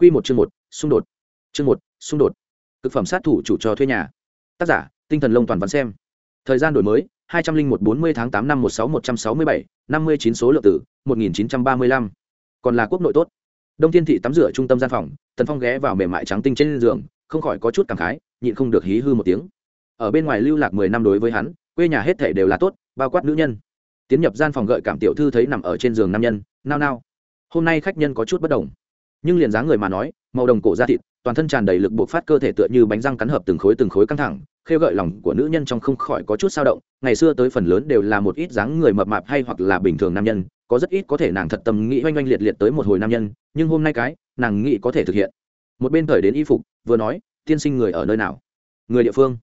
Quy một chương một, xung đột. Chương một, xung đột. Cực phẩm sát thủ chủ cho thuê nhà. Tác giả, Tinh thần lông toàn văn xem. Thời gian đổi mới, hai trăm linh một bốn mươi tháng tám năm một sáu một trăm sáu mươi bảy, năm mươi chín số lượng tử, một nghìn chín trăm ba mươi lăm. Còn là quốc nội tốt. Đông Thiên thị tắm rửa trung tâm gian phòng, Tần Phong ghé vào mềm mại trắng tinh trên giường, không khỏi có chút cảm khái, nhịn không được hí hư một tiếng. Ở bên ngoài lưu lạc mười năm đối với hắn, quê nhà hết thảy đều là tốt, bao quát nữ nhân. Tiến nhập gian phòng gợi cảm tiểu thư thấy nằm ở trên giường nam nhân, nao nao. Hôm nay khách nhân có chút bất đồng nhưng liền dáng người mà nói, màu đồng cổ da thịt, toàn thân tràn đầy lực buộc phát cơ thể tựa như bánh răng cắn hợp từng khối từng khối căng thẳng, khêu gợi lòng của nữ nhân trong không khỏi có chút sao động. Ngày xưa tới phần lớn đều là một ít dáng người mập mạp hay hoặc là bình thường nam nhân, có rất ít có thể nàng thật tâm nghĩ oanh oanh liệt liệt tới một hồi nam nhân, nhưng hôm nay cái, nàng nghĩ có thể thực hiện. Một bên thời đến y phục, vừa nói, tiên sinh người ở nơi nào? Người địa phương.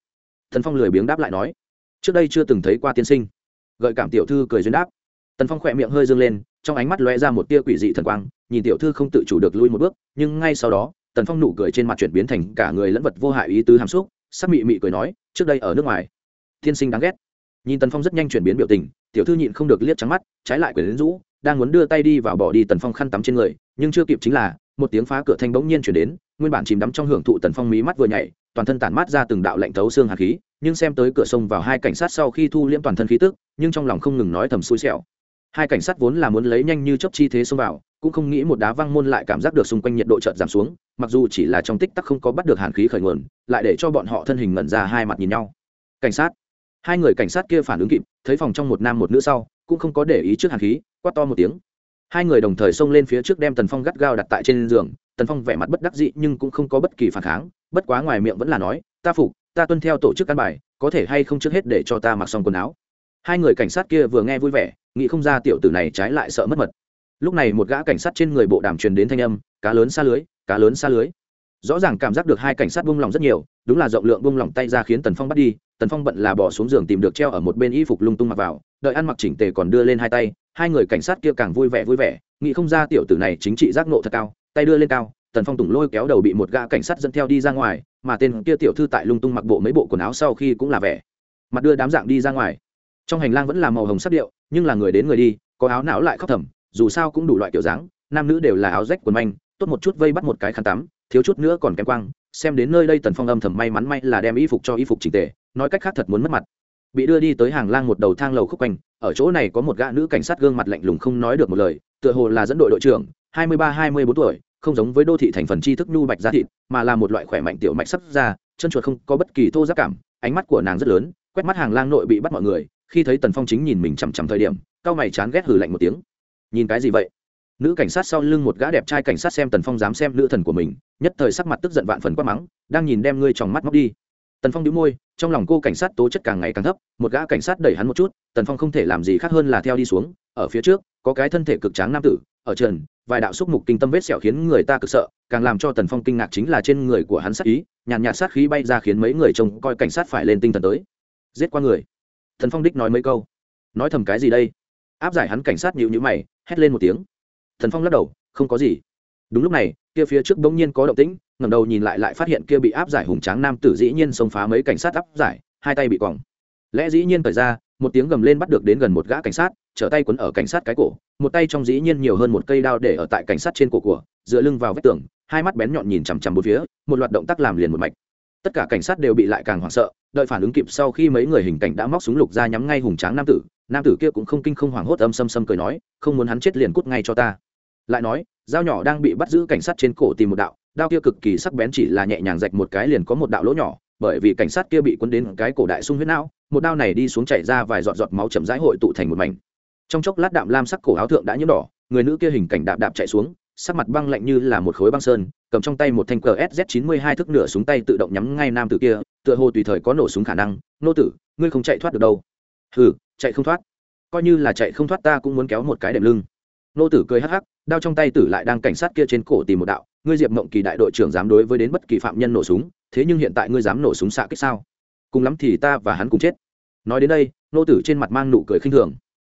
Thần phong lười biếng đáp lại nói, trước đây chưa từng thấy qua tiên sinh. Gợi cảm tiểu thư cười duyên đáp tần phong khỏe miệng hơi dâng lên, trong ánh mắt lóe ra một tia quỷ dị thần quang, nhìn tiểu thư không tự chủ được lui một bước, nhưng ngay sau đó, tần phong nụ cười trên mặt chuyển biến thành cả người lẫn vật vô hại ý tứ hàm xúc, sắc mị mị cười nói, trước đây ở nước ngoài, tiên sinh đáng ghét. Nhìn tần phong rất nhanh chuyển biến biểu tình, tiểu thư nhịn không được liếc trắng mắt, trái lại quyền đến rũ, đang muốn đưa tay đi vào bỏ đi tần phong khăn tắm trên người, nhưng chưa kịp chính là, một tiếng phá cửa thanh bỗng nhiên chuyển đến, nguyên bản chìm đắm trong hưởng thụ tần phong mí mắt vừa nhảy, toàn thân tản mát ra từng đạo lạnh thấu xương hạt khí, nhưng xem tới cửa sông vào hai cảnh sát sau khi thu liễm toàn thân khí tức, nhưng trong lòng không ngừng nói thầm xui xẻo hai cảnh sát vốn là muốn lấy nhanh như chấp chi thế xông vào, cũng không nghĩ một đá văng môn lại cảm giác được xung quanh nhiệt độ chợt giảm xuống, mặc dù chỉ là trong tích tắc không có bắt được hàn khí khởi nguồn, lại để cho bọn họ thân hình ngẩn ra hai mặt nhìn nhau. Cảnh sát. Hai người cảnh sát kia phản ứng kịp, thấy phòng trong một nam một nữ sau, cũng không có để ý trước hàn khí, quát to một tiếng. Hai người đồng thời xông lên phía trước đem tần phong gắt gao đặt tại trên giường, tần phong vẻ mặt bất đắc dị nhưng cũng không có bất kỳ phản kháng, bất quá ngoài miệng vẫn là nói, ta phục, ta tuân theo tổ chức căn bài, có thể hay không trước hết để cho ta mặc xong quần áo? Hai người cảnh sát kia vừa nghe vui vẻ, nghĩ không ra tiểu tử này trái lại sợ mất mật. Lúc này một gã cảnh sát trên người bộ đàm truyền đến thanh âm, cá lớn xa lưới, cá lớn xa lưới. Rõ ràng cảm giác được hai cảnh sát buông lỏng rất nhiều, đúng là rộng lượng buông lỏng tay ra khiến tần phong bắt đi, tần phong bận là bỏ xuống giường tìm được treo ở một bên y phục lung tung mặc vào, đợi ăn mặc chỉnh tề còn đưa lên hai tay, hai người cảnh sát kia càng vui vẻ vui vẻ, nghĩ không ra tiểu tử này chính trị giác nộ thật cao, tay đưa lên cao, tần phong tùng lôi kéo đầu bị một gã cảnh sát dẫn theo đi ra ngoài, mà tên kia tiểu thư tại lung tung mặc bộ mấy bộ quần áo sau khi cũng là vẻ. Mặt đưa đám dạng đi ra ngoài trong hành lang vẫn là màu hồng sắc điệu, nhưng là người đến người đi, có áo não lại khóc thầm, dù sao cũng đủ loại kiểu dáng, nam nữ đều là áo rách quần manh, tốt một chút vây bắt một cái khăn tắm, thiếu chút nữa còn kém quang, xem đến nơi đây tần phong âm thầm may mắn may là đem y phục cho y phục trình tề, nói cách khác thật muốn mất mặt. Bị đưa đi tới hàng lang một đầu thang lầu khúc quanh, ở chỗ này có một gã nữ cảnh sát gương mặt lạnh lùng không nói được một lời, tựa hồ là dẫn đội đội trưởng, hai mươi ba, hai mươi bốn tuổi, không giống với đô thị thành phần tri thức nhu bạch da thịt, mà là một loại khỏe mạnh tiểu mạch sắp ra, chân chuột không có bất kỳ thô giác cảm, ánh mắt của nàng rất lớn, quét mắt hàng lang nội bị bắt mọi người khi thấy tần phong chính nhìn mình chằm chằm thời điểm, cao mày chán ghét hừ lạnh một tiếng. Nhìn cái gì vậy? Nữ cảnh sát sau lưng một gã đẹp trai cảnh sát xem tần phong dám xem nữ thần của mình, nhất thời sắc mặt tức giận vạn phần quát mắng, đang nhìn đem ngươi trong mắt móc đi. Tần phong đĩu môi, trong lòng cô cảnh sát tố chất càng ngày càng thấp, một gã cảnh sát đẩy hắn một chút, tần phong không thể làm gì khác hơn là theo đi xuống, ở phía trước, có cái thân thể cực tráng nam tử, ở trần, vài đạo xúc mục kinh tâm vết sẹo khiến người ta cực sợ, càng làm cho tần phong kinh ngạc chính là trên người của hắn sát ý, nhàn nhạt sát khí bay ra khiến mấy người trông coi cảnh sát phải lên tinh thần tới. Giết qua người thần phong đích nói mấy câu. Nói thầm cái gì đây? Áp giải hắn cảnh sát nhịu nhữ mày, hét lên một tiếng. Thần phong lắc đầu, không có gì. Đúng lúc này, kia phía trước bỗng nhiên có động tĩnh, ngẩng đầu nhìn lại lại phát hiện kia bị áp giải hùng tráng nam tử dĩ nhiên xông phá mấy cảnh sát áp giải, hai tay bị quòng. Lẽ dĩ nhiên thời ra, một tiếng gầm lên bắt được đến gần một gã cảnh sát, trở tay quấn ở cảnh sát cái cổ, một tay trong dĩ nhiên nhiều hơn một cây đao để ở tại cảnh sát trên cổ của, dựa lưng vào vách tường, hai mắt bén nhọn nhìn chằm chằm bốn phía, một loạt động tác làm liền một mạch tất cả cảnh sát đều bị lại càng hoảng sợ, đợi phản ứng kịp sau khi mấy người hình cảnh đã móc súng lục ra nhắm ngay hùng tráng nam tử nam tử kia cũng không kinh không hoảng hốt âm xâm xâm cười nói, không muốn hắn chết liền cút ngay cho ta. Lại nói, dao nhỏ đang bị bắt giữ cảnh sát trên cổ tìm một đạo, đao kia cực kỳ sắc bén chỉ là nhẹ nhàng rạch một cái liền có một đạo lỗ nhỏ, bởi vì cảnh sát kia bị quấn đến cái cổ đại sung huyết não, một đao này đi xuống chảy ra vài giọt giọt máu chậm rãi hội tụ thành một mảnh. Trong chốc lát đạm lam sắc cổ áo thượng đã nhiễm đỏ, người nữ kia hình cảnh đạp đạp chạy xuống sắc mặt băng lạnh như là một khối băng sơn, cầm trong tay một thanh cờ sz 92 thức nửa súng tay tự động nhắm ngay nam tử kia, tựa hồ tùy thời có nổ súng khả năng, nô tử, ngươi không chạy thoát được đâu. Hừ, chạy không thoát. Coi như là chạy không thoát ta cũng muốn kéo một cái đệm lưng. Nô tử cười hắc hắc, đao trong tay tử lại đang cảnh sát kia trên cổ tìm một đạo, ngươi diệp mộng kỳ đại đội trưởng dám đối với đến bất kỳ phạm nhân nổ súng, thế nhưng hiện tại ngươi dám nổ súng xạ kích sao? Cùng lắm thì ta và hắn cùng chết. Nói đến đây, nô tử trên mặt mang nụ cười khinh thường.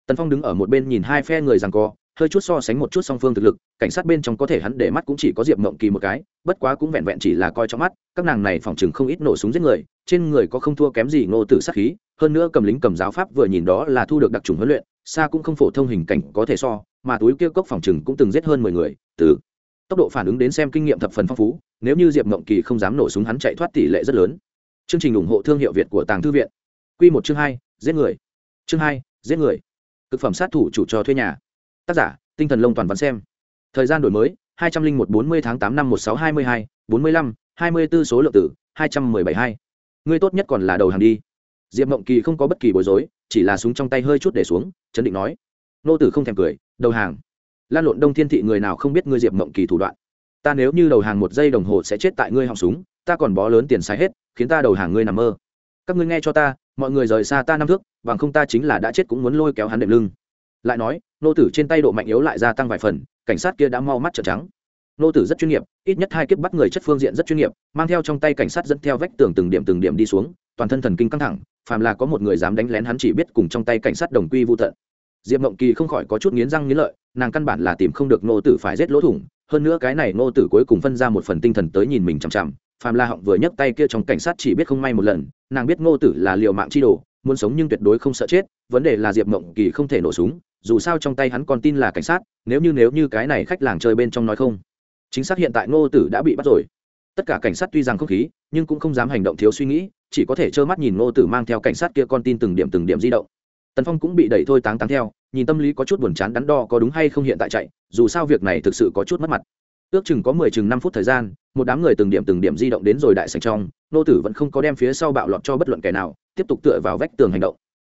Tần phong đứng ở một bên nhìn hai phe người rằng co hơi chút so sánh một chút song phương thực lực, cảnh sát bên trong có thể hắn để mắt cũng chỉ có diệp mộng kỳ một cái, bất quá cũng vẹn vẹn chỉ là coi trong mắt, các nàng này phòng chừng không ít nổ súng giết người, trên người có không thua kém gì ngô tử sát khí, hơn nữa cầm lính cầm giáo pháp vừa nhìn đó là thu được đặc trùng huấn luyện, xa cũng không phổ thông hình cảnh có thể so, mà túi kia cốc phòng chừng cũng từng giết hơn mười người, từ tốc độ phản ứng đến xem kinh nghiệm thập phần phong phú, nếu như diệp mộng kỳ không dám nổ súng hắn chạy thoát tỷ lệ rất lớn. Chương trình ủng hộ thương hiệu việt của tàng thư viện. Q một chương hai, giết người. Chương hai, giết người. Thực phẩm sát thủ chủ cho thuê nhà tác giả, tinh thần lông toàn văn xem. Thời gian đổi mới, hai trăm linh một bốn mươi tháng tám năm một sáu hai mươi hai, bốn mươi lăm, hai mươi b ố số lượng tử, hai trăm mười bảy hai. Ngươi tốt nhất còn là đầu hàng đi. Diệp mộng kỳ không có bất kỳ bối rối, chỉ là súng trong tay hơi chút để xuống, chấn định nói. Nô tử không thèm cười, đầu hàng. Lan lộn đông thiên thị người nào không biết ngươi diệp mộng kỳ thủ đoạn. Ta nếu như đầu hàng một giây đồng hồ sẽ chết tại ngươi họng súng, ta còn bó lớn tiền sai hết, khiến ta đầu hàng ngươi nằm mơ. Các ngươi nghe cho ta, mọi người rời xa ta năm thước, bằng không ta chính là đã chết cũng muốn lôi kéo hắn đệm lưng lại nói, nô tử trên tay độ mạnh yếu lại gia tăng vài phần, cảnh sát kia đã mau mắt trợn trắng. Nô tử rất chuyên nghiệp, ít nhất hai kiếp bắt người chất phương diện rất chuyên nghiệp, mang theo trong tay cảnh sát dẫn theo vách tường từng điểm từng điểm đi xuống, toàn thân thần kinh căng thẳng, phàm là có một người dám đánh lén hắn chỉ biết cùng trong tay cảnh sát đồng quy vô tận. Diệp mộng kỳ không khỏi có chút nghiến răng nghiến lợi, nàng căn bản là tìm không được nô tử phải rết lỗ thủng, hơn nữa cái này nô tử cuối cùng phân ra một phần tinh thần tới nhìn mình chằm chằm, phàm la họng vừa nhấc tay kia trong cảnh sát chỉ biết không may một lần, nàng biết ngô tử là liều mạng chi đồ, muốn sống nhưng tuyệt đối không sợ chết, vấn đề là diệp mộng kỳ không thể nổ súng dù sao trong tay hắn còn tin là cảnh sát, nếu như nếu như cái này khách làng chơi bên trong nói không, chính xác hiện tại ngô tử đã bị bắt rồi. Tất cả cảnh sát tuy rằng không khí, nhưng cũng không dám hành động thiếu suy nghĩ, chỉ có thể trơ mắt nhìn ngô tử mang theo cảnh sát kia con tin từng điểm từng điểm di động. Tần phong cũng bị đẩy thôi táng táng theo, nhìn tâm lý có chút buồn chán đắn đo có đúng hay không hiện tại chạy, dù sao việc này thực sự có chút mất mặt. Ước chừng có mười chừng năm phút thời gian, một đám người từng điểm từng điểm di động đến rồi đại sành trong nô tử vẫn không có đem phía sau bạo lọt cho bất luận kẻ nào, tiếp tục tựa vào vách tường hành động.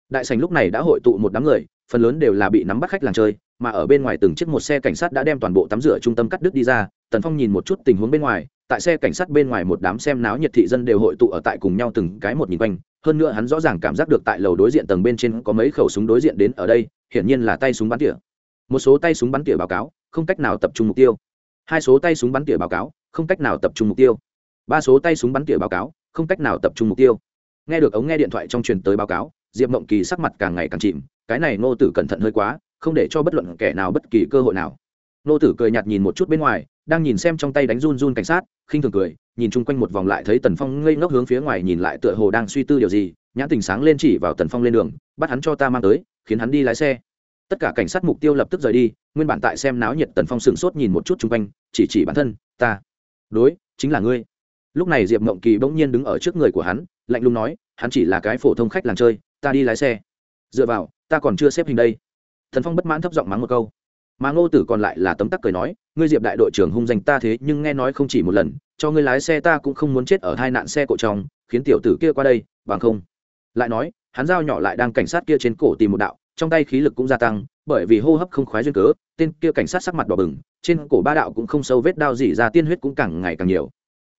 Đại sành lúc này đã hội tụ một đám người phần lớn đều là bị nắm bắt khách làng chơi, mà ở bên ngoài từng chiếc một xe cảnh sát đã đem toàn bộ tắm rửa trung tâm cắt đứt đi ra, tần phong nhìn một chút tình huống bên ngoài, tại xe cảnh sát bên ngoài một đám xem náo nhiệt thị dân đều hội tụ ở tại cùng nhau từng cái một nhìn quanh, hơn nữa hắn rõ ràng cảm giác được tại lầu đối diện tầng bên trên có mấy khẩu súng đối diện đến ở đây, hiển nhiên là tay súng bắn tỉa. Một số tay súng bắn tỉa báo cáo, không cách nào tập trung mục tiêu. Hai số tay súng bắn tỉa báo cáo, không cách nào tập trung mục tiêu. Ba số tay súng bắn tỉa báo cáo, không cách nào tập trung mục tiêu. Nghe được ống nghe điện thoại trong truyền tới báo cáo diệp mộng kỳ sắc mặt càng ngày càng chìm, cái này ngô tử cẩn thận hơi quá, không để cho bất luận kẻ nào bất kỳ cơ hội nào. Ngô tử cười nhạt nhìn một chút bên ngoài, đang nhìn xem trong tay đánh run run cảnh sát, khinh thường cười, nhìn chung quanh một vòng lại thấy tần phong ngây ngốc hướng phía ngoài nhìn lại tựa hồ đang suy tư điều gì, nhãn tình sáng lên chỉ vào tần phong lên đường, bắt hắn cho ta mang tới, khiến hắn đi lái xe. Tất cả cảnh sát mục tiêu lập tức rời đi, nguyên bản tại xem náo nhiệt tần phong sửng sốt nhìn một chút chung quanh, chỉ chỉ bản thân, ta, đối, chính là ngươi. Lúc này diệp mộng kỳ bỗng nhiên đứng ở trước người của hắn, lạnh lùng nói, hắn chỉ là cái phổ thông khách làng chơi ta đi lái xe. Dựa vào, ta còn chưa xếp hình đây. Thần phong bất mãn thấp giọng mắng một câu. Mà ngô tử còn lại là tấm tắc cười nói, ngươi diệp đại đội trưởng hung danh ta thế nhưng nghe nói không chỉ một lần, cho ngươi lái xe ta cũng không muốn chết ở hai nạn xe cộ trong, khiến tiểu tử kia qua đây, bằng không. Lại nói, hắn dao nhỏ lại đang cảnh sát kia trên cổ tìm một đạo, trong tay khí lực cũng gia tăng, bởi vì hô hấp không khoái duyên cớ, tên kia cảnh sát sắc mặt đỏ bừng, trên cổ ba đạo cũng không sâu vết đao dỉ ra tiên huyết cũng càng ngày càng nhiều.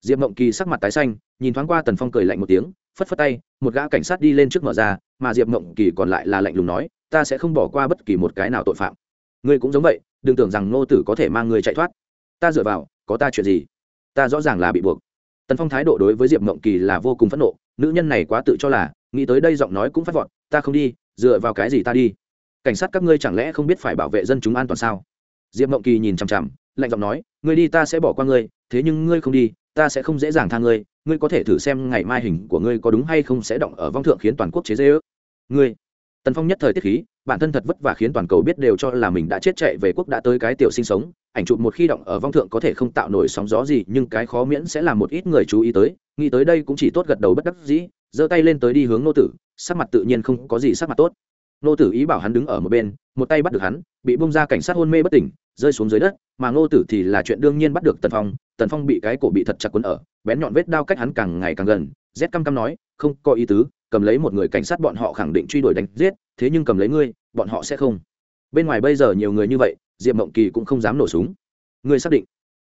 Diệp mộng kỳ sắc mặt tái xanh, nhìn thoáng qua tần phong cười lạnh một tiếng, phất phất tay, một gã cảnh sát đi lên trước mở ra mà diệp mộng kỳ còn lại là lạnh lùng nói, ta sẽ không bỏ qua bất kỳ một cái nào tội phạm. Ngươi cũng giống vậy, đừng tưởng rằng ngô tử có thể mang ngươi chạy thoát. Ta dựa vào, có ta chuyện gì? Ta rõ ràng là bị buộc. Tần phong thái độ đối với diệp mộng kỳ là vô cùng phẫn nộ, nữ nhân này quá tự cho là, nghĩ tới đây giọng nói cũng phát vọt, ta không đi, dựa vào cái gì ta đi? Cảnh sát các ngươi chẳng lẽ không biết phải bảo vệ dân chúng an toàn sao? Diệp mộng kỳ nhìn chằm chằm, lạnh giọng nói, ngươi đi ta sẽ bỏ qua ngươi, thế nhưng ngươi không đi, ta sẽ không dễ dàng tha ngươi. Ngươi có thể thử xem ngày mai hình của ngươi có đúng hay không sẽ động ở vong thượng khiến toàn quốc chế dễ ước ngươi, tần phong nhất thời tiết khí, bản thân thật vất vả khiến toàn cầu biết đều cho là mình đã chết chạy về quốc đã tới cái tiểu sinh sống. Ảnh chụp một khi động ở vong thượng có thể không tạo nổi sóng gió gì, nhưng cái khó miễn sẽ làm một ít người chú ý tới. Nghĩ tới đây cũng chỉ tốt gật đầu bất đắc dĩ, giơ tay lên tới đi hướng nô tử, sắc mặt tự nhiên không có gì sắc mặt tốt. Nô tử ý bảo hắn đứng ở một bên, một tay bắt được hắn, bị bung ra cảnh sát hôn mê bất tỉnh, rơi xuống dưới đất, mà Nô tử thì là chuyện đương nhiên bắt được tần phong. Tần phong bị cái cổ bị thật chặt quấn ở, bén nhọn vết đao cách hắn càng ngày càng gần rét căm căm nói, không có ý tứ cầm lấy một người cảnh sát bọn họ khẳng định truy đuổi đánh giết, thế nhưng cầm lấy ngươi, bọn họ sẽ không. Bên ngoài bây giờ nhiều người như vậy, diệp mộng kỳ cũng không dám nổ súng. Ngươi xác định.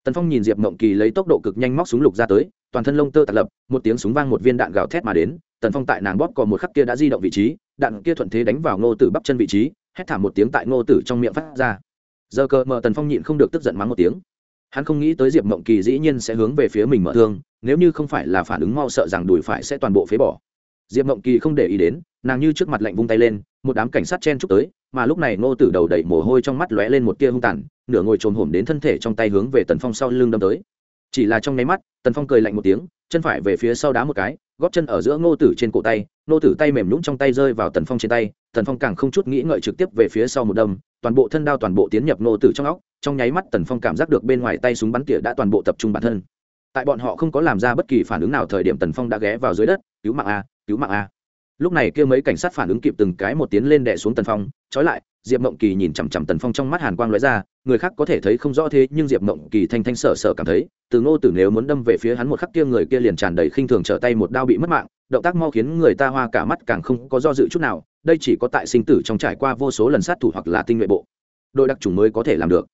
Tần phong nhìn diệp mộng kỳ lấy tốc độ cực nhanh móc súng lục ra tới, toàn thân lông tơ tạt lập, một tiếng súng vang một viên đạn gào thét mà đến, tần phong tại nàng bóp còn một khắc kia đã di động vị trí, đạn kia thuận thế đánh vào ngô tử bắp chân vị trí, hét thảm một tiếng tại ngô tử trong miệng phát ra. Giờ cờ mờ tần phong nhịn không được tức giận mắng một tiếng. Hắn không nghĩ tới diệp mộng kỳ dĩ nhiên sẽ hướng về phía mình mở thương, nếu như không phải là phản ứng mau sợ rằng đùi phải sẽ toàn bộ phế bỏ diệp mộng kỳ không để ý đến, nàng như trước mặt lạnh vung tay lên, một đám cảnh sát chen chúc tới, mà lúc này ngô tử đầu đẩy mồ hôi trong mắt lóe lên một tia hung tàn, nửa ngồi trồm hổm đến thân thể trong tay hướng về tần phong sau lưng đâm tới. Chỉ là trong nháy mắt, tần phong cười lạnh một tiếng, chân phải về phía sau đá một cái, góp chân ở giữa ngô tử trên cổ tay, ngô tử tay mềm nhũng trong tay rơi vào tần phong trên tay, tần phong càng không chút nghĩ ngợi trực tiếp về phía sau một đâm, toàn bộ thân đao toàn bộ tiến nhập Ngô tử trong óc, trong nháy mắt tần phong cảm giác được bên ngoài tay súng bắn tỉa đã toàn bộ tập trung bản thân tại bọn họ không có làm ra bất kỳ phản ứng nào thời điểm tần phong đã ghé vào dưới đất, cứu mạng a, cứu mạng a. Lúc này kia mấy cảnh sát phản ứng kịp từng cái một tiến lên đè xuống tần phong, trói lại, diệp mộng kỳ nhìn chằm chằm tần phong trong mắt hàn quang lóe ra, người khác có thể thấy không rõ thế, nhưng diệp mộng kỳ thanh thanh sở sở cảm thấy, từ ngô tử nếu muốn đâm về phía hắn một khắc kia người kia liền tràn đầy khinh thường trở tay một đao bị mất mạng, động tác mau khiến người ta hoa cả mắt càng không có do dự chút nào, đây chỉ có tại sinh tử trong trải qua vô số lần sát thủ hoặc là tinh nhuệ bộ, đội đặc trùng mới có thể làm được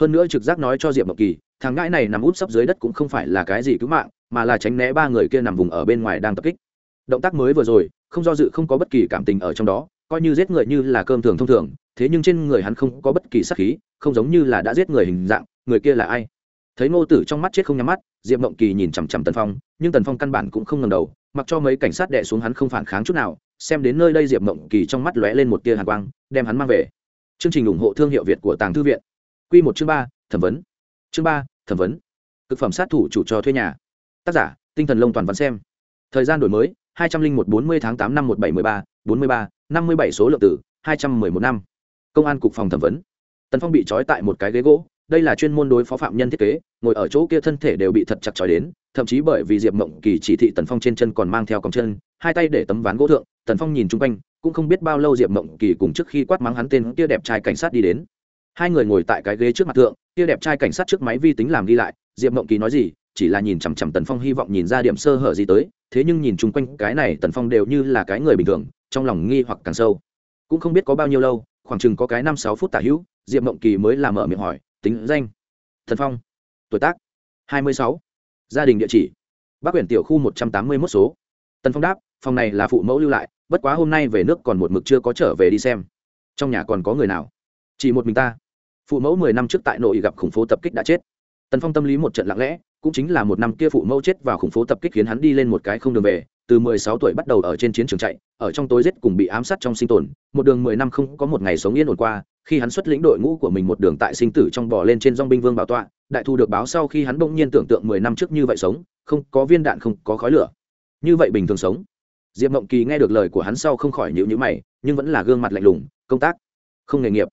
hơn nữa trực giác nói cho diệp mộng kỳ, thằng ngãi này nằm út sấp dưới đất cũng không phải là cái gì cứu mạng, mà là tránh né ba người kia nằm vùng ở bên ngoài đang tập kích. Động tác mới vừa rồi, không do dự không có bất kỳ cảm tình ở trong đó, coi như giết người như là cơm thường thông thường, thế nhưng trên người hắn không có bất kỳ sắc khí, không giống như là đã giết người hình dạng, người kia là ai? Thấy ngô tử trong mắt chết không nhắm mắt, diệp mộng kỳ nhìn chằm chằm tần phong, nhưng tần phong căn bản cũng không ngầm đầu, mặc cho mấy cảnh sát đẻ xuống hắn không phản kháng chút nào, xem đến nơi đây diệp mộng kỳ trong mắt lóe lên một tia hàn quang, đem hắn mang về. Chương trình ủng hộ thương hiệu việt của tàng thư viện. Quy một chương ba, thẩm vấn. Chương ba, thẩm vấn. Cực phẩm sát thủ chủ cho thuê nhà. Tác giả, tinh thần lông toàn văn xem. Thời gian đổi mới, hai trăm linh một bốn mươi tháng tám năm một bảy mươi ba, bốn mươi ba, năm mươi bảy số lượng tử hai trăm mười một năm. Công an cục phòng thẩm vấn. Tần phong bị trói tại một cái ghế gỗ, đây là chuyên môn đối phó phạm nhân thiết kế, ngồi ở chỗ kia thân thể đều bị thật chặt trói đến, thậm chí bởi vì diệp mộng kỳ chỉ thị tần phong trên chân còn mang theo còng chân, hai tay để tấm ván gỗ thượng, tần phong nhìn chung quanh, cũng không biết bao lâu diệp mộng kỳ cùng trước khi quát mắng hắn tên kia đẹp trai cảnh sát đi đến hai người ngồi tại cái ghế trước mặt thượng, kia đẹp trai cảnh sát trước máy vi tính làm đi lại, diệp mộng kỳ nói gì, chỉ là nhìn chằm chằm tần phong hy vọng nhìn ra điểm sơ hở gì tới, thế nhưng nhìn chung quanh cái này tần phong đều như là cái người bình thường, trong lòng nghi hoặc càng sâu. Cũng không biết có bao nhiêu lâu, khoảng chừng có cái năm sáu phút tả hữu, diệp mộng kỳ mới làm mở miệng hỏi, tính danh? Thần phong. Tuổi tác? Hai mươi sáu. Gia đình địa chỉ? Bắc huyện tiểu khu một trăm tám mươi mốt số. Tần phong đáp, phòng này là phụ mẫu lưu lại, bất quá hôm nay về nước còn một mực chưa có trở về đi xem. Trong nhà còn có người nào? Chỉ một mình ta. Phụ mẫu mười năm trước tại nội gặp khủng phố tập kích đã chết. Tần phong tâm lý một trận lặng lẽ, cũng chính là một năm kia phụ mẫu chết vào khủng phố tập kích khiến hắn đi lên một cái không đường về, từ mười sáu tuổi bắt đầu ở trên chiến trường chạy, ở trong tối giết cùng bị ám sát trong sinh tồn, một đường mười năm không có một ngày sống yên ổn qua, khi hắn xuất lĩnh đội ngũ của mình một đường tại sinh tử trong bò lên trên dong binh vương bảo tọa, đại thu được báo sau khi hắn bỗng nhiên tưởng tượng mười năm trước như vậy sống, không có viên đạn, không có khói lửa. Như vậy bình thường sống. Diệp mộng kỳ nghe được lời của hắn sau không khỏi nhịu nhữ mày, nhưng vẫn là gương mặt lạnh lùng, công tác không nghề nghiệp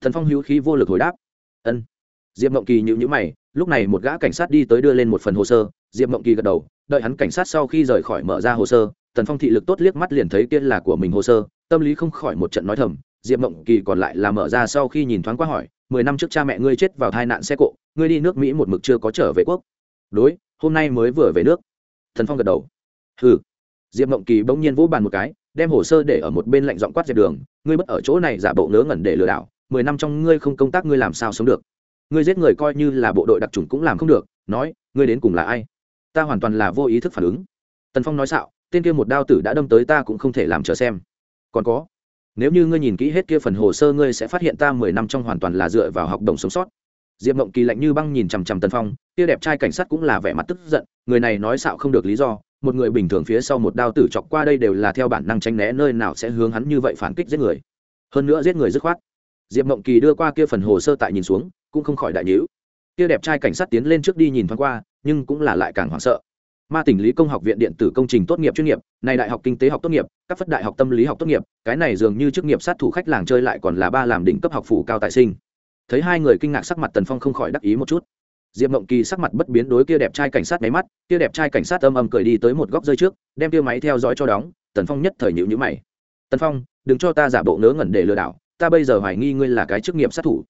thần phong hữu khí vô lực hồi đáp. Ân. Diệp mộng kỳ nhịu nhữ mày, lúc này một gã cảnh sát đi tới đưa lên một phần hồ sơ. Diệp mộng kỳ gật đầu, đợi hắn cảnh sát sau khi rời khỏi mở ra hồ sơ tần phong thị lực tốt liếc mắt liền thấy kia là của mình hồ sơ, tâm lý không khỏi một trận nói thầm. Diệp mộng kỳ còn lại là mở ra sau khi nhìn thoáng qua hỏi, mười năm trước cha mẹ ngươi chết vào tai nạn xe cộ, ngươi đi nước mỹ một mực chưa có trở về quốc. Đối, hôm nay mới vừa về nước. Thần phong gật đầu. Hừ. Diệp mộng kỳ bỗng nhiên vỗ bàn một cái, đem hồ sơ để ở một bên lạnh giọng quát dẹp đường, ngươi bất ở chỗ này giả bộ ngớ ngẩn để lừa đảo mười năm trong ngươi không công tác ngươi làm sao sống được? Ngươi giết người coi như là bộ đội đặc trùng cũng làm không được, nói, ngươi đến cùng là ai? Ta hoàn toàn là vô ý thức phản ứng. Tần phong nói xạo, tên kia một đao tử đã đâm tới ta cũng không thể làm chờ xem. Còn có, nếu như ngươi nhìn kỹ hết kia phần hồ sơ ngươi sẽ phát hiện ta mười năm trong hoàn toàn là dựa vào học đồng sống sót. Diệp mộng kỳ lạnh như băng nhìn chằm chằm tần phong, kia đẹp trai cảnh sát cũng là vẻ mặt tức giận, người này nói xạo không được lý do, một người bình thường phía sau một đao tử chọc qua đây đều là theo bản năng tránh né, nơi nào sẽ hướng hắn như vậy phản kích giết người. Hơn nữa giết người dứt khoát diệp mộng kỳ đưa qua kia phần hồ sơ tại nhìn xuống, cũng không khỏi đại nhữ kia đẹp trai cảnh sát tiến lên trước đi nhìn thoáng qua, nhưng cũng là lại càng hoảng sợ. Ma tỉnh lý công học viện điện tử công trình tốt nghiệp chuyên nghiệp, này đại học kinh tế học tốt nghiệp, các phất đại học tâm lý học tốt nghiệp, cái này dường như chức nghiệp sát thủ khách làng chơi lại còn là ba làm đỉnh cấp học phủ cao tài sinh. Thấy hai người kinh ngạc sắc mặt tần phong không khỏi đắc ý một chút. Diệp mộng kỳ sắc mặt bất biến đối kia đẹp trai cảnh sát máy mắt, kia đẹp trai cảnh sát âm âm cười đi tới một góc rơi trước, đem kia máy theo dõi cho đóng, tần phong nhất thời nhịu nhữ mày. Tần phong, đừng cho ta giả bộ ngớ ngẩn để lừa đảo ta bây giờ hoài nghi ngươi là cái chức nghiệp sát thủ.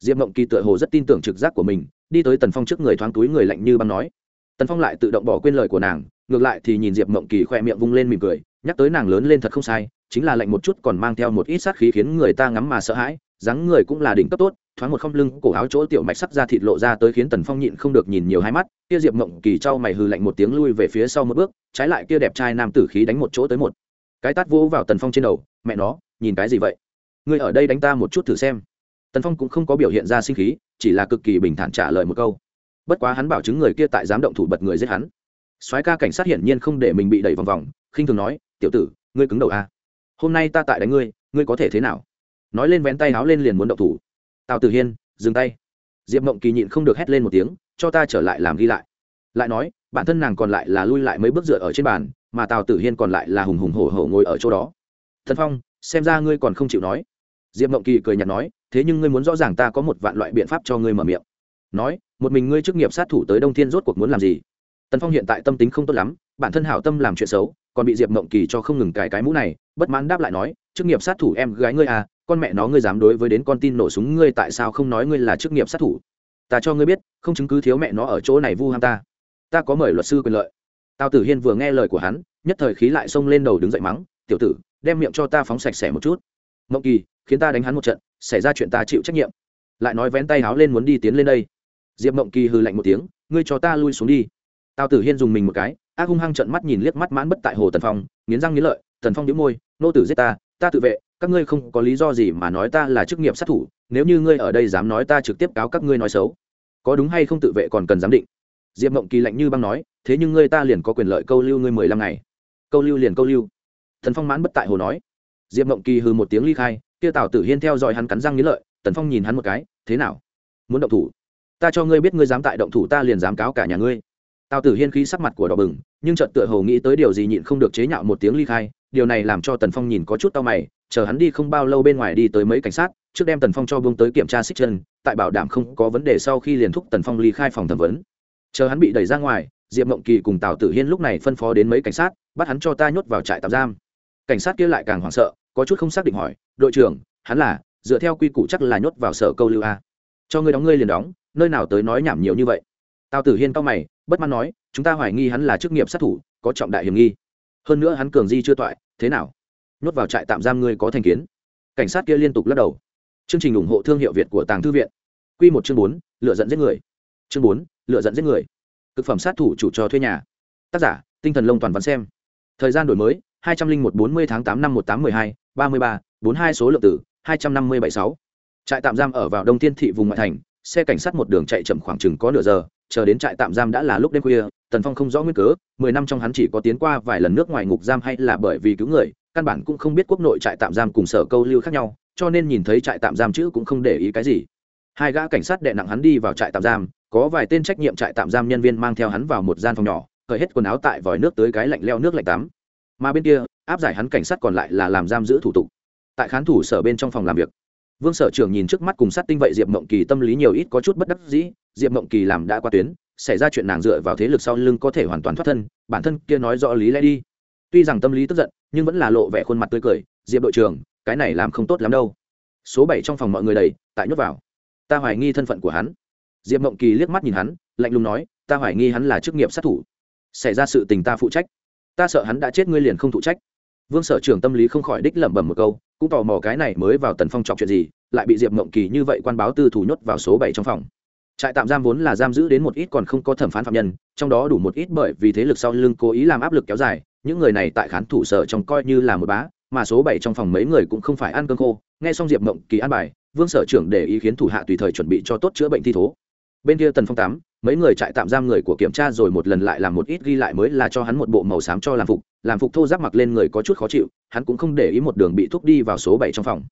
Diệp mộng kỳ tựa hồ rất tin tưởng trực giác của mình, đi tới tần phong trước người thoáng túi người lạnh như băng nói. Tần phong lại tự động bỏ quên lời của nàng, ngược lại thì nhìn diệp mộng kỳ khoe miệng vung lên mỉm cười, nhắc tới nàng lớn lên thật không sai, chính là lạnh một chút còn mang theo một ít sát khí khiến người ta ngắm mà sợ hãi, dáng người cũng là đỉnh cấp tốt, thoáng một không lưng, cổ áo chỗ tiểu mạch sắc ra thịt lộ ra tới khiến tần phong nhịn không được nhìn nhiều hai mắt, kia diệp mộng kỳ trao mày hư lạnh một tiếng lui về phía sau một bước, trái lại kia đẹp trai nam tử khí đánh một chỗ tới một. Cái tát vỗ vào tần phong trên đầu, mẹ nó, nhìn cái gì vậy? Ngươi ở đây đánh ta một chút thử xem. Tần phong cũng không có biểu hiện ra sinh khí, chỉ là cực kỳ bình thản trả lời một câu. Bất quá hắn bảo chứng người kia tại dám động thủ bật người giết hắn. Soái ca cảnh sát hiển nhiên không để mình bị đẩy vòng vòng, khinh thường nói, tiểu tử, ngươi cứng đầu a. Hôm nay ta tại đánh ngươi ngươi có thể thế nào? Nói lên vén tay háo lên liền muốn động thủ. Tào tử hiên, dừng tay. Diệp mộng kỳ nhịn không được hét lên một tiếng, cho ta trở lại làm ghi lại. Lại nói, bản thân nàng còn lại là lui lại mấy bước dựa ở trên bàn, mà tào tử hiên còn lại là hùng hùng hổ hổ ngồi ở chỗ đó. Thần phong, xem ra ngươi còn không chịu nói diệp mộng kỳ cười nhạt nói, thế nhưng ngươi muốn rõ ràng ta có một vạn loại biện pháp cho ngươi mở miệng. Nói, một mình ngươi chức nghiệp sát thủ tới đông thiên rốt cuộc muốn làm gì? Tần phong hiện tại tâm tính không tốt lắm, bản thân hảo tâm làm chuyện xấu, còn bị diệp mộng kỳ cho không ngừng cài cái mũ này, bất mãn đáp lại nói, chức nghiệp sát thủ em gái ngươi à con mẹ nó ngươi dám đối với đến con tin nổ súng ngươi tại sao không nói ngươi là chức nghiệp sát thủ? Ta cho ngươi biết, không chứng cứ thiếu mẹ nó ở chỗ này vu ham ta. Ta có mời luật sư quyền lợi. Tào tử hiên vừa nghe lời của hắn, nhất thời khí lại xông lên đầu đứng dậy mắng, tiểu tử, đem miệng cho ta phóng sạch sẽ một chút. Mộng kỳ khiến ta đánh hắn một trận, xảy ra chuyện ta chịu trách nhiệm. Lại nói vén tay háo lên muốn đi tiến lên đây. Diệp mộng kỳ hư lạnh một tiếng, ngươi cho ta lui xuống đi. Tào tử hiên dùng mình một cái, ác hung hăng trận mắt nhìn liếc mắt mãn bất tại hồ tần phong, nghiến răng nghiến lợi, tần phong đĩu môi, nô tử giết ta ta tự vệ, các ngươi không có lý do gì mà nói ta là chức nghiệp sát thủ, nếu như ngươi ở đây dám nói ta trực tiếp cáo các ngươi nói xấu, có đúng hay không tự vệ còn cần giám định. Diệp mộng kỳ lạnh như băng nói, thế nhưng ngươi ta liền có quyền lợi câu lưu ngươi mười lăm ngày. Câu lưu liền câu lưu. Thần phong mãn bất tại hồ nói. Diệp mộng kỳ hừ một tiếng ly khai kia tào tử hiên theo dõi hắn cắn răng nghĩ lợi, tần phong nhìn hắn một cái, thế nào? Muốn động thủ? Ta cho ngươi biết ngươi dám tại động thủ, ta liền dám cáo cả nhà ngươi. Tào tử hiên khí sắc mặt của đỏ bừng, nhưng trận tựa hồ nghĩ tới điều gì nhịn không được chế nhạo một tiếng ly khai, điều này làm cho tần phong nhìn có chút tao mày, chờ hắn đi không bao lâu bên ngoài đi tới mấy cảnh sát, trước đem tần phong cho bông tới kiểm tra xích chân, tại bảo đảm không có vấn đề sau khi liền thúc tần phong ly khai phòng thẩm vấn. Chờ hắn bị đẩy ra ngoài, diệp mộng kỳ cùng tào tử hiên lúc này phân phó đến mấy cảnh sát, bắt hắn cho ta nhốt vào trại tạm giam. Cảnh sát kia lại càng hoảng sợ, có chút không xác định hỏi đội trưởng, hắn là, dựa theo quy củ chắc là nhốt vào sở câu lưu a. Cho ngươi đóng, ngươi liền đóng, nơi nào tới nói nhảm nhiều như vậy. Tào tử hiên cao mày, bất mãn nói, chúng ta hoài nghi hắn là chức nghiệp sát thủ, có trọng đại hiểm nghi. Hơn nữa hắn cường di chưa toại, thế nào? Nhốt vào trại tạm giam ngươi có thành kiến. Cảnh sát kia liên tục lắc đầu. Chương trình ủng hộ thương hiệu việt của tàng thư viện. Q một chương bốn, lựa dẫn giết người. Chương bốn, lựa dẫn giết người. Thực phẩm sát thủ chủ cho thuê nhà. Tác giả, tinh thần lông toàn văn xem. Thời gian đổi mới, hai trăm linh một bốn mươi tháng tám năm một tám mười hai, ba mươi ba bốn hai số lượng tử hai trăm năm mươi bảy sáu. Trại tạm giam ở vào đông Thiên thị vùng ngoại thành, xe cảnh sát một đường chạy chậm khoảng chừng có nửa giờ, chờ đến trại tạm giam đã là lúc đêm khuya, tần phong không rõ nguyên cớ, mười năm trong hắn chỉ có tiến qua vài lần nước ngoài ngục giam hay là bởi vì cứu người, căn bản cũng không biết quốc nội trại tạm giam cùng sở câu lưu khác nhau, cho nên nhìn thấy trại tạm giam chữ cũng không để ý cái gì. Hai gã cảnh sát đệ nặng hắn đi vào trại tạm giam, có vài tên trách nhiệm trại tạm giam nhân viên mang theo hắn vào một gian phòng nhỏ, cởi hết quần áo tại vòi nước tới cái lạnh leo nước lạnh tắm. Mà bên kia, áp giải hắn cảnh sát còn lại là làm giam giữ thủ tục tại khán thủ sở bên trong phòng làm việc. Vương sở trưởng nhìn trước mắt cùng sát tinh vậy diệp mộng kỳ tâm lý nhiều ít có chút bất đắc dĩ, diệp mộng kỳ làm đã qua tuyến, xảy ra chuyện nàng dựa vào thế lực sau lưng có thể hoàn toàn thoát thân, bản thân kia nói rõ lý lẽ đi. Tuy rằng tâm lý tức giận, nhưng vẫn là lộ vẻ khuôn mặt tươi cười, diệp đội trưởng, cái này làm không tốt lắm đâu. Số bảy trong phòng mọi người đầy, tại nhốt vào. Ta hoài nghi thân phận của hắn. Diệp mộng kỳ liếc mắt nhìn hắn, lạnh lùng nói, ta hoài nghi hắn là chức nghiệp sát thủ. Xảy ra sự tình ta phụ trách. Ta sợ hắn đã chết ngươi liền không phụ trách vương sở trưởng tâm lý không khỏi đích lẩm bẩm một câu, cũng tò mò cái này mới vào tần phong chọc chuyện gì, lại bị diệp mộng kỳ như vậy quan báo tư thủ nhốt vào số bảy trong phòng. Trại tạm giam vốn là giam giữ đến một ít còn không có thẩm phán phạm nhân, trong đó đủ một ít bởi vì thế lực sau lưng cố ý làm áp lực kéo dài, những người này tại khán thủ sở trong coi như là một bá, mà số bảy trong phòng mấy người cũng không phải ăn cơm khô. Nghe xong diệp mộng kỳ ăn bài, vương sở trưởng để ý khiến thủ hạ tùy thời chuẩn bị cho tốt chữa bệnh thi thố. Bên kia tần phong tám mấy người trại tạm giam người của kiểm tra rồi một lần lại làm một ít ghi lại mới là cho hắn một bộ màu xám cho làm phục. Làm phục thô giáp mặc lên người có chút khó chịu, hắn cũng không để ý một đường bị thúc đi vào số bảy trong phòng.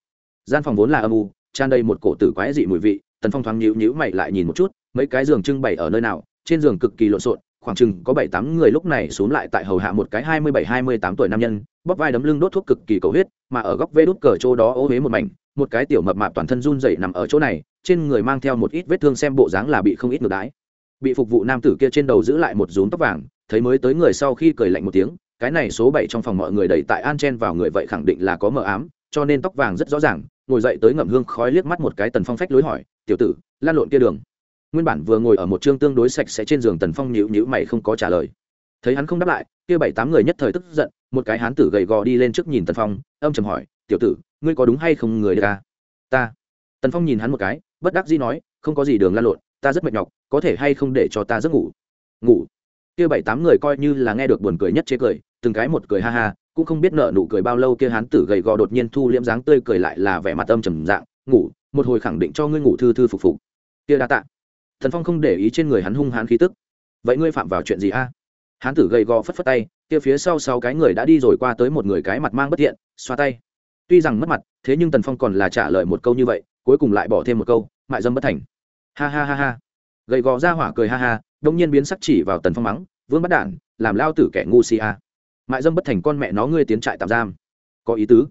Gian phòng vốn là âm u, tràn đầy một cổ tử quái dị mùi vị, tần phong thoáng nhíu nhíu mày lại nhìn một chút, mấy cái giường trưng bày ở nơi nào, trên giường cực kỳ lộn xộn, khoảng chừng có bảy tám người lúc này xuống lại tại hầu hạ một cái hai mươi bảy hai mươi tám tuổi nam nhân, bóp vai đấm lưng đốt thuốc cực kỳ cầu huyết, mà ở góc vê đốt cờ chỗ đó ô huế một mảnh, một cái tiểu mập mạp toàn thân run rẩy nằm ở chỗ này, trên người mang theo một ít vết thương xem bộ dáng là bị không ít ngược đái bị phục vụ nam tử kia trên đầu giữ lại một rúm tóc vàng, thấy mới tới người sau khi cười lạnh một tiếng, cái này số bảy trong phòng mọi người đẩy tại an chen vào người vậy khẳng định là có mờ ám, cho nên tóc vàng rất rõ ràng, ngồi dậy tới ngậm hương khói liếc mắt một cái tần phong phách lối hỏi, tiểu tử, lan lộn kia đường. Nguyên bản vừa ngồi ở một chương tương đối sạch sẽ trên giường tần phong nhịu nhịu mày không có trả lời. Thấy hắn không đáp lại, kia bảy tám người nhất thời tức giận, một cái hán tử gầy gò đi lên trước nhìn tần phong, âm chầm hỏi, tiểu tử, ngươi có đúng hay không người ca ta. Tần phong nhìn hắn một cái, bất đắc dĩ nói, không có gì đường lan lộn ta rất mệt nhọc, có thể hay không để cho ta giấc ngủ? Ngủ. Kia bảy tám người coi như là nghe được buồn cười nhất chế cười, từng cái một cười ha ha, cũng không biết nợ nụ cười bao lâu kia hán tử gầy gò đột nhiên thu liễm dáng tươi cười lại là vẻ mặt âm trầm dạng, ngủ, một hồi khẳng định cho ngươi ngủ thư thư phục phục. Kia đa tạ. Thần phong không để ý trên người hắn hung hán khí tức. Vậy ngươi phạm vào chuyện gì a? Hán tử gầy gò phất phất tay, kia phía sau sáu cái người đã đi rồi qua tới một người cái mặt mang bất thiện, xoa tay. Tuy rằng mất mặt, thế nhưng tần phong còn là trả lời một câu như vậy, cuối cùng lại bỏ thêm một câu, mại dâm bất thành ha ha ha ha. Gầy gò ra hỏa cười ha ha, đông nhiên biến sắc chỉ vào tần phong mắng, vương bắt đản làm lao tử kẻ ngu si a. Mại dâm bất thành con mẹ nó ngươi tiến trại tạm giam. Có ý tứ.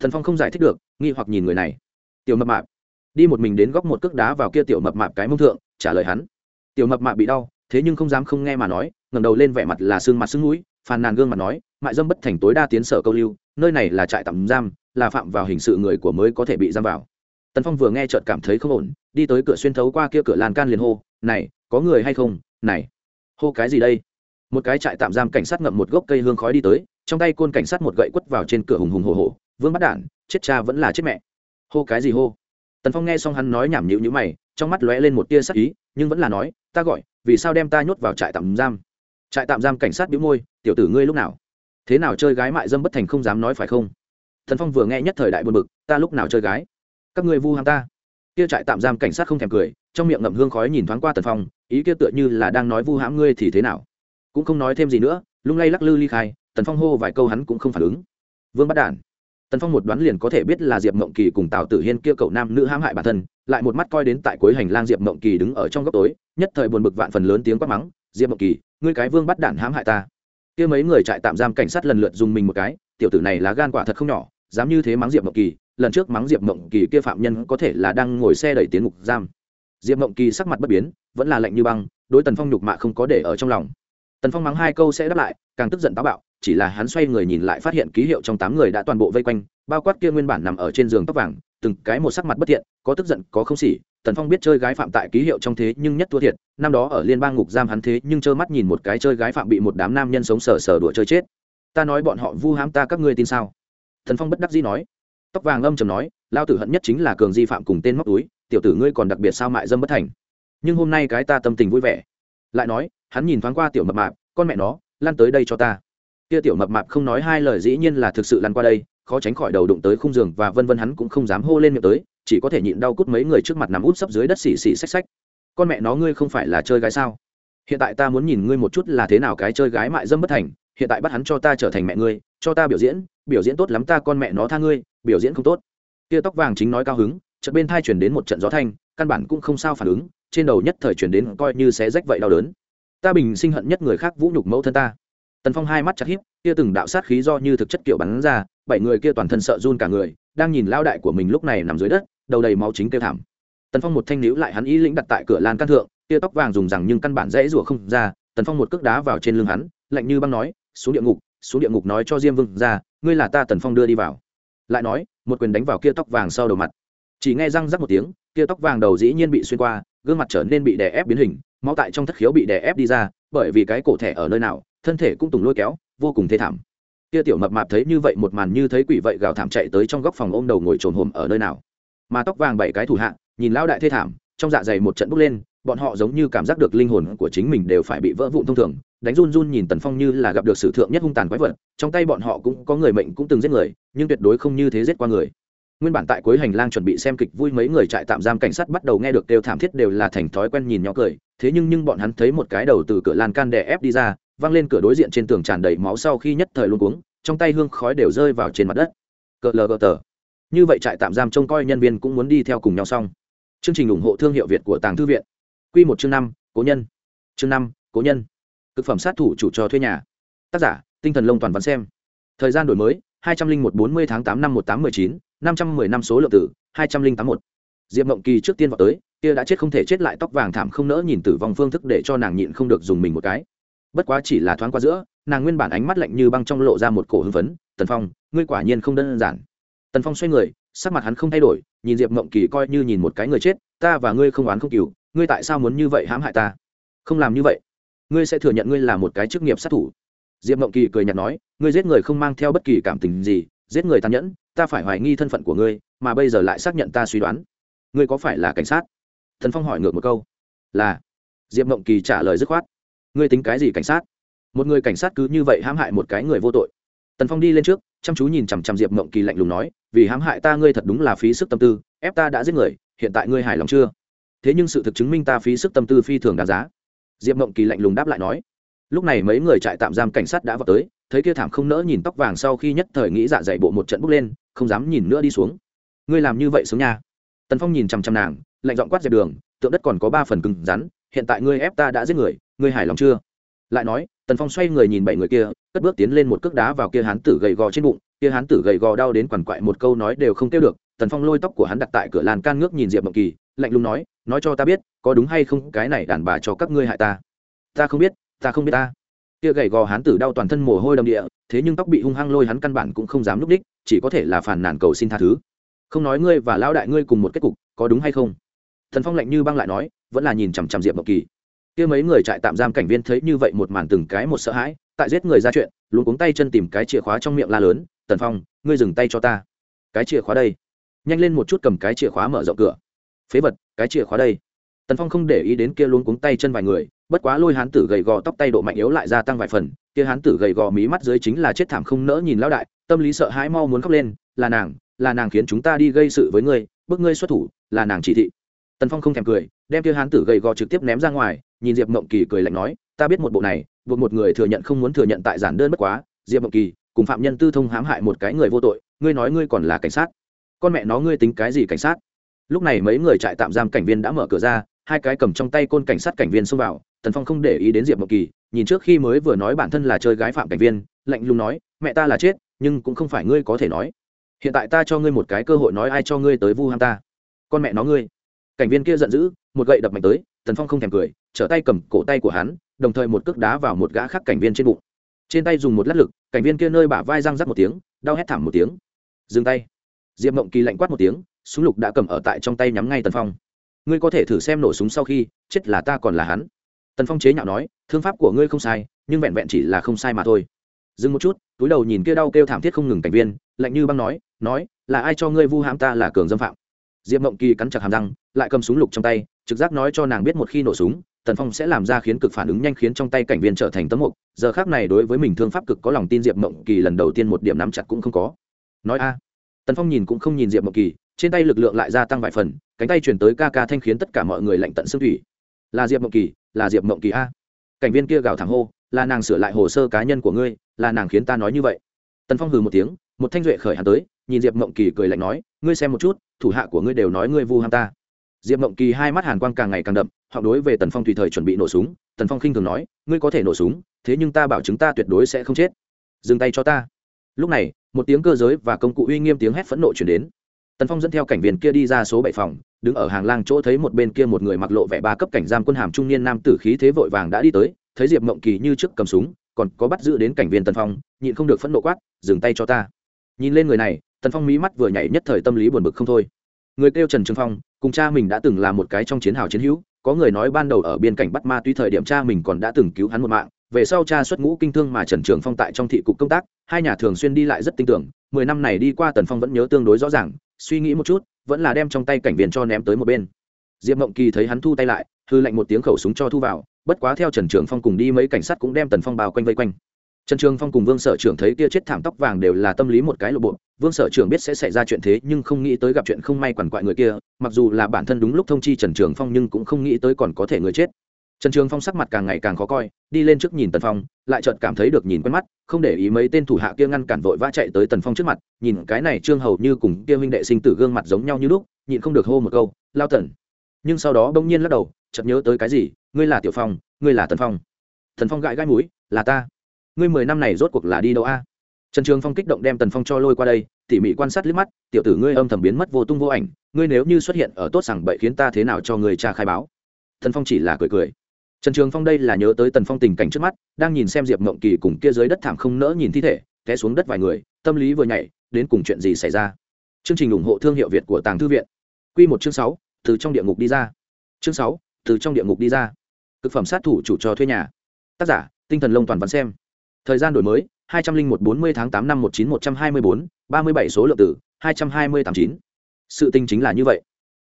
Thần phong không giải thích được, nghi hoặc nhìn người này. Tiểu mập mạp, đi một mình đến góc một cước đá vào kia tiểu mập mạp cái mông thượng, trả lời hắn. Tiểu mập mạp bị đau, thế nhưng không dám không nghe mà nói, ngẩng đầu lên vẻ mặt là xương mặt xương mũi, phàn nàn gương mặt nói, mại dâm bất thành tối đa tiến sở câu lưu, nơi này là trại tạm giam, là phạm vào hình sự người của mới có thể bị giam vào. Tần phong vừa nghe chợt cảm thấy không ổn đi tới cửa xuyên thấu qua kia cửa lan can liền hô, này, có người hay không? Này, hô cái gì đây? Một cái trại tạm giam cảnh sát ngậm một gốc cây hương khói đi tới, trong tay côn cảnh sát một gậy quất vào trên cửa hùng hùng hồ hồ vương bắt đản chết cha vẫn là chết mẹ. Hô cái gì hô? Tần phong nghe xong hắn nói nhảm nhịu nhữ mày, trong mắt lóe lên một tia sắc ý, nhưng vẫn là nói, ta gọi, vì sao đem ta nhốt vào trại tạm giam? Trại tạm giam cảnh sát bĩu môi, tiểu tử ngươi lúc nào? Thế nào chơi gái mại dâm bất thành không dám nói phải không? Thần phong vừa nghe nhất thời đại buồn bực, ta lúc nào chơi gái? Các ngươi vu ham ta kia trại tạm giam cảnh sát không thèm cười, trong miệng ngậm hương khói nhìn thoáng qua tần phong, ý kia tựa như là đang nói vu hãm ngươi thì thế nào. Cũng không nói thêm gì nữa, lung lay lắc lư ly khai, tần phong hô vài câu hắn cũng không phản ứng. Vương bắt đản. Tần phong một đoán liền có thể biết là diệp mộng kỳ cùng tào tử hiên kia cậu nam nữ hãm hại bản thân, lại một mắt coi đến tại cuối hành lang diệp mộng kỳ đứng ở trong góc tối, nhất thời buồn bực vạn phần lớn tiếng quát mắng, diệp mộng kỳ, ngươi cái vương bắt đản hãm hại ta. Kia mấy người trại tạm giam cảnh sát lần lượt dùng mình một cái, tiểu tử này là gan quả thật không nhỏ dám như thế mắng diệp mộng kỳ, lần trước mắng diệp mộng kỳ kia phạm nhân có thể là đang ngồi xe đẩy tiến ngục giam. Diệp mộng kỳ sắc mặt bất biến, vẫn là lạnh như băng, đối tần phong nhục mạ không có để ở trong lòng. Tần phong mắng hai câu sẽ đáp lại, càng tức giận táo bạo, chỉ là hắn xoay người nhìn lại phát hiện ký hiệu trong tám người đã toàn bộ vây quanh, bao quát kia nguyên bản nằm ở trên giường tóc vàng, từng cái một sắc mặt bất thiện, có tức giận, có không xỉ tần phong biết chơi gái phạm tại ký hiệu trong thế nhưng nhất thua thiệt, năm đó ở liên bang ngục giam hắn thế nhưng trơ mắt nhìn một cái chơi gái phạm bị một đám nam nhân sống sờ sờ đùa chơi chết. Ta nói bọn họ vu hãm ta, các ngươi tin sao? Thần phong bất đắc dĩ nói. Tóc vàng âm trầm nói lao tử hận nhất chính là cường di phạm cùng tên móc túi, tiểu tử ngươi còn đặc biệt sao mại dâm bất thành. Nhưng hôm nay cái ta tâm tình vui vẻ. Lại nói, hắn nhìn thoáng qua tiểu mập mạp, con mẹ nó lan tới đây cho ta. Kia tiểu mập mạp không nói hai lời dĩ nhiên là thực sự lăn qua đây, khó tránh khỏi đầu đụng tới khung giường và vân vân hắn cũng không dám hô lên miệng tới, chỉ có thể nhịn đau cút mấy người trước mặt nằm út sấp dưới đất xì xì xách xách. Con mẹ nó ngươi không phải là chơi gái sao? Hiện tại ta muốn nhìn ngươi một chút là thế nào cái chơi gái mại dâm bất thành, hiện tại bắt hắn cho ta trở thành mẹ ngươi, cho ta biểu diễn biểu diễn tốt lắm ta con mẹ nó tha ngươi, biểu diễn không tốt. Tia tóc vàng chính nói cao hứng, chợt bên thai chuyển đến một trận gió thanh, căn bản cũng không sao phản ứng, trên đầu nhất thời chuyển đến coi như xé rách vậy đau đớn. Ta bình sinh hận nhất người khác vũ nhục mẫu thân ta. Tần phong hai mắt chặt hiếp kia từng đạo sát khí do như thực chất kiểu bắn ra, bảy người kia toàn thân sợ run cả người, đang nhìn lao đại của mình lúc này nằm dưới đất, đầu đầy máu chính kêu thảm. Tần phong một thanh níu lại hắn ý lĩnh đặt tại cửa lan căn thượng, tia tóc vàng dùng rằng nhưng căn bản dễ rủa không ra, tần phong một cước đá vào trên lưng hắn, lạnh như băng nói, xuống địa ngục, xuống địa ngục nói cho diêm vương ra ngươi là ta tần phong đưa đi vào. Lại nói, một quyền đánh vào kia tóc vàng sau đầu mặt. Chỉ nghe răng rắc một tiếng, kia tóc vàng đầu dĩ nhiên bị xuyên qua, gương mặt trở nên bị đè ép biến hình, máu tại trong thất khiếu bị đè ép đi ra, bởi vì cái cổ thẻ ở nơi nào, thân thể cũng tùng lôi kéo, vô cùng thê thảm. Kia tiểu mập mạp thấy như vậy một màn như thấy quỷ vậy gào thảm chạy tới trong góc phòng ôm đầu ngồi trồn hồm ở nơi nào. Mà tóc vàng bảy cái thủ hạ, nhìn lao đại thê thảm, trong dạ dày một trận bốc lên bọn họ giống như cảm giác được linh hồn của chính mình đều phải bị vỡ vụn thông thường. Đánh run run nhìn tần phong như là gặp được sử thượng nhất hung tàn quái vật, trong tay bọn họ cũng có người mệnh cũng từng giết người, nhưng tuyệt đối không như thế giết qua người. Nguyên bản tại cuối hành lang chuẩn bị xem kịch vui mấy người trại tạm giam cảnh sát bắt đầu nghe được đều thảm thiết đều là thành thói quen nhìn nhỏ cười, thế nhưng nhưng bọn hắn thấy một cái đầu từ cửa lan can đè ép đi ra, văng lên cửa đối diện trên tường tràn đầy máu sau khi nhất thời luôn cuống, trong tay hương khói đều rơi vào trên mặt đất. Cờ lờ cờ tờ. Như vậy trại tạm giam trông coi nhân viên cũng muốn đi theo cùng nhau xong. Chương trình ủng hộ thương hiệu việt của tàng thư viện. Quy một chương năm cố nhân. Chương năm cố nhân. Cực phẩm sát thủ chủ cho thuê nhà. Tác giả tinh thần lông toàn văn xem. Thời gian đổi mới hai trăm linh một bốn mươi tháng tám năm một tám m ư ơ i chín năm trăm mười năm số lượng tử hai trăm linh tám một. Diệp mộng kỳ trước tiên vào tới kia đã chết không thể chết lại tóc vàng thảm không nỡ nhìn tử vong phương thức để cho nàng nhịn không được dùng mình một cái. Bất quá chỉ là thoáng qua giữa nàng nguyên bản ánh mắt lạnh như băng trong lộ ra một cổ hưng phấn tần phong ngươi quả nhiên không đơn giản. Tần phong xoay người sắc mặt hắn không thay đổi nhìn diệp mộng kỳ coi như nhìn một cái người chết ta và ngươi không oán không kỷ, ngươi tại sao muốn như vậy hãm hại ta? Không làm như vậy. Ngươi sẽ thừa nhận ngươi là một cái chức nghiệp sát thủ. Diệp mộng kỳ cười nhạt nói, ngươi giết người không mang theo bất kỳ cảm tình gì, giết người tàn nhẫn, ta phải hoài nghi thân phận của ngươi, mà bây giờ lại xác nhận ta suy đoán. Ngươi có phải là cảnh sát? Thần phong hỏi ngược một câu. Là. Diệp mộng kỳ trả lời dứt khoát. Ngươi tính cái gì cảnh sát? Một người cảnh sát cứ như vậy hãm hại một cái người vô tội. Tần phong đi lên trước, chăm chú nhìn chằm chằm diệp mộng kỳ lạnh lùng nói, vì hãm hại ta ngươi thật đúng là phí sức tâm tư, ép ta đã giết người, hiện tại ngươi hài lòng chưa? Thế nhưng sự thực chứng minh ta phí sức tâm tư phi thường đáng giá. Diệp mộng kỳ lạnh lùng đáp lại nói, lúc này mấy người trại tạm giam cảnh sát đã vào tới, thấy kia thảm không nỡ nhìn tóc vàng sau khi nhất thời nghĩ dạ dày bộ một trận bước lên, không dám nhìn nữa đi xuống. Ngươi làm như vậy xuống nha. Tần phong nhìn chằm chằm nàng, lạnh giọng quát dẹp đường, tượng đất còn có ba phần cứng rắn, hiện tại ngươi ép ta đã giết người, ngươi hài lòng chưa? Lại nói, tần phong xoay người nhìn bảy người kia, cất bước tiến lên một cước đá vào kia hán tử gầy gò trên bụng, kia hán tử gầy gò đau đến quằn quại một câu nói đều không kêu được. Tần phong lôi tóc của hắn đặt tại cửa lan can ngước nhìn diệp mộng kỳ, lạnh lùng nói nói cho ta biết, có đúng hay không cái này đàn bà cho các ngươi hại ta? Ta không biết, ta không biết ta. Kia gầy gò hán tử đau toàn thân mồ hôi đầm địa, thế nhưng tóc bị hung hăng lôi hắn căn bản cũng không dám núp đích, chỉ có thể là phản nàn cầu xin tha thứ. Không nói ngươi và lão đại ngươi cùng một kết cục, có đúng hay không? Thần phong lạnh như băng lại nói, vẫn là nhìn chằm chằm diệp mộng kỳ. Kia mấy người trại tạm giam cảnh viên thấy như vậy một màn từng cái một sợ hãi, tại giết người ra chuyện luôn cuống tay chân tìm cái chìa khóa trong miệng la lớn, tần phong, ngươi dừng tay cho ta. Cái chìa khóa đây. Nhanh lên một chút cầm cái chìa khóa mở rộng cửa. Phế vật cái chìa khóa đây. Tần phong không để ý đến kia luôn cuống tay chân vài người, bất quá lôi hán tử gầy gò tóc tay độ mạnh yếu lại gia tăng vài phần, kia hán tử gầy gò mí mắt dưới chính là chết thảm không nỡ nhìn lão đại, tâm lý sợ hãi mau muốn khóc lên, là nàng là nàng khiến chúng ta đi gây sự với ngươi, bức ngươi xuất thủ, là nàng chỉ thị. Tần phong không thèm cười, đem kia hán tử gầy gò trực tiếp ném ra ngoài, nhìn diệp mộng kỳ cười lạnh nói, ta biết một bộ này, buộc một người thừa nhận không muốn thừa nhận tại giản đơn bất quá, diệp mộng kỳ, cùng phạm nhân tư thông hãm hại một cái người vô tội, ngươi nói ngươi còn là cảnh sát. Con mẹ nó ngươi tính cái gì cảnh sát? Lúc này mấy người trại tạm giam cảnh viên đã mở cửa ra, hai cái cầm trong tay côn cảnh sát cảnh viên xông vào, tần phong không để ý đến diệp mộng kỳ, nhìn trước khi mới vừa nói bản thân là chơi gái phạm cảnh viên, lạnh lùng nói, mẹ ta là chết, nhưng cũng không phải ngươi có thể nói. Hiện tại ta cho ngươi một cái cơ hội nói ai cho ngươi tới vu ham ta. Con mẹ nó ngươi. Cảnh viên kia giận dữ, một gậy đập mạnh tới, tần phong không thèm cười, trở tay cầm cổ tay của hắn, đồng thời một cước đá vào một gã khác cảnh viên trên bụng. Trên tay dùng một lát lực, cảnh viên kia nơi bả vai răng rắc một tiếng, đau hét thảm một tiếng. Dừng tay. Diệp mộng kỳ lạnh quát một tiếng súng lục đã cầm ở tại trong tay nhắm ngay tần phong ngươi có thể thử xem nổ súng sau khi chết là ta còn là hắn tần phong chế nhạo nói thương pháp của ngươi không sai nhưng vẹn vẹn chỉ là không sai mà thôi dừng một chút túi đầu nhìn kia đau kêu thảm thiết không ngừng cảnh viên lạnh như băng nói nói là ai cho ngươi vu hãm ta là cường dâm phạm diệp mộng kỳ cắn chặt hàm răng lại cầm súng lục trong tay trực giác nói cho nàng biết một khi nổ súng tần phong sẽ làm ra khiến cực phản ứng nhanh khiến trong tay cảnh viên trở thành tấm mục giờ khác này đối với mình thương pháp cực có lòng tin diệp mộng kỳ lần đầu tiên một điểm nắm chặt cũng không có nói a tần phong nhìn cũng không nhìn diệp mộng kỳ trên tay lực lượng lại gia tăng vài phần, cánh tay chuyển tới ca ca thanh khiến tất cả mọi người lạnh tận xương thủy. Là diệp mộng kỳ, là diệp mộng kỳ a. Cảnh viên kia gào thẳng hô, là nàng sửa lại hồ sơ cá nhân của ngươi, là nàng khiến ta nói như vậy. Tần phong hừ một tiếng, một thanh duệ khởi hắn tới, nhìn diệp mộng kỳ cười lạnh nói, ngươi xem một chút, thủ hạ của ngươi đều nói ngươi vu ham ta. Diệp mộng kỳ hai mắt hàn quang càng ngày càng đậm, họ đối về tần phong tùy thời chuẩn bị nổ súng, tần phong khinh thường nói, ngươi có thể nổ súng, thế nhưng ta bảo chứng ta tuyệt đối sẽ không chết. Dừng tay cho ta. Lúc này, một tiếng cơ giới và công cụ uy nghiêm tiếng hét phẫn nộ chuyển đến tần phong dẫn theo cảnh viên kia đi ra số bảy phòng, đứng ở hàng lang chỗ thấy một bên kia một người mặc lộ vẻ ba cấp cảnh giam quân hàm trung niên nam tử khí thế vội vàng đã đi tới, thấy diệp mộng kỳ như trước cầm súng, còn có bắt giữ đến cảnh viên tần phong, nhịn không được phẫn nộ quát, dừng tay cho ta. Nhìn lên người này, tần phong mí mắt vừa nhảy nhất thời tâm lý buồn bực không thôi. Người kêu trần trường phong, cùng cha mình đã từng là một cái trong chiến hào chiến hữu, có người nói ban đầu ở biên cảnh bắt ma túy thời điểm cha mình còn đã từng cứu hắn một mạng, về sau cha xuất ngũ kinh thương mà trần trường phong tại trong thị cục công tác, hai nhà thường xuyên đi lại rất tin tưởng, mười năm này đi qua tần phong vẫn nhớ tương đối rõ ràng suy nghĩ một chút, vẫn là đem trong tay cảnh viên cho ném tới một bên. Diệp mộng kỳ thấy hắn thu tay lại, hư lạnh một tiếng khẩu súng cho thu vào, bất quá theo trần trường phong cùng đi mấy cảnh sát cũng đem tần phong bao quanh vây quanh. Trần trường phong cùng vương sở trưởng thấy kia chết thảm tóc vàng đều là tâm lý một cái lộ bộ, vương sở trưởng biết sẽ xảy ra chuyện thế nhưng không nghĩ tới gặp chuyện không may quản quại người kia, mặc dù là bản thân đúng lúc thông chi trần trường phong nhưng cũng không nghĩ tới còn có thể người chết trần trường phong sắc mặt càng ngày càng khó coi, đi lên trước nhìn tần phong, lại chợt cảm thấy được nhìn quen mắt, không để ý mấy tên thủ hạ kia ngăn cản vội vã chạy tới tần phong trước mặt, nhìn cái này trương hầu như cùng kia huynh đệ sinh tử gương mặt giống nhau như lúc, nhịn không được hô một câu, lao tần. Nhưng sau đó bỗng nhiên lắc đầu, chợt nhớ tới cái gì, ngươi là tiểu phong, ngươi là tần phong. Tần phong gãi gãi mũi, là ta. Ngươi mười năm này rốt cuộc là đi đâu a? Trần trường phong kích động đem tần phong cho lôi qua đây, tỉ mỉ quan sát liếc mắt, tiểu tử ngươi âm thầm biến mất vô tung vô ảnh, ngươi nếu như xuất hiện ở tốt sảng bậy khiến ta thế nào cho người cha khai báo? Tần phong chỉ là cười cười trần trường phong đây là nhớ tới tần phong tình cảnh trước mắt, đang nhìn xem diệp mộng kỳ cùng kia dưới đất thảm không nỡ nhìn thi thể, té xuống đất vài người, tâm lý vừa nhảy, đến cùng chuyện gì xảy ra? Chương trình ủng hộ thương hiệu việt của tàng thư viện. Q một chương sáu, từ trong địa ngục đi ra. Chương sáu, từ trong địa ngục đi ra. Thực phẩm sát thủ chủ cho thuê nhà. Tác giả, tinh thần lông toàn văn xem. Thời gian đổi mới, hai trăm linh một bốn mươi tháng tám năm một chín một trăm hai mươi bốn, ba mươi bảy số lượng tử, hai trăm hai mươi tám chín. Sự tinh chính là như vậy.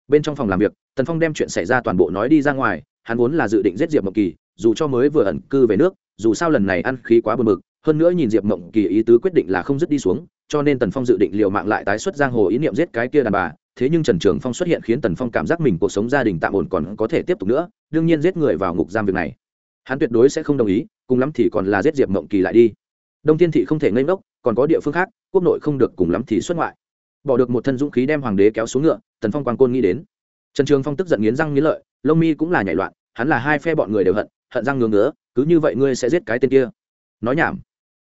Bên trong phòng làm việc, tần phong đem chuyện xảy ra toàn bộ nói đi ra ngoài hắn vốn là dự định giết diệp mộng kỳ, dù cho mới vừa ẩn cư về nước, dù sao lần này ăn khí quá bờ mực hơn nữa nhìn diệp mộng kỳ ý tứ quyết định là không dứt đi xuống, cho nên tần phong dự định liều mạng lại tái xuất giang hồ ý niệm giết cái kia đàn bà, thế nhưng trần trường phong xuất hiện khiến tần phong cảm giác mình cuộc sống gia đình tạm ổn còn có thể tiếp tục nữa, đương nhiên giết người vào ngục giam việc này. Hắn tuyệt đối sẽ không đồng ý, cùng lắm thì còn là giết diệp mộng kỳ lại đi. Đông thiên thị không thể ngây ngốc, còn có địa phương khác, quốc nội không được cùng lắm thì xuất ngoại. Bỏ được một thân dũng khí đem hoàng đế kéo xuống ngựa, tần phong quang côn nghĩ đến trần trường phong tức giận nghiến răng nghiến lợi, lông mi cũng là nhảy loạn, hắn là hai phe bọn người đều hận hận răng ngứa ngứa, cứ như vậy ngươi sẽ giết cái tên kia. Nói nhảm.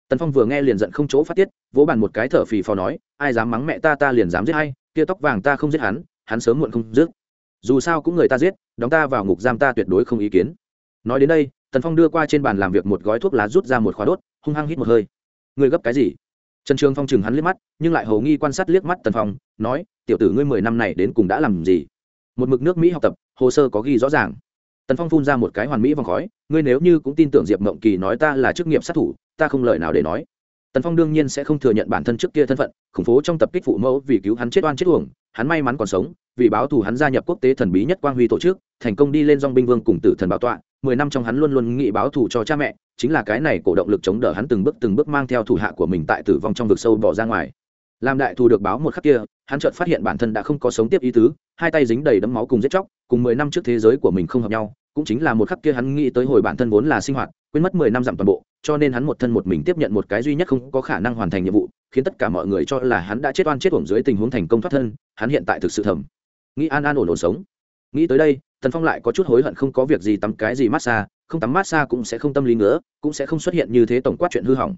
Tần phong vừa nghe liền giận không chỗ phát tiết, vỗ bàn một cái thở phì phò nói, ai dám mắng mẹ ta ta liền dám giết hay kia tóc vàng ta không giết hắn hắn sớm muộn không dứt dù sao cũng người ta giết, đóng ta vào ngục giam ta tuyệt đối không ý kiến. Nói đến đây, tần phong đưa qua trên bàn làm việc một gói thuốc lá rút ra một khóa đốt, hung hăng hít một hơi. Ngươi gấp cái gì? Trần trường phong chừng hắn liếc mắt, nhưng lại hầu nghi quan sát liếc mắt tần phong, nói, tiểu tử ngươi mười năm này đến cùng đã làm gì? Một mực nước mỹ học tập, hồ sơ có ghi rõ ràng. Tần phong phun ra một cái hoàn mỹ vòng khói, ngươi nếu như cũng tin tưởng diệp mộng kỳ nói ta là chức nghiệp sát thủ, ta không lời nào để nói. Tần phong đương nhiên sẽ không thừa nhận bản thân trước kia thân phận, khủng phố trong tập kích phụ mẫu vì cứu hắn chết oan chết uổng, hắn may mắn còn sống, vì báo thù hắn gia nhập quốc tế thần bí nhất quang huy tổ chức, thành công đi lên dong binh vương cùng tử thần bảo tọa, mười năm trong hắn luôn luôn nghĩ báo thù cho cha mẹ, chính là cái này cổ động lực chống đỡ hắn từng bước từng bước mang theo thủ hạ của mình tại tử vong trong vực sâu bỏ ra ngoài. Làm đại thù được báo một khắc kia hắn chợt phát hiện bản thân đã không có sống tiếp ý tứ, hai tay dính đầy đấm máu cùng giết chóc, cùng mười năm trước thế giới của mình không hợp nhau, cũng chính là một khắc kia hắn nghĩ tới hồi bản thân vốn là sinh hoạt, quên mất mười năm giảm toàn bộ, cho nên hắn một thân một mình tiếp nhận một cái duy nhất không có khả năng hoàn thành nhiệm vụ, khiến tất cả mọi người cho là hắn đã chết oan chết uổng dưới tình huống thành công thoát thân, hắn hiện tại thực sự thầm. Nghĩ an an ổn ổn sống. Nghĩ tới đây, tần phong lại có chút hối hận không có việc gì tắm cái gì massage, không tắm massage cũng sẽ không tâm lý nữa cũng sẽ không xuất hiện như thế tổng quát chuyện hư hỏng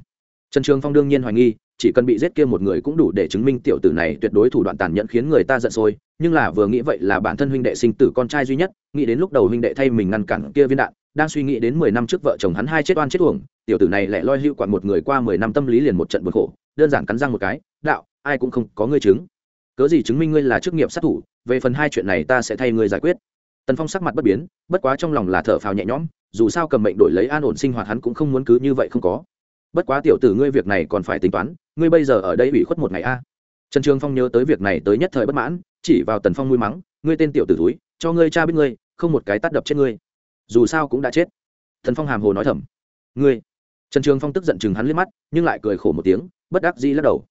trần trường phong đương nhiên hoài nghi, chỉ cần bị giết kia một người cũng đủ để chứng minh tiểu tử này tuyệt đối thủ đoạn tàn nhẫn khiến người ta giận sôi, nhưng là vừa nghĩ vậy là bản thân huynh đệ sinh tử con trai duy nhất, nghĩ đến lúc đầu huynh đệ thay mình ngăn cản kia viên đạn, đang suy nghĩ đến mười năm trước vợ chồng hắn hai chết oan chết uổng, tiểu tử này lại loi hữu quản một người qua mười năm tâm lý liền một trận buồn khổ, đơn giản cắn răng một cái, đạo, ai cũng không có ngươi chứng. Cớ gì chứng minh ngươi là chức nghiệp sát thủ, về phần hai chuyện này ta sẽ thay ngươi giải quyết. Tần phong sắc mặt bất biến, bất quá trong lòng là thở phào nhẹ nhõm, dù sao cầm mệnh đổi lấy an ổn sinh hoạt hắn cũng không muốn cứ như vậy không có bất quá tiểu tử ngươi việc này còn phải tính toán, ngươi bây giờ ở đây ủy khuất một ngày a. Trần trường phong nhớ tới việc này tới nhất thời bất mãn, chỉ vào tần phong nuôi mắng, ngươi tên tiểu tử túi cho ngươi cha biết ngươi, không một cái tắt đập chết ngươi. Dù sao cũng đã chết. Thần phong hàm hồ nói thầm. Ngươi. Trần trường phong tức giận chừng hắn liếc mắt, nhưng lại cười khổ một tiếng, bất đắc dĩ lắc đầu.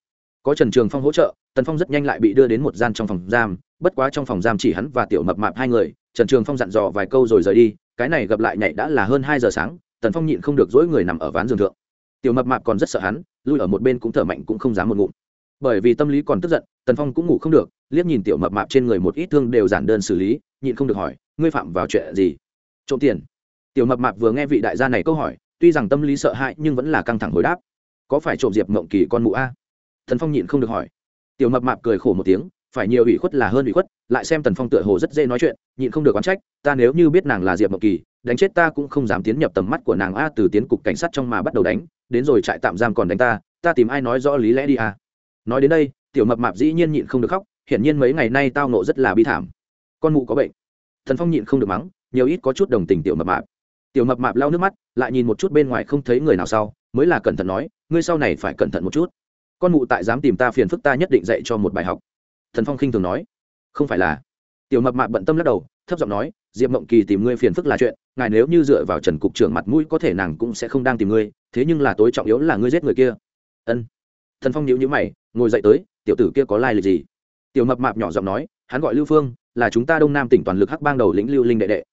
Có trần trường phong hỗ trợ, tần phong rất nhanh lại bị đưa đến một gian trong phòng giam, bất quá trong phòng giam chỉ hắn và tiểu mập mạp hai người, trần trường phong dặn dò vài câu rồi rời đi, cái này gặp lại nhảy đã là hơn hai giờ sáng, tần phong nhịn không được dỗi người nằm ở ván giường thượng tiểu mập mạp còn rất sợ hắn, lui ở một bên cũng thở mạnh cũng không dám một ngụm. Bởi vì tâm lý còn tức giận, tần phong cũng ngủ không được, liếc nhìn tiểu mập mạp trên người một ít thương đều giản đơn xử lý, nhịn không được hỏi, ngươi phạm vào chuyện gì? Trộm tiền. Tiểu mập mạp vừa nghe vị đại gia này câu hỏi, tuy rằng tâm lý sợ hãi nhưng vẫn là căng thẳng hồi đáp. Có phải trộm diệp mộng kỳ con mụ a? Thần phong nhịn không được hỏi. Tiểu mập mạp cười khổ một tiếng, phải nhiều ủy khuất là hơn ủy khuất, lại xem tần phong tựa hồ rất dễ nói chuyện, nhịn không được oán trách, ta nếu như biết nàng là diệp mộng kỳ, đánh chết ta cũng không dám tiến nhập tầm mắt của nàng a, từ tiến cục cảnh sát trong mà bắt đầu đánh đến rồi trại tạm giam còn đánh ta ta tìm ai nói rõ lý lẽ đi à? nói đến đây, tiểu mập mạp dĩ nhiên nhịn không được khóc, hiển nhiên mấy ngày nay tao nộ rất là bi thảm. Con mụ có bệnh. Thần phong nhịn không được mắng, nhiều ít có chút đồng tình tiểu mập mạp. Tiểu mập mạp lau nước mắt, lại nhìn một chút bên ngoài không thấy người nào sau, mới là cẩn thận nói, ngươi sau này phải cẩn thận một chút. Con mụ tại dám tìm ta phiền phức ta nhất định dạy cho một bài học. Thần phong khinh thường nói. Không phải là. Tiểu mập mạp bận tâm lắc đầu, thấp giọng nói, diệp mộng kỳ tìm ngươi phiền phức là chuyện ngài nếu như dựa vào trần cục trưởng mặt mũi có thể nàng cũng sẽ không đang tìm ngươi, thế nhưng là tối trọng yếu là ngươi giết người kia. Ân. Thần phong nhíu nhíu mày, ngồi dậy tới, tiểu tử kia có lai lịch gì? Tiểu mập mạp nhỏ giọng nói, hắn gọi lưu phương, là chúng ta đông nam tỉnh toàn lực hắc bang đầu lĩnh lưu linh đệ đệ.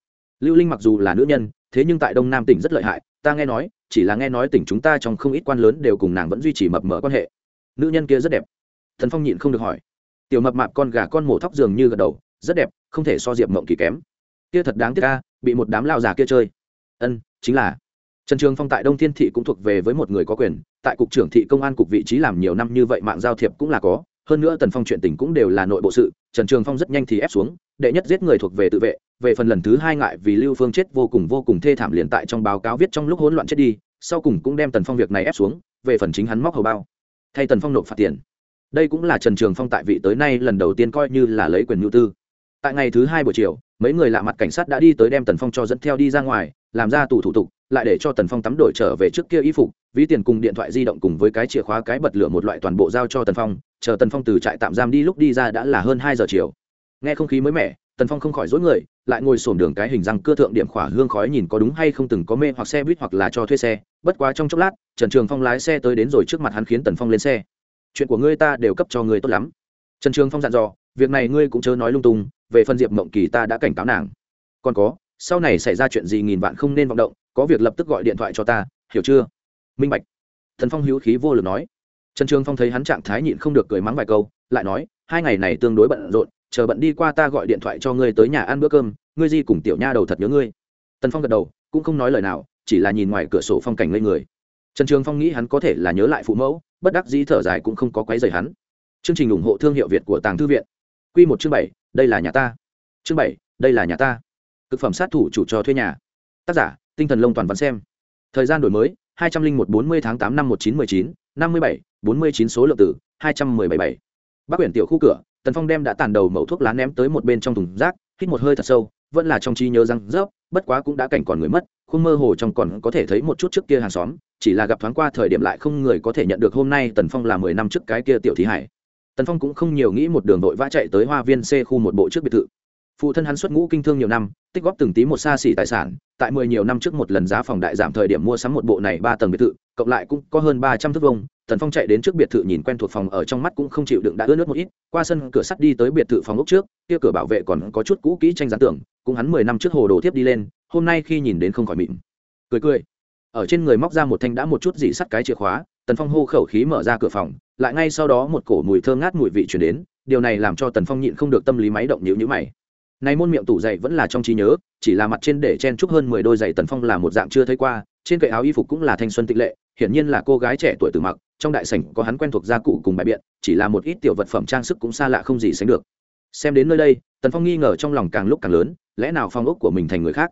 Lưu linh mặc dù là nữ nhân, thế nhưng tại đông nam tỉnh rất lợi hại, ta nghe nói, chỉ là nghe nói tỉnh chúng ta trong không ít quan lớn đều cùng nàng vẫn duy trì mập mờ quan hệ. Nữ nhân kia rất đẹp. Thần phong nhịn không được hỏi. Tiểu mập mạp con gà con mổ thóc dường như gật đầu, rất đẹp, không thể so diệp mộng kỳ kém kia thật đáng tiếc ca bị một đám lao già kia chơi. Ân, chính là. Trần trường phong tại đông thiên thị cũng thuộc về với một người có quyền, tại cục trưởng thị công an cục vị trí làm nhiều năm như vậy mạng giao thiệp cũng là có. Hơn nữa tần phong chuyện tình cũng đều là nội bộ sự, trần trường phong rất nhanh thì ép xuống, đệ nhất giết người thuộc về tự vệ, về phần lần thứ hai ngại vì lưu phương chết vô cùng vô cùng thê thảm liền tại trong báo cáo viết trong lúc hỗn loạn chết đi, sau cùng cũng đem tần phong việc này ép xuống, về phần chính hắn móc hầu bao. Thay tần phong nộp phạt tiền. Đây cũng là trần trường phong tại vị tới nay lần đầu tiên coi như là lấy quyền nhu tư. Tại ngày thứ hai buổi chiều mấy người lạ mặt cảnh sát đã đi tới đem tần phong cho dẫn theo đi ra ngoài, làm ra tủ thủ tục, lại để cho tần phong tắm đổi trở về trước kia y phục, ví tiền cùng điện thoại di động cùng với cái chìa khóa cái bật lửa một loại toàn bộ giao cho tần phong, chờ tần phong từ trại tạm giam đi lúc đi ra đã là hơn hai giờ chiều. Nghe không khí mới mẻ, tần phong không khỏi dối người, lại ngồi sổm đường cái hình răng cưa thượng điểm khỏa hương khói nhìn có đúng hay không từng có mê hoặc xe buýt hoặc là cho thuê xe, bất quá trong chốc lát, trần trường phong lái xe tới đến rồi trước mặt hắn khiến tần phong lên xe. Chuyện của ngươi ta đều cấp cho ngươi tốt lắm. Trần trường phong dặn dò, việc này ngươi cũng chớ nói lung tung về phần diệp mộng kỳ ta đã cảnh cáo nàng. Còn có, sau này xảy ra chuyện gì nghìn vạn không nên vọng động, có việc lập tức gọi điện thoại cho ta, hiểu chưa? Minh bạch. Thần phong hữu khí vô lực nói. Trần trường phong thấy hắn trạng thái nhịn không được cười mắng vài câu, lại nói, hai ngày này tương đối bận rộn, chờ bận đi qua ta gọi điện thoại cho ngươi tới nhà ăn bữa cơm, ngươi di cùng tiểu nha đầu thật nhớ ngươi. Tần phong gật đầu, cũng không nói lời nào, chỉ là nhìn ngoài cửa sổ phong cảnh lên người. Trần trường phong nghĩ hắn có thể là nhớ lại phụ mẫu, bất đắc dĩ thở dài cũng không có quấy rầy hắn. Chương trình ủng hộ thương hiệu việt của tàng thư viện. Q một chương bảy đây là nhà ta. Chương bảy, đây là nhà ta. Cực phẩm sát thủ chủ cho thuê nhà. Tác giả, tinh thần lông toàn văn xem. Thời gian đổi mới, hai trăm linh một bốn mươi tháng tám năm một chín trăm chín, năm mươi bảy, bốn mươi chín số lượng tử hai trăm mười bảy bảy. Bác quyển tiểu khu cửa, tần phong đem đã tàn đầu mẫu thuốc lá ném tới một bên trong thùng rác, hít một hơi thật sâu, vẫn là trong trí nhớ răng rớp, bất quá cũng đã cảnh còn người mất, khuôn mơ hồ trong còn có thể thấy một chút trước kia hàng xóm, chỉ là gặp thoáng qua thời điểm lại không người có thể nhận được hôm nay tần phong là mười năm trước cái kia tiểu thí hải tần phong cũng không nhiều nghĩ một đường đội vã chạy tới hoa viên c khu một bộ trước biệt thự. Phụ thân hắn xuất ngũ kinh thương nhiều năm, tích góp từng tí một xa xỉ tài sản, tại mười nhiều năm trước một lần giá phòng đại giảm thời điểm mua sắm một bộ này ba tầng biệt thự, cộng lại cũng có hơn ba trăm thước vông tần phong chạy đến trước biệt thự nhìn quen thuộc phòng ở trong mắt cũng không chịu đựng đã ướt nước một ít, qua sân cửa sắt đi tới biệt thự phòng ốc trước, kia cửa bảo vệ còn có chút cũ kỹ tranh gián tưởng cũng hắn mười năm trước hồ đồ tiếp đi lên, hôm nay khi nhìn đến không khỏi mịn. Cười cười. Ở trên người móc ra một thanh đã một chút dị sắt cái chìa khóa, tần phong hô khẩu khí mở ra cửa phòng lại ngay sau đó một cổ mùi thơm ngát mùi vị chuyển đến, điều này làm cho tần phong nhịn không được tâm lý máy động nhữ nhữ mày. Này môn miệng tủ dày vẫn là trong trí nhớ, chỉ là mặt trên để chen chúc hơn mười đôi giày tần phong là một dạng chưa thấy qua, trên cậy áo y phục cũng là thanh xuân tịch lệ, hiển nhiên là cô gái trẻ tuổi từ mặc, trong đại sảnh có hắn quen thuộc gia cụ cùng bài biện, chỉ là một ít tiểu vật phẩm trang sức cũng xa lạ không gì sánh được. Xem đến nơi đây, tần phong nghi ngờ trong lòng càng lúc càng lớn, lẽ nào phong ốc của mình thành người khác?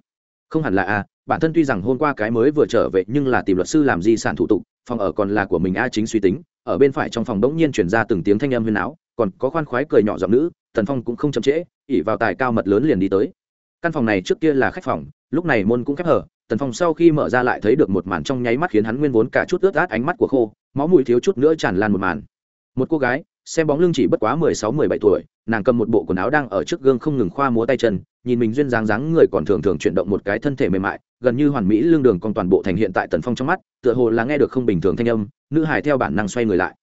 Không hẳn là a bản thân tuy rằng hôm qua cái mới vừa trở về nhưng là tìm luật sư làm di sản thủ tục, phòng ở còn là của mình a chính suy tính ở bên phải trong phòng bỗng nhiên chuyển ra từng tiếng thanh âm huyền áo, còn có khoan khoái cười nhỏ giọng nữ, tần phong cũng không chậm trễ, ỉ vào tài cao mật lớn liền đi tới. Căn phòng này trước kia là khách phòng, lúc này môn cũng khép hở, tần phong sau khi mở ra lại thấy được một màn trong nháy mắt khiến hắn nguyên vốn cả chút ướt át ánh mắt của khô, máu mùi thiếu chút nữa tràn lan một màn. Một cô gái, xem bóng lưng chỉ bất quá mười sáu, mười bảy tuổi, nàng cầm một bộ quần áo đang ở trước gương không ngừng khoa múa tay chân nhìn mình duyên dáng dáng người còn thường thường chuyển động một cái thân thể mềm mại, gần như hoàn mỹ lương đường còn toàn bộ thành hiện tại tần phong trong mắt, tựa hồ là nghe được không bình thường thanh âm, nữ hải theo bản năng xoay người lại.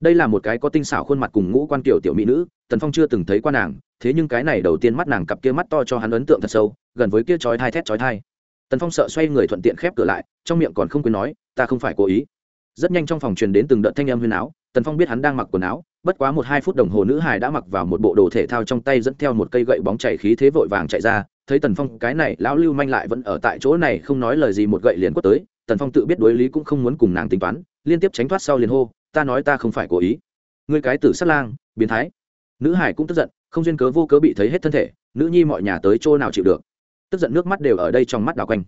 Đây là một cái có tinh xảo khuôn mặt cùng ngũ quan kiểu tiểu mỹ nữ, tần phong chưa từng thấy qua nàng, thế nhưng cái này đầu tiên mắt nàng cặp kia mắt to cho hắn ấn tượng thật sâu, gần với kia chói thai thét chói thai. Tần phong sợ xoay người thuận tiện khép cửa lại, trong miệng còn không quên nói, ta không phải cố ý rất nhanh trong phòng truyền đến từng đợt thanh âm huyền áo, tần phong biết hắn đang mặc quần áo, bất quá một hai phút đồng hồ nữ hải đã mặc vào một bộ đồ thể thao trong tay dẫn theo một cây gậy bóng chảy khí thế vội vàng chạy ra, thấy tần phong, cái này, lão lưu manh lại vẫn ở tại chỗ này, không nói lời gì một gậy liền quất tới, tần phong tự biết đối lý cũng không muốn cùng nàng tính toán, liên tiếp tránh thoát sau liền hô, ta nói ta không phải cố ý. Người cái tử sát lang, biến thái. Nữ hải cũng tức giận, không duyên cớ vô cớ bị thấy hết thân thể, nữ nhi mọi nhà tới chỗ nào chịu được. Tức giận nước mắt đều ở đây trong mắt đào quanh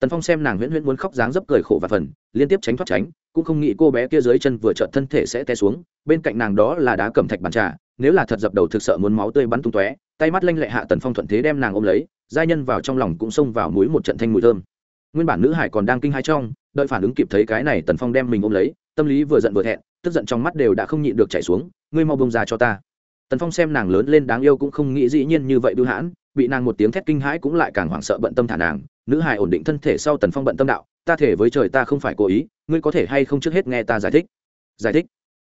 tần phong xem nàng huyễn huyễn muốn khóc dáng dấp cười khổ và phần, liên tiếp tránh thoát tránh, cũng không nghĩ cô bé kia dưới chân vừa trợn thân thể sẽ té xuống, bên cạnh nàng đó là đá cầm thạch bàn trà, nếu là thật dập đầu thực sợ muốn máu tươi bắn tung tóe, tay mắt lanh lệ hạ tần phong thuận thế đem nàng ôm lấy, giai nhân vào trong lòng cũng xông vào mũi một trận thanh mùi thơm. Nguyên bản nữ hải còn đang kinh hai trong, đợi phản ứng kịp thấy cái này tần phong đem mình ôm lấy, tâm lý vừa giận vừa thẹn, tức giận trong mắt đều đã không nhịn được chảy xuống, ngươi mau bông ra cho ta. Tần phong xem nàng lớn lên đáng yêu cũng không nghĩ dĩ nhiên như vậy bưu hãn, bị nàng một tiếng thét kinh hãi cũng lại càng hoảng sợ bận tâm thả nàng nữ hài ổn định thân thể sau tần phong bận tâm đạo, ta thể với trời ta không phải cố ý, ngươi có thể hay không trước hết nghe ta giải thích? Giải thích?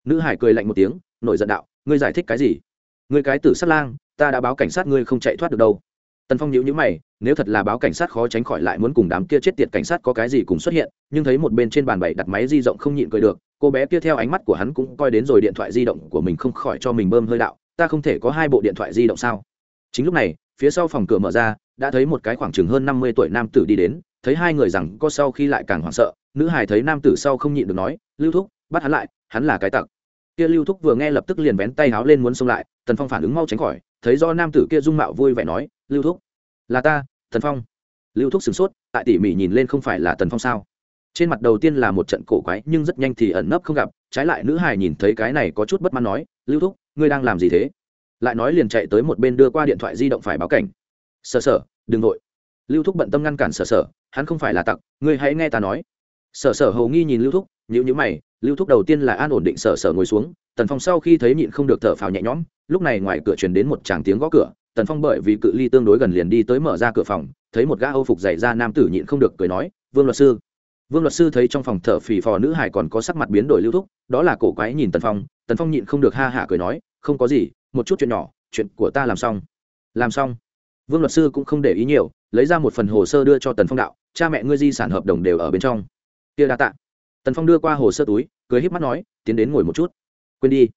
Nữ hải cười lạnh một tiếng, nổi giận đạo, ngươi giải thích cái gì? Ngươi cái tử sát lang, ta đã báo cảnh sát ngươi không chạy thoát được đâu. Tần phong nhíu nhíu mày, nếu thật là báo cảnh sát khó tránh khỏi lại muốn cùng đám kia chết tiệt cảnh sát có cái gì cùng xuất hiện, nhưng thấy một bên trên bàn bày đặt máy di động không nhịn cười được, cô bé kia theo ánh mắt của hắn cũng coi đến rồi điện thoại di động của mình không khỏi cho mình bơm hơi đạo, ta không thể có hai bộ điện thoại di động sao? Chính lúc này phía sau phòng cửa mở ra, đã thấy một cái khoảng chừng hơn năm mươi tuổi nam tử đi đến, thấy hai người rằng có sau khi lại càng hoảng sợ, nữ hài thấy nam tử sau không nhịn được nói, lưu thúc, bắt hắn lại, hắn là cái tặc. Kia lưu thúc vừa nghe lập tức liền vén tay háo lên muốn xông lại, tần phong phản ứng mau tránh khỏi, thấy do nam tử kia dung mạo vui vẻ nói, lưu thúc, là ta, tần phong. Lưu thúc sửng sốt, tại tỉ mỉ nhìn lên không phải là tần phong sao? Trên mặt đầu tiên là một trận cổ quái, nhưng rất nhanh thì ẩn nấp không gặp, trái lại nữ hài nhìn thấy cái này có chút bất mãn nói, lưu thúc, ngươi đang làm gì thế? Lại nói liền chạy tới một bên đưa qua điện thoại di động phải báo cảnh. Sở sở, đừng vội. Lưu thúc bận tâm ngăn cản sở sở, hắn không phải là tặc, ngươi hãy nghe ta nói. Sở sở hầu nghi nhìn lưu thúc nhữ nhữ mày, lưu thúc đầu tiên là an ổn định sở sở ngồi xuống, tần phong sau khi thấy nhịn không được thở phào nhẹ nhõm, lúc này ngoài cửa truyền đến một tràng tiếng gõ cửa, tần phong bởi vì cự ly tương đối gần liền đi tới mở ra cửa phòng, thấy một gã âu phục dày ra nam tử nhịn không được cười nói, vương luật sư. Vương luật sư thấy trong phòng thở phì phò nữ hải còn có sắc mặt biến đổi lưu thúc, đó là cổ quái nhìn tần phong tần phong nhịn không được ha hả cười nói, không có gì một chút chuyện nhỏ, chuyện của ta làm xong. Làm xong? Vương luật sư cũng không để ý nhiều, lấy ra một phần hồ sơ đưa cho tần phong đạo, cha mẹ ngươi di sản hợp đồng đều ở bên trong. Kia đa tạ. Tần phong đưa qua hồ sơ túi, cười híp mắt nói, tiến đến ngồi một chút. Quên đi.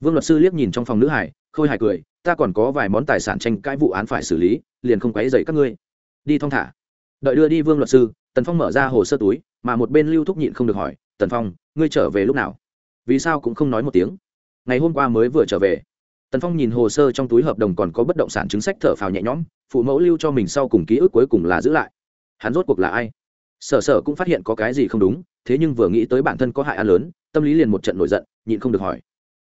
Vương luật sư liếc nhìn trong phòng nữ hải, khôi hài cười, ta còn có vài món tài sản tranh cãi vụ án phải xử lý, liền không quấy dậy các ngươi. Đi thong thả. Đợi đưa đi vương luật sư, tần phong mở ra hồ sơ túi, mà một bên lưu thúc nhịn không được hỏi, tần phong, ngươi trở về lúc nào? Vì sao cũng không nói một tiếng. Ngày hôm qua mới vừa trở về tần phong nhìn hồ sơ trong túi hợp đồng còn có bất động sản chứng sách thở phào nhẹ nhõm, phụ mẫu lưu cho mình sau cùng ký ức cuối cùng là giữ lại. Hắn rốt cuộc là ai? Sở sở cũng phát hiện có cái gì không đúng, thế nhưng vừa nghĩ tới bản thân có hại ăn lớn, tâm lý liền một trận nổi giận, nhịn không được hỏi.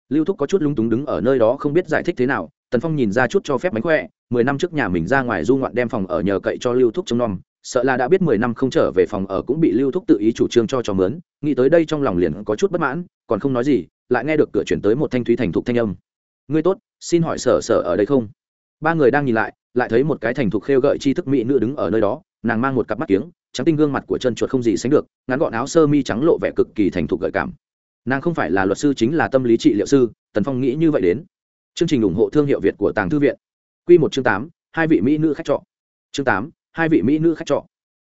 Lưu thúc có chút lúng túng đứng ở nơi đó không biết giải thích thế nào, tần phong nhìn ra chút cho phép mánh khỏe, mười năm trước nhà mình ra ngoài du ngoạn đem phòng ở nhờ cậy cho lưu thúc trông nom, sợ là đã biết mười năm không trở về phòng ở cũng bị lưu thúc tự ý chủ trương cho cho mướn, nghĩ tới đây trong lòng liền có chút bất mãn, còn không nói gì, lại nghe được cửa chuyển tới một thanh thúy thành thục thanh âm ngươi tốt, xin hỏi sở sở ở đây không? Ba người đang nhìn lại lại thấy một cái thành thục khêu gợi chi thức mỹ nữ đứng ở nơi đó, nàng mang một cặp mắt kiếng, trắng tinh gương mặt của chân chuột không gì sánh được, ngắn gọn áo sơ mi trắng lộ vẻ cực kỳ thành thục gợi cảm. Nàng không phải là luật sư chính là tâm lý trị liệu sư, tần phong nghĩ như vậy đến. Chương trình ủng hộ thương hiệu việt của tàng thư viện. Q một chương tám, hai vị mỹ nữ khách trọ. Chương tám, hai vị mỹ nữ khách trọ.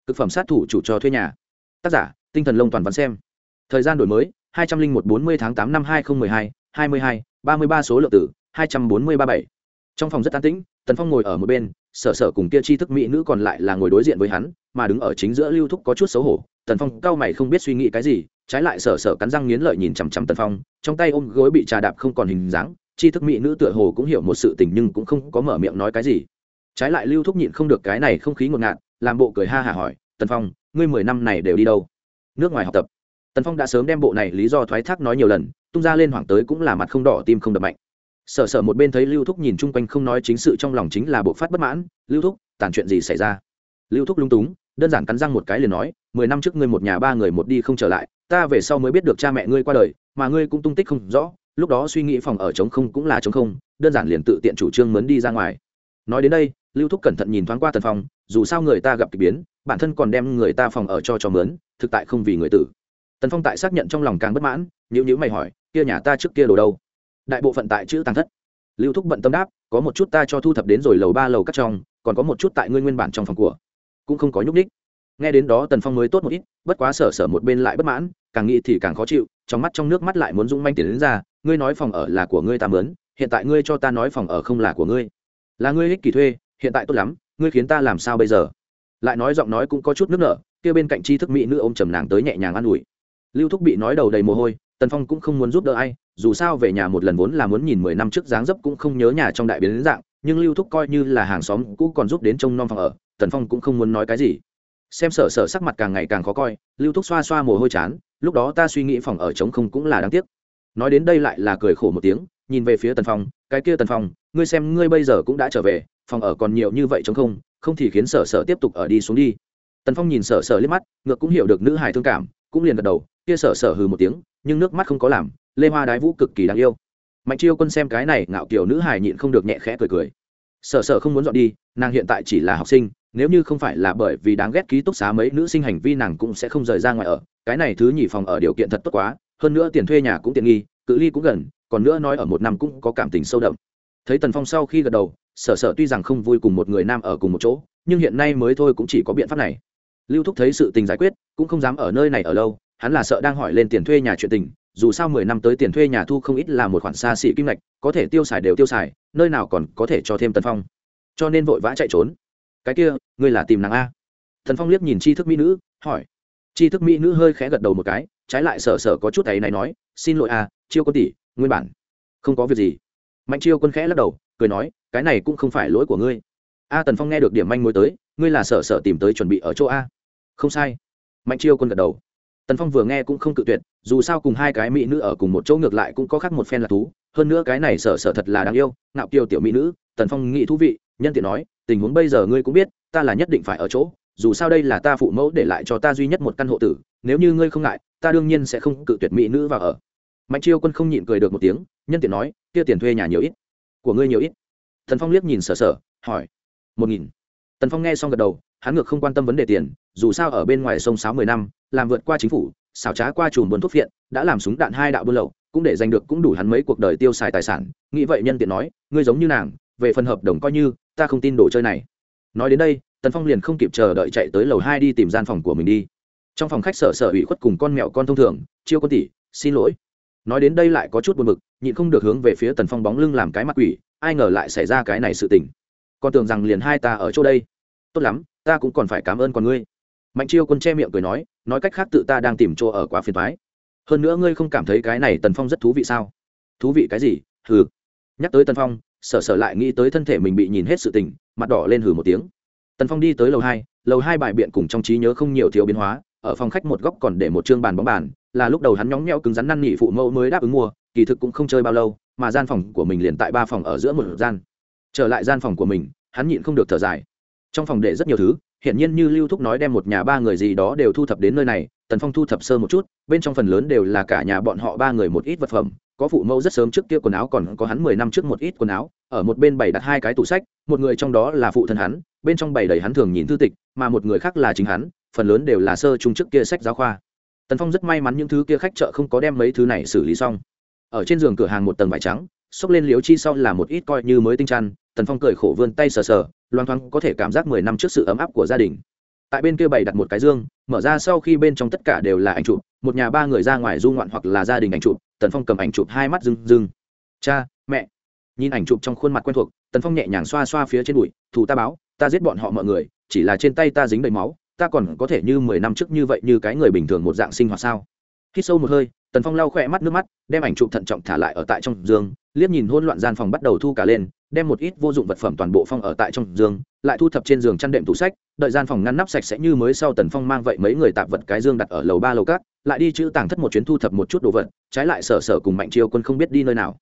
Thực phẩm sát thủ chủ cho thuê nhà. Tác giả, tinh thần lông toàn văn xem. Thời gian đổi mới, hai trăm linh một bốn mươi tháng tám năm hai nghìn một mươi hai hai mươi hai, ba mươi ba số lượng tử, hai trăm bốn mươi ba bảy. Trong phòng rất an tĩnh, tần phong ngồi ở một bên, sở sở cùng kia tri thức mỹ nữ còn lại là ngồi đối diện với hắn, mà đứng ở chính giữa lưu thúc có chút xấu hổ. Tần phong cao mày không biết suy nghĩ cái gì, trái lại sở sở cắn răng nghiến lợi nhìn chằm chằm tần phong, trong tay ôm gối bị trà đạp không còn hình dáng, tri thức mỹ nữ tựa hồ cũng hiểu một sự tình nhưng cũng không có mở miệng nói cái gì. Trái lại lưu thúc nhịn không được cái này không khí ngột ngạt, làm bộ cười ha hả hỏi, tần phong, ngươi mười năm này đều đi đâu? Nước ngoài học tập. Tần phong đã sớm đem bộ này lý do thoái thác nói nhiều lần tung ra lên hoảng tới cũng là mặt không đỏ, tim không đập mạnh. Sở sở một bên thấy lưu thúc nhìn chung quanh không nói chính sự trong lòng chính là bộ phát bất mãn, lưu thúc, tàn chuyện gì xảy ra? Lưu thúc lung túng, đơn giản cắn răng một cái liền nói, mười năm trước ngươi một nhà ba người một đi không trở lại, ta về sau mới biết được cha mẹ ngươi qua đời, mà ngươi cũng tung tích không rõ, lúc đó suy nghĩ phòng ở trống không cũng là trống không, đơn giản liền tự tiện chủ trương mướn đi ra ngoài. Nói đến đây, lưu thúc cẩn thận nhìn thoáng qua tần phong dù sao người ta gặp k ỳ biến, bản thân còn đem người ta phòng ở cho cho mướn, thực tại không vì người tử tần phong tại xác nhận trong lòng càng bất mãn nhữ nhữ mày hỏi, kia nhà ta trước kia đồ đâu? Đại bộ phận tại chữ tăng thất. Lưu thúc bận tâm đáp, có một chút ta cho thu thập đến rồi lầu ba lầu cắt trong, còn có một chút tại ngươi nguyên bản trong phòng của. Cũng không có nhúc ních nghe đến đó tần phong mới tốt một ít, bất quá sở sở một bên lại bất mãn, càng nghĩ thì càng khó chịu, trong mắt trong nước mắt lại muốn rung manh tiền đến ra, ngươi nói phòng ở là của ngươi ta mướn, hiện tại ngươi cho ta nói phòng ở không là của ngươi. Là ngươi ích kỷ thuê, hiện tại tốt lắm, ngươi khiến ta làm sao bây giờ? Lại nói giọng nói cũng có chút nước nở, kia bên cạnh tri thức mỹ nữ ô m trầm nàng tới nhẹ nhàng an ủi lưu thúc bị nói đầu đầy mồ hôi, tần phong cũng không muốn giúp đỡ ai, dù sao về nhà một lần vốn là muốn nhìn mười năm trước dáng dấp cũng không nhớ nhà trong đại biến dạng, nhưng lưu thúc coi như là hàng xóm cũ còn giúp đến trông nom phòng ở, tần phong cũng không muốn nói cái gì. Xem sở sở sắc mặt càng ngày càng khó coi, lưu thúc xoa xoa mồ hôi chán, lúc đó ta suy nghĩ phòng ở trống không cũng là đáng tiếc. Nói đến đây lại là cười khổ một tiếng, nhìn về phía tần phong, cái kia tần phong, ngươi xem ngươi bây giờ cũng đã trở về, phòng ở còn nhiều như vậy trống không không thì khiến sở sở tiếp tục ở đi xuống đi. Tần phong nhìn sở sở liếc mắt, ngược cũng hiểu được nữ hài thương cảm cũng liền gật đầu, kia sở sở hừ một tiếng, nhưng nước mắt không có làm, lê hoa đái vũ cực kỳ đáng yêu. Mạnh chiêu quân xem cái này ngạo kiểu nữ hài nhịn không được nhẹ khẽ cười cười. Sở sở không muốn dọn đi, nàng hiện tại chỉ là học sinh, nếu như không phải là bởi vì đáng ghét ký túc xá mấy nữ sinh hành vi nàng cũng sẽ không rời ra ngoài ở. Cái này thứ nhì phòng ở điều kiện thật tốt quá, hơn nữa tiền thuê nhà cũng tiện nghi, cự ly cũng gần, còn nữa nói ở một năm cũng có cảm tình sâu đậm. Thấy tần phong sau khi gật đầu, sở sở tuy rằng không vui cùng một người nam ở cùng một chỗ, nhưng hiện nay mới thôi cũng chỉ có biện pháp này lưu thúc thấy sự tình giải quyết, cũng không dám ở nơi này ở lâu, hắn là sợ đang hỏi lên tiền thuê nhà chuyện tình, dù sao mười năm tới tiền thuê nhà thu không ít là một khoản xa xỉ kim ngạch, có thể tiêu xài đều tiêu xài, nơi nào còn có thể cho thêm tần phong. Cho nên vội vã chạy trốn. Cái kia, ngươi là tìm nàng a? Thần phong liếc nhìn tri thức mỹ nữ, hỏi. Tri thức mỹ nữ hơi khẽ gật đầu một cái, trái lại sợ sợ có chút ấy này nói, xin lỗi a, chiêu quân tỷ, nguyên bản không có việc gì. Mạnh chiêu quân khẽ lắc đầu, cười nói, cái này cũng không phải lỗi của ngươi. A tần phong nghe được điểm manh mối tới, ngươi là sợ sợ tìm tới chuẩn bị ở chỗ a? Không sai. Mạnh chiêu quân gật đầu. Tần phong vừa nghe cũng không cự tuyệt, dù sao cùng hai cái mỹ nữ ở cùng một chỗ ngược lại cũng có khác một phen là thú. Hơn nữa cái này sợ sợ thật là đáng yêu, ngạo kiều tiểu mỹ nữ, tần phong nghĩ thú vị, nhân tiện nói, tình huống bây giờ ngươi cũng biết, ta là nhất định phải ở chỗ, dù sao đây là ta phụ mẫu để lại cho ta duy nhất một căn hộ tử, nếu như ngươi không ngại, ta đương nhiên sẽ không cự tuyệt mỹ nữ vào ở. Mạnh chiêu quân không nhịn cười được một tiếng, nhân tiện nói, kia tiền thuê nhà nhiều ít, của ngươi nhiều ít. Tần phong liếc nhìn sở sở hỏi, một nghìn. Tần phong nghe xong gật đầu, hắn ngược không quan tâm vấn đề tiền dù sao ở bên ngoài sông sáu mười năm, làm vượt qua chính phủ, xảo trá qua chùm buôn thuốc phiện, đã làm súng đạn hai đạo buôn lậu, cũng để giành được cũng đủ hắn mấy cuộc đời tiêu xài tài sản. Nghĩ vậy nhân tiện nói, ngươi giống như nàng, về phần hợp đồng coi như, ta không tin đồ chơi này. Nói đến đây, tần phong liền không kịp chờ đợi chạy tới lầu hai đi tìm gian phòng của mình đi. Trong phòng khách sở sở ủy khuất cùng con mẹo con thông thường, chiêu con tỷ xin lỗi. Nói đến đây lại có chút buồn b ự c nhịn không được hướng về phía tần phong bóng lưng làm cái mặt quỷ, ai ngờ lại xảy ra cái này sự tình. Con tưởng rằng liền hai ta ở chỗ đây. Tốt lắm, ta cũng còn phải cảm ơn con ngươi mạnh chiêu quân che miệng cười nói nói cách khác tự ta đang tìm chỗ ở quá phiền thoái hơn nữa ngươi không cảm thấy cái này tần phong rất thú vị sao? Thú vị cái gì? Hừ. nhắc tới tần phong, sở sở lại nghĩ tới thân thể mình bị nhìn hết sự tình, mặt đỏ lên hừ một tiếng. Tần phong đi tới lầu hai lầu hai bài biện cùng trong trí nhớ không nhiều thiếu biến hóa, ở phòng khách một góc còn để một chương bàn bóng bàn, là lúc đầu hắn nhóng nhẽo cứng rắn năn nỉ phụ mẫu mới đáp ứng mua, kỳ thực cũng không chơi bao lâu, mà gian phòng của mình liền tại ba phòng ở giữa một gian. Trở lại gian phòng của mình, hắn nhịn không được thở dài. Trong phòng để rất nhiều thứ hiển nhiên như lưu thúc nói đem một nhà ba người gì đó đều thu thập đến nơi này, tần phong thu thập sơ một chút, bên trong phần lớn đều là cả nhà bọn họ ba người một ít vật phẩm, có phụ mẫu rất sớm trước kia quần áo còn có hắn mười năm trước một ít quần áo, ở một bên bày đặt hai cái tủ sách, một người trong đó là phụ thân hắn, bên trong bày đầy hắn thường nhìn thư tịch, mà một người khác là chính hắn, phần lớn đều là sơ chung trước kia sách giáo khoa. Tần phong rất may mắn những thứ kia khách chợ không có đem mấy thứ này xử lý xong. Ở trên giường cửa hàng một tầng vải trắng, xốc lên liếu chi sau là một ít coi như mới tinh chăn tần phong cười khổ vươn tay sờ sờ loang thoáng có thể cảm giác mười năm trước sự ấm áp của gia đình. Tại bên kia bày đặt một cái dương, mở ra sau khi bên trong tất cả đều là ảnh chụp, một nhà ba người ra ngoài du ngoạn hoặc là gia đình ảnh chụp, tần phong cầm ảnh chụp hai mắt rưng rưng. Cha, mẹ. Nhìn ảnh chụp trong khuôn mặt quen thuộc, tần phong nhẹ nhàng xoa xoa phía trên bụi thủ ta báo, ta giết bọn họ mọi người, chỉ là trên tay ta dính đầy máu, ta còn có thể như mười năm trước như vậy như cái người bình thường một dạng sinh hoạt sao? Khi sâu một hơi, tần phong lau khỏe mắt nước mắt, đem ảnh chụp thận trọng thả lại ở tại trong giường liếc nhìn hôn loạn gian phòng bắt đầu thu cả lên đem một ít vô dụng vật phẩm toàn bộ phong ở tại trong giường, lại thu thập trên giường chăn đệm tủ sách, đợi gian phòng ngăn nắp sạch sẽ như mới sau tần phong mang vậy mấy người tạp vật cái dương đặt ở lầu ba lầu cát lại đi chữ tàng thất một chuyến thu thập một chút đồ vật, trái lại sở sở cùng mạnh chiêu quân không biết đi nơi nào.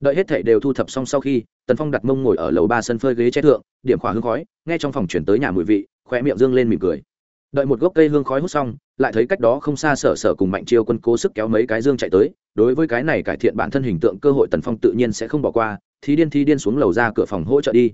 Đợi hết thảy đều thu thập xong sau khi, tần phong đặt mông ngồi ở lầu ba sân phơi ghế che thượng, điểm khỏa hương khói, nghe trong phòng chuyển tới nhà mùi vị khoe miệng dương lên mỉm cười. Đợi một gốc cây hương khói hút xong, lại thấy cách đó không xa sở sở cùng mạnh chiêu quân cố sức kéo mấy cái dương chạy tới, đối với cái này cải thiện bản thân hình tượng cơ hội tần phong tự nhiên sẽ không bỏ qua Thi điên thi điên xuống lầu ra cửa phòng hỗ trợ đi.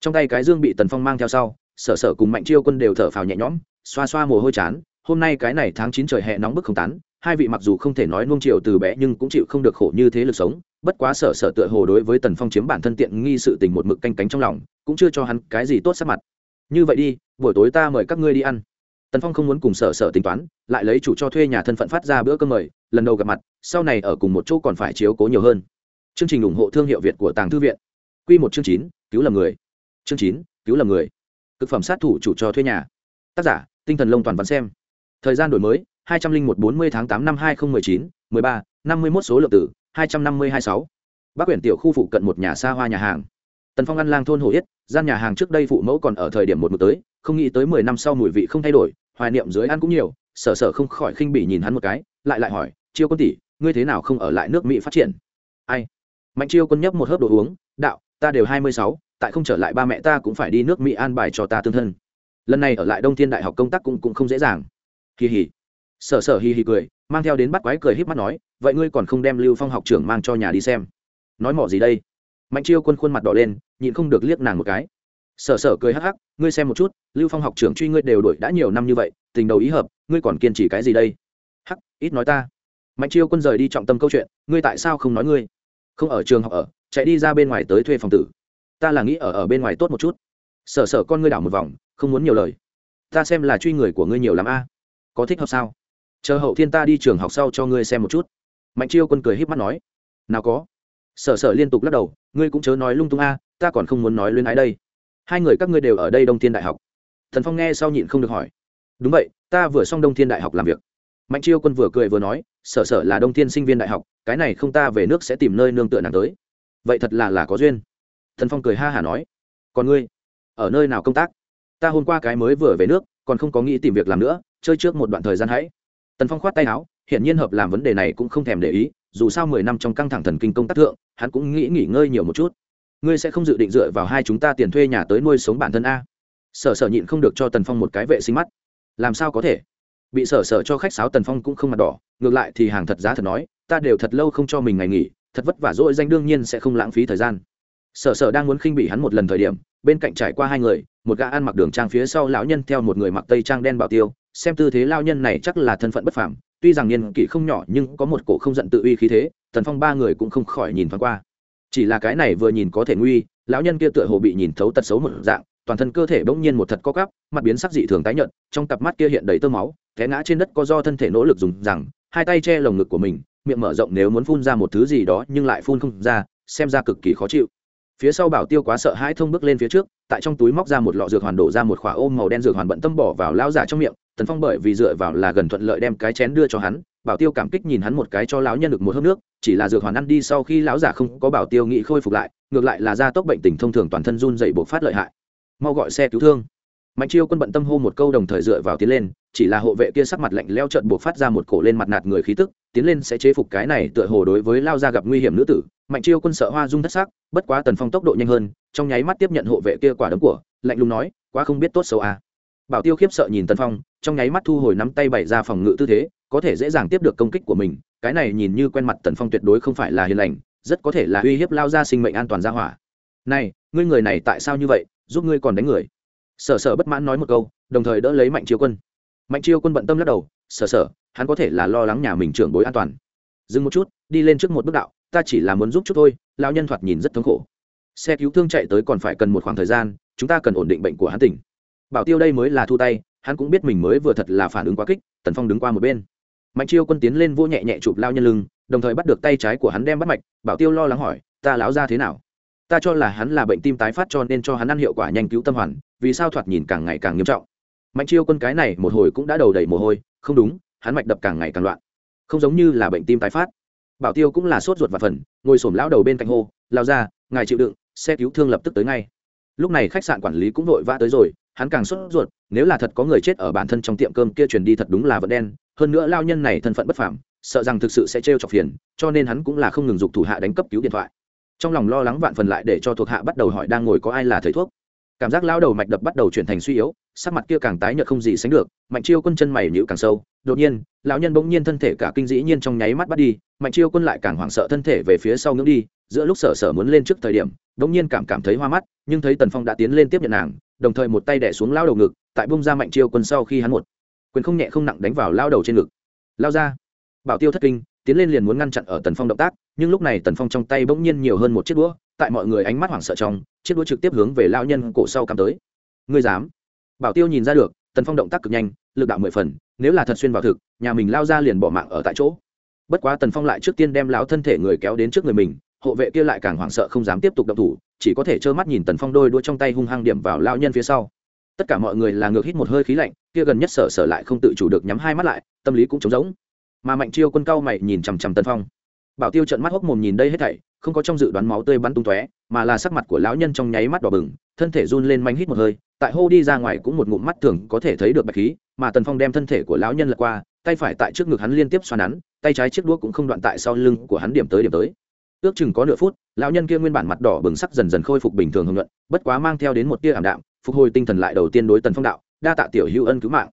Trong tay cái dương bị tần phong mang theo sau, sở sở cùng mạnh chiêu quân đều thở phào nhẹ nhõm, xoa xoa mồ hôi chán, hôm nay cái này tháng chín trời hè nóng bức không tán, hai vị mặc dù không thể nói nuông chiều từ bé nhưng cũng chịu không được khổ như thế lực sống, bất quá sở sở tựa hồ đối với tần phong chiếm bản thân tiện nghi sự tình một mực canh cánh trong lòng, cũng chưa cho hắn cái gì tốt sắc mặt. Như vậy đi, buổi tối ta mời các ngươi đi ăn. Tần phong không muốn cùng sở sở tính toán, lại lấy chủ cho thuê nhà thân phận phát ra bữa cơm mời, lần đầu gặp mặt, sau này ở cùng một chỗ còn phải chiếu cố nhiều hơn chương trình ủng hộ thương hiệu việt của tàng thư viện. Q một chương chín, cứu lầm người. Chương chín, cứu lầm người. Thực phẩm sát thủ chủ cho thuê nhà. Tác giả, tinh thần lông toàn văn xem. Thời gian đổi mới, hai trăm linh một bốn mươi tháng tám năm hai nghìn một mươi chín, mười ba, năm mươi một số lượng tử, hai trăm năm mươi hai sáu. Bác quyển tiểu khu phụ cận một nhà xa hoa nhà hàng. Tần phong ăn lang thôn hồ yết, gian nhà hàng trước đây phụ mẫu còn ở thời điểm một mực tới, không nghĩ tới mười năm sau mùi vị không thay đổi, hoài niệm dưới ăn cũng nhiều, sở sở không khỏi khinh bỉ nhìn hắn một cái, lại lại hỏi, chiêu quân tỷ, ngươi thế nào không ở lại nước mỹ phát triển? Ai? Mạnh chiêu quân nhấp một hớp đồ uống, đạo, ta đều hai mươi sáu, tại không trở lại ba mẹ ta cũng phải đi nước mỹ an bài cho ta tương thân. Lần này ở lại đông thiên đại học công tác cũng cũng không dễ dàng. Kỳ hỉ sở sở hì hì cười, mang theo đến bắt quái cười híp mắt nói, vậy ngươi còn không đem lưu phong học trưởng mang cho nhà đi xem? Nói mỏ gì đây? Mạnh chiêu quân khuôn mặt đỏ lên, nhịn không được liếc nàng một cái. Sở sở cười hắc hắc, ngươi xem một chút, lưu phong học trưởng truy ngươi đều đổi đã nhiều năm như vậy, tình đầu ý hợp, ngươi còn kiên trì cái gì đây? Hắc, ít nói ta. Mạnh chiêu quân rời đi trọng tâm câu chuyện, ngươi tại sao không nói ngươi? Không ở trường học ở, chạy đi ra bên ngoài tới thuê phòng tử. Ta là nghĩ ở ở bên ngoài tốt một chút. Sở sở con ngươi đảo một vòng, không muốn nhiều lời. Ta xem là truy người của ngươi nhiều lắm a. Có thích hợp sao? Chờ hậu thiên ta đi trường học sau cho ngươi xem một chút. Mạnh chiêu quân cười h í p mắt nói. Nào có. Sở sở liên tục lắc đầu, ngươi cũng chớ nói lung tung a, ta còn không muốn nói lên ái đây. Hai người các ngươi đều ở đây đông thiên đại học. Thần phong nghe sau nhịn không được hỏi. Đúng vậy, ta vừa xong đông thiên đại học làm việc. Mạnh chiêu quân vừa cười vừa nói, sở sở là đông thiên sinh viên đại học cái này không ta về nước sẽ tìm nơi nương tựa nàng tới. Vậy thật là là có duyên. Thần phong cười ha hả nói. Còn ngươi? Ở nơi nào công tác? Ta hôm qua cái mới vừa về nước, còn không có nghĩ tìm việc làm nữa, chơi trước một đoạn thời gian hãy. Tần phong khoát tay áo hiện nhiên hợp làm vấn đề này cũng không thèm để ý, dù sao mười năm trong căng thẳng thần kinh công tác thượng, hắn cũng nghĩ nghỉ ngơi nhiều một chút. Ngươi sẽ không dự định dựa vào hai chúng ta tiền thuê nhà tới nuôi sống bản thân a? Sở sở nhịn không được cho tần phong một cái vệ sinh mắt. Làm sao có thể? Bị sở sở cho khách sáo tần phong cũng không mặt đỏ, ngược lại thì hàng thật giá thật nói ta đều thật lâu không cho mình ngày nghỉ, thật vất vả dỗi danh đương nhiên sẽ không lãng phí thời gian. Sở sở đang muốn khinh bị hắn một lần thời điểm, bên cạnh trải qua hai người, một gã ăn mặc đường trang phía sau lão nhân theo một người mặc tây trang đen bảo tiêu, xem tư thế lao nhân này chắc là thân phận bất phàm, tuy rằng niên kỷ không nhỏ nhưng có một cổ không giận tự uy khí thế, tần phong ba người cũng không khỏi nhìn thoáng qua. Chỉ là cái này vừa nhìn có thể nguy, lão nhân kia tựa hồ bị nhìn thấu tật xấu một dạng, toàn thân cơ thể bỗng nhiên một thật co cắp mặt biến sắc dị thường tái nhợt, trong cặp mắt kia hiện đầy tơ máu, té ngã trên đất có do thân thể nỗ lực dùng rằng, hai tay che lồng ngực của mình miệng mở rộng nếu muốn phun ra một thứ gì đó nhưng lại phun không ra, xem ra cực kỳ khó chịu. Phía sau bảo tiêu quá sợ hãi thông bước lên phía trước, tại trong túi móc ra một lọ dược hoàn đổ ra một khỏa ôm màu đen dược hoàn bận tâm bỏ vào lão giả trong miệng, tần phong bởi vì dựa vào là gần thuận lợi đem cái chén đưa cho hắn, bảo tiêu cảm kích nhìn hắn một cái cho lão nhân được một hớp nước, chỉ là dược hoàn ăn đi sau khi lão giả không có bảo tiêu nghĩ khôi phục lại, ngược lại là gia tốc bệnh tình thông thường toàn thân run dậy buộc phát lợi hại. Mau gọi xe cứu thương. Mạnh chiêu quân bận tâm hô một câu đồng thời dựa vào tiến lên, chỉ là hộ vệ kia sắc mặt lạnh leo trận buộc phát ra một cổ lên mặt nạt người khí tức tiến lên sẽ chế phục cái này tựa hồ đối với lao ra gặp nguy hiểm nữ tử, mạnh chiêu quân sợ hoa dung thất sắc, bất quá tần phong tốc độ nhanh hơn, trong nháy mắt tiếp nhận hộ vệ kia quả đấm của, lạnh lùng nói, quá không biết tốt xấu à. bảo tiêu khiếp sợ nhìn tần phong, trong nháy mắt thu hồi nắm tay bày ra phòng ngự tư thế, có thể dễ dàng tiếp được công kích của mình, cái này nhìn như quen mặt tần phong tuyệt đối không phải là hiền lành, rất có thể là uy hiếp lao ra sinh mệnh an toàn ra hỏa. Này, ngươi người này tại sao như vậy, giúp ngươi còn đánh người? Sở sở bất mãn nói một câu, đồng thời đỡ lấy mạnh chiêu quân. Mạnh chiêu quân bận tâm lắc đầu sở sở, hắn có thể là lo lắng nhà mình trưởng bối an toàn. Dừng một chút, đi lên trước một bước đạo, ta chỉ là muốn giúp chút thôi. Lao nhân thoạt nhìn rất thống khổ. Xe cứu thương chạy tới còn phải cần một khoảng thời gian, chúng ta cần ổn định bệnh của hắn tỉnh. Bảo tiêu đây mới là thu tay, hắn cũng biết mình mới vừa thật là phản ứng quá kích, tần phong đứng qua một bên. Mạnh chiêu quân tiến lên vô nhẹ nhẹ chụp lao nhân lưng, đồng thời bắt được tay trái của hắn đem bắt mạch. Bảo tiêu lo lắng hỏi, ta láo ra thế nào? Ta cho là hắn là bệnh tim tái phát cho nên cho hắn ăn hiệu quả nhanh cứu tâm hoàn, vì sao thoạt nhìn càng ngày càng nghiêm trọng? Mạnh chiêu quân cái này một hồi cũng đã đầu đầy mồ hôi, không đúng, hắn mạch đập càng ngày càng loạn. Không giống như là bệnh tim tái phát. Bảo tiêu cũng là sốt ruột và phần, ngồi s ổ m lão đầu bên cạnh hô, lao ra, ngài chịu đựng, xe cứu thương lập tức tới ngay. Lúc này khách sạn quản lý cũng vội vã tới rồi, hắn càng sốt ruột, nếu là thật có người chết ở bản thân trong tiệm cơm kia truyền đi thật đúng là vật đen, hơn nữa lao nhân này thân phận bất phạm sợ rằng thực sự sẽ trêu chọc phiền, cho nên hắn cũng là không ngừng dục thủ hạ đánh cấp cứu điện thoại. Trong lòng lo lắng vạn phần lại để cho thuộc hạ bắt đầu hỏi đang ngồi có ai là thầy thuốc cảm giác lao đầu mạch đập bắt đầu chuyển thành suy yếu, sắc mặt kia càng tái nhợt không gì sánh được, mạnh chiêu quân chân mày nhữ càng sâu, đột nhiên, lão nhân bỗng nhiên thân thể cả kinh dĩ nhiên trong nháy mắt bắt đi, mạnh chiêu quân lại càng hoảng sợ thân thể về phía sau ngưỡng đi, giữa lúc sở sở muốn lên trước thời điểm, bỗng nhiên cảm cảm thấy hoa mắt, nhưng thấy tần phong đã tiến lên tiếp nhận nàng, đồng thời một tay đẻ xuống lao đầu ngực, tại bung ra mạnh chiêu quân sau khi hắn một quyền không nhẹ không nặng đánh vào lao đầu trên ngực. Lao ra. Bảo tiêu thất kinh, tiến lên liền muốn ngăn chặn ở tần phong động tác, nhưng lúc này tần phong trong tay bỗng nhiên nhiều hơn một chiếc đũa tại mọi người ánh mắt hoảng sợ trong, chiếc đũa trực tiếp hướng về lao nhân cổ sau cắm tới. Ngươi dám? Bảo tiêu nhìn ra được, tần phong động tác cực nhanh, lực đạo mười phần, nếu là thật xuyên vào thực, nhà mình lao ra liền bỏ mạng ở tại chỗ. Bất quá tần phong lại trước tiên đem lão thân thể người kéo đến trước người mình, hộ vệ kia lại càng hoảng sợ không dám tiếp tục động thủ, chỉ có thể trơ mắt nhìn tần phong đôi đua trong tay hung hăng điểm vào lao nhân phía sau. Tất cả mọi người là ngược hít một hơi khí lạnh, kia gần nhất sở sở lại không tự chủ được nhắm hai mắt lại, tâm lý cũng trống rỗng. Mà mạnh chiêu quân cao mày nhìn chằm chằm tần phong bảo tiêu trận mắt hốc mồm nhìn đây hết thảy, không có trong dự đoán máu tươi bắn tung tóe, mà là sắc mặt của lão nhân trong nháy mắt đỏ bừng, thân thể run lên manh hít một hơi, tại hô đi ra ngoài cũng một ngụm mắt thường có thể thấy được bạch khí, mà tần phong đem thân thể của lão nhân lật qua, tay phải tại trước ngực hắn liên tiếp xoa nắn, tay trái chiếc đũa cũng không đoạn tại sau lưng của hắn điểm tới điểm tới. Ước chừng có nửa phút, lão nhân kia nguyên bản mặt đỏ bừng sắc dần dần khôi phục bình thường hưng luận, bất quá mang theo đến một tia ảm đạm, phục hồi tinh thần lại đầu tiên đối tần phong đạo, đa tạ tiểu hữu ân cứu mạng.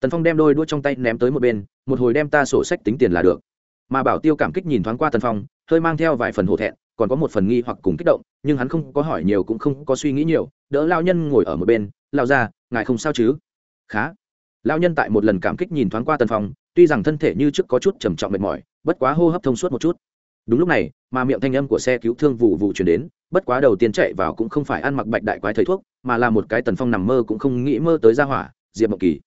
Tần phong đem đôi đũa trong tay ném tới một bên, một hồi đem ta sổ sách tính tiền là được mà bảo tiêu cảm kích nhìn thoáng qua tần phong, hơi mang theo vài phần hổ thẹn, còn có một phần nghi hoặc cùng kích động, nhưng hắn không có hỏi nhiều cũng không có suy nghĩ nhiều, đỡ lao nhân ngồi ở một bên lao ra ngài không sao chứ? Khá. Lao nhân tại một lần cảm kích nhìn thoáng qua tần phong, tuy rằng thân thể như trước có chút trầm trọng mệt mỏi, bất quá hô hấp thông suốt một chút. Đúng lúc này, mà miệng thanh âm của xe cứu thương vụ vụ chuyển đến, bất quá đầu tiên chạy vào cũng không phải ăn mặc bạch đại quái thầy thuốc, mà là một cái tần phong nằm mơ cũng không nghĩ mơ tới ra hỏa, diệp mộng kỳ.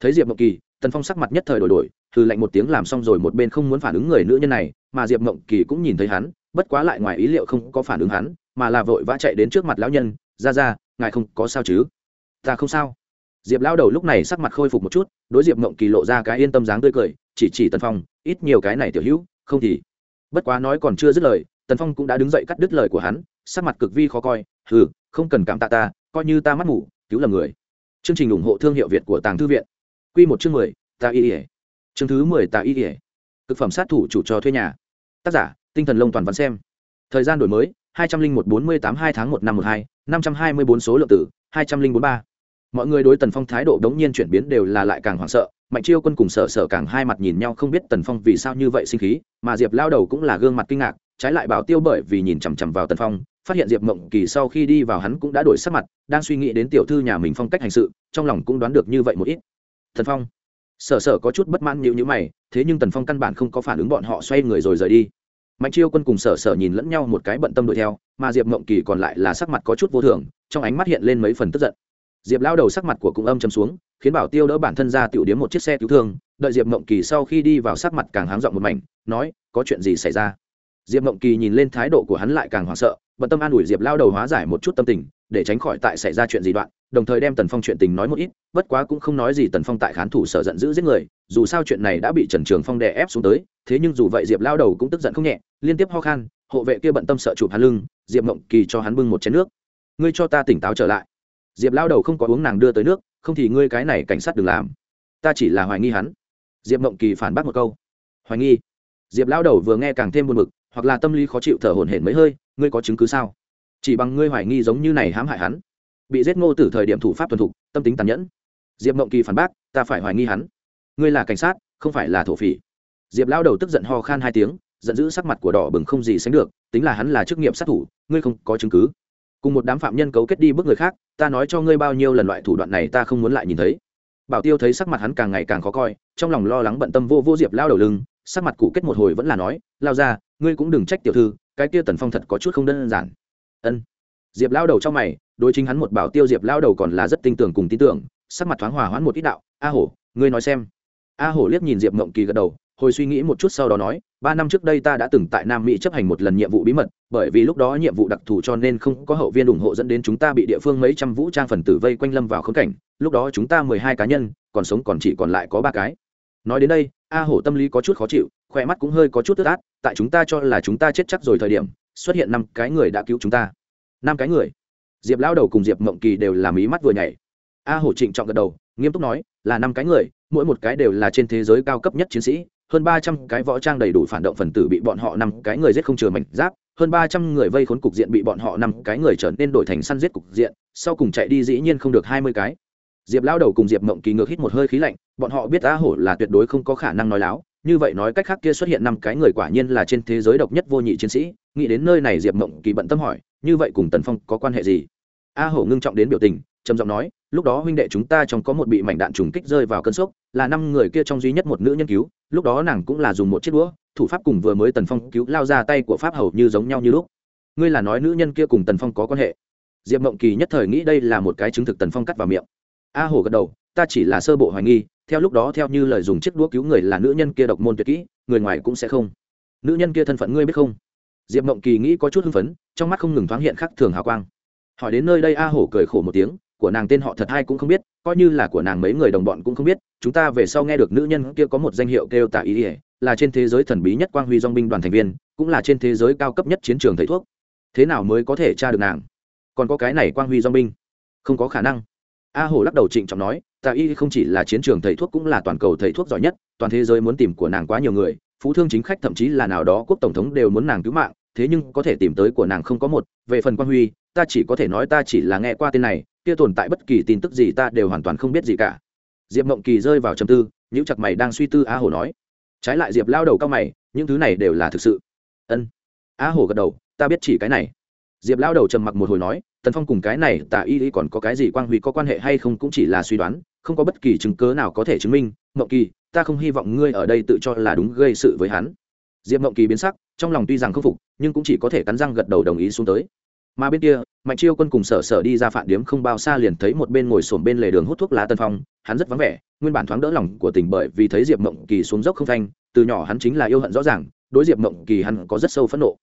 Thấy diệp mộng kỳ, tần phong sắc mặt nhất thời đổi đổi thư lạnh một tiếng làm xong rồi một bên không muốn phản ứng người nữ nhân này, mà diệp mộng kỳ cũng nhìn thấy hắn, bất quá lại ngoài ý liệu không có phản ứng hắn, mà là vội vã chạy đến trước mặt lão nhân, ra ra, ngài không có sao chứ? Ta không sao. Diệp lão đầu lúc này sắc mặt khôi phục một chút, đối diệp mộng kỳ lộ ra cái yên tâm dáng tươi cười, chỉ chỉ tần phong, ít nhiều cái này tiểu hữu, không thì. Bất quá nói còn chưa dứt lời, tần phong cũng đã đứng dậy cắt đứt lời của hắn, sắc mặt cực vi khó coi, hừ, không cần cảm tạ ta, coi như ta mắt ngủ cứu lầm người. Chương trình ủng hộ thương hiệu việt của tàng thư viện. Q một chương mười, ta y ỉa chương thứ mười tạ y ỉa thực phẩm sát thủ chủ cho thuê nhà. Tác giả, tinh thần lông toàn văn xem. Thời gian đổi mới, hai trăm linh một bốn mươi tám hai tháng một năm một hai, năm trăm hai mươi bốn số lượng tử, hai trăm linh bốn ba. Mọi người đối tần phong thái độ đống nhiên chuyển biến đều là lại càng hoảng sợ, mạnh chiêu quân cùng sở sở càng hai mặt nhìn nhau không biết tần phong vì sao như vậy sinh khí, mà diệp lao đầu cũng là gương mặt kinh ngạc, trái lại bảo tiêu bởi vì nhìn chằm chằm vào tần phong, phát hiện diệp mộng kỳ sau khi đi vào hắn cũng đã đổi sắc mặt, đang suy nghĩ đến tiểu thư nhà mình phong cách hành sự, trong lòng cũng đoán được như vậy một ít. Thần phong sở sở có chút bất mãn nhịu nhữ mày, thế nhưng tần phong căn bản không có phản ứng bọn họ xoay người rồi rời đi. Mạnh chiêu quân cùng sở sở nhìn lẫn nhau một cái bận tâm đuổi theo, mà diệp mộng kỳ còn lại là sắc mặt có chút vô thường, trong ánh mắt hiện lên mấy phần tức giận. Diệp lao đầu sắc mặt của cung âm chấm xuống, khiến bảo tiêu đỡ bản thân ra tiểu điếm một chiếc xe cứu thương, đợi diệp mộng kỳ sau khi đi vào sắc mặt càng háng dọn một mảnh, nói, có chuyện gì xảy ra? Diệp mộng kỳ nhìn lên thái độ của hắn lại càng hoảng sợ, bận tâm an ủi diệp lao đầu hóa giải một chút tâm tình, để tránh khỏi tại xảy ra chuyện gì đoạn đồng thời đem tần phong chuyện tình nói một ít, bất quá cũng không nói gì tần phong tại khán thủ sở giận dữ giết người, dù sao chuyện này đã bị trần trường phong đè ép xuống tới, thế nhưng dù vậy diệp lao đầu cũng tức giận không nhẹ, liên tiếp ho khan, hộ vệ kia bận tâm sợ chụp hắn lưng, diệp mộng kỳ cho hắn bưng một chén nước. Ngươi cho ta tỉnh táo trở lại. Diệp lao đầu không có uống nàng đưa tới nước, không thì ngươi cái này cảnh sát đừng làm. Ta chỉ là hoài nghi hắn. Diệp mộng kỳ phản bác một câu. Hoài nghi? Diệp lao đầu vừa nghe càng thêm buồn mực hoặc là tâm lý khó chịu thở hổn hển mấy hơi, ngươi có chứng cứ sao? Chỉ bằng ngươi hoài nghi giống như này hãm hại hắn bị giết ngô tử thời điểm thủ pháp tuần thục, tâm tính tàn nhẫn. Diệp mộng kỳ phản bác, ta phải hoài nghi hắn. Ngươi là cảnh sát, không phải là thổ phỉ. Diệp lao đầu tức giận ho khan hai tiếng, giận dữ sắc mặt của đỏ bừng không gì sánh được, tính là hắn là chức nghiệp sát thủ, ngươi không có chứng cứ. Cùng một đám phạm nhân cấu kết đi bước người khác, ta nói cho ngươi bao nhiêu lần loại thủ đoạn này ta không muốn lại nhìn thấy. Bảo tiêu thấy sắc mặt hắn càng ngày càng khó coi, trong lòng lo lắng bận tâm vô vô diệp lao đầu lưng, sắc mặt cụ kết một hồi vẫn là nói lao ra ngươi cũng đừng trách tiểu thư, cái kia tần phong thật có chút không đơn giản. Ân. Diệp lao đầu trong mày đối chính hắn một bảo tiêu diệp lao đầu còn là rất tin tưởng cùng tin tưởng, sắc mặt thoáng hòa hoãn một ít đạo, a hổ, ngươi nói xem. A hổ liếc nhìn diệp mộng kỳ gật đầu, hồi suy nghĩ một chút sau đó nói, ba năm trước đây ta đã từng tại nam mỹ chấp hành một lần nhiệm vụ bí mật, bởi vì lúc đó nhiệm vụ đặc thù cho nên không có hậu viên ủng hộ dẫn đến chúng ta bị địa phương mấy trăm vũ trang phần tử vây quanh lâm vào khống cảnh, lúc đó chúng ta mười hai cá nhân, còn sống còn chỉ còn lại có ba cái. Nói đến đây, a hổ tâm lý có chút khó chịu, khỏe mắt cũng hơi có chút tức át, tại chúng ta cho là chúng ta chết chắc rồi thời điểm, xuất hiện năm cái người đã cứu chúng ta. Năm cái người? Diệp lão đầu cùng diệp mộng kỳ đều làm ý mắt vừa nhảy. A hổ trịnh trọng gật đầu, nghiêm túc nói, là năm cái người, mỗi một cái đều là trên thế giới cao cấp nhất chiến sĩ, hơn ba trăm cái võ trang đầy đủ phản động phần tử bị bọn họ năm cái người giết không chừa mảnh giáp, hơn ba trăm người vây khốn cục diện bị bọn họ năm cái người trở nên đổi thành săn giết cục diện, sau cùng chạy đi dĩ nhiên không được hai mươi cái. Diệp lao đầu cùng diệp mộng kỳ ngược hít một hơi khí lạnh, bọn họ biết a hổ là tuyệt đối không có khả năng nói láo, như vậy nói cách khác kia xuất hiện năm cái người quả nhiên là trên thế giới độc nhất vô nhị chiến sĩ, nghĩ đến nơi này diệp mộng kỳ bận tâm hỏi như vậy cùng tần phong có quan hệ gì? A hổ ngưng trọng đến biểu tình, trầm giọng nói, lúc đó huynh đệ chúng ta trong có một bị mảnh đạn trùng kích rơi vào cơn sốc, là năm người kia trong duy nhất một nữ nhân cứu, lúc đó nàng cũng là dùng một chiếc đũa, thủ pháp cùng vừa mới tần phong cứu lao ra tay của pháp hầu như giống nhau như lúc. Ngươi là nói nữ nhân kia cùng tần phong có quan hệ? Diệp mộng kỳ nhất thời nghĩ đây là một cái chứng thực tần phong cắt vào miệng. A hổ gật đầu, ta chỉ là sơ bộ hoài nghi, theo lúc đó theo như lời dùng chiếc đũa cứu người là nữ nhân kia độc môn tuyệt kỹ, người ngoài cũng sẽ không. Nữ nhân kia thân phận ngươi biết không? Diệp mộng kỳ nghĩ có chút hưng phấn, trong mắt không ngừng thoáng hiện khắc thường hào quang. Hỏi đến nơi đây a hổ cười khổ một tiếng, của nàng tên họ thật hay cũng không biết, coi như là của nàng mấy người đồng bọn cũng không biết, chúng ta về sau nghe được nữ nhân kia có một danh hiệu kêu tả ý ỉa là trên thế giới thần bí nhất quang huy dong binh đoàn thành viên, cũng là trên thế giới cao cấp nhất chiến trường thầy thuốc. Thế nào mới có thể tra được nàng? Còn có cái này quang huy dong binh? Không có khả năng. A hổ lắc đầu trịnh trọng nói, Tạ y không chỉ là chiến trường thầy thuốc cũng là toàn cầu thầy thuốc giỏi nhất, toàn thế giới muốn tìm của nàng quá nhiều người phú thương chính khách thậm chí là nào đó quốc tổng thống đều muốn nàng cứu mạng, thế nhưng có thể tìm tới của nàng không có một. Về phần quan huy, ta chỉ có thể nói ta chỉ là nghe qua tên này, kia tồn tại bất kỳ tin tức gì ta đều hoàn toàn không biết gì cả. Diệp mộng kỳ rơi vào trầm tư những chặt mày đang suy tư a hổ nói. Trái lại diệp lao đầu cao mày, những thứ này đều là thực sự. Ân. A hổ gật đầu, ta biết chỉ cái này. Diệp lao đầu trầm mặc một hồi nói, tần phong cùng cái này, tà y y còn có cái gì quang huy có quan hệ hay không cũng chỉ là suy đoán, không có bất kỳ chứng cớ nào có thể chứng minh. Mộng kỳ ta không hy vọng ngươi ở đây tự cho là đúng gây sự với hắn. Diệp mộng kỳ biến sắc, trong lòng tuy rằng không phục, nhưng cũng chỉ có thể cắn răng gật đầu đồng ý xuống tới. Mà bên kia, mạnh chiêu quân cùng sở sở đi ra phản điếm không bao xa liền thấy một bên ngồi sổm bên lề đường hút thuốc lá tân phong, hắn rất vắng vẻ, nguyên bản thoáng đỡ lòng của tình bởi vì thấy diệp mộng kỳ xuống dốc không thanh từ nhỏ hắn chính là yêu hận rõ ràng, đối diệp mộng kỳ hắn có rất sâu phẫn nộ.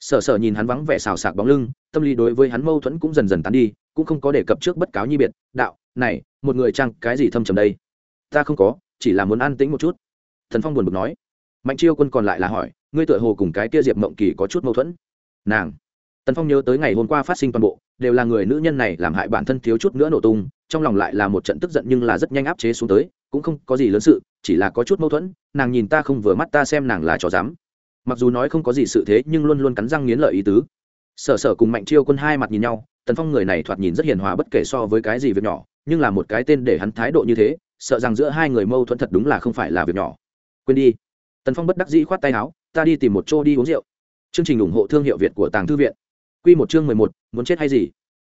Sở sở nhìn hắn vắng vẻ xào sạc bóng lưng, tâm lý đối với hắn mâu thuẫn cũng dần dần tán đi, cũng không có đề cập trước bất cáo nhi biệt, đạo, này, một người chăng cái gì thâm trầm đây? Ta không có chỉ là muốn an tĩnh một chút. Thần phong buồn bực nói. Mạnh chiêu quân còn lại là hỏi, ngươi tựa hồ cùng cái kia diệp mộng kỳ có chút mâu thuẫn. Nàng. Tần phong nhớ tới ngày hôm qua phát sinh toàn bộ, đều là người nữ nhân này làm hại bản thân thiếu chút nữa nổ tung, trong lòng lại là một trận tức giận nhưng là rất nhanh áp chế xuống tới, cũng không có gì lớn sự, chỉ là có chút mâu thuẫn, nàng nhìn ta không vừa mắt ta xem nàng là trò dám. Mặc dù nói không có gì sự thế, nhưng luôn luôn cắn răng nghiến lợi ý tứ. Sở sở cùng mạnh chiêu quân hai mặt nhìn nhau, tần phong người này thoạt nhìn rất hiền hòa bất kể so với cái gì việc nhỏ, nhưng là một cái tên để hắn thái độ như thế sợ rằng giữa hai người mâu thuẫn thật đúng là không phải là việc nhỏ. Quên đi. Tần phong bất đắc dĩ khoát tay áo, ta đi tìm một chỗ đi uống rượu. Chương trình ủng hộ thương hiệu việt của tàng thư viện. Q một chương mười một, muốn chết hay gì?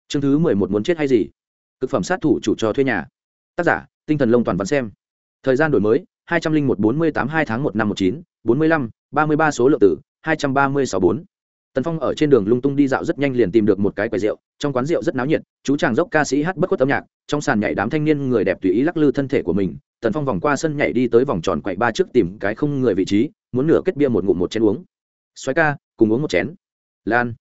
Chương thứ mười một, muốn chết hay gì? Thực phẩm sát thủ chủ cho thuê nhà. Tác giả, tinh thần lông toàn văn xem. Thời gian đổi mới, hai trăm linh một, bốn mươi tám, hai tháng một năm một chín, bốn mươi lăm, ba mươi ba số lượng tử hai trăm ba mươi sáu bốn tần phong ở trên đường lung tung đi dạo rất nhanh liền tìm được một cái quầy rượu, trong quán rượu rất náo nhiệt, chú chàng dốc ca sĩ hát bất khuất âm nhạc, trong sàn nhảy đám thanh niên người đẹp tùy ý lắc lư thân thể của mình, tần phong vòng qua sân nhảy đi tới vòng tròn quậy ba trước tìm cái không người vị trí, muốn nửa kết bia một ngụm một chén uống. Xoáy ca, cùng uống một chén. Lan.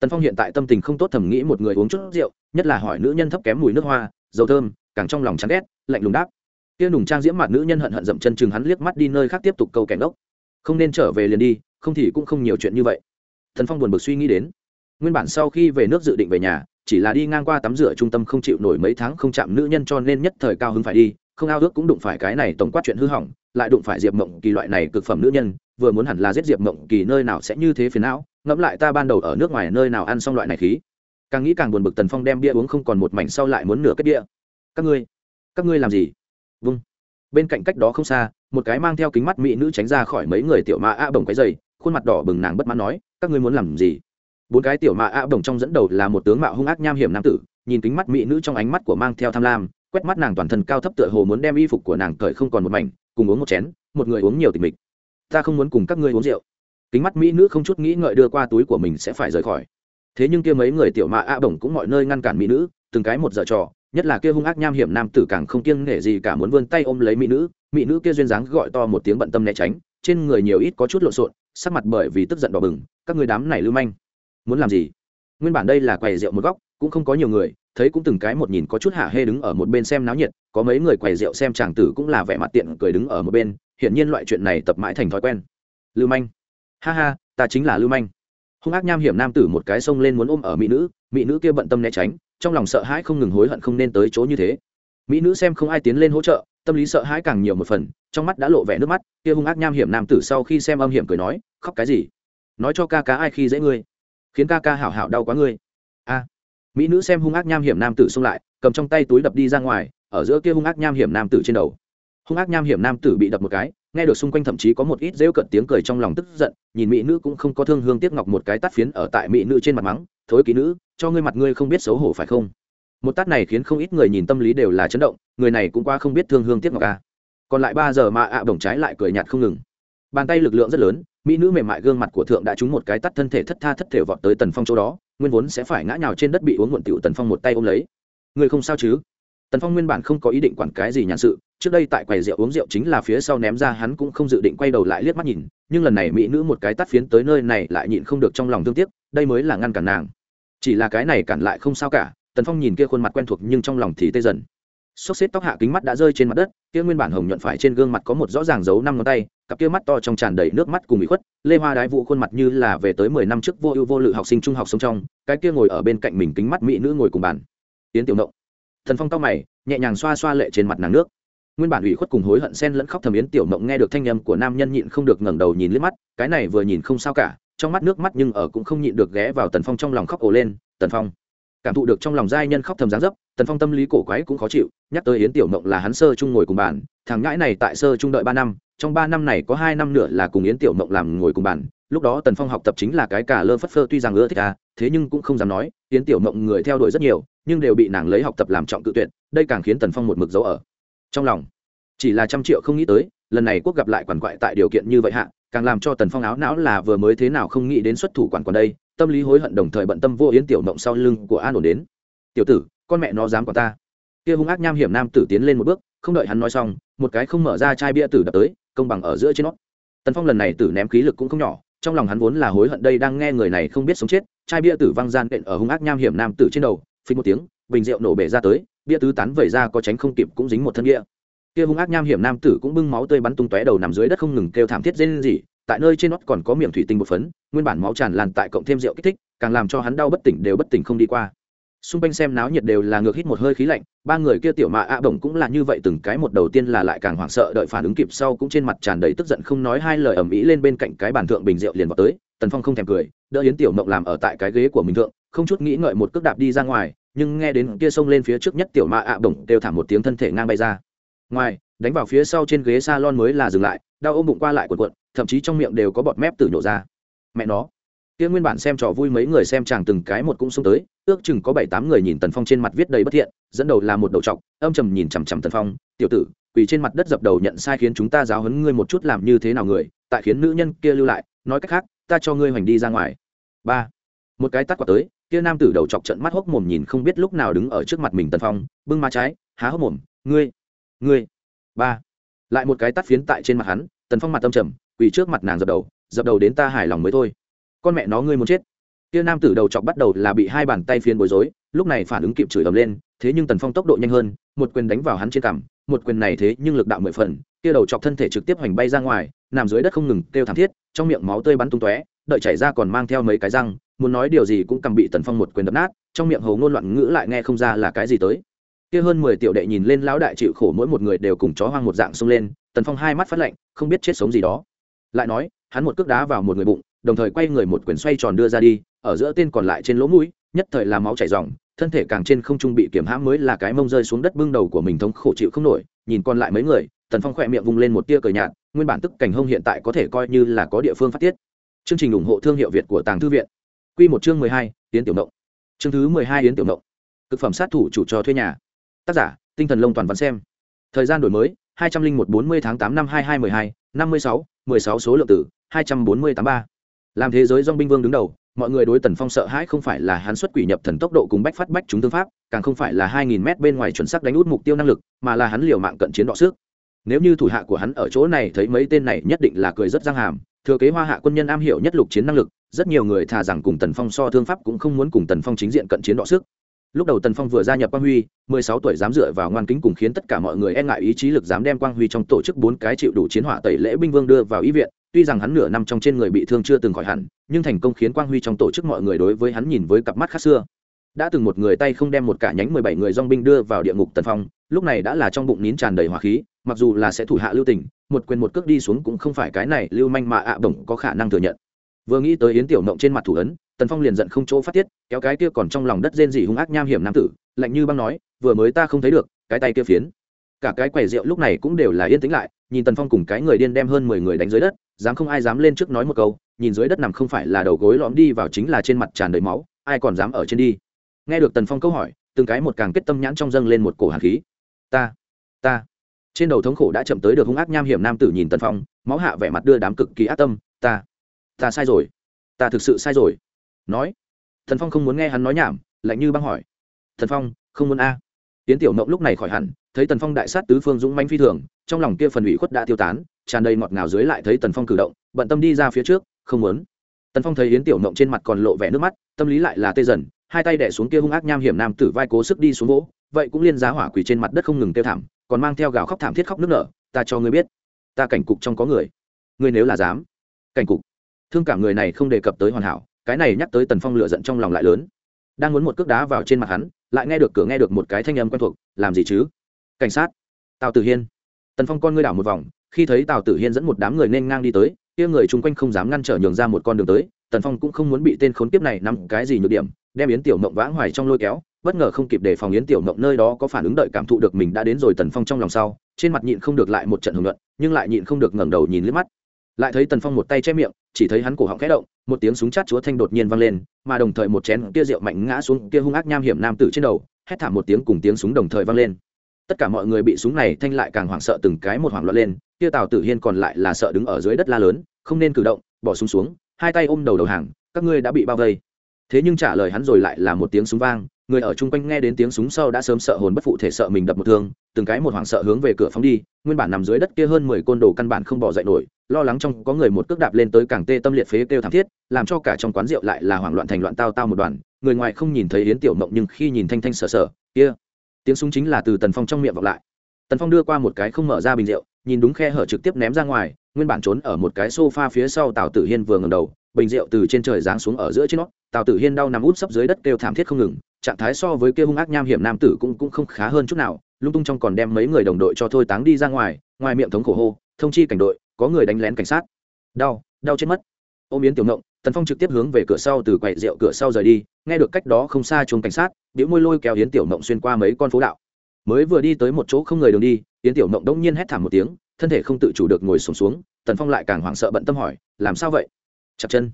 Tần phong hiện tại tâm tình không tốt thầm nghĩ một người uống chút rượu, nhất là hỏi nữ nhân thấp kém mùi nước hoa, dầu thơm, càng trong lòng chán ghét, lạnh lùng đáp. Kia nùng trang diễm mặt nữ nhân hận hận dậm chân chừng hắn liếc mắt đi nơi khác tiếp tục câu kẻ ngốc. Không nên trở về liền đi, không thì cũng không nhiều chuyện như vậy thần phong buồn bực suy nghĩ đến. Nguyên bản sau khi về nước dự định về nhà, chỉ là đi ngang qua tắm rửa trung tâm không chịu nổi mấy tháng không chạm nữ nhân cho nên nhất thời cao hứng phải đi, không ao ước cũng đụng phải cái này tổng quát chuyện hư hỏng, lại đụng phải diệp mộng kỳ loại này cực phẩm nữ nhân, vừa muốn hẳn là giết diệp mộng kỳ nơi nào sẽ như thế phiền não, ngẫm lại ta ban đầu ở nước ngoài nơi nào ăn xong loại này khí. Càng nghĩ càng buồn bực tần phong đem bia uống không còn một mảnh sau lại muốn nửa kết bia. Các ngươi các ngươi làm gì? Vâng bên cạnh cách đó không xa, một cái mang theo kính mắt mỹ nữ tránh ra khỏi mấy người tiểu mã a bồng cái dày khuôn mặt đỏ bừng nàng bất mãn nói, các ngươi muốn làm gì? Bốn cái tiểu mã ạ bồng trong dẫn đầu là một tướng mạo hung ác nham hiểm nam tử, nhìn kính mắt mỹ nữ trong ánh mắt của mang theo tham lam, quét mắt nàng toàn thân cao thấp tựa hồ muốn đem y phục của nàng cởi không còn một mảnh, cùng uống một chén, một người uống nhiều thì mịch. Ta không muốn cùng các ngươi uống rượu. Kính mắt mỹ nữ không chút nghĩ ngợi đưa qua túi của mình sẽ phải rời khỏi. Thế nhưng kia mấy người tiểu mạ ạ bổng cũng mọi nơi ngăn cản mỹ nữ, từng cái một giờ trò, nhất là kia hung ác nham hiểm nam tử càng không kiêng nể gì cả muốn vươn tay ôm lấy mỹ nữ mỹ nữ kia duyên dáng gọi to một tiếng bận tâm né tránh, trên người nhiều ít có chút lộn xộn sắc mặt bởi vì tức giận đỏ bừng, các người đám này lưu manh, muốn làm gì? Nguyên bản đây là quầy rượu một góc, cũng không có nhiều người, thấy cũng từng cái một nhìn có chút hạ hê đứng ở một bên xem náo nhiệt, có mấy người quầy rượu xem chàng tử cũng là vẻ mặt tiện cười đứng ở một bên, hiển nhiên loại chuyện này tập mãi thành thói quen. Lưu manh. Ha ha, ta chính là lưu manh. Hung ác nham hiểm nam tử một cái xông lên muốn ôm ở mỹ nữ mỹ nữ kia bận tâm né tránh, trong lòng sợ hãi không ngừng hối hận không nên tới chỗ như thế. Mỹ nữ xem không ai tiến lên hỗ trợ tâm lý sợ hãi càng nhiều một phần, trong mắt đã lộ vẻ nước mắt, kia hung ác nham hiểm nam tử sau khi xem âm hiểm cười nói, khóc cái gì? Nói cho ca cá ai khi dễ ngươi, khiến ca ca hảo hảo đau quá ngươi. A. Mỹ nữ xem hung ác nham hiểm nam tử xông lại, cầm trong tay túi đập đi ra ngoài, ở giữa kia hung ác nham hiểm nam tử trên đầu. Hung ác nham hiểm nam tử bị đập một cái, nghe được xung quanh thậm chí có một ít rêu cận tiếng cười trong lòng tức giận, nhìn mỹ nữ cũng không có thương hương tiếc ngọc một cái tát phiến ở tại mỹ nữ trên mặt mắng, thối ký nữ, cho ngươi mặt ngươi không biết xấu hổ phải không? Một tát này khiến không ít người nhìn tâm lý đều là chấn động, người này cũng qua không biết thương hương tiếc ngọc ca còn lại ba giờ mà ạ à đồng trái lại cười nhạt không ngừng. Bàn tay lực lượng rất lớn, mỹ nữ mềm mại gương mặt của thượng đã trúng một cái tắt thân thể thất tha thất thể vọt tới tần phong chỗ đó, nguyên vốn sẽ phải ngã nhào trên đất bị uống muộn tiểu tần phong một tay ôm lấy. Người không sao chứ? Tần phong nguyên bản không có ý định quản cái gì nhàn sự, trước đây tại quầy rượu uống rượu chính là phía sau ném ra hắn cũng không dự định quay đầu lại liếc mắt nhìn, nhưng lần này mỹ nữ một cái tắt phiến tới nơi này lại nhịn không được trong lòng thương tiếc, đây mới là ngăn cản nàng. Chỉ là cái này cản lại không sao cả tần phong nhìn kia khuôn mặt quen thuộc nhưng trong lòng thì tê dần. Xốc xếp tóc hạ kính mắt đã rơi trên mặt đất, kia nguyên bản hồng nhuận phải trên gương mặt có một rõ ràng dấu năm ngón tay, cặp kia mắt to trong tràn đầy nước mắt cùng bị khuất, lê hoa đái vụ khuôn mặt như là về tới mười năm trước vô ưu vô lự học sinh trung học sống trong, cái kia ngồi ở bên cạnh mình kính mắt mỹ nữ ngồi cùng bàn. Tiến tiểu động thần phong tóc mày, nhẹ nhàng xoa xoa lệ trên mặt nàng nước. Nguyên bản ủy khuất cùng hối hận sen lẫn khóc thầm yến tiểu mộng nghe được thanh âm của nam nhân nhịn không được ngẩng đầu nhìn liếc mắt, cái này vừa nhìn không sao cả, trong mắt nước mắt nhưng ở cũng không nhịn được ghé vào tần phong trong lòng khóc ồ lên, tần phong cảm thụ được trong lòng giai nhân khóc thầm dáng dấp, tần phong tâm lý cổ quái cũng khó chịu, nhắc tới yến tiểu mộng là hắn sơ chung ngồi cùng bàn, thằng ngãi này tại sơ chung đợi ba năm, trong ba năm này có hai năm nữa là cùng yến tiểu mộng làm ngồi cùng bàn, lúc đó tần phong học tập chính là cái cả lơ phất phơ tuy rằng ưa thích à thế nhưng cũng không dám nói, yến tiểu mộng người theo đuổi rất nhiều, nhưng đều bị nàng lấy học tập làm trọng tự tuyệt, đây càng khiến tần phong một mực dấu ở trong lòng. Chỉ là trăm triệu không nghĩ tới, lần này quốc gặp lại quản quại tại điều kiện như vậy hạ, càng làm cho tần phong áo não là vừa mới thế nào không nghĩ đến xuất thủ quản quản đây tâm lý hối hận đồng thời bận tâm vô yến tiểu mộng sau lưng của an ổn đến. Tiểu tử, con mẹ nó dám còn ta. Kia hung ác nham hiểm nam tử tiến lên một bước, không đợi hắn nói xong, một cái không mở ra chai bia tử đập tới, công bằng ở giữa trên nó. Tần phong lần này tử ném khí lực cũng không nhỏ, trong lòng hắn vốn là hối hận đây đang nghe người này không biết sống chết, chai bia tử văng gian đện ở hung ác nham hiểm nam tử trên đầu phình một tiếng, bình rượu nổ bể ra tới, bia tứ tán vẩy ra có tránh không kịp cũng dính một thân bia. Kia hung ác nham hiểm nam tử cũng bưng máu tươi bắn tung tóe đầu nằm dưới đất không ngừng kêu thảm thiết rên rỉ tại nơi trên nót còn có miệng thủy tinh một phấn, nguyên bản máu tràn lan tại cộng thêm rượu kích thích, càng làm cho hắn đau bất tỉnh đều bất tỉnh không đi qua. Xung quanh xem náo nhiệt đều là ngược hít một hơi khí lạnh, ba người kia tiểu mạ ạ à bổng cũng là như vậy từng cái một đầu tiên là lại càng hoảng sợ đợi phản ứng kịp sau cũng trên mặt tràn đầy tức giận không nói hai lời ầm ĩ lên bên cạnh cái bàn thượng bình rượu liền vào tới, tần phong không thèm cười, đỡ yến tiểu mộng làm ở tại cái ghế của mình thượng, không chút nghĩ ngợi một cước đạp đi ra ngoài, nhưng nghe đến kia xông lên phía trước nhất tiểu mạ ạ à bổng đều thả một tiếng thân thể ngang bay ra. Ngoài, đánh vào phía sau trên ghế salon mới là dừng lại đau ôm bụng qua lại cuộn cuộn, thậm chí trong miệng đều có bọt mép tử nhổ ra. Mẹ nó. Kia nguyên bản xem trò vui mấy người xem chàng từng cái một cũng xông tới, ước chừng có bảy tám người nhìn tần phong trên mặt viết đầy bất thiện, dẫn đầu là một đầu trọc, âm trầm nhìn chằm chằm tần phong, tiểu tử, quỳ trên mặt đất dập đầu nhận sai khiến chúng ta giáo hấn ngươi một chút làm như thế nào người, tại khiến nữ nhân kia lưu lại, nói cách khác, ta cho ngươi hoành đi ra ngoài. Ba. Một cái tắt quả tới, kia nam tử đầu chọc trận mắt hốc mồm nhìn không biết lúc nào đứng ở trước mặt mình tần phong, bưng má trái, há hốc mồm, ngươi ngươi. Ba lại một cái tắt phiến tại trên mặt hắn, tần phong mặt tâm trầm, quỳ trước mặt nàng dập đầu dập đầu đến ta hài lòng mới thôi. Con mẹ nó ngươi muốn chết. Kia nam tử đầu chọc bắt đầu là bị hai bàn tay phiến bối rối, lúc này phản ứng kịp chửi ầm lên, thế nhưng tần phong tốc độ nhanh hơn, một quyền đánh vào hắn trên cằm, một quyền này thế nhưng lực đạo mười phần, kia đầu chọc thân thể trực tiếp hoành bay ra ngoài, nằm dưới đất không ngừng kêu thảm thiết, trong miệng máu tươi bắn tung tóe, đợi chảy ra còn mang theo mấy cái răng, muốn nói điều gì cũng cầm bị tần phong một quyền đập nát, trong miệng hầu ngôn loạn ngữ lại nghe không ra là cái gì tới kia hơn mười tiểu đệ nhìn lên lão đại chịu khổ mỗi một người đều cùng chó hoang một dạng xông lên, tần phong hai mắt phát lạnh, không biết chết sống gì đó. Lại nói, hắn một cước đá vào một người bụng, đồng thời quay người một quyền xoay tròn đưa ra đi, ở giữa tên còn lại trên lỗ mũi, nhất thời làm máu chảy ròng, thân thể càng trên không trung bị kiểm hãm mới là cái mông rơi xuống đất bưng đầu của mình thống khổ chịu không nổi, nhìn còn lại mấy người, tần phong khỏe miệng vung lên một tia cờ nhạt, nguyên bản tức cảnh hông hiện tại có thể coi như là có địa phương phát tiết. Chương trình ủng hộ thương hiệu việt của tàng thư viện. Q một chương mười hai, yến tiểu động chương thứ mười hai, yến tiểu động thực phẩm sát thủ chủ cho thuê nhà tác giả, tinh thần lông toàn văn xem. Thời gian đổi mới, hai trăm linh một bốn mươi tháng tám năm hai hai mười hai, năm mươi sáu, mười sáu số lượng tử hai trăm bốn mươi tám ba. Làm thế giới dong binh vương đứng đầu, mọi người đối tần phong sợ hãi không phải là hắn xuất quỷ nhập thần tốc độ cùng bách phát bách chúng tương pháp, càng không phải là hai nghìn mét bên ngoài chuẩn xác đánh út mục tiêu năng lực, mà là hắn liều mạng cận chiến đọ sức. Nếu như thủ hạ của hắn ở chỗ này thấy mấy tên này nhất định là cười rất răng hàm, thừa kế hoa hạ quân nhân am hiểu nhất lục chiến năng lực, rất nhiều người thà rằng cùng tần phong so thương pháp cũng không muốn cùng tần phong chính diện cận chiến đọ sức lúc đầu tần phong vừa gia nhập quang huy, mười sáu tuổi dám dựa vào ngoan kính cùng khiến tất cả mọi người e ngại ý chí lực dám đem quang huy trong tổ chức bốn cái chịu đủ chiến hỏa tẩy lễ binh vương đưa vào ý viện. Tuy rằng hắn nửa năm trong trên người bị thương chưa từng khỏi hẳn, nhưng thành công khiến quang huy trong tổ chức mọi người đối với hắn nhìn với cặp mắt khác xưa. Đã từng một người tay không đem một cả nhánh mười bảy người dong binh đưa vào địa ngục tần phong, lúc này đã là trong bụng nín tràn đầy hỏa khí, mặc dù là sẽ thủ hạ lưu tình, một quyền một cước đi xuống cũng không phải cái này lưu manh mà ạ bổng có khả năng thừa nhận. Vừa nghĩ tới yến tiểu mộng trên mặt thủ ấn tần phong liền giận không chỗ phát tiết, kéo cái kia còn trong lòng đất rên dị hung ác nham hiểm nam tử, lạnh như băng nói, vừa mới ta không thấy được, cái tay kia phiến. Cả cái quầy rượu lúc này cũng đều là yên tĩnh lại, nhìn tần phong cùng cái người điên đem hơn mười người đánh dưới đất, dám không ai dám lên trước nói một câu, nhìn dưới đất nằm không phải là đầu gối lõm đi vào chính là trên mặt tràn đầy máu, ai còn dám ở trên đi. Nghe được tần phong câu hỏi, từng cái một càng kết tâm nhãn trong dâng lên một cổ hạt khí. Ta ta. Trên đầu thống khổ đã chậm tới được hung ác nham hiểm nam tử nhìn tần phong, máu hạ vẻ mặt đưa đám cực kỳ ác tâm, ta ta sai rồi. Ta thực sự sai rồi nói, thần phong không muốn nghe hắn nói nhảm, lạnh như băng hỏi, thần phong, không muốn a? Tiến tiểu mộng lúc này khỏi hẳn, thấy tần phong đại sát tứ phương dũng manh phi thường, trong lòng kia phần ủy khuất đã tiêu tán, tràn đầy ngọt ngào dưới lại thấy tần phong cử động, bận tâm đi ra phía trước, không muốn. Tần phong thấy yến tiểu mộng trên mặt còn lộ vẻ nước mắt, tâm lý lại là tê dần, hai tay đẻ xuống kia hung ác nham hiểm nam tử vai cố sức đi xuống vỗ, vậy cũng liên giá hỏa quỳ trên mặt đất không ngừng tiêu thảm, còn mang theo gào khóc thảm thiết khóc nước nở, ta cho ngươi biết, ta cảnh cục trong có người, ngươi nếu là dám, cảnh cục. Thương cả người này không đề cập tới hoàn hảo cái này nhắc tới tần phong lựa giận trong lòng lại lớn. Đang muốn một cước đá vào trên mặt hắn, lại nghe được cửa nghe được một cái thanh âm quen thuộc, làm gì chứ? Cảnh sát. Tào tử hiên. Tần phong con ngươi đảo một vòng, khi thấy tào tử hiên dẫn một đám người nên ngang đi tới, kia người chung quanh không dám ngăn trở nhường ra một con đường tới, tần phong cũng không muốn bị tên khốn kiếp này nằm cái gì nhược điểm, đem yến tiểu mộng vãng hoài trong lôi kéo, bất ngờ không kịp để phòng yến tiểu mộng nơi đó có phản ứng đợi cảm thụ được mình đã đến rồi tần phong trong lòng sau, trên mặt nhịn không được lại một trận hưởng luận, nhưng lại nhịn không được ngẩng đầu nhìn liếc mắt lại thấy tần phong một tay che miệng, chỉ thấy hắn cổ họng khẽ động, một tiếng súng chát chúa thanh đột nhiên vang lên, mà đồng thời một chén kia rượu mạnh ngã xuống kia hung ác nham hiểm nam tử trên đầu, hét thảm một tiếng cùng tiếng súng đồng thời vang lên. Tất cả mọi người bị súng này thanh lại càng hoảng sợ từng cái một hoảng loạn lên, kia tào tử hiên còn lại là sợ đứng ở dưới đất la lớn, không nên cử động, bỏ súng xuống, hai tay ôm đầu đầu hàng, các ngươi đã bị bao vây. Thế nhưng trả lời hắn rồi lại là một tiếng súng vang, người ở chung quanh nghe đến tiếng súng sau đã sớm sợ hồn bất phụ thể sợ mình đập một thương từng cái một hoảng sợ hướng về cửa phóng đi, nguyên bản nằm dưới đất kia hơn mười côn đồ căn bản không bỏ dậy nổi, lo lắng trong có người một cước đạp lên tới càng tê tâm liệt phế kêu thảm thiết, làm cho cả trong quán rượu lại là hoảng loạn thành loạn tao tao một đoàn, người ngoài không nhìn thấy yến tiểu mộng nhưng khi nhìn thanh thanh sợ sợ, kia, tiếng súng chính là từ tần phong trong miệng vọng lại. Tần phong đưa qua một cái không mở ra bình rượu, nhìn đúng khe hở trực tiếp ném ra ngoài, nguyên bản trốn ở một cái sofa phía sau tào tử hiên vừa ngầm đầu bình rượu từ trên trời giáng xuống ở giữa trên nó tào tử hiên đau nằm út sấp dưới đất kêu thảm thiết không ngừng trạng thái so với kia hung ác nham hiểm nam tử cũng cũng không khá hơn chút nào lung tung trong còn đem mấy người đồng đội cho thôi táng đi ra ngoài ngoài miệng thống khổ hô thông chi cảnh đội có người đánh lén cảnh sát. Đau đau chết mất. Ôm yến tiểu ngộng tần phong trực tiếp hướng về cửa sau từ quầy rượu cửa sau rời đi nghe được cách đó không xa chuồng cảnh sát điếu môi lôi kéo yến tiểu ngộng xuyên qua mấy con phố đạo. Mới vừa đi tới một chỗ không người đường đi yến tiểu ngộng đông nhiên hét thảm một tiếng thân thể không tự chủ được ngồi sùng xuống, xuống tần phong lại càng hoảng sợ bận tâm hỏi làm sao vậy? Chặt chân.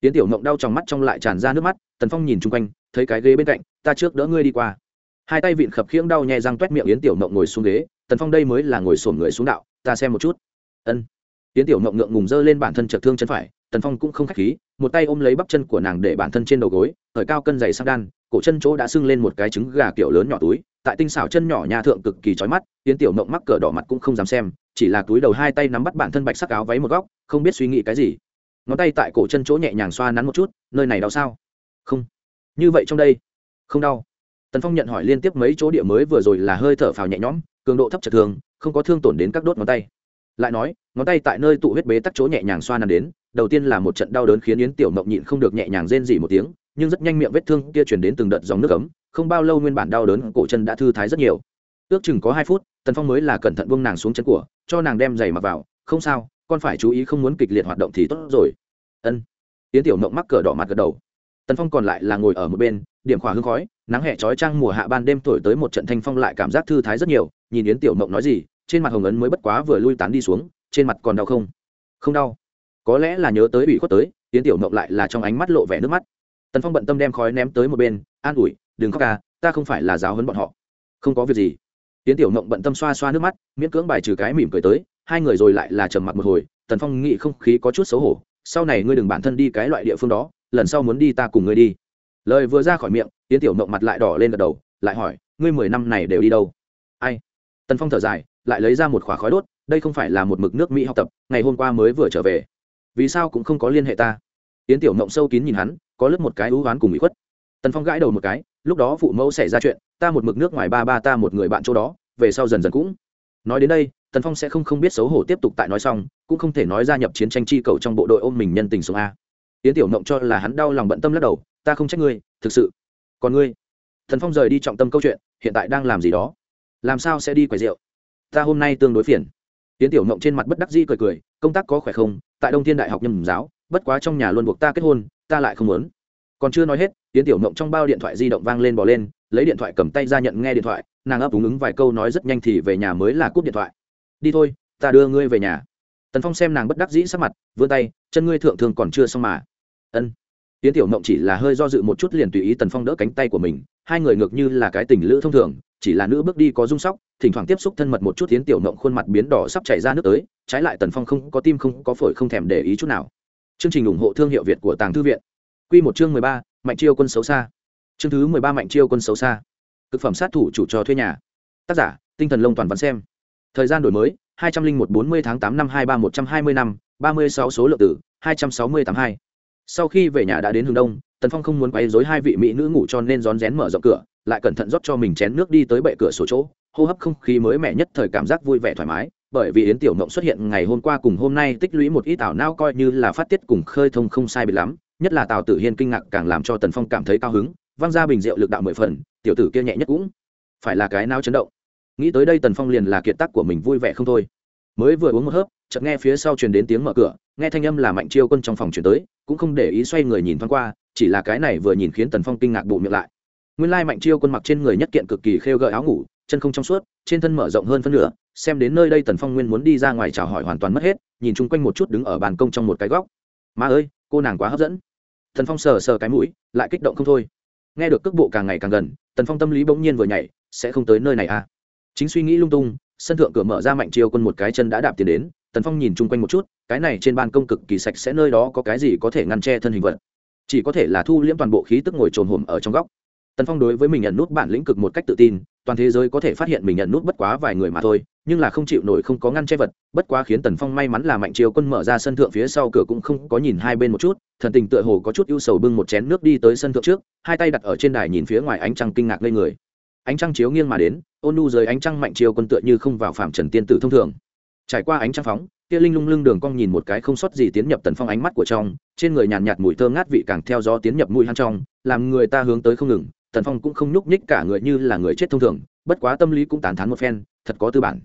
Tiến tiểu mộng đau trong mắt trong lại tràn ra nước mắt, tần phong nhìn chung quanh, thấy cái ghế bên cạnh, ta trước đỡ ngươi đi qua. Hai tay vịn khập khiễng đau nhẹ răng toét miệng yến tiểu mộng ngồi xuống ghế, tần phong đây mới là ngồi sổm người xuống đạo, ta xem một chút. Ân. Yến tiểu mộng ngượng ngùng dơ lên bản thân chật thương chân phải, tần phong cũng không k h á c h khí, một tay ôm lấy bắp chân của nàng để bản thân trên đầu gối khởi cao cân dày sang đan, cổ chân chỗ đã sưng lên một cái trứng gà kiểu lớn nhỏ túi, tại tinh xảo chân nhỏ nhà thượng cực kỳ trói mắt, yến tiểu mộng mắc cỡ đỏ mặt cũng không dám xem, chỉ là túi đầu hai tay nắm bắt bản thân bạch sắc áo váy một góc, không biết suy nghĩ cái gì ngón tay tại cổ chân chỗ nhẹ nhàng xoa nắn một chút, nơi này đau sao? Không. Như vậy trong đây? Không đau. Tần phong nhận hỏi liên tiếp mấy chỗ địa mới vừa rồi là hơi thở phào nhẹ nhõm, cường độ thấp chật thường, không có thương tổn đến các đốt ngón tay. Lại nói, ngón tay tại nơi tụ huyết bế tắc chỗ nhẹ nhàng xoa nằm đến, đầu tiên là một trận đau đớn khiến yến tiểu mộng nhịn không được nhẹ nhàng rên dỉ một tiếng, nhưng rất nhanh miệng vết thương kia chuyển đến từng đợt dòng nước ấm, không bao lâu nguyên bản đau đớn cổ chân đã thư thái rất nhiều. Ước chừng có hai phút, tần phong mới là cẩn thận buông nàng xuống chân của, cho nàng đem giày mặc vào, không sao, con phải chú ý không muốn kịch liệt hoạt động thì tốt rồi ân. Yến tiểu mộng mắc cờ đỏ mặt gật đầu. Tần phong còn lại là ngồi ở một bên, điểm khỏa hương khói, nắng hè trói trang mùa hạ ban đêm thổi tới một trận thanh phong lại cảm giác thư thái rất nhiều, nhìn yến tiểu mộng nói gì, trên mặt hồng ấn mới bất quá vừa lui tán đi xuống, trên mặt còn đau không? Không đau. Có lẽ là nhớ tới ủy khuất tới, yến tiểu mộng lại là trong ánh mắt lộ vẻ nước mắt. Tần phong bận tâm đem khói ném tới một bên, an ủi, đừng khóc ca ta không phải là giáo hấn bọn họ. Không có việc gì. Yến tiểu mộng bận tâm xoa xoa nước mắt, miễn cưỡng bài trừ cái mỉm cười tới, hai người rồi lại là trầm mặc một hồi, tần phong nghĩ không khí có chút xấu hổ sau này ngươi đừng bản thân đi cái loại địa phương đó, lần sau muốn đi ta cùng ngươi đi. Lời vừa ra khỏi miệng, yến tiểu mộng mặt lại đỏ lên gật đầu, lại hỏi, ngươi mười năm này đều đi đâu? Ai? Tần phong thở dài, lại lấy ra một khỏa khói đốt, đây không phải là một mực nước mỹ học tập, ngày hôm qua mới vừa trở về. Vì sao cũng không có liên hệ ta? Yến tiểu mộng sâu kín nhìn hắn, có lướt một cái ưu oán cùng bị khuất. Tần phong gãi đầu một cái, lúc đó phụ mẫu xảy ra chuyện, ta một mực nước ngoài ba ba ta một người bạn chỗ đó, về sau dần dần cũng. Nói đến đây tần phong sẽ không không biết xấu hổ tiếp tục tại nói xong, cũng không thể nói gia nhập chiến tranh chi cầu trong bộ đội ôm mình nhân tình xuống a. Yến tiểu mộng cho là hắn đau lòng bận tâm lắc đầu, ta không trách ngươi, thực sự. Còn ngươi? Thần phong rời đi trọng tâm câu chuyện, hiện tại đang làm gì đó? Làm sao sẽ đi quầy rượu? Ta hôm nay tương đối phiền. Tiến tiểu mộng trên mặt bất đắc dĩ cười cười, công tác có khỏe không? Tại đông thiên đại học nhầm giáo, bất quá trong nhà luôn buộc ta kết hôn, ta lại không muốn. Còn chưa nói hết tiến tiểu mộng trong bao điện thoại di động vang lên bỏ lên, lấy điện thoại cầm tay ra nhận nghe điện thoại, nàng ấp úng ứng vài câu nói rất nhanh thì về nhà mới là cúp điện thoại đi thôi, ta đưa ngươi về nhà. Tần phong xem nàng bất đắc dĩ sắc mặt, vươn tay, chân ngươi thượng thường còn chưa xong mà. Ân. Tiến tiểu mộng chỉ là hơi do dự một chút liền tùy ý tần phong đỡ cánh tay của mình, hai người ngược như là cái tình lữ thông thường, chỉ là nữ bước đi có rung sóc, thỉnh thoảng tiếp xúc thân mật một chút tiến tiểu mộng khuôn mặt biến đỏ sắp chảy ra nước tới, trái lại tần phong không có tim không có phổi không thèm để ý chút nào. Chương trình ủng hộ thương hiệu việt của tàng thư viện. Q một chương mười ba, mạnh chiêu quân xấu xa. Chương thứ mười ba, mạnh chiêu quân xấu xa. Thực phẩm sát thủ chủ trò thuê nhà. Tác giả, tinh thần lông toàn văn xem thời gian đổi mới, hai trăm linh một bốn mươi tháng tám năm hai ba một trăm hai mươi năm ba mươi sáu số lượng tử hai trăm sáu mươi tám hai. Sau khi về nhà đã đến hướng đông, tần phong không muốn quấy dối hai vị mỹ nữ ngủ cho nên rón rén mở rộng cửa, lại cẩn thận rót cho mình chén nước đi tới bệ cửa sổ chỗ. Hô hấp không khí mới mẻ nhất thời cảm giác vui vẻ thoải mái, bởi vì yến tiểu mộng xuất hiện ngày hôm qua cùng hôm nay tích lũy một ít ảo nao coi như là phát tiết cùng khơi thông không sai biệt lắm, nhất là tào tử hiên kinh ngạc càng làm cho tần phong cảm thấy cao hứng, văng ra bình rượu lực đạo mười phần, tiểu tử kia nhẹ nhất cũng phải là cái nao chấn động nghĩ tới đây tần phong liền là kiệt tác của mình vui vẻ không thôi. Mới vừa uống một hớp, chợt nghe phía sau truyền đến tiếng mở cửa, nghe thanh âm là mạnh chiêu quân trong phòng chuyển tới, cũng không để ý xoay người nhìn thoáng qua, chỉ là cái này vừa nhìn khiến tần phong kinh ngạc bộ miệng lại. Nguyên lai mạnh chiêu quân mặc trên người nhất kiện cực kỳ khêu gợi áo ngủ, chân không trong suốt, trên thân mở rộng hơn phân nửa, xem đến nơi đây tần phong nguyên muốn đi ra ngoài chào hỏi hoàn toàn mất hết, nhìn chung quanh một chút đứng ở bàn công trong một cái góc. Mà ơi, cô nàng quá hấp dẫn. Tần phong sờ sờ cái mũi, lại kích động không thôi. Nghe được cước bộ càng ngày càng gần, tần phong tâm lý bỗng nhiên vừa nhảy, sẽ không tới nơi này à? Chính suy nghĩ lung tung, sân thượng cửa mở ra mạnh chiêu quân một cái chân đã đạp tiền đến, tần phong nhìn chung quanh một chút, cái này trên ban công cực kỳ sạch sẽ nơi đó có cái gì có thể ngăn che thân hình vật. Chỉ có thể là thu liễm toàn bộ khí tức ngồi trồn hồm ở trong góc. Tần phong đối với mình nhận nút bản lĩnh cực một cách tự tin, toàn thế giới có thể phát hiện mình nhận nút bất quá vài người mà thôi, nhưng là không chịu nổi không có ngăn che vật, bất quá khiến tần phong may mắn là mạnh chiều quân mở ra sân thượng phía sau cửa cũng không có nhìn hai bên một chút, thần tình tựa hồ có chút ưu sầu bưng một chén nước đi tới sân thượng trước, hai tay đặt ở trên đài nhìn phía ngoài ánh trăng kinh ngạc lên người ánh trăng chiếu nghiêng mà đến ôn nu dưới ánh trăng mạnh chiều quân tựa như không vào phạm trần tiên tử thông thường. Trải qua ánh trăng phóng kia linh lung lưng đường cong nhìn một cái không sót gì tiến nhập tần phong ánh mắt của trong trên người nhàn nhạt, mùi thơm ngát vị càng theo gió tiến nhập mũi hăng trong làm người ta hướng tới không ngừng tần phong cũng không nhúc nhích cả người như là người chết thông thường bất quá tâm lý cũng tán thán một phen thật có tư bản.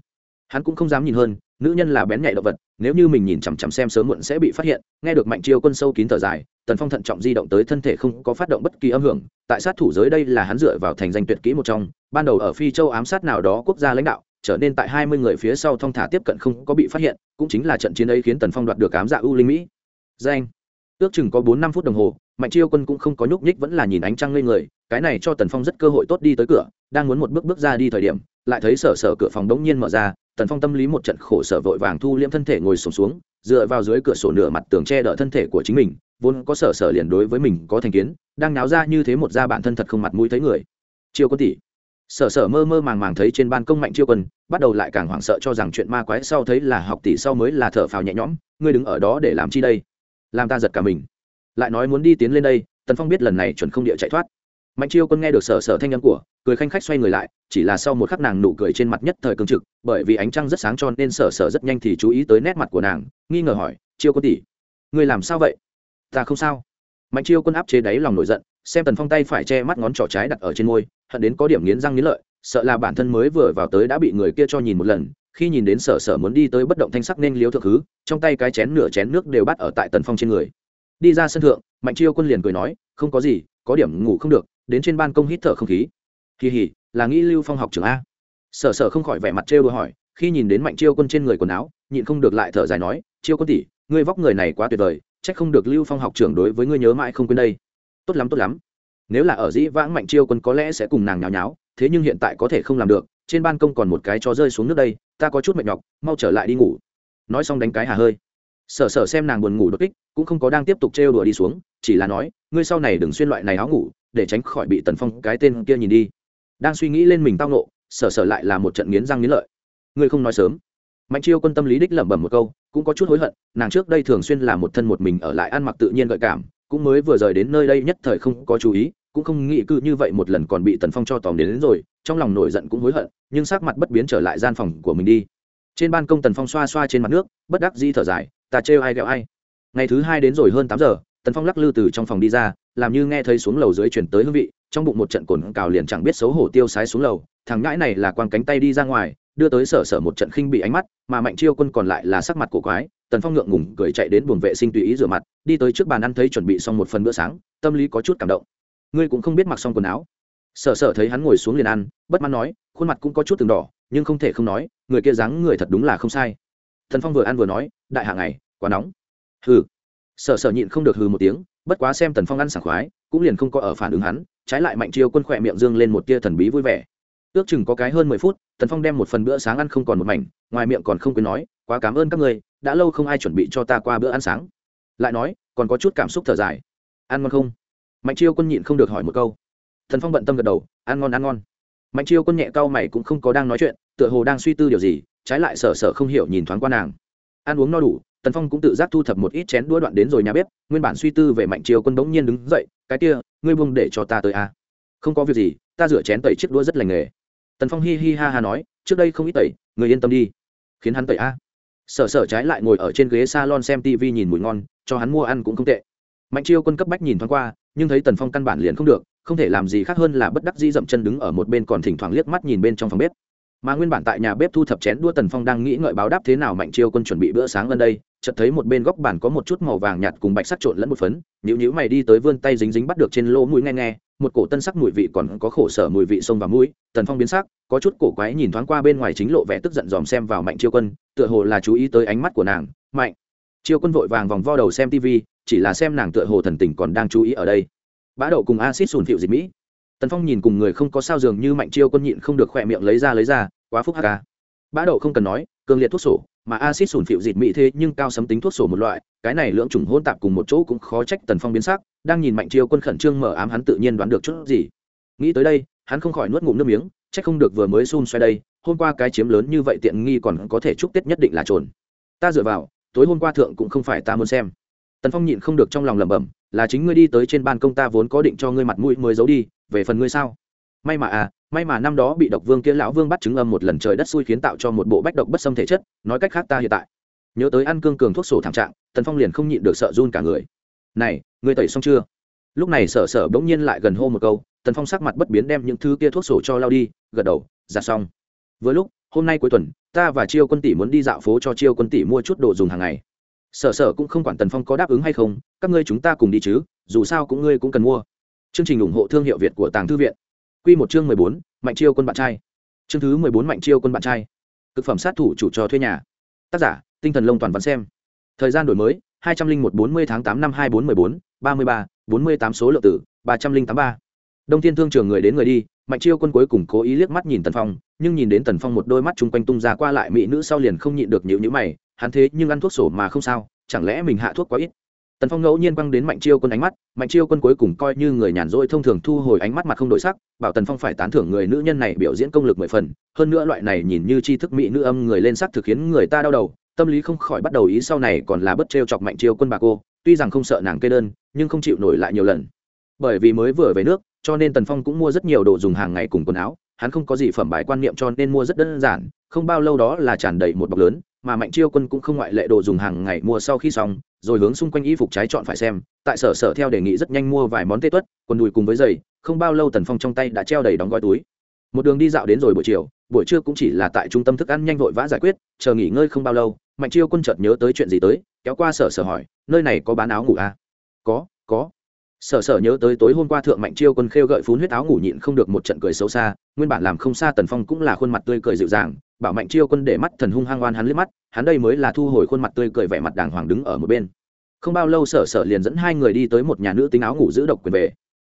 Hắn cũng không dám nhìn hơn nữ nhân là bén nhạy động vật, nếu như mình nhìn chằm chằm xem sớm muộn sẽ bị phát hiện, nghe được mạnh chiêu quân sâu kín thở dài, tần phong thận trọng di động tới thân thể không có phát động bất kỳ âm hưởng, tại sát thủ giới đây là hắn dựa vào thành danh tuyệt kỹ một trong, ban đầu ở phi châu ám sát nào đó quốc gia lãnh đạo, trở nên tại hai mươi người phía sau thong thả tiếp cận không có bị phát hiện, cũng chính là trận chiến ấy khiến tần phong đoạt được ám dạ u linh mỹ. Danh. Ước chừng có bốn năm phút đồng hồ, mạnh chiêu quân cũng không có nhúc nhích vẫn là nhìn ánh trăng lên người, cái này cho tần phong rất cơ hội tốt đi tới cửa, đang muốn một bước bước ra đi thời điểm, lại thấy sở sở cửa phòng đống nhiên mở ra tần phong tâm lý một trận khổ sở vội vàng thu liễm thân thể ngồi sổm xuống, xuống dựa vào dưới cửa sổ nửa mặt tường che đỡ thân thể của chính mình vốn có sở sở liền đối với mình có thành kiến đang náo ra như thế một da bản thân thật không mặt mũi thấy người. Chiêu quân tỷ. Sở sở mơ mơ màng màng thấy trên ban công mạnh chiêu quân bắt đầu lại càng hoảng sợ cho rằng chuyện ma quái sau thấy là học tỷ sau mới là thở phào nhẹ nhõm ngươi đứng ở đó để làm chi đây? Làm ta giật cả mình. Lại nói muốn đi tiến lên đây tần phong biết lần này chuẩn không địa chạy thoát. Mạnh chiêu quân nghe được sở sở thanh âm của cười khanh khách xoay người lại, chỉ là sau một khắc nàng nụ cười trên mặt nhất thời cương trực, bởi vì ánh trăng rất sáng cho nên sở sở rất nhanh thì chú ý tới nét mặt của nàng, nghi ngờ hỏi, chiêu quân tỷ người làm sao vậy? Ta không sao. Mạnh chiêu quân áp chế đáy lòng nổi giận, xem tần phong tay phải che mắt ngón trỏ trái đặt ở trên môi, hận đến có điểm nghiến răng nghiến lợi, sợ là bản thân mới vừa vào tới đã bị người kia cho nhìn một lần, khi nhìn đến sở sở muốn đi tới bất động thanh sắc nên liếu thượng hứ trong tay cái chén nửa chén nước đều bắt ở tại tần phong trên người. Đi ra sân thượng, mạnh chiêu quân liền cười nói, không có gì, có điểm ngủ không được, đến trên ban công hít thở không khí kỳ hỉ, là nghĩ lưu phong học trường a. Sở sở không khỏi vẻ mặt trêu đùa hỏi, khi nhìn đến mạnh chiêu quân trên người quần áo, nhịn không được lại thở dài nói, chiêu quân tỷ, ngươi vóc người này quá tuyệt vời trách không được lưu phong học trưởng đối với ngươi nhớ mãi không quên đây. Tốt lắm tốt lắm. Nếu là ở dĩ vãng mạnh chiêu quân có lẽ sẽ cùng nàng nháo nháo, thế nhưng hiện tại có thể không làm được, trên ban công còn một cái cho rơi xuống nước đây, ta có chút mệt nhọc, mau trở lại đi ngủ. Nói xong đánh cái hà hơi. Sở sở xem nàng buồn ngủ đột kích, cũng không có đang tiếp tục trêu đùa đi xuống, chỉ là nói, ngươi sau này đừng xuyên loại này áo ngủ, để tránh khỏi bị tần phong cái tên kia nhìn đi đang suy nghĩ lên mình tao nộ sở sở lại là một trận nghiến răng nghiến lợi. Ngươi không nói sớm. Mạnh chiêu quân tâm lý đích lẩm bẩm một câu cũng có chút hối hận nàng trước đây thường xuyên là một thân một mình ở lại ăn mặc tự nhiên gợi cảm cũng mới vừa rời đến nơi đây nhất thời không có chú ý cũng không nghĩ cư như vậy một lần còn bị tần phong cho tòm đến, đến rồi trong lòng nổi giận cũng hối hận nhưng sắc mặt bất biến trở lại gian phòng của mình đi. Trên ban công tần phong xoa xoa trên mặt nước bất đắc di thở dài ta trêu ai ghẹo ai? Ngày thứ hai đến rồi hơn tám giờ tần phong lắc lư từ trong phòng đi ra làm như nghe thấy xuống lầu dưới chuyển tới hương vị trong bụng một trận cồn cào liền chẳng biết xấu hổ tiêu sái xuống lầu, thằng ngãi này là quang cánh tay đi ra ngoài, đưa tới sở sở một trận khinh bị ánh mắt, mà mạnh chiêu quân còn lại là sắc mặt cổ quái, tần phong ngượng ngùng cười chạy đến buồng vệ sinh tùy ý rửa mặt, đi tới trước bàn ăn thấy chuẩn bị xong một phần bữa sáng, tâm lý có chút cảm động. Ngươi cũng không biết mặc xong quần áo. Sở sở thấy hắn ngồi xuống liền ăn, bất mãn nói, khuôn mặt cũng có chút từng đỏ, nhưng không thể không nói, người kia dáng người thật đúng là không sai. Thần phong vừa ăn vừa nói, đại hạ ngày, quá nóng. Hừ. Sở sở nhịn không được hừ một tiếng, bất quá xem tần phong ăn sảng khoái, cũng liền không có ở phản ứng hắn trái lại mạnh chiêu quân khỏe miệng dương lên một tia thần bí vui vẻ. Ước chừng có cái hơn mười phút, tần phong đem một phần bữa sáng ăn không còn một mảnh, ngoài miệng còn không quên nói, quá cảm ơn các người, đã lâu không ai chuẩn bị cho ta qua bữa ăn sáng. Lại nói, còn có chút cảm xúc thở dài. Ăn ngon không? Mạnh chiêu quân nhịn không được hỏi một câu. Thần phong bận tâm gật đầu, ăn ngon ăn ngon. Mạnh chiêu quân nhẹ cau mày cũng không có đang nói chuyện, tựa hồ đang suy tư điều gì, trái lại sở sở không hiểu nhìn thoáng qua nàng. Ăn uống no đủ, tần phong cũng tự giác thu thập một ít chén đũa đoạn đến rồi nhà bếp, nguyên bản suy tư về mạnh chiêu quân bỗng nhiên đứng dậy, cái kia ngươi buông để cho ta tới a à? không có việc gì, ta rửa chén tẩy chiếc đũa rất lành nghề. Tần phong hi hi ha ha nói, trước đây không ít tẩy, người yên tâm đi. Khiến hắn tẩy a sở sở trái lại ngồi ở trên ghế salon xem tv nhìn mùi ngon, cho hắn mua ăn cũng không tệ. Mạnh chiêu quân cấp bách nhìn thoáng qua, nhưng thấy tần phong căn bản liền không được, không thể làm gì khác hơn là bất đắc dĩ dậm chân đứng ở một bên còn thỉnh thoảng liếc mắt nhìn bên trong phòng bếp. Mà nguyên bản tại nhà bếp thu thập chén đua tần phong đang nghĩ ngợi báo đáp thế nào mạnh chiêu quân chuẩn bị bữa sáng gần đây chợt thấy một bên góc bàn có một chút màu vàng nhạt cùng bạch sắc trộn lẫn một phấn nhữ nhữ mày đi tới vươn tay dính dính bắt được trên lỗ mũi nghe nghe, một cổ tân sắc mùi vị còn có khổ sở mùi vị sông và mũi, tần phong biến sắc, có chút cổ quái nhìn thoáng qua bên ngoài chính lộ vẻ tức giận dòm xem vào mạnh chiêu quân, tựa hồ là chú ý tới ánh mắt của nàng, mạnh. Chiêu quân vội vàng vòng vo đầu xem tv chỉ là xem nàng tựa hồ thần tình còn đang chú ý ở đây. Bã đậu cùng acid sùn phịu dịch mỹ. Tần phong nhìn cùng người không có sao dường như mạnh chiêu quân nhịn không được khỏe miệng lấy ra lấy ra, quá phúc hk bã đậu không cần nói, cường liệt thuốc sổ mà acid sủn phịu dịt mỹ thế nhưng cao sấm tính thuốc sổ một loại, cái này lưỡng trùng hôn tạp cùng một chỗ cũng khó trách tần phong biến sắc, đang nhìn mạnh chiêu quân khẩn trương mở ám hắn tự nhiên đoán được chút gì. Nghĩ tới đây, hắn không khỏi nuốt ngụm nước miếng, chắc không được vừa mới xun xoay đây, hôm qua cái chiếm lớn như vậy tiện nghi còn có thể chúc tết nhất định là trồn. Ta dựa vào, tối hôm qua thượng cũng không phải ta muốn xem. Tần phong nhịn không được trong lòng lẩm bẩm, là chính ngươi đi tới trên ban công ta vốn có định cho ngươi mặt mũi mới giấu đi, về phần ngươi sao? May mà à may mà năm đó bị độc vương kia lão vương bắt chứng âm một lần trời đất xui khiến tạo cho một bộ bách độc bất xâm thể chất, nói cách khác ta hiện tại nhớ tới ăn cương cường thuốc sổ thảm trạng, tần phong liền không nhịn được sợ run cả người. Này, ngươi tẩy xong chưa? Lúc này sở sở bỗng nhiên lại gần hô một câu, tần phong sắc mặt bất biến đem những thứ kia thuốc sổ cho lao đi, gật đầu ra xong. Vừa lúc, hôm nay cuối tuần, ta và chiêu quân tỷ muốn đi dạo phố cho chiêu quân tỷ mua chút đồ dùng hàng ngày. Sở sở cũng không quản tần phong có đáp ứng hay không, các ngươi chúng ta cùng đi chứ, dù sao cũng ngươi cũng cần mua. Chương trình ủng hộ thương hiệu việt của tàng thư viện. Quy một chương mười bốn, mạnh chiêu quân bạn trai. Chương thứ mười bốn, mạnh chiêu quân bạn trai. Cực phẩm sát thủ chủ trò thuê nhà. Tác giả, tinh thần lông toàn văn xem. Thời gian đổi mới, hai trăm linh một bốn mươi tháng tám năm hai bốn m ư ơ i bốn, ba mươi ba, bốn mươi tám số lượng tử, ba trăm linh tám ba. Đông thiên thương trường người đến người đi, mạnh chiêu quân cuối cùng cố ý liếc mắt nhìn tần phong, nhưng nhìn đến tần phong một đôi mắt chung quanh tung ra qua lại mỹ nữ sau liền không nhịn được nhíu nhíu mày, hắn thế nhưng ăn thuốc sổ mà không sao, chẳng lẽ mình hạ thuốc quá ít? Tần phong ngẫu nhiên quăng đến mạnh chiêu quân ánh mắt, mạnh chiêu quân cuối cùng coi như người nhàn rỗi thông thường thu hồi ánh mắt mặt không đổi sắc, bảo tần phong phải tán thưởng người nữ nhân này biểu diễn công lực mười phần, hơn nữa loại này nhìn như tri thức mỹ nữ âm người lên sắc thực khiến người ta đau đầu, tâm lý không khỏi bắt đầu ý sau này còn là bất trêu chọc mạnh chiêu quân bà cô, tuy rằng không sợ nàng kê đơn, nhưng không chịu nổi lại nhiều lần. Bởi vì mới vừa về nước, cho nên tần phong cũng mua rất nhiều đồ dùng hàng ngày cùng quần áo, hắn không có gì phẩm bài quan niệm cho nên mua rất đơn giản, không bao lâu đó là tràn đầy một bọc lớn, mà mạnh chiêu quân cũng không ngoại lệ đồ dùng hàng ngày mua sau khi xong rồi hướng xung quanh y phục trái chọn phải xem, tại sở sở theo đề nghị rất nhanh mua vài món tê tuất, quần đùi cùng với giày, không bao lâu tần phong trong tay đã treo đầy đóng gói túi một đường đi dạo đến rồi buổi chiều, buổi trưa cũng chỉ là tại trung tâm thức ăn nhanh vội vã giải quyết, chờ nghỉ ngơi không bao lâu, mạnh chiêu quân chợt nhớ tới chuyện gì tới, kéo qua sở sở hỏi, nơi này có bán áo ngủ à? có có sở sở nhớ tới tối hôm qua thượng mạnh chiêu quân khêu gợi phun huyết áo ngủ nhịn không được một trận cười xấu xa, nguyên bản làm không xa tần phong cũng là khuôn mặt tươi cười dịu dàng, bảo mạnh chiêu quân để mắt thần hung hăng oan hắn liếc mắt, hắn đây mới là thu hồi khuôn mặt tươi cười vẻ mặt đàng hoàng đứng ở một bên. Không bao lâu sở sở liền dẫn hai người đi tới một nhà nữ tính áo ngủ giữ độc quyền về.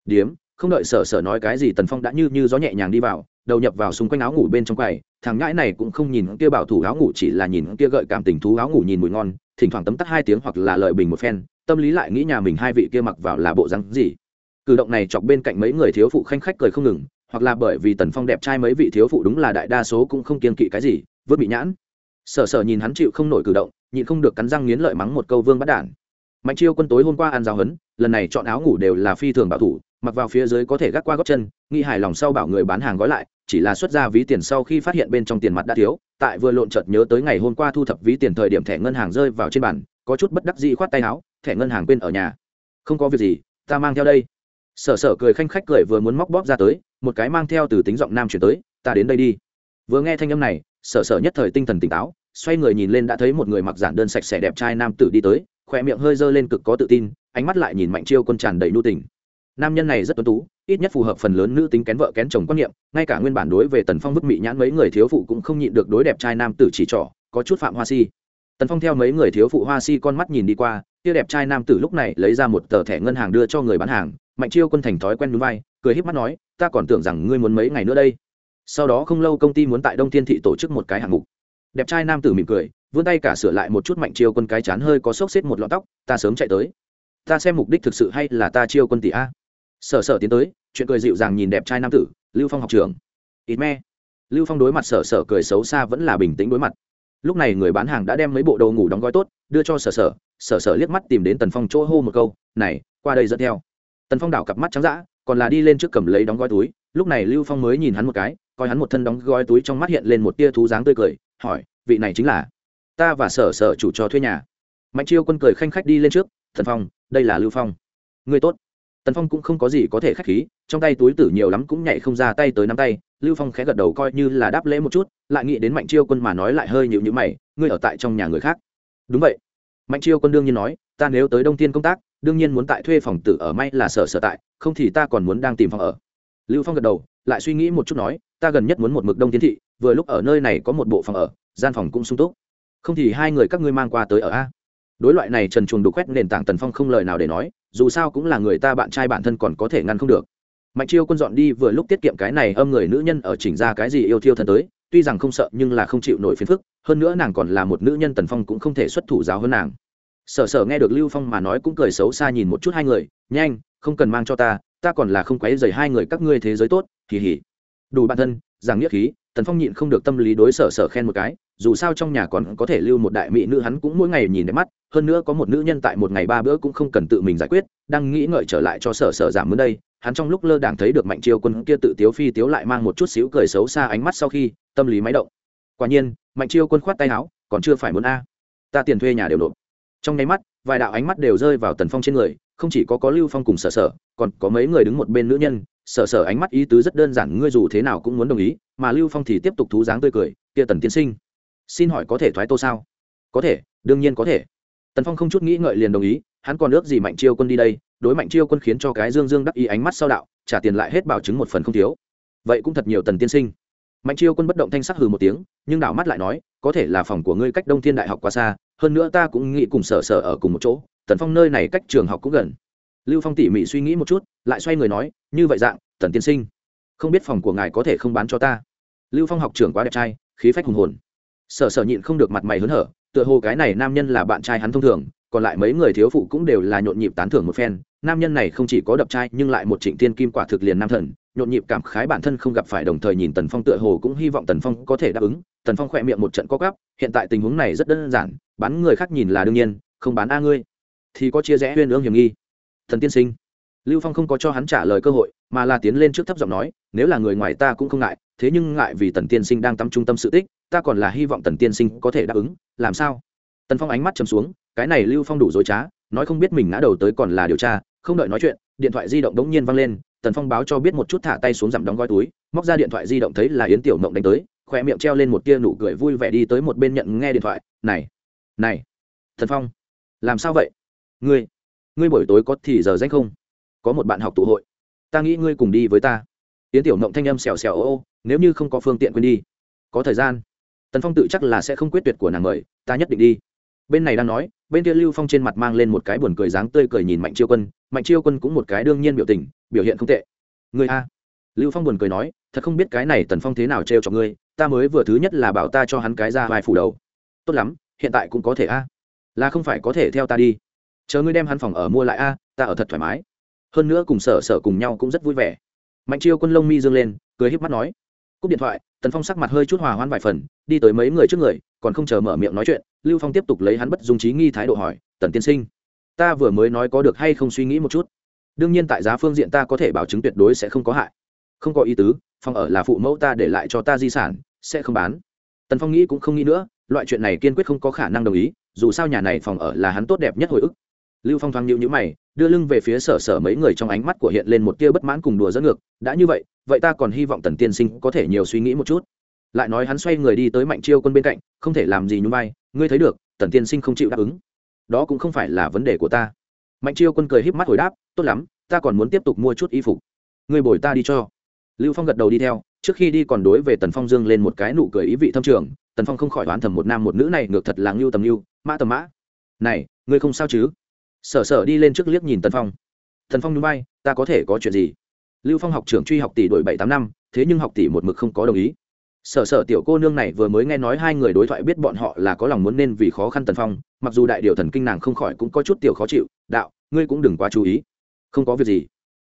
Điếm, không đợi sở sở nói cái gì tần phong đã như như gió nhẹ nhàng đi vào, đầu nhập vào xung quanh áo ngủ bên trong quầy, thằng ngãi này cũng không nhìn kia bảo thủ áo ngủ chỉ là nhìn kia gợi cảm tình thú áo ngủ nhìn mùi ngon, thỉnh thoảng tấm tắt hai tiếng hoặc là lợi bình một phen tâm lý lại nghĩ nhà mình hai vị kia mặc vào là bộ rắn gì? Cử động này chọc bên cạnh mấy người thiếu phụ khanh khách cười không ngừng, hoặc là bởi vì tần phong đẹp trai mấy vị thiếu phụ đúng là đại đa số cũng không kiên kỵ cái gì vớt bị nhãn. Sở sở nhìn hắn chịu không nổi cử động, nhịn không được cắn răng nghiến lợi mắng một câu vương bắt đản. Mạnh chiêu quân tối hôm qua ăn giáo hấn lần này chọn áo ngủ đều là phi thường bảo thủ, mặc vào phía dưới có thể gác qua gót chân nghi hài lòng sau bảo người bán hàng gói lại, chỉ là xuất ra ví tiền sau khi phát hiện bên trong tiền mặt đã thiếu, tại vừa lộn chợt nhớ tới ngày hôm qua thu thập ví tiền thời điểm thẻ ngân hàng rơi vào trên bàn, có chút bất đắc dĩ khoát tay áo thẻ ngân hàng quên ở nhà. Không có việc gì, ta mang theo đây. Sở sở cười khanh khách cười vừa muốn móc bóp ra tới, một cái mang theo từ tính giọng nam chuyển tới, ta đến đây đi. Vừa nghe thanh âm này, sở sở nhất thời tinh thần tỉnh táo, xoay người nhìn lên đã thấy một người mặc giản đơn sạch sẽ đẹp trai nam tử đi tới khỏe miệng hơi dơ lên cực có tự tin, ánh mắt lại nhìn mạnh chiêu quân tràn đầy nu tình. Nam nhân này rất tuấn tú, ít nhất phù hợp phần lớn nữ tính kén vợ kén chồng quan niệm, ngay cả nguyên bản đối về tần phong bức mị nhãn mấy người thiếu phụ cũng không nhịn được đối đẹp trai nam tử chỉ trỏ, có chút phạm hoa si. Tần phong theo mấy người thiếu phụ hoa si con mắt nhìn đi qua kia đẹp trai nam tử lúc này lấy ra một tờ thẻ ngân hàng đưa cho người bán hàng, mạnh chiêu quân thành thói quen núi vai, cười híp mắt nói, ta còn tưởng rằng ngươi muốn mấy ngày nữa đây. Sau đó không lâu công ty muốn tại đông thiên thị tổ chức một cái hạng mục. Đẹp trai nam tử mỉm cười, vươn tay cả sửa lại một chút mạnh chiêu quân cái chán hơi có xốc xếp một lọn tóc, ta sớm chạy tới. Ta xem mục đích thực sự hay là ta chiêu quân tỷ a? Sở sở tiến tới, chuyện cười dịu dàng nhìn đẹp trai nam tử, lưu phong học trường ít me. Lưu phong đối mặt sở sở cười xấu xa vẫn là bình tĩnh đối mặt. Lúc này người bán hàng đã đem mấy bộ đồ ngủ đóng gói tốt, đưa cho sở sở sở sở liếc mắt tìm đến tần phong chỗ hô một câu, này, qua đây dẫn theo. Tần phong đảo cặp mắt trắng d ã còn là đi lên trước cầm lấy đóng gói túi. Lúc này lưu phong mới nhìn hắn một cái, coi hắn một thân đóng gói túi trong mắt hiện lên một tia thú dáng tươi cười, hỏi, vị này chính là? Ta và sở sở chủ cho thuê nhà. Mạnh chiêu quân cười khanh khách đi lên trước, tần phong, đây là lưu phong. Người tốt. Tần phong cũng không có gì có thể k h á c h khí, trong tay túi tử nhiều lắm cũng nhảy không ra tay tới nắm tay. Lưu phong khẽ gật đầu coi như là đáp lễ một chút, lại nghĩ đến mạnh chiêu quân mà nói lại hơi nhịu nhữ mày, ngươi ở tại trong nhà người khác. Đúng vậy mạnh chiêu quân đương nhiên nói, ta nếu tới đông tiên công tác, đương nhiên muốn tại thuê phòng tử ở may là sở sở tại, không thì ta còn muốn đang tìm phòng ở. Lưu phong gật đầu, lại suy nghĩ một chút nói, ta gần nhất muốn một mực đông tiến thị, vừa lúc ở nơi này có một bộ phòng ở, gian phòng cũng sung túc. Không thì hai người các ngươi mang qua tới ở a. Đối loại này trần chuồng đục quét nền tảng tần phong không lời nào để nói, dù sao cũng là người ta bạn trai bản thân còn có thể ngăn không được. Mạnh chiêu quân dọn đi vừa lúc tiết kiệm cái này âm người nữ nhân ở chỉnh ra cái gì yêu thiêu thân tới, tuy rằng không sợ nhưng là không chịu nổi phiền phức hơn nữa nàng còn là một nữ nhân tần phong cũng không thể xuất thủ giáo hơn nàng. Sở sở nghe được lưu phong mà nói cũng cười xấu xa nhìn một chút hai người, nhanh, không cần mang cho ta ta còn là không quấy dày hai người các ngươi thế giới tốt kỳ hỉ đủ bản thân, giảng nghĩa khí, tần phong nhịn không được tâm lý đối sở sở khen một cái, dù sao trong nhà còn có thể lưu một đại mỹ nữ hắn cũng mỗi ngày nhìn đẹp mắt, hơn nữa có một nữ nhân tại một ngày ba bữa cũng không cần tự mình giải quyết, đang nghĩ ngợi trở lại cho sở sở giảm mới đây, hắn trong lúc lơ đảng thấy được mạnh chiêu quân kia tự tiếu phi tiếu lại mang một chút xíu cười xấu xa ánh mắt sau khi, tâm lý máy động. Quả nhiên mạnh chiêu quân khoát tay áo, còn chưa phải muốn a. Ta tiền thuê nhà đều nộp. Trong nháy mắt, vài đạo ánh mắt đều rơi vào tần phong trên người, không chỉ có có lưu phong cùng sở sở, còn có mấy người đứng một bên nữ nhân. Sở sở ánh mắt ý tứ rất đơn giản, ngươi dù thế nào cũng muốn đồng ý, mà lưu phong thì tiếp tục thú dáng tươi cười, kia tần tiên sinh, xin hỏi có thể thoái tô sao? Có thể, đương nhiên có thể. Tần phong không chút nghĩ ngợi liền đồng ý, hắn còn ước gì mạnh chiêu quân đi đây, đối mạnh chiêu quân khiến cho cái dương dương đắc ý ánh mắt sau đạo, trả tiền lại hết bảo chứng một phần không thiếu. Vậy cũng thật nhiều tần tiên sinh mạnh chiêu quân bất động thanh sắc hừ một tiếng, nhưng đảo mắt lại nói, có thể là phòng của ngươi cách đông thiên đại học quá xa, hơn nữa ta cũng nghĩ cùng sở sở ở cùng một chỗ, tần phong nơi này cách trường học cũng gần. Lưu phong tỉ mỉ suy nghĩ một chút, lại xoay người nói, như vậy dạng, tần tiên sinh, không biết phòng của ngài có thể không bán cho ta? Lưu phong học trưởng quá đẹp trai, khí phách hùng hồn. Sở sở nhịn không được mặt mày hớn hở, tựa hồ cái này nam nhân là bạn trai hắn thông thường, còn lại mấy người thiếu phụ cũng đều là nhộn nhịp tán thưởng một phen. Nam nhân này không chỉ có đập trai, nhưng lại một trịnh tiên kim quả thực liền nam thần nhộn nhịp cảm khái bản thân không gặp phải đồng thời nhìn tần phong tựa hồ cũng hy vọng tần phong có thể đáp ứng. Tần phong khỏe miệng một trận có gắp hiện tại tình huống này rất đơn giản, bán người khác nhìn là đương nhiên, không bán a ngươi. Thì có chia rẽ huyên ương hiểm nghi. Thần tiên sinh. Lưu phong không có cho hắn trả lời cơ hội, mà là tiến lên trước thấp giọng nói, nếu là người ngoài ta cũng không ngại, thế nhưng ngại vì tần tiên sinh đang tắm trung tâm sự tích, ta còn là hy vọng tần tiên sinh có thể đáp ứng, làm sao? Tần phong ánh mắt chầm xuống, cái này lưu phong đủ dối trá, nói không biết mình ngã đầu tới còn là điều tra, không đợi nói chuyện, điện thoại di động đống nhiên văng lên tần phong báo cho biết một chút thả tay xuống giảm đóng gói túi, móc ra điện thoại di động thấy là yến tiểu mộng đánh tới khoe miệng treo lên một tia nụ cười vui vẻ đi tới một bên nhận nghe điện thoại, này này thần phong, làm sao vậy? Ngươi ngươi buổi tối có thì giờ danh không? Có một bạn học tụ hội, ta nghĩ ngươi cùng đi với ta. Yến tiểu mộng thanh âm xèo xèo ô ô, nếu như không có phương tiện quên đi, có thời gian, tần phong tự chắc là sẽ không quyết tuyệt của nàng mời, ta nhất định đi. Bên này đang nói bên kia lưu phong trên mặt mang lên một cái buồn cười dáng tươi cười nhìn mạnh chiêu quân, mạnh chiêu quân cũng một cái đương nhiên biểu tình, biểu hiện không tệ. Người a. Lưu phong buồn cười nói, thật không biết cái này tần phong thế nào trêu cho ngươi, ta mới vừa thứ nhất là bảo ta cho hắn cái ra vài phủ đầu. Tốt lắm, hiện tại cũng có thể a. Là không phải có thể theo ta đi. Chờ ngươi đem hắn phòng ở mua lại a, ta ở thật thoải mái. Hơn nữa cùng sở sở cùng nhau cũng rất vui vẻ. Mạnh chiêu quân lông mi dương lên, cười híp mắt nói, cúp điện thoại. Tần phong sắc mặt hơi chút hòa hoãn vài phần, đi tới mấy người trước người, còn không chờ mở miệng nói chuyện lưu phong tiếp tục lấy hắn bất dung trí nghi thái độ hỏi, tần tiên sinh, ta vừa mới nói có được hay không suy nghĩ một chút? Đương nhiên tại giá phương diện ta có thể bảo chứng tuyệt đối sẽ không có hại. Không có ý tứ, phòng ở là phụ mẫu ta để lại cho ta di sản, sẽ không bán. Tần phong nghĩ cũng không nghĩ nữa, loại chuyện này kiên quyết không có khả năng đồng ý, dù sao nhà này phòng ở là hắn tốt đẹp nhất hồi ức. Lưu phong thoáng nhịu nhữ mày, đưa lưng về phía sở sở mấy người trong ánh mắt của hiện lên một tia bất mãn cùng đùa dẫn ngược, đã như vậy vậy ta còn hy vọng tần tiên sinh có thể nhiều suy nghĩ một chút lại nói hắn xoay người đi tới mạnh chiêu quân bên cạnh, không thể làm gì nhún vai, ngươi thấy được, tần tiên sinh không chịu đáp ứng. Đó cũng không phải là vấn đề của ta. Mạnh chiêu quân cười híp mắt hồi đáp, tốt lắm, ta còn muốn tiếp tục mua chút y phục. Ngươi bồi ta đi cho. Lưu phong gật đầu đi theo, trước khi đi còn đối về tần phong dương lên một cái nụ cười ý vị thâm trường, tần phong không khỏi đoán thầm một nam một nữ này ngược thật là ngưu tầm ngưu, mã tầm mã, này, ngươi không sao chứ? Sở sở đi lên trước liếc nhìn tần phong. Tần phong núi bay ta có thể có chuyện gì? Lưu phong học trưởng truy học tỷ đổi bảy tám năm, thế nhưng học tỷ một mực không có đồng ý sở sở tiểu cô nương này vừa mới nghe nói hai người đối thoại biết bọn họ là có lòng muốn nên vì khó khăn tần phong, mặc dù đại điều thần kinh nàng không khỏi cũng có chút tiểu khó chịu, đạo, ngươi cũng đừng quá chú ý. Không có việc gì.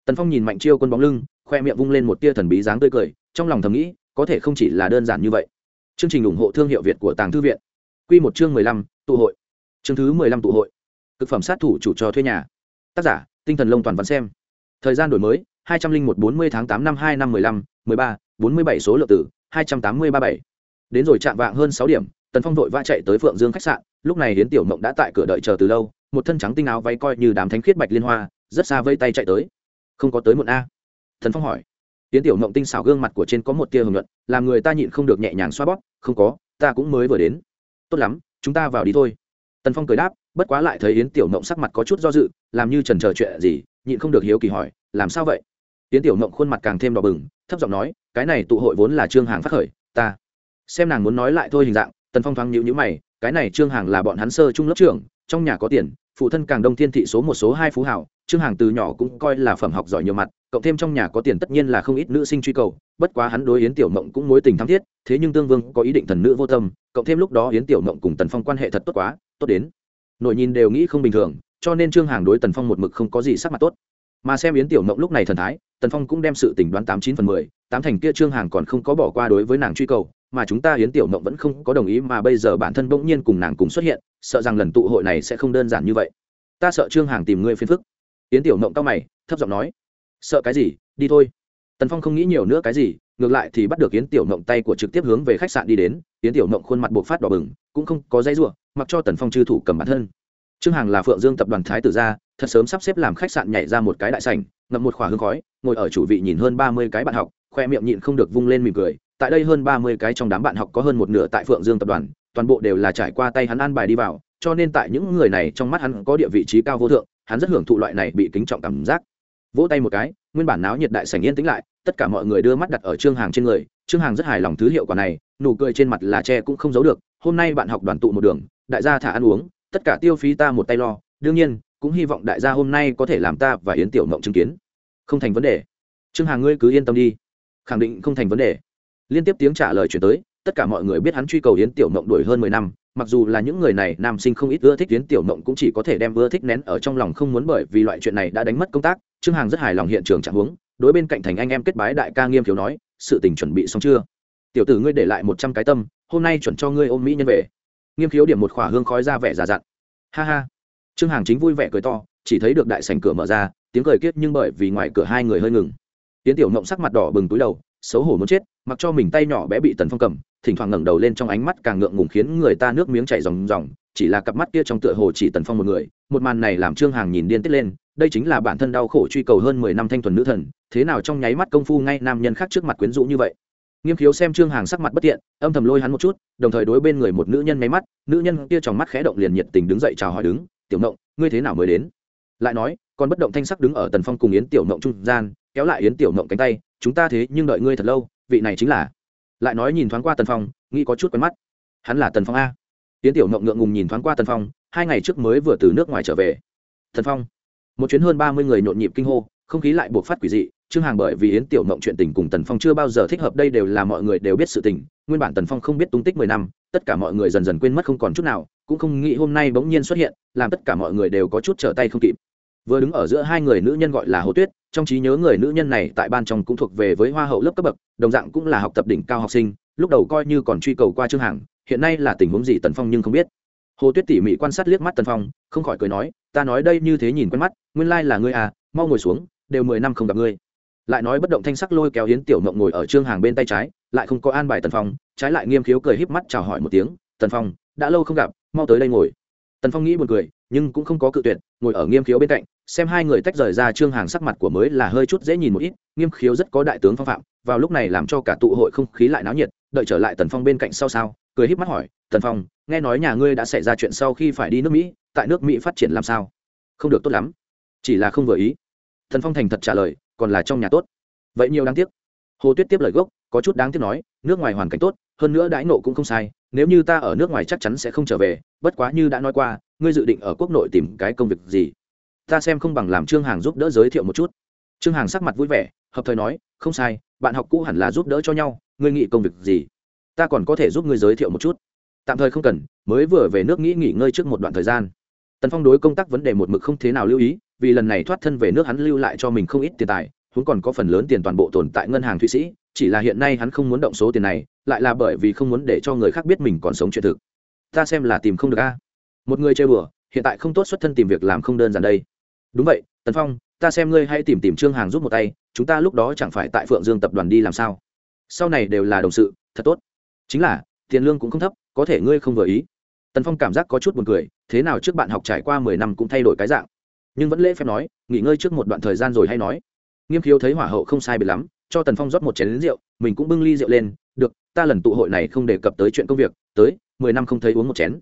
Tần phong nhìn mạnh chiêu quân bóng lưng, khoe miệng vung lên một tia thần bí dáng tươi cười, trong lòng thầm nghĩ, có thể không chỉ là đơn giản như vậy. Chương trình ủng hộ thương hiệu việt của tàng thư viện. Q một chương mười lăm, tụ hội. Chương thứ mười lăm tụ hội. Thực phẩm sát thủ chủ cho thuê nhà. Tác giả, tinh thần lông toàn văn xem. Thời gian đổi mới, hai trăm linh một bốn mươi tháng tám năm hai năm mười lăm, mười ba, bốn mươi bảy số lượng tử hai trăm tám mươi ba bảy. Đến rồi chạm vạng hơn sáu điểm, tần phong vội va chạy tới phượng dương khách sạn, lúc này hiến tiểu mộng đã tại cửa đợi chờ từ lâu, một thân trắng tinh áo váy coi như đám thánh khiết bạch liên hoa, rất xa vây tay chạy tới. Không có tới muộn a? Thần phong hỏi. Yến tiểu mộng tinh xảo gương mặt của trên có một tia hưởng luận làm người ta nhịn không được nhẹ nhàng xoa bóp, không có, ta cũng mới vừa đến. Tốt lắm, chúng ta vào đi thôi. Tần phong cười đáp, bất quá lại thấy yến tiểu mộng sắc mặt có chút do dự, làm như trần chờ chuyện gì, nhịn không được hiếu kỳ hỏi, làm sao vậy? Yến tiểu mộng khuôn mặt càng thêm đỏ bừng, thấp giọng nói, cái này tụ hội vốn là trương hàng phát khởi, ta xem nàng muốn nói lại thôi hình dạng. Tần phong thoáng nhịu nhữ mày, cái này trương hàng là bọn hắn sơ trung lớp trưởng, trong nhà có tiền, phụ thân càng đông thiên thị số một số hai phú hảo, trương hàng từ nhỏ cũng coi là phẩm học giỏi nhiều mặt, cộng thêm trong nhà có tiền tất nhiên là không ít nữ sinh truy cầu, bất quá hắn đối yến tiểu mộng cũng mối tình thắm thiết, thế nhưng tương vương có ý định thần nữ vô tâm, cộng thêm lúc đó yến tiểu mộng cùng tần phong quan hệ thật tốt quá, tốt đến. Nội nhìn đều nghĩ không bình thường, cho nên trương hàng đối tần phong một mực không có gì sắc mặt tốt. Mà xem yến tiểu mộng lúc này thần thái tần phong cũng đem sự tình đoán tám chín phần mười, tám thành kia trương hàng còn không có bỏ qua đối với nàng truy cầu, mà chúng ta yến tiểu mộng vẫn không có đồng ý mà bây giờ bản thân bỗng nhiên cùng nàng cùng xuất hiện, sợ rằng lần tụ hội này sẽ không đơn giản như vậy. Ta sợ trương hàng tìm ngươi phiền phức. Yến tiểu mộng cao mày, thấp giọng nói, sợ cái gì? Đi thôi. Tần phong không nghĩ nhiều nữa cái gì, ngược lại thì bắt được yến tiểu mộng tay của trực tiếp hướng về khách sạn đi đến. Yến tiểu mộng khuôn mặt buộc phát đỏ bừng, cũng không có dây ruộng mặc cho tần phong chư thủ cầm bản thân trương hàng là phượng dương tập đoàn thái tử gia, thật sớm sắp xếp làm khách sạn nhảy ra một cái đại sảnh, ngậm một khỏa hương khói, ngồi ở chủ vị nhìn hơn ba mươi cái bạn học, khoe miệng nhịn không được vung lên mỉm cười. Tại đây hơn ba mươi cái trong đám bạn học có hơn một nửa tại phượng dương tập đoàn, toàn bộ đều là trải qua tay hắn an bài đi vào, cho nên tại những người này trong mắt hắn có địa vị trí cao vô thượng, hắn rất hưởng thụ loại này bị kính trọng cảm giác. Vỗ tay một cái, nguyên bản náo nhiệt đại sảnh yên tĩnh lại, tất cả mọi người đưa mắt đặt ở trương hàng trên người. Trương hàng rất hài lòng thứ hiệu quả này, nụ cười trên mặt là tre cũng không giấu được. Hôm nay bạn học đoàn tụ một đường, đại gia thả ăn uống tất cả tiêu phí ta một tay lo, đương nhiên, cũng hy vọng đại gia hôm nay có thể làm ta và yến tiểu mộng chứng kiến. Không thành vấn đề. Trương hàng ngươi cứ yên tâm đi. Khẳng định không thành vấn đề. Liên tiếp tiếng trả lời chuyển tới, tất cả mọi người biết hắn truy cầu yến tiểu mộng đuổi hơn mười năm, mặc dù là những người này nam sinh không ít ưa thích yến tiểu mộng cũng chỉ có thể đem ưa thích nén ở trong lòng không muốn bởi vì loại chuyện này đã đánh mất công tác, trương hàng rất hài lòng hiện trường trạng huống, đối bên cạnh thành anh em kết bái đại ca nghiêm thiếu nói, sự tình chuẩn bị xong chưa? Tiểu tử ngươi để lại một trăm cái tâm, hôm nay chuẩn cho ngươi ôm mỹ nhân về nghiêm khiếu điểm một khỏa hương khói ra vẻ giả dặn. Ha ha. Trương hàng chính vui vẻ cười to, chỉ thấy được đại sành cửa mở ra, tiếng cười kiết nhưng bởi vì ngoài cửa hai người hơi ngừng. Tiến tiểu mộng sắc mặt đỏ bừng túi đầu, xấu hổ muốn chết, mặc cho mình tay nhỏ bé bị tần phong cầm, thỉnh thoảng ngẩng đầu lên trong ánh mắt càng ngượng ngùng khiến người ta nước miếng chảy ròng ròng, chỉ là cặp mắt kia trong tựa hồ chỉ tần phong một người, một màn này làm trương hàng nhìn điên tiết lên, đây chính là bản thân đau khổ truy cầu hơn mười năm thanh thuần nữ thần, thế nào trong nháy mắt công phu ngay nam nhân khác trước mặt quyến rũ như vậy nghiêm khiếu xem trương hàng sắc mặt bất tiện, âm thầm lôi hắn một chút, đồng thời đối bên người một nữ nhân máy mắt, nữ nhân kia tròng mắt khẽ động liền nhiệt tình đứng dậy chào hỏi đứng, tiểu mộng ngươi thế nào mới đến? Lại nói, còn bất động thanh sắc đứng ở tần phong cùng yến tiểu mộng trung gian, kéo lại yến tiểu mộng cánh tay, chúng ta thế nhưng đợi ngươi thật lâu, vị này chính là. Lại nói nhìn thoáng qua tần phong, nghĩ có chút quen mắt. Hắn là tần phong a. Yến tiểu mộng ngượng ngùng nhìn thoáng qua tần phong, hai ngày trước mới vừa từ nước ngoài trở về. Tần phong. Một chuyến hơn ba mươi người nhộn nhịp kinh hô, không khí lại buộc phát quỷ dị trương hàng bởi vì yến tiểu mộng chuyện tình cùng tần phong chưa bao giờ thích hợp, đây đều là mọi người đều biết sự tình. Nguyên bản tần phong không biết tung tích mười năm, tất cả mọi người dần dần quên mất không còn chút nào, cũng không nghĩ hôm nay bỗng nhiên xuất hiện, làm tất cả mọi người đều có chút trở tay không kịp. Vừa đứng ở giữa hai người nữ nhân gọi là hồ tuyết, trong trí nhớ người nữ nhân này tại ban trong cũng thuộc về với hoa hậu lớp cấp bậc, đồng dạng cũng là học tập đỉnh cao học sinh, lúc đầu coi như còn truy cầu qua trương hàng, hiện nay là tình huống gì tần phong nhưng không biết. Hồ tuyết tỉ mỉ quan sát liếc mắt tần phong, không khỏi cười nói, ta nói đây như thế nhìn quen mắt, nguyên lai là ngươi à mau ngồi xuống, đều mười năm không gặp ngươi lại nói bất động thanh sắc lôi kéo hiến tiểu mộng ngồi ở trương hàng bên tay trái, lại không có an bài tần phong, trái lại nghiêm khiếu cười híp mắt chào hỏi một tiếng, tần phong, đã lâu không gặp, mau tới đây ngồi. Tần phong nghĩ buồn cười, nhưng cũng không có cự tuyệt, ngồi ở nghiêm khiếu bên cạnh, xem hai người tách rời ra trương hàng sắc mặt của mới là hơi chút dễ nhìn một ít, nghiêm khiếu rất có đại tướng phong phạm, vào lúc này làm cho cả tụ hội không khí lại náo nhiệt, đợi trở lại tần phong bên cạnh sau sao, cười híp mắt hỏi, tần phong, nghe nói nhà ngươi đã xảy ra chuyện sau khi phải đi nước mỹ, tại nước mỹ phát triển làm sao? Không được tốt lắm. Chỉ là không vừa ý. Thần phong thành thật trả lời còn là trong nhà tốt. Vậy nhiều đáng tiếc. Hồ tuyết tiếp lời gốc, có chút đáng tiếc nói, nước ngoài hoàn cảnh tốt, hơn nữa đãi nộ cũng không sai, nếu như ta ở nước ngoài chắc chắn sẽ không trở về, bất quá như đã nói qua, ngươi dự định ở quốc nội tìm cái công việc gì? Ta xem không bằng làm trương hàng giúp đỡ giới thiệu một chút. Trương hàng sắc mặt vui vẻ, hợp thời nói, không sai, bạn học cũ hẳn là giúp đỡ cho nhau, ngươi nghĩ công việc gì? Ta còn có thể giúp ngươi giới thiệu một chút. Tạm thời không cần, mới vừa về nước nghĩ nghỉ ngơi trước một đoạn thời gian. Tần phong đối công tác vấn đề một mực không thế nào lưu ý vì lần này thoát thân về nước hắn lưu lại cho mình không ít tiền tài hắn còn có phần lớn tiền toàn bộ tồn tại ngân hàng thụy sĩ, chỉ là hiện nay hắn không muốn động số tiền này, lại là bởi vì không muốn để cho người khác biết mình còn sống chuyện thực. Ta xem là tìm không được a. Một người chơi bừa, hiện tại không tốt xuất thân tìm việc làm không đơn giản đây. Đúng vậy, tần phong, ta xem ngươi hãy tìm tìm trương hàng giúp một tay, chúng ta lúc đó chẳng phải tại phượng dương tập đoàn đi làm sao? Sau này đều là đồng sự, thật tốt. Chính là, tiền lương cũng không thấp, có thể ngươi không vừa ý. Tần phong cảm giác có chút buồn cười, thế nào trước bạn học trải qua mười năm cũng thay đổi cái dạng nhưng vẫn lễ phép nói, nghỉ ngơi trước một đoạn thời gian rồi hay nói. Nghiêm khiếu thấy hỏa hậu không sai biệt lắm, cho tần phong rót một chén lính rượu, mình cũng bưng ly rượu lên, được, ta lần tụ hội này không đề cập tới chuyện công việc, tới, mười năm không thấy uống một chén.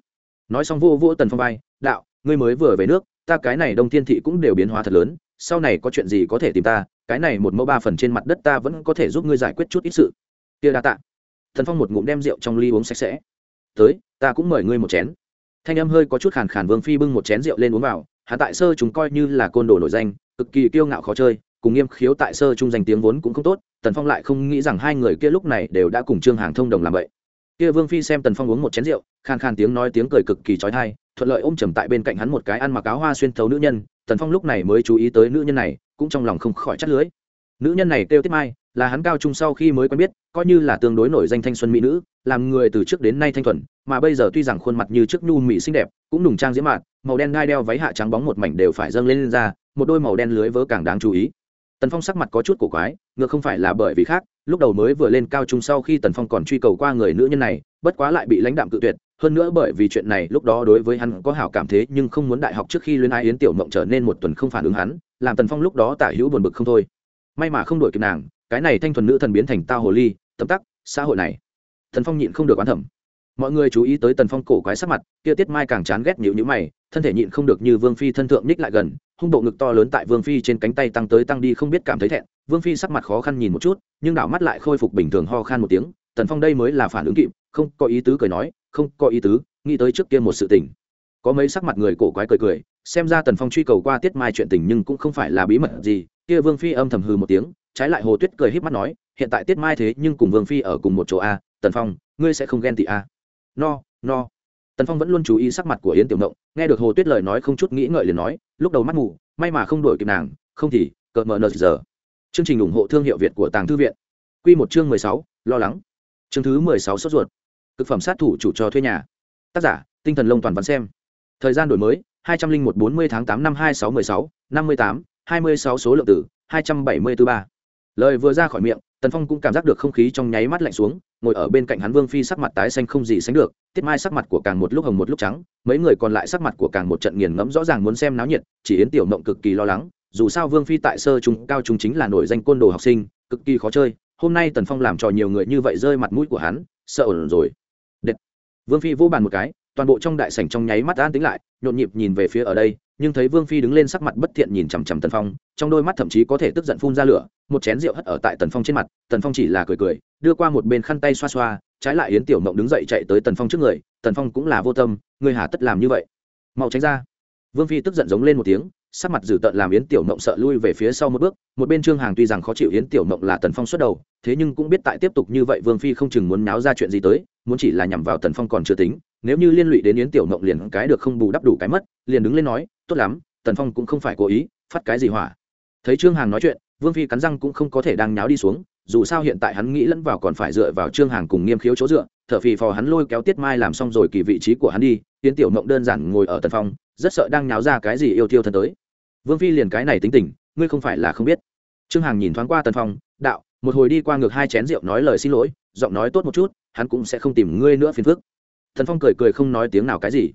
Nói xong vô vô tần phong vai, đạo, ngươi mới vừa về nước, ta cái này đông thiên thị cũng đều biến hóa thật lớn, sau này có chuyện gì có thể tìm ta, cái này một mẫu ba phần trên mặt đất ta vẫn có thể giúp ngươi giải quyết chút ít sự. Kia đa tạ. Thần phong một ngụm đem rượu trong ly uống sạch sẽ. Tới, ta cũng mời ngươi một chén. Thanh âm hơi có chút khàn khàn vương phi bưng một chén rượu lên uống vào hạ tại sơ chúng coi như là côn đồ nổi danh, cực kỳ kiêu ngạo khó chơi, cùng nghiêm khiếu tại sơ trung danh tiếng vốn cũng không tốt, tần phong lại không nghĩ rằng hai người kia lúc này đều đã cùng trương hàng thông đồng làm vậy. Kia vương phi xem tần phong uống một chén rượu khàn khàn tiếng nói tiếng cười cực kỳ trói thai thuận lợi ôm chầm tại bên cạnh hắn một cái ăn mặc áo hoa xuyên thấu nữ nhân, tần phong lúc này mới chú ý tới nữ nhân này, cũng trong lòng không khỏi chắt lưới. Nữ nhân này kêu tiết mai, là hắn cao trung sau khi mới quen biết, coi như là tương đối nổi danh thanh xuân mỹ nữ, làm người từ trước đến nay thanh thuần, mà bây giờ tuy rằng khuôn mặt như trước nhu mỹ xinh đẹp, cũng nùng trang diễm mạn màu đen gai đeo váy hạ trắng bóng một mảnh đều phải dâng lên, lên ra một đôi màu đen lưới vớ càng đáng chú ý. Tần phong sắc mặt có chút cổ quái ngược không phải là bởi vì khác lúc đầu mới vừa lên cao trung sau khi tần phong còn truy cầu qua người nữ nhân này bất quá lại bị lãnh đạm cự tuyệt hơn nữa bởi vì chuyện này lúc đó đối với hắn có hảo cảm thế nhưng không muốn đại học trước khi luyến ái yến tiểu mộng trở nên một tuần không phản ứng hắn làm tần phong lúc đó tả hữu buồn bực không thôi. May mà không đổi kịp nàng cái này thanh thuần nữ thần biến thành tao hồ ly tấm tắc xã hội này. Tần phong nhịn không được oán thẩm mọi người chú ý tới tần phong cổ quái sắc mặt, kia tiết mai càng chán ghét nhịu nhữ mày, thân thể nhịn không được như vương phi thân thượng ních lại gần, hung bộ ngực to lớn tại vương phi trên cánh tay tăng tới tăng đi không biết cảm thấy thẹn. Vương phi sắc mặt khó khăn nhìn một chút, nhưng đảo mắt lại khôi phục bình thường ho khan một tiếng, tần phong đây mới là phản ứng kịp, không có ý tứ cười nói, không có ý tứ, nghĩ tới trước kia một sự tình. Có mấy sắc mặt người cổ quái cười cười, xem ra tần phong truy cầu qua tiết mai chuyện tình nhưng cũng không phải là bí mật gì, kia vương phi âm thầm hừ một tiếng, trái lại hồ tuyết cười híp mắt nói, hiện tại tiết mai thế nhưng cùng vương phi ở cùng một chỗ a, tần phong, ngươi sẽ không ghen tị a no no. Tần phong vẫn luôn chú ý sắc mặt của yến tiểu mộng nghe được hồ tuyết lời nói không chút nghĩ ngợi liền nói, lúc đầu mắt ngủ may mà không đổi kịp nàng, không thì cợt mờ nờ giờ. Chương trình ủng hộ thương hiệu việt của tàng thư viện. Q một chương mười sáu, lo lắng. Chương thứ mười sáu sốt ruột. Thực phẩm sát thủ chủ cho thuê nhà. Tác giả, tinh thần lông toàn văn xem. Thời gian đổi mới, hai trăm linh một bốn mươi tháng tám năm hai sáu mười sáu, năm mươi tám, hai mươi sáu số lượng tử hai trăm bảy mươi tư ba. Lời vừa ra khỏi miệng tần phong cũng cảm giác được không khí trong nháy mắt lạnh xuống, ngồi ở bên cạnh hắn vương phi sắc mặt tái xanh không gì sánh được, tiết mai sắc mặt của càng một lúc hồng một lúc trắng, mấy người còn lại sắc mặt của càng một trận nghiền ngẫm rõ ràng muốn xem náo nhiệt, chỉ yến tiểu mộng cực kỳ lo lắng, dù sao vương phi tại sơ trung cao trung chính là nổi danh côn đồ học sinh, cực kỳ khó chơi, hôm nay tần phong làm cho nhiều người như vậy rơi mặt mũi của hắn, sợ ổn rồi Đệt. vương phi vô bàn một cái, toàn bộ trong đại sảnh trong nháy mắt an tính lại, nhộn nhịp nhìn về phía ở đây nhưng thấy vương phi đứng lên sắc mặt bất thiện nhìn chằm chằm tần phong, trong đôi mắt thậm chí có thể tức giận phun ra lửa, một chén rượu hất ở tại tần phong trên mặt, tần phong chỉ là cười cười, đưa qua một bên khăn tay xoa xoa, trái lại yến tiểu mộng đứng dậy chạy tới tần phong trước người, tần phong cũng là vô tâm người hà tất làm như vậy. Mau tránh ra. Vương phi tức giận giống lên một tiếng sắc mặt dữ tợn làm yến tiểu mộng sợ lui về phía sau một bước, một bên trương hàng tuy rằng khó chịu yến tiểu mộng là tần phong xuất đầu, thế nhưng cũng biết tại tiếp tục như vậy vương phi không chừng muốn náo ra chuyện gì tới, muốn chỉ là nhằm vào tần phong còn chưa tính, nếu như liên lụy đến yến tiểu mộng liền cái được không bù đắp đủ cái mất, liền đứng lên nói, tốt lắm, tần phong cũng không phải cố ý, phát cái gì hỏa. Thấy trương hàng nói chuyện, vương phi cắn răng cũng không có thể đang nháo đi xuống, dù sao hiện tại hắn nghĩ lẫn vào còn phải dựa vào trương hàng cùng nghiêm khiếu chỗ dựa, thở phì phò hắn lôi kéo tiết mai làm xong rồi kỳ vị trí của hắn đi tiến tiểu mộng đơn giản ngồi ở tần phong, rất sợ đang nháo ra cái gì yêu thiêu thân tới vương phi liền cái này tính tình, ngươi không phải là không biết. Trương hằng nhìn thoáng qua tần phong, đạo, một hồi đi qua ngược hai chén rượu nói lời xin lỗi, giọng nói tốt một chút, hắn cũng sẽ không tìm ngươi nữa phiền phức. Thần phong cười cười không nói tiếng nào cái gì.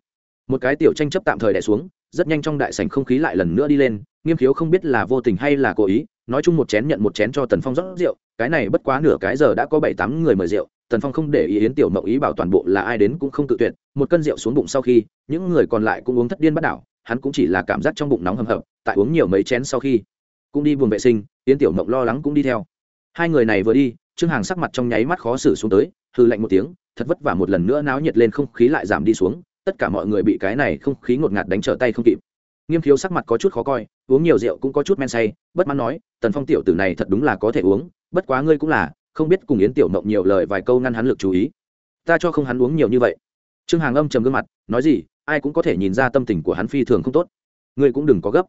Một cái tiểu tranh chấp tạm thời đẻ xuống, rất nhanh trong đại sảnh không khí lại lần nữa đi lên nghiêm khiếu không biết là vô tình hay là cố ý, nói chung một chén nhận một chén cho tần phong rót rượu, cái này bất quá nửa cái giờ đã có bảy tám người mời rượu, tần phong không để ý yến tiểu mộng ý bảo toàn bộ là ai đến cũng không tự tuyệt, một cân rượu xuống bụng sau khi, những người còn lại cũng uống thất điên bắt đảo, hắn cũng chỉ là cảm giác trong bụng nóng hầm hập, tại uống nhiều mấy chén sau khi, cũng đi buồng vệ sinh, yến tiểu mộng lo lắng cũng đi theo. Hai người này vừa đi, trương hàng sắc mặt trong nháy mắt khó xử xuống tới hư lạnh một tiếng, thật vất vả một lần nữa náo nhiệt lên không khí lại giảm đi xuống, tất cả mọi người bị cái này không khí ngột ngạt đánh trở tay không kịp nghiêm khiếu sắc mặt có chút khó coi, uống nhiều rượu cũng có chút men say, bất mãn nói, tần phong tiểu tử này thật đúng là có thể uống, bất quá ngươi cũng là, không biết cùng yến tiểu mộng nhiều lời vài câu ngăn hắn lực chú ý. Ta cho không hắn uống nhiều như vậy. Trương hàng âm trầm gương mặt, nói gì, ai cũng có thể nhìn ra tâm tình của hắn phi thường không tốt. Ngươi cũng đừng có gấp.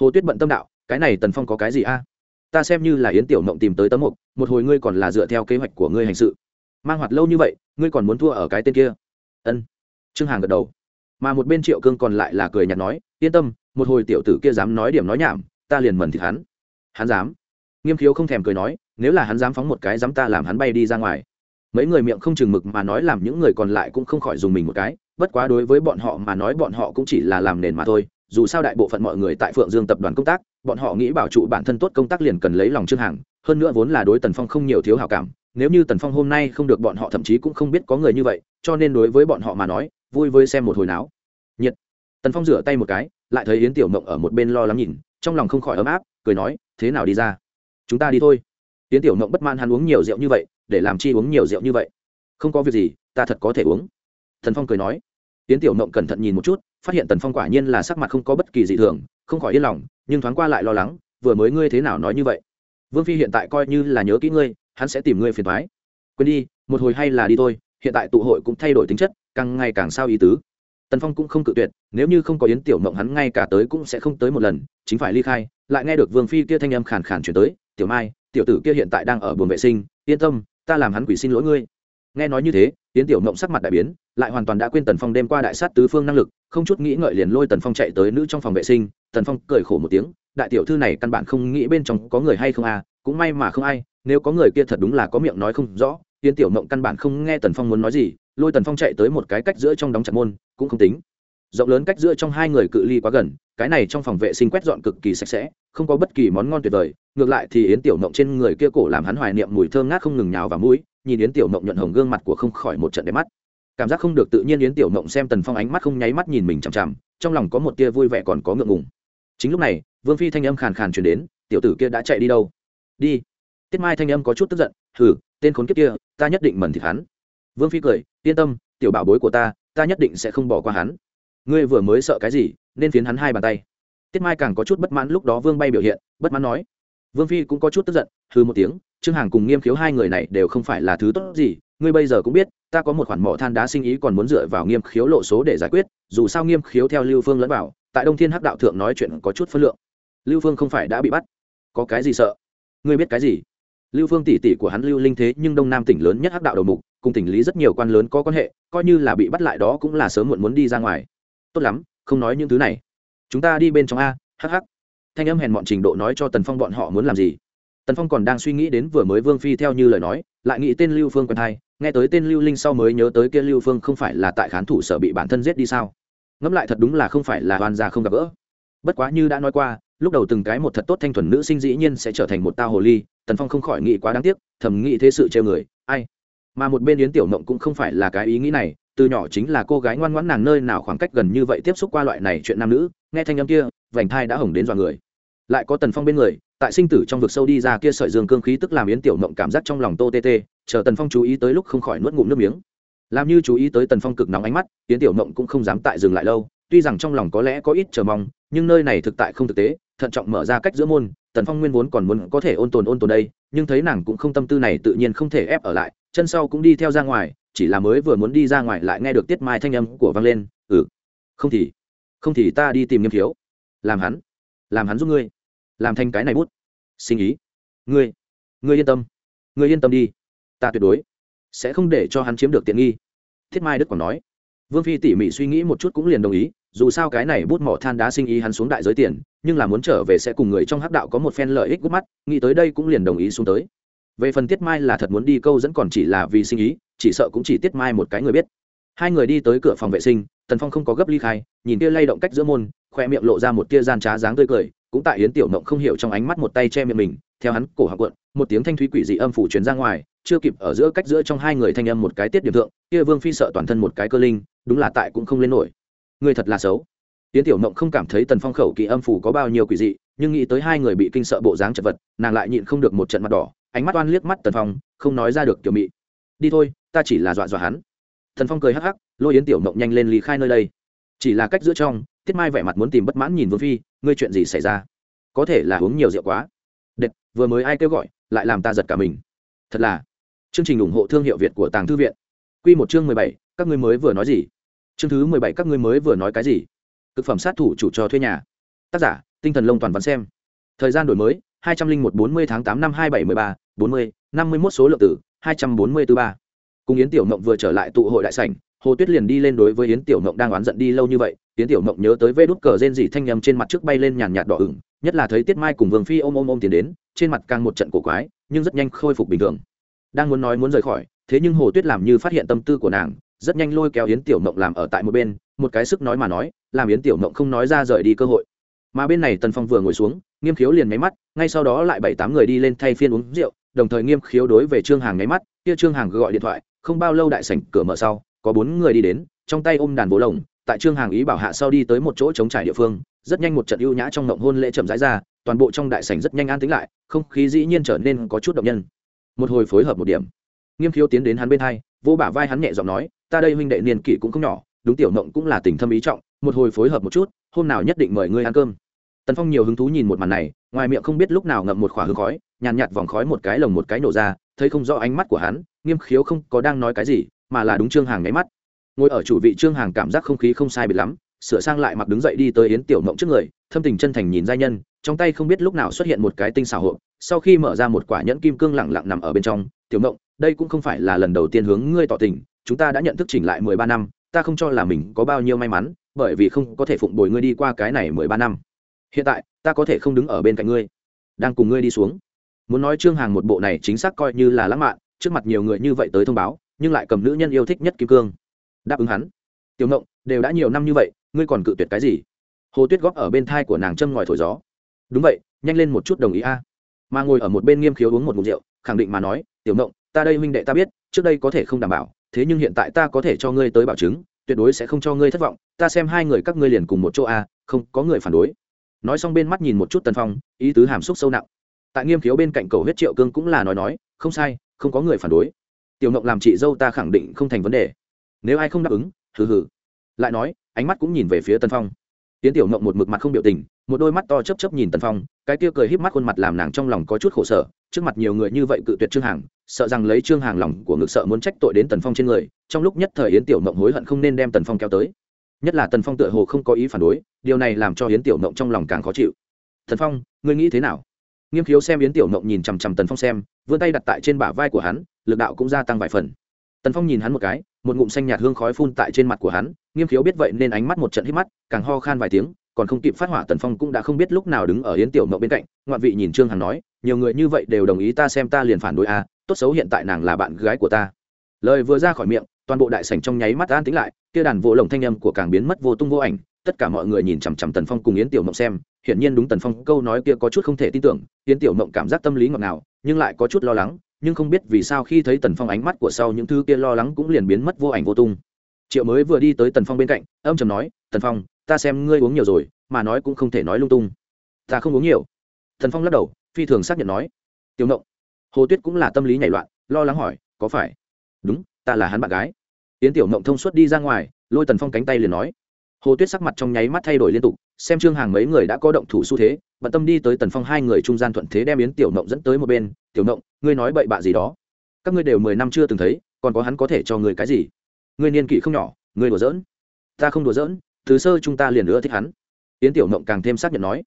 Hồ tuyết bận tâm đạo, cái này tần phong có cái gì a? Ta xem như là yến tiểu mộng tìm tới tấm mục, một hồi ngươi còn là dựa theo kế hoạch của ngươi hành sự. Mang hoạt lâu như vậy, ngươi còn muốn thua ở cái tên kia? Ân. Trương hàng gật đầu mà một bên triệu cương còn lại là cười nhạt nói, yên tâm, một hồi tiểu tử kia dám nói điểm nói nhảm, ta liền mẩn thịt hắn. Hắn dám? Nghiêm khiếu không thèm cười nói, nếu là hắn dám phóng một cái dám ta làm hắn bay đi ra ngoài. Mấy người miệng không chừng mực mà nói làm những người còn lại cũng không khỏi dùng mình một cái, bất quá đối với bọn họ mà nói bọn họ cũng chỉ là làm nền mà thôi. Dù sao đại bộ phận mọi người tại phượng dương tập đoàn công tác, bọn họ nghĩ bảo trụ bản thân tốt công tác liền cần lấy lòng trương hàng hơn nữa vốn là đối tần phong không nhiều thiếu hào cảm, nếu như tần phong hôm nay không được bọn họ thậm chí cũng không biết có người như vậy, cho nên đối với bọn họ mà nói vui với xem một hồi náo. Nhiệt. Tần phong rửa tay một cái, lại thấy yến tiểu mộng ở một bên lo lắng nhìn, trong lòng không khỏi ấm áp, cười nói, thế nào đi ra? Chúng ta đi thôi. Yến tiểu mộng bất man hắn uống nhiều rượu như vậy, để làm chi uống nhiều rượu như vậy? Không có việc gì, ta thật có thể uống. Thần phong cười nói. Yến tiểu mộng cẩn thận nhìn một chút, phát hiện tần phong quả nhiên là sắc mặt không có bất kỳ gì thường, không khỏi yên lòng, nhưng thoáng qua lại lo lắng, vừa mới ngươi thế nào nói như vậy? Vương phi hiện tại coi như là nhớ kỹ ngươi, hắn sẽ tìm ngươi phiền thoái quên đi, một hồi hay là đi thôi hiện tại tụ hội cũng thay đổi tính chất, càng ngày càng sao ý tứ. Tần phong cũng không cự tuyệt, nếu như không có yến tiểu mộng hắn ngay cả tới cũng sẽ không tới một lần, chính phải ly khai, lại nghe được vương phi kia thanh âm khàn khàn chuyển tới, tiểu mai, tiểu tử kia hiện tại đang ở buồng vệ sinh, yên tâm, ta làm hắn quỷ xin lỗi ngươi. Nghe nói như thế, yến tiểu mộng sắc mặt đại biến, lại hoàn toàn đã quên tần phong đêm qua đại sát tứ phương năng lực, không chút nghĩ ngợi liền lôi tần phong chạy tới nữ trong phòng vệ sinh. Tần phong cười khổ một tiếng, đại tiểu thư này căn bản không nghĩ bên trong có người hay không à cũng may mà không ai, nếu có người kia thật đúng là có miệng nói không rõ yến tiểu mộng căn bản không nghe tần phong muốn nói gì, lôi tần phong chạy tới một cái cách giữa trong đóng chặt môn, cũng không tính. Rộng lớn cách giữa trong hai người cự ly quá gần, cái này trong phòng vệ sinh quét dọn cực kỳ sạch sẽ, không có bất kỳ món ngon tuyệt vời. Ngược lại thì yến tiểu mộng trên người kia cổ làm hắn hoài niệm mùi thơm ngát không ngừng nhào vào mũi, nhìn yến tiểu mộng nhuận hồng gương mặt của không khỏi một trận đẹp mắt. Cảm giác không được tự nhiên yến tiểu mộng xem tần phong ánh mắt không nháy mắt nhìn mình chằm chằm, trong lòng có một tia vui vẻ còn có ngượng ngùng. Chính lúc này, vương phi thanh âm khàn khàn chuyển đến, tiểu tử kia đã chạy đi đâu? Đi. Tiết mai thanh âm có chút tức giận thử tên khốn kiếp kia, ta nhất định mẩn thịt hắn. Vương phi cười, yên tâm, tiểu bảo bối của ta ta nhất định sẽ không bỏ qua hắn. Ngươi vừa mới sợ cái gì, nên phiến hắn hai bàn tay. Tiết mai càng có chút bất mãn lúc đó vương bay biểu hiện, bất mãn nói. Vương phi cũng có chút tức giận hư một tiếng, trương hàng cùng nghiêm khiếu hai người này đều không phải là thứ tốt gì, ngươi bây giờ cũng biết, ta có một khoản mỏ than đá sinh ý còn muốn dựa vào nghiêm khiếu lộ số để giải quyết, dù sao nghiêm khiếu theo lưu phương lẫn vào, tại đông thiên hắc đạo thượng nói chuyện có chút phân lượng. Lưu phương không phải đã bị bắt. Có cái gì sợ? Ngươi biết cái gì? Lưu phương tỷ tỷ của hắn lưu linh thế nhưng đông nam tỉnh lớn nhất hắc đạo đầu mục, cùng tỉnh lý rất nhiều quan lớn có quan hệ, coi như là bị bắt lại đó cũng là sớm muộn muốn đi ra ngoài. Tốt lắm, không nói những thứ này. Chúng ta đi bên trong a hh thanh âm hèn mọn trình độ nói cho tần phong bọn họ muốn làm gì. Tần phong còn đang suy nghĩ đến vừa mới vương phi theo như lời nói, lại nghĩ tên lưu phương quen thai, nghe tới tên lưu linh sau mới nhớ tới kia lưu phương không phải là tại khán thủ sở bị bản thân giết đi sao. Ngẫm lại thật đúng là không phải là hoàn gia không gặp gỡ. Bất quá như đã nói qua lúc đầu từng cái một thật tốt thanh thuần nữ sinh dĩ nhiên sẽ trở thành một tao hồ ly, tần phong không khỏi nghĩ quá đáng tiếc, thầm nghĩ thế sự treo người, ai? Mà một bên yến tiểu mộng cũng không phải là cái ý nghĩ này, từ nhỏ chính là cô gái ngoan ngoãn nàng nơi nào khoảng cách gần như vậy tiếp xúc qua loại này chuyện nam nữ, nghe thanh âm kia, vành thai đã hồng đến dọa người. Lại có tần phong bên người, tại sinh tử trong vực sâu đi ra kia sợi dương cương khí tức làm yến tiểu mộng cảm giác trong lòng tô tê tê, chờ tần phong chú ý tới lúc không khỏi nuốt ngụm nước miếng. Làm như chú ý tới tần phong cực nóng ánh mắt, yến tiểu mộng cũng không dám tại dừng lại lâu, tuy rằng trong lòng có lẽ có ít chờ mong, nhưng nơi này thực tại không thực tế thận trọng mở ra cách giữa môn, tần phong nguyên vốn còn muốn có thể ôn tồn ôn tồn đây, nhưng thấy nàng cũng không tâm tư này tự nhiên không thể ép ở lại, chân sau cũng đi theo ra ngoài, chỉ là mới vừa muốn đi ra ngoài lại nghe được tiết mai thanh âm của vang lên ừ không thì không thì ta đi tìm nghiêm thiếu, làm hắn làm hắn giúp ngươi, làm thành cái này bút sinh ý, ngươi ngươi yên tâm, ngươi yên tâm đi, ta tuyệt đối sẽ không để cho hắn chiếm được tiện nghi. Thiết mai đức còn nói vương phi tỉ mỉ suy nghĩ một chút cũng liền đồng ý, dù sao cái này bút mỏ than đá sinh ý hắn xuống đại giới tiền, nhưng là muốn trở về sẽ cùng người trong hắc đạo có một phen lợi ích gút mắt, nghĩ tới đây cũng liền đồng ý xuống tới về phần tiết mai là thật muốn đi câu dẫn còn chỉ là vì sinh ý, chỉ sợ cũng chỉ tiết mai một cái người biết hai người đi tới cửa phòng vệ sinh, tần phong không có gấp ly khai, nhìn kia lay động cách giữa môn, khoe miệng lộ ra một tia gian trá dáng tươi cười, cũng tại yến tiểu mộng không hiểu trong ánh mắt một tay che miệng mình, theo hắn cổ hạ quặn một tiếng thanh thúy quỷ dị âm phủ truyền ra ngoài, chưa kịp ở giữa cách giữa trong hai người thanh âm một cái tiết điểm thượng, kia vương phi sợ toàn thân một cái cơ linh, đúng là tại cũng không lên nổi. Người thật là xấu. Yến tiểu mộng không cảm thấy tần phong khẩu kỳ âm phủ có bao nhiêu quỷ dị, nhưng nghĩ tới hai người bị kinh sợ bộ dáng chật vật, nàng lại nhịn không được một trận mặt đỏ, ánh mắt oan liếc mắt tần phong, không nói ra được kiểu mị. Đi thôi, ta chỉ là dọa dọa hắn. Thần phong cười hắc hắc, lôi yến tiểu mộng nhanh lên lý khai nơi đây. Chỉ là cách giữa trong, tiết mai vẻ mặt muốn tìm bất mãn nhìn vương phi, ngươi chuyện gì xảy ra? Có thể là uống nhiều rượu quá. Đệt, vừa mới ai kêu gọi lại làm ta giật cả mình. Thật là. Chương trình ủng hộ thương hiệu việt của tàng thư viện. Q một chương mười bảy, các ngươi mới vừa nói gì? Chương thứ mười bảy, các ngươi mới vừa nói cái gì? Thực phẩm sát thủ chủ cho thuê nhà. Tác giả, tinh thần lông toàn văn xem. Thời gian đổi mới, hai trăm linh một bốn mươi tháng tám năm hai bảy mười ba, bốn mươi, năm mươi mốt số lượng tử hai trăm bốn mươi tư ba. Cùng yến tiểu mộng vừa trở lại tụ hội đại sảnh, hồ tuyết liền đi lên đối với yến tiểu mộng đang oán giận đi lâu như vậy. Yến tiểu mộng nhớ tới vê đút cờ rên dị thanh nhầm trên mặt trước bay lên nhàn nhạt đỏ ửng, nhất là thấy tiết mai cùng vương phi ôm ôm ôm tiến đến trên mặt càng một trận cổ quái, nhưng rất nhanh khôi phục bình thường. Đang muốn nói muốn rời khỏi, thế nhưng hồ tuyết làm như phát hiện tâm tư của nàng, rất nhanh lôi kéo yến tiểu mộng làm ở tại một bên, một cái sức nói mà nói, làm yến tiểu mộng không nói ra rời đi cơ hội. Mà bên này tần phong vừa ngồi xuống, nghiêm khiếu liền nháy mắt, ngay sau đó lại bảy tám người đi lên thay phiên uống rượu, đồng thời nghiêm khiếu đối về trương hàng nháy mắt, kia trương hàng gọi điện thoại, không bao lâu đại sảnh cửa mở sau, có bốn người đi đến, trong tay ôm đàn bố lồng, tại trương hàng ý bảo hạ sau đi tới một chỗ chống trải địa phương, rất nhanh một trận ưu nhã trong ngộng hôn lễ chậm rãi ra toàn bộ trong đại sảnh rất nhanh an tĩnh lại, không khí dĩ nhiên trở nên có chút động nhân. Một hồi phối hợp một điểm. Nghiêm khiếu tiến đến hắn bên hai vô bả vai hắn nhẹ giọng nói, ta đây huynh đệ niên kỷ cũng không nhỏ, đúng tiểu mộng cũng là tình thâm ý trọng, một hồi phối hợp một chút, hôm nào nhất định mời ngươi ăn cơm. Tần phong nhiều hứng thú nhìn một màn này, ngoài miệng không biết lúc nào ngậm một khỏa hương khói, nhàn nhạt vòng khói một cái lồng một cái nổ ra, thấy không rõ ánh mắt của hắn, nghiêm khiếu không có đang nói cái gì, mà là đúng trương hàng nháy mắt. Ngồi ở chủ vị trương hàng cảm giác không khí không sai biệt lắm sửa sang lại mặc đứng dậy đi tới yến tiểu mộng trước người, thâm tình chân thành nhìn giai nhân, trong tay không biết lúc nào xuất hiện một cái tinh xảo hộp, sau khi mở ra một quả nhẫn kim cương lẳng lặng nằm ở bên trong, tiểu mộng, đây cũng không phải là lần đầu tiên hướng ngươi tỏ tình, chúng ta đã nhận thức chỉnh lại mười ba năm, ta không cho là mình có bao nhiêu may mắn, bởi vì không có thể phụng bồi ngươi đi qua cái này mười ba năm. Hiện tại, ta có thể không đứng ở bên cạnh ngươi, đang cùng ngươi đi xuống. Muốn nói trương hàng một bộ này chính xác coi như là lãng mạn, trước mặt nhiều người như vậy tới thông báo, nhưng lại cầm nữ nhân yêu thích nhất kim cương. Đáp ứng hắn. Tiểu ngộng đều đã nhiều năm như vậy, ngươi còn cự tuyệt cái gì? Hồ tuyết góp ở bên thai của nàng châm ngòi thổi gió. Đúng vậy, nhanh lên một chút đồng ý a. Mà ngồi ở một bên nghiêm khiếu uống một mục rượu, khẳng định mà nói, tiểu mộng ta đây huynh đệ ta biết, trước đây có thể không đảm bảo, thế nhưng hiện tại ta có thể cho ngươi tới bảo chứng, tuyệt đối sẽ không cho ngươi thất vọng, ta xem hai người các ngươi liền cùng một chỗ a, không, có người phản đối. Nói xong bên mắt nhìn một chút tần phong, ý tứ hàm xúc sâu nặng. Tại nghiêm khiếu bên cạnh cầu huyết triệu cương cũng là nói nói, không sai, không có người phản đối. Tiểu mộng làm chị dâu ta khẳng định không thành vấn đề. Nếu ai không đáp ứng, hừ hừ lại nói, ánh mắt cũng nhìn về phía tần phong. Tiến tiểu ngộng một mực mặt không biểu tình, một đôi mắt to chấp chấp nhìn tần phong, cái kia cười híp mắt khuôn mặt làm nàng trong lòng có chút khổ sở, trước mặt nhiều người như vậy cự tuyệt trương hàng sợ rằng lấy trương hàng lòng của ngực sợ muốn trách tội đến tần phong trên người, trong lúc nhất thời yến tiểu mộng hối hận không nên đem tần phong kéo tới. Nhất là tần phong tựa hồ không có ý phản đối, điều này làm cho yến tiểu mộng trong lòng càng khó chịu. Tần phong, ngươi nghĩ thế nào? Nghiêm khiếu xem yến tiểu mộng nhìn chằm chằm tần phong xem, vươn tay đặt tại trên bả vai của hắn, lực đạo cũng gia tăng vài phần tần phong nhìn hắn một cái, một ngụm xanh nhạt hương khói phun tại trên mặt của hắn, nghiêm khiếu biết vậy nên ánh mắt một trận hít mắt, càng ho khan vài tiếng, còn không kịp phát hỏa tần phong cũng đã không biết lúc nào đứng ở yến tiểu mậu bên cạnh, ngoạn vị nhìn trương hằng nói, nhiều người như vậy đều đồng ý ta xem ta liền phản đối a tốt xấu hiện tại nàng là bạn gái của ta. Lời vừa ra khỏi miệng, toàn bộ đại sảnh trong nháy mắt an tĩnh lại, kia đàn vỗ lồng thanh âm của càng biến mất vô tung vô ảnh, tất cả mọi người nhìn chằm chằm tần phong cùng yến tiểu mộng xem, hiển nhiên đúng tần phong câu nói kia có chút không thể tin tưởng, yến tiểu mộng cảm giác tâm lý ngọt ngào, nhưng lại có chút lo lắng nhưng không biết vì sao khi thấy tần phong ánh mắt của sau những thứ kia lo lắng cũng liền biến mất vô ảnh vô tung. Triệu mới vừa đi tới tần phong bên cạnh, âm chầm nói, tần phong, ta xem ngươi uống nhiều rồi, mà nói cũng không thể nói lung tung. Ta không uống nhiều. Tần phong lắc đầu, phi thường xác nhận nói. Tiểu nộng hồ tuyết cũng là tâm lý nhảy loạn, lo lắng hỏi, có phải? Đúng, ta là hắn bạn gái. Yến tiểu nộng thông suốt đi ra ngoài, lôi tần phong cánh tay liền nói hồ tuyết sắc mặt trong nháy mắt thay đổi liên tục, xem trương hàng mấy người đã có động thủ xu thế, bận tâm đi tới tần phong hai người trung gian thuận thế đem yến tiểu nộng dẫn tới một bên, tiểu nộng ngươi nói bậy bạ gì đó? Các ngươi đều mười năm chưa từng thấy, còn có hắn có thể cho ngươi cái gì? Ngươi niên kỷ không nhỏ, ngươi đùa giỡn. Ta không đùa giỡn, từ sơ chúng ta liền nữa thích hắn. Yến tiểu nộng càng thêm xác nhận nói.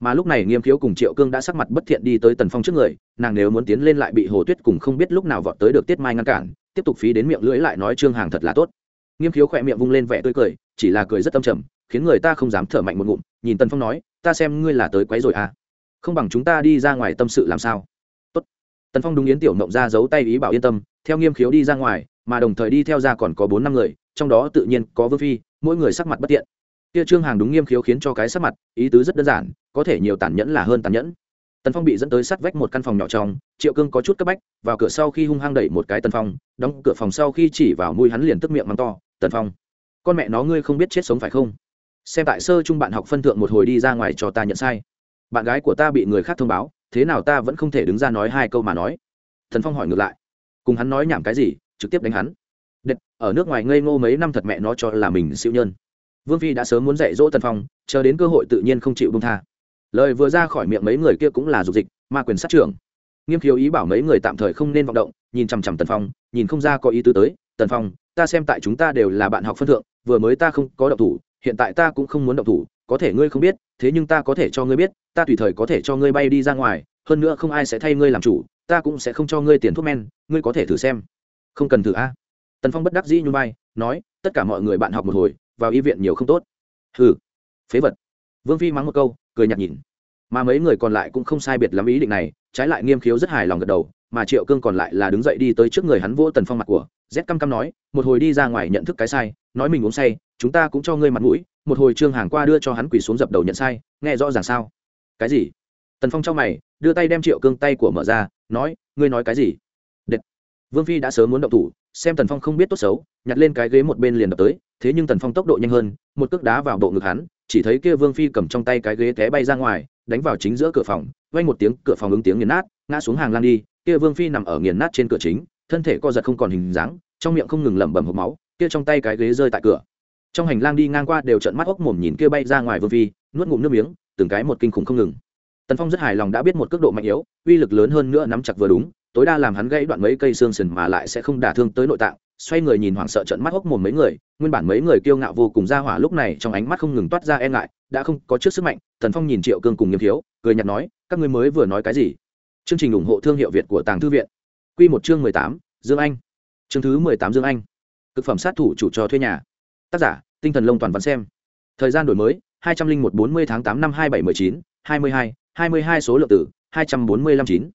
Mà lúc này nghiêm khiếu cùng triệu cương đã sắc mặt bất thiện đi tới tần phong trước người, nàng nếu muốn tiến lên lại bị hồ tuyết cùng không biết lúc nào vọt tới được tiết mai ngăn cản, tiếp tục phí đến miệng lưỡi lại nói trương hàng thật là tốt. Nghiêm khiếu khỏe miệng vung lên vẻ tươi cười chỉ là cười rất âm trầm, khiến người ta không dám thở mạnh một ngụm, nhìn tần phong nói, ta xem ngươi là tới quấy rồi à? Không bằng chúng ta đi ra ngoài tâm sự làm sao? Tốt. tần phong đúng yến tiểu mộng ra giấu tay ý bảo yên tâm, theo nghiêm khiếu đi ra ngoài, mà đồng thời đi theo ra còn có bốn năm người, trong đó tự nhiên có vương phi, mỗi người sắc mặt bất tiện. Kia trương hàng đúng nghiêm khiếu khiến cho cái sắc mặt, ý tứ rất đơn giản, có thể nhiều tàn nhẫn là hơn tàn nhẫn. Tần phong bị dẫn tới sát vách một căn phòng nhỏ trong, triệu cương có chút cấp bách, vào cửa sau khi hung hăng đẩy một cái tần phong, đóng cửa phòng sau khi chỉ vào mũi hắn liền tức miệng mắng to, tần phong con mẹ nó ngươi không biết chết sống phải không? Xem tại sơ chung bạn học phân thượng một hồi đi ra ngoài cho ta nhận sai. Bạn gái của ta bị người khác thông báo, thế nào ta vẫn không thể đứng ra nói hai câu mà nói. Thần phong hỏi ngược lại. Cùng hắn nói nhảm cái gì, trực tiếp đánh hắn. Đệt ở nước ngoài ngây ngô mấy năm thật mẹ nó cho là mình siêu nhân. Vương phi đã sớm muốn dạy dỗ tần phong, chờ đến cơ hội tự nhiên không chịu bông tha. Lời vừa ra khỏi miệng mấy người kia cũng là dục dịch, ma quyền sát trưởng. Nghiêm khiếu ý bảo mấy người tạm thời không nên vọng động, nhìn chằm chằm tần phong, nhìn không ra có ý tứ tới tần phong, ta xem tại chúng ta đều là bạn học phân thượng, vừa mới ta không có động thủ, hiện tại ta cũng không muốn động thủ, có thể ngươi không biết, thế nhưng ta có thể cho ngươi biết, ta tùy thời có thể cho ngươi bay đi ra ngoài, hơn nữa không ai sẽ thay ngươi làm chủ, ta cũng sẽ không cho ngươi tiền thuốc men, ngươi có thể thử xem. Không cần thử a. Tần phong bất đắc dĩ như bay nói, tất cả mọi người bạn học một hồi, vào y viện nhiều không tốt. Hừ. Phế vật. Vương phi mắng một câu, cười nhạt nhìn. Mà mấy người còn lại cũng không sai biệt lắm ý định này, trái lại nghiêm khiếu rất hài lòng gật đầu, mà triệu cương còn lại là đứng dậy đi tới trước người hắn vỗ tần phong mặt của z căm căm nói, một hồi đi ra ngoài nhận thức cái sai, nói mình uống say, chúng ta cũng cho ngươi mặt mũi, một hồi trương hàng qua đưa cho hắn quỳ xuống dập đầu nhận sai, nghe rõ ràng sao? Cái gì? Tần phong trong mày, đưa tay đem triệu cương tay của mở ra, nói, ngươi nói cái gì? Đệt. vương phi đã sớm muốn động thủ, xem tần phong không biết tốt xấu, nhặt lên cái ghế một bên liền đập tới, thế nhưng tần phong tốc độ nhanh hơn, một cước đá vào bộ ngực hắn, chỉ thấy kia vương phi cầm trong tay cái ghế té bay ra ngoài, đánh vào chính giữa cửa phòng vay một tiếng, cửa phòng ứng tiếng nghiền nát, ngã xuống hàng lan đi, kia vương phi nằm ở nghiền nát trên cửa chính thân thể co giật không còn hình dáng, trong miệng không ngừng lẩm bẩm hộp máu, kia trong tay cái ghế rơi tại cửa. Trong hành lang đi ngang qua đều trợn mắt ốc mồm nhìn kia bay ra ngoài vương phi, nuốt ngụm nước miếng, từng cái một kinh khủng không ngừng. Tần phong rất hài lòng đã biết một cước độ mạnh yếu, uy lực lớn hơn nữa nắm chặt vừa đúng, tối đa làm hắn gãy đoạn mấy cây xương sườn mà lại sẽ không đả thương tới nội tạng, xoay người nhìn hoảng sợ trận mắt hốc mồm mấy người, nguyên bản mấy người kiêu ngạo vô cùng ra hỏa lúc này trong ánh mắt không ngừng toát ra e ngại, đã không có trước sức mạnh, Tần phong nhìn triệu cương cùng nghiêm thiếu, cười nhạt nói, các ngươi mới vừa nói cái gì? Chương trình ủng hộ thương hiệu việt của tàng thư viện. Quy một chương mười tám, dương anh. Chương thứ mười tám, dương anh. Cực phẩm sát thủ chủ cho thuê nhà. Tác giả, tinh thần lông toàn văn xem. Thời gian đổi mới, hai trăm linh một bốn mươi tháng tám năm hai bảy m ư ơ i chín, hai mươi hai hai mươi hai số lượng tử, hai trăm bốn mươi lăm chín.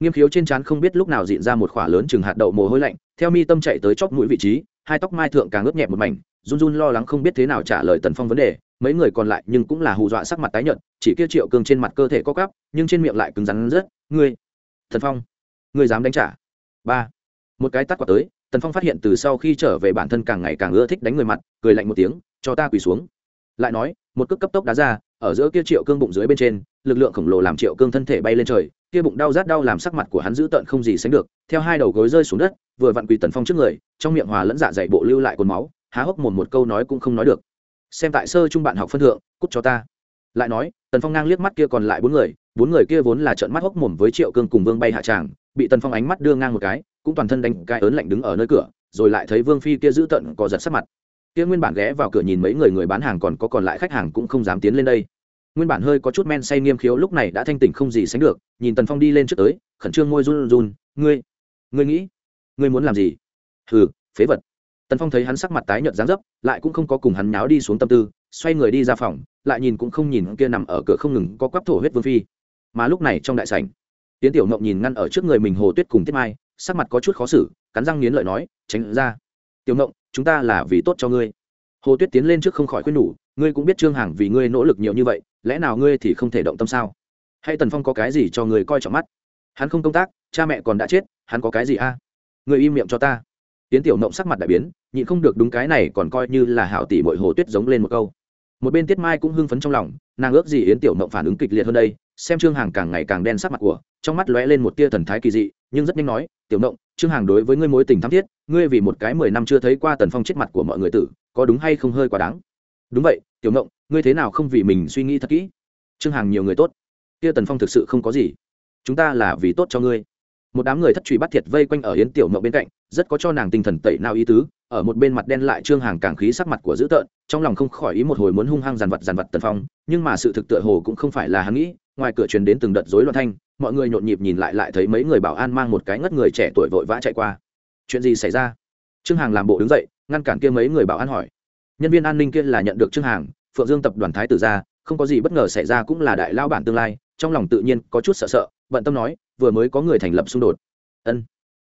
Nghiêm khiếu trên trán không biết lúc nào diện ra một khỏa lớn chừng hạt đậu mồ hôi lạnh, theo mi tâm chạy tới chóp mũi vị trí, hai tóc mai thượng càng ướt nhẹ một mảnh, run run lo lắng không biết thế nào trả lời tần phong vấn đề, mấy người còn lại nhưng cũng là hù dọa sắc mặt tái nhợt, chỉ kia triệu cương trên mặt cơ thể co cắp nhưng trên miệng lại cứng rắn rất, ngươi, Tần phong, ngươi dám đánh trả? Ba. Một cái tắt quả tới, tần phong phát hiện từ sau khi trở về bản thân càng ngày càng ưa thích đánh người mặt, cười lạnh một tiếng, cho ta quỳ xuống. Lại nói, một cước cấp tốc đá ra, ở giữa kia triệu cương bụng dưới bên trên, lực lượng khổng lồ làm triệu cương thân thể bay lên trời, kia bụng đau rát đau làm sắc mặt của hắn dữ tợn không gì sánh được, theo hai đầu gối rơi xuống đất, vừa vặn quỳ tần phong trước người, trong miệng hòa lẫn dạ dày bộ lưu lại cồn máu, há hốc mồm một câu nói cũng không nói được. Xem tại sơ trung bạn học phân thượng, cút cho ta. Lại nói, tần phong ngang liếc mắt kia còn lại bốn người bốn người kia vốn là trợn mắt hốc mồm với triệu cương cùng vương bay hạ tràng bị tần phong ánh mắt đưa ngang một cái, cũng toàn thân đánh cái ớn lạnh đứng ở nơi cửa, rồi lại thấy vương phi kia giữ tận có giật sắc mặt. Kia nguyên bản ghé vào cửa nhìn mấy người người bán hàng còn có còn lại khách hàng cũng không dám tiến lên đây. Nguyên bản hơi có chút men say nghiêm khiếu lúc này đã thanh tỉnh không gì sánh được, nhìn tần phong đi lên trước tới, khẩn trương môi run run, ngươi ngươi nghĩ, ngươi muốn làm gì? Hừ, phế vật. Tần phong thấy hắn sắc mặt tái nhợt dáng dấp, lại cũng không có cùng hắn nháo đi xuống tâm tư, xoay người đi ra phòng, lại nhìn cũng không nhìn kia nằm ở cửa không ngừng có quắp thổ huyết vương phi. Mà lúc này trong đại sảnh tiến tiểu mộng nhìn ngăn ở trước người mình hồ tuyết cùng tiết mai, sắc mặt có chút khó xử, cắn răng nghiến lợi nói, tránh ra. Tiểu mộng, chúng ta là vì tốt cho ngươi. Hồ tuyết tiến lên trước không khỏi khuyên nhủ, ngươi cũng biết trương Hằng vì ngươi nỗ lực nhiều như vậy, lẽ nào ngươi thì không thể động tâm sao? Hay tần phong có cái gì cho người coi trọng mắt? Hắn không công tác, cha mẹ còn đã chết, hắn có cái gì a? À? người im miệng cho ta. Tiến tiểu mộng sắc mặt đại biến, nhịn không được đúng cái này còn coi như là hảo tỷ bội hồ tuyết giống lên một câu. Một bên tiết mai cũng hưng phấn trong lòng, nàng ước gì yến tiểu mộng phản ứng kịch liệt hơn đây xem trương hàng càng ngày càng đen sắc mặt của, trong mắt lóe lên một tia thần thái kỳ dị, nhưng rất nhanh nói, tiểu động trương hàng đối với ngươi mối tình thắm thiết, ngươi vì một cái mười năm chưa thấy qua tần phong chết mặt của mọi người tử, có đúng hay không hơi quá đáng? Đúng vậy, tiểu động ngươi thế nào không vì mình suy nghĩ thật kỹ? Trương hàng nhiều người tốt. Tia tần phong thực sự không có gì. Chúng ta là vì tốt cho ngươi. Một đám người thất truy bắt thiệt vây quanh ở yến tiểu mộng bên cạnh, rất có cho nàng tinh thần tẩy nào ý tứ, ở một bên mặt đen lại trương hàng càng khí sắc mặt của dữ tợn, trong lòng không khỏi ý một hồi muốn hung hăng dàn vật dàn vật tần phong, nhưng mà sự thực tựa hồ cũng không phải là hắn nghĩ ngoài cửa truyền đến từng đợt rối loạn thanh, mọi người nhộn nhịp nhìn lại lại thấy mấy người bảo an mang một cái ngất người trẻ tuổi vội vã chạy qua. Chuyện gì xảy ra? Trương hàng làm bộ đứng dậy, ngăn cản kia mấy người bảo an hỏi. Nhân viên an ninh kia là nhận được trương hàng, phượng dương tập đoàn thái tử ra, không có gì bất ngờ xảy ra cũng là đại lao bản tương lai, trong lòng tự nhiên có chút sợ sợ, bận tâm nói, vừa mới có người thành lập xung đột. Ân.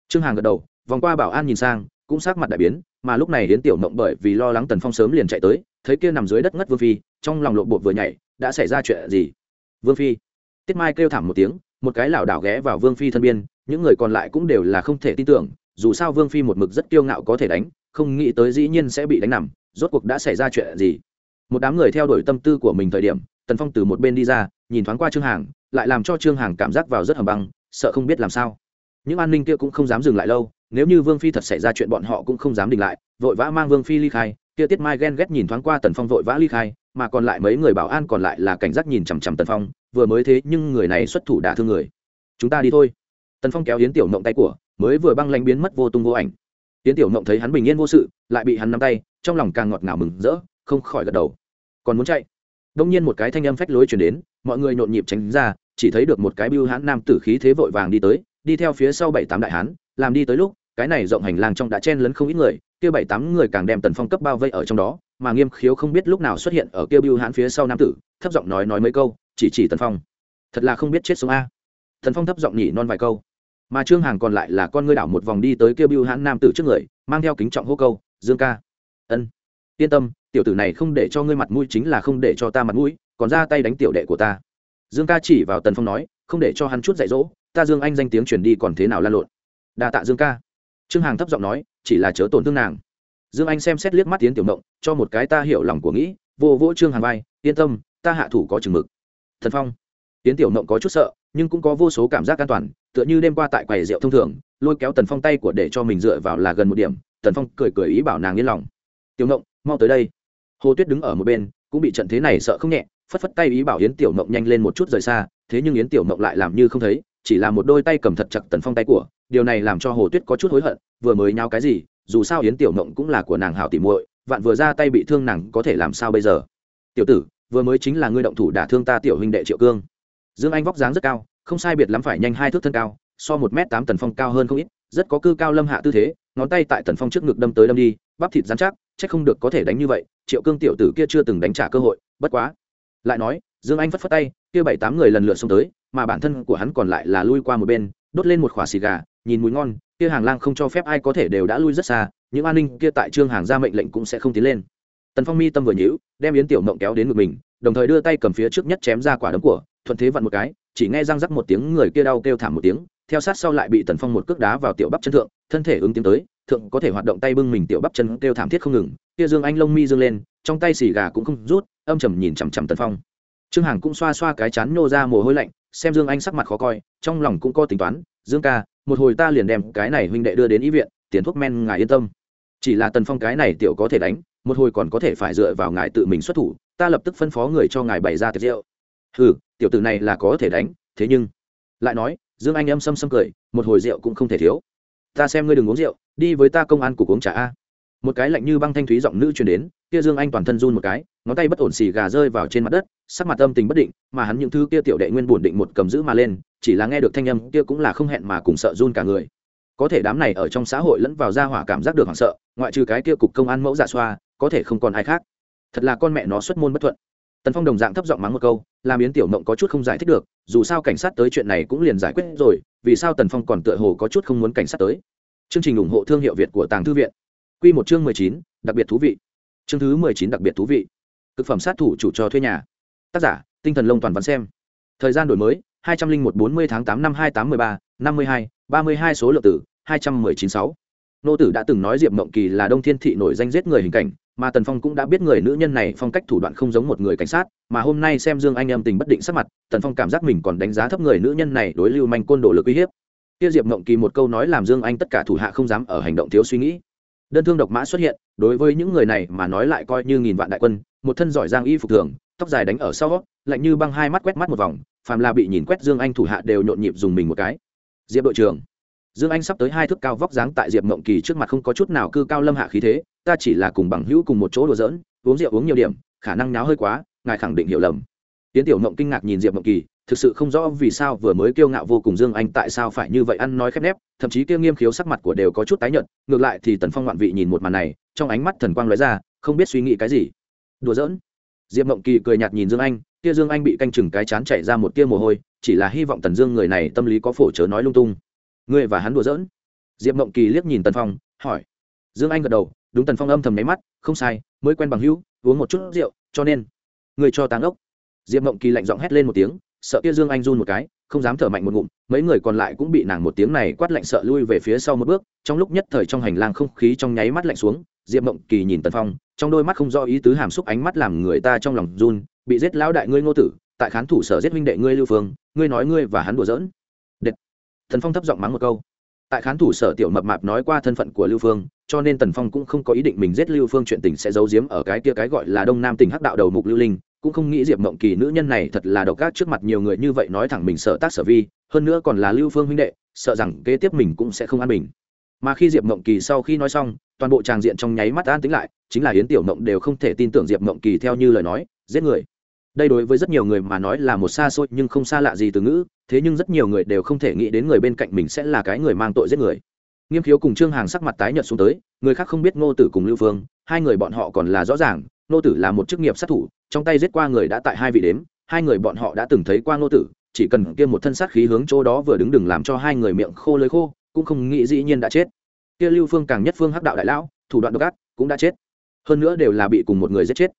Trương hàng gật đầu, vòng qua bảo an nhìn sang, cũng sắc mặt đại biến, mà lúc này đến tiểu mộng bởi vì lo lắng tần phong sớm liền chạy tới, thấy kia nằm dưới đất ngất vương phi, trong lòng lộ bột vừa nhảy, đã xảy ra chuyện gì? Vương phi. Tiết mai kêu thảm một tiếng, một cái lảo đảo ghé vào vương phi thân biên, những người còn lại cũng đều là không thể tin tưởng, dù sao vương phi một mực rất kiêu ngạo có thể đánh, không nghĩ tới dĩ nhiên sẽ bị đánh nằm, rốt cuộc đã xảy ra chuyện gì. Một đám người theo đuổi tâm tư của mình thời điểm, tần phong từ một bên đi ra, nhìn thoáng qua trương hàng, lại làm cho trương hàng cảm giác vào rất hầm băng, sợ không biết làm sao. Những an ninh kia cũng không dám dừng lại lâu, nếu như vương phi thật xảy ra chuyện bọn họ cũng không dám đình lại, vội vã mang vương phi ly khai, kia tiết mai ghen ghét nhìn thoáng qua tần phong vội vã ly khai mà còn lại mấy người bảo an còn lại là cảnh giác nhìn chằm chằm tần phong, vừa mới thế nhưng người này xuất thủ đả thương người. Chúng ta đi thôi. Tần phong kéo yến tiểu mộng tay của, mới vừa băng lanh biến mất vô tung vô ảnh. Yến tiểu mộng thấy hắn bình yên vô sự, lại bị hắn nắm tay, trong lòng càng ngọt ngào mừng rỡ, không khỏi gật đầu. Còn muốn chạy? Đông nhiên một cái thanh âm phách lối chuyển đến, mọi người nhộn nhịp tránh ra, chỉ thấy được một cái bưu hãn nam tử khí thế vội vàng đi tới, đi theo phía sau bảy tám đại hán, làm đi tới lúc, cái này rộng hành lang trong đã chen lấn không ít người, kia bảy tám người càng đem tần phong cấp bao vây ở trong đó mà nghiêm khiếu không biết lúc nào xuất hiện ở kia bưu hãn phía sau nam tử, thấp giọng nói nói mấy câu, chỉ chỉ tần phong. Thật là không biết chết sống a. Tần phong thấp giọng nhỉ non vài câu. Mà trương hàng còn lại là con ngươi đảo một vòng đi tới kia bưu hãn nam tử trước người, mang theo kính trọng hô câu, dương ca. Ân, yên tâm, tiểu tử này không để cho ngươi mặt mũi chính là không để cho ta mặt mũi, còn ra tay đánh tiểu đệ của ta. Dương ca chỉ vào tần phong nói, không để cho hắn chút dạy dỗ, ta dương anh danh tiếng truyền đi còn thế nào lan lộn? Đa tạ dương ca. Trương hàng thấp giọng nói, chỉ là chớ tổn thương nàng dương anh xem xét liếc mắt tiến tiểu mộng cho một cái ta hiểu lòng của nghĩ, vô vỗ trương hàn vai, yên tâm, ta hạ thủ có chừng mực. Thần phong. Tiến tiểu mộng có chút sợ, nhưng cũng có vô số cảm giác an toàn, tựa như đêm qua tại quầy rượu thông thường, lôi kéo tần phong tay của để cho mình dựa vào là gần một điểm, tần phong cười cười ý bảo nàng yên lòng. Tiểu mộng mau tới đây. Hồ tuyết đứng ở một bên, cũng bị trận thế này sợ không nhẹ, phất phất tay ý bảo yến tiểu mộng nhanh lên một chút rời xa, thế nhưng yến tiểu mộng lại làm như không thấy, chỉ là một đôi tay cầm thật chặt tần phong tay của, điều này làm cho hồ tuyết có chút hối hận, vừa mới nhau cái gì dù sao yến tiểu mộng cũng là của nàng hảo tỉ muội, vạn vừa ra tay bị thương nàng có thể làm sao bây giờ? Tiểu tử, vừa mới chính là ngươi động thủ đả thương ta tiểu huynh đệ triệu cương. Dương anh vóc dáng rất cao, không sai biệt lắm phải nhanh hai thước thân cao, so một m tám tần phong cao hơn không ít, rất có cư cao lâm hạ tư thế, ngón tay tại tần phong trước ngực đâm tới đâm đi, bắp thịt dán chắc chắc không được có thể đánh như vậy, triệu cương tiểu tử kia chưa từng đánh trả cơ hội, bất quá. Lại nói, dương anh phất phất tay, kia bảy tám người lần lượt xông tới, mà bản thân của hắn còn lại là lui qua một bên, đốt lên một khỏa xì gà, nhìn mùi ngon kia hàng lang không cho phép ai có thể đều đã lui rất xa, những an ninh kia tại trương hàng ra mệnh lệnh cũng sẽ không tiến lên. Tần phong mi tâm vừa nhữ đem yến tiểu mộng kéo đến ngực mình, đồng thời đưa tay cầm phía trước nhất chém ra quả đấm của, thuận thế vặn một cái, chỉ nghe răng rắc một tiếng người kia đau kêu thảm một tiếng, theo sát sau lại bị tần phong một cước đá vào tiểu bắp chân thượng, thân thể ứng tiếng tới, thượng có thể hoạt động tay bưng mình tiểu bắp chân kêu thảm thiết không ngừng, kia dương anh lông mi dương lên, trong tay xì gà cũng không rút, âm trầm nhìn chằm chằm tần phong. Trương hằng cũng xoa xoa cái chán nô ra mồ hôi lạnh, xem dương anh sắc mặt khó coi, trong lòng cũng có tính toán, dương ca một hồi ta liền đem cái này huynh đệ đưa đến y viện, tiền thuốc men ngài yên tâm. Chỉ là tần phong cái này tiểu có thể đánh, một hồi còn có thể phải dựa vào ngài tự mình xuất thủ, ta lập tức phân phó người cho ngài bày ra tiệc rượu. Hừ, tiểu tử này là có thể đánh, thế nhưng, lại nói, dương anh âm xâm xâm cười, một hồi rượu cũng không thể thiếu. Ta xem ngươi đừng uống rượu, đi với ta công an cục uống trà a. Một cái lạnh như băng thanh thúy giọng nữ truyền đến, kia dương anh toàn thân run một cái ngón tay bất ổn xì gà rơi vào trên mặt đất, sắc mặt âm tình bất định, mà hắn những thứ kia tiểu đệ nguyên bổn định một cầm giữ mà lên, chỉ là nghe được thanh âm kia cũng là không hẹn mà cùng sợ run cả người. Có thể đám này ở trong xã hội lẫn vào ra hỏa cảm giác được hoảng sợ, ngoại trừ cái kia cục công an mẫu giả xoa, có thể không còn ai khác. Thật là con mẹ nó xuất môn bất thuận. Tần phong đồng dạng thấp giọng mắng một câu, làm yến tiểu mộng có chút không giải thích được, dù sao cảnh sát tới chuyện này cũng liền giải quyết rồi, vì sao tần phong còn tựa hồ có chút không muốn cảnh sát tới. Chương trình ủng hộ thương hiệu việt của tàng thư viện. Q một chương mười chín, đặc biệt thú vị. Chương thứ mười chín đặc biệt thú vị thực phẩm sát thủ chủ cho thuê nhà. Tác giả, tinh thần lông toàn văn xem. Thời gian đổi mới, hai trăm linh một bốn mươi tháng tám năm hai tám m ư ơ i ba, năm mươi hai, ba mươi hai số lượng tử, hai trăm mười chín sáu. Nô tử đã từng nói diệp mộng kỳ là đông thiên thị nổi danh giết người hình cảnh, mà tần phong cũng đã biết người nữ nhân này phong cách thủ đoạn không giống một người cảnh sát, mà hôm nay xem dương anh em tình bất định sắc mặt, tần phong cảm giác mình còn đánh giá thấp người nữ nhân này đối lưu manh côn đồ lực uy hiếp. Kia diệp mộng kỳ một câu nói làm dương anh tất cả thủ hạ không dám ở hành động thiếu suy nghĩ. Đơn thương độc mã xuất hiện, đối với những người này mà nói lại coi như nghìn vạn đại quân một thân giỏi giang y phục thường, tóc dài đánh ở sau lạnh như băng hai mắt quét mắt một vòng, phàm là bị nhìn quét dương anh thủ hạ đều nhộn nhịp dùng mình một cái. Diệp đội trưởng, dương anh sắp tới hai thước cao vóc dáng tại diệp mộng kỳ trước mặt không có chút nào cư cao lâm hạ khí thế, ta chỉ là cùng bằng hữu cùng một chỗ đùa giỡn, uống rượu uống nhiều điểm, khả năng náo hơi quá, ngài khẳng định hiểu lầm. Tiến tiểu mộng kinh ngạc nhìn diệp mộng kỳ, thực sự không rõ vì sao vừa mới kiêu ngạo vô cùng dương anh tại sao phải như vậy ăn nói khép nép, thậm chí kia nghiêm khiếu sắc mặt của đều có chút tái nhợt, ngược lại thì tần phong ngoạn vị nhìn một màn này, trong ánh mắt thần quang lóe ra, không biết suy nghĩ cái gì đùa giỡn. Diệp mộng kỳ cười nhạt nhìn dương anh tia dương anh bị canh chừng cái chán chạy ra một tia mồ hôi, chỉ là hy vọng tần dương người này tâm lý có phổ chớ nói lung tung. Ngươi và hắn đùa giỡn? Diệp mộng kỳ liếc nhìn tần phong, hỏi. Dương anh gật đầu, đúng tần phong âm thầm nháy mắt, không sai, mới quen bằng hữu, uống một chút rượu, cho nên. Người cho táng ốc diệp mộng kỳ lạnh giọng hét lên một tiếng, sợ kia dương anh run một cái, không dám thở mạnh một ngụm, mấy người còn lại cũng bị nàng một tiếng này quát lạnh sợ lui về phía sau một bước, trong lúc nhất thời trong hành lang không khí trong nháy mắt lạnh xuống diệp mộng kỳ nhìn tần phong, trong đôi mắt không do ý tứ hàm xúc ánh mắt làm người ta trong lòng run, bị giết lão đại ngươi ngô tử, tại khán thủ sở giết huynh đệ ngươi lưu phương, ngươi nói ngươi và hắn đùa giỡn. Đệt. Thần phong thấp giọng mắng một câu. Tại khán thủ sở tiểu mập mạp nói qua thân phận của lưu phương, cho nên tần phong cũng không có ý định mình giết lưu phương chuyện tình sẽ giấu giếm ở cái kia cái gọi là đông nam tỉnh hắc đạo đầu mục lưu linh, cũng không nghĩ diệp mộng kỳ nữ nhân này thật là độc ác trước mặt nhiều người như vậy nói thẳng mình sợ tác sở vi, hơn nữa còn là lưu phương huynh đệ, sợ rằng kế tiếp mình cũng sẽ không an bình mà khi diệp mộng kỳ sau khi nói xong, toàn bộ tràng diện trong nháy mắt an tính lại, chính là yến tiểu mộng đều không thể tin tưởng diệp mộng kỳ theo như lời nói, giết người. Đây đối với rất nhiều người mà nói là một xa xôi nhưng không xa lạ gì từ ngữ, thế nhưng rất nhiều người đều không thể nghĩ đến người bên cạnh mình sẽ là cái người mang tội giết người. Nghiêm khiếu cùng trương hàng sắc mặt tái nhợt xuống tới, người khác không biết ngô tử cùng lưu phương, hai người bọn họ còn là rõ ràng, ngô tử là một chức nghiệp sát thủ, trong tay giết qua người đã tại hai vị đếm, hai người bọn họ đã từng thấy qua ngô tử, chỉ cần kia một thân sát khí hướng chỗ đó vừa đứng đừng làm cho hai người miệng khô lưới khô cũng không nghĩ dĩ nhiên đã chết. Kia lưu phương càng nhất phương hắc đạo đại lão, thủ đoạn độc ác, cũng đã chết. Hơn nữa đều là bị cùng một người giết chết.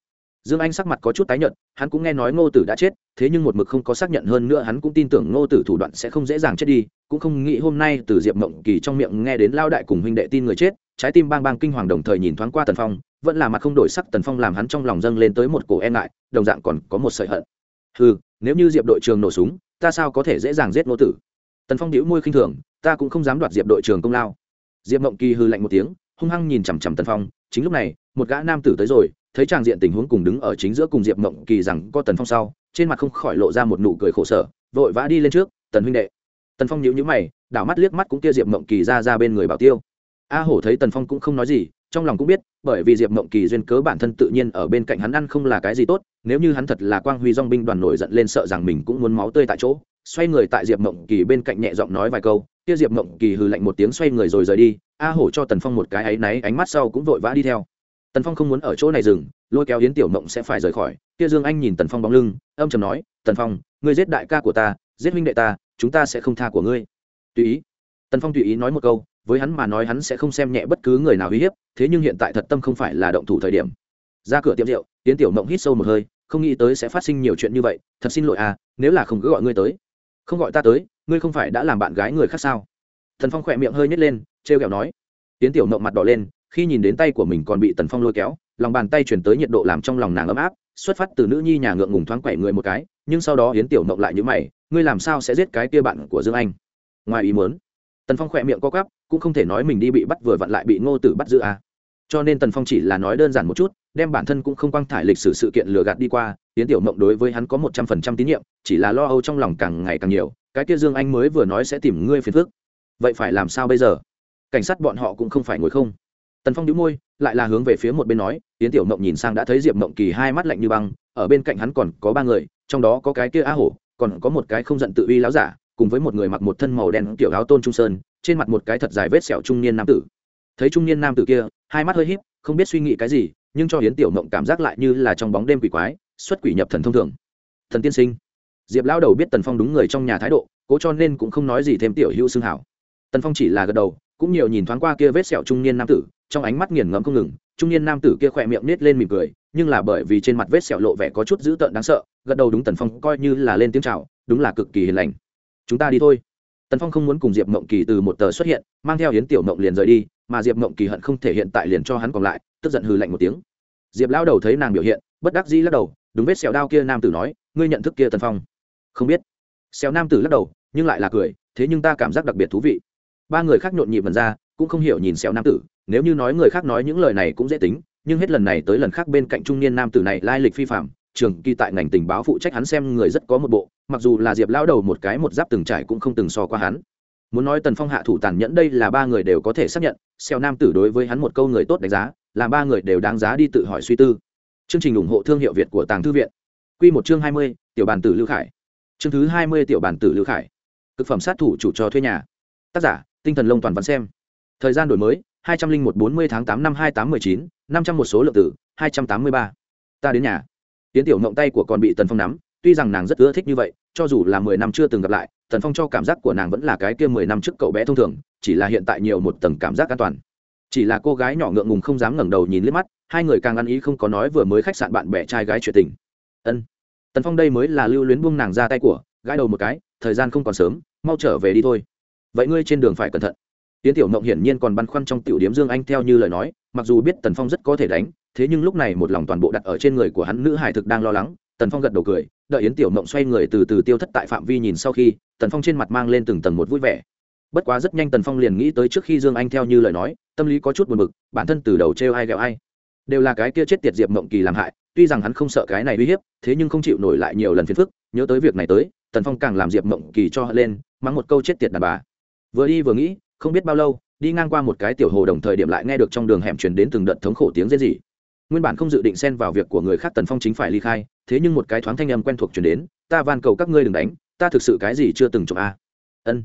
Dương anh sắc mặt có chút tái nhợt, hắn cũng nghe nói ngô tử đã chết, thế nhưng một mực không có xác nhận, hơn nữa hắn cũng tin tưởng ngô tử thủ đoạn sẽ không dễ dàng chết đi, cũng không nghĩ hôm nay từ diệp mộng kỳ trong miệng nghe đến lao đại cùng huynh đệ tin người chết, trái tim bang bang kinh hoàng đồng thời nhìn thoáng qua tần phong, vẫn là mặt không đổi sắc tần phong làm hắn trong lòng dâng lên tới một cổ e ngại, đồng dạng còn có một sợi hận. Ừ nếu như diệp đội trường nổ súng, ta sao có thể dễ dàng giết ngô tử? Tần phong đĩu môi khinh thường, ta cũng không dám đoạt diệp đội trường công lao. Diệp mộng kỳ hư lạnh một tiếng, hung hăng nhìn chằm chằm tần phong, chính lúc này, một gã nam tử tới rồi, thấy tràng diện tình huống cùng đứng ở chính giữa cùng diệp mộng kỳ rằng có tần phong sau, trên mặt không khỏi lộ ra một nụ cười khổ sở, vội vã đi lên trước, tần huynh đệ. Tần phong nhíu nhíu mày, đảo mắt liếc mắt cũng kia diệp mộng kỳ ra ra bên người bảo tiêu. A hổ thấy tần phong cũng không nói gì, trong lòng cũng biết, bởi vì diệp mộng kỳ duyên cớ bản thân tự nhiên ở bên cạnh hắn ăn không là cái gì tốt, nếu như hắn thật là quang huy dong binh đoàn nổi giận lên sợ rằng mình cũng muốn máu tươi tại chỗ xoay người tại diệp mộng kỳ bên cạnh nhẹ giọng nói vài câu, kia diệp mộng kỳ hừ lạnh một tiếng xoay người rồi rời đi, a hổ cho tần phong một cái áy náy, ánh mắt sau cũng vội vã đi theo. Tần phong không muốn ở chỗ này dừng, lôi kéo yến tiểu mộng sẽ phải rời khỏi, kia dương anh nhìn tần phong bóng lưng, âm chầm nói, tần phong, ngươi giết đại ca của ta, giết huynh đệ ta, chúng ta sẽ không tha của ngươi. Tùy ý. Tần phong tùy ý nói một câu, với hắn mà nói hắn sẽ không xem nhẹ bất cứ người nào uy hiếp, thế nhưng hiện tại thật tâm không phải là động thủ thời điểm. Ra cửa tiệm rượu, yến tiểu mộng hít sâu một hơi, không nghĩ tới sẽ phát sinh nhiều chuyện như vậy, thật xin lỗi à nếu là không cứ gọi ngươi tới không gọi ta tới, ngươi không phải đã làm bạn gái người khác sao? Thần phong khỏe miệng hơi nhét lên, trêu kẹo nói. Yến tiểu mộng mặt đỏ lên, khi nhìn đến tay của mình còn bị tần phong lôi kéo, lòng bàn tay chuyển tới nhiệt độ làm trong lòng nàng ấm áp, xuất phát từ nữ nhi nhà ngượng ngùng thoáng quẩy người một cái, nhưng sau đó hiến tiểu mộng lại như mày, ngươi làm sao sẽ giết cái kia bạn của dương anh? Ngoài ý muốn, tần phong khỏe miệng co cắp cũng không thể nói mình đi bị bắt vừa vặn lại bị ngô tử bắt giữ à cho nên tần phong chỉ là nói đơn giản một chút, đem bản thân cũng không quăng thải lịch sử sự kiện lừa gạt đi qua tiến tiểu mộng đối với hắn có một trăm phần trăm tín nhiệm, chỉ là lo âu trong lòng càng ngày càng nhiều, cái kia dương anh mới vừa nói sẽ tìm ngươi phiền phức. Vậy phải làm sao bây giờ? Cảnh sát bọn họ cũng không phải ngồi không. Tần phong đĩu môi, lại là hướng về phía một bên nói tiến tiểu mộng nhìn sang đã thấy diệp mộng kỳ hai mắt lạnh như băng, ở bên cạnh hắn còn có ba người, trong đó có cái kia Á hổ, còn có một cái không giận tự uy láo giả, cùng với một người mặc một thân màu đen kiểu áo tôn trung sơn, trên mặt một cái thật dài vết sẹo trung niên nam tử thấy trung niên nam tử kia, hai mắt hơi híp, không biết suy nghĩ cái gì, nhưng cho hiến tiểu mộng cảm giác lại như là trong bóng đêm quỷ quái, xuất quỷ nhập thần thông thường. Thần tiên sinh. Diệp lão đầu biết tần phong đúng người trong nhà thái độ, cố cho nên cũng không nói gì thêm tiểu hữu xưng hảo. Tần phong chỉ là gật đầu, cũng nhiều nhìn thoáng qua kia vết sẹo trung niên nam tử, trong ánh mắt nghiền ngẫm không ngừng, trung niên nam tử kia khỏe miệng nết lên mỉm cười, nhưng là bởi vì trên mặt vết sẹo lộ vẻ có chút dữ tợn đáng sợ, gật đầu đúng tần phong coi như là lên tiếng chào, đúng là cực kỳ hiền lành. Chúng ta đi thôi. Tần phong không muốn cùng diệp mộng kỳ từ một tờ xuất hiện, mang theo hiến tiểu mộng liền rời đi mà diệp mộng kỳ hận không thể hiện tại liền cho hắn còn lại, tức giận hừ lạnh một tiếng. Diệp lao đầu thấy nàng biểu hiện, bất đắc dĩ lắc đầu, đúng vết xẻo đao kia nam tử nói, ngươi nhận thức kia tần phong. Không biết. Xẻo nam tử lắc đầu, nhưng lại là cười, thế nhưng ta cảm giác đặc biệt thú vị. Ba người khác nhộn nhịp vần ra, cũng không hiểu nhìn xẻo nam tử, nếu như nói người khác nói những lời này cũng dễ tính, nhưng hết lần này tới lần khác bên cạnh trung niên nam tử này lai lịch phi phạm trường kỳ tại ngành tình báo phụ trách hắn xem người rất có một bộ, mặc dù là diệp lão đầu một cái một giáp từng trải cũng không từng so qua hắn muốn nói tần phong hạ thủ tàn nhẫn đây là ba người đều có thể xác nhận, xeo nam tử đối với hắn một câu người tốt đánh giá, là ba người đều đáng giá đi tự hỏi suy tư. Chương trình ủng hộ thương hiệu việt của tàng thư viện. Q một chương hai mươi, tiểu bàn tử lưu khải. Chương thứ hai mươi, tiểu bản tử lưu khải. C phẩm sát thủ chủ cho thuê nhà. Tác giả, tinh thần lông toàn văn xem. Thời gian đổi mới, hai trăm linh một bốn mươi tháng tám năm hai tám m ư ơ i chín, năm trăm một số lượng tử, hai trăm tám mươi ba. Ta đến nhà. Tiến tiểu ngộng tay của con bị tần phong nắm tuy rằng nàng rất ưa thích như vậy, cho dù là mười năm chưa từng gặp lại, tần phong cho cảm giác của nàng vẫn là cái kia mười năm trước cậu bé thông thường, chỉ là hiện tại nhiều một tầng cảm giác an toàn. Chỉ là cô gái nhỏ ngượng ngùng không dám ngẩng đầu nhìn liếc mắt, hai người càng ăn ý không có nói vừa mới khách sạn bạn bè trai gái chuyện tình. Ân. Tần phong đây mới là lưu luyến buông nàng ra tay của, gãi đầu một cái, thời gian không còn sớm, mau trở về đi thôi. Vậy ngươi trên đường phải cẩn thận. Tiến tiểu mộng hiển nhiên còn băn khoăn trong tiểu điếm dương anh theo như lời nói, mặc dù biết tần phong rất có thể đánh, thế nhưng lúc này một lòng toàn bộ đặt ở trên người của hắn nữ hải thực đang lo lắng, tần phong gật đầu cười đợi yến tiểu mộng xoay người từ từ tiêu thất tại phạm vi nhìn sau khi, tần phong trên mặt mang lên từng tầng một vui vẻ. Bất quá rất nhanh tần phong liền nghĩ tới trước khi dương anh theo như lời nói, tâm lý có chút buồn b ự c bản thân từ đầu t r e o ai ghẹo ai. Đều là cái kia chết tiệt diệp mộng kỳ làm hại, tuy rằng hắn không sợ cái này uy hiếp, thế nhưng không chịu nổi lại nhiều lần phiền phức, nhớ tới việc này tới, tần phong càng làm diệp mộng kỳ cho hận lên, mắng một câu chết tiệt đàn bà. Vừa đi vừa nghĩ, không biết bao lâu, đi ngang qua một cái tiểu hồ đồng thời điểm lại nghe được trong đường hẻm truyền đến từng đợt thống khổ tiếng rên rỉ nguyên bản không dự định xen vào việc của người khác tần phong chính phải ly khai, thế nhưng một cái thoáng thanh âm quen thuộc truyền đến, ta van cầu các ngươi đừng đánh, ta thực sự cái gì chưa từng trộm a. Ân.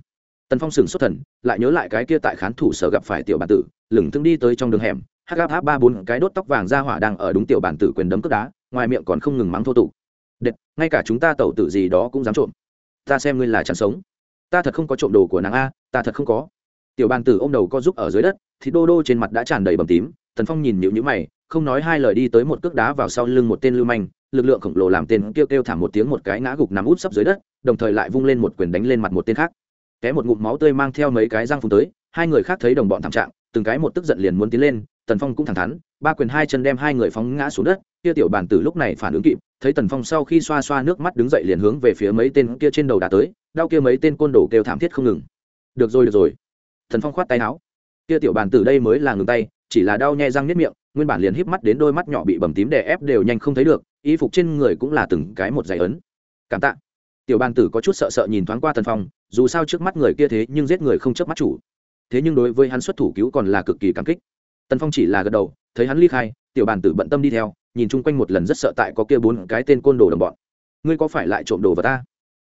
Tần phong sừng xuất thần, lại nhớ lại cái kia tại khán thủ sở gặp phải tiểu bản tử, lửng thương đi tới trong đường hẻm, hắc áp ba bốn cái đốt tóc vàng ra hỏa đang ở đúng tiểu bản tử quyền đấm cướp đá, ngoài miệng còn không ngừng mắng thô tục. Đệt ngay cả chúng ta tẩu tử gì đó cũng dám trộm. Ta xem ngươi là chẳng sống. Ta thật không có trộm đồ của nàng a, ta thật không có. Tiểu bàn tử ô m đầu co giúp ở dưới đất thì đô đô trên mặt đã tràn đầy bầm tím, tần phong nhìn nhịu nhữ mày không nói hai lời đi tới một cước đá vào sau lưng một tên lưu manh, lực lượng khổng lồ làm tên kêu kêu thảm một tiếng một cái ngã gục nằm út sấp dưới đất, đồng thời lại vung lên một quyền đánh lên mặt một tên khác. Té một ngụm máu tươi mang theo mấy cái răng phun tới, hai người khác thấy đồng bọn thảm trạng, từng cái một tức giận liền muốn tiến lên, tần phong cũng thẳng thắn, ba quyền hai chân đem hai người phóng ngã xuống đất, kia tiểu bản tử lúc này phản ứng kịp, thấy tần phong sau khi xoa xoa nước mắt đứng dậy liền hướng về phía mấy tên kia trên đầu đà tới, đau kia mấy tên côn đồ kêu thảm thiết không ngừng. Được rồi được rồi. Tần phong khoát tay áo. Kia tiểu bản tử đây mới là ngừng tay, chỉ là đau nhai răng nếp miệng nguyên bản liền híp mắt đến đôi mắt nhỏ bị bầm tím đè ép đều nhanh không thấy được, y phục trên người cũng là từng cái một dày ấn. Cảm tạ. Tiểu bàn tử có chút sợ sợ nhìn thoáng qua tần phong, dù sao trước mắt người kia thế nhưng giết người không chớp mắt chủ. Thế nhưng đối với hắn xuất thủ cứu còn là cực kỳ cảm kích. Tần phong chỉ là gật đầu, thấy hắn ly khai, tiểu bàn tử bận tâm đi theo, nhìn chung quanh một lần rất sợ tại có kia bốn cái tên côn đồ đồng bọn. Ngươi có phải lại trộm đồ vào ta?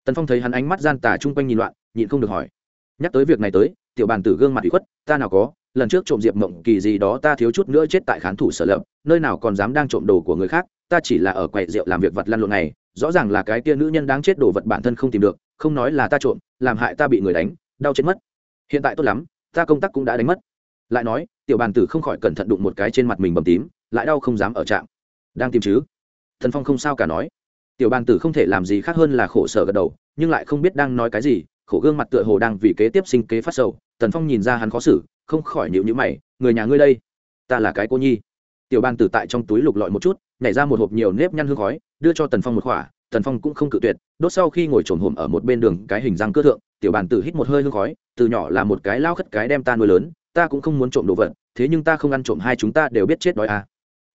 Tần phong thấy hắn ánh mắt gian tà chung quanh nhìn loạn, nhịn không được hỏi. Nhắc tới việc này tới, tiểu bàn tử gương mặt bị khuất, ta nào có lần trước trộm diệp mộng kỳ gì đó ta thiếu chút nữa chết tại khán thủ sở lập, nơi nào còn dám đang trộm đồ của người khác, ta chỉ là ở quầy rượu làm việc vật lăn lộn này, rõ ràng là cái kia nữ nhân đáng chết đồ vật bản thân không tìm được, không nói là ta trộm, làm hại ta bị người đánh, đau chết mất. Hiện tại tốt lắm, ta công tác cũng đã đánh mất. Lại nói, tiểu bàn tử không khỏi cẩn thận đụng một cái trên mặt mình bầm tím, lại đau không dám ở trạm. Đang tìm chứ? Thần phong không sao cả nói. Tiểu bàn tử không thể làm gì khác hơn là khổ sở gật đầu, nhưng lại không biết đang nói cái gì, khổ gương mặt tựa hồ đang vì kế tiếp sinh kế phát sầu tần phong nhìn ra hắn khó xử không khỏi nhịu nhữ mày, người nhà ngươi đây, ta là cái cô nhi. Tiểu ban tử tại trong túi lục lọi một chút, nhảy ra một hộp nhiều nếp nhăn hương khói, đưa cho tần phong một khỏa, tần phong cũng không cự tuyệt, đốt sau khi ngồi trồn hồm ở một bên đường cái hình răng cưa thượng, tiểu bàn tử hít một hơi hương khói, từ nhỏ là một cái lao khất cái đem ta nuôi lớn, ta cũng không muốn trộm đồ vật, thế nhưng ta không ăn trộm hai chúng ta đều biết chết đói à.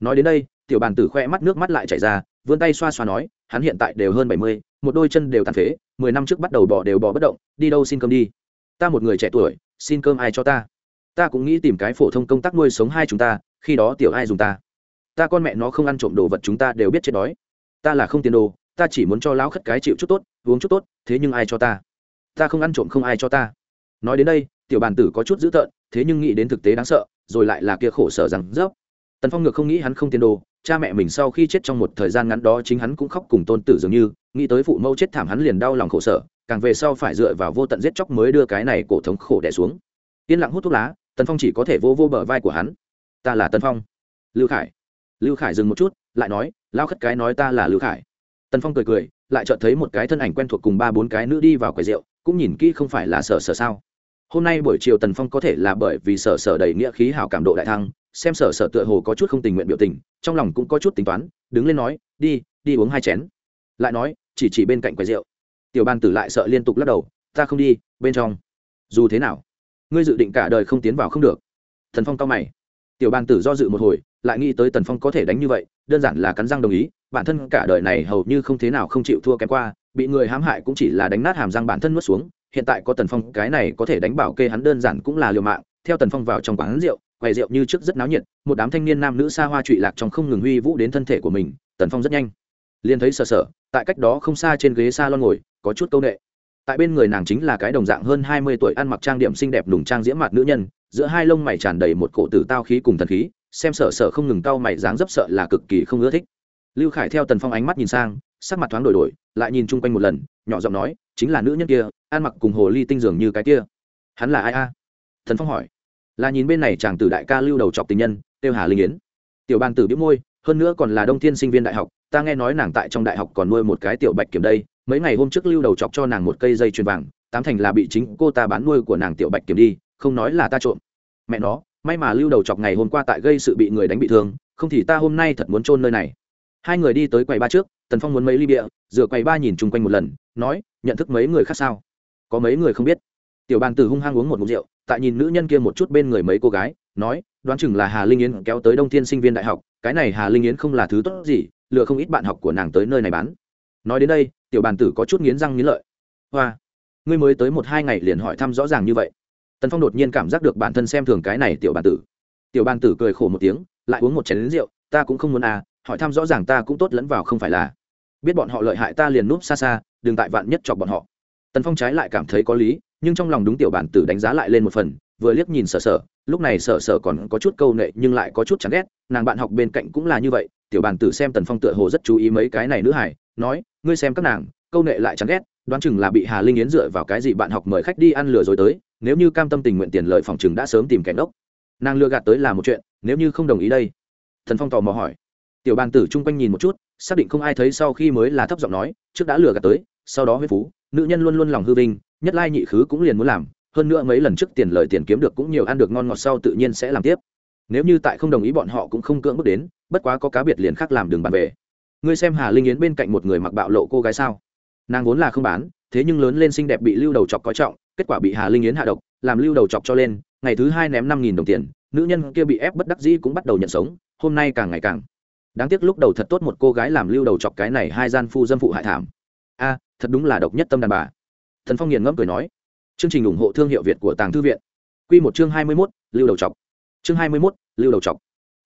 nói đến đây, tiểu bàn tử khoe mắt nước mắt lại chảy ra, vươn tay xoa xoa nói, hắn hiện tại đều hơn bảy mươi, một đôi chân đều tàn phế, mười năm trước bắt đầu bỏ đều bỏ bất động, đi đâu xin cơm đi? Ta một người trẻ tuổi, xin cơm ai cho ta? Ta cũng nghĩ tìm cái phổ thông công tác nuôi sống hai chúng ta, khi đó tiểu ai dùng ta. Ta con mẹ nó không ăn trộm đồ vật chúng ta đều biết chết đói. Ta là không tiền đồ, ta chỉ muốn cho lão khất cái chịu chút tốt, uống chút tốt, thế nhưng ai cho ta? Ta không ăn trộm không ai cho ta. Nói đến đây, tiểu bàn tử có chút dữ tợn, thế nhưng nghĩ đến thực tế đáng sợ, rồi lại là kia khổ sở rằng, dốc. Tần phong ngược không nghĩ hắn không tiền đồ, cha mẹ mình sau khi chết trong một thời gian ngắn đó chính hắn cũng khóc cùng tôn tử dường như, nghĩ tới phụ mẫu chết thảm hắn liền đau lòng khổ sở, càng về sau phải dựa vào vô tận giết chóc mới đưa cái này cổ thống khổ đẻ xuống. Yên lặng hút thuốc lá tần phong chỉ có thể vô vô bờ vai của hắn. Ta là tần phong. Lưu khải. Lưu khải dừng một chút, lại nói, lao khất cái nói ta là lưu khải. Tần phong cười cười, lại chợt thấy một cái thân ảnh quen thuộc cùng ba bốn cái nữ đi vào quầy rượu, cũng nhìn kỹ không phải là sở sở sao. Hôm nay buổi chiều tần phong có thể là bởi vì sở sở đầy nghĩa khí hảo cảm độ đại thăng, xem sở sở tựa hồ có chút không tình nguyện biểu tình, trong lòng cũng có chút tính toán, đứng lên nói, đi đi uống hai chén. Lại nói, chỉ chỉ bên cạnh quầy rượu. Tiểu ban tử lại sợ liên tục lắc đầu, ta không đi, bên trong. Dù thế nào? Ngươi dự định cả đời không tiến vào không được. Thần phong cao mày. Tiểu bàn tử do dự một hồi, lại nghĩ tới tần phong có thể đánh như vậy, đơn giản là cắn răng đồng ý, bản thân cả đời này hầu như không thế nào không chịu thua kém qua, bị người hãm hại cũng chỉ là đánh nát hàm răng bản thân nuốt xuống, hiện tại có tần phong, cái này có thể đánh bảo kê hắn đơn giản cũng là liều mạng, theo tần phong vào trong quán rượu, quầy rượu như trước rất náo nhiệt, một đám thanh niên nam nữ xa hoa trụy lạc trong không ngừng huy vũ đến thân thể của mình, tần phong rất nhanh. Liền thấy sờ sờ, tại cách đó không xa trên ghế s a lon ngồi, có chút c â u n ệ tại bên người nàng chính là cái đồng dạng hơn hai mươi tuổi ăn mặc trang điểm xinh đẹp đùng trang diễm mặt nữ nhân, giữa hai lông mày tràn đầy một cổ tử tao khí cùng thần khí, xem sở sở không ngừng cau mày dáng dấp sợ là cực kỳ không ưa thích. Lưu khải theo tần phong ánh mắt nhìn sang, sắc mặt thoáng đổi đổi, lại nhìn chung quanh một lần, nhỏ giọng nói, chính là nữ nhân kia, ăn mặc cùng hồ ly tinh dường như cái kia. Hắn là ai a? Thần phong hỏi. Là nhìn bên này chàng tử đại ca lưu đầu chọc tình nhân tiêu hà linh yến. Tiểu Bang tử biếu môi, hơn nữa còn là đông thiên sinh viên đại học, ta nghe nói nàng tại trong đại học còn nuôi một cái tiểu bạch kiểm đây mấy ngày hôm trước lưu đầu chọc cho nàng một cây dây chuyền vàng, tám thành là bị chính cô ta bán nuôi của nàng tiểu bạch kiếm đi, không nói là ta trộm. Mẹ nó, may mà lưu đầu chọc ngày hôm qua tại gây sự bị người đánh bị thương, không thì ta hôm nay thật muốn trôn nơi này. Hai người đi tới quầy ba trước, tần phong muốn mấy ly bia dựa quầy ba nhìn chung quanh một lần, nói, nhận thức mấy người khác sao? Có mấy người không biết. Tiểu bàn tử hung hăng uống một mục rượu, tại nhìn nữ nhân kia một chút bên người mấy cô gái, nói, đoán chừng là hà linh yến kéo tới đông thiên sinh viên đại học, cái này hà linh yến không là thứ tốt gì lựa không ít bạn học của nàng tới nơi này bán nói đến đây, tiểu bàn tử có chút nghiến răng nghiến lợi. Hoa, ngươi mới tới một hai ngày liền hỏi thăm rõ ràng như vậy. Tần phong đột nhiên cảm giác được bản thân xem thường cái này tiểu bàn tử. Tiểu bàn tử cười khổ một tiếng, lại uống một chén lính rượu, ta cũng không muốn à hỏi thăm rõ ràng ta cũng tốt lẫn vào không phải là. Biết bọn họ lợi hại ta liền núp xa xa, đừng tại vạn nhất chọc bọn họ. Tần phong trái lại cảm thấy có lý, nhưng trong lòng đúng tiểu bản tử đánh giá lại lên một phần, vừa liếc nhìn sở sở, lúc này sở sở còn có chút câu nệ nhưng lại có chút chán ghét, nàng bạn học bên cạnh cũng là như vậy, tiểu bản tử xem tần phong tựa hồ rất chú ý mấy cái này nữ hải nói ngươi xem các nàng, câu nệ lại chán ghét, đoán chừng là bị hà linh yến dựa vào cái gì bạn học mời khách đi ăn lừa rồi tới, nếu như cam tâm tình nguyện tiền lợi phòng chừng đã sớm tìm kẻ ngốc. Nàng lừa gạt tới là một chuyện, nếu như không đồng ý đây. Thần phong tò mò hỏi. Tiểu bàn tử chung quanh nhìn một chút, xác định không ai thấy sau khi mới là thấp giọng nói, trước đã lừa gạt tới, sau đó huyết phú, nữ nhân luôn luôn lòng hư vinh, nhất lai nhị khứ cũng liền muốn làm, hơn nữa mấy lần trước tiền lời tiền kiếm được cũng nhiều ăn được ngon ngọt sau tự nhiên sẽ làm tiếp. Nếu như tại không đồng ý bọn họ cũng không cưỡng bước đến, bất quá có cá biệt liền khác làm đường bàn về ngươi xem hà linh yến bên cạnh một người mặc bạo lộ cô gái sao? Nàng vốn là không bán, thế nhưng lớn lên xinh đẹp bị lưu đầu chọc có trọng, kết quả bị hà linh yến hạ độc, làm lưu đầu chọc cho lên, ngày thứ hai ném năm nghìn đồng tiền, nữ nhân kia bị ép bất đắc dĩ cũng bắt đầu nhận sống, hôm nay càng ngày càng đáng tiếc lúc đầu thật tốt một cô gái làm lưu đầu chọc cái này hai gian phu dâm phụ hại thảm. A, thật đúng là độc nhất tâm đàn bà. Thần phong nghiền ngẫm cười nói. Chương trình ủng hộ thương hiệu việt của tàng thư viện. Q một chương hai mươi mốt, lưu đầu chọc. Chương hai mươi mốt, lưu đầu chọc.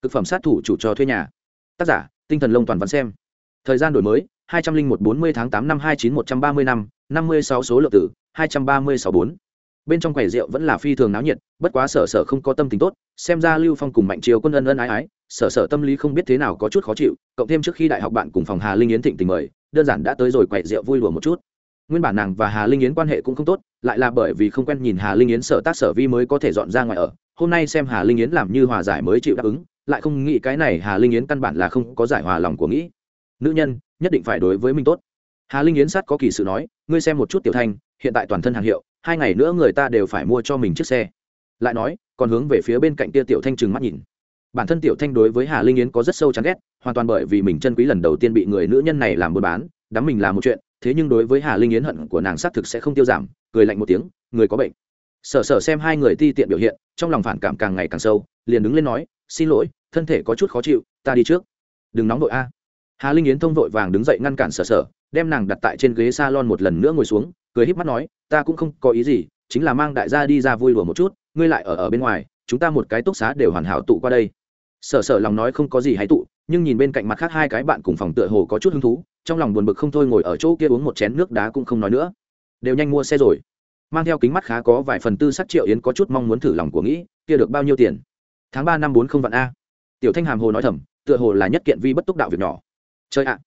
Thực phẩm sát thủ chủ cho thuê nhà. Tác giả, tinh thần lông toàn văn xem thời gian đổi mới, hai trăm linh một bốn mươi tháng tám năm hai chín một trăm ba mươi năm năm mươi sáu số lượng tử, hai trăm ba mươi sáu bốn. Bên trong quầy rượu vẫn là phi thường náo nhiệt, bất quá sở sở không có tâm tính tốt, xem ra lưu phong cùng mạnh chiều quân ân ân ái ái, sở sở tâm lý không biết thế nào có chút khó chịu, cộng thêm trước khi đại học bạn cùng phòng hà linh yến thịnh tình mời, đơn giản đã tới rồi quầy rượu vui lùa một chút. Nguyên bản nàng và hà linh yến quan hệ cũng không tốt, lại là bởi vì không quen nhìn hà linh yến sở tác sở vi mới có thể dọn ra ngoài ở, hôm nay xem hà linh yến làm như hòa giải mới chịu đáp ứng, lại không nghĩ cái này hà linh yến căn bản là không có giải hòa lòng của nghĩ nữ nhân, nhất định phải đối với mình tốt. Hà linh yến sát có kỳ sự nói, ngươi xem một chút tiểu thanh, hiện tại toàn thân hàng hiệu, hai ngày nữa người ta đều phải mua cho mình chiếc xe. Lại nói, còn hướng về phía bên cạnh tia tiểu thanh trừng mắt nhìn. Bản thân tiểu thanh đối với hà linh yến có rất sâu chán ghét, hoàn toàn bởi vì mình chân quý lần đầu tiên bị người nữ nhân này làm buôn bán, đắm mình làm một chuyện, thế nhưng đối với hà linh yến hận của nàng xác thực sẽ không tiêu giảm, cười lạnh một tiếng, người có bệnh. Sở sở xem hai người ti tiện biểu hiện, trong lòng phản cảm càng ngày càng sâu, liền đứng lên nói, xin lỗi, thân thể có chút khó chịu, ta đi trước. Đừng nóng đội a hà linh yến thông vội vàng đứng dậy ngăn cản sở sở, đem nàng đặt tại trên ghế salon một lần nữa ngồi xuống, cười híp mắt nói, ta cũng không có ý gì, chính là mang đại gia đi ra vui đùa một chút, ngươi lại ở ở bên ngoài, chúng ta một cái túc xá đều hoàn hảo tụ qua đây. Sở sở lòng nói không có gì hay tụ, nhưng nhìn bên cạnh mặt khác hai cái bạn cùng phòng tựa hồ có chút hứng thú, trong lòng buồn bực không thôi ngồi ở chỗ kia uống một chén nước đá cũng không nói nữa. Đều nhanh mua xe rồi. Mang theo kính mắt khá có vài phần tư sắc triệu yến có chút mong muốn thử lòng của nghĩ, kia được bao nhiêu tiền? Tháng ba năm bốn không vạn a. Tiểu thanh hàm hồ nói thầm, tựa hồ là nhất kiện vi bất túc đạo việc nhỏ chơi ạ.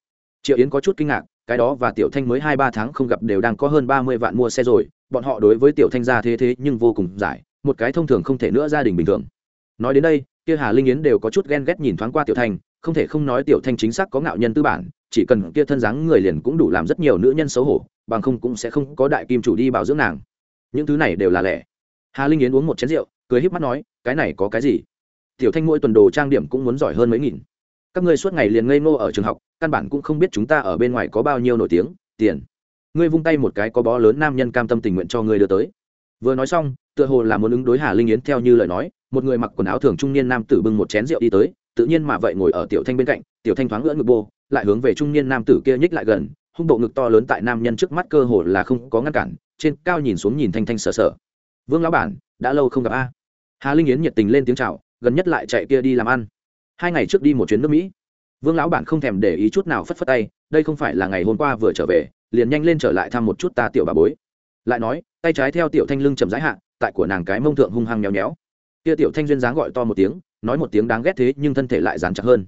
Triệu yến có chút kinh ngạc, cái đó và tiểu thanh mới hai ba tháng không gặp đều đang có hơn ba mươi vạn mua xe rồi, bọn họ đối với tiểu thanh ra thế thế nhưng vô cùng giải, một cái thông thường không thể nữa gia đình bình thường. Nói đến đây, kia hà linh yến đều có chút ghen ghét nhìn thoáng qua tiểu thanh, không thể không nói tiểu thanh chính xác có ngạo nhân tư bản, chỉ cần kia thân dáng người liền cũng đủ làm rất nhiều nữ nhân xấu hổ, bằng không cũng sẽ không có đại kim chủ đi bảo dưỡng nàng. Những thứ này đều là lẻ. Hà linh yến uống một chén rượu, cười híp mắt nói, cái này có cái gì? Tiểu thanh mỗi tuần đồ trang điểm cũng muốn giỏi hơn mấy nghìn. Các ngươi suốt ngày liền ngây ngô ở trường học căn bản cũng không biết chúng ta ở bên ngoài có bao nhiêu nổi tiếng, tiền. Ngươi vung tay một cái có bó lớn nam nhân cam tâm tình nguyện cho ngươi đưa tới. Vừa nói xong, tựa hồ là muốn ứng đối hà linh yến theo như lời nói, một người mặc quần áo thường trung niên nam tử bưng một chén rượu đi tới, tự nhiên mà vậy ngồi ở tiểu thanh bên cạnh, tiểu thanh thoáng ngỡ ngực bô, lại hướng về trung niên nam tử kia nhích lại gần, hung bộ ngực to lớn tại nam nhân trước mắt cơ hồ là không có ngăn cản, trên cao nhìn xuống nhìn thanh thanh sợ sợ vương lão bản, đã lâu không gặp a. Hà linh yến nhiệt tình lên tiếng chào, gần nhất lại chạy kia đi làm ăn. Hai ngày trước đi một chuyến nước mỹ vương lão bản không thèm để ý chút nào phất phất tay, đây không phải là ngày hôm qua vừa trở về, liền nhanh lên trở lại thăm một chút ta tiểu bà bối. Lại nói, tay trái theo tiểu thanh lưng chầm rãi hạ, tại của nàng cái mông thượng hung hăng nhéo nhéo. Kia tiểu thanh duyên dáng gọi to một tiếng, nói một tiếng đáng ghét thế, nhưng thân thể lại dán chặt hơn.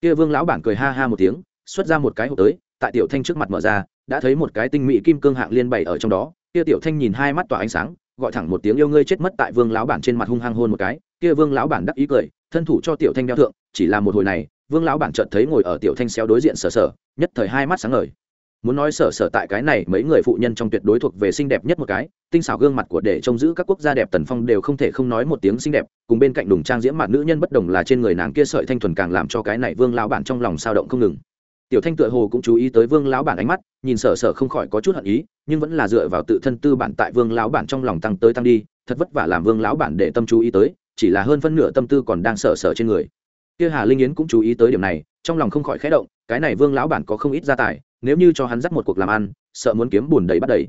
Kia vương lão bản cười ha ha một tiếng, xuất ra một cái hộp tới, tại tiểu thanh trước mặt mở ra, đã thấy một cái tinh mỹ kim cương hạng liên bày ở trong đó. Kia tiểu thanh nhìn hai mắt tỏa ánh sáng, gọi thẳng một tiếng yêu ngươi chết mất tại vương lão bản trên mặt hung hăng hôn một cái. Kia vương lão bản đắc ý cười, thân thủ cho tiểu thanh đeo thượng, chỉ là một hồi này vương lão bản chợt thấy ngồi ở tiểu thanh xéo đối diện sở sở, nhất thời hai mắt sáng ngời. Muốn nói sở sở tại cái này mấy người phụ nhân trong tuyệt đối thuộc về xinh đẹp nhất một cái, tinh xảo gương mặt của để trông giữ các quốc gia đẹp tần phong đều không thể không nói một tiếng xinh đẹp, cùng bên cạnh đùng trang diễm mặt nữ nhân bất đồng là trên người nàng kia sợi thanh thuần càng làm cho cái này vương lão bản trong lòng sao động không ngừng. Tiểu thanh tựa hồ cũng chú ý tới vương lão bản ánh mắt, nhìn sở sở không khỏi có chút hận ý, nhưng vẫn là dựa vào tự thân tư bản tại vương lão bản trong lòng tăng tới tăng đi, thật vất vả làm vương lão bản để tâm chú ý tới, chỉ là hơn phân nửa tâm tư còn đang sở sở trên người kia hà linh yến cũng chú ý tới điểm này, trong lòng không khỏi khẽ động, cái này vương lão bản có không ít gia tài, nếu như cho hắn dắt một cuộc làm ăn, sợ muốn kiếm bùn đầy bắt đầy.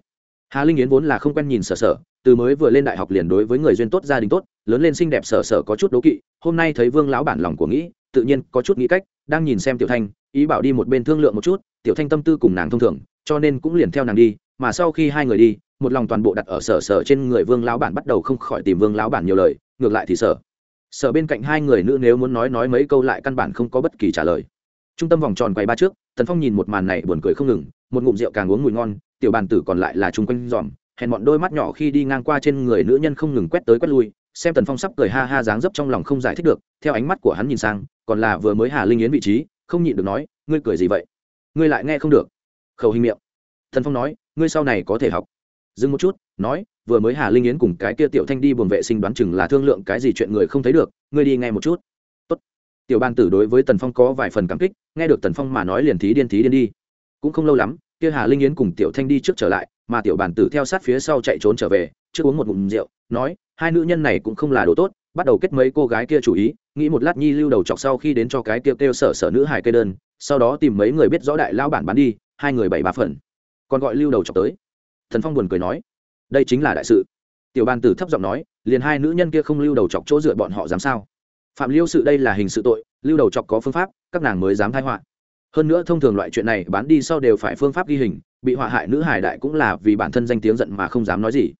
Hà linh yến vốn là không quen nhìn sở sở, từ mới vừa lên đại học liền đối với người duyên tốt gia đình tốt, lớn lên xinh đẹp sở sở có chút đố kỵ, hôm nay thấy vương lão bản lòng của nghĩ, tự nhiên có chút nghĩ cách, đang nhìn xem tiểu thanh, ý bảo đi một bên thương lượng một chút, tiểu thanh tâm tư cùng nàng thông thường, cho nên cũng liền theo nàng đi, mà sau khi hai người đi, một lòng toàn bộ đặt ở sở sở trên người vương lão bản bắt đầu không khỏi tìm vương lão bản nhiều lời, ngược lại thì sở sở bên cạnh hai người nữ nếu muốn nói nói mấy câu lại căn bản không có bất kỳ trả lời. Trung tâm vòng tròn quay ba trước, tần phong nhìn một màn này buồn cười không ngừng, một ngụm rượu càng uống mùi ngon, tiểu bàn tử còn lại là chung quanh dòm, hèn bọn đôi mắt nhỏ khi đi ngang qua trên người nữ nhân không ngừng quét tới quét lui, xem tần phong sắp cười ha ha dáng dấp trong lòng không giải thích được, theo ánh mắt của hắn nhìn sang, còn là vừa mới hà linh yến vị trí, không nhịn được nói, ngươi cười gì vậy? Ngươi lại nghe không được. Khẩu hình miệng. Thần phong nói, ngươi sau này có thể học. Dừng một chút, nói vừa mới hà linh yến cùng cái kia tiểu thanh đi buồng vệ sinh đoán chừng là thương lượng cái gì chuyện người không thấy được, ngươi đi nghe một chút. Tốt. tiểu ban tử đối với tần phong có vài phần cảm kích, nghe được tần phong mà nói liền thí điên thí điên đi. Cũng không lâu lắm, kia hà linh yến cùng tiểu thanh đi trước trở lại, mà tiểu bàn tử theo sát phía sau chạy trốn trở về, trước uống một ngụm rượu, nói, hai nữ nhân này cũng không là đồ tốt, bắt đầu kết mấy cô gái kia chủ ý, nghĩ một lát nhi lưu đầu chọc sau khi đến cho cái kia kêu sở sở nữ hải cây đơn, sau đó tìm mấy người biết rõ đại lao bản bán đi, hai người bảy ba phần. Còn gọi lưu đầu chọc tới. Thần phong buồn cười nói đây chính là đại sự. Tiểu bàn tử thấp giọng nói, liền hai nữ nhân kia không lưu đầu chọc chỗ dựa bọn họ dám sao? Phạm lưu sự đây là hình sự tội, lưu đầu chọc có phương pháp, các nàng mới dám thái họa. Hơn nữa thông thường loại chuyện này bán đi sau đều phải phương pháp ghi hình, bị họa hại nữ hải đại cũng là vì bản thân danh tiếng giận mà không dám nói gì.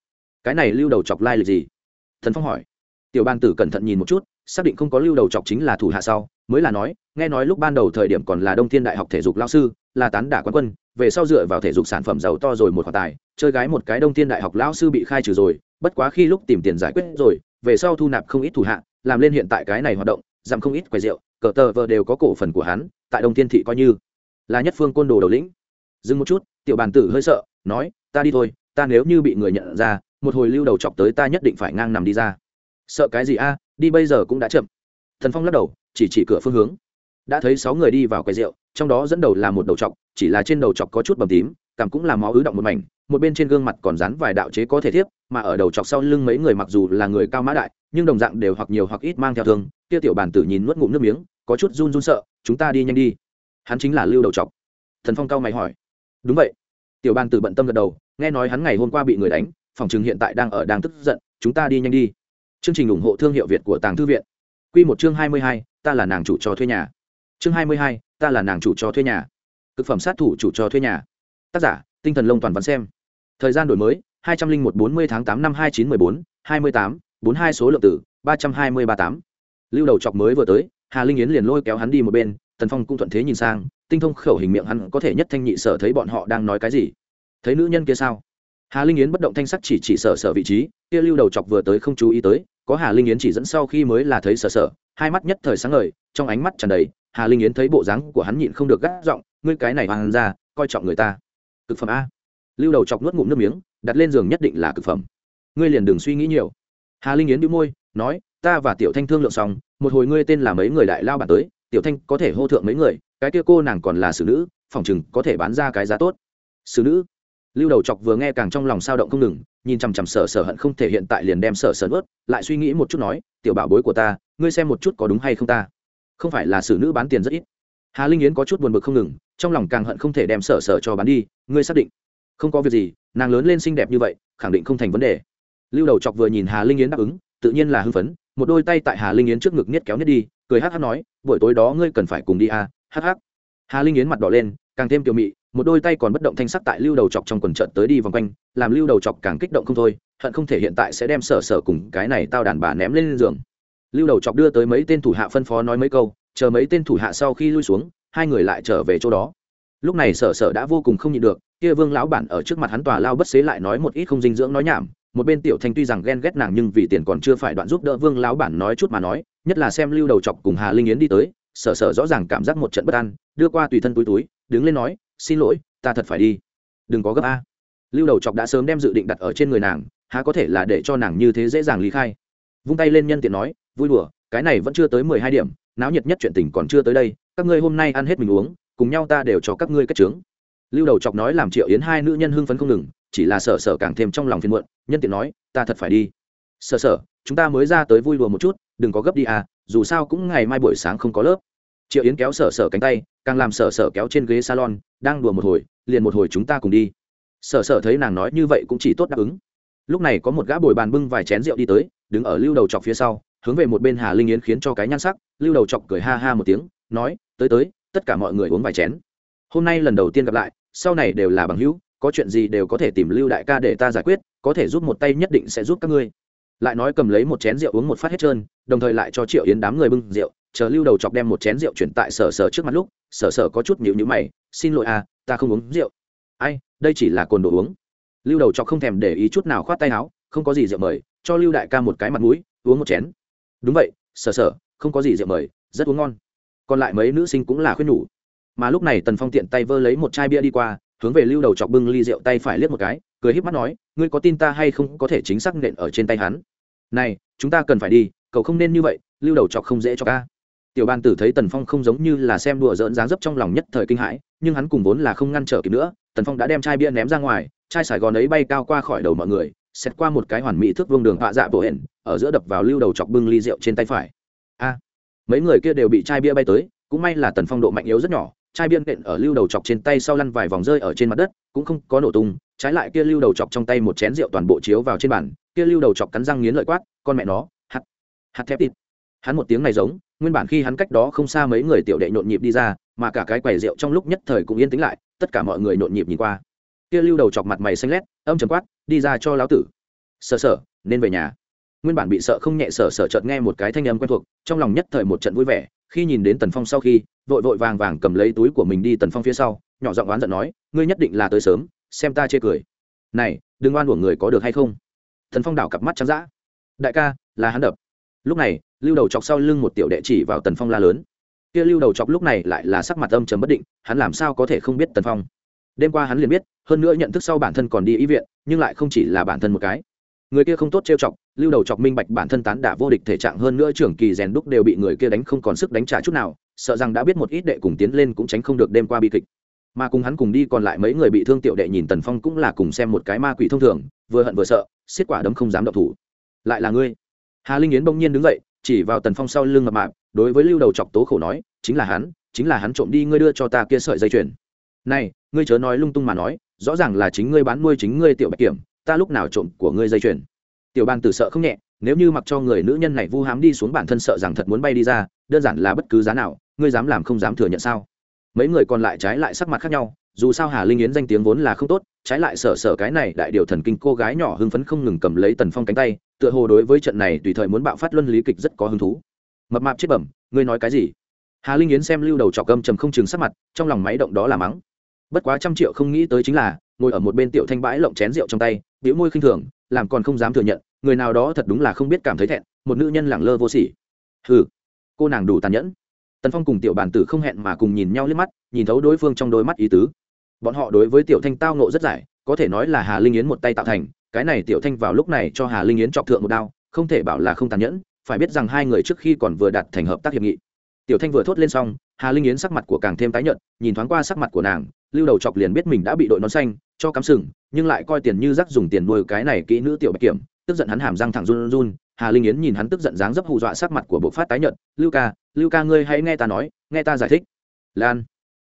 Cái này lưu đầu chọc lai、like、lịch gì? Thần phong hỏi. Tiểu ban tử cẩn thận nhìn một chút, xác định không có lưu đầu chọc chính là thủ hạ sau, mới là nói, nghe nói lúc ban đầu thời điểm còn là đông thiên đại học thể dục lao sư, là tán đả quán quân, về sau dựa vào thể dục sản phẩm giàu to rồi một khoản tài chơi gái một cái đông thiên đại học lão sư bị khai trừ rồi, bất quá khi lúc tìm tiền giải quyết rồi, về sau thu nạp không ít thủ hạ, làm lên hiện tại cái này hoạt động giảm không ít quầy rượu, cờ tờ vờ đều có cổ phần của hắn, tại đông thiên thị coi như là nhất phương côn đồ đầu lĩnh. Dừng một chút, tiểu bàn tử hơi sợ, nói, ta đi thôi, ta nếu như bị người nhận ra, một hồi lưu đầu chọc tới ta nhất định phải ngang nằm đi ra. Sợ cái gì a? Đi bây giờ cũng đã chậm. Thần phong lắc đầu, chỉ chỉ cửa phương hướng. Đã thấy sáu người đi vào quầy rượu, trong đó dẫn đầu là một đầu chọc, chỉ là trên đầu chọc có chút bầm tím cảm cũng là máu ứ động một mảnh, một bên trên gương mặt còn dán vài đạo chế có thể thiếp, mà ở đầu chọc sau lưng mấy người mặc dù là người cao mã đại, nhưng đồng dạng đều hoặc nhiều hoặc ít mang theo thương, kia tiểu bản tử nhìn nuốt ngụm nước miếng, có chút run run sợ, chúng ta đi nhanh đi. Hắn chính là lưu đầu chọc. Thần phong cao mày hỏi. Đúng vậy. Tiểu bản tử bận tâm gật đầu, nghe nói hắn ngày hôm qua bị người đánh, phòng chừng hiện tại đang ở đang tức giận, chúng ta đi nhanh đi. Chương trình ủng hộ thương hiệu việt của tàng thư viện. Q một chương hai mươi hai, ta là nàng chủ cho thuê nhà. Chương hai mươi hai, ta là nàng chủ cho thuê nhà. Thực phẩm sát thủ chủ cho thuê nhà tác giả, tinh thần lông toàn văn xem. Thời gian đổi mới, hai trăm linh một bốn mươi tháng tám năm hai chín mười bốn, hai mươi tám, bốn hai số lượng tử, ba trăm hai mươi ba tám. Lưu đầu chọc mới vừa tới, hà linh yến liền lôi kéo hắn đi một bên, tần phong cũng thuận thế nhìn sang, tinh thông khẩu hình miệng hắn có thể nhất thanh nhị sở thấy bọn họ đang nói cái gì. Thấy nữ nhân kia sao? Hà linh yến bất động thanh sắc chỉ chỉ sở sở vị trí, kia lưu đầu chọc vừa tới không chú ý tới, có hà linh yến chỉ dẫn sau khi mới là thấy sở sở, hai mắt nhất thời sáng ngời, trong ánh mắt tràn đầy, hà linh yến thấy bộ dáng của hắn nhịn không được gắt giọng, ngươi cái này hoàng ra coi trọng người ta cực phẩm a. Lưu đầu chọc nuốt ngụm nước miếng, đặt lên giường nhất định là cực phẩm. Ngươi liền đừng suy nghĩ nhiều. Hà linh yến đĩu môi, nói, ta và tiểu thanh thương lượng xong, một hồi ngươi tên là mấy người đại lao bản tới, tiểu thanh có thể hô thượng mấy người, cái kia cô nàng còn là xử nữ, phòng chừng có thể bán ra cái giá tốt. Xử nữ? Lưu đầu chọc vừa nghe càng trong lòng sao động không ngừng, nhìn chằm chằm sở sở hận không thể hiện tại liền đem sở sở ướt lại suy nghĩ một chút nói, tiểu bảo bối của ta, ngươi xem một chút có đúng hay không ta? Không phải là xử nữ bán tiền rất ít hà linh yến có chút buồn bực không ngừng, trong lòng càng hận không thể đem sở sở cho bán đi, ngươi xác định. Không có việc gì, nàng lớn lên xinh đẹp như vậy, khẳng định không thành vấn đề. Lưu đầu chọc vừa nhìn hà linh yến đáp ứng, tự nhiên là hưng phấn, một đôi tay tại hà linh yến trước ngực niết kéo niết đi, cười hắc hắc nói, buổi tối đó ngươi cần phải cùng đi à hắc hắc. Hà linh yến mặt đỏ lên, càng thêm kiều mị, một đôi tay còn bất động thanh sắc tại lưu đầu chọc trong quần trận tới đi vòng quanh, làm lưu đầu chọc càng kích động không thôi, hận không thể hiện tại sẽ đem sở sở cùng cái này tao đàn bà ném lên giường. Lưu đầu chọc đưa tới mấy tên thủ hạ phân phó nói mấy câu chờ mấy tên thủ hạ sau khi lui xuống, hai người lại trở về chỗ đó. Lúc này sở sở đã vô cùng không nhịn được, kia vương lão bản ở trước mặt hắn tòa lao bất xế lại nói một ít không dinh dưỡng nói nhảm. Một bên tiểu thanh tuy rằng ghen ghét nàng nhưng vì tiền còn chưa phải đoạn giúp đỡ vương lão bản nói chút mà nói, nhất là xem lưu đầu chọc cùng hà linh yến đi tới, sở sở rõ ràng cảm giác một trận bất an, đưa qua tùy thân túi túi, đứng lên nói, xin lỗi, ta thật phải đi. Đừng có gấp a. Lưu đầu chọc đã sớm đem dự định đặt ở trên người nàng, há có thể là để cho nàng như thế dễ dàng lý khai. Vung tay lên nhân tiện nói, vui đùa, cái này vẫn chưa tới mười hai điểm náo nhiệt nhất chuyện tình còn chưa tới đây, các ngươi hôm nay ăn hết mình uống, cùng nhau ta đều cho các ngươi cất trướng. Lưu đầu chọc nói làm triệu yến hai nữ nhân hưng phấn không ngừng, chỉ là sở sở càng thêm trong lòng phiền muộn, nhân tiện nói, ta thật phải đi. Sở sở chúng ta mới ra tới vui đùa một chút, đừng có gấp đi à dù sao cũng ngày mai buổi sáng không có lớp. Triệu yến kéo sở sở cánh tay, càng làm sở sở kéo trên ghế salon, đang đùa một hồi, liền một hồi chúng ta cùng đi. Sở sở thấy nàng nói như vậy cũng chỉ tốt đáp ứng. Lúc này có một gã bồi bàn bưng vài chén rượu đi tới, đứng ở lưu đầu chọc phía sau, hướng về một bên hà linh yến khiến cho cái nhan sắc lưu đầu chọc cười ha ha một tiếng, nói, tới tới, tất cả mọi người uống vài chén. Hôm nay lần đầu tiên gặp lại, sau này đều là bằng hữu, có chuyện gì đều có thể tìm lưu đại ca để ta giải quyết, có thể giúp một tay nhất định sẽ giúp các ngươi. Lại nói cầm lấy một chén rượu uống một phát hết trơn, đồng thời lại cho triệu yến đám người bưng rượu, chờ lưu đầu chọc đem một chén rượu chuyển tại sở sở trước mặt lúc, sở sở có chút nhịu nhữ mày, xin lỗi à ta không uống rượu. Ai, đây chỉ là cồn đồ uống. Lưu đầu chọc không thèm để ý chút nào khoát tay áo, không có gì rượu mời, cho lưu đại ca một cái mặt mũi, uống một chén. Đúng vậy, sở sở không có gì rượu mời, rất uống ngon. Còn lại mấy nữ sinh cũng là khuyên nhủ. Mà lúc này tần phong tiện tay vơ lấy một chai bia đi qua, hướng về lưu đầu chọc bưng ly rượu tay phải liếc một cái, cười híp mắt nói, ngươi có tin ta hay không có thể chính xác nện ở trên tay hắn? Này, chúng ta cần phải đi, cậu không nên như vậy, lưu đầu chọc không dễ cho ca tiểu ban tử thấy tần phong không giống như là xem đùa dỡn dáng dấp trong lòng nhất thời kinh hãi, nhưng hắn cùng vốn là không ngăn trở kịp nữa, tần phong đã đem chai bia ném ra ngoài, chai sài gòn ấy bay cao qua khỏi đầu mọi người xét qua một cái hoàn mỹ thước vương đường họa dạ bộ hển, ở giữa đập vào lưu đầu chọc bưng ly rượu trên tay phải a mấy người kia đều bị chai bia bay tới, cũng may là tần phong độ mạnh yếu rất nhỏ, chai bia nện ở lưu đầu chọc trên tay sau lăn vài vòng rơi ở trên mặt đất, cũng không có nổ tung, trái lại kia lưu đầu chọc trong tay một chén rượu toàn bộ chiếu vào trên bàn, kia lưu đầu chọc cắn răng nghiến lợi quát, con mẹ nó hạt hạt thép thịt. Hắn một tiếng này giống, nguyên bản khi hắn cách đó không xa mấy người tiểu đệ nhộn nhịp đi ra, mà cả cái quầy rượu trong lúc nhất thời cũng yên tĩnh lại, tất cả mọi người nhộn nhịp nhìn qua. Kia lưu đầu chọc mặt mày xanh lét, âm chầm quát, đi ra cho lão tử. Sợ sợ nên về nhà nguyên bản bị sợ không nhẹ sở sợ chợt nghe một cái thanh âm quen thuộc, trong lòng nhất thời một trận vui vẻ, khi nhìn đến tần phong sau khi, vội vội vàng vàng cầm lấy túi của mình đi tần phong phía sau, nhỏ giọng oán giận nói, ngươi nhất định là tới sớm, xem ta chê cười. Này, đừng oan của người có được hay không? Thần phong đảo cặp mắt trắng d đại ca, là hắn đập. Lúc này, lưu đầu chọc sau lưng một tiểu đệ chỉ vào tần phong la lớn. Kia lưu đầu chọc lúc này lại là sắc mặt âm trầm bất định, hắn làm sao có thể không biết tần phong? Đêm qua hắn liền biết, hơn nữa nhận thức sau bản thân còn đi ý viện, nhưng lại không chỉ là bản thân một cái. Người kia không tốt trêu chọc lưu đầu chọc minh bạch bản thân tán đả vô địch thể trạng hơn nữa trưởng kỳ rèn đúc đều bị người kia đánh không còn sức đánh trả chút nào, sợ rằng đã biết một ít đệ cùng tiến lên cũng tránh không được đêm qua bi kịch. Mà cùng hắn cùng đi còn lại mấy người bị thương tiểu đệ nhìn tần phong cũng là cùng xem một cái ma quỷ thông thường, vừa hận vừa sợ, xiết quả đấm không dám động thủ. Lại là ngươi. Hà linh yến bỗng nhiên đứng dậy, chỉ vào tần phong sau lưng mập mạp, đối với lưu đầu chọc tố khổ nói, chính là hắn, chính là hắn trộm đi ngươi đưa cho ta kia sợi dây chuyền. Này, ngươi chớ nói lung tung mà nói, rõ ràng là chính ngươi bán nuôi chính ngươi tiểu bạch kiểm, ta lúc nào trộm của ngươi dây chuyền? Tiểu bàn tử sợ không nhẹ, nếu như mặc cho người nữ nhân này vu hám đi xuống bản thân sợ rằng thật muốn bay đi ra, đơn giản là bất cứ giá nào, ngươi dám làm không dám thừa nhận sao? Mấy người còn lại trái lại sắc mặt khác nhau, dù sao hà linh yến danh tiếng vốn là không tốt, trái lại sợ sợ cái này đại điều thần kinh cô gái nhỏ hưng phấn không ngừng cầm lấy tần phong cánh tay, tựa hồ đối với trận này tùy thời muốn bạo phát luân lý kịch rất có hứng thú. Mập mạp chết bẩm, ngươi nói cái gì? Hà linh yến xem lưu đầu trọc gâm trầm không chừng sắc mặt, trong lòng máy động đó là mắng. Bất quá trăm triệu không nghĩ tới chính là, ngồi ở một bên tiểu thanh bãi lộng chén rượu trong tay biểu môi khinh thường, làm còn không dám thừa nhận người nào đó thật đúng là không biết cảm thấy thẹn, một nữ nhân lẳng lơ vô sỉ. Hừ, cô nàng đủ tàn nhẫn. Tần phong cùng tiểu bản tử không hẹn mà cùng nhìn nhau liếc mắt, nhìn thấu đối phương trong đôi mắt ý tứ. Bọn họ đối với tiểu thanh tao nộ rất giải, có thể nói là hà linh yến một tay tạo thành, cái này tiểu thanh vào lúc này cho hà linh yến chọc thượng một đao, không thể bảo là không tàn nhẫn, phải biết rằng hai người trước khi còn vừa đạt thành hợp tác hiệp nghị. Tiểu thanh vừa thốt lên xong, hà linh yến sắc mặt của càng thêm tái nhợt, nhìn thoáng qua sắc mặt của nàng, lưu đầu chọc liền biết mình đã bị đội nón xanh cho cắm sừng, nhưng lại coi tiền như rắc dùng tiền nuôi cái này kỹ nữ tiểu bạch kiểm tức giận hắn hàm răng thẳng run run, hà linh yến nhìn hắn tức giận dáng dấp hù dọa sắc mặt của bộ phát tái nhợt, lưu ca lưu ca ngươi hãy nghe ta nói, nghe ta giải thích. Lan,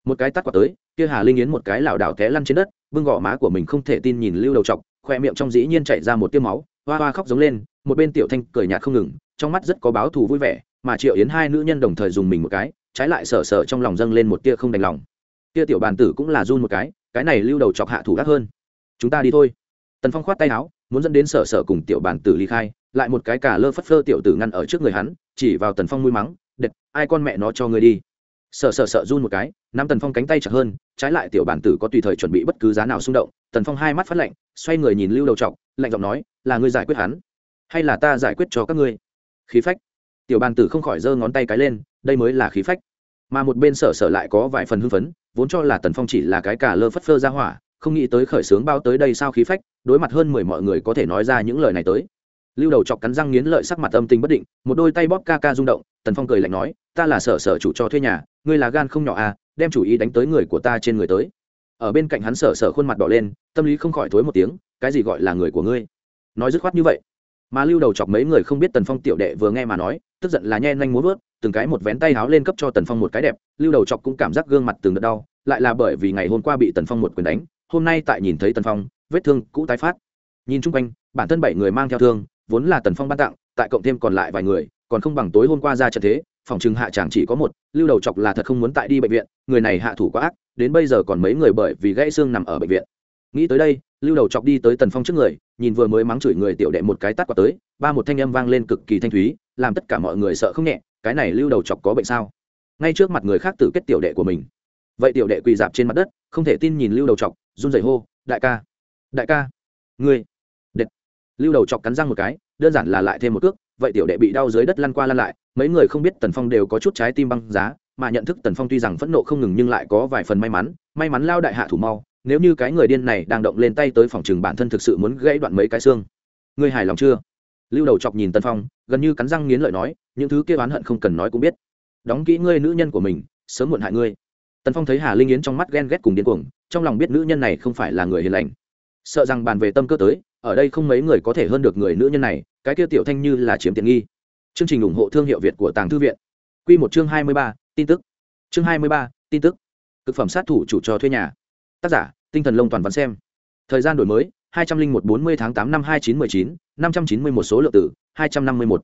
một cái tắt quả tới, kia hà linh yến một cái lảo đảo té lăn trên đất, bưng gò má của mình không thể tin nhìn lưu đầu chọc khoe miệng trong dĩ nhiên chảy ra một tiêu máu, hoa hoa khóc giống lên, một bên tiểu thanh cười nhạt không ngừng, trong mắt rất có báo thù vui vẻ, mà triệu yến hai nữ nhân đồng thời dùng mình một cái, trái lại sở sở trong lòng dâng lên một tia không đành lòng. Tia tiểu bàn tử cũng là run một cái cái này lưu đầu chọc hạ thủ gắt hơn. Chúng ta đi thôi. Tần phong khoát tay áo muốn dẫn đến sở sở cùng tiểu bản tử ly khai, lại một cái cả lơ phất phơ tiểu tử ngăn ở trước người hắn, chỉ vào tần phong mũi mắng đệt ai con mẹ nó cho ngươi đi. Sợ sợ sợ run một cái, nắm tần phong cánh tay chặt hơn, trái lại tiểu bản tử có tùy thời chuẩn bị bất cứ giá nào xung động, tần phong hai mắt phát lạnh, xoay người nhìn lưu đầu trọc, lạnh giọng nói, là ngươi giải quyết hắn, hay là ta giải quyết cho các ngươi? Khí phách. Tiểu bản tử không khỏi giơ ngón tay cái lên, đây mới là khí phách. Mà một bên sở sở lại có vài phần hưng phấn, vốn cho là tần phong chỉ là cái cả lơ phất phơ ra hỏa không nghĩ tới khởi sướng bao tới đây sao khí phách, đối mặt hơn mười mọi người có thể nói ra những lời này tới. Lưu đầu chọc cắn răng nghiến lợi sắc mặt âm tình bất định, một đôi tay bóp ca ca rung động, tần phong cười lạnh nói, ta là sở sở chủ cho thuê nhà, ngươi là gan không nhỏ à đem chủ ý đánh tới người của ta trên người tới. Ở bên cạnh hắn sở sở khuôn mặt đỏ lên, tâm lý không khỏi thối một tiếng, cái gì gọi là người của ngươi? Nói dứt khoát như vậy, mà lưu đầu chọc mấy người không biết tần phong tiểu đệ vừa nghe mà nói, tức giận là nhen nhanh muốn vớt, từng cái một vén tay háo lên cấp cho tần phong một cái đẹp, lưu đầu chọc cũng cảm giác gương mặt từng đợt đau, lại là bởi vì ngày hôm qua bị tần phong một quyền đánh hôm nay tại nhìn thấy tần phong, vết thương cũ tái phát. Nhìn chung quanh, bản thân bảy người mang theo thương, vốn là tần phong ban tặng, tại cộng thêm còn lại vài người, còn không bằng tối hôm qua ra trận thế, phòng chừng hạ chàng chỉ có một, lưu đầu chọc là thật không muốn tại đi bệnh viện, người này hạ thủ quá ác, đến bây giờ còn mấy người bởi vì gãy xương nằm ở bệnh viện. Nghĩ tới đây, lưu đầu chọc đi tới tần phong trước người, nhìn vừa mới mắng chửi người tiểu đệ một cái tắt qua tới, ba một thanh âm vang lên cực kỳ thanh thúy, làm tất cả mọi người sợ không nhẹ, cái này lưu đầu chọc có bệnh sao? Ngay trước mặt người khác tử kết tiểu đệ của mình. Vậy tiểu đệ quỳ dạp trên mặt đất, không thể tin nhìn lưu đầu chọc run rẩy hô, đại ca đại ca, ngươi, đệt. Lưu đầu chọc cắn răng một cái, đơn giản là lại thêm một cước, vậy tiểu đệ bị đau dưới đất lăn qua lăn lại, mấy người không biết tần phong đều có chút trái tim băng giá, mà nhận thức tần phong tuy rằng phẫn nộ không ngừng nhưng lại có vài phần may mắn may mắn lao đại hạ thủ mau, nếu như cái người điên này đang động lên tay tới phòng trường bản thân thực sự muốn gãy đoạn mấy cái xương. Ngươi hài lòng chưa? Lưu đầu chọc nhìn tần phong, gần như cắn răng nghiến lợi nói, những thứ kia oán hận không cần nói cũng biết. Đóng kỹ ngươi nữ nhân của mình, sớm muộn hại ngươi tần phong thấy hà linh yến trong mắt ghen ghét cùng điên cuồng, trong lòng biết nữ nhân này không phải là người hiền lành. Sợ rằng bàn về tâm cơ tới, ở đây không mấy người có thể hơn được người nữ nhân này, cái kia tiểu thanh như là chiếm tiện nghi. Chương trình ủng hộ thương hiệu việt của tàng thư viện. Q một chương hai mươi ba, tin tức. Chương hai mươi ba, tin tức. Thực phẩm sát thủ chủ trò thuê nhà. Tác giả, tinh thần lông toàn văn xem. Thời gian đổi mới, hai trăm linh một bốn mươi tháng tám năm hai chín mười chín, năm trăm chín mươi một số lượng tử hai trăm năm mươi một.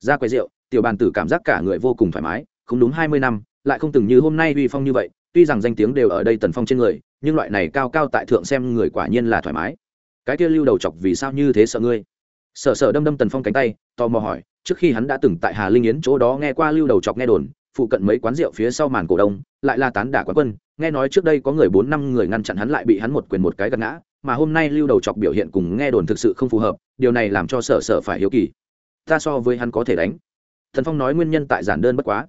Ra quầy rượu, tiểu bàn tử cảm giác cả người vô cùng thoải mái, không đúng hai mươi năm, lại không từng như hôm nay uy phong như vậy tuy rằng danh tiếng đều ở đây tần phong trên người, nhưng loại này cao cao tại thượng xem người quả nhiên là thoải mái. Cái kia lưu đầu chọc vì sao như thế sợ ngươi? Sợ sợ đâm đâm tần phong cánh tay, tò mò hỏi, trước khi hắn đã từng tại hà linh yến chỗ đó nghe qua lưu đầu chọc nghe đồn, phụ cận mấy quán rượu phía sau màn cổ đông, lại là tán đả quán quân, nghe nói trước đây có người bốn năm người ngăn chặn hắn lại bị hắn một quyền một cái gật ngã, mà hôm nay lưu đầu chọc biểu hiện cùng nghe đồn thực sự không phù hợp, điều này làm cho sở sở phải hiếu kỳ. Ta so với hắn có thể đánh. Thần phong nói nguyên nhân tại giản đơn bất quá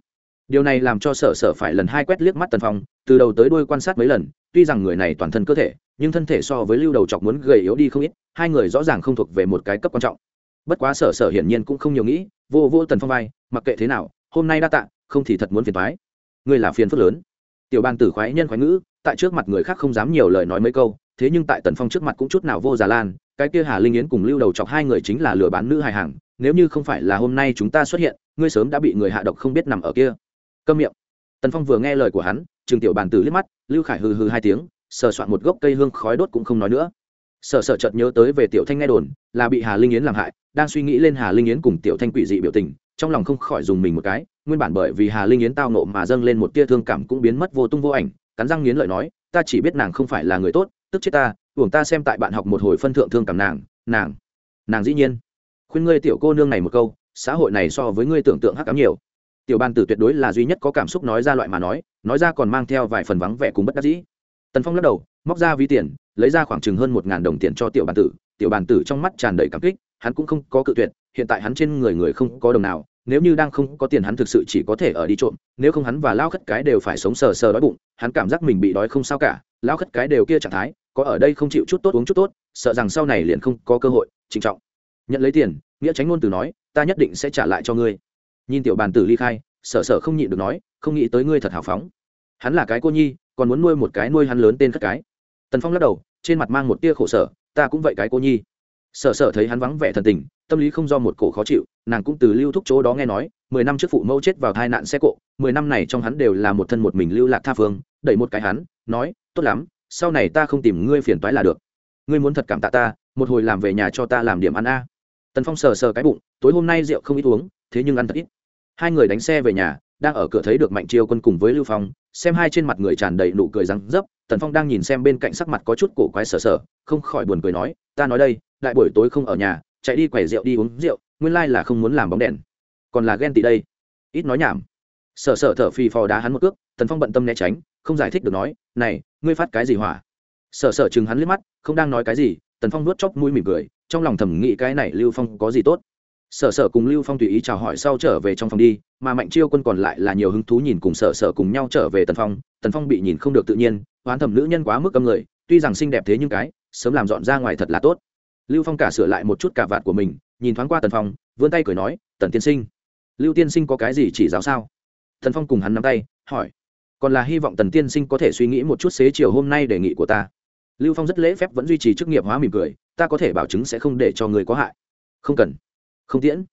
điều này làm cho sở sở phải lần hai quét liếc mắt tần phong, từ đầu tới đuôi quan sát mấy lần, tuy rằng người này toàn thân cơ thể, nhưng thân thể so với lưu đầu chọc muốn gầy yếu đi không ít, hai người rõ ràng không thuộc về một cái cấp quan trọng. Bất quá sở sở hiển nhiên cũng không nhiều nghĩ, vô vô tần phong vai, mặc kệ thế nào, hôm nay đa tạ, không thì thật muốn phiền thoái ngươi là phiền phức lớn. Tiểu bàn tử khoái nhân khoái ngữ, tại trước mặt người khác không dám nhiều lời nói mấy câu, thế nhưng tại tần phong trước mặt cũng chút nào vô già lan, cái kia hà linh yến cùng lưu đầu chọc hai người chính là lừa bán nữ hài hàng, nếu như không phải là hôm nay chúng ta xuất hiện, ngươi sớm đã bị người hạ độc không biết nằm ở kia câm miệng. Tần phong vừa nghe lời của hắn, trường tiểu bàn tử liếc mắt, lưu khải hừ hừ hai tiếng, sờ soạn một gốc cây hương khói đốt cũng không nói nữa. Sợ sợ chợt nhớ tới về tiểu thanh nghe đồn, là bị hà linh yến làm hại, đang suy nghĩ lên hà linh yến cùng tiểu thanh quỷ dị biểu tình, trong lòng không khỏi dùng mình một cái, nguyên bản bởi vì hà linh yến tao nộ mà dâng lên một tia thương cảm cũng biến mất vô tung vô ảnh, cắn răng nghiến lợi nói, ta chỉ biết nàng không phải là người tốt, tức chết ta, uổng ta xem tại bạn học một hồi phân thượng thương cảm nàng nàng nàng dĩ nhiên. Khuyên ngươi tiểu cô nương này một câu, xã hội này so với ngươi tưởng tượng hắc ám nhiều tiểu bàn tử tuyệt đối là duy nhất có cảm xúc nói ra loại mà nói nói ra còn mang theo vài phần vắng vẻ cùng bất đắc dĩ. Tần phong lắc đầu, móc ra ví tiền, lấy ra khoảng chừng hơn một ngàn đồng tiền cho tiểu bàn tử. Tiểu bàn tử trong mắt tràn đầy cảm kích, hắn cũng không có cự tuyệt, hiện tại hắn trên người người không có đồng nào, nếu như đang không có tiền hắn thực sự chỉ có thể ở đi trộm, nếu không hắn và lao khất cái đều phải sống sờ sờ đói bụng, hắn cảm giác mình bị đói không sao cả lao khất cái đều kia trạng thái, có ở đây không chịu chút tốt uống chút tốt, sợ rằng sau này liền không có cơ hội, trịnh trọng. Nhận lấy tiền, nghĩa tránh ngôn từ nói, ta nhất định sẽ trả lại cho ngươi nhìn tiểu bàn tử ly khai, sợ sợ không nhịn được nói, không nghĩ tới ngươi thật hào phóng. Hắn là cái cô nhi, còn muốn nuôi một cái nuôi hắn lớn tên các cái. Tần phong lắc đầu, trên mặt mang một tia khổ sở, ta cũng vậy cái cô nhi. Sợ sợ thấy hắn vắng vẻ thần tình, tâm lý không do một cổ khó chịu, nàng cũng từ lưu thúc chỗ đó nghe nói, mười năm trước phụ mẫu chết vào tai nạn xe cộ, mười năm này trong hắn đều là một thân một mình lưu lạc tha phương, đẩy một cái hắn, nói, tốt lắm, sau này ta không tìm ngươi phiền toái là được. Ngươi muốn thật cảm tạ ta, một hồi làm về nhà cho ta làm điểm ăn a. Tần phong sờ sờ cái bụng, tối hôm nay rượu không ít uống, thế nhưng ăn thật ít hai người đánh xe về nhà, đang ở cửa thấy được mạnh chiêu quân cùng với lưu phong, xem hai trên mặt người tràn đầy nụ cười răng dấp, tần phong đang nhìn xem bên cạnh sắc mặt có chút cổ quái sờ sờ, không khỏi buồn cười nói, ta nói đây, đại buổi tối không ở nhà, chạy đi quẩy rượu đi uống rượu, nguyên lai là không muốn làm bóng đèn. Còn là ghen tị đây. Ít nói nhảm. Sợ sợ thở phì phò đá hắn một cước, tần phong bận tâm né tránh, không giải thích được nói, này, ngươi phát cái gì hỏa? Sợ sợ chừng hắn liếc mắt, không đang nói cái gì, tần phong nuốt chóc mũi mỉm cười, trong lòng thầm nghĩ cái này lưu phong có gì tốt sở sở cùng lưu phong tùy ý chào hỏi sau trở về trong phòng đi, mà mạnh chiêu quân còn lại là nhiều hứng thú nhìn cùng sở sở cùng nhau trở về tần phong. Tần phong bị nhìn không được tự nhiên oán thẩm nữ nhân quá mức âm người, tuy rằng xinh đẹp thế nhưng cái, sớm làm dọn ra ngoài thật là tốt. Lưu phong cả sửa lại một chút cả vạt của mình, nhìn thoáng qua tần phong, vươn tay cười nói, tần tiên sinh, lưu tiên sinh có cái gì chỉ giáo sao? Tần phong cùng hắn nắm tay, hỏi, còn là hy vọng tần tiên sinh có thể suy nghĩ một chút xế chiều hôm nay đề nghị của ta. Lưu phong rất lễ phép vẫn duy trì chức nghiệp hóa mỉm cười, ta có thể bảo chứng sẽ không để cho người có hại. Không cần không tiễn.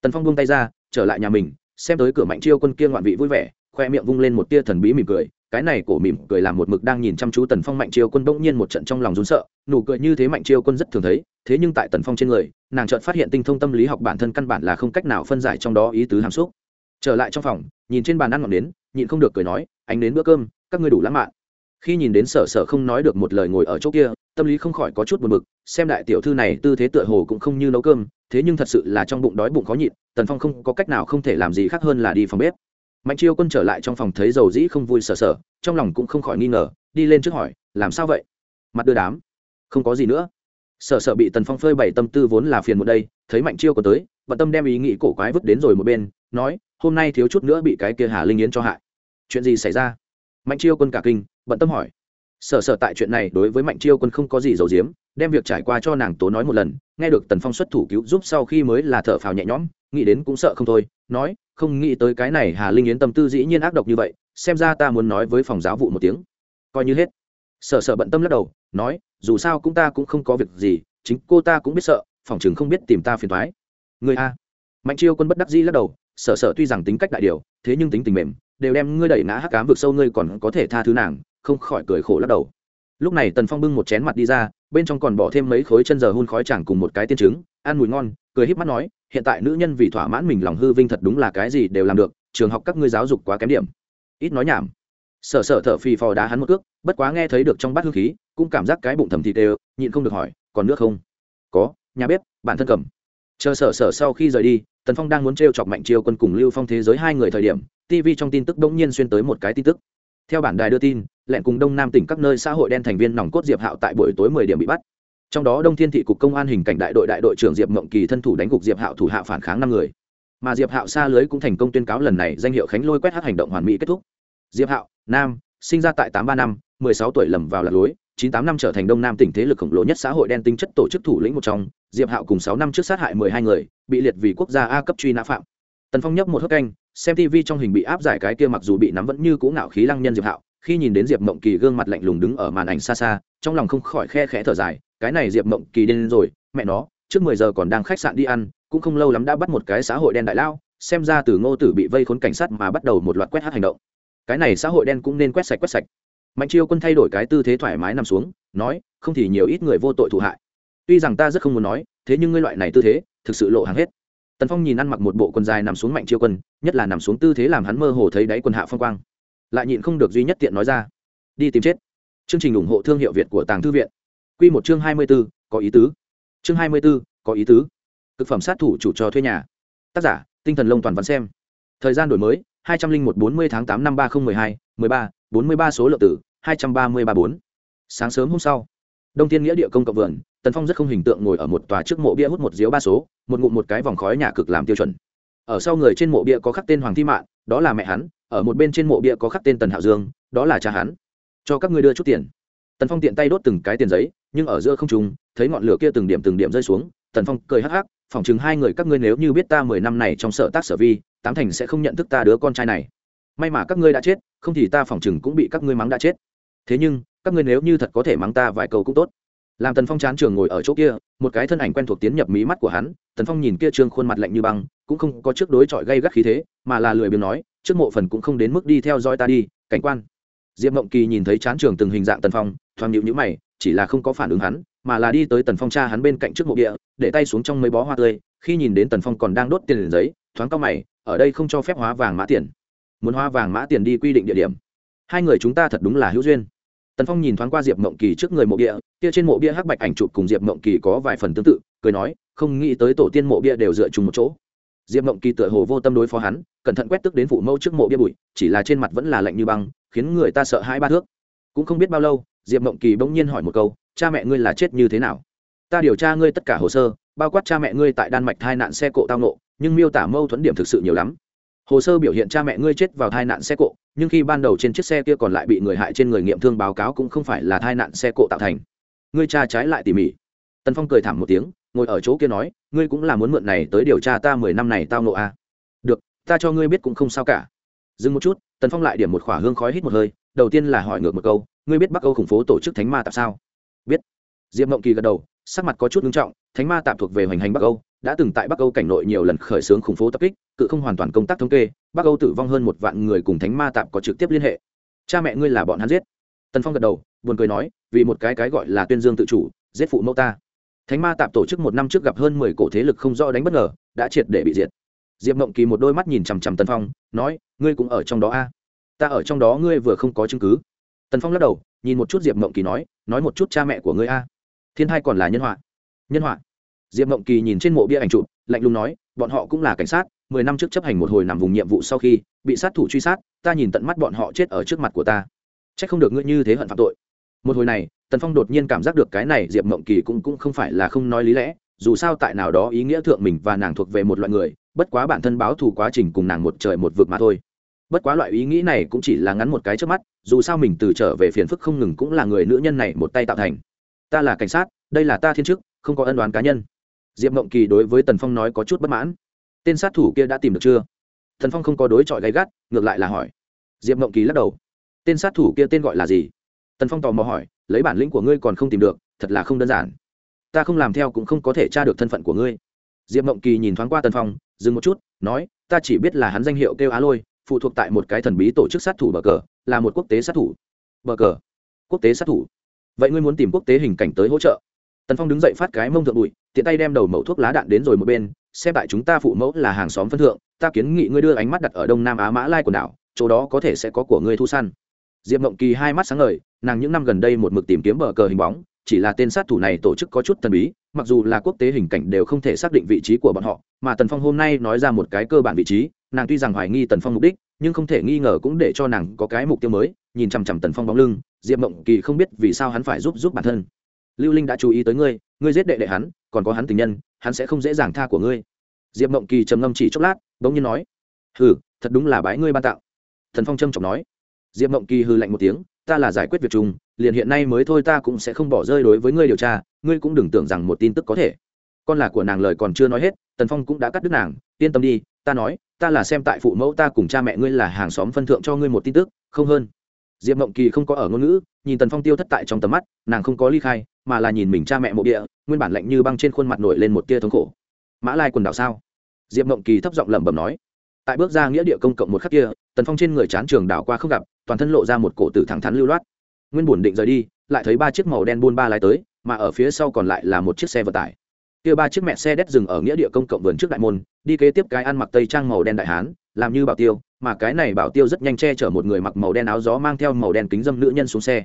Tần phong buông tay ra, trở lại nhà mình, xem tới cửa mạnh chiêu quân kia ngoạn vị vui vẻ, khoe miệng vung lên một tia thần bí mỉm cười, cái này cổ mỉm cười làm một mực đang nhìn chăm chú tần phong mạnh chiêu quân bỗng nhiên một trận trong lòng rún sợ, nụ cười như thế mạnh chiêu quân rất thường thấy, thế nhưng tại tần phong trên người, nàng chợt phát hiện tinh thông tâm lý học bản thân căn bản là không cách nào phân giải trong đó ý tứ hàm xúc. Trở lại trong phòng, nhìn trên bàn ăn ngọn nến, nhịn không được cười nói anh đến bữa cơm, các ngươi đủ lãng mạn khi nhìn đến sở sở không nói được một lời ngồi ở chỗ kia, tâm lý không khỏi có chút buồn bực, xem đại tiểu thư này tư thế tựa hồ cũng không như nấu cơm, thế nhưng thật sự là trong bụng đói bụng khó nhịn, tần phong không có cách nào không thể làm gì khác hơn là đi phòng bếp. Mạnh chiêu quân trở lại trong phòng thấy dầu dĩ không vui sở sở, trong lòng cũng không khỏi nghi ngờ, đi lên trước hỏi, làm sao vậy? Mặt đưa đám, không có gì nữa. Sở sở bị tần phong phơi bày tâm tư vốn là phiền một đây, thấy mạnh chiêu có tới và tâm đem ý nghĩ cổ quái vứt đến rồi một bên, nói, hôm nay thiếu chút nữa bị cái kia hà linh yến cho hại. Chuyện gì xảy ra? Mạnh chiêu quân cả kinh, bận tâm hỏi. Sở sở tại chuyện này đối với mạnh chiêu quân không có gì giấu giếm, đem việc trải qua cho nàng tố nói một lần, nghe được tần phong xuất thủ cứu giúp sau khi mới là thở phào nhẹ nhõm, nghĩ đến cũng sợ không thôi, nói, không nghĩ tới cái này hà linh yến tâm tư dĩ nhiên ác độc như vậy, xem ra ta muốn nói với phòng giáo vụ một tiếng. Coi như hết. Sợ sợ bận tâm lắc đầu, nói, dù sao cũng ta cũng không có việc gì, chính cô ta cũng biết sợ, phòng chừng không biết tìm ta phiền thoái người a. Mạnh chiêu quân bất đắc dĩ lắc đầu sợ sợ tuy rằng tính cách đại điều, thế nhưng tính tình mềm đều đem ngươi đẩy ngã hắc cám vực sâu, ngươi còn có thể tha thứ nàng, không khỏi cười khổ lắc đầu. Lúc này tần phong bưng một chén mặt đi ra, bên trong còn bỏ thêm mấy khối chân giờ hun khói chẳng cùng một cái tiên trứng, ăn mùi ngon, cười híp mắt nói, hiện tại nữ nhân vì thỏa mãn mình lòng hư vinh thật đúng là cái gì đều làm được, trường học các ngươi giáo dục quá kém điểm. Ít nói nhảm. Sợ sợ thở phì phò đá hắn một cước, bất quá nghe thấy được trong bát hương khí, cũng cảm giác cái bụng thầm thịt đều nhịn không được hỏi, còn nước không? Có, nhà bếp bản thân cầm. Chờ sở sở sau khi rời đi, tần phong đang muốn t r e o chọc mạnh chiêu quân cùng lưu phong thế giới hai người thời điểm tv trong tin tức đông nhiên xuyên tới một cái tin tức. Theo bản đài đưa tin, lẹn cùng đông nam tỉnh các nơi xã hội đen thành viên nòng cốt diệp hạo tại buổi tối mười điểm bị bắt. Trong đó đông thiên thị cục công an hình cảnh đại đội đại đội trưởng diệp mộng kỳ thân thủ đánh gục diệp hạo thủ hạ phản kháng năm người. Mà diệp hạo xa lưới cũng thành công tuyên cáo lần này danh hiệu khánh lôi quét hát hành động hoàn mỹ kết thúc. Diệp hạo, nam, sinh ra tại tám ba năm, mười sáu tuổi lầm vào lạc lối, chín tám năm trở thành đông nam tỉnh thế lực khổng lồ nhất xã hội đen tính chất tổ chức thủ lĩnh một trong. Diệp hạo cùng sáu năm trước sát hại mười hai người, bị liệt vì quốc gia a cấp truy nã phạm. Tần phong nhấp một hớp canh xem tv trong hình bị áp giải cái kia mặc dù bị nắm vẫn như cũ ngạo khí lăng nhân diệp hạo, khi nhìn đến diệp mộng kỳ gương mặt lạnh lùng đứng ở màn ảnh xa xa, trong lòng không khỏi khe khẽ thở dài, cái này diệp mộng kỳ điên rồi, mẹ nó, trước mười giờ còn đang khách sạn đi ăn, cũng không lâu lắm đã bắt một cái xã hội đen đại lao, xem ra từ ngô tử bị vây khốn cảnh sát mà bắt đầu một loạt quét hát hành động. Cái này xã hội đen cũng nên quét sạch quét sạch. Mạnh chiêu quân thay đổi cái tư thế thoải mái nằm xuống, nói, không thì nhiều ít người vô tội thụ hại. Tuy rằng ta rất không muốn nói, thế nhưng ngươi loại này tư thế, thực sự lộ hàng hết tần phong nhìn ăn mặc một bộ quần dài nằm xuống mạnh chiêu quân, nhất là nằm xuống tư thế làm hắn mơ hồ thấy đáy quần hạ phong quang. Lại nhịn không được duy nhất tiện nói ra, đi tìm chết. Chương trình ủng hộ thương hiệu việt của tàng thư viện. Q một chương hai mươi b ố có ý tứ. Chương hai mươi b ố có ý tứ. Thực phẩm sát thủ chủ trò thuê nhà. Tác giả, tinh thần lông toàn văn xem. Thời gian đổi mới, hai trăm linh một bốn mươi tháng tám năm ba nghìn một mươi hai, mười ba, bốn mươi ba số lượng tử, hai trăm ba mươi ba bốn. Sáng sớm hôm sau, đông thiên nghĩa địa công cộng vườn tần phong rất không hình tượng ngồi ở một tòa trước mộ bia hút một diếu ba số một ngụm một cái vòng khói nhà cực làm tiêu chuẩn. Ở sau người trên mộ bia có khắc tên hoàng thi mạn đó là mẹ hắn ở một bên trên mộ bia có khắc tên tần hạo dương đó là cha hắn. Cho các ngươi đưa chút tiền. Tần phong tiện tay đốt từng cái tiền giấy nhưng ở giữa không trùng, thấy ngọn lửa kia từng điểm từng điểm rơi xuống tần phong cười hắc hắc phỏng chừng hai người các ngươi nếu như biết ta mười năm này trong sở tác sở vi tám thành sẽ không nhận thức ta đứa con trai này. May mà các ngươi đã chết không thì ta phỏng chừng cũng bị các ngươi mắng đã chết. Thế nhưng các ngươi nếu như thật có thể mắng ta vài câu cũng tốt làm tần phong chán trường ngồi ở chỗ kia, một cái thân ảnh quen thuộc tiến nhập mí mắt của hắn, tần phong nhìn kia trương khuôn mặt lạnh như băng, cũng không có trước đối chọi gây gắt khí thế, mà là lười biếng nói, trước mộ phần cũng không đến mức đi theo dõi ta đi, cảnh quan. Diệp mộng kỳ nhìn thấy chán trường từng hình dạng tần phong, thoáng nhịu nhữ mày, chỉ là không có phản ứng hắn, mà là đi tới tần phong cha hắn bên cạnh trước mộ địa, để tay xuống trong mấy bó hoa tươi, khi nhìn đến tần phong còn đang đốt tiền giấy, thoáng cao mày, ở đây không cho phép hóa vàng mã tiền. Muốn hoa vàng mã tiền đi quy định địa điểm. Hai người chúng ta thật đúng là hữu duyên. Tần phong nhìn thoáng qua diệp mộng kỳ trước người mộ địa kia trên mộ bia hắc bạch ảnh chụp cùng diệp mộng kỳ có vài phần tương tự, cười nói, không nghĩ tới tổ tiên mộ bia đều dựa chung một chỗ. Diệp mộng kỳ tựa hồ vô tâm đối phó hắn, cẩn thận quét tức đến phụ mẫu trước mộ bia bụi, chỉ là trên mặt vẫn là lạnh như băng, khiến người ta sợ hai ba thước. Cũng không biết bao lâu, diệp mộng kỳ bỗng nhiên hỏi một câu, cha mẹ ngươi là chết như thế nào? Ta điều tra ngươi tất cả hồ sơ, bao quát cha mẹ ngươi tại đan mạch tai nạn xe cộ tao nộ, nhưng miêu tả mâu thuẫn điểm thực sự nhiều lắm. Hồ sơ biểu hiện cha mẹ ngươi chết vào tai nạn xe cộ, nhưng khi ban đầu trên chiếc xe kia còn lại bị người hại trên người nghiệm thương báo cáo cũng không phải là tai nạn xe cộ tạo thành ngươi cha trái lại tỉ mỉ. Tần phong cười thảm một tiếng, ngồi ở chỗ kia nói, ngươi cũng là muốn mượn này tới điều tra ta mười năm này tao nộ à. được, ta cho ngươi biết cũng không sao cả. Dừng một chút, tần phong lại điểm một khỏa hương khói hít một hơi, đầu tiên là hỏi ngược một câu, ngươi biết bắc âu khủng phố tổ chức thánh ma tạp sao? Biết. Diệp mộng kỳ gật đầu, sắc mặt có chút nghiêm trọng, thánh ma tạp thuộc về hoành hành bắc âu, đã từng tại bắc âu cảnh nội nhiều lần khởi xướng khủng phố tập kích, cự không hoàn toàn công tác thống kê, bắc âu tử vong hơn một vạn người cùng thánh ma tạp có trực tiếp liên hệ. Cha mẹ ngươi là bọn hắn giết tần phong gật đầu, buồn cười nói, vì một cái cái gọi là tuyên dương tự chủ, giết phụ mẫu ta. Thánh ma tạp tổ chức một năm trước gặp hơn mười cổ thế lực không do đánh bất ngờ, đã triệt để bị diệt. Diệp mộng kỳ một đôi mắt nhìn chằm chằm tần phong, nói, ngươi cũng ở trong đó a? Ta ở trong đó ngươi vừa không có chứng cứ. Tần phong lắc đầu, nhìn một chút diệp mộng kỳ nói nói một chút cha mẹ của ngươi a. Thiên hai còn là nhân họa. Nhân họa. Diệp mộng kỳ nhìn trên mộ bia ảnh chụp, lạnh lùng nói, bọn họ cũng là cảnh sát, mười năm trước chấp hành một hồi nằm vùng nhiệm vụ sau khi bị sát thủ truy sát, ta nhìn tận mắt bọn họ chết ở trước mặt của ta c h ắ c không được ngươi như thế hận phạm tội. Một hồi này, tần phong đột nhiên cảm giác được cái này diệp mộng kỳ cũng cũng không phải là không nói lý lẽ, dù sao tại nào đó ý nghĩa thượng mình và nàng thuộc về một loại người, bất quá bản thân báo thù quá trình cùng nàng một trời một vực mà thôi. Bất quá loại ý nghĩ này cũng chỉ là ngắn một cái trước mắt, dù sao mình từ trở về phiền phức không ngừng cũng là người nữ nhân này một tay tạo thành. Ta là cảnh sát, đây là ta thiên chức, không có ân đoán cá nhân. Diệp mộng kỳ đối với tần phong nói có chút bất mãn. Tên sát thủ kia đã tìm được chưa? Thần phong không có đối chọi gay gắt, ngược lại là hỏi. Diệp mộng kỳ lắc đầu tên sát thủ kia tên gọi là gì? Tần phong tò mò hỏi, lấy bản lĩnh của ngươi còn không tìm được, thật là không đơn giản. Ta không làm theo cũng không có thể tra được thân phận của ngươi. Diệp mộng kỳ nhìn thoáng qua tần phong, dừng một chút, nói, ta chỉ biết là hắn danh hiệu kêu á lôi, phụ thuộc tại một cái thần bí tổ chức sát thủ bờ cờ, là một quốc tế sát thủ. Bờ cờ? Quốc tế sát thủ. Vậy ngươi muốn tìm quốc tế hình cảnh tới hỗ trợ? Tần phong đứng dậy phát cái mông thượng bụi, tiện tay đem đầu mẫu thuốc lá đạn đến rồi một bên, xem tại chúng ta phụ mẫu là hàng xóm phân thượng, ta kiến nghị ngươi đưa ánh mắt đặt ở đông nam á mã lai quần đảo, chỗ đó có thể sẽ có của ngươi thu săn diệp mộng kỳ hai mắt sáng ngời, nàng những năm gần đây một mực tìm kiếm bờ cờ hình bóng, chỉ là tên sát thủ này tổ chức có chút thần bí, mặc dù là quốc tế hình cảnh đều không thể xác định vị trí của bọn họ, mà tần phong hôm nay nói ra một cái cơ bản vị trí, nàng tuy rằng hoài nghi tần phong mục đích, nhưng không thể nghi ngờ cũng để cho nàng có cái mục tiêu mới, nhìn chằm chằm tần phong bóng lưng, diệp mộng kỳ không biết vì sao hắn phải giúp giúp bản thân. Lưu linh đã chú ý tới ngươi ngươi giết đệ đệ hắn, còn có hắn tình nhân, hắn sẽ không dễ dàng tha của ngươi. Diệp mộng kỳ trầm ngâm chỉ chốc lát, bỗng nhiên nói, hừ, thật đúng là bái ngươi ban tạo thần phong trâm trọng nói diệp mộng kỳ hư lạnh một tiếng, ta là giải quyết việc chung, liền hiện nay mới thôi ta cũng sẽ không bỏ rơi đối với ngươi điều tra, ngươi cũng đừng tưởng rằng một tin tức có thể. Con là của nàng lời còn chưa nói hết, tần phong cũng đã cắt đứt nàng, yên tâm đi, ta nói, ta là xem tại phụ mẫu ta cùng cha mẹ ngươi là hàng xóm phân thượng cho ngươi một tin tức, không hơn. Diệp mộng kỳ không có ở ngôn ngữ, nhìn tần phong tiêu thất tại trong tầm mắt, nàng không có ly khai, mà là nhìn mình cha mẹ mộ địa, nguyên bản lạnh như băng trên khuôn mặt nổi lên một tia thống khổ. Mã lai quần đảo sao? Diệp mộng kỳ thấp giọng lẩm bẩm nói. Tại bước ra nghĩa địa công cộng một khắc kia tần phong trên người chán trường đảo qua không gặp, toàn thân lộ ra một cổ tử thẳng thắn lưu loát. Nguyên bổn định rời đi, lại thấy ba chiếc màu đen buôn ba lái tới, mà ở phía sau còn lại là một chiếc xe vận tải. Kia ba chiếc mẹ xe đét dừng ở nghĩa địa công cộng vườn trước đại môn, đi kế tiếp cái ăn mặc tây trang màu đen đại hán, làm như bảo tiêu, mà cái này bảo tiêu rất nhanh che chở một người mặc màu đen áo gió mang theo màu đen kính dâm nữ nhân xuống xe.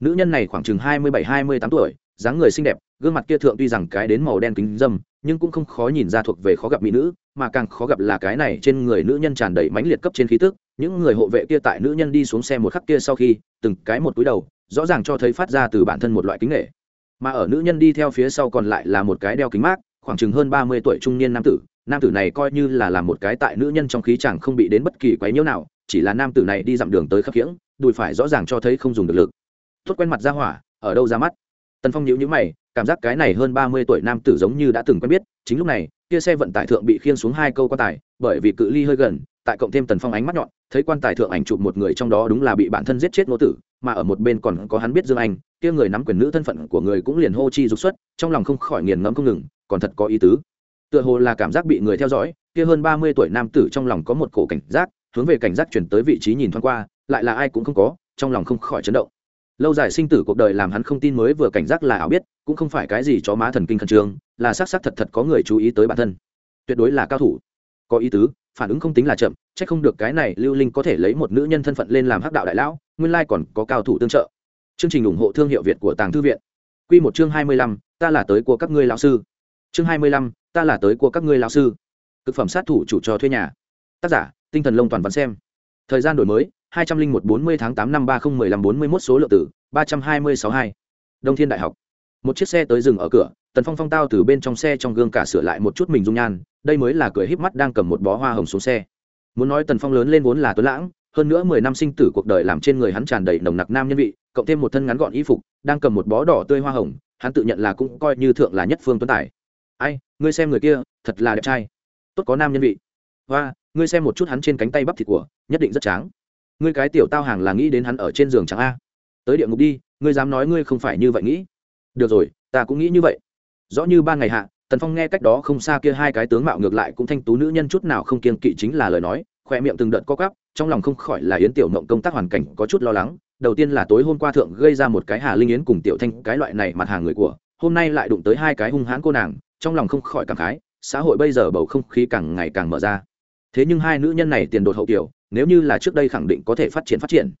Nữ nhân này khoảng chừng hai mươi bảy, hai mươi tám tuổi dáng người xinh đẹp, gương mặt kia thượng tuy rằng cái đến màu đen kính dâm, nhưng cũng không khó nhìn ra thuộc về khó gặp mỹ nữ, mà càng khó gặp là cái này trên người nữ nhân tràn đầy mãnh liệt cấp trên khí tức, những người hộ vệ kia tại nữ nhân đi xuống xe một khắc kia sau khi, từng cái một túi đầu, rõ ràng cho thấy phát ra từ bản thân một loại kính nghệ. Mà ở nữ nhân đi theo phía sau còn lại là một cái đeo kính mát, khoảng chừng hơn ba mươi tuổi trung niên nam tử nam tử này coi như là làm một cái tại nữ nhân trong khí chẳng không bị đến bất kỳ quấy nhiễu nào, chỉ là nam tử này đi dặm đường tới khắc khiễng đùi phải rõ ràng cho thấy không dùng được lực. Tốt quen mặt ra hỏa, ở đâu ra mắt? Tần phong nhíu nhíu mày, cảm giác cái này hơn ba mươi tuổi nam tử giống như đã từng quen biết, chính lúc này, kia xe vận tải thượng bị khiên xuống hai câu quan tài, bởi vì cự ly hơi gần, tại cộng thêm tần phong ánh mắt nhọn, thấy quan tài thượng ảnh chụp một người trong đó đúng là bị bản thân giết chết nô tử, mà ở một bên còn có hắn biết dương anh, kia người nắm quyền nữ thân phận của người cũng liền hô chi dục xuất, trong lòng không khỏi nghiền ngẫm không ngừng, còn thật có ý tứ. Tựa hồ là cảm giác bị người theo dõi, kia hơn ba mươi tuổi nam tử trong lòng có một cổ cảnh giác, hướng về cảnh giác chuyển tới vị trí nhìn thoáng qua, lại là ai cũng không có, trong lòng không khỏi chấn động lâu dài sinh tử cuộc đời làm hắn không tin mới vừa cảnh giác là ảo biết, cũng không phải cái gì cho má thần kinh khẩn trương, là xác xác thật thật có người chú ý tới bản thân. Tuyệt đối là cao thủ. Có ý tứ, phản ứng không tính là chậm c h ắ c không được cái này lưu linh có thể lấy một nữ nhân thân phận lên làm hắc đạo đại lão, nguyên lai còn có cao thủ tương trợ. Chương trình ủng hộ thương hiệu việt của tàng thư viện. Q một chương hai mươi lăm, ta là tới của các ngươi lão sư. Chương hai mươi lăm, ta là tới của các ngươi lão sư. Thực phẩm sát thủ chủ cho thuê nhà. Tác giả, tinh thần lông toàn văn xem. Thời gian đổi mới hai trăm linh một bốn mươi tháng tám năm ba không mười lăm bốn mươi mốt số lượng tử ba trăm hai mươi sáu hai. Đông thiên đại học. Một chiếc xe tới dừng ở cửa, tần phong phong tao từ bên trong xe trong gương cả sửa lại một chút mình dung nhan, đây mới là cười híp mắt đang cầm một bó hoa hồng xuống xe. Muốn nói tần phong lớn lên vốn là tuấn lãng, hơn nữa mười năm sinh tử cuộc đời làm trên người hắn tràn đầy nồng nặc nam nhân vị, cộng thêm một thân ngắn gọn y phục, đang cầm một bó đỏ tươi hoa hồng, hắn tự nhận là cũng coi như thượng là nhất phương tuấn tài. Ai, ngươi xem người kia, thật là đẹp trai. Tốt có nam nhân vị. Và ngươi xem một chút hắn trên cánh tay bắp thịt của, nhất định rất tráng ngươi cái tiểu tao hàng là nghĩ đến hắn ở trên giường chẳng a? Tới địa ngục đi, ngươi dám nói ngươi không phải như vậy nghĩ. Được rồi, ta cũng nghĩ như vậy. Rõ như ba ngày hạ, tần phong nghe cách đó không xa kia hai cái tướng mạo ngược lại cũng thanh tú nữ nhân chút nào không kiên kỵ chính là lời nói khoe miệng từng đợt co cắp trong lòng không khỏi là yến tiểu mộng công tác hoàn cảnh có chút lo lắng. Đầu tiên là tối hôm qua thượng gây ra một cái hà linh yến cùng tiểu thanh, cái loại này mặt hàng người của, hôm nay lại đụng tới hai cái hung hãn cô nàng, trong lòng không khỏi cảm khái, xã hội bây giờ bầu không khí càng ngày càng mở ra. Thế nhưng hai nữ nhân này tiền đột hậu tiểu nếu như là trước đây khẳng định có thể phát triển phát triển.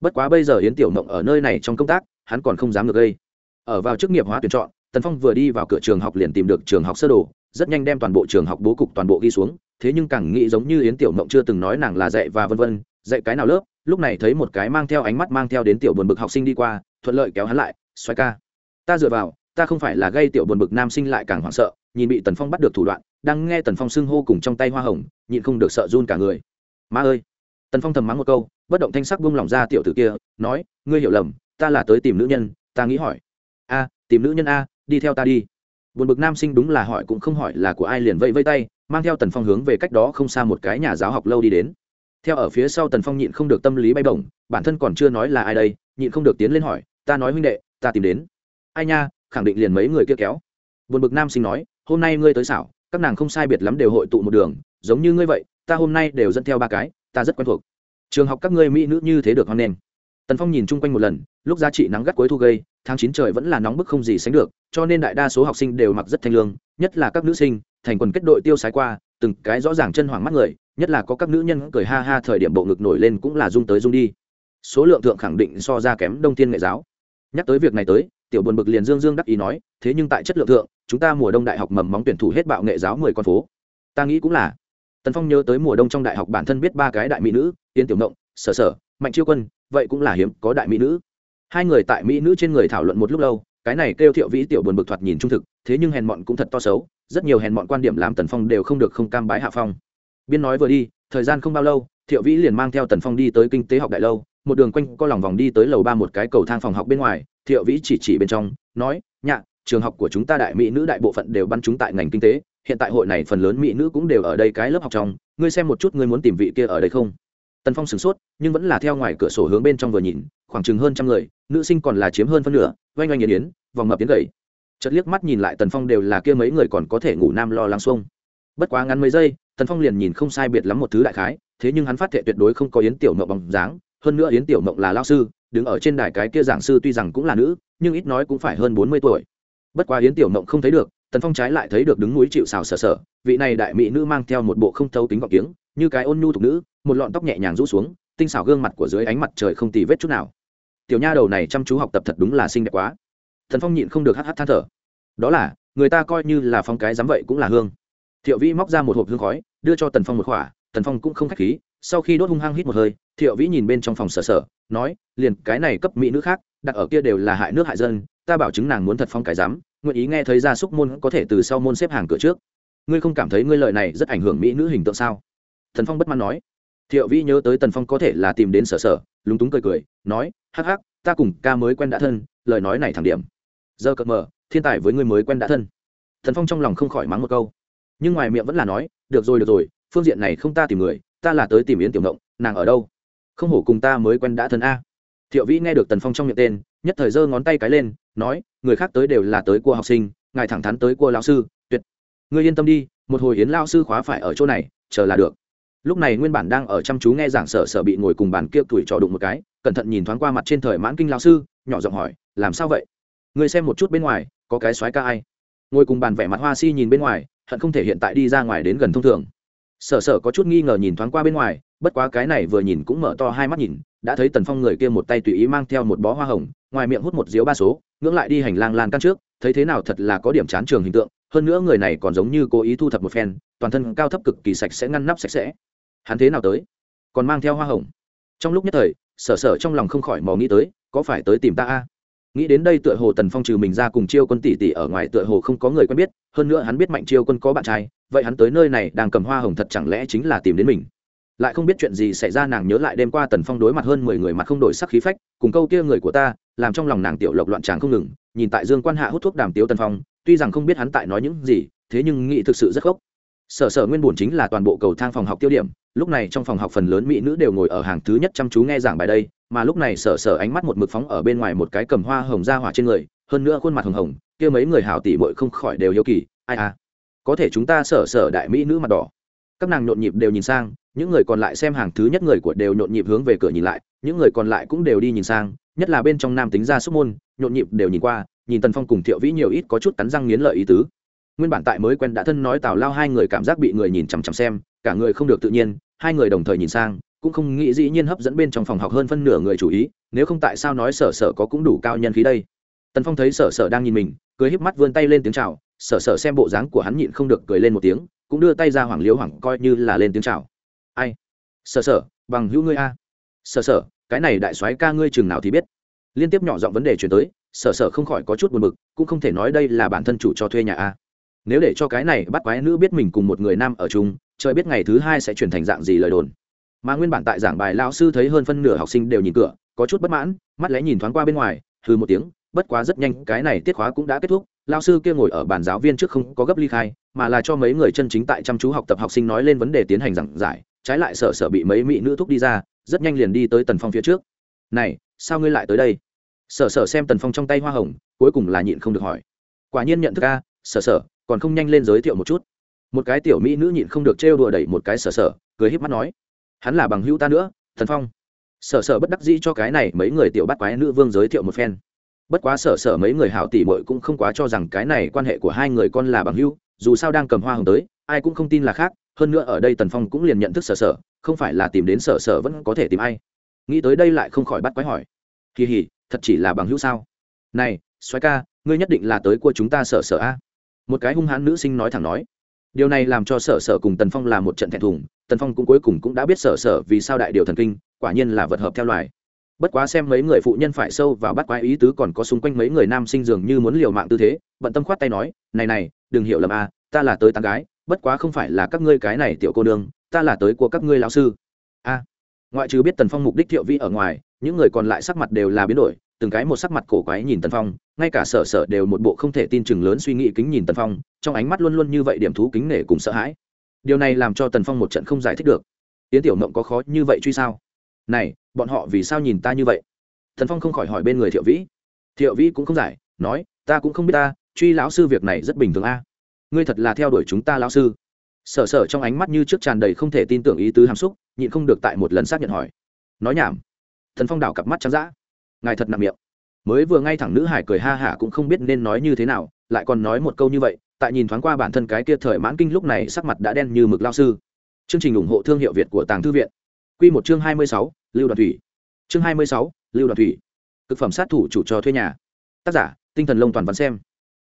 Bất quá bây giờ yến tiểu mộng ở nơi này trong công tác, hắn còn không dám ngược gây. Ở vào chức nghiệp hóa tuyển chọn, tần phong vừa đi vào cửa trường học liền tìm được trường học sơ đồ, rất nhanh đem toàn bộ trường học bố cục toàn bộ ghi xuống, thế nhưng càng nghĩ giống như yến tiểu mộng chưa từng nói nàng là dạy và vân vân, dạy cái nào lớp, lúc này thấy một cái mang theo ánh mắt mang theo đến tiểu buồn bực học sinh đi qua, thuận lợi kéo hắn lại xoay ca, ta dựa vào, ta không phải là gây tiểu buồn bực nam sinh lại càng hoảng sợ, nhìn bị tần phong bắt được thủ đoạn, đang nghe tần phong xưng hô cùng trong tay hoa hồng, nhịn không được sợ run cả người. Ma ơi tần phong thầm mắng một câu, bất động thanh sắc buông lỏng ra tiểu tử kia, nói, ngươi hiểu lầm, ta là tới tìm nữ nhân, ta nghĩ hỏi. A, tìm nữ nhân a, đi theo ta đi. Buồn bực nam sinh đúng là hỏi cũng không hỏi là của ai liền vẫy vây tay, mang theo tần phong hướng về cách đó không xa một cái nhà giáo học lâu đi đến. Theo ở phía sau tần phong nhịn không được tâm lý bay bổng, bản thân còn chưa nói là ai đây, nhịn không được tiến lên hỏi, ta nói huynh đệ, ta tìm đến. Ai nha, khẳng định liền mấy người kia kéo. Buồn bực nam sinh nói, hôm nay ngươi tới xảo, các nàng không sai biệt lắm đều hội tụ một đường, giống như ngươi vậy, ta hôm nay đều dẫn theo ba cái ta rất quen thuộc. Trường học các ngươi mỹ nữ như thế được hoan nghênh. Tần phong nhìn chung quanh một lần, lúc giá trị nắng gắt cuối thu gây, tháng chín trời vẫn là nóng bức không gì sánh được, cho nên đại đa số học sinh đều mặc rất thanh lương, nhất là các nữ sinh, thành quần kết đội tiêu sái qua, từng cái rõ ràng chân hoảng mắt người, nhất là có các nữ nhân cười ha ha thời điểm bộ ngực nổi lên cũng là rung tới rung đi. Số lượng thượng khẳng định so ra kém đông thiên nghệ giáo. Nhắc tới việc này tới, tiểu buồn bực liền dương dương đắc ý nói, thế nhưng tại chất lượng thượng, chúng ta mùa đông đại học mầm móng tuyển thủ hết bạo nghệ giáo mười con phố. Ta nghĩ cũng là tần phong nhớ tới mùa đông trong đại học bản thân biết ba cái đại mỹ nữ tiến tiểu mộng sở sở, mạnh chiêu quân, vậy cũng là hiếm có đại mỹ nữ. Hai người tại mỹ nữ trên người thảo luận một lúc lâu, cái này kêu thiệu vĩ tiểu buồn bực thoạt nhìn trung thực, thế nhưng hèn mọn cũng thật to xấu, rất nhiều hèn mọn quan điểm làm tần phong đều không được không cam bái hạ phong. Biên nói vừa đi, thời gian không bao lâu, thiệu vĩ liền mang theo tần phong đi tới kinh tế học đại lâu, một đường quanh co lòng vòng đi tới lầu ba một cái cầu thang phòng học bên ngoài, thiệu vĩ chỉ chỉ bên trong, nói, nhạ, trường học của chúng ta đại mỹ nữ đại bộ phận đều bắn chúng tại ngành kinh tế hiện tại hội này phần lớn mỹ nữ cũng đều ở đây cái lớp học trong, ngươi xem một chút ngươi muốn tìm vị kia ở đây không? Tần phong sửng sốt, nhưng vẫn là theo ngoài cửa sổ hướng bên trong vừa nhìn, khoảng chừng hơn trăm người, nữ sinh còn là chiếm hơn phân nửa, oanh oanh nghiền yến vòng mập yến gầy. Chợt liếc mắt nhìn lại tần phong đều là kia mấy người còn có thể ngủ nam lo lắng xuông. Bất quá ngắn mấy giây, tần phong liền nhìn không sai biệt lắm một thứ đại khái, thế nhưng hắn phát thệ tuyệt đối không có yến tiểu mộng bằng dáng, hơn nữa yến tiểu mộng là lao sư, đứng ở trên đài cái kia giảng sư tuy rằng cũng là nữ, nhưng ít nói cũng phải hơn bốn mươi tuổi. Bất quá yến tiểu mộng không thấy được tần phong trái lại thấy được đứng núi chịu xào sờ sờ, vị này đại mỹ nữ mang theo một bộ không thấu kính gọc tiếng, như cái ôn nhu thục nữ một lọn tóc nhẹ nhàng rũ xuống tinh xảo gương mặt của dưới ánh mặt trời không tì vết chút nào. Tiểu nha đầu này chăm chú học tập thật đúng là xinh đẹp quá. Thần phong nhịn không được hắt hắt than thở. Đó là người ta coi như là phong cái dám vậy cũng là hương. Thiệu vĩ móc ra một hộp hương khói đưa cho tần phong một khỏa tần phong cũng không k h á c h khí sau khi đốt hung hăng hít một hơi thiệu vĩ nhìn bên trong phòng sở sở nói liền cái này cấp mỹ nữ khác đặt ở kia đều là hại nước hại dân ta bảo chứng nàng muốn thật phong cái dám nguyện ý nghe thấy gia súc môn có thể từ sau môn xếp hàng cửa trước. Ngươi không cảm thấy ngươi lợi này rất ảnh hưởng mỹ nữ hình tượng sao? Thần phong bất mãn nói. Thiệu vĩ nhớ tới tần phong có thể là tìm đến sở sở, lúng túng cười cười, nói, hắc hắc, ta cùng ca mới quen đã thân, lời nói này thẳng điểm. Giờ cợt mờ, thiên tài với ngươi mới quen đã thân. Thần phong trong lòng không khỏi mắng một câu. Nhưng ngoài miệng vẫn là nói, được rồi được rồi, phương diện này không ta tìm người, ta là tới tìm yến tiểu động nàng ở đâu? Không hổ cùng ta mới quen đã thân a. Thiệu vĩ nghe được tần phong trong miệng tên nhất thời giơ ngón tay cái lên, nói, người khác tới đều là tới cua học sinh, ngài thẳng thắn tới cua lão sư, tuyệt. Ngươi yên tâm đi, một hồi yến lao sư khóa phải ở chỗ này, chờ là được. Lúc này nguyên bản đang ở chăm chú nghe giảng sở sở bị ngồi cùng bàn kia tuổi trò đụng một cái, cẩn thận nhìn thoáng qua mặt trên thời mãn kinh lao sư, nhỏ giọng hỏi, làm sao vậy? Người xem một chút bên ngoài, có cái xoáy ca ai? Ngồi cùng bàn vẻ mặt hoa si nhìn bên ngoài, hận không thể hiện tại đi ra ngoài đến gần thông thường. Sở sở có chút nghi ngờ nhìn thoáng qua bên ngoài, bất quá cái này vừa nhìn cũng mở to hai mắt nhìn, đã thấy tần phong người kia một tay tùy ý mang theo một bó hoa hồng ngoài miệng hút một diếu ba số, ngưỡng lại đi hành lang lan căn trước, thấy thế nào thật là có điểm chán trường hình tượng, hơn nữa người này còn giống như cố ý thu thập một phen, toàn thân cao thấp cực kỳ sạch sẽ ngăn nắp sạch sẽ. Hắn thế nào tới? Còn mang theo hoa hồng. Trong lúc nhất thời, sở sở trong lòng không khỏi mò nghĩ tới, có phải tới tìm ta a? Nghĩ đến đây tựa hồ tần phong trừ mình ra cùng chiêu quân tỷ tỷ ở ngoài tựa hồ không có người quen biết, hơn nữa hắn biết mạnh chiêu quân có bạn trai, vậy hắn tới nơi này đang cầm hoa hồng thật chẳng lẽ chính là tìm đến mình? Lại không biết chuyện gì xảy ra, nàng nhớ lại đêm qua tần phong đối mặt hơn mười người mặt không đổi sắc khí phách, cùng câu kia người của ta, làm trong lòng nàng tiểu lộc loạn tràng không ngừng, nhìn tại dương quan hạ hút thuốc đàm tiếu tần phong, tuy rằng không biết hắn tại nói những gì, thế nhưng nghị thực sự rất gốc sở sở nguyên bổn chính là toàn bộ cầu thang phòng học tiêu điểm, lúc này trong phòng học phần lớn mỹ nữ đều ngồi ở hàng thứ nhất chăm chú nghe giảng bài đây, mà lúc này sở sở ánh mắt một mực phóng ở bên ngoài một cái cầm hoa hồng ra hỏa trên người, hơn nữa khuôn mặt hồng hồng, kia mấy người hảo tỷ bội không khỏi đều hiếu kỳ, ai à? Có thể chúng ta sở sở đại mỹ nữ mặt đỏ các nàng nhộn nhịp đều nhìn sang, những người còn lại xem hàng thứ nhất người của đều nhộn nhịp hướng về cửa nhìn lại, những người còn lại cũng đều đi nhìn sang, nhất là bên trong nam tính ra xúc môn, nhộn nhịp đều nhìn qua, nhìn tần phong cùng thiệu vĩ nhiều ít có chút cắn răng nghiến lợi ý tứ. Nguyên bản tại mới quen đã thân nói tào lao hai người cảm giác bị người nhìn chằm chằm xem, cả người không được tự nhiên, hai người đồng thời nhìn sang, cũng không nghĩ dĩ nhiên hấp dẫn bên trong phòng học hơn phân nửa người chủ ý, nếu không tại sao nói sở sở có cũng đủ cao nhân khí đây. Tần phong thấy sở sở đang nhìn mình, cười híp mắt vươn tay lên tiếng chào sở sở xem bộ dáng của hắn nhịn không được cười lên một tiếng, cũng đưa tay ra hoảng liếu hoảng coi như là lên tiếng chào. Ai? Sở sở, bằng hữu ngươi a. Sở sở, cái này đại soái ca ngươi chừng nào thì biết. Liên tiếp nhỏ giọng vấn đề chuyển tới, sở sở không khỏi có chút buồn bực, cũng không thể nói đây là bản thân chủ cho thuê nhà a. Nếu để cho cái này bắt quái nữ biết mình cùng một người nam ở chung, trời biết ngày thứ hai sẽ chuyển thành dạng gì lời đồn. Mà nguyên bản tại giảng bài lao sư thấy hơn phân nửa học sinh đều nhìn cửa, có chút bất mãn, mắt lẽ nhìn thoáng qua bên ngoài, hừ một tiếng, bất quá rất nhanh, cái này tiết khóa cũng đã kết thúc lao sư kia ngồi ở bàn giáo viên trước không có gấp ly khai, mà là cho mấy người chân chính tại chăm chú học tập học sinh nói lên vấn đề tiến hành giảng giải, trái lại sợ sợ bị mấy mỹ nữ thúc đi ra, rất nhanh liền đi tới tần phong phía trước. Này, sao ngươi lại tới đây? Sợ sợ xem tần phong trong tay hoa hồng, cuối cùng là nhịn không được hỏi. Quả nhiên nhận thức a, sợ sợ, còn không nhanh lên giới thiệu một chút. Một cái tiểu mỹ nữ nhịn không được trêu đùa đẩy một cái sợ sợ, cười híp mắt nói. Hắn là bằng hữu ta nữa thần phong. Sợ sợ bất đắc dĩ cho cái này mấy người tiểu bắt quái nữ vương giới thiệu một phen bất quá sợ sợ mấy người hảo tỷ muội cũng không quá cho rằng cái này quan hệ của hai người con là bằng hữu, dù sao đang cầm hoa hồng tới, ai cũng không tin là khác, hơn nữa ở đây tần phong cũng liền nhận thức sợ sợ không phải là tìm đến sợ sợ vẫn có thể tìm ai. Nghĩ tới đây lại không khỏi bắt quái hỏi. Kỳ hỉ, thật chỉ là bằng hữu sao? Này xoáy ca, ngươi nhất định là tới của chúng ta sợ sợ a. Một cái hung hãn nữ sinh nói thẳng nói. Điều này làm cho sở sở cùng tần phong là một trận thẹn thùng, tần phong cũng cuối cùng cũng đã biết sở sở vì sao đại điều thần kinh, quả nhiên là vật hợp theo loài bất quá xem mấy người phụ nhân phải sâu vào bắt quái ý tứ còn có xung quanh mấy người nam sinh dường như muốn liều mạng tư thế, bận tâm khoát tay nói, này này, đừng hiểu lầm a ta là tới tán gái, bất quá không phải là các ngươi cái này tiểu cô nương, ta là tới của các ngươi lão sư. A ngoại trừ biết tần phong mục đích thiệu vi ở ngoài, những người còn lại sắc mặt đều là biến đổi, từng cái một sắc mặt cổ quái nhìn tần phong, ngay cả sở sở đều một bộ không thể tin chừng lớn suy nghĩ kính nhìn tần phong, trong ánh mắt luôn luôn như vậy điểm thú kính nể cùng sợ hãi. Điều này làm cho tần phong một trận không giải thích được. Yến tiểu mộng có khó như vậy truy sao? Này, bọn họ vì sao nhìn ta như vậy? Thần phong không khỏi hỏi bên người thiệu vĩ. Thiệu vĩ cũng không giải, nói, ta cũng không biết ta, truy lão sư việc này rất bình thường a. Ngươi thật là theo đuổi chúng ta lão sư. Sở sở trong ánh mắt như trước tràn đầy không thể tin tưởng ý tứ hàm xúc, nhịn không được tại một lần xác nhận hỏi. Nói nhảm. Thần phong đảo cặp mắt trắng d ngài thật nặng miệng. Mới vừa ngay thẳng nữ hải cười ha hả cũng không biết nên nói như thế nào, lại còn nói một câu như vậy, tại nhìn thoáng qua bản thân cái kia thời mãn kinh lúc này sắc mặt đã đen như mực lao sư. Chương trình ủng hộ thương hiệu việt của tàng thư viện. Quy một chương hai mươi sáu, lưu đoàn thủy. Chương hai mươi sáu, lưu đoàn thủy. Cực phẩm sát thủ chủ trò thuê nhà. Tác giả, tinh thần lông toàn văn xem.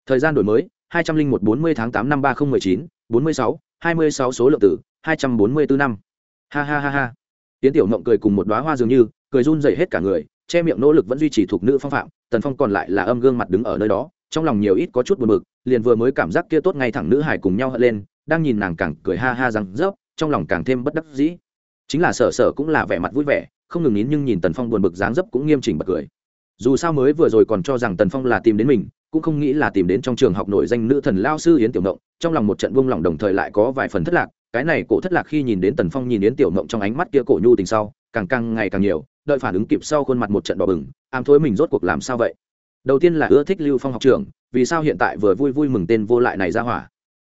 Thời gian đổi mới, hai trăm linh một bốn mươi tháng tám năm ba nghìn một mươi chín, bốn mươi sáu, hai mươi sáu số lượng tử hai trăm bốn mươi bốn năm. Ha ha ha ha. Tiến tiểu ngậm cười cùng một đóa hoa dường như, cười run rẩy hết cả người, che miệng nỗ lực vẫn duy trì thuộc nữ phong phạm, tần phong còn lại là âm gương mặt đứng ở nơi đó, trong lòng nhiều ít có chút buồn bực, liền vừa mới cảm giác kia tốt ngay thẳng nữ hải cùng nhau hất lên, đang nhìn nàng càng cười ha ha rằng rớp, trong lòng càng thêm bất đắc dĩ chính là sở sở cũng là vẻ mặt vui vẻ, không ngừng nín nhưng nhìn tần phong buồn bực dáng dấp cũng nghiêm chỉnh bật cười. Dù sao mới vừa rồi còn cho rằng tần phong là tìm đến mình, cũng không nghĩ là tìm đến trong trường học nổi danh nữ thần lao sư yến tiểu mộng trong lòng một trận buông lỏng đồng thời lại có vài phần thất lạc. Cái này cổ thất lạc khi nhìn đến tần phong nhìn yến tiểu mộng trong ánh mắt kia cổ nhu tình sau, càng càng ngày càng nhiều, đợi phản ứng kịp sau khuôn mặt một trận đỏ bừng, ám thối mình rốt cuộc làm sao vậy? Đầu tiên là ưa thích lưu phong học trường, vì sao hiện tại vừa vui vui mừng tên vô lại này ra hỏa?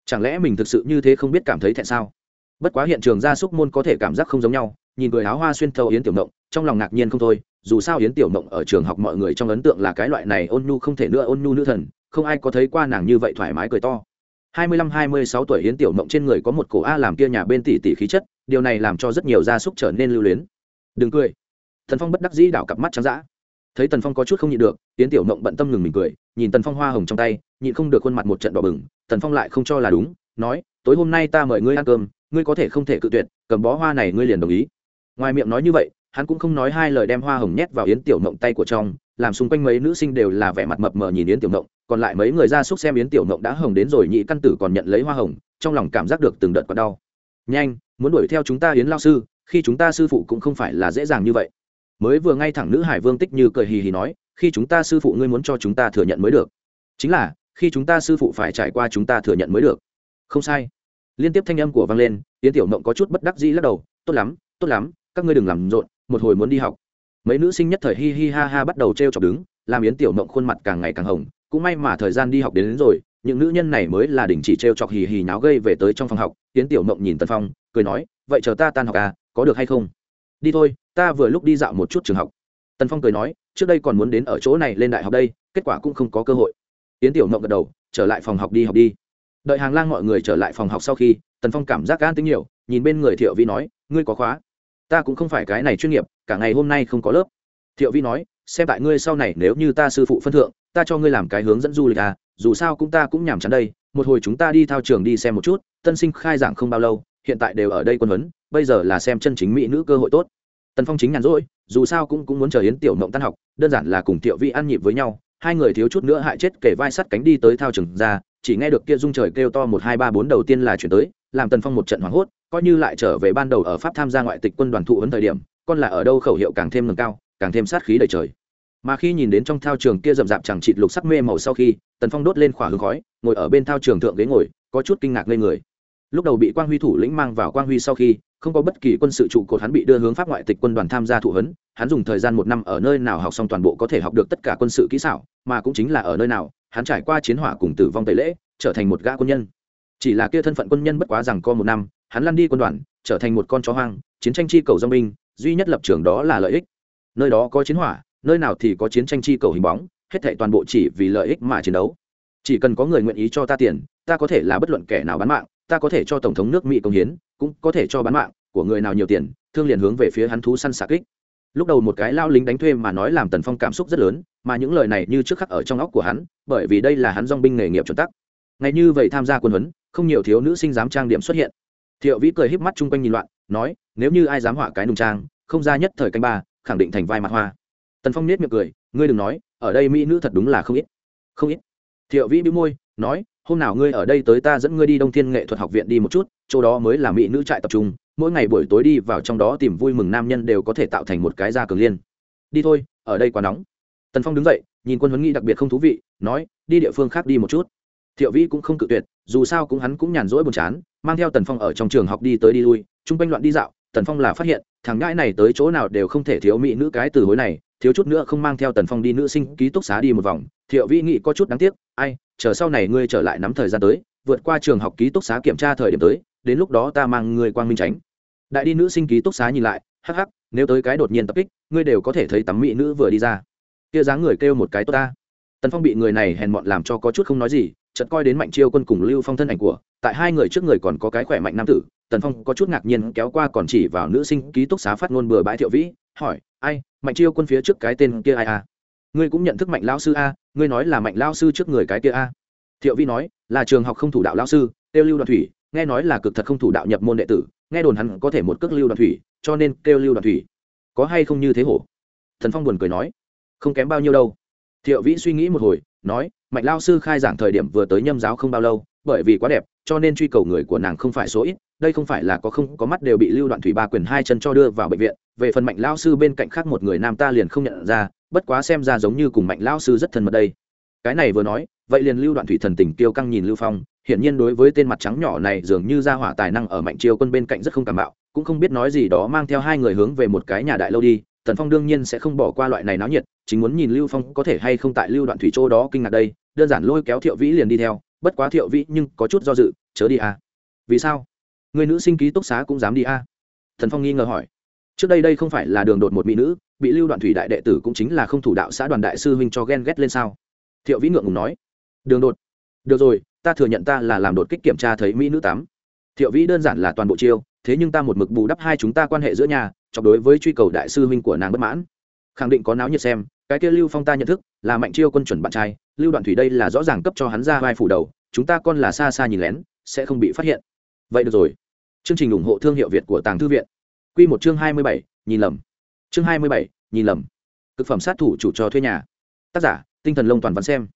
Chẳng lẽ mình thực sự như thế không biết cảm thấy thẹn sao? Bất quá hiện trường gia súc môn có thể cảm giác không giống nhau, nhìn người áo hoa xuyên thâu yến tiểu mộng trong lòng ngạc nhiên không thôi, dù sao yến tiểu mộng ở trường học mọi người trong ấn tượng là cái loại này ôn nhu không thể nữa ôn nhu nữ thần, không ai có thấy qua nàng như vậy thoải mái cười to. Hai mươi lăm hai mươi sáu tuổi yến tiểu mộng trên người có một cổ a làm kia nhà bên tỷ tỷ khí chất, điều này làm cho rất nhiều gia súc trở nên lưu luyến. Đừng cười. Thần phong bất đắc dĩ đảo cặp mắt trắng dã. Thấy tần phong có chút không nhịn được, yến tiểu mộng bận tâm ngừng mình cười, nhìn tần phong hoa hồng trong tay, nhịn không được khuôn mặt một trận đỏ bừng, tần phong lại không cho là đúng, nói, tối hôm nay ta mời ngươi ăn cơm ngươi có thể không thể cự tuyệt, cầm bó hoa này ngươi liền đồng ý. Ngoài miệng nói như vậy, hắn cũng không nói hai lời đem hoa hồng nhét vào yến tiểu mộng tay của trong, làm xung quanh mấy nữ sinh đều là vẻ mặt mập mờ nhìn yến tiểu mộng còn lại mấy người ra xúc xem yến tiểu mộng đã hồng đến rồi, nhị căn tử còn nhận lấy hoa hồng, trong lòng cảm giác được từng đợt còn đau. Nhanh, muốn đuổi theo chúng ta yến lao sư, khi chúng ta sư phụ cũng không phải là dễ dàng như vậy. Mới vừa ngay thẳng nữ hải vương tích như cười hì hì nói, khi chúng ta sư phụ ngươi muốn cho chúng ta thừa nhận mới được. Chính là, khi chúng ta sư phụ phải trải qua chúng ta thừa nhận mới được. Không sai liên tiếp thanh âm của vang lên yến tiểu mộng có chút bất đắc dĩ lắc đầu tốt lắm tốt lắm các ngươi đừng làm rộn một hồi muốn đi học. Mấy nữ sinh nhất thời hi hi ha ha bắt đầu t r e o chọc đứng làm yến tiểu mộng khuôn mặt càng ngày càng hồng cũng may mà thời gian đi học đến, đến rồi những nữ nhân này mới là đình chỉ t r e o chọc hì hì náo gây về tới trong phòng học. Yến tiểu mộng nhìn tân phong cười nói vậy chờ ta tan học à có được hay không? Đi thôi ta vừa lúc đi dạo một chút trường học. Tân phong cười nói trước đây còn muốn đến ở chỗ này lên đại học đây kết quả cũng không có cơ hội. Yến tiểu mộng gật đầu trở lại phòng học đi học đi đợi hàng lang mọi người trở lại phòng học sau khi, tần phong cảm giác gan tính nhiều, nhìn bên người thiệu vi nói, ngươi có khóa. Ta cũng không phải cái này chuyên nghiệp, cả ngày hôm nay không có lớp. Thiệu vi nói, xem tại ngươi sau này nếu như ta sư phụ phân thượng, ta cho ngươi làm cái hướng dẫn du lịch à dù sao cũng ta cũng nhàm chán đây. Một hồi chúng ta đi thao trường đi xem một chút, tân sinh khai giảng không bao lâu, hiện tại đều ở đây quân huấn, bây giờ là xem chân chính mỹ nữ cơ hội tốt. Tần phong chính nhàn rỗi, dù sao cũng cũng muốn chờ hiến tiểu mộng tan học, đơn giản là cùng thiệu vi ăn nhịp với nhau, hai người thiếu chút nữa hại chết kể vai sắt cánh đi tới thao trường ra chỉ nghe được kia rung trời kêu to một hai ba bốn đầu tiên là chuyển tới, làm tần phong một trận hoảng hốt, coi như lại trở về ban đầu ở pháp tham gia ngoại tịch quân đoàn thụ ấn thời điểm, con là ở đâu khẩu hiệu càng thêm nâng cao, càng thêm sát khí đầy trời. Mà khi nhìn đến trong thao trường kia rậm rạp chẳng chịt lục sắc mê màu sau khi, tần phong đốt lên khỏa hương khói, ngồi ở bên thao trường thượng ghế ngồi, có chút kinh ngạc lên người. Lúc đầu bị quang huy thủ lĩnh mang vào quang huy sau khi, không có bất kỳ quân sự trụ cột hắn bị đưa hướng pháp ngoại tịch quân đoàn tham gia thụ hấn hắn dùng thời gian một năm ở nơi nào học xong toàn bộ có thể học được tất cả quân sự kỹ xảo, mà cũng chính là ở nơi nào hắn trải qua chiến hỏa cùng tử vong tẩy lễ, trở thành một gã quân nhân. Chỉ là kia thân phận quân nhân bất quá rằng co một năm, hắn lăn đi quân đoàn, trở thành một con chó hoang, chiến tranh chi cầu dong binh, duy nhất lập trường đó là lợi ích. Nơi đó có chiến hỏa, nơi nào thì có chiến tranh chi cầu hình bóng, hết thảy toàn bộ chỉ vì lợi ích mà chiến đấu. Chỉ cần có người nguyện ý cho ta tiền, ta có thể là bất luận kẻ nào bán mạng, ta có thể cho tổng thống nước mỹ công hiến, cũng có thể cho bán mạng của người nào nhiều tiền, thương liền hướng về phía hắn thú săn xạ kích lúc đầu một cái lao lính đánh thuê mà nói làm tần phong cảm xúc rất lớn, mà những lời này như trước khắc ở trong óc của hắn, bởi vì đây là hắn dong binh nghề nghiệp chuẩn tắc. Ngay như vậy tham gia quân huấn, không nhiều thiếu nữ sinh dám trang điểm xuất hiện. Thiệu vĩ cười híp mắt chung quanh nhìn loạn, nói, nếu như ai dám họa cái nùng trang, không ra nhất thời canh ba, khẳng định thành vai mặt hoa. Tần phong nết miệng cười, ngươi đừng nói, ở đây mỹ nữ thật đúng là không ít. Không ít. Thiệu vĩ bĩu môi, nói hôm nào ngươi ở đây tới ta dẫn ngươi đi đông thiên nghệ thuật học viện đi một chút, chỗ đó mới là mỹ nữ trại tập trung, mỗi ngày buổi tối đi vào trong đó tìm vui mừng nam nhân đều có thể tạo thành một cái da cường liên. Đi thôi, ở đây quá nóng. Tần phong đứng dậy, nhìn quân huấn nghị đặc biệt không thú vị, nói, đi địa phương khác đi một chút. Thiệu vĩ cũng không cự tuyệt, dù sao cũng hắn cũng nhàn rỗi buồn chán, mang theo tần phong ở trong trường học đi tới đi lui, chung quanh loạn đi dạo, tần phong là phát hiện, thằng ngãi này tới chỗ nào đều không thể thiếu mỹ nữ cái từ hối này thiếu chút nữa không mang theo tần phong đi nữ sinh ký túc xá đi một vòng. Thiệu vĩ nghị có chút đáng tiếc, ai, chờ sau này ngươi trở lại nắm thời gian tới, vượt qua trường học ký túc xá kiểm tra thời điểm tới, đến lúc đó ta mang ngươi quang minh tránh. Đại đi nữ sinh ký túc xá nhìn lại, hắc hắc, nếu tới cái đột nhiên tập kích, ngươi đều có thể thấy tắm mỹ nữ vừa đi ra. Kia dáng người kêu một cái tốt ta. Tần phong bị người này hèn mọn làm cho có chút không nói gì, chợt coi đến mạnh chiêu quân cùng lưu phong thân ảnh của, tại hai người trước người còn có cái khỏe mạnh nam tử. Tần phong có chút ngạc nhiên, kéo qua còn chỉ vào nữ sinh ký túc xá phát ngôn bừa bãi thiệu vĩ, hỏi ai, mạnh chiêu quân phía trước cái tên kia ai à? Ngươi cũng nhận thức mạnh lao sư a, ngươi nói là mạnh lao sư trước người cái kia a. Thiệu Vi nói, là trường học không thủ đạo lao sư tiêu lưu đoàn thủy, nghe nói là cực thật không thủ đạo nhập môn đệ tử, nghe đồn hắn có thể một cước lưu đoàn thủy, cho nên kêu lưu đoàn thủy. Có hay không như thế hổ? Thần phong buồn cười nói, không kém bao nhiêu đâu. Thiệu vĩ suy nghĩ một hồi, nói, mạnh lao sư khai giảng thời điểm vừa tới nhâm giáo không bao lâu, bởi vì quá đẹp, cho nên truy cầu người của nàng không phải số ít, đây không phải là có không có mắt đều bị lưu đoạn thủy ba quyền hai chân cho đưa vào bệnh viện về phần mạnh lao sư bên cạnh khác một người nam ta liền không nhận ra, bất quá xem ra giống như cùng mạnh lao sư rất thân mật đây cái này vừa nói, vậy liền lưu đoạn thủy thần tình kiêu căng nhìn lưu phong, hiển nhiên đối với tên mặt trắng nhỏ này dường như ra hỏa tài năng ở mạnh chiêu quân bên cạnh rất không cảm bạo, cũng không biết nói gì đó mang theo hai người hướng về một cái nhà đại lâu đi, tần phong đương nhiên sẽ không bỏ qua loại này náo nhiệt, chính muốn nhìn lưu phong có thể hay không tại lưu đoạn thủy châu đó kinh ngạc đây, đơn giản lôi kéo thiệu vĩ liền đi theo, bất quá thiệu vĩ nhưng có chút do dự, chớ đi à. vì sao người nữ sinh ký túc xá cũng dám đi à? thần phong nghi ngờ hỏi trước đây đây không phải là đường đột một mỹ nữ, bị lưu đoạn thủy đại đệ tử cũng chính là không thủ đạo xã đoàn đại sư huynh cho ghen ghét lên sao? Thiệu vĩ ngượng ngùng nói. Đường đột. Được rồi, ta thừa nhận ta là làm đột kích kiểm tra thấy mỹ nữ tắm thiệu vĩ đơn giản là toàn bộ chiêu, thế nhưng ta một mực bù đắp hai chúng ta quan hệ giữa nhà, chọc đối với truy cầu đại sư huynh của nàng bất mãn. Khẳng định có náo nhiệt xem, cái kia lưu phong ta nhận thức, là mạnh chiêu quân chuẩn bạn trai, lưu đoạn thủy đây là rõ ràng cấp cho hắn ra vai phủ đầu, chúng ta con là xa xa nhìn lén, sẽ không bị phát hiện. Vậy được rồi. Chương trình ủng hộ thương hiệu việt của tàng thư viện. Quy một chương hai mươi bảy, nhìn lầm. Chương hai mươi bảy, nhìn lầm. Cực phẩm sát thủ chủ cho thuê nhà. Tác giả, tinh thần lông toàn văn xem.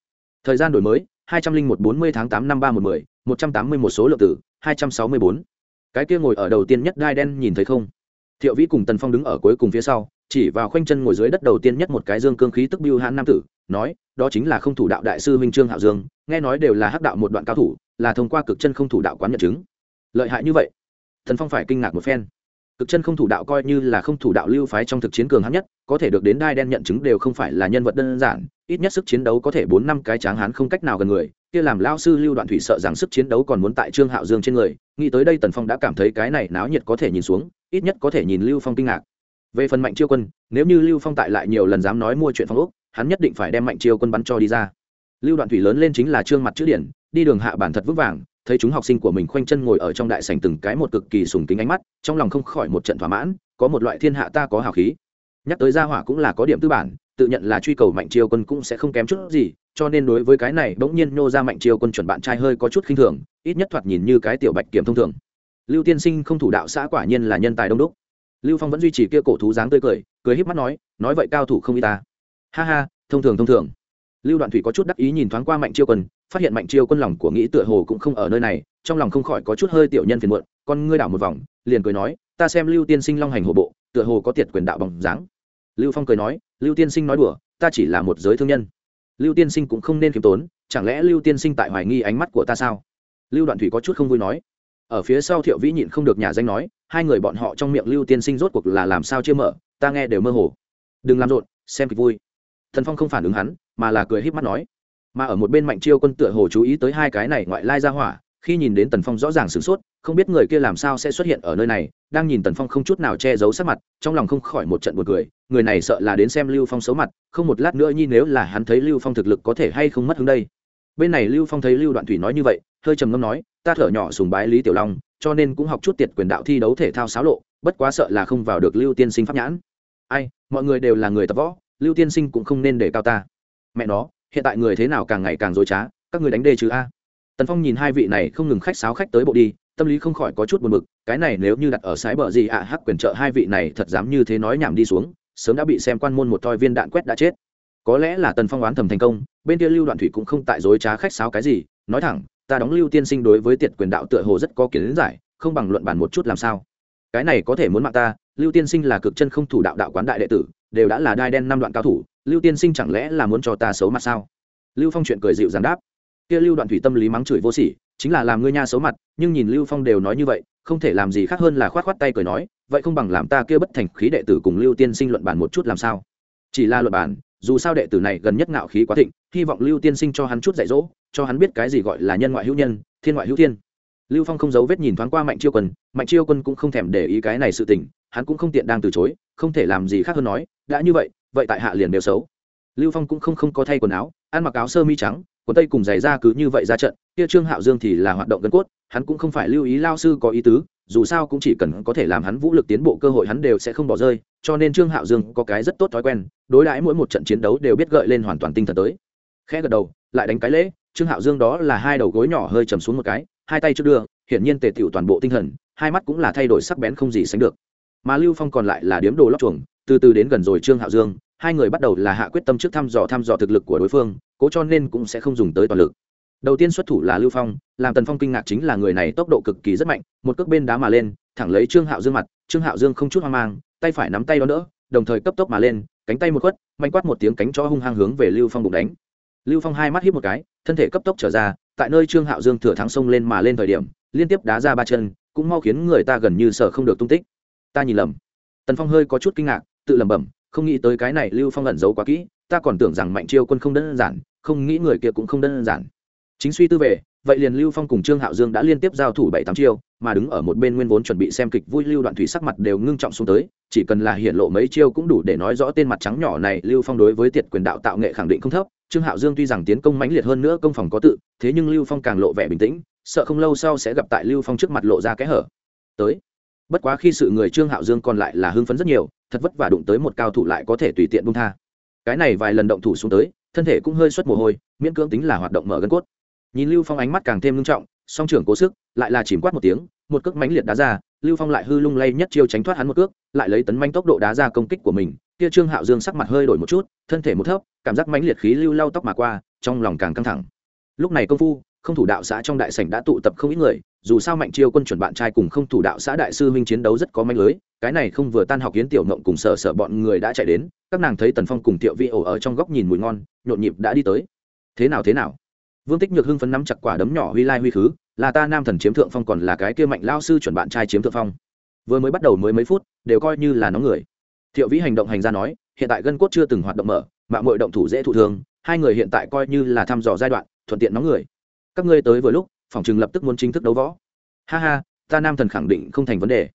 Thời gian đổi mới, hai trăm linh một bốn mươi tháng tám năm ba một mươi một trăm tám mươi một số lượng tử hai trăm sáu mươi bốn. Cái kia ngồi ở đầu tiên nhất đai đen nhìn thấy không? Thiệu vĩ cùng tần phong đứng ở cuối cùng phía sau, chỉ vào khoanh chân ngồi dưới đất đầu tiên nhất một cái dương cương khí tức bưu hãn nam tử, nói, đó chính là không thủ đạo đại sư minh trương hạo dương, nghe nói đều là hắc đạo một đoạn cao thủ, là thông qua cực chân không thủ đạo quán nhận chứng. Lợi hại như vậy? Tần phong phải kinh ngạc một phen cực chân không thủ đạo coi như là không thủ đạo lưu phái trong thực chiến cường hãn nhất, có thể được đến đai đen nhận chứng đều không phải là nhân vật đơn giản, ít nhất sức chiến đấu có thể bốn năm cái tráng hán không cách nào gần người, kia làm lao sư lưu đoạn thủy sợ rằng sức chiến đấu còn muốn tại trương hạo dương trên người, nghĩ tới đây tần phong đã cảm thấy cái này náo nhiệt có thể nhìn xuống, ít nhất có thể nhìn lưu phong kinh ngạc. Về phần mạnh chiêu quân, nếu như lưu phong tại lại nhiều lần dám nói mua chuyện phong úc hắn nhất định phải đem mạnh chiêu quân bắn cho đi ra. Lưu đoạn thủy lớn lên chính là trương mặt chữ điển, đi đường hạ bản thật vững vàng thấy chúng học sinh của mình khoanh chân ngồi ở trong đại sảnh từng cái một cực kỳ sùng kính ánh mắt, trong lòng không khỏi một trận thỏa mãn, có một loại thiên hạ ta có hào khí. Nhắc tới gia hỏa cũng là có điểm tư bản, tự nhận là truy cầu mạnh chiêu quân cũng sẽ không kém chút gì, cho nên đối với cái này bỗng nhiên nô ra mạnh chiêu quân chuẩn bạn trai hơi có chút khinh thường, ít nhất thoạt nhìn như cái tiểu bạch kiểm thông thường. Lưu tiên sinh không thủ đạo xã quả nhiên là nhân tài đông đúc. Lưu phong vẫn duy trì kia cổ thú dáng tươi cười cười híp mắt nói nói vậy cao thủ không y ta. Ha ha, thông thường thông thường. Lưu đoạn thủy có chút đắc ý nhìn thoáng qua mạnh chiêu quân phát hiện mạnh chiêu quân lòng của nghĩ tựa hồ cũng không ở nơi này, trong lòng không khỏi có chút hơi tiểu nhân phiền muộn, con ngươi đảo một vòng, liền cười nói, ta xem lưu tiên sinh long hành hồ bộ, tựa hồ có tiệt quyền đạo bằng dáng. Lưu phong cười nói, lưu tiên sinh nói đùa, ta chỉ là một giới thương nhân. Lưu tiên sinh cũng không nên khiêm tốn, chẳng lẽ lưu tiên sinh tại hoài nghi ánh mắt của ta sao? Lưu đoạn thủy có chút không vui nói. Ở phía sau thiệu vĩ nhịn không được nhà danh nói, hai người bọn họ trong miệng lưu tiên sinh rốt cuộc là làm sao chưa mở, ta nghe đều mơ hồ. Đừng làm rộn, xem kịch vui. Thần phong không phản ứng hắn, mà là cười híp mắt nói mà ở một bên mạnh chiêu quân tựa hồ chú ý tới hai cái này ngoại lai ra hỏa, khi nhìn đến tần phong rõ ràng sửng sốt, không biết người kia làm sao sẽ xuất hiện ở nơi này, đang nhìn tần phong không chút nào che giấu sắc mặt, trong lòng không khỏi một trận buồn cười, người này sợ là đến xem lưu phong xấu mặt, không một lát nữa nhi nếu là hắn thấy lưu phong thực lực có thể hay không mất hứng đây. Bên này lưu phong thấy lưu đoạn thủy nói như vậy, hơi trầm ngâm nói, ta thở nhỏ sùng bái lý tiểu long, cho nên cũng học chút tiệt quyền đạo thi đấu thể thao xáo lộ, bất quá sợ là không vào được lưu tiên sinh pháp nhãn. Ai, mọi người đều là người tập võ, lưu tiên sinh cũng không nên để cao ta. Mẹ nó hiện tại người thế nào càng ngày càng dối trá, các người đánh đê chứ a. Tần phong nhìn hai vị này không ngừng khách sáo khách tới bộ đi, tâm lý không khỏi có chút buồn bực, cái này nếu như đặt ở sái bờ gì ạ, hắc quyền trợ hai vị này thật dám như thế nói nhảm đi xuống, sớm đã bị xem quan môn một toi viên đạn quét đã chết. Có lẽ là tần phong oán thầm thành công, bên kia lưu đoạn thủy cũng không tại dối trá khách sáo cái gì, nói thẳng, ta đóng lưu tiên sinh đối với tiệt quyền đạo tựa hồ rất có kiến giải, không bằng luận bàn một chút làm sao. Cái này có thể muốn mạng ta, lưu tiên sinh là cực chân không thủ đạo đạo quán đại đệ tử đều đã là đai đen năm đoạn cao thủ, lưu tiên sinh chẳng lẽ là muốn cho ta xấu mặt sao? Lưu phong chuyện cười dịu dàng đáp. Kia lưu đoạn thủy tâm lý mắng chửi vô sỉ, chính là làm ngươi nha xấu mặt, nhưng nhìn lưu phong đều nói như vậy, không thể làm gì khác hơn là khoát khoát tay cười nói, vậy không bằng làm ta kia bất thành khí đệ tử cùng lưu tiên sinh luận bàn một chút làm sao? Chỉ là luận bàn, dù sao đệ tử này gần nhất ngạo khí quá thịnh, hy vọng lưu tiên sinh cho hắn chút dạy dỗ, cho hắn biết cái gì gọi là nhân ngoại hữu nhân, thiên ngoại hữu thiên. Lưu phong không giấu vết nhìn thoáng qua mạnh chiêu quân, mạnh chiêu quân cũng không thèm để ý cái này sự tình, hắn cũng không tiện đang từ chối không thể làm gì khác hơn nói, đã như vậy vậy tại hạ liền đều xấu. Lưu phong cũng không không có thay quần áo, ăn mặc áo sơ mi trắng, quần tây cùng giày ra cứ như vậy ra trận, kia trương hạo dương thì là hoạt động gân cốt, hắn cũng không phải lưu ý lao sư có ý tứ, dù sao cũng chỉ cần có thể làm hắn vũ lực tiến bộ cơ hội hắn đều sẽ không bỏ rơi, cho nên trương hạo dương có cái rất tốt thói quen, đối đãi mỗi một trận chiến đấu đều biết gợi lên hoàn toàn tinh thần tới. Khẽ gật đầu, lại đánh cái lễ, trương hạo dương đó là hai đầu gối nhỏ hơi chầm xuống một cái, hai tay trước đưa, hiển nhiên tề tiểu toàn bộ tinh thần, hai mắt cũng là thay đổi sắc bén không gì sánh được mà lưu phong còn lại là điếm đồ lóc chuồng, từ từ đến gần rồi trương hạo dương, hai người bắt đầu là hạ quyết tâm trước thăm dò thăm dò thực lực của đối phương, cố cho nên cũng sẽ không dùng tới toàn lực. Đầu tiên xuất thủ là lưu phong, làm tần phong kinh ngạc chính là người này tốc độ cực kỳ rất mạnh, một cước bên đá mà lên, thẳng lấy trương hạo dương mặt, trương hạo dương không chút hoang mang, tay phải nắm tay đó đỡ, đồng thời cấp tốc mà lên, cánh tay một quất mạnh quát một tiếng cánh cho hung hăng hướng về lưu phong bụng đánh. Lưu phong hai mắt hít một cái, thân thể cấp tốc trở ra, tại nơi trương hạo dương thừa thắng sông lên mà lên thời điểm, liên tiếp đá ra ba chân, cũng mau khiến người ta gần như sợ không được tung tích ta nhìn lầm. Tần phong hơi có chút kinh ngạc, tự lẩm bẩm, không nghĩ tới cái này lưu phong ẩn giấu quá kỹ, ta còn tưởng rằng mạnh chiêu quân không đơn giản, không nghĩ người kia cũng không đơn giản. Chính suy tư về, vậy liền lưu phong cùng trương hạo dương đã liên tiếp giao thủ bảy tám chiêu, mà đứng ở một bên nguyên vốn chuẩn bị xem kịch vui lưu đoạn thủy sắc mặt đều ngưng trọng xuống tới, chỉ cần là hiện lộ mấy chiêu cũng đủ để nói rõ tên mặt trắng nhỏ này lưu phong đối với tiệt quyền đạo tạo nghệ khẳng định không thấp, trương hạo dương tuy rằng tiến công mãnh liệt hơn nữa công phòng có tự, thế nhưng lưu phong càng lộ vẻ bình tĩnh, sợ không lâu sau sẽ gặp tại lưu phong trước mặt lộ ra kẽ hở. Tới bất quá khi sự người trương hạo dương còn lại là hưng phấn rất nhiều, thật vất vả đụng tới một cao thủ lại có thể tùy tiện bung tha. Cái này vài lần động thủ xuống tới, thân thể cũng hơi xuất mồ hôi, miễn cưỡng tính là hoạt động mở gân cốt. Nhìn lưu phong ánh mắt càng thêm nghiêm trọng, song trưởng cố sức, lại là chìm quát một tiếng, một cước mánh liệt đá ra, lưu phong lại hư lung lay nhất chiêu tránh thoát hắn một cước, lại lấy tấn manh tốc độ đá ra công kích của mình. Kia trương hạo dương sắc mặt hơi đổi một chút, thân thể một thấp, cảm giác mánh liệt khí lưu lau tóc mà qua, trong lòng càng căng thẳng. Lúc này công phu, không thủ đạo xã trong đại sảnh đã tụ tập không ít người dù sao mạnh chiêu quân chuẩn bạn trai cùng không thủ đạo xã đại sư huynh chiến đấu rất có manh lưới, cái này không vừa tan học kiến tiểu mộng cùng sở sở bọn người đã chạy đến, các nàng thấy tần phong cùng tiểu vi ổ ở trong góc nhìn mùi ngon, nhộn nhịp đã đi tới. Thế nào thế nào? Vương tích nhược hưng phấn nắm chặt quả đấm nhỏ huy lai huy khứ, là ta nam thần chiếm thượng phong còn là cái kia mạnh lao sư chuẩn bạn trai chiếm thượng phong. Vừa mới bắt đầu mới mấy phút, đều coi như là nó người. Thiệu vĩ hành động hành ra nói, hiện tại gân cốt chưa từng hoạt động mở, mạng mọi động thủ dễ thụ thường hai người hiện tại coi như là thăm dò giai đoạn, thuận tiện nóng người. Các ngươi tới vừa lúc phòng trường lập tức muốn chính thức đấu võ. Ha ha, ta nam thần khẳng định không thành vấn đề.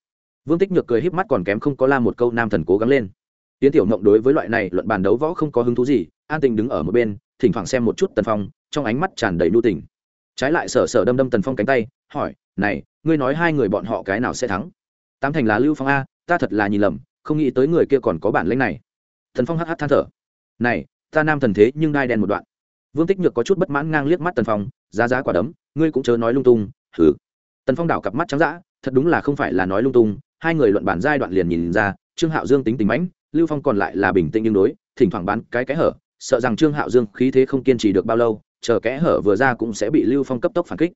Vương tích nhược cười híp mắt còn kém không có la một câu nam thần cố gắng lên. Tiến tiểu mộng đối với loại này luận bàn đấu võ không có hứng thú gì, an tình đứng ở một bên, thỉnh thoảng xem một chút tần phong, trong ánh mắt tràn đầy nu tình. Trái lại sở sở đâm đâm tần phong cánh tay, hỏi, này, ngươi nói hai người bọn họ cái nào sẽ thắng? Tám thành là lưu phong a, ta thật là nhìn lầm, không nghĩ tới người kia còn có bản lĩnh này. Thần phong hh than thở. Này, ta nam thần thế nhưng đai đen một đoạn. Vương tích nhược có chút bất mãn ngang liếc mắt tần phong, giá giá quả đấm ngươi cũng chớ nói lung tung hử tần phong đảo cặp mắt trắng d thật đúng là không phải là nói lung tung, hai người luận bản giai đoạn liền nhìn ra, trương hạo dương tính tình mãnh, lưu phong còn lại là bình tĩnh nhưng đối, thỉnh thoảng bán cái cái hở, sợ rằng trương hạo dương khí thế không kiên trì được bao lâu, chờ kẽ hở vừa ra cũng sẽ bị lưu phong cấp tốc phản kích.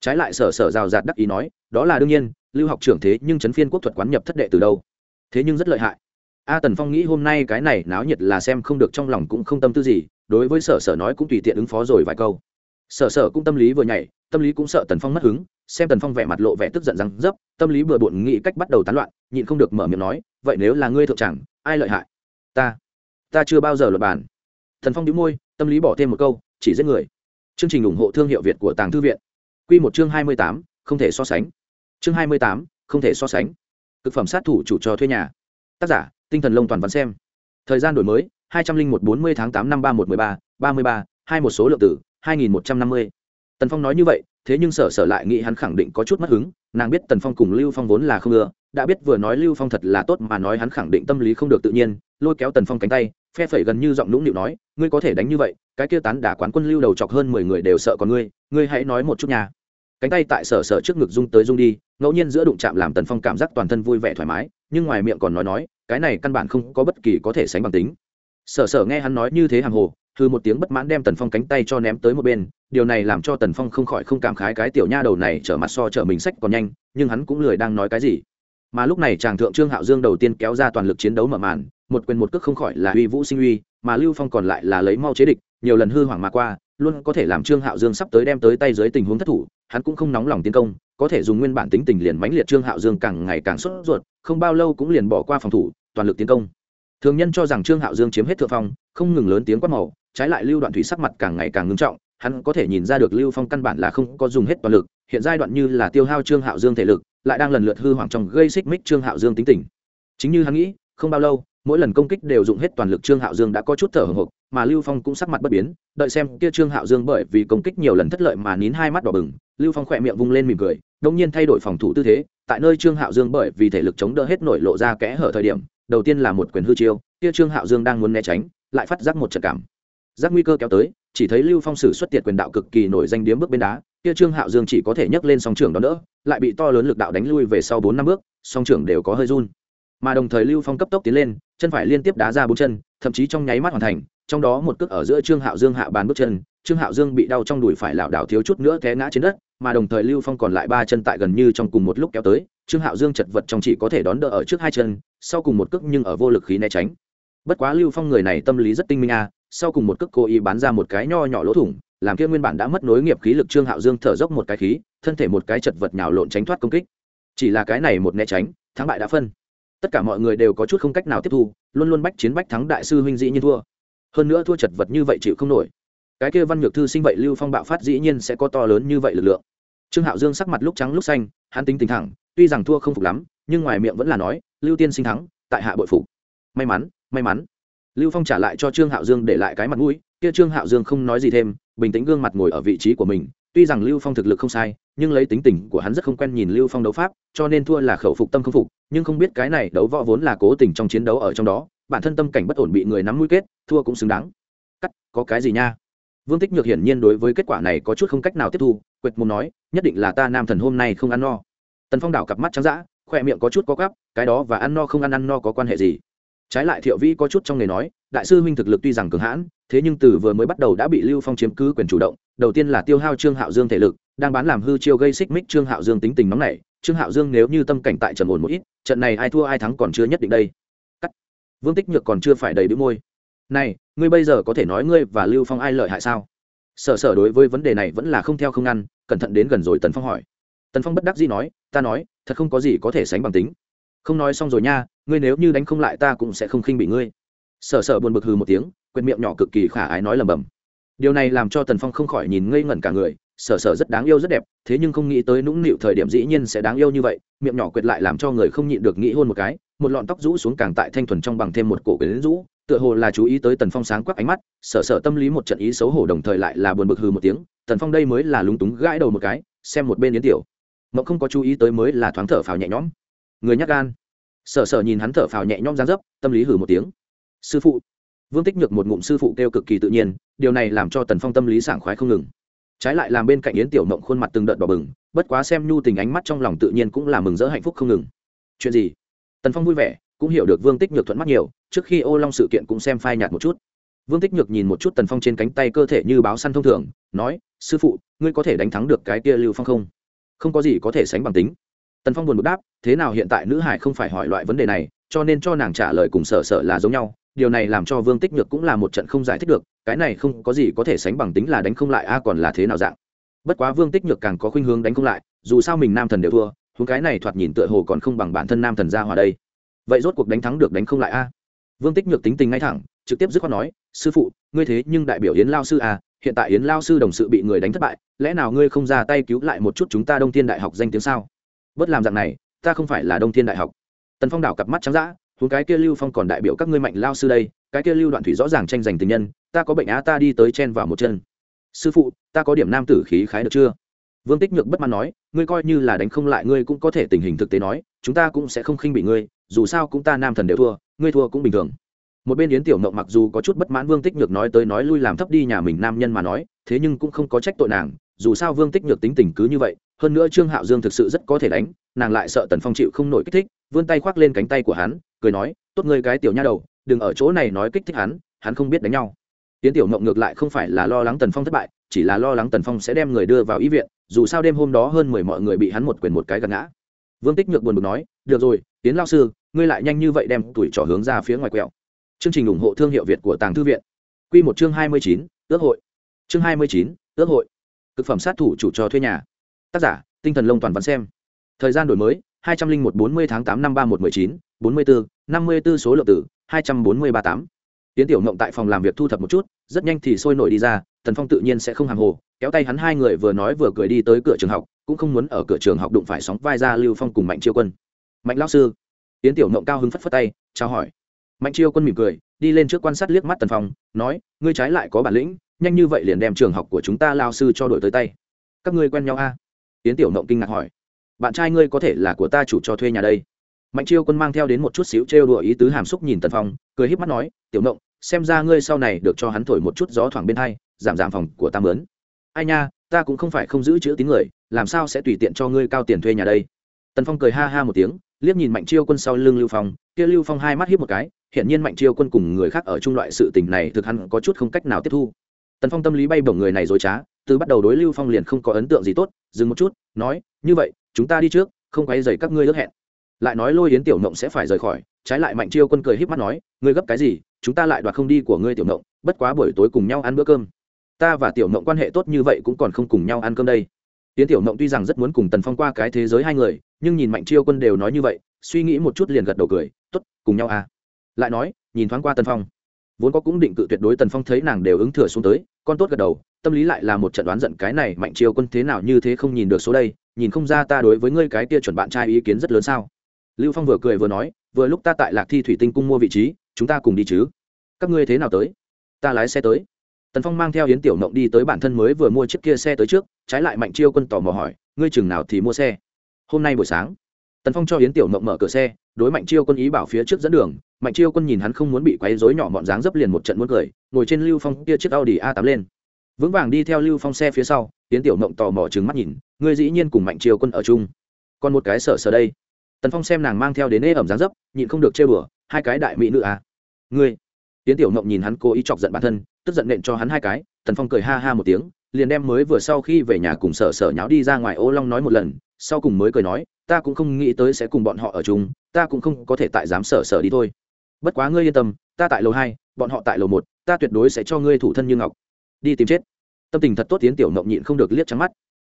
Trái lại sở sở rào rạt đắc ý nói, đó là đương nhiên, lưu học trưởng thế nhưng chấn phiên quốc thuật quán nhập thất đệ từ đâu. Thế nhưng rất lợi hại. A tần phong nghĩ hôm nay cái này náo nhiệt là xem không được trong lòng cũng không tâm tư gì, đối với sở sở nói cũng tùy tiện ứng phó rồi vài câu. Sở sở cũng tâm lý vừa nhảy tâm lý cũng sợ tần phong mất hứng, xem tần phong vẻ mặt lộ vẻ tức giận rằng dấp, tâm lý bừa bộn nghĩ cách bắt đầu tán loạn, nhịn không được mở miệng nói, vậy nếu là ngươi thượng chẳng, ai lợi hại? Ta ta chưa bao giờ luật bàn. Thần phong đĩu môi, tâm lý bỏ thêm một câu, chỉ giết người. Chương trình ủng hộ thương hiệu việt của tàng thư viện. Q một chương hai mươi tám, không thể so sánh. Chương hai mươi tám, không thể so sánh. Thực phẩm sát thủ chủ trò thuê nhà. Tác giả, tinh thần lông toàn văn xem. Thời gian đổi mới, hai trăm linh một bốn mươi tháng tám năm ba một mươi ba ba mươi ba, hai một số lượng tử, hai nghìn một trăm năm mươi tần phong nói như vậy, thế nhưng sở sở lại nghĩ hắn khẳng định có chút mất hứng, nàng biết tần phong cùng lưu phong vốn là không ưa, đã biết vừa nói lưu phong thật là tốt mà nói hắn khẳng định tâm lý không được tự nhiên, lôi kéo tần phong cánh tay, phe phẩy gần như giọng nũng nịu nói, ngươi có thể đánh như vậy, cái kia tán đả quán quân lưu đầu chọc hơn mười người đều sợ còn ngươi ngươi hãy nói một chút nhà cánh tay tại sở sở trước ngực rung tới rung đi, ngẫu nhiên giữa đụng chạm làm tần phong cảm giác toàn thân vui vẻ thoải mái, nhưng ngoài miệng còn nói nói, cái này căn bản không có bất kỳ có thể sánh bằng tính. Sở sở nghe hắn nói như thế hàng hồ thư một tiếng bất mãn đem tần phong cánh tay cho ném tới một bên điều này làm cho tần phong không khỏi không cảm khái cái tiểu nha đầu này trở mặt so trở mình sách còn nhanh, nhưng hắn cũng lười đang nói cái gì. Mà lúc này chàng thượng trương hạo dương đầu tiên kéo ra toàn lực chiến đấu mở màn, một quyền một cước không khỏi là uy vũ sinh uy, mà lưu phong còn lại là lấy mau chế địch, nhiều lần hư hoảng mà qua, luôn có thể làm trương hạo dương sắp tới đem tới tay dưới tình huống thất thủ, hắn cũng không nóng lòng tiến công, có thể dùng nguyên bản tính tình liền mãnh liệt trương hạo dương càng ngày càng sốt ruột, không bao lâu cũng liền bỏ qua phòng thủ, toàn lực tiến công. Thường nhân cho rằng trương hạo dương chiếm hết thượng phong, không ngừng lớn tiếng quát màu, trái lại lưu đoạn thủy sắc mặt càng ngày càng ngưng trọng hắn có thể nhìn ra được lưu phong căn bản là không có dùng hết toàn lực, hiện giai đoạn như là tiêu hao trương hạo dương thể lực, lại đang lần lượt hư hoảng trong gây xích mích trương hạo dương tính tình. Chính như hắn nghĩ, không bao lâu, mỗi lần công kích đều dùng hết toàn lực trương hạo dương đã có chút thở hồng hộc, mà lưu phong cũng sắc mặt bất biến, đợi xem kia trương hạo dương bởi vì công kích nhiều lần thất lợi mà nín hai mắt đỏ bừng, lưu phong khỏe miệng vung lên mỉm cười đông nhiên thay đổi phòng thủ tư thế, tại nơi trương hạo dương bởi vì thể lực chống đỡ hết nổi lộ ra kẽ hở thời điểm, đầu tiên là một quyền hư chiêu, kia trương hạo dương đang muốn né tránh, lại phát giác một trận cảm. Giác nguy cơ kéo tới chỉ thấy lưu phong sử xuất tiệt quyền đạo cực kỳ nổi danh điếm bước bên đá kia trương hạo dương chỉ có thể nhấc lên song trưởng đó nữa, lại bị to lớn lực đạo đánh lui về sau bốn năm bước song trưởng đều có hơi run. Mà đồng thời lưu phong cấp tốc tiến lên chân phải liên tiếp đá ra bốn chân thậm chí trong nháy mắt hoàn thành trong đó một cước ở giữa trương hạo dương hạ bàn bước chân trương hạo dương bị đau trong đùi phải lảo đảo thiếu chút nữa té ngã trên đất mà đồng thời lưu phong còn lại ba chân tại gần như trong cùng một lúc kéo tới trương hạo dương chật vật trong chỉ có thể đón đỡ ở trước hai chân sau cùng một cước nhưng ở vô lực khí né tránh bất quá lưu phong người này tâm lý rất tinh minh a, sau cùng một cước cố ý bán ra một cái nho nhỏ lỗ thủng, làm kia nguyên bản đã mất nối nghiệp khí lực trương hạo dương thở dốc một cái khí, thân thể một cái chật vật nhào lộn tránh thoát công kích. Chỉ là cái này một né tránh, thắng bại đã phân. Tất cả mọi người đều có chút không cách nào tiếp thu, luôn luôn bách chiến bách thắng đại sư huynh dĩ nhiên thua. Hơn nữa thua chật vật như vậy chịu không nổi. Cái kia văn nhược thư sinh vậy lưu phong bạo phát dĩ nhiên sẽ có to lớn như vậy lực lượng. Trương hạo dương sắc mặt lúc trắng lúc xanh, hắn tính tình thẳng, tuy rằng thua không phục lắm, nhưng ngoài miệng vẫn là nói, lưu tiên sinh thắng, tại hạ bội phục. May mắn may mắn. Lưu phong trả lại cho trương hạo dương để lại cái mặt mũi, kia trương hạo dương không nói gì thêm, bình tĩnh gương mặt ngồi ở vị trí của mình, tuy rằng lưu phong thực lực không sai, nhưng lấy tính tình của hắn rất không quen nhìn lưu phong đấu pháp, cho nên thua là khẩu phục tâm không phục, nhưng không biết cái này đấu võ vốn là cố tình trong chiến đấu ở trong đó, bản thân tâm cảnh bất ổn bị người nắm mũi kết, thua cũng xứng đáng. Cắt, có cái gì nha? Vương tích nhược hiển nhiên đối với kết quả này có chút không cách nào tiếp thu, quệt mồm nói, nhất định là ta nam thần hôm nay không ăn no. Tần phong đảo cặp mắt trắng d ã khoe miệng có chút có cắp cái đó và ăn no không ăn ăn no có quan hệ gì? Trái lại thiệu vĩ có chút trong nghề nói, đại sư huynh thực lực tuy rằng cường hãn, thế nhưng từ vừa mới bắt đầu đã bị lưu phong chiếm cứ quyền chủ động, đầu tiên là tiêu hao trương hạo dương thể lực, đang bán làm hư chiêu gây xích mích trương hạo dương tính tình nóng nảy, trương hạo dương nếu như tâm cảnh tại trần ổn một ít, trận này ai thua ai thắng còn chưa nhất định đây. Cắt. Vương tích nhược còn chưa phải đầy bĩu môi. Này, ngươi bây giờ có thể nói ngươi và lưu phong ai lợi hại sao? Sở sở đối với vấn đề này vẫn là không theo không ngăn, cẩn thận đến gần rồi tần phong hỏi. Tần phong bất đắc dĩ nói, ta nói, thật không có gì có thể sánh bằng tính không nói xong rồi nha, ngươi nếu như đánh không lại ta cũng sẽ không khinh bị ngươi. Sở sở buồn bực hừ một tiếng quyền miệng nhỏ cực kỳ khả ái nói lầm bầm điều này làm cho tần phong không khỏi nhìn ngây ngẩn cả người, sở sở rất đáng yêu rất đẹp, thế nhưng không nghĩ tới nũng nịu thời điểm dĩ nhiên sẽ đáng yêu như vậy, miệng nhỏ quyệt lại làm cho người không nhịn được nghĩ hôn một cái, một lọn tóc rũ xuống càng tại thanh thuần trong bằng thêm một cổ quyển rũ, tựa hồ là chú ý tới tần phong sáng quắc ánh mắt, sở sở tâm lý một trận ý xấu hổ đồng thời lại là buồn bực hừ một tiếng, tần phong đây mới là lúng túng gãi đầu một cái, xem một bên yến tiểu. Mộng không có chú ý tới mới là thoáng thở phào nhẹ nhõm người nhắc gan. Sở sở nhìn hắn thở phào nhẹ nhõm dáng dấp, tâm lý hử một tiếng. Sư phụ. Vương tích nhược một ngụm sư phụ kêu cực kỳ tự nhiên, điều này làm cho tần phong tâm lý sảng khoái không ngừng. Trái lại làm bên cạnh yến tiểu mộng khuôn mặt từng đợt đỏ bừng, bất quá xem nhu tình ánh mắt trong lòng tự nhiên cũng là mừng rỡ hạnh phúc không ngừng. Chuyện gì? Tần phong vui vẻ, cũng hiểu được vương tích nhược thuận mắt nhiều, trước khi ô long sự kiện cũng xem phai nhạt một chút. Vương tích nhược nhìn một chút tần phong trên cánh tay cơ thể như báo săn thông thường, nói, sư phụ, ngươi có thể đánh thắng được cái kia lưu phong không? Không có gì có thể sánh bằng tính tần phong buồn bực đáp, thế nào hiện tại nữ hải không phải hỏi loại vấn đề này, cho nên cho nàng trả lời cùng sợ sợ là giống nhau. Điều này làm cho vương tích nhược cũng là một trận không giải thích được, cái này không có gì có thể sánh bằng tính là đánh không lại, a, còn là thế nào dạng? Bất quá vương tích nhược càng có khuynh hướng đánh không lại, dù sao mình nam thần đều thua, huống cái này thoạt nhìn tựa hồ còn không bằng bản thân nam thần ra hòa đây. Vậy rốt cuộc đánh thắng được đánh không lại, a? Vương tích nhược tính tình ngay thẳng, trực tiếp dứt khoát nói, sư phụ, ngươi thế nhưng đại biểu yến lao sư à hiện tại yến lao sư đồng sự bị người đánh thất bại, lẽ nào ngươi không ra tay cứu lại một chút chúng ta đông thiên đại học danh tiếng sao? Bớt làm dạng này, ta không phải là đông thiên đại học. Tần phong đảo cặp mắt trắng d ã huống cái kia lưu phong còn đại biểu các ngươi mạnh lao sư đây, cái kia lưu đoạn thủy rõ ràng tranh giành tình nhân, ta có bệnh á ta đi tới chen vào một chân. Sư phụ, ta có điểm nam tử khí khái được chưa? Vương tích nhược bất mãn nói, ngươi coi như là đánh không lại ngươi cũng có thể tình hình thực tế nói, chúng ta cũng sẽ không khinh bị ngươi, dù sao cũng ta nam thần đều thua, ngươi thua cũng bình thường. Một bên yến tiểu mộng mặc dù có chút bất mãn vương tích nhược nói tới nói lui làm thấp đi nhà mình nam nhân mà nói, thế nhưng cũng không có trách tội nàng dù sao vương tích nhược tính tình cứ như vậy, hơn nữa trương hạo dương thực sự rất có thể đánh, nàng lại sợ tần phong chịu không nổi kích thích, vươn tay khoác lên cánh tay của hắn, cười nói, tốt ngươi cái tiểu nha đầu, đừng ở chỗ này nói kích thích hắn hắn không biết đánh nhau. Tiến tiểu mộng ngược lại không phải là lo lắng tần phong thất bại, chỉ là lo lắng tần phong sẽ đem người đưa vào y viện, dù sao đêm hôm đó hơn mười mọi người bị hắn một quyền một cái gạt ngã. Vương tích nhược buồn bực nói, được rồi tiến lao sư, ngươi lại nhanh như vậy đem tuổi trò hướng ra phía ngoài quẹo. Chương trình ủng hộ thương hiệu việt của tàng thư viện. Q một chương hai mươi chín, ước hội. Chương hai mươi chín, ước hội cực phẩm sát thủ chủ cho thuê nhà. Tác giả, tinh thần lông toàn văn xem. Thời gian đổi mới, hai trăm linh một bốn mươi tháng tám năm ba một m ư ơ i chín, bốn mươi bốn năm mươi b ố số lượng tử hai trăm bốn mươi ba tám. Tiến tiểu mộng tại phòng làm việc thu thập một chút, rất nhanh thì sôi nổi đi ra, tần phong tự nhiên sẽ không hàng hồ, kéo tay hắn hai người vừa nói vừa cười đi tới cửa trường học, cũng không muốn ở cửa trường học đụng phải sóng vai ra lưu phong cùng mạnh chiêu quân. Mạnh lao sư. Tiến tiểu mộng cao hứng phất phất tay, chào hỏi. Mạnh chiêu quân mỉm cười, đi lên trước quan sát liếc mắt tần phong, nói, ngươi trái lại có bản lĩnh nhanh như vậy liền đem trường học của chúng ta lao sư cho đổi tới tay. Các ngươi quen nhau a à? tiến tiểu mộng kinh ngạc hỏi. Bạn trai ngươi có thể là của ta chủ cho thuê nhà đây? Mạnh chiêu quân mang theo đến một chút xíu trêu đùa ý tứ hàm xúc nhìn tần phong, cười híp mắt nói, tiểu mộng xem ra ngươi sau này được cho hắn thổi một chút gió thoảng bên hai, giảm giảm phòng của ta mướn. Ai nha, ta cũng không phải không giữ chữ tín người, làm sao sẽ tùy tiện cho ngươi cao tiền thuê nhà đây? Tần phong cười ha ha một tiếng, liếc nhìn mạnh chiêu quân sau lưng lưu phong, kia lưu phong hai mắt hiếp một cái hiện nhiên mạnh chiêu quân cùng người khác ở chung loại sự tình này thực hắn có chút không cách nào tiếp thu tần phong tâm lý bay bổng người này dối trá, từ bắt đầu đối lưu phong liền không có ấn tượng gì tốt, dừng một chút, nói, như vậy, chúng ta đi trước, không quay dày các ngươi ước hẹn. Lại nói lôi yến tiểu mộng sẽ phải rời khỏi, trái lại mạnh chiêu quân cười híp mắt nói, ngươi gấp cái gì, chúng ta lại đoạt không đi của ngươi tiểu mộng bất quá buổi tối cùng nhau ăn bữa cơm. Ta và tiểu mộng quan hệ tốt như vậy cũng còn không cùng nhau ăn cơm đây. Yến tiểu mộng tuy rằng rất muốn cùng tần phong qua cái thế giới hai người, nhưng nhìn mạnh chiêu quân đều nói như vậy, suy nghĩ một chút liền gật đầu cười t ố t cùng nhau à. Lại nói, nhìn thoáng qua tần phong, vốn có cũng định cự tuyệt đối tần phong thấy nàng đều ứng thừa xuống tới con tốt gật đầu, tâm lý lại là một trận đoán giận, cái này mạnh chiêu quân thế nào như thế không nhìn được số đây, nhìn không ra ta đối với ngươi cái kia chuẩn bạn trai ý kiến rất lớn sao? Lưu phong vừa cười vừa nói, vừa lúc ta tại lạc thi thủy tinh cung mua vị trí, chúng ta cùng đi chứ. Các ngươi thế nào tới? Ta lái xe tới. Tần phong mang theo hiến tiểu mộng đi tới bản thân mới vừa mua chiếc kia xe tới trước, trái lại mạnh chiêu quân tò mò hỏi, ngươi chừng nào thì mua xe? Hôm nay buổi sáng. Tần phong cho hiến tiểu mộng mở cửa xe, đối mạnh chiêu quân ý bảo phía trước dẫn đường mạnh chiêu quân nhìn hắn không muốn bị quấy rối nhỏ mọn dáng dấp liền một trận muốn cười, ngồi trên lưu phong kia chiếc audi a 8 lên. Vững vàng đi theo lưu phong xe phía sau Tiễn tiểu mộng tò mò trừng mắt nhìn, ngươi dĩ nhiên cùng mạnh chiêu quân ở chung. Còn một cái sợ sợ đây. Tần phong xem nàng mang theo đến ê ẩm dáng dấp, nhịn không được chê bừa, hai cái đại mỹ nữ à. Ngươi. Tiễn tiểu mộng nhìn hắn cố ý chọc giận bản thân, tức giận nện cho hắn hai cái, tần phong cười ha ha một tiếng, liền đem mới vừa sau khi về nhà cùng sở sở nháo đi ra ngoài ô long nói một lần, sau cùng mới cười nói, ta cũng không nghĩ tới sẽ cùng bọn họ ở chung, ta cũng không có thể tại dám sở sở đi thôi bất quá ngươi yên tâm, ta tại lầu hai, bọn họ tại lầu một, ta tuyệt đối sẽ cho ngươi thủ thân như ngọc. Đi tìm chết. Tâm tình thật tốt tiến tiểu mộng nhịn không được liếc trắng mắt.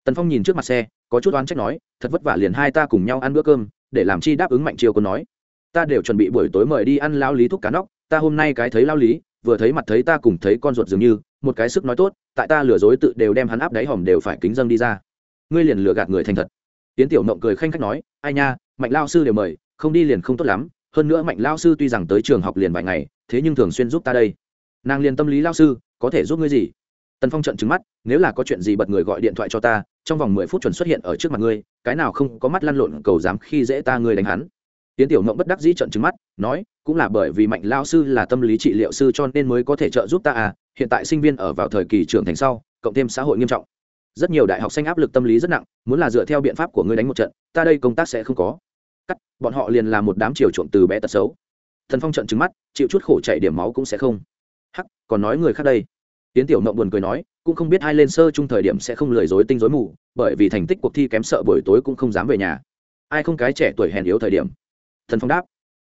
Tần phong nhìn trước mặt xe, có chút oán trách nói, thật vất vả liền hai ta cùng nhau ăn bữa cơm, để làm chi đáp ứng mạnh chiều còn nói. Ta đều chuẩn bị buổi tối mời đi ăn lao lý thuốc cá nóc, ta hôm nay cái thấy lao lý, vừa thấy mặt thấy ta cùng thấy con ruột dường như, một cái sức nói tốt, tại ta lừa dối tự đều đem hắn áp đáy hòm đều phải kính dâng đi ra. Ngươi liền lừa gạt người thành thật. Tiến tiểu mộng cười khanh khách nói, ai nha, mạnh lao sư đều mời, không đi liền không tốt lắm hơn nữa mạnh lao sư tuy rằng tới trường học liền vài ngày, thế nhưng thường xuyên giúp ta đây. Nàng liền tâm lý lao sư, có thể giúp ngươi gì? Tần phong trận trứng mắt, nếu là có chuyện gì bật người gọi điện thoại cho ta, trong vòng mười phút chuẩn xuất hiện ở trước mặt ngươi, cái nào không có mắt lăn lộn cầu dám khi dễ ta ngươi đánh hắn. Tiến tiểu mộng bất đắc dĩ trận trứng mắt, nói, cũng là bởi vì mạnh lao sư là tâm lý trị liệu sư cho nên mới có thể trợ giúp ta à hiện tại sinh viên ở vào thời kỳ trưởng thành sau, cộng thêm xã hội nghiêm trọng. Rất nhiều đại học sinh áp lực tâm lý rất nặng, muốn là dựa theo biện pháp của ngươi đánh một trận, ta đây công tác sẽ không có cắt, bọn họ liền là một đám chiều trộm từ bé tật xấu. Thần phong trận trứng mắt, chịu chút khổ chạy điểm máu cũng sẽ không. Hắc, còn nói người khác đây. Tiến tiểu mộng buồn cười nói, cũng không biết ai lên sơ chung thời điểm sẽ không lười dối tinh dối mù, bởi vì thành tích cuộc thi kém sợ buổi tối cũng không dám về nhà. Ai không cái trẻ tuổi hèn yếu thời điểm? Thần phong đáp.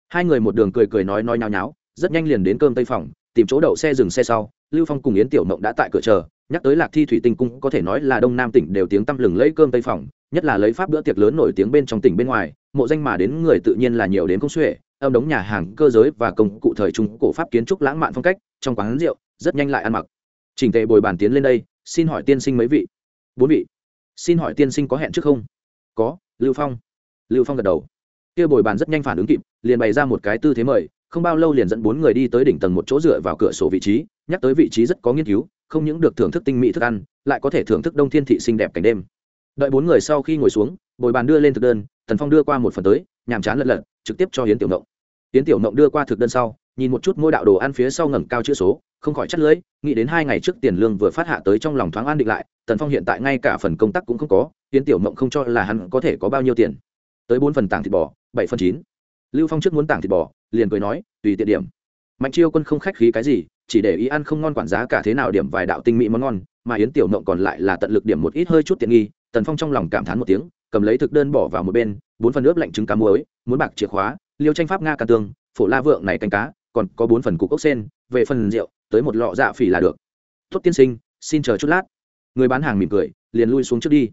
Hai người một đường cười cười nói nói nháo nháo, rất nhanh liền đến cơm tây phòng, tìm chỗ đậu xe dừng xe sau, lưu phong cùng yến tiểu mộng đã tại cửa chờ, nhắc tới lạc thi thủy tinh cung có thể nói là đông nam tỉnh đều tiếng tăm lừng lấy cơm tây phòng, nhất là lấy pháp bữa tiệc lớn nổi tiếng bên trong tỉnh bên ngoài mộ danh mà đến người tự nhiên là nhiều đến công xuệ âm đống nhà hàng, cơ giới và công cụ thời trung cổ pháp kiến trúc lãng mạn phong cách, trong quán rượu, rất nhanh lại ăn mặc. Trình tề bồi bàn tiến lên đây, xin hỏi tiên sinh mấy vị? Bốn vị. Xin hỏi tiên sinh có hẹn trước không? Có, lưu phong. Lưu phong gật đầu. Kia bồi bàn rất nhanh phản ứng kịp, liền bày ra một cái tư thế mời, không bao lâu liền dẫn bốn người đi tới đỉnh tầng một chỗ dựa vào cửa sổ vị trí, nhắc tới vị trí rất có nghiên cứu, không những được thưởng thức tinh mỹ thức ăn, lại có thể thưởng thức đông thiên thị xinh đẹp cảnh đêm đợi bốn người sau khi ngồi xuống, bồi bàn đưa lên thực đơn, tần phong đưa qua một phần tới, nhàm chán lật lật, trực tiếp cho hiến tiểu mộng hiến tiểu mộng đưa qua thực đơn sau, nhìn một chút mỗi đạo đồ ăn phía sau ngẩng cao chữ số, không khỏi chất lưỡi, nghĩ đến hai ngày trước tiền lương vừa phát hạ tới trong lòng thoáng an định lại, tần phong hiện tại ngay cả phần công tác cũng không có hiến tiểu mộng không cho là hắn có thể có bao nhiêu tiền. Tới bốn phần tảng thịt bò, bảy phần chín. Lưu phong trước muốn tảng thịt bò, liền cười nói, tùy tiện điểm. Mạnh chiêu quân không khách khí cái gì, chỉ để ý ăn không ngon quản giá cả thế nào điểm vài đạo tinh mỹ món ngon, mà yến tiểu mộng còn lại là tận lực điểm một ít hơi chút tiện nghi tần phong trong lòng cảm thán một tiếng, cầm lấy thực đơn bỏ vào một bên, bốn phần ướp lạnh trứng cá muối, muốn bạc chìa khóa, liêu tranh pháp nga cà tương, phổ la vượng này canh cá, còn có bốn phần cục ốc sen, về phần rượu, tới một lọ dạ phỉ là được. Tốt tiên sinh, xin chờ chút lát. Người bán hàng mỉm cười, liền lui xuống trước đi.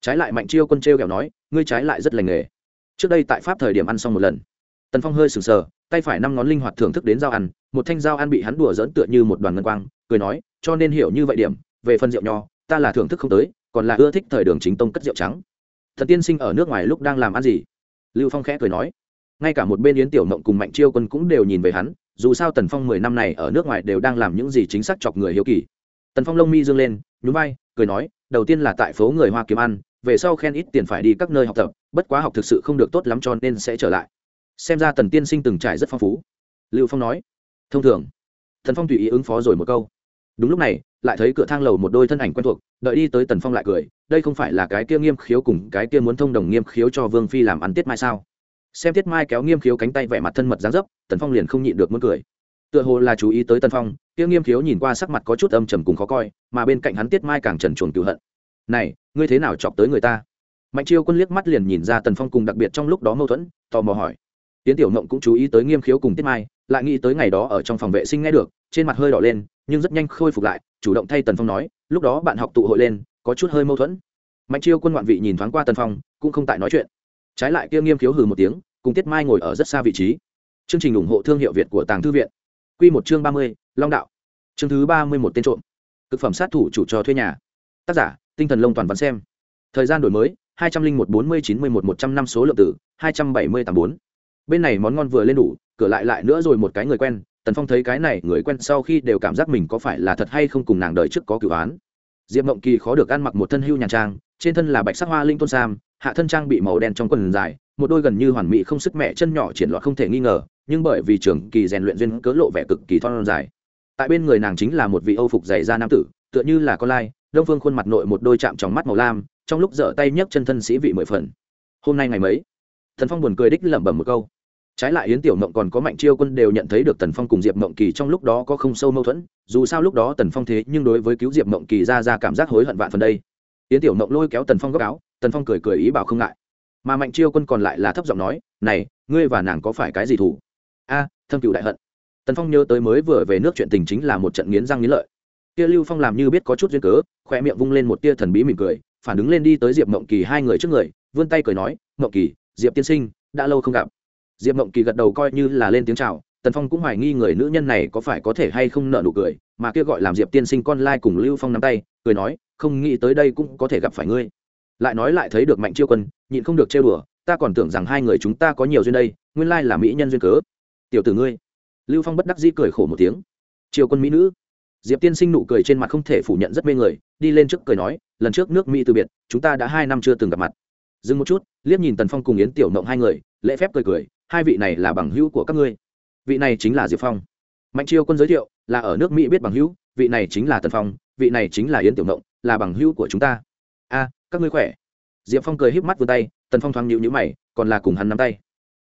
Trái lại mạnh chiêu quân t r kẹo nói, ngươi trái lại rất lành nghề. Trước đây tại pháp thời điểm ăn xong một lần. Tần phong hơi sừng sờ, tay phải năm ngón linh hoạt thưởng thức đến dao ăn, một thanh dao ăn bị hắn đùa dỡn tựa như một đoàn ngân quang, cười nói, cho nên hiểu như vậy điểm, về phần rượu nho, ta là thưởng thức không tới còn là ưa thích thời đường chính tông cất rượu trắng. Thần tiên sinh ở nước ngoài lúc đang làm ăn gì? Lưu phong khẽ cười nói. Ngay cả một bên yến tiểu mộng cùng mạnh chiêu quân cũng đều nhìn về hắn, dù sao tần phong mười năm này ở nước ngoài đều đang làm những gì chính xác chọc người hiếu kỳ. Tần phong lông mi dương lên, nhún vai, cười nói, đầu tiên là tại phố người hoa kiếm ăn, về sau khen ít tiền phải đi các nơi học tập, bất quá học thực sự không được tốt lắm cho nên sẽ trở lại. Xem ra tần tiên sinh từng trải rất phong phú. Lưu phong nói. Thông thường thần phong tùy ý ứng phó rồi một câu đúng lúc này, lại thấy cửa thang lầu một đôi thân ảnh quen thuộc, đợi đi tới tần phong lại cười, đây không phải là cái kia nghiêm khiếu cùng cái kia muốn thông đồng nghiêm khiếu cho vương phi làm ăn tiết mai sao? Xem tiết mai kéo nghiêm khiếu cánh tay vẻ mặt thân mật dáng dấp, tần phong liền không nhịn được muốn cười. Tựa hồ là chú ý tới tần phong, kia nghiêm khiếu nhìn qua sắc mặt có chút âm trầm cùng khó coi, mà bên cạnh hắn tiết mai càng trần chuồng cựu hận. Này, ngươi thế nào chọc tới người ta? Mạnh chiêu quân liếc mắt liền nhìn ra tần phong cùng đặc biệt trong lúc đó mâu thuẫn, tò mò hỏi. Tiến tiểu mộng cũng chú ý tới nghiêm khiếu cùng tiết mai lại nghĩ tới ngày đó ở trong phòng vệ sinh nghe được, trên mặt hơi đỏ lên, nhưng rất nhanh khôi phục lại, chủ động thay tần phong nói, lúc đó bạn học tụ hội lên, có chút hơi mâu thuẫn. Mạnh chiêu quân ngoạn vị nhìn thoáng qua tần phong, cũng không tại nói chuyện. Trái lại kia nghiêm khiếu hừ một tiếng, cùng tiết mai ngồi ở rất xa vị trí. Chương trình ủng hộ thương hiệu việt của tàng thư viện. Q một chương ba mươi, long đạo. Chương thứ ba mươi một tên trộm. Thực phẩm sát thủ chủ cho thuê nhà. Tác giả, tinh thần lông toàn văn xem. Thời gian đổi mới, hai trăm linh một bốn mươi chín mươi một một trăm năm số lượng tử hai trăm bảy mươi tám bốn. Bên này món ngon vừa lên đủ cửa lại lại nữa rồi một cái người quen, tần phong thấy cái này người quen sau khi đều cảm giác mình có phải là thật hay không cùng nàng đời trước có cửu án diệp mộng kỳ khó được ăn mặc một thân hưu nhàn trang, trên thân là bạch sắc hoa linh tôn sam, hạ thân trang bị màu đen trong quần dài, một đôi gần như hoàn mỹ không sức mẹ chân nhỏ triển lọt không thể nghi ngờ, nhưng bởi vì trường kỳ rèn luyện duyên cớ lộ vẻ cực kỳ thon dài. Tại bên người nàng chính là một vị âu phục dày da nam tử, tựa như là con lai, đông phương khuôn mặt nội một đôi chạm trong mắt màu lam, trong lúc dở tay nhấc chân thân sĩ vị mười phần. Hôm nay ngày mấy? Thần phong buồn cười đích lẩm bẩm một câu trái lại yến tiểu mộng còn có mạnh chiêu quân đều nhận thấy được tần phong cùng diệp mộng kỳ trong lúc đó có không sâu mâu thuẫn, dù sao lúc đó tần phong thế nhưng đối với cứu diệp mộng kỳ ra ra cảm giác hối hận vạn phần đây. Yến tiểu mộng lôi kéo tần phong góc áo, tần phong cười cười ý bảo không ngại. Mà mạnh chiêu quân còn lại là thấp giọng nói, này, ngươi và nàng có phải cái gì thủ a, thâm cựu đại hận. Tần phong nhớ tới mới vừa về nước chuyện tình chính là một trận nghiến răng nghiến lợi. Kia lưu phong làm như biết có chút duyên cớ khoe miệng vung lên một tia thần bí mỉm cười, phản ứng lên đi tới diệp mộng kỳ hai người trước người, vươn tay cười nói, mộng kỳ, diệp tiên sinh, đã lâu không gặp diệp mộng kỳ gật đầu coi như là lên tiếng chào, tần phong cũng hoài nghi người nữ nhân này có phải có thể hay không nợ nụ cười, mà kia gọi làm diệp tiên sinh con lai cùng lưu phong nắm tay, cười nói, không nghĩ tới đây cũng có thể gặp phải ngươi. Lại nói lại thấy được mạnh chiêu quân, nhịn không được trêu đùa, ta còn tưởng rằng hai người chúng ta có nhiều duyên đây, nguyên lai là mỹ nhân duyên cớ. Tiểu tử ngươi. Lưu phong bất đắc dĩ cười khổ một tiếng. Chiêu quân mỹ nữ. Diệp tiên sinh nụ cười trên mặt không thể phủ nhận rất mê người, đi lên trước cười nói, lần trước nước mỹ từ biệt, chúng ta đã hai năm chưa từng gặp mặt. Dừng một chút, liếc nhìn tần phong cùng yến tiểu mộng hai người lễ phép cười cười, hai vị này là bằng hữu của các ngươi. Vị này chính là diệp phong. Mạnh chiêu quân giới thiệu, là ở nước mỹ biết bằng hữu, vị này chính là tần phong, vị này chính là yến tiểu mộng là bằng hữu của chúng ta. A, các ngươi khỏe? Diệp phong cười híp mắt vươn tay, tần phong thoáng nhịu nhữ mày, còn là cùng hắn nắm tay.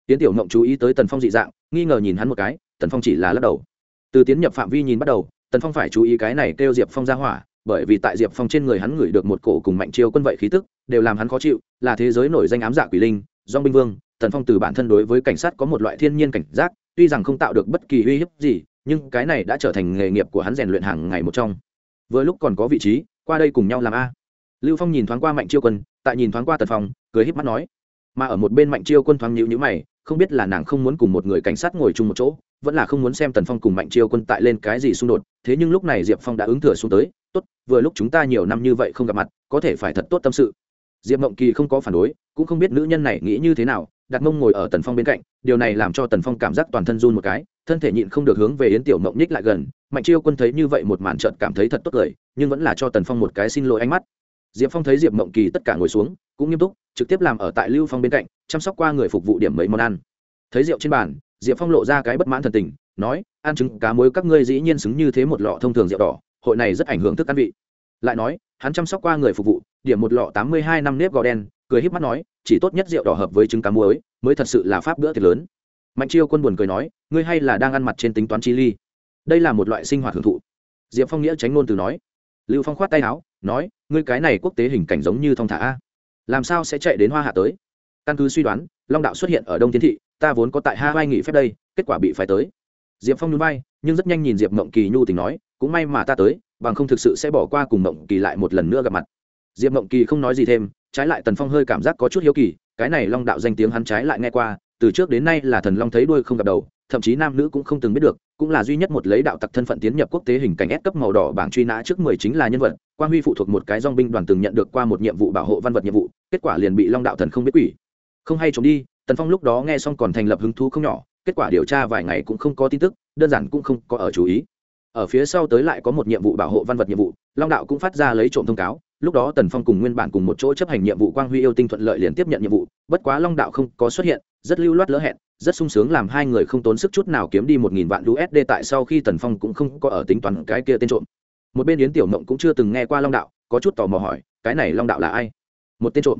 Yến tiểu mộng chú ý tới tần phong dị dạng, nghi ngờ nhìn hắn một cái, tần phong chỉ là lắc đầu. Từ tiến nhập phạm vi nhìn bắt đầu, tần phong phải chú ý cái này kêu diệp phong ra hỏa, bởi vì tại diệp phong trên người hắn ngửi được một cổ cùng mạnh chiêu quân vậy khí tức, đều làm hắn khó chịu, là thế giới nổi danh ám dạ quỷ linh do binh vương tần phong từ bản thân đối với cảnh sát có một loại thiên nhiên cảnh giác, tuy rằng không tạo được bất kỳ uy hiếp gì, nhưng cái này đã trở thành nghề nghiệp của hắn rèn luyện hàng ngày một trong. Vừa lúc còn có vị trí, qua đây cùng nhau làm a. Lưu phong nhìn thoáng qua mạnh chiêu quân, tại nhìn thoáng qua tần phong, cười híp mắt nói, mà ở một bên mạnh chiêu quân thoáng nhữ nhữ mày, không biết là nàng không muốn cùng một người cảnh sát ngồi chung một chỗ, vẫn là không muốn xem tần phong cùng mạnh chiêu quân tại lên cái gì xung đột, thế nhưng lúc này diệp phong đã ứng thừa xuống tới, tốt, vừa lúc chúng ta nhiều năm như vậy không gặp mặt, có thể phải thật tốt tâm sự. Diệp mộng kỳ không có phản đối, cũng không biết nữ nhân này nghĩ như thế nào đặt mông ngồi ở tần phong bên cạnh, điều này làm cho tần phong cảm giác toàn thân run một cái, thân thể nhịn không được hướng về yến tiểu mộng nhích lại gần, mạnh chiêu quân thấy như vậy một màn trợt cảm thấy thật tốt cười, nhưng vẫn là cho tần phong một cái xin lỗi ánh mắt. Diệp phong thấy diệp mộng kỳ tất cả ngồi xuống, cũng nghiêm túc, trực tiếp làm ở tại lưu phong bên cạnh, chăm sóc qua người phục vụ điểm mấy món ăn. Thấy rượu trên bàn, diệp phong lộ ra cái bất mãn thần tình, nói, ăn trứng, cá muối các ngươi dĩ nhiên xứng như thế một lọ thông thường rượu đỏ, hội này rất ảnh hưởng thức ăn vị. Lại nói hắn chăm sóc qua người phục vụ, điểm một lọ tám mươi hai năm nếp gò đen, cười híp mắt nói, chỉ tốt nhất rượu đỏ hợp với trứng cá muối, mới thật sự là pháp bữa tiệc lớn. Mạnh chiêu quân buồn cười nói, ngươi hay là đang ăn mặt trên tính toán chi ly đây là một loại sinh hoạt hưởng thụ. Diệp phong nghĩa tránh ngôn từ nói. Lưu phong khoát tay áo, nói, ngươi cái này quốc tế hình cảnh giống như thong thả a. Làm sao sẽ chạy đến hoa hạ tới? Căn cứ suy đoán, long đạo xuất hiện ở đông tiến thị, ta vốn có tại hai vai nghỉ phép đây, kết quả bị phải tới. Diệp phong núi bay nhưng rất nhanh nhìn diệp mộng kỳ nhu tình nói, cũng may mà ta tới bằng không thực sự sẽ bỏ qua cùng mộng kỳ lại một lần nữa gặp mặt. Diệp mộng kỳ không nói gì thêm, trái lại tần phong hơi cảm giác có chút hiếu kỳ, cái này long đạo danh tiếng hắn trái lại nghe qua, từ trước đến nay là thần long thấy đuôi không gặp đầu, thậm chí nam nữ cũng không từng biết được, cũng là duy nhất một lấy đạo tặc thân phận tiến nhập quốc tế hình cảnh ép cấp màu đỏ bảng truy nã trước mười chính là nhân vật, quang huy phụ thuộc một cái dong binh đoàn từng nhận được qua một nhiệm vụ bảo hộ văn vật nhiệm vụ, kết quả liền bị long đạo thần không biết quỷ. Không hay trốn đi, tần phong lúc đó nghe xong còn thành lập hứng thú không nhỏ, kết quả điều tra vài ngày cũng không có tin tức, đơn giản cũng không có ở chú ý ở phía sau tới lại có một nhiệm vụ bảo hộ văn vật nhiệm vụ, long đạo cũng phát ra lấy trộm thông cáo, lúc đó tần phong cùng nguyên bản cùng một chỗ chấp hành nhiệm vụ quang huy yêu tinh thuận lợi liền tiếp nhận nhiệm vụ, bất quá long đạo không có xuất hiện, rất lưu loát lỡ hẹn, rất sung sướng làm hai người không tốn sức chút nào kiếm đi một nghìn vạn usd tại sau khi tần phong cũng không có ở tính toán cái kia tên trộm. Một bên yến tiểu mộng cũng chưa từng nghe qua long đạo, có chút tò mò hỏi, cái này long đạo là ai? Một tên trộm.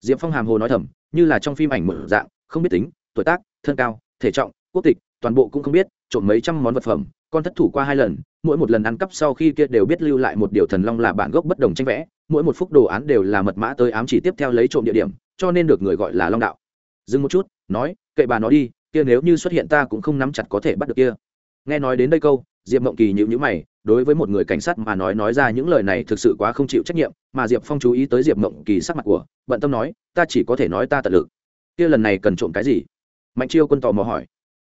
Diệp phong hàm hồ nói thầm, như là trong phim ảnh mở dạng, không biết tính, tuổi tác, thân cao, thể trọng, quốc tịch, toàn bộ cũng không biết, trộm mấy trăm món vật phẩm con thất thủ qua hai lần, mỗi một lần ăn cắp sau khi kia đều biết lưu lại một điều thần long là bản gốc bất đồng tranh vẽ, mỗi một phút đồ án đều là mật mã tới ám chỉ tiếp theo lấy trộm địa điểm, cho nên được người gọi là long đạo. Dừng một chút, nói, kệ bà nó đi, kia nếu như xuất hiện ta cũng không nắm chặt có thể bắt được kia. Nghe nói đến đây câu, diệp mộng kỳ nhịu nhữ mày, đối với một người cảnh sát mà nói nói ra những lời này thực sự quá không chịu trách nhiệm, mà diệp phong chú ý tới diệp mộng kỳ sắc mặt của, bận tâm nói, ta chỉ có thể nói ta tận lực. Kia lần này cần trộm cái gì? Mạnh chiêu quân tò mò hỏi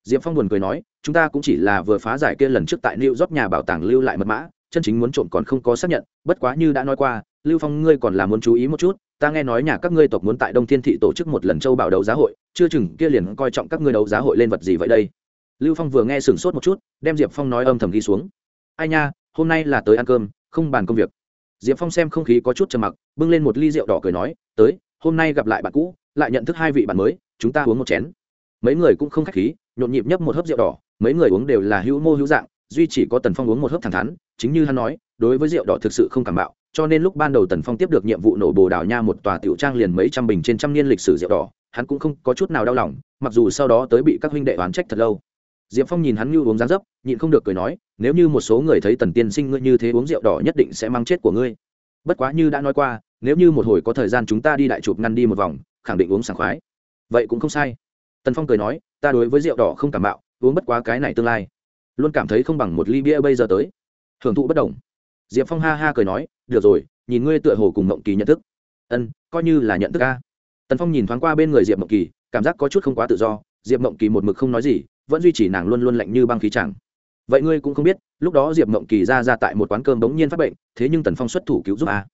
diệp phong buồn cười nói, chúng ta cũng chỉ là vừa phá giải kia lần trước tại new york nhà bảo tàng lưu lại mật mã, chân chính muốn trộm còn không có xác nhận, bất quá như đã nói qua, lưu phong ngươi còn là muốn chú ý một chút, ta nghe nói nhà các ngươi tộc muốn tại đông thiên thị tổ chức một lần châu bảo đấu giá hội, chưa chừng kia liền coi trọng các ngươi đấu giá hội lên vật gì vậy đây? Lưu phong vừa nghe sửng sốt một chút, đem diệp phong nói âm thầm ghi xuống. Ai nha, hôm nay là tới ăn cơm, không bàn công việc. Diệp phong xem không khí có chút trầm mặc, bưng lên một ly rượu đỏ cười nói, tới, hôm nay gặp lại bạn cũ, lại nhận thức hai vị bạn mới, chúng ta uống một chén mấy người cũng không khách khí, nhộn nhịp nhấp một hớp rượu đỏ, mấy người uống đều là hữu mô hữu dạng, duy chỉ có tần phong uống một hớp thẳng thắn, chính như hắn nói, đối với rượu đỏ thực sự không cảm bạo, cho nên lúc ban đầu tần phong tiếp được nhiệm vụ nổ bồ đào nha một tòa tiểu trang liền mấy trăm bình trên trăm niên lịch sử rượu đỏ, hắn cũng không có chút nào đau lòng, mặc dù sau đó tới bị các huynh đệ oán trách thật lâu. Diệp phong nhìn hắn như uống rán dấp, nhịn không được cười nói, nếu như một số người thấy tần tiên sinh ngươi như thế uống rượu đỏ nhất định sẽ mang chết của ngươi. Bất quá như đã nói qua, nếu như một hồi có thời gian chúng ta đi đại chụp ngăn đi một vòng, khẳng định uống sảng khoái. Vậy cũng không sai tần phong cười nói, ta đối với rượu đỏ không cảm bạo uống bất quá cái này tương lai. Luôn cảm thấy không bằng một ly bia bây giờ tới. Hưởng thụ bất đồng. Diệp phong ha ha cười nói, được rồi, nhìn ngươi tựa hồ cùng mộng kỳ nhận thức. Ân, coi như là nhận thức ca tần phong nhìn thoáng qua bên người diệp mộng kỳ, cảm giác có chút không quá tự do. Diệp mộng kỳ một mực không nói gì, vẫn duy trì nàng luôn luôn lạnh như băng khí chẳng. Vậy ngươi cũng không biết, lúc đó diệp mộng kỳ ra ra tại một quán cơm bỗng nhiên phát bệnh, thế nhưng tần phong xuất thủ cứu giúp a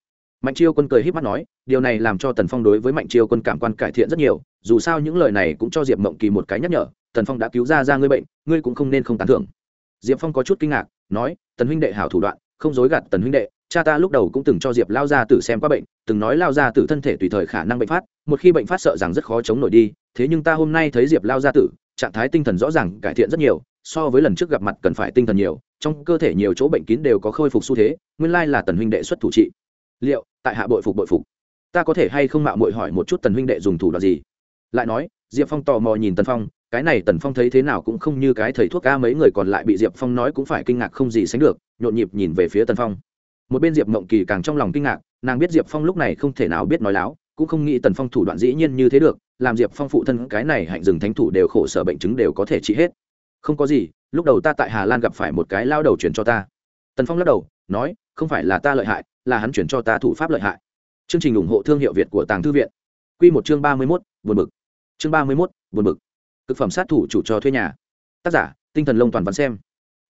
mạnh chiêu quân cười h í p mắt nói, điều này làm cho tần phong đối với mạnh chiêu quân cảm quan cải thiện rất nhiều, dù sao những lời này cũng cho diệp mộng kỳ một cái nhắc nhở, tần phong đã cứu ra ra ngươi bệnh, ngươi cũng không nên không tán thưởng. Diệp phong có chút kinh ngạc, nói, tần huynh đệ hảo thủ đoạn, không dối gạt tần huynh đệ, cha ta lúc đầu cũng từng cho diệp lao gia tử xem qua bệnh, từng nói lao gia tử thân thể tùy thời khả năng bệnh phát, một khi bệnh phát sợ rằng rất khó chống nổi đi, thế nhưng ta hôm nay thấy diệp lao gia tử, trạng thái tinh thần rõ ràng cải thiện rất nhiều, so với lần trước gặp mặt cần phải tinh thần nhiều, trong cơ thể nhiều chỗ bệnh kín đều có khôi phục xu thế, nguyên lai là tần huynh đệ xuất thủ trị liệu, tại hạ bội phục bội phục, ta có thể hay không mạo muội hỏi một chút tần huynh đệ dùng thủ đoạn gì? Lại nói, diệp phong tò mò nhìn tần phong, cái này tần phong thấy thế nào cũng không như cái thầy thuốc ca mấy người còn lại bị diệp phong nói cũng phải kinh ngạc không gì sánh được, nhộn nhịp nhìn về phía tần phong. Một bên diệp mộng kỳ càng trong lòng kinh ngạc, nàng biết diệp phong lúc này không thể nào biết nói láo, cũng không nghĩ tần phong thủ đoạn dĩ nhiên như thế được, làm diệp phong phụ thân cái này hạnh rừng thánh thủ đều khổ sở bệnh chứng đều có thể trị hết. Không có gì, lúc đầu ta tại hà lan gặp phải một cái lao đầu chuyển cho ta. Tần phong lắc đầu, nói, không phải là ta lợi hại là hắn chuyển cho ta thủ pháp lợi hại. Chương trình ủng hộ thương hiệu việt của tàng thư viện. Q một chương ba mươi mốt, buồn bực. Chương ba mươi mốt, buồn bực. Cực phẩm sát thủ chủ cho thuê nhà. Tác giả, tinh thần lông toàn văn xem.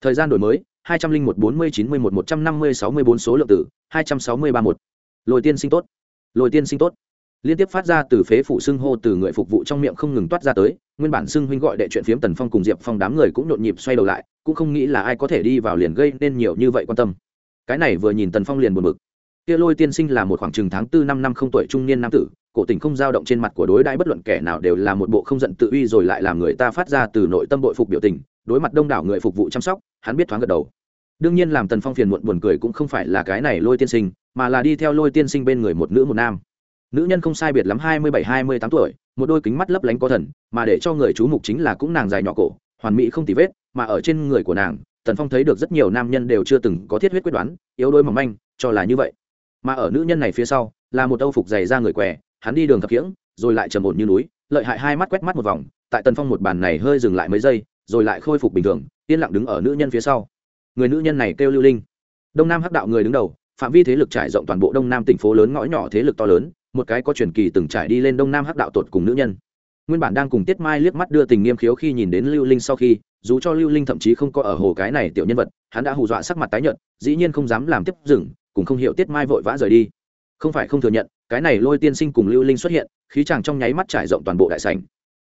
Thời gian đổi mới, hai trăm linh một bốn mươi chín mươi một một trăm năm mươi sáu mươi bốn số lượng tử hai trăm sáu mươi ba một. Lồi tiên sinh tốt. Lồi tiên sinh tốt. Liên tiếp phát ra từ phế phủ xưng hô từ người phục vụ trong miệng không ngừng toát ra tới, nguyên bản xưng huynh gọi đệ chuyện phiếm tần phong cùng diệp phong đám người cũng nhộn nhịp xoay đầu lại, cũng không nghĩ là ai có thể đi vào liền gây nên nhiều như vậy quan tâm. Cái này vừa nhìn tần phong liền buồn bực kia lôi tiên sinh là một khoảng chừng tháng tư năm năm không tuổi trung niên nam tử, cổ tình không dao động trên mặt của đối đãi bất luận kẻ nào đều là một bộ không giận tự uy rồi lại làm người ta phát ra từ nội tâm bội phục biểu tình, đối mặt đông đảo người phục vụ chăm sóc, hắn biết thoáng gật đầu. Đương nhiên làm tần phong phiền muộn buồn cười cũng không phải là cái này lôi tiên sinh, mà là đi theo lôi tiên sinh bên người một nữ một nam. Nữ nhân không sai biệt lắm hai mươi bảy, hai mươi tám tuổi, một đôi kính mắt lấp lánh có thần, mà để cho người chú mục chính là cũng nàng dài nhỏ cổ, hoàn mỹ không tì vết, mà ở trên người của nàng, tần phong thấy được rất nhiều nam nhân đều chưa từng có thiết huyết quyết đoán, yếu đôi mỏng manh, cho là như vậy mà ở nữ nhân này phía sau, là một âu phục dày ra người què hắn đi đường thập kiễng rồi lại trầm ổn như núi, lợi hại hai mắt quét mắt một vòng, tại tần phong một bàn này hơi dừng lại mấy giây, rồi lại khôi phục bình thường, yên lặng đứng ở nữ nhân phía sau. Người nữ nhân này kêu lưu linh. Đông nam hắc đạo người đứng đầu, phạm vi thế lực trải rộng toàn bộ đông nam tỉnh phố lớn ngõ nhỏ thế lực to lớn, một cái có truyền kỳ từng trải đi lên đông nam hắc đạo tột cùng nữ nhân. Nguyên bản đang cùng tiết mai liếc mắt đưa tình nghiêm khiếu khi nhìn đến lưu linh sau khi, dù cho lưu linh thậm chí không có ở hồ cái này tiểu nhân vật, hắn đã hù dọa sắc mặt tái nhợt, dĩ nhiên không dám làm tiếp dừng cùng không hiểu tiết mai vội vã rời đi. Không phải không thừa nhận, cái này lôi tiên sinh cùng lưu linh xuất hiện, khí chàng trong nháy mắt trải rộng toàn bộ đại sảnh.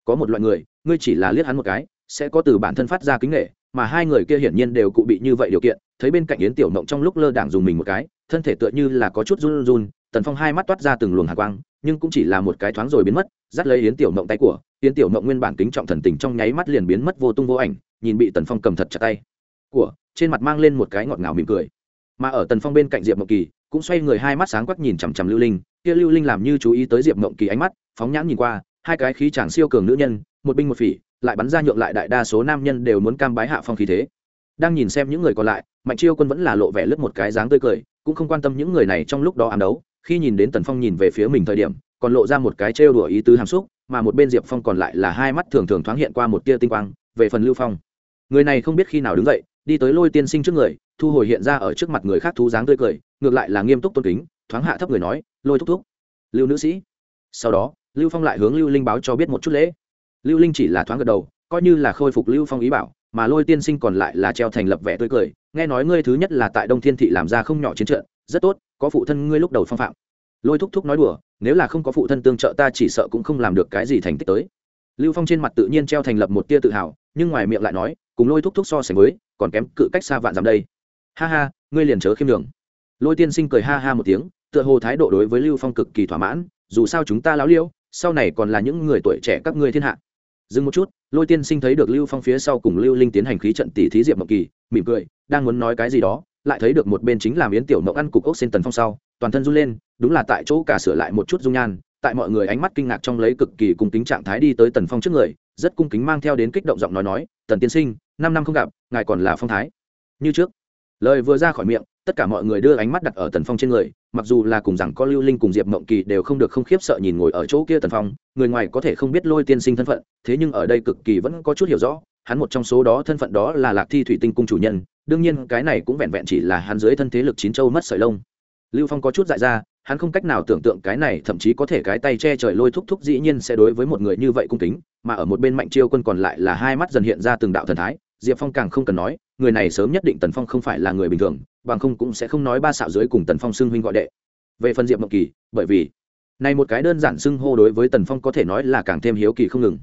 Có một loại người, ngươi chỉ là liếc hắn một cái, sẽ có từ bản thân phát ra kính nghệ mà hai người kia hiển nhiên đều cụ bị như vậy điều kiện, thấy bên cạnh yến tiểu mộng trong lúc lơ đảng dùng mình một cái, thân thể tựa như là có chút run run, tần phong hai mắt toát ra từng luồng hạ quang, nhưng cũng chỉ là một cái thoáng rồi biến mất, dắt lấy yến tiểu mộng tay của, yến tiểu mộng nguyên bản kính trọng thần tình trong nháy mắt liền biến mất vô tung vô ảnh, nhìn bị tần phong cầm thật chặt tay của, trên mặt mang lên một cái ngọt ngào mỉm cười mà ở tần phong bên cạnh diệp mộng kỳ cũng xoay người hai mắt sáng quắc nhìn chằm chằm lưu linh kia lưu linh làm như chú ý tới diệp mộng kỳ ánh mắt phóng nhãn nhìn qua hai cái khí chàng siêu cường nữ nhân một binh một phỉ lại bắn ra nhượng lại đại đa số nam nhân đều muốn cam bái hạ phong khí thế đang nhìn xem những người còn lại mạnh chiêu quân vẫn là lộ vẻ lướt một cái dáng tươi cười cũng không quan tâm những người này trong lúc đó ám đấu khi nhìn đến tần phong nhìn về phía mình thời điểm còn lộ ra một cái trêu đùa ý tứ hàm xúc mà một bên diệp phong còn lại là hai mắt thường thường thoáng hiện qua một tia tinh quang về phần lưu phong người này không biết khi nào đứng dậy đi tới lôi tiên sinh trước người, thu hồi hiện ra ở trước mặt người khác thú dáng tươi cười, ngược lại là nghiêm túc tôn kính, thoáng hạ thấp người nói, lôi thúc thúc, lưu nữ sĩ. Sau đó, lưu phong lại hướng lưu linh báo cho biết một chút lễ. Lưu linh chỉ là thoáng gật đầu, coi như là khôi phục lưu phong ý bảo, mà lôi tiên sinh còn lại là treo thành lập vẻ tươi cười, nghe nói ngươi thứ nhất là tại đông thiên thị làm ra không nhỏ chiến trận, rất tốt, có phụ thân ngươi lúc đầu phong phạm. Lôi thúc thúc nói đùa, nếu là không có phụ thân tương trợ ta chỉ sợ cũng không làm được cái gì thành tích tới. Lưu phong trên mặt tự nhiên treo thành lập một tia tự hào nhưng ngoài miệng lại nói, cùng lôi thúc thúc so sánh với, còn kém cự cách xa vạn dặm đây. Ha ha, ngươi liền chớ khiêm đường lôi tiên sinh cười ha ha một tiếng, tựa hồ thái độ đối với lưu phong cực kỳ thỏa mãn, dù sao chúng ta lão liêu, sau này còn là những người tuổi trẻ các ngươi thiên hạ. Dừng một chút, lôi tiên sinh thấy được lưu phong phía sau cùng lưu linh tiến hành khí trận tỷ thí diệp mộng kỳ, mỉm cười, đang muốn nói cái gì đó, lại thấy được một bên chính làm yến tiểu mộng ăn cục ốc xin tần phong sau, toàn thân run lên, đúng là tại chỗ cả sửa lại một chút dung nhan, tại mọi người ánh mắt kinh ngạc trong lấy cực kỳ cùng tính trạng thái đi tới tần phong trước người rất cung kính mang theo đến kích động giọng nói nói, tần tiên sinh, năm năm không gặp, ngài còn là phong thái. Như trước. Lời vừa ra khỏi miệng, tất cả mọi người đưa ánh mắt đặt ở tần phong trên người, mặc dù là cùng rằng có lưu linh cùng diệp mộng kỳ đều không được không khiếp sợ nhìn ngồi ở chỗ kia tần phong, người ngoài có thể không biết lôi tiên sinh thân phận, thế nhưng ở đây cực kỳ vẫn có chút hiểu rõ, hắn một trong số đó thân phận đó là lạc thi thủy tinh cung chủ nhân, đương nhiên cái này cũng vẹn vẹn chỉ là hắn dưới thân thế lực chín châu mất sợi lông. Lưu phong có chút dại ra, hắn không cách nào tưởng tượng cái này, thậm chí có thể cái tay che trời lôi thúc thúc dĩ nhiên sẽ đối với một người như vậy cung kính mà ở một bên mạnh chiêu quân còn lại là hai mắt dần hiện ra từng đạo thần thái, diệp phong càng không cần nói, người này sớm nhất định tần phong không phải là người bình thường, bằng không cũng sẽ không nói ba xạo dưới cùng tần phong xưng huynh gọi đệ. Về phần diệp mộng kỳ, bởi vì này một cái đơn giản xưng hô đối với tần phong có thể nói là càng thêm hiếu kỳ không ngừng.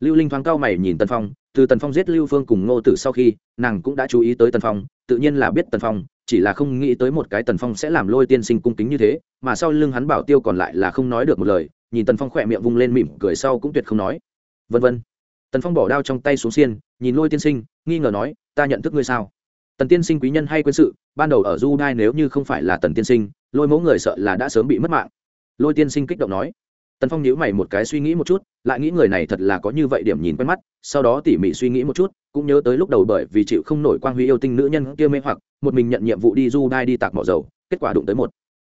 Lưu linh thoáng cao mày nhìn tần phong, từ tần phong giết lưu phương cùng ngô tử sau khi, nàng cũng đã chú ý tới tần phong, tự nhiên là biết tần phong, chỉ là không nghĩ tới một cái tần phong sẽ làm lôi tiên sinh cung kính như thế, mà sau lưng hắn bảo tiêu còn lại là không nói được một lời, nhìn tần phong khỏe miệng vung lên mỉm cười sau cũng tuyệt không nói vân vân. Tần phong bỏ đao trong tay xuống xiên, nhìn lôi tiên sinh, nghi ngờ nói, ta nhận thức ngươi sao? Tần tiên sinh quý nhân hay quân sự, ban đầu ở du đai nếu như không phải là tần tiên sinh, lôi mẫu người sợ là đã sớm bị mất mạng. Lôi tiên sinh kích động nói. Tần phong nhíu mày một cái suy nghĩ một chút, lại nghĩ người này thật là có như vậy điểm nhìn quen mắt, sau đó tỉ mỉ suy nghĩ một chút, cũng nhớ tới lúc đầu bởi vì chịu không nổi quang huy yêu tinh nữ nhân kia mê hoặc, một mình nhận nhiệm vụ đi du đai đi tạc mỏ dầu, kết quả đụng tới một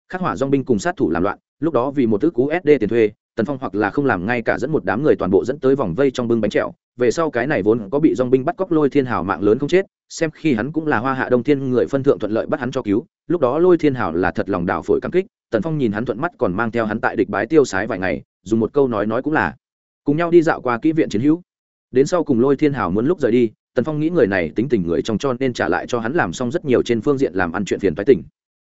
khắc hỏa dong binh cùng sát thủ làm loạn, lúc đó vì một thứ cú sd tiền thuê tần phong hoặc là không làm ngay cả dẫn một đám người toàn bộ dẫn tới vòng vây trong bưng bánh trẹo. Về sau cái này vốn có bị dong binh bắt cóc lôi thiên hào mạng lớn không chết, xem khi hắn cũng là hoa hạ đông thiên người phân thượng thuận lợi bắt hắn cho cứu. Lúc đó lôi thiên hào là thật lòng đảo phổi cảm kích, tần phong nhìn hắn thuận mắt còn mang theo hắn tại địch bái tiêu sái vài ngày, dùng một câu nói nói cũng là, cùng nhau đi dạo qua kỹ viện chiến hữu. Đến sau cùng lôi thiên hào muốn lúc rời đi, tần phong nghĩ người này tính tình người trong cho nên trả lại cho hắn làm xong rất nhiều trên phương diện làm ăn chuyện phiền phái tỉnh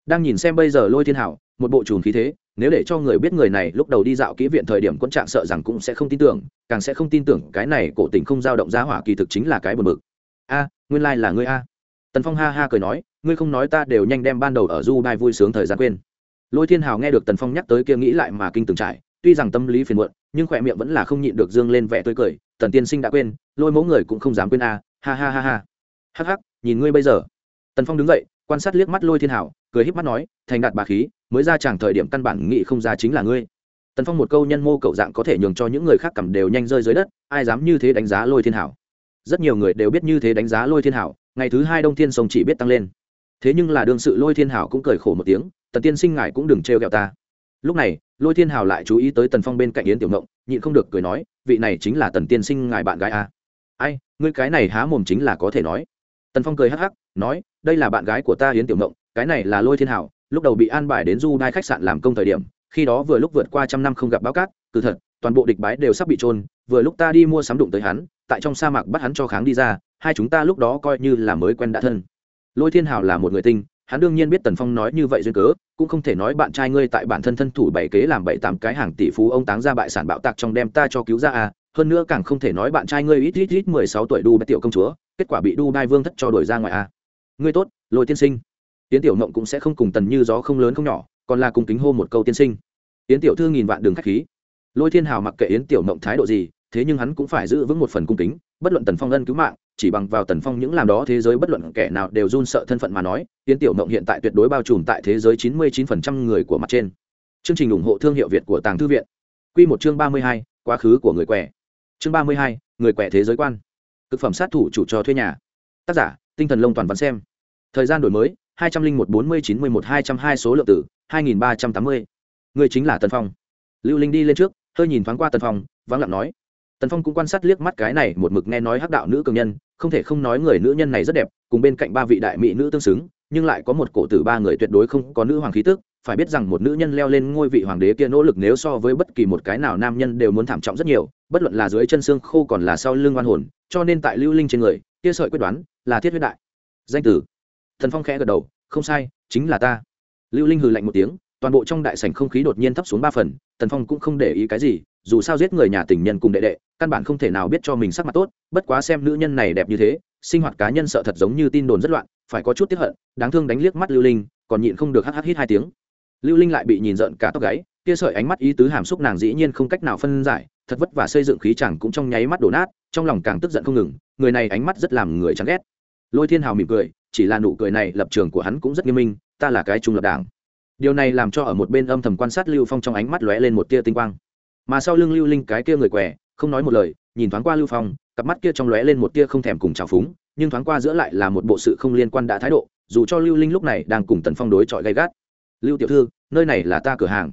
đang nhìn xem bây giờ lôi thiên hào, một bộ trùn khí thế nếu để cho người biết người này lúc đầu đi dạo kỹ viện thời điểm quân trạng sợ rằng cũng sẽ không tin tưởng, càng sẽ không tin tưởng cái này cổ tình không dao động giá hỏa kỳ thực chính là cái buồn bực. A, nguyên lai là ngươi a. Tần phong ha ha cười nói, ngươi không nói ta đều nhanh đem ban đầu ở du bai vui sướng thời gian quên. Lôi thiên hào nghe được tần phong nhắc tới kia nghĩ lại mà kinh từng trải, tuy rằng tâm lý phiền muộn, nhưng khỏe miệng vẫn là không nhịn được dương lên vẻ tươi cười, tần tiên sinh đã quên, lôi mẫu người cũng không dám quên a, ha ha ha ha. Hắc hắc, nhìn ngươi bây giờ. Tần phong đứng dậy, quan sát liếc mắt lôi thiên hảo cười híp mắt nói, thành đạt bà khí, mới ra chẳng thời điểm căn bản nghị không ra chính là ngươi. Tần phong một câu nhân mô cậu dạng có thể nhường cho những người khác cầm đều nhanh rơi dưới đất, ai dám như thế đánh giá lôi thiên hảo? Rất nhiều người đều biết như thế đánh giá lôi thiên hảo, ngày thứ hai đông thiên sông chỉ biết tăng lên. Thế nhưng là đương sự lôi thiên hảo cũng cười khổ một tiếng, tần tiên sinh ngài cũng đừng trêu ghẹo ta. Lúc này, lôi thiên hảo lại chú ý tới tần phong bên cạnh yến tiểu ngộng, nhịn không được cười nói, vị này chính là tần tiên sinh ngài bạn gái a ai, ngươi cái này há mồm chính là có thể nói. Tần phong cười hắc hắc, nói, đây là bạn gái của ta yến tiểu ngộng cái này là lôi thiên hảo, lúc đầu bị an bài đến du đai khách sạn làm công thời điểm, khi đó vừa lúc vượt qua trăm năm không gặp báo cát từ thật, toàn bộ địch bái đều sắp bị trôn vừa lúc ta đi mua sắm đụng tới hắn, tại trong sa mạc bắt hắn cho kháng đi ra, hai chúng ta lúc đó coi như là mới quen đã thân. Lôi thiên hảo là một người tinh, hắn đương nhiên biết tần phong nói như vậy duyên cớ, cũng không thể nói bạn trai ngươi tại bản thân thân thủ bảy kế làm bảy tám cái hàng tỷ phú ông táng ra bại sản bạo tạc trong đem ta cho cứu ra à hơn nữa càng không thể nói bạn trai ngươi ít ít ít mười sáu tuổi đu bê tiểu công chúa, kết quả bị đu đai vương thất cho đổi ra ngoài à. Ngươi tốt, lôi tiên sinh tiến tiểu mộng cũng sẽ không cùng tần như gió không lớn không nhỏ, còn là cùng kính hô một câu tiên sinh. Yến tiểu thư nghìn vạn đường khách khí. Lôi thiên hào mặc kệ yến tiểu mộng thái độ gì, thế nhưng hắn cũng phải giữ vững một phần cung kính, bất luận tần phong ân cứu mạng, chỉ bằng vào tần phong những làm đó thế giới bất luận kẻ nào đều run sợ thân phận mà nói, yến tiểu mộng hiện tại tuyệt đối bao trùm tại thế giới chín mươi chín phần trăm người của mặt trên. Chương trình ủng hộ thương hiệu việt của tàng thư viện. Q một chương ba mươi hai, quá khứ của người quẻ. Chương ba mươi hai, người quẻ thế giới quan. Thực phẩm sát thủ chủ trò thuê nhà. Tác giả, tinh thần lông toàn văn xem. Thời gian đổi mới hai trăm linh một bốn mươi chín mươi một hai trăm hai số lượng tử, hai nghìn ba trăm tám mươi. Người chính là tần phong. Lưu linh đi lên trước, hơi nhìn thoáng qua tần phong, vắng lặng nói. Tần phong cũng quan sát liếc mắt cái này một mực nghe nói hắc đạo nữ cường nhân, không thể không nói người nữ nhân này rất đẹp, cùng bên cạnh ba vị đại mỹ nữ tương xứng, nhưng lại có một cổ tử ba người tuyệt đối không có nữ hoàng khí tức. Phải biết rằng một nữ nhân leo lên ngôi vị hoàng đế kia nỗ lực nếu so với bất kỳ một cái nào nam nhân đều muốn thảm trọng rất nhiều, bất luận là dưới chân xương khô còn là sau lưng oan hồn, cho nên tại lưu linh trên người, kia sợi quyết đoán là thiết huyết đại. Danh tử thần phong khẽ gật đầu, không sai, chính là ta. Lưu linh hừ lạnh một tiếng, toàn bộ trong đại sảnh không khí đột nhiên thấp xuống ba phần, tần phong cũng không để ý cái gì, dù sao giết người nhà tình nhân cùng đệ đệ, căn bản không thể nào biết cho mình sắc mặt tốt, bất quá xem nữ nhân này đẹp như thế, sinh hoạt cá nhân sợ thật giống như tin đồn rất loạn, phải có chút tiếp hận, đáng thương đánh liếc mắt lưu linh, còn nhịn không được hắc hắc hít hai tiếng. Lưu linh lại bị nhìn giận cả tóc gáy, kia sợi ánh mắt ý tứ hàm xúc nàng dĩ nhiên không cách nào phân giải, thật vất vả xây dựng khí chẳng cũng trong nháy mắt đổ nát, trong lòng càng tức giận không ngừng, người này ánh mắt rất làm người chán ghét lôi thiên hào mỉm cười, chỉ là nụ cười này lập trường của hắn cũng rất nghiêm minh, ta là cái trung lập đảng. Điều này làm cho ở một bên âm thầm quan sát lưu phong trong ánh mắt lóe lên một tia tinh quang. Mà sau lưng lưu linh cái kia người què, không nói một lời, nhìn thoáng qua lưu phong, cặp mắt kia trong lóe lên một tia không thèm cùng trào phúng, nhưng thoáng qua giữa lại là một bộ sự không liên quan đã thái độ, dù cho lưu linh lúc này đang cùng tần phong đối chọi gay gắt. Lưu tiểu thư, nơi này là ta cửa hàng.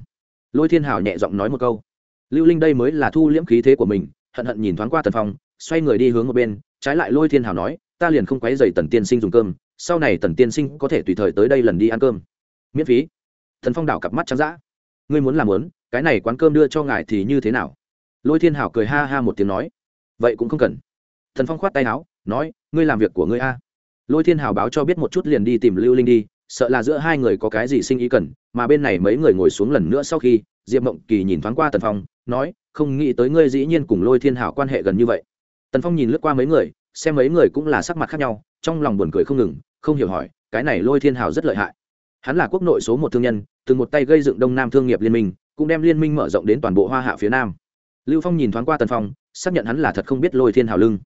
Lôi thiên hào nhẹ giọng nói một câu. Lưu linh đây mới là thu liễm khí thế của mình, hận hận nhìn thoáng qua tần phong, xoay người đi hướng một bên, trái lại lôi thiên hào nói ta liền không quấy dày tần tiên sinh dùng cơm, sau này tần tiên sinh có thể tùy thời tới đây lần đi ăn cơm. Miễn phí. Thần phong đảo cặp mắt trắng d ngươi muốn làm lớn cái này quán cơm đưa cho ngài thì như thế nào? Lôi thiên hảo cười ha ha một tiếng nói. Vậy cũng không cần. Thần phong khoát tay áo, nói, ngươi làm việc của ngươi a. Lôi thiên hảo báo cho biết một chút liền đi tìm lưu linh đi, sợ là giữa hai người có cái gì sinh ý cần, mà bên này mấy người ngồi xuống lần nữa sau khi, diệp mộng kỳ nhìn thoáng qua tần phong, nói, không nghĩ tới ngươi dĩ nhiên cùng lôi thiên hảo quan hệ gần như vậy. Tần phong nhìn lướt qua mấy người xem mấy người cũng là sắc mặt khác nhau, trong lòng buồn cười không ngừng, không hiểu hỏi, cái này lôi thiên hào rất lợi hại. Hắn là quốc nội số một thương nhân, từng một tay gây dựng đông nam thương nghiệp liên minh, cũng đem liên minh mở rộng đến toàn bộ hoa hạ phía nam. Lưu phong nhìn thoáng qua tần phong, xác nhận hắn là thật không biết lôi thiên hào lưng.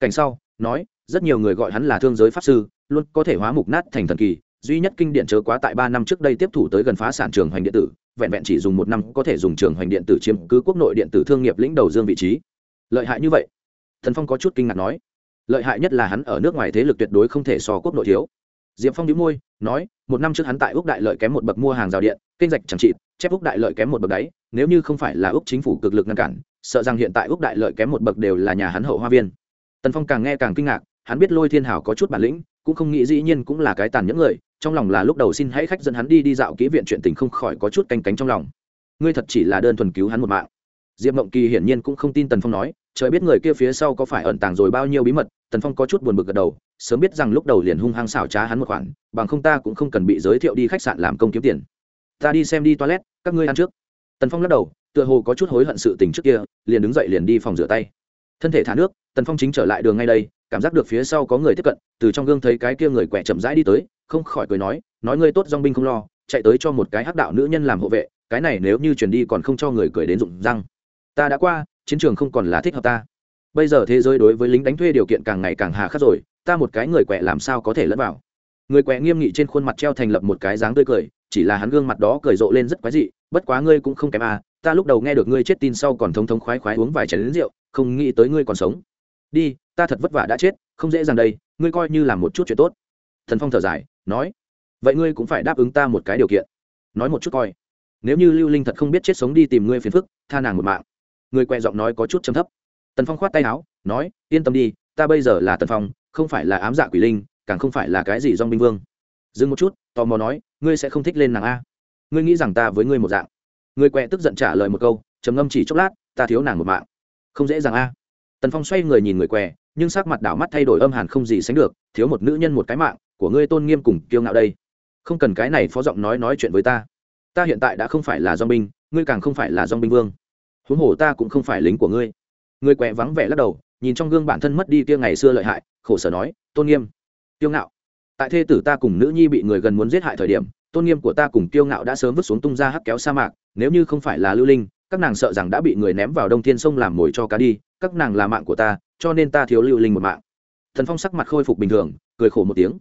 Cảnh sau, nói, rất nhiều người gọi hắn là thương giới pháp sư, luôn có thể hóa mục nát thành thần kỳ, duy nhất kinh điện chớ quá tại ba năm trước đây tiếp thủ tới gần phá sản trường hoành điện tử, vẹn vẹn chỉ dùng một năm có thể dùng trường hoành điện tử chiếm cứ quốc nội điện tử thương nghiệp lĩnh đầu dương vị trí. Lợi hại như vậy? Thần phong có chút kinh ngạc nói lợi hại nhất là hắn ở nước ngoài thế lực tuyệt đối không thể so quốc nội thiếu. Diệp phong đĩu môi, nói, một năm trước hắn tại úc đại lợi kém một bậc mua hàng rào điện, kênh rạch chẳng trị chép úc đại lợi kém một bậc đấy, nếu như không phải là úc chính phủ cực lực ngăn cản, sợ rằng hiện tại úc đại lợi kém một bậc đều là nhà hắn hậu hoa viên. Tần phong càng nghe càng kinh ngạc, hắn biết lôi thiên hảo có chút bản lĩnh, cũng không nghĩ dĩ nhiên cũng là cái tàn những người, trong lòng là lúc đầu xin hãy khách dẫn hắn đi đi dạo kỹ viện chuyện tình không khỏi có chút canh cánh trong lòng. Ngươi thật chỉ là đơn thuần cứu hắn một mạng. Diệp mộng kỳ hiển nhiên cũng không tin tần phong nói, trời biết người kia phía sau có phải ẩn tàng rồi bao nhiêu bí mật tần phong có chút buồn bực gật đầu, sớm biết rằng lúc đầu liền hung hăng xảo trá hắn một khoản, bằng không ta cũng không cần bị giới thiệu đi khách sạn làm công kiếm tiền. Ta đi xem đi toilet, các ngươi ăn trước. Tần phong lắc đầu, tựa hồ có chút hối hận sự tình trước kia, liền đứng dậy liền đi phòng rửa tay. Thân thể thả nước, tần phong chính trở lại đường ngay đây, cảm giác được phía sau có người tiếp cận, từ trong gương thấy cái kia người quẹ chậm rãi đi tới, không khỏi cười nói nói ngươi tốt dong binh không lo, chạy tới cho một cái hắc đạo nữ nhân làm hộ vệ, cái này nếu như chuyển đi còn không cho người cười đến rụng răng. Ta đã qua, chiến trường không còn là thích hợp ta bây giờ thế giới đối với lính đánh thuê điều kiện càng ngày càng hà khắc rồi, ta một cái người quẹ làm sao có thể lẫn vào? Người quẹ nghiêm nghị trên khuôn mặt treo thành lập một cái dáng tươi cười, chỉ là hắn gương mặt đó cười rộ lên rất quái dị, bất quá ngươi cũng không kém à ta lúc đầu nghe được ngươi chết tin sau còn thống thống khoái khoái uống vài chén rượu, không nghĩ tới ngươi còn sống. Đi, ta thật vất vả đã chết, không dễ dàng đây, ngươi coi như là một chút chuyện tốt. Thần phong thở dài, nói, vậy ngươi cũng phải đáp ứng ta một cái điều kiện. Nói một chút coi. Nếu như lưu linh thật không biết chết sống đi tìm ngươi phiền phức, tha nàng một mạng. Người quẹ giọng nói có chút chấm thấp tần phong khoát tay áo, nói, yên tâm đi, ta bây giờ là tần phong, không phải là ám dạ quỷ linh, càng không phải là cái gì dong binh vương. Dừng một chút, tò mò nói, ngươi sẽ không thích lên nàng a? Ngươi nghĩ rằng ta với ngươi một dạng? Ngươi quẹ tức giận trả lời một câu, trầm ngâm chỉ chốc lát, ta thiếu nàng một mạng. Không dễ dàng a. Tần phong xoay người nhìn người què nhưng sắc mặt đảo mắt thay đổi âm hàn không gì sánh được, thiếu một nữ nhân một cái mạng, của ngươi tôn nghiêm cùng kiêu ngạo đây. Không cần cái này phó giọng nói nói chuyện với ta. Ta hiện tại đã không phải là dong binh, ngươi càng không phải là dong binh vương. Huống hồ ta cũng không phải lính của ngươi người quẹ vắng vẻ lắc đầu, nhìn trong gương bản thân mất đi kia ngày xưa lợi hại, khổ sở nói, tôn nghiêm, Tiêu ngạo, tại thê tử ta cùng nữ nhi bị người gần muốn giết hại thời điểm, tôn nghiêm của ta cùng Tiêu ngạo đã sớm vứt xuống tung ra hắc kéo sa mạc, nếu như không phải là lưu linh, các nàng sợ rằng đã bị người ném vào đông thiên sông làm mồi cho cá đi, các nàng là mạng của ta, cho nên ta thiếu lưu linh một mạng. Thần phong sắc mặt khôi phục bình thường, cười khổ một tiếng.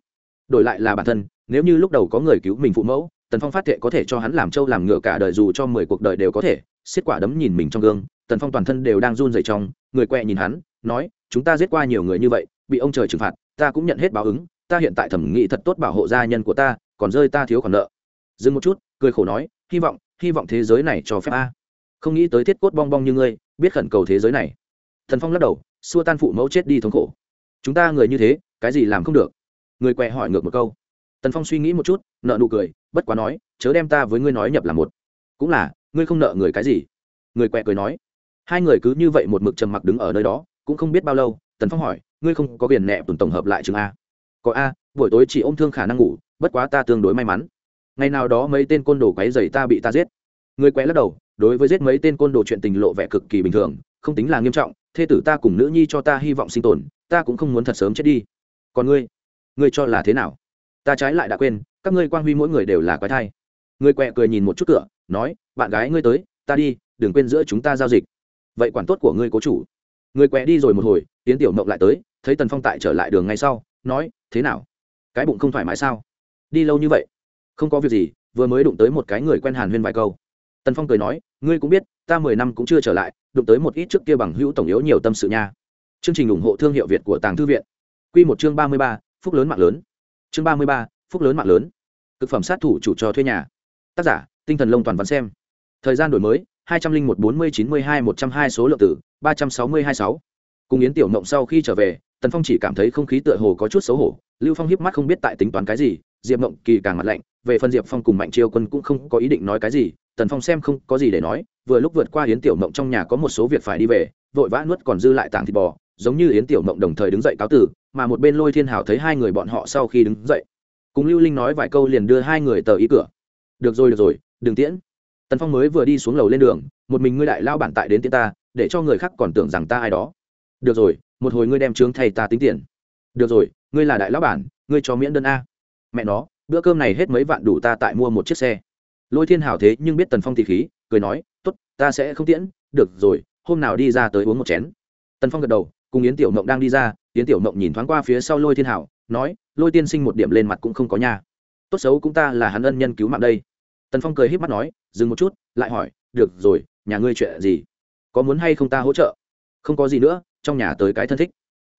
Đổi lại là bản thân, nếu như lúc đầu có người cứu mình phụ mẫu tần phong phát thệ có thể cho hắn làm trâu làm ngựa cả đời dù cho mười cuộc đời đều có thể, xiết quả đấm nhìn mình trong gương tần phong toàn thân đều đang run dày trong, người quẹ nhìn hắn, nói, chúng ta giết qua nhiều người như vậy, bị ông trời trừng phạt, ta cũng nhận hết báo ứng, ta hiện tại thẩm nghĩ thật tốt bảo hộ gia nhân của ta, còn rơi ta thiếu khoản nợ. Dừng một chút, cười khổ nói, hy vọng hy vọng thế giới này cho phép a. Không nghĩ tới thiết cốt bong bong như ngươi, biết khẩn cầu thế giới này. Thần phong lắc đầu, xua tan phụ mẫu chết đi thống khổ. Chúng ta người như thế, cái gì làm không được? Người quẹ hỏi ngược một câu. Tần phong suy nghĩ một chút, nợ nụ cười, bất quá nói, chớ đem ta với ngươi nói nhập là một. Cũng là, ngươi không nợ người cái gì. Người quẹ cười nói hai người cứ như vậy một mực trầm mặc đứng ở nơi đó, cũng không biết bao lâu, tần phong hỏi, ngươi không có biển nẹ tuần tổng hợp lại chừng a? Có a, buổi tối chỉ ôm thương khả năng ngủ, bất quá ta tương đối may mắn. Ngày nào đó mấy tên côn đồ quấy dày ta bị ta giết. Người quẹ lắc đầu, đối với giết mấy tên côn đồ chuyện tình lộ vẻ cực kỳ bình thường, không tính là nghiêm trọng thê tử ta cùng nữ nhi cho ta hy vọng sinh tồn, ta cũng không muốn thật sớm chết đi. Còn ngươi ngươi cho là thế nào? Ta trái lại đã quên, các ngươi quang huy mỗi người đều là quái thai. Ngươi quẹ cười nhìn một chút cửa, nói, bạn gái ngươi tới, ta đi, đừng quên giữa chúng ta giao dịch vậy quản tốt của ngươi cố chủ. Người quẹ đi rồi một hồi tiến tiểu mộng lại tới, thấy tần phong tại trở lại đường ngay sau, nói, thế nào? Cái bụng không thoải mái sao? Đi lâu như vậy, không có việc gì, vừa mới đụng tới một cái người quen hàn huyên vài câu. Tần phong cười nói, ngươi cũng biết, ta mười năm cũng chưa trở lại, đụng tới một ít trước kia bằng hữu tổng yếu nhiều tâm sự nha. Chương trình ủng hộ thương hiệu việt của tàng thư viện. Q một chương ba mươi ba, phúc lớn mạng lớn. Chương ba mươi ba, phúc lớn mạng lớn. Thực phẩm sát thủ chủ cho thuê nhà. Tác giả, tinh thần lông toàn văn xem. Thời gian đổi mới hai trăm linh một bốn mươi chín mươi hai một trăm hai số lượng tử ba trăm sáu mươi hai sáu. Cùng yến tiểu mộng sau khi trở về, tần phong chỉ cảm thấy không khí tựa hồ có chút xấu hổ. Lưu phong hiếp mắt không biết tại tính toán cái gì, diệp mộng kỳ càng mặt lạnh, về phần diệp phong cùng mạnh chiêu quân cũng không có ý định nói cái gì, tần phong xem không có gì để nói, vừa lúc vượt qua yến tiểu mộng trong nhà có một số việc phải đi về, vội vã nuốt còn dư lại tảng thịt bò, giống như yến tiểu mộng đồng thời đứng dậy cáo tử, mà một bên lôi thiên hào thấy hai người bọn họ sau khi đứng dậy. Cùng lưu linh nói vài câu liền đưa hai người tờ ý cửa. Được rồi được rồi, đừng tiễn tần phong mới vừa đi xuống lầu lên đường, một mình ngươi đại lao bản tại đến tiễn ta, để cho người khác còn tưởng rằng ta ai đó. Được rồi, một hồi ngươi đem trướng thay ta tính tiền. Được rồi, ngươi là đại lão bản, ngươi cho miễn đơn a. Mẹ nó, bữa cơm này hết mấy vạn đủ ta tại mua một chiếc xe. Lôi thiên hảo thế nhưng biết tần phong thì khí, cười nói t ố t ta sẽ không tiễn, được rồi, hôm nào đi ra tới uống một chén. Tần phong gật đầu, cùng yến tiểu mộng đang đi ra, yến tiểu mộng nhìn thoáng qua phía sau lôi thiên hảo nói, lôi tiên sinh một điểm lên mặt cũng không có nhà tốt xấu cũng ta là hắn ân nhân cứu mạng đây tần phong cười h í p mắt nói, dừng một chút, lại hỏi, được rồi, nhà ngươi chuyện gì? Có muốn hay không ta hỗ trợ? Không có gì nữa, trong nhà tới cái thân thích.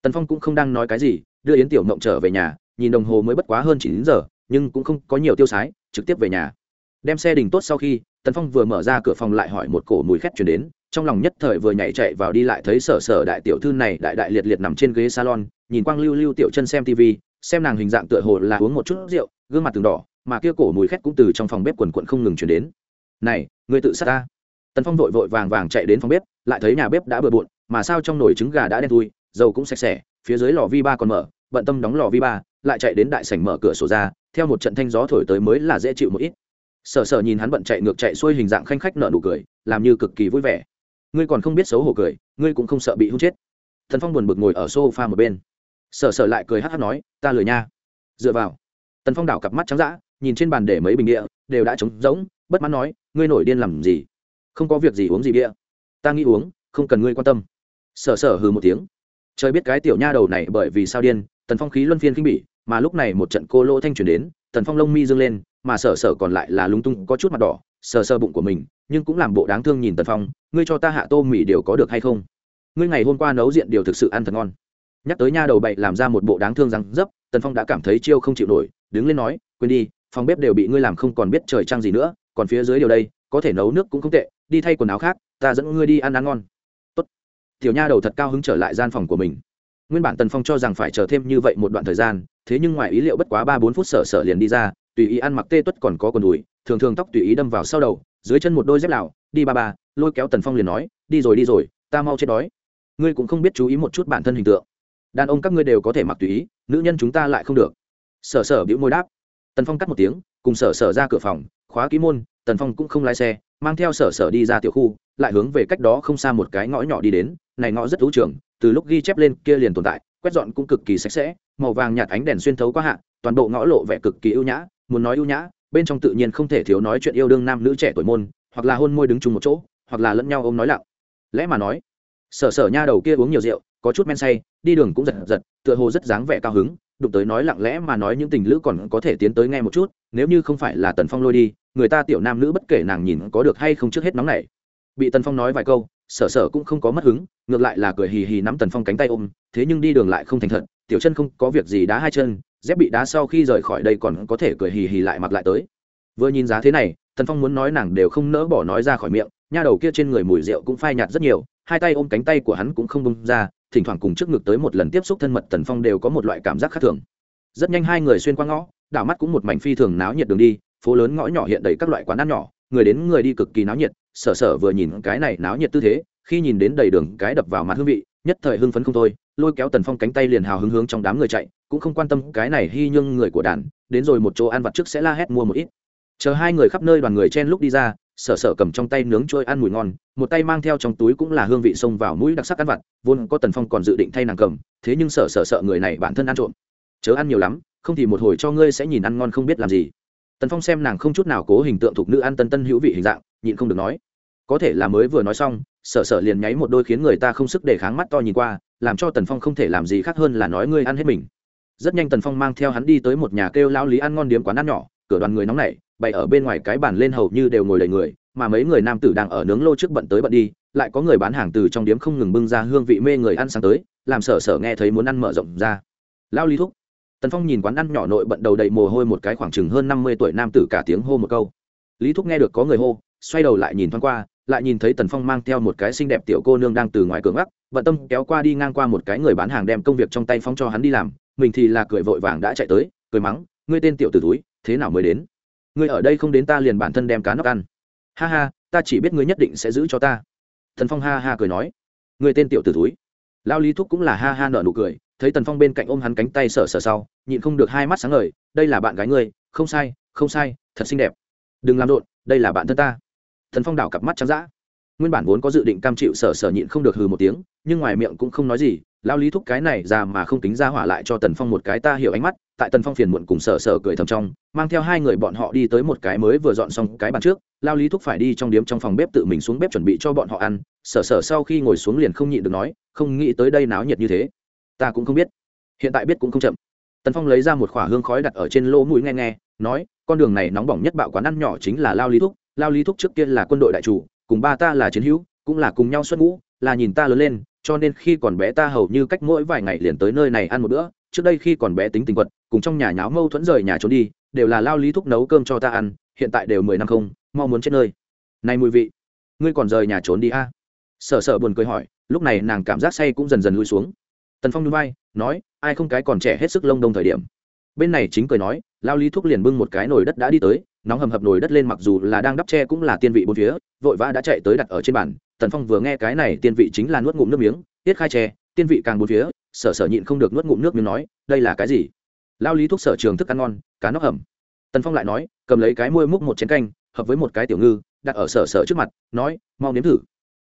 Tần phong cũng không đang nói cái gì, đưa yến tiểu mộng trở về nhà, nhìn đồng hồ mới bất quá hơn chín giờ, nhưng cũng không có nhiều tiêu sái, trực tiếp về nhà. Đem xe đình tốt sau khi, tần phong vừa mở ra cửa phòng lại hỏi một cổ mùi khét chuyển đến, trong lòng nhất thời vừa nhảy chạy vào đi lại thấy sở sở đại tiểu thư này đại đại liệt liệt nằm trên ghế salon, nhìn quang lưu lưu tiểu chân xem tv xem nàng hình dạng tựa hồ là uống một chút rượu gương mặt từng đỏ, mà kia cổ mùi khét cũng từ trong phòng bếp quần quận không ngừng chuyển đến. Này người tự sát ta. Tần phong vội vội vàng vàng chạy đến phòng bếp, lại thấy nhà bếp đã bừa bộn, mà sao trong nồi trứng gà đã đen thui, dầu cũng sạch sẽ, phía dưới lò vi ba còn mở, bận tâm đóng lò vi ba, lại chạy đến đại sảnh mở cửa sổ ra, theo một trận thanh gió thổi tới mới là dễ chịu một ít. Sở sở nhìn hắn bận chạy ngược chạy xuôi hình dạng khanh khách nợ nụ cười, làm như cực kỳ vui vẻ. Ngươi còn không biết xấu hổ cười, ngươi cũng không sợ bị hút chết. Thần phong buồn bực ngồi ở sofa một bên. Sở sở lại cười hát hát nói, ta lười nha. Dựa vào tần phong đảo cặp mắt trắng d ã nhìn trên bàn để mấy bình địa, đều đã trống rỗng, bất mãn nói, ngươi nổi điên làm gì? Không có việc gì uống gì bia. Ta nghĩ uống, không cần ngươi quan tâm. Sở sở hừ một tiếng. Trời biết cái tiểu nha đầu này bởi vì sao điên, tần phong khí luân phiên khinh bỉ, mà lúc này một trận cô lỗ thanh chuyển đến, tần phong lông mi dâng lên, mà sở sở còn lại là lúng tung có chút mặt đỏ. Sờ sờ bụng của mình, nhưng cũng làm bộ đáng thương nhìn tần phong, ngươi cho ta hạ tô mì điều có được hay không? Ngươi ngày hôm qua nấu diện điều thực sự ăn thật ngon. Nhắc tới nha đầu bậy làm ra một bộ đáng thương răng dấp tần phong đã cảm thấy chiêu không chịu nổi, đứng lên nói, quên đi, phòng bếp đều bị ngươi làm không còn biết trời trăng gì nữa, còn phía dưới điều đây, có thể nấu nước cũng không tệ, đi thay quần áo khác, ta dẫn ngươi đi ăn ăn ngon. Tốt. tiểu nha đầu thật cao hứng trở lại gian phòng của mình. Nguyên bản tần phong cho rằng phải chờ thêm như vậy một đoạn thời gian, thế nhưng ngoài ý liệu bất quá ba bốn phút sở sở liền đi ra, tùy ý ăn mặc tê tuất còn có quần đùi, thường thường tóc tùy ý đâm vào sau đầu, dưới chân một đôi dép lào đi ba ba, lôi kéo tần phong liền nói, đi rồi đi rồi, ta mau chết đói. Ngươi cũng không biết chú ý một chút bản thân hình tượng đàn ông các ngươi đều có thể mặc tùy ý, nữ nhân chúng ta lại không được. Sở sở bĩu môi đáp. Tần phong cắt một tiếng, cùng sở sở ra cửa phòng, khóa ký môn, tần phong cũng không lái xe, mang theo sở sở đi ra tiểu khu, lại hướng về cách đó không xa một cái ngõ nhỏ đi đến, này ngõ rất thú trưởng từ lúc ghi chép lên kia liền tồn tại, quét dọn cũng cực kỳ sạch sẽ, màu vàng nhạt ánh đèn xuyên thấu qua hạ, toàn bộ ngõ lộ vẻ cực kỳ ưu nhã, muốn nói ưu nhã, bên trong tự nhiên không thể thiếu nói chuyện yêu đương nam nữ trẻ tuổi môn, hoặc là hôn môi đứng chung một chỗ, hoặc là lẫn nhau ôm nói lặng. Lẽ mà nói, sở sở nha đầu kia uống nhiều rượu có chút men say, đi đường cũng giật giật, tựa hồ rất dáng vẻ cao hứng, đụng tới nói lặng lẽ mà nói những tình lữ còn có thể tiến tới nghe một chút, nếu như không phải là tần phong lôi đi, người ta tiểu nam nữ bất kể nàng nhìn có được hay không trước hết nóng này bị tần phong nói vài câu, sở sở cũng không có mất hứng, ngược lại là cười hì hì nắm tần phong cánh tay ôm, thế nhưng đi đường lại không thành thật, tiểu chân không có việc gì đá hai chân, dép bị đá sau khi rời khỏi đây còn có thể cười hì hì lại mặc lại tới. Vừa nhìn giá thế này, tần phong muốn nói nàng đều không nỡ bỏ nói ra khỏi miệng nha đầu kia trên người mùi rượu cũng phai nhạt rất nhiều, hai tay ôm cánh tay của hắn cũng không bông ra, thỉnh thoảng cùng trước ngực tới một lần tiếp xúc thân mật tần phong đều có một loại cảm giác khác thường. Rất nhanh hai người xuyên qua ngõ, đảo mắt cũng một mảnh phi thường náo nhiệt đường đi, phố lớn ngõ nhỏ hiện đầy các loại quán ăn nhỏ, người đến người đi cực kỳ náo nhiệt, sở sở vừa nhìn cái này náo nhiệt tư thế, khi nhìn đến đầy đường cái đập vào mặt hương vị, nhất thời hưng phấn không thôi, lôi kéo tần phong cánh tay liền hào hứng hướng trong đám người chạy, cũng không quan tâm cái này hy nhương người của đàn, đến rồi một chỗ ăn vặt trước sẽ la hét mua một ít. Chờ hai người khắp nơi đoàn người chen lúc đi ra sở sở cầm trong tay nướng trôi ăn mùi ngon, một tay mang theo trong túi cũng là hương vị xông vào mũi đặc sắc ăn vặt, vốn có tần phong còn dự định thay nàng cầm, thế nhưng sở sở sợ người này bản thân ăn trộm. Chớ ăn nhiều lắm, không thì một hồi cho ngươi sẽ nhìn ăn ngon không biết làm gì. Tần phong xem nàng không chút nào cố hình tượng thuộc nữ ăn tân tân hữu vị hình dạng, nhịn không được nói. Có thể là mới vừa nói xong, sở sở liền nháy một đôi khiến người ta không sức để kháng mắt to nhìn qua, làm cho tần phong không thể làm gì khác hơn là nói ngươi ăn hết mình. Rất nhanh tần phong mang theo hắn đi tới một nhà kêu lao lý ăn ngon điếm quán ăn nhỏ, cửa đoàn người nóng nảy bày ở bên ngoài cái bàn lên hầu như đều ngồi đầy người, mà mấy người nam tử đang ở nướng lô trước bận tới bận đi, lại có người bán hàng từ trong điếm không ngừng bưng ra hương vị mê người ăn sáng tới, làm sở sở nghe thấy muốn ăn mở rộng ra. Lao lý thúc, tần phong nhìn quán ăn nhỏ nội bận đầu đầy mồ hôi một cái khoảng chừng hơn năm mươi tuổi nam tử cả tiếng hô một câu. Lý thúc nghe được có người hô, xoay đầu lại nhìn thoáng qua, lại nhìn thấy tần phong mang theo một cái xinh đẹp tiểu cô nương đang từ ngoài cửa ngắc vận tâm kéo qua đi ngang qua một cái người bán hàng đem công việc trong tay phóng cho hắn đi làm, mình thì là cười vội vàng đã chạy tới, cười mắng, ngươi tên tiểu t ử túi, thế nào mới đến? Ngươi ở đây không đến ta liền bản thân đem cá nóc ăn. Ha ha, ta chỉ biết ngươi nhất định sẽ giữ cho ta. Thần phong ha ha cười nói. Ngươi tên tiểu t ử túi lao lý thúc cũng là ha ha nở nụ cười, thấy tần phong bên cạnh ôm hắn cánh tay sờ sờ sau, nhịn không được hai mắt sáng ngời, đây là bạn gái ngươi, không sai không sai, thật xinh đẹp. Đừng làm rộn, đây là bạn thân ta. Thần phong đảo cặp mắt trắng d nguyên bản vốn có dự định cam chịu sở sở nhịn không được hừ một tiếng, nhưng ngoài miệng cũng không nói gì lao lý thúc cái này ra mà không tính ra hỏa lại cho tần phong một cái ta hiểu ánh mắt, tại tần phong phiền muộn cùng sở sở cười thầm trong, mang theo hai người bọn họ đi tới một cái mới vừa dọn xong cái bàn trước lao lý thúc phải đi trong điếm trong phòng bếp tự mình xuống bếp chuẩn bị cho bọn họ ăn sở sở sau khi ngồi xuống liền không nhịn được nói, không nghĩ tới đây náo nhiệt như thế. Ta cũng không biết. Hiện tại biết cũng không chậm. Tần phong lấy ra một khỏa hương khói đặt ở trên lỗ mũi nghe nghe, nói, con đường này nóng bỏng nhất bạo quán ăn nhỏ chính là lao lý thúc. Lao lý thúc trước kia là quân đội đại chủ, cùng ba ta là chiến hữu, cũng là cùng nhau xuất ngũ, là nhìn ta lớn lên cho nên khi còn bé ta hầu như cách mỗi vài ngày liền tới nơi này ăn một bữa, trước đây khi còn bé tính tình quật, cùng trong nhà nháo mâu thuẫn rời nhà trốn đi, đều là lao lý thúc nấu cơm cho ta ăn, hiện tại đều mười năm không, mau muốn chết nơi. Này mùi vị, ngươi còn rời nhà trốn đi a? À? sợ sợ buồn cười hỏi, lúc này nàng cảm giác say cũng dần dần lui xuống. Tần phong núi bay nói, ai không cái còn trẻ hết sức lông đông thời điểm. Bên này chính cười nói, lao lý thúc liền bưng một cái nồi đất đã đi tới, nóng hầm hập nồi đất lên mặc dù là đang đắp tre cũng là tiên vị bốn phía, vội vã đã chạy tới đặt ở trên bàn tần phong vừa nghe cái này tiên vị chính là nuốt ngụm nước miếng, tiết khai tre tiên vị càng bốn phía, sở sở nhịn không được nuốt ngụm nước miếng nói, đây là cái gì? Lao lý thuốc sở trường thức ăn ngon, cá nóc hầm. Tần phong lại nói, cầm lấy cái môi múc một chén canh, hợp với một cái tiểu ngư, đặt ở sở sở trước mặt, nói, mau nếm thử.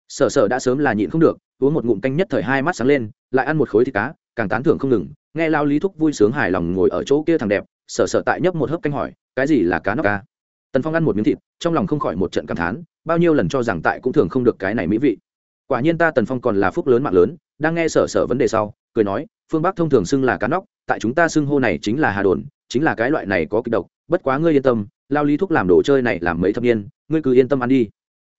Sở sở đã sớm là nhịn không được, uống một ngụm canh nhất thời hai mắt sáng lên, lại ăn một khối thịt cá, càng tán thưởng không ngừng. Nghe lao lý thúc vui sướng hài lòng ngồi ở chỗ kia thằng đẹp, sở sở tại nhấp một hớp canh hỏi, cái gì là cá nóc ca? Tần phong ăn một miếng thịt, trong lòng không khỏi một trận cảm thán bao nhiêu lần cho rằng tại cũng thường không được cái này mỹ vị. Quả nhiên ta tần phong còn là phúc lớn mạng lớn, đang nghe sở sở vấn đề sau, cười nói, phương bắc thông thường xưng là cá nóc, tại chúng ta xưng hô này chính là hà đồn, chính là cái loại này có kịch độc, bất quá ngươi yên tâm, lao lý thuốc làm đồ chơi này làm mấy thập niên, ngươi cứ yên tâm ăn đi.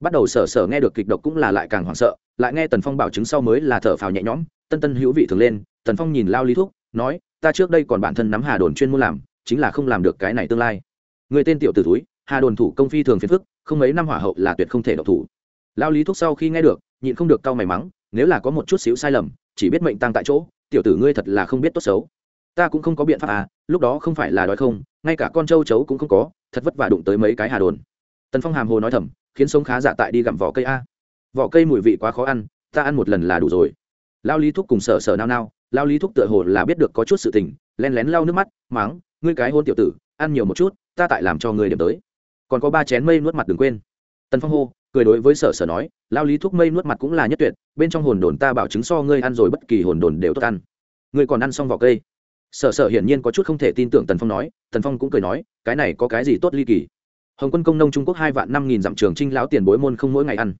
Bắt đầu sở sở nghe được kịch độc cũng là lại càng hoảng sợ, lại nghe tần phong bảo chứng sau mới là thở phào nhẹ nhõm, tân tân hữu vị thường lên, tần phong nhìn lao lý thuốc nói, ta trước đây còn bản thân nắm hà đồn chuyên môn làm, chính là không làm được cái này tương lai. Người tên tiểu t túi hà đồn thủ công phi thường phiền phức không mấy năm hỏa hậu là tuyệt không thể độc thủ. Lao lý thúc sau khi nghe được, nhịn không được cau mày mắng, nếu là có một chút xíu sai lầm, chỉ biết mệnh tăng tại chỗ, tiểu tử ngươi thật là không biết tốt xấu. Ta cũng không có biện pháp à lúc đó không phải là đói không, ngay cả con trâu chấu cũng không có, thật vất vả đụng tới mấy cái hà đồn. Tần phong hàm hồ nói thầm, khiến sống khá dạ tại đi gặm vỏ cây a. Vỏ cây mùi vị quá khó ăn, ta ăn một lần là đủ rồi. Lao lý thúc cùng sở sở nao nao lao lý thúc tựa hồ là biết được có chút sự tình len lén lau nước mắt, mắng, ngươi cái hôn tiểu tử, ăn nhiều một chút, ta tại làm cho ngươi điểm tới còn có ba chén mây nuốt mặt đừng quên. Tần phong hô, cười đối với sở sở nói, lao lý thuốc mây nuốt mặt cũng là nhất tuyệt, bên trong hồn đồn ta bảo chứng so ngươi ăn rồi bất kỳ hồn đồn đều tốt ăn. Ngươi còn ăn xong vỏ cây? Sở sở hiển nhiên có chút không thể tin tưởng tần phong nói, tần phong cũng cười nói, cái này có cái gì tốt ly kỳ? Hồng quân công nông trung quốc hai vạn năm nghìn dặm trường trinh lão tiền bối môn không mỗi ngày ăn.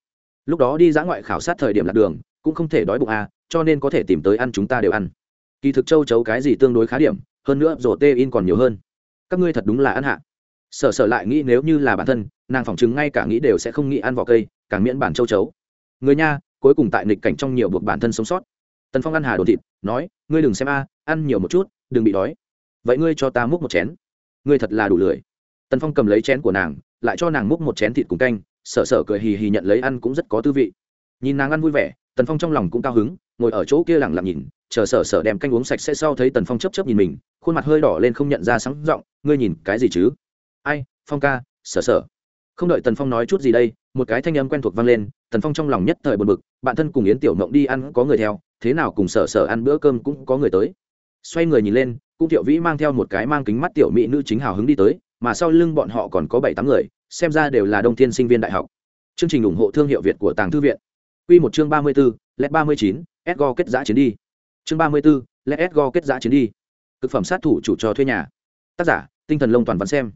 Lúc đó đi dã ngoại khảo sát thời điểm lạc đường, cũng không thể đói bụng à cho nên có thể tìm tới ăn chúng ta đều ăn. Kỳ thực châu chấu cái gì tương đối khá điểm, hơn nữa rổ tê in còn nhiều hơn. Các ngươi thật đúng là ăn hạ sở sở lại nghĩ nếu như là bản thân, nàng phỏng chứng ngay cả nghĩ đều sẽ không nghĩ ăn vỏ cây, càng miễn bản châu chấu. Người nha, cuối cùng tại nghịch cảnh trong nhiều buộc bản thân sống sót. Tần phong ăn hà đồ thịt, nói, ngươi đừng xem a, ăn nhiều một chút, đừng bị đói. Vậy ngươi cho ta múc một chén. Ngươi thật là đủ lười. Tần phong cầm lấy chén của nàng, lại cho nàng múc một chén thịt cùng canh, sở sở cười hì hì nhận lấy ăn cũng rất có tư vị. Nhìn nàng ăn vui vẻ, tần phong trong lòng cũng cao hứng, ngồi ở chỗ kia lẳng lặng nhìn, chờ sở sở đem canh uống sạch sẽ sau thấy tần phong chấp chấp nhìn mình, khuôn mặt hơi đỏ lên không nhận ra sáng r ộ n g ngươi nhìn cái gì chứ? Ai, phong ca, sở sở. Không đợi tần phong nói chút gì đây, một cái thanh âm quen thuộc vang lên, tần phong trong lòng nhất thời buồn bực, bạn thân cùng yến tiểu mộng đi ăn có người theo, thế nào cùng sở sở ăn bữa cơm cũng có người tới. Xoay người nhìn lên cung tiểu vĩ mang theo một cái mang kính mắt tiểu mỹ nữ chính hào hứng đi tới, mà sau lưng bọn họ còn có bảy tám người, xem ra đều là đông thiên sinh viên đại học. Chương trình ủng hộ thương hiệu việt của tàng thư viện. Q một chương ba mươi b ố led ba mươi chín edgo kết giã chiến đi. Chương ba mươi b ố led edgo kết giã chiến đi. Thực phẩm sát thủ chủ trò thuê nhà. Tác giả, tinh thần lông toàn văn xem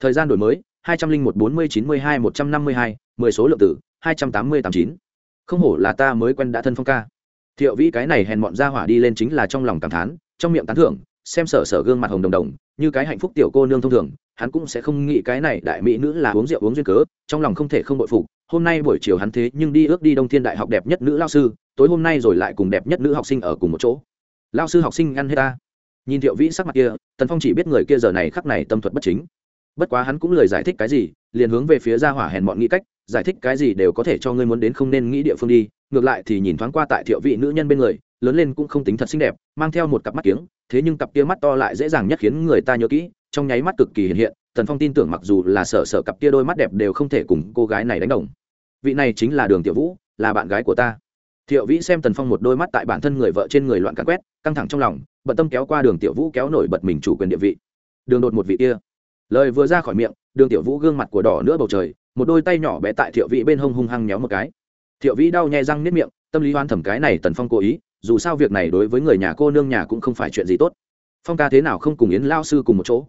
thời gian đổi mới, hai trăm linh một bốn mươi chín mươi hai một trăm năm mươi hai, mười số lượng tử hai trăm tám mươi tám chín. Không hổ là ta mới quen đã thân phong ca. Thiệu vĩ cái này hèn mọn ra hỏa đi lên chính là trong lòng cảm thán, trong miệng tán thưởng, xem sở sở gương mặt hồng đồng đồng, như cái hạnh phúc tiểu cô nương thông thường, hắn cũng sẽ không nghĩ cái này đại mỹ nữ là uống rượu uống duyên cớ, trong lòng không thể không bội phục. Hôm nay buổi chiều hắn thế nhưng đi ước đi đông thiên đại học đẹp nhất nữ lao sư, tối hôm nay rồi lại cùng đẹp nhất nữ học sinh ở cùng một chỗ. Lao sư học sinh ăn hết ta. Nhìn thiệu vĩ sắc mặt kia, tần phong chỉ biết người kia giờ này khắc này tâm thuật bất chính bất quá hắn cũng lời giải thích cái gì, liền hướng về phía gia hỏa hèn bọn nghĩ cách, giải thích cái gì đều có thể cho ngươi muốn đến không nên nghĩ địa phương đi, ngược lại thì nhìn thoáng qua tại thiệu vị nữ nhân bên người, lớn lên cũng không tính thật xinh đẹp, mang theo một cặp mắt kiếng, thế nhưng cặp kia mắt to lại dễ dàng nhất khiến người ta nhớ kỹ, trong nháy mắt cực kỳ hiện hiện, tần phong tin tưởng mặc dù là sợ sợ cặp kia đôi mắt đẹp đều không thể cùng cô gái này đánh đồng. Vị này chính là đường tiểu vũ, là bạn gái của ta. Thiệu vĩ xem tần phong một đôi mắt tại bản thân người vợ trên người loạn cắn quét, căng thẳng trong lòng, bận tâm kéo qua đường tiểu vũ kéo nổi bật mình chủ quyền địa vị. Đường đột một vị kia lời vừa ra khỏi miệng, đường tiểu vũ gương mặt của đỏ nữa bầu trời, một đôi tay nhỏ bé tại thiệu vĩ bên hông hung hăng nhéo một cái. Thiệu vĩ đau nhai răng nếp miệng, tâm lý hoan thẩm cái này tần phong cố ý, dù sao việc này đối với người nhà cô nương nhà cũng không phải chuyện gì tốt. Phong ca thế nào không cùng yến lao sư cùng một chỗ?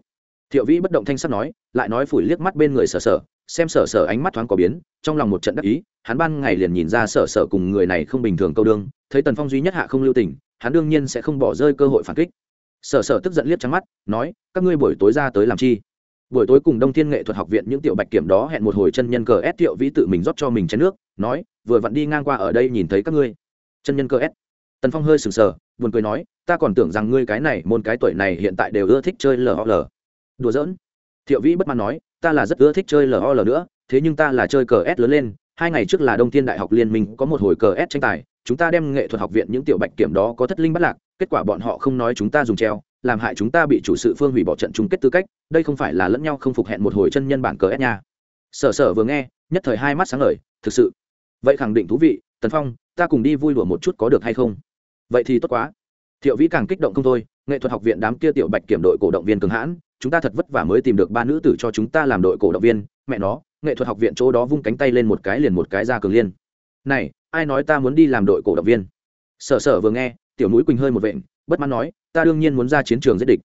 Thiệu vĩ bất động thanh sắt nói, lại nói phủi liếc mắt bên người sở sở, xem sở sở ánh mắt thoáng có biến, trong lòng một trận đắc ý, hắn ban ngày liền nhìn ra sở sở cùng người này không bình thường câu đương, thấy tần phong duy nhất hạ không lưu tình, hắn đương nhiên sẽ không bỏ rơi cơ hội phản kích. Sở sở tức giận liếc trắng mắt, nói, các ngươi buổi tối ra tới làm chi? Buổi tối cùng đông thiên nghệ thuật học viện những tiểu bạch kiểm đó hẹn một hồi chân nhân cờ s thiệu vĩ tự mình rót cho mình chén nước, nói, vừa vặn đi ngang qua ở đây nhìn thấy các ngươi. Chân nhân cờ s. Tần phong hơi sừng sờ, buồn cười nói, ta còn tưởng rằng ngươi cái này, môn cái tuổi này hiện tại đều ưa thích chơi lol đùa giỡn. Thiệu vĩ bất mãn nói, ta là rất ưa thích chơi lol nữa, thế nhưng ta là chơi cờ s lớn lên, hai ngày trước là đông thiên đại học liên minh có một hồi cờ s tranh tài chúng ta đem nghệ thuật học viện những tiểu bạch kiểm đó có thất linh bắt lạc, kết quả bọn họ không nói chúng ta dùng treo, làm hại chúng ta bị chủ sự phương hủy bỏ trận chung kết tư cách, đây không phải là lẫn nhau không phục hẹn một hồi chân nhân bản cờ ép nha. Sở sở vừa nghe, nhất thời hai mắt sáng ngời, thực sự. Vậy khẳng định thú vị, tần phong, ta cùng đi vui đùa một chút có được hay không? Vậy thì tốt quá. Thiệu vĩ càng kích động không thôi, nghệ thuật học viện đám kia tiểu bạch kiểm đội cổ động viên cường hãn, chúng ta thật vất vả mới tìm được ba nữ tử cho chúng ta làm đội cổ động viên, mẹ nó, nghệ thuật học viện chỗ đó vung cánh tay lên một cái liền một cái ra cường liên. Này ai nói ta muốn đi làm đội cổ động viên? Sở sở vừa nghe, tiểu núi quỳnh hơi một vện, bất mãn nói, ta đương nhiên muốn ra chiến trường giết địch.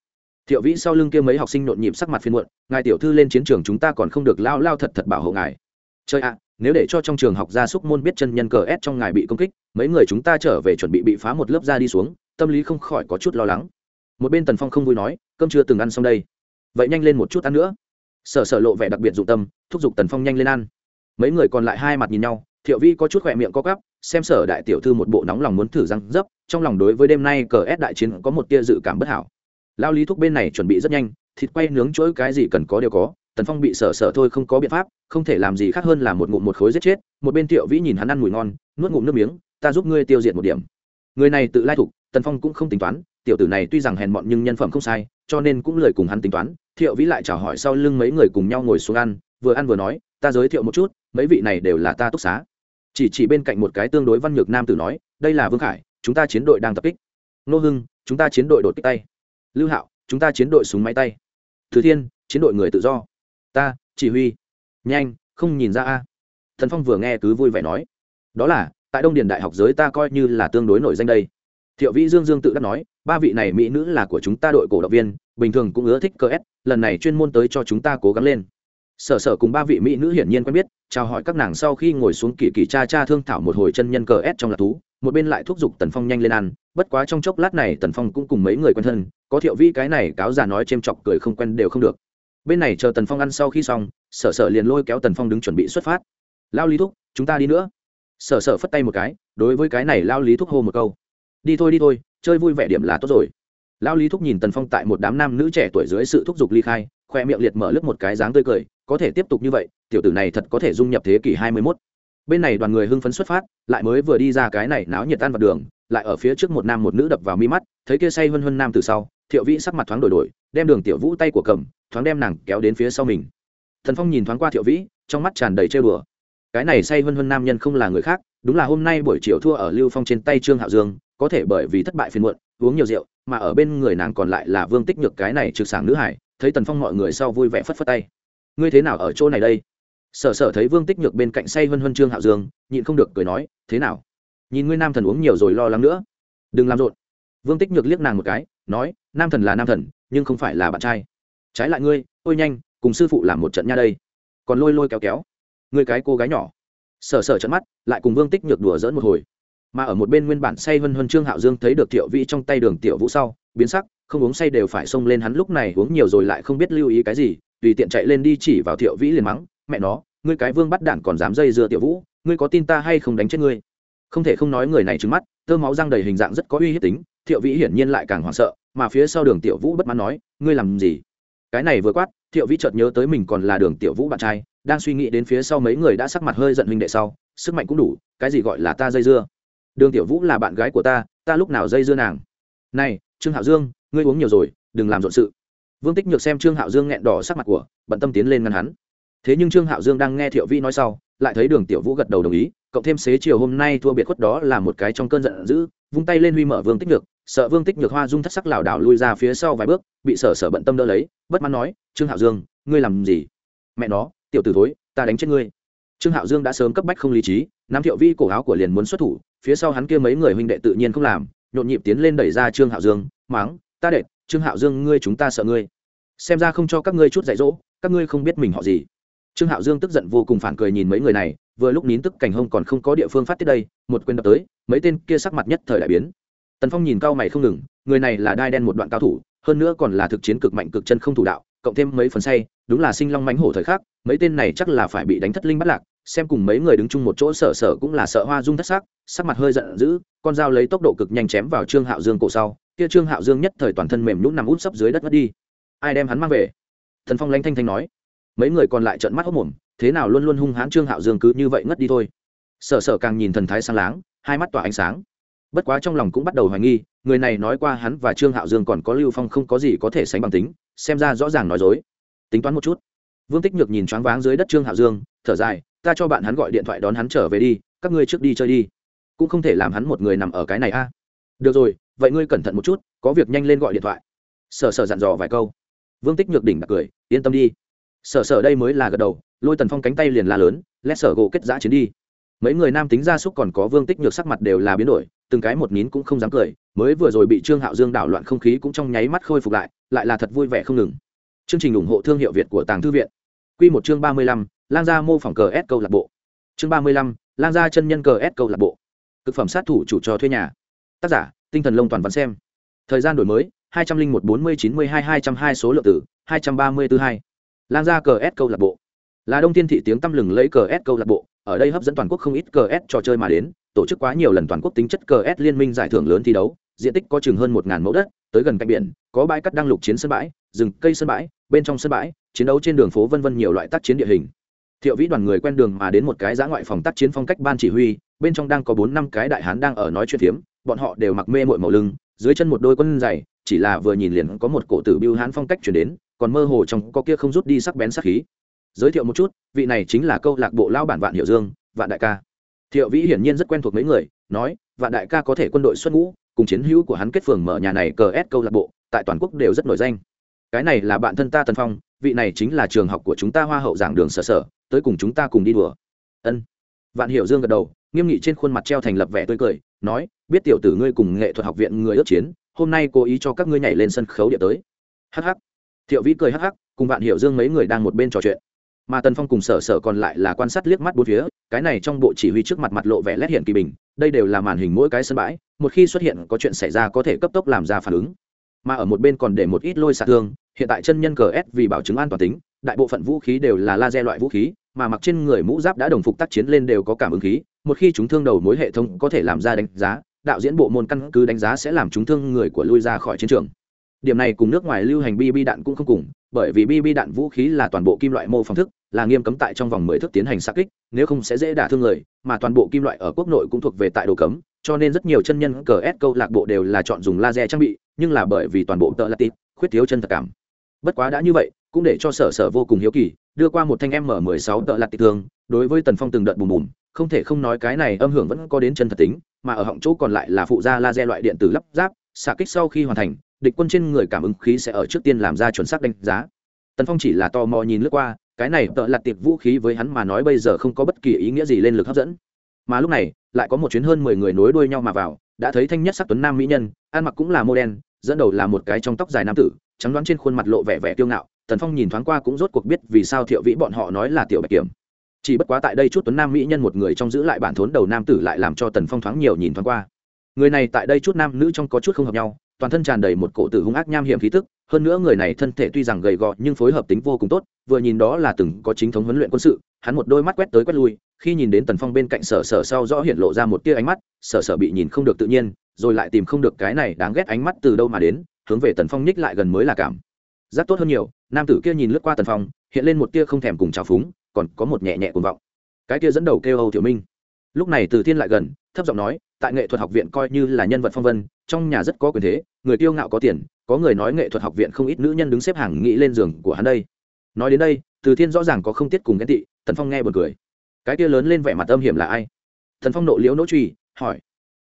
Thiệu vĩ sau lưng kia mấy học sinh nhộn nhịp sắc mặt phiên muộn, ngài tiểu thư lên chiến trường chúng ta còn không được lao lao thật thật bảo hộ ngài. Chơi ạ, nếu để cho trong trường học gia súc môn biết chân nhân cờ ép trong ngài bị công kích, mấy người chúng ta trở về chuẩn bị bị phá một lớp ra đi xuống, tâm lý không khỏi có chút lo lắng. Một bên tần phong không vui nói, cơm chưa từng ăn xong đây. Vậy nhanh lên một chút ăn nữa. Sở sở lộ vẻ đặc biệt dụng tâm, thúc giục tần phong nhanh lên ăn. Mấy người còn lại hai mặt nhìn nhau thiệu vi có chút khỏe miệng co cắp xem sở đại tiểu thư một bộ nóng lòng muốn thử răng dấp, trong lòng đối với đêm nay cờ ép đại chiến có một tia dự cảm bất hảo. Lao lý thúc bên này chuẩn bị rất nhanh, thịt quay nướng chuỗi cái gì cần có đều có, tần phong bị sở sở thôi không có biện pháp, không thể làm gì khác hơn là một ngụm một khối giết chết, một bên thiệu vĩ nhìn hắn ăn mùi ngon, nuốt ngụm nước miếng, ta giúp ngươi tiêu diệt một điểm. Người này tự lai thục, tần phong cũng không tính toán, tiểu tử này tuy rằng hèn mọn nhưng nhân phẩm không sai, cho nên cũng lời cùng hắn tính toán, thiệu vĩ lại chào hỏi sau lưng mấy người cùng nhau ngồi xuống ăn, vừa ăn vừa nói, ta giới thiệu một chút, mấy vị này đều là ta túc xá chỉ chỉ bên cạnh một cái tương đối văn nhược nam tử nói, đây là vương khải, chúng ta chiến đội đang tập kích. Nô hưng, chúng ta chiến đội đột kích tay. Lưu hạo, chúng ta chiến đội súng máy tay. Thứ thiên, chiến đội người tự do. Ta, chỉ huy. Nhanh, không nhìn ra a. Thần phong vừa nghe cứ vui vẻ nói, đó là, tại đông điền đại học giới ta coi như là tương đối nổi danh đây. Thiệu vĩ dương dương tự đắc nói, ba vị này mỹ nữ là của chúng ta đội cổ động viên, bình thường cũng ưa thích cơ s, lần này chuyên môn tới cho chúng ta cố gắng lên sở sở cùng ba vị mỹ nữ hiển nhiên quen biết, chào hỏi các nàng sau khi ngồi xuống kỳ kỳ cha cha thương thảo một hồi chân nhân cờ s trong lạc thú, một bên lại thúc giục tần phong nhanh lên ăn, bất quá trong chốc lát này tần phong cũng cùng mấy người quen thân, có thiệu vi cái này cáo già nói c h ê m chọc cười không quen đều không được. Bên này chờ tần phong ăn sau khi xong, sở sở liền lôi kéo tần phong đứng chuẩn bị xuất phát. Lao lý thúc, chúng ta đi nữa. Sở sở phất tay một cái, đối với cái này lao lý thúc hô một câu. Đi thôi đi thôi, chơi vui vẻ điểm là tốt rồi. Lao lý thúc nhìn tần phong tại một đám nam nữ trẻ tuổi dưới sự thúc giục ly khai, khoe miệng liệt mở lướt một cái dáng tươi cười có thể tiếp tục như vậy, tiểu tử này thật có thể dung nhập thế kỷ hai mươi mốt. Bên này đoàn người hưng phấn xuất phát, lại mới vừa đi ra cái này náo nhiệt tan vào đường, lại ở phía trước một nam một nữ đập vào mi mắt, thấy kia say hân hân nam từ sau, thiệu vĩ sắc mặt thoáng đổi đổi, đem đường tiểu vũ tay của cầm, thoáng đem nàng kéo đến phía sau mình. Thần phong nhìn thoáng qua thiệu vĩ, trong mắt tràn đầy chơi bừa cái này say hân hân nam nhân không là người khác, đúng là hôm nay buổi chiều thua ở lưu phong trên tay trương hạo dương, có thể bởi vì thất bại phiền muộn, uống nhiều rượu, mà ở bên người nàng còn lại là vương tích nhược cái này trực sảng nữ hải, thấy tần phong mọi người sau vui vẻ phất phất tay ngươi thế nào ở chỗ này đây? Sở sở thấy vương tích nhược bên cạnh say vân Hân trương hạo dương, nhịn không được cười nói, thế nào? Nhìn ngươi nam thần uống nhiều rồi lo lắng nữa. Đừng làm rộn. Vương tích nhược liếc nàng một cái, nói, nam thần là nam thần, nhưng không phải là bạn trai. Trái lại ngươi, ôi nhanh, cùng sư phụ làm một trận nha đây. Còn lôi lôi kéo kéo. Ngươi cái cô gái nhỏ. Sở sở trận mắt, lại cùng vương tích nhược đùa dỡn một hồi. Mà ở một bên nguyên bản say vân Hân trương hạo dương thấy được tiểu vĩ trong tay đường tiểu vũ sau, biến sắc, không uống say đều phải xông lên hắn lúc này uống nhiều rồi lại không biết lưu ý cái gì tùy tiện chạy lên đi chỉ vào thiệu vĩ liền mắng, mẹ nó, ngươi cái vương bắt đạn còn dám dây dưa tiểu vũ, ngươi có tin ta hay không đánh chết ngươi? Không thể không nói người này trứng mắt, tơ máu răng đầy hình dạng rất có uy hiếp tính, thiệu vĩ hiển nhiên lại càng hoảng sợ, mà phía sau đường tiểu vũ bất mãn nói, ngươi làm gì? Cái này vừa quát, thiệu vĩ chợt nhớ tới mình còn là đường tiểu vũ bạn trai, đang suy nghĩ đến phía sau mấy người đã sắc mặt hơi giận huynh đệ sau, sức mạnh cũng đủ, cái gì gọi là ta dây dưa? Đường tiểu vũ là bạn gái của ta ta lúc nào dây dưa nàng? Này, trương hạo dương, ngươi uống nhiều rồi, đừng làm rộn sự vương tích nhược xem trương hạo dương nghẹn đỏ sắc mặt của, bận tâm tiến lên ngăn hắn. Thế nhưng trương hạo dương đang nghe thiệu vi nói sau, lại thấy đường tiểu vũ gật đầu đồng ý, cộng thêm xế chiều hôm nay thua biệt khuất đó là một cái trong cơn giận dữ, vung tay lên huy mở vương tích nhược, sợ vương tích nhược hoa dung thất sắc lảo đảo lui ra phía sau vài bước, bị sở sở bận tâm đỡ lấy, bất mãn nói, trương hạo dương, ngươi làm gì? Mẹ nó, tiểu tử thối, ta đánh chết ngươi. Trương hạo dương đã sớm cấp bách không lý trí nam thiệu vi cổ áo của liền muốn xuất thủ, phía sau hắn kia mấy người huynh đệ tự nhiên không làm, nhộn nhịp tiến lên đẩy ra trương hạo dương, máng, ta đệ trương hạo dương, ngươi chúng ta sợ ngươi. Xem ra không cho các ngươi chút dạy dỗ, các ngươi không biết mình họ gì. Trương hạo dương tức giận vô cùng phản cười nhìn mấy người này, vừa lúc nín tức cảnh hông còn không có địa phương phát tiết đây, một quên đập tới, mấy tên kia sắc mặt nhất thời đại biến. Tần phong nhìn cao mày không ngừng, người này là đai đen một đoạn cao thủ, hơn nữa còn là thực chiến cực mạnh cực chân không thủ đạo, cộng thêm mấy phần say, đúng là sinh long mánh hổ thời khắc, mấy tên này chắc là phải bị đánh thất linh bắt lạc, xem cùng mấy người đứng chung một chỗ sở sở cũng là sợ hoa dung thất sắc sắc mặt hơi giận dữ, con dao lấy tốc độ cực nhanh chém vào trương hạo dương cổ sau kia trương hạo dương nhất thời toàn thân mềm nhũn nằm út sấp dưới đất mất đi. Ai đem hắn mang về? Thần phong lanh thanh thanh nói. Mấy người còn lại trợn mắt hốc mồm, thế nào luôn luôn hung hãn trương hạo dương cứ như vậy ngất đi thôi. Sở sở càng nhìn thần thái sáng láng, hai mắt tỏa ánh sáng. Bất quá trong lòng cũng bắt đầu hoài nghi, người này nói qua hắn và trương hạo dương còn có lưu phong không có gì có thể sánh bằng tính, xem ra rõ ràng nói dối. Tính toán một chút. Vương tích nhược nhìn choáng váng dưới đất trương hạo dương, thở dài, ta cho bạn hắn gọi điện thoại đón hắn trở về đi, các ngươi trước đi chơi đi. Cũng không thể làm hắn một người nằm ở cái này a. Được rồi vậy ngươi cẩn thận một chút, có việc nhanh lên gọi điện thoại. Sở sở dặn dò vài câu. Vương tích nhược đỉnh đặc cười, yên tâm đi. Sở sở đây mới là gật đầu, lôi tần phong cánh tay liền la lớn, lét sở gỗ kết giã chiến đi. Mấy người nam tính gia súc còn có vương tích nhược sắc mặt đều là biến đổi, từng cái một nín cũng không dám cười, mới vừa rồi bị trương hạo dương đảo loạn không khí cũng trong nháy mắt khôi phục lại lại là thật vui vẻ không ngừng. Chương trình ủng hộ thương hiệu việt của tàng thư viện. Q một chương ba mươi lăm, lang gia mô phỏng cờ s câu lạc bộ. Chương ba mươi lăm, lang gia chân nhân cờ s câu lạc bộ. Thực phẩm sát thủ chủ trò thuê nhà. Tác giả tinh thần lông toàn văn xem. Thời gian đổi mới, hai trăm linh một bốn mươi chín mươi hai hai trăm hai số lượng tử hai trăm ba mươi tư hai. Lang gia cờ s câu lạc bộ. Là đông thiên thị tiếng tăm lừng lấy cờ s câu lạc bộ, ở đây hấp dẫn toàn quốc không ít cờ s trò chơi mà đến, tổ chức quá nhiều lần toàn quốc tính chất cờ s liên minh giải thưởng lớn thi đấu, diện tích có chừng hơn một mẫu đất, tới gần cạnh biển, có bãi cắt đăng lục chiến sân bãi, rừng, cây sân bãi, bên trong sân bãi, chiến đấu trên đường phố vân vân nhiều loại tác chiến địa hình. Thiệu vĩ đoàn người quen đường mà đến một cái giã ngoại phòng tác chiến phong cách ban chỉ huy bên trong đang có bốn năm cái đại hán đang ở nói chuyện phiếm, bọn họ đều mặc mê mội màu lưng, dưới chân một đôi quân dày chỉ là vừa nhìn liền có một cổ tử biêu hán phong cách chuyển đến, còn mơ hồ trong có kia không rút đi sắc bén sắc khí. Giới thiệu một chút, vị này chính là câu lạc bộ lao bản vạn hiệu dương, vạn đại ca. Thiệu vĩ hiển nhiên rất quen thuộc mấy người, nói, vạn đại ca có thể quân đội xuất ngũ, cùng chiến hữu của hắn kết phường mở nhà này cờ ép câu lạc bộ, tại toàn quốc đều rất nổi danh. Cái này là bạn thân ta tần phong, vị này chính là trường học của chúng ta hoa hậu giảng đường sở sở, tới cùng chúng ta cùng đi đùa. Ân. Vạn hiệu dương gật đầu nghiêm nghị trên khuôn mặt treo thành lập vẻ tươi cười, nói, biết tiểu tử ngươi cùng nghệ thuật học viện người ước chiến, hôm nay cố ý cho các ngươi nhảy lên sân khấu địa tới. Hh thiệu vĩ cười hh cùng vạn hiểu dương mấy người đang một bên trò chuyện. Mà tần phong cùng sở sở còn lại là quan sát liếc mắt bốn phía, cái này trong bộ chỉ huy trước mặt mặt lộ vẻ lét hiện kỳ bình, đây đều là màn hình mỗi cái sân bãi, một khi xuất hiện có chuyện xảy ra có thể cấp tốc làm ra phản ứng. Mà ở một bên còn để một ít lôi xạ thương, hiện tại chân nhân cờ s vì bảo chứng an toàn tính, đại bộ phận vũ khí đều là laser loại vũ khí, mà mặc trên người mũ giáp đã đồng phục tác chiến lên đều có cảm ứng khí một khi chúng thương đầu mối hệ thống có thể làm ra đánh giá, đạo diễn bộ môn căn cứ đánh giá sẽ làm chúng thương người của lui ra khỏi chiến trường. Điểm này cùng nước ngoài lưu hành bb đạn cũng không cùng, bởi vì bb đạn vũ khí là toàn bộ kim loại mô phóng thức, là nghiêm cấm tại trong vòng mười thước tiến hành xa kích, nếu không sẽ dễ đả thương người, mà toàn bộ kim loại ở quốc nội cũng thuộc về tại đồ cấm, cho nên rất nhiều chân nhân cờ s câu lạc bộ đều là chọn dùng laser trang bị, nhưng là bởi vì toàn bộ tợ là khuyết thiếu chân thật cảm. Bất quá đã như vậy, cũng để cho sở sở vô cùng hiếu kỳ, đưa qua một thanh m 16 tợ lạt thường, đối với tần phong từng đợt bùm bùm không thể không nói cái này âm hưởng vẫn có đến chân thật tính, mà ở họng chỗ còn lại là phụ gia laser loại điện tử lắp ráp, xạ kích sau khi hoàn thành, địch quân trên người cảm ứng khí sẽ ở trước tiên làm ra chuẩn xác đánh giá. Tần phong chỉ là tò mò nhìn lướt qua, cái này tợ lặt tiệp vũ khí với hắn mà nói bây giờ không có bất kỳ ý nghĩa gì lên lực hấp dẫn. Mà lúc này, lại có một chuyến hơn mười người nối đuôi nhau mà vào, đã thấy thanh nhất sắc tuấn nam mỹ nhân, ăn mặc cũng là mô đen dẫn đầu là một cái trong tóc dài nam tử, trắng đoán trên khuôn mặt lộ vẻ vẻ kiêu ngạo. Tần phong nhìn thoáng qua cũng rốt cuộc biết vì sao thiệu vĩ bọn họ nói là tiểu bạch kiểm chỉ bất quá tại đây chút tuấn nam mỹ nhân một người trong giữ lại bản thốn đầu nam tử lại làm cho tần phong thoáng nhiều nhìn thoáng qua. Người này tại đây chút nam nữ trong có chút không hợp nhau, toàn thân tràn đầy một cổ tử hung ác nham hiểm khí tức, hơn nữa người này thân thể tuy rằng gầy gò nhưng phối hợp tính vô cùng tốt, vừa nhìn đó là từng có chính thống huấn luyện quân sự, hắn một đôi mắt quét tới quét lui, khi nhìn đến tần phong bên cạnh sở sở sau rõ hiện lộ ra một tia ánh mắt, sở sở bị nhìn không được tự nhiên, rồi lại tìm không được cái này đáng ghét ánh mắt từ đâu mà đến, hướng về tần phong nhích lại gần mới là cảm. Giác tốt hơn nhiều, nam tử kia nhìn lướt qua tần phong, hiện lên một tia không thèm cùng trào phúng còn có một nhẹ nhẹ cuồng vọng. Cái kia dẫn đầu kêu âu tiểu minh. Lúc này từ thiên lại gần, thấp giọng nói, tại nghệ thuật học viện coi như là nhân vật phong vân, trong nhà rất có quyền thế, người kiêu ngạo có tiền, có người nói nghệ thuật học viện không ít nữ nhân đứng xếp hàng nghĩ lên giường của hắn đây. Nói đến đây, từ thiên rõ ràng có không tiết cùng ghen tị, tần phong nghe b u ồ n cười. Cái kia lớn lên vẻ mặt âm hiểm là ai? Thần phong nộ liễu nỗ truy, hỏi.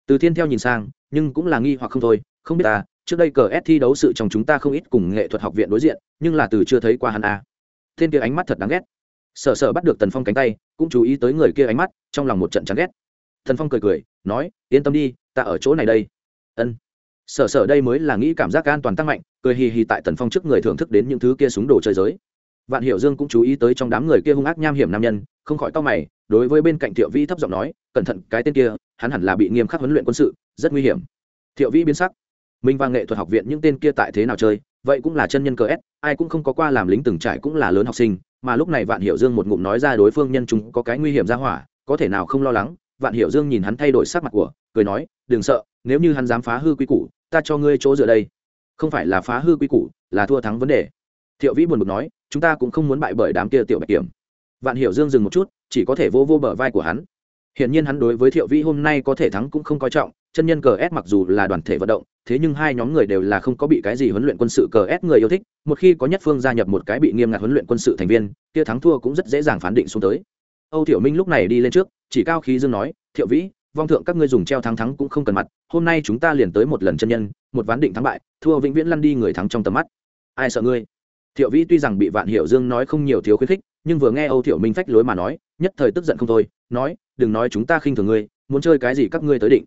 Từ thiên theo nhìn sang, nhưng cũng là nghi hoặc không thôi, không biết ta, trước đây cờ s thi đấu sự trong chúng ta không ít cùng nghệ thuật học viện đối diện, nhưng là từ chưa thấy qua hắn a à. thiên kia ánh mắt thật đáng ghét sợ sở bắt được tần phong cánh tay, cũng chú ý tới người kia ánh mắt, trong lòng một trận chán ghét. Thần phong cười cười, nói, yên tâm đi, ta ở chỗ này đây. Ân. Sở sở đây mới là nghĩ cảm giác an toàn tăng mạnh, cười hì hì tại tần phong trước người thưởng thức đến những thứ kia súng đồ chơi giới. Vạn hiểu dương cũng chú ý tới trong đám người kia hung ác nham hiểm nam nhân, không khỏi to mày, đối với bên cạnh thiệu vĩ thấp giọng nói, cẩn thận, cái tên kia, hắn hẳn là bị nghiêm khắc huấn luyện quân sự, rất nguy hiểm. Thiệu vĩ biến sắc. Minh và nghệ thuật học viện những tên kia tại thế nào chơi, vậy cũng là chân nhân cờ s, ai cũng không có qua làm lính từng trải cũng là lớn học sinh mà lúc này vạn hiểu dương một ngụm nói ra đối phương nhân chúng có cái nguy hiểm ra hỏa, có thể nào không lo lắng? Vạn hiểu dương nhìn hắn thay đổi sắc mặt của, cười nói, đừng sợ, nếu như hắn dám phá hư quy củ, ta cho ngươi chỗ dựa đây. Không phải là phá hư quy củ, là thua thắng vấn đề. Thiệu vĩ buồn bực nói, chúng ta cũng không muốn bại bởi đám kia tiểu bạch kiểm. Vạn hiểu dương dừng một chút, chỉ có thể vô vô bờ vai của hắn. Hiển nhiên hắn đối với thiệu vĩ hôm nay có thể thắng cũng không coi trọng chân nhân cờ s mặc dù là đoàn thể vận động, thế nhưng hai nhóm người đều là không có bị cái gì huấn luyện quân sự cờ s người yêu thích, một khi có nhất phương gia nhập một cái bị nghiêm ngặt huấn luyện quân sự thành viên, kia thắng thua cũng rất dễ dàng phán định xuống tới. Âu thiệu minh lúc này đi lên trước, chỉ cao khí dương nói, thiệu vĩ, vong thượng các ngươi dùng treo thắng thắng cũng không cần mặt, hôm nay chúng ta liền tới một lần chân nhân, một ván định thắng bại, thua vĩnh viễn lăn đi người thắng trong tầm mắt. Ai sợ ngươi? Thiệu vĩ tuy rằng bị vạn hiệu dương nói không nhiều thiếu khuyến khích, nhưng vừa nghe âu thiệu minh phách lối mà nói, nhất thời tức giận không thôi, nói, đừng nói chúng ta khinh thường ngươi, muốn chơi cái gì các ngươi tới định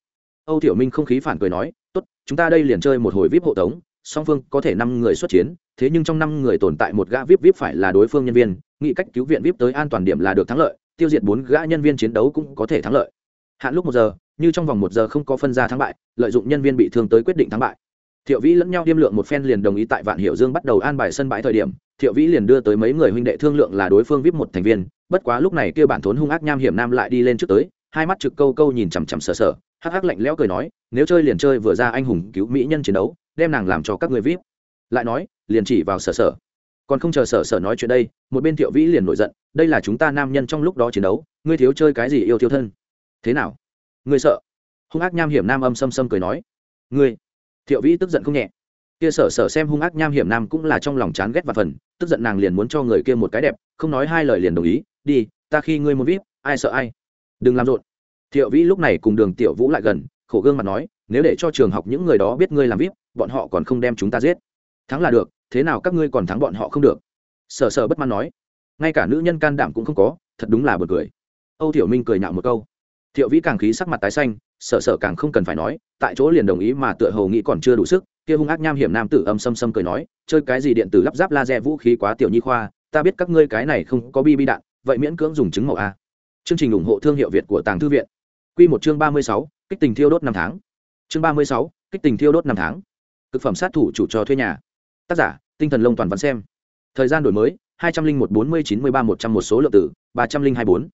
âu thiệu minh không khí phản cười nói, tốt, chúng ta đây liền chơi một hồi vip hộ tống, song phương có thể năm người xuất chiến, thế nhưng trong năm người tồn tại một gã vip vip phải là đối phương nhân viên, nghĩ cách cứu viện vip tới an toàn điểm là được thắng lợi, tiêu diệt bốn gã nhân viên chiến đấu cũng có thể thắng lợi. Hạn lúc một giờ, như trong vòng một giờ không có phân ra thắng bại, lợi dụng nhân viên bị thương tới quyết định thắng bại. Thiệu vĩ lẫn nhau điêm lượng một phen liền đồng ý tại vạn hiểu dương bắt đầu an bài sân bãi thời điểm, thiệu vĩ liền đưa tới mấy người huynh đệ thương lượng là đối phương vip một thành viên, bất quá lúc này kia bản thốn hung ác nham hiểm nam lại đi lên trước tới hai mắt trực câu câu nhìn chằm chằm sờ sờ, hắc hắc lạnh lẽo cười nói, nếu chơi liền chơi vừa ra anh hùng cứu mỹ nhân chiến đấu, đem nàng làm cho các người vip. Lại nói, liền chỉ vào sở sở còn không chờ sở sở nói chuyện đây, một bên thiệu vĩ liền nổi giận, đây là chúng ta nam nhân trong lúc đó chiến đấu, ngươi thiếu chơi cái gì yêu thiếu thân? Thế nào? Ngươi sợ? Hung ác nham hiểm nam âm xâm xâm cười nói. Ngươi? Thiệu vĩ tức giận không nhẹ. Kia sở sở xem hung ác nham hiểm nam cũng là trong lòng chán ghét và phần, tức giận nàng liền muốn cho người kia một cái đẹp, không nói hai lời liền đồng ý, đi, ta khi ngươi muốn vip, ai sợ ai? Đừng làm rộn. Thiệu vĩ lúc này cùng đường tiểu vũ lại gần, khổ gương mặt nói, nếu để cho trường học những người đó biết ngươi làm vip, bọn họ còn không đem chúng ta giết. Thắng là được, thế nào các ngươi còn thắng bọn họ không được? Sờ sờ bất mãn nói. Ngay cả nữ nhân can đảm cũng không có, thật đúng là bật cười. Âu Tiểu minh cười nạo một câu. Thiệu vĩ càng khí sắc mặt tái xanh, sở sở càng không cần phải nói, tại chỗ liền đồng ý mà tựa hồ nghĩ còn chưa đủ sức, kia hung ác nham hiểm nam tử âm xâm xâm cười nói, chơi cái gì điện tử lắp ráp laser vũ khí quá tiểu nhi khoa, ta biết các ngươi cái này không có bi bi đạn, vậy miễn cưỡng dùng trứng màu a chương trình ủng hộ thương hiệu việt của tàng thư viện. Quy một chương ba mươi sáu, kích tình thiêu đốt năm tháng. Chương ba mươi sáu, kích tình thiêu đốt năm tháng. Thực phẩm sát thủ chủ cho thuê nhà. Tác giả, tinh thần lông toàn văn xem. Thời gian đổi mới, hai trăm linh một bốn mươi chín mươi ba một trăm một số lượng tử ba trăm linh hai bốn.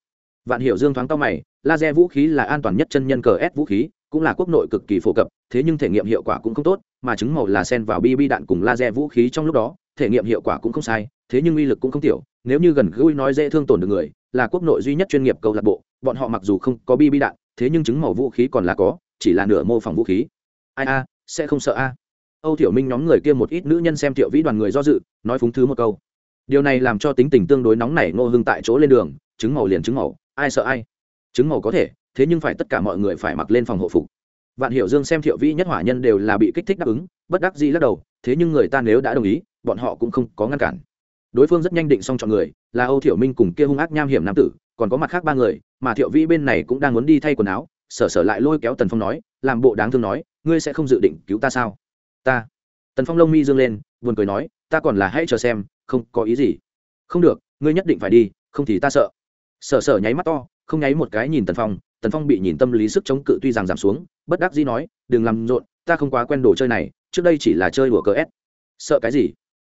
Vạn hiệu dương thoáng cau mày, laser vũ khí là an toàn nhất chân nhân cờ s vũ khí, cũng là quốc nội cực kỳ phổ cập, thế nhưng thể nghiệm hiệu quả cũng không tốt, mà chứng màu là sen vào bb đạn cùng laser vũ khí trong lúc đó, thể nghiệm hiệu quả cũng không sai, thế nhưng uy lực cũng không tiểu, nếu như gần gũi nói dễ thương tổn được người là quốc nội duy nhất chuyên nghiệp câu lạc bộ, bọn họ mặc dù không có bi bi đạn, thế nhưng chứng màu vũ khí còn là có, chỉ là nửa mô phỏng vũ khí. Ai a, sẽ không sợ a. Âu thiểu minh nhóm người kia một ít nữ nhân xem thiệu vĩ đoàn người do dự, nói phúng thứ một câu. Điều này làm cho tính tình tương đối nóng nảy ngô hưng tại chỗ lên đường, chứng màu liền chứng màu, ai sợ ai. Chứng màu có thể, thế nhưng phải tất cả mọi người phải mặc lên phòng hộ phục. Vạn hiểu dương xem thiệu vĩ nhất hỏa nhân đều là bị kích thích đáp ứng, bất đắc dĩ lắc đầu, thế nhưng người ta nếu đã đồng ý, bọn họ cũng không có ngăn cản đối phương rất nhanh định xong chọn người, là âu thiểu minh cùng kia hung ác nham hiểm nam tử, còn có mặt khác ba người, mà thiệu vĩ bên này cũng đang muốn đi thay quần áo, sở sở lại lôi kéo tần phong nói, làm bộ đáng thương nói, ngươi sẽ không dự định cứu ta sao? Ta. Tần phong lông mi dương lên, buồn cười nói, ta còn là hãy chờ xem, không có ý gì. Không được, ngươi nhất định phải đi, không thì ta sợ. Sở sở nháy mắt to, không nháy một cái nhìn tần phong tần phong bị nhìn tâm lý sức chống cự tuy rằng giảm xuống, bất đắc dĩ nói, đừng làm rộn, ta không quá quen đồ chơi này, trước đây chỉ là chơi đùa cờ s. Sợ cái gì?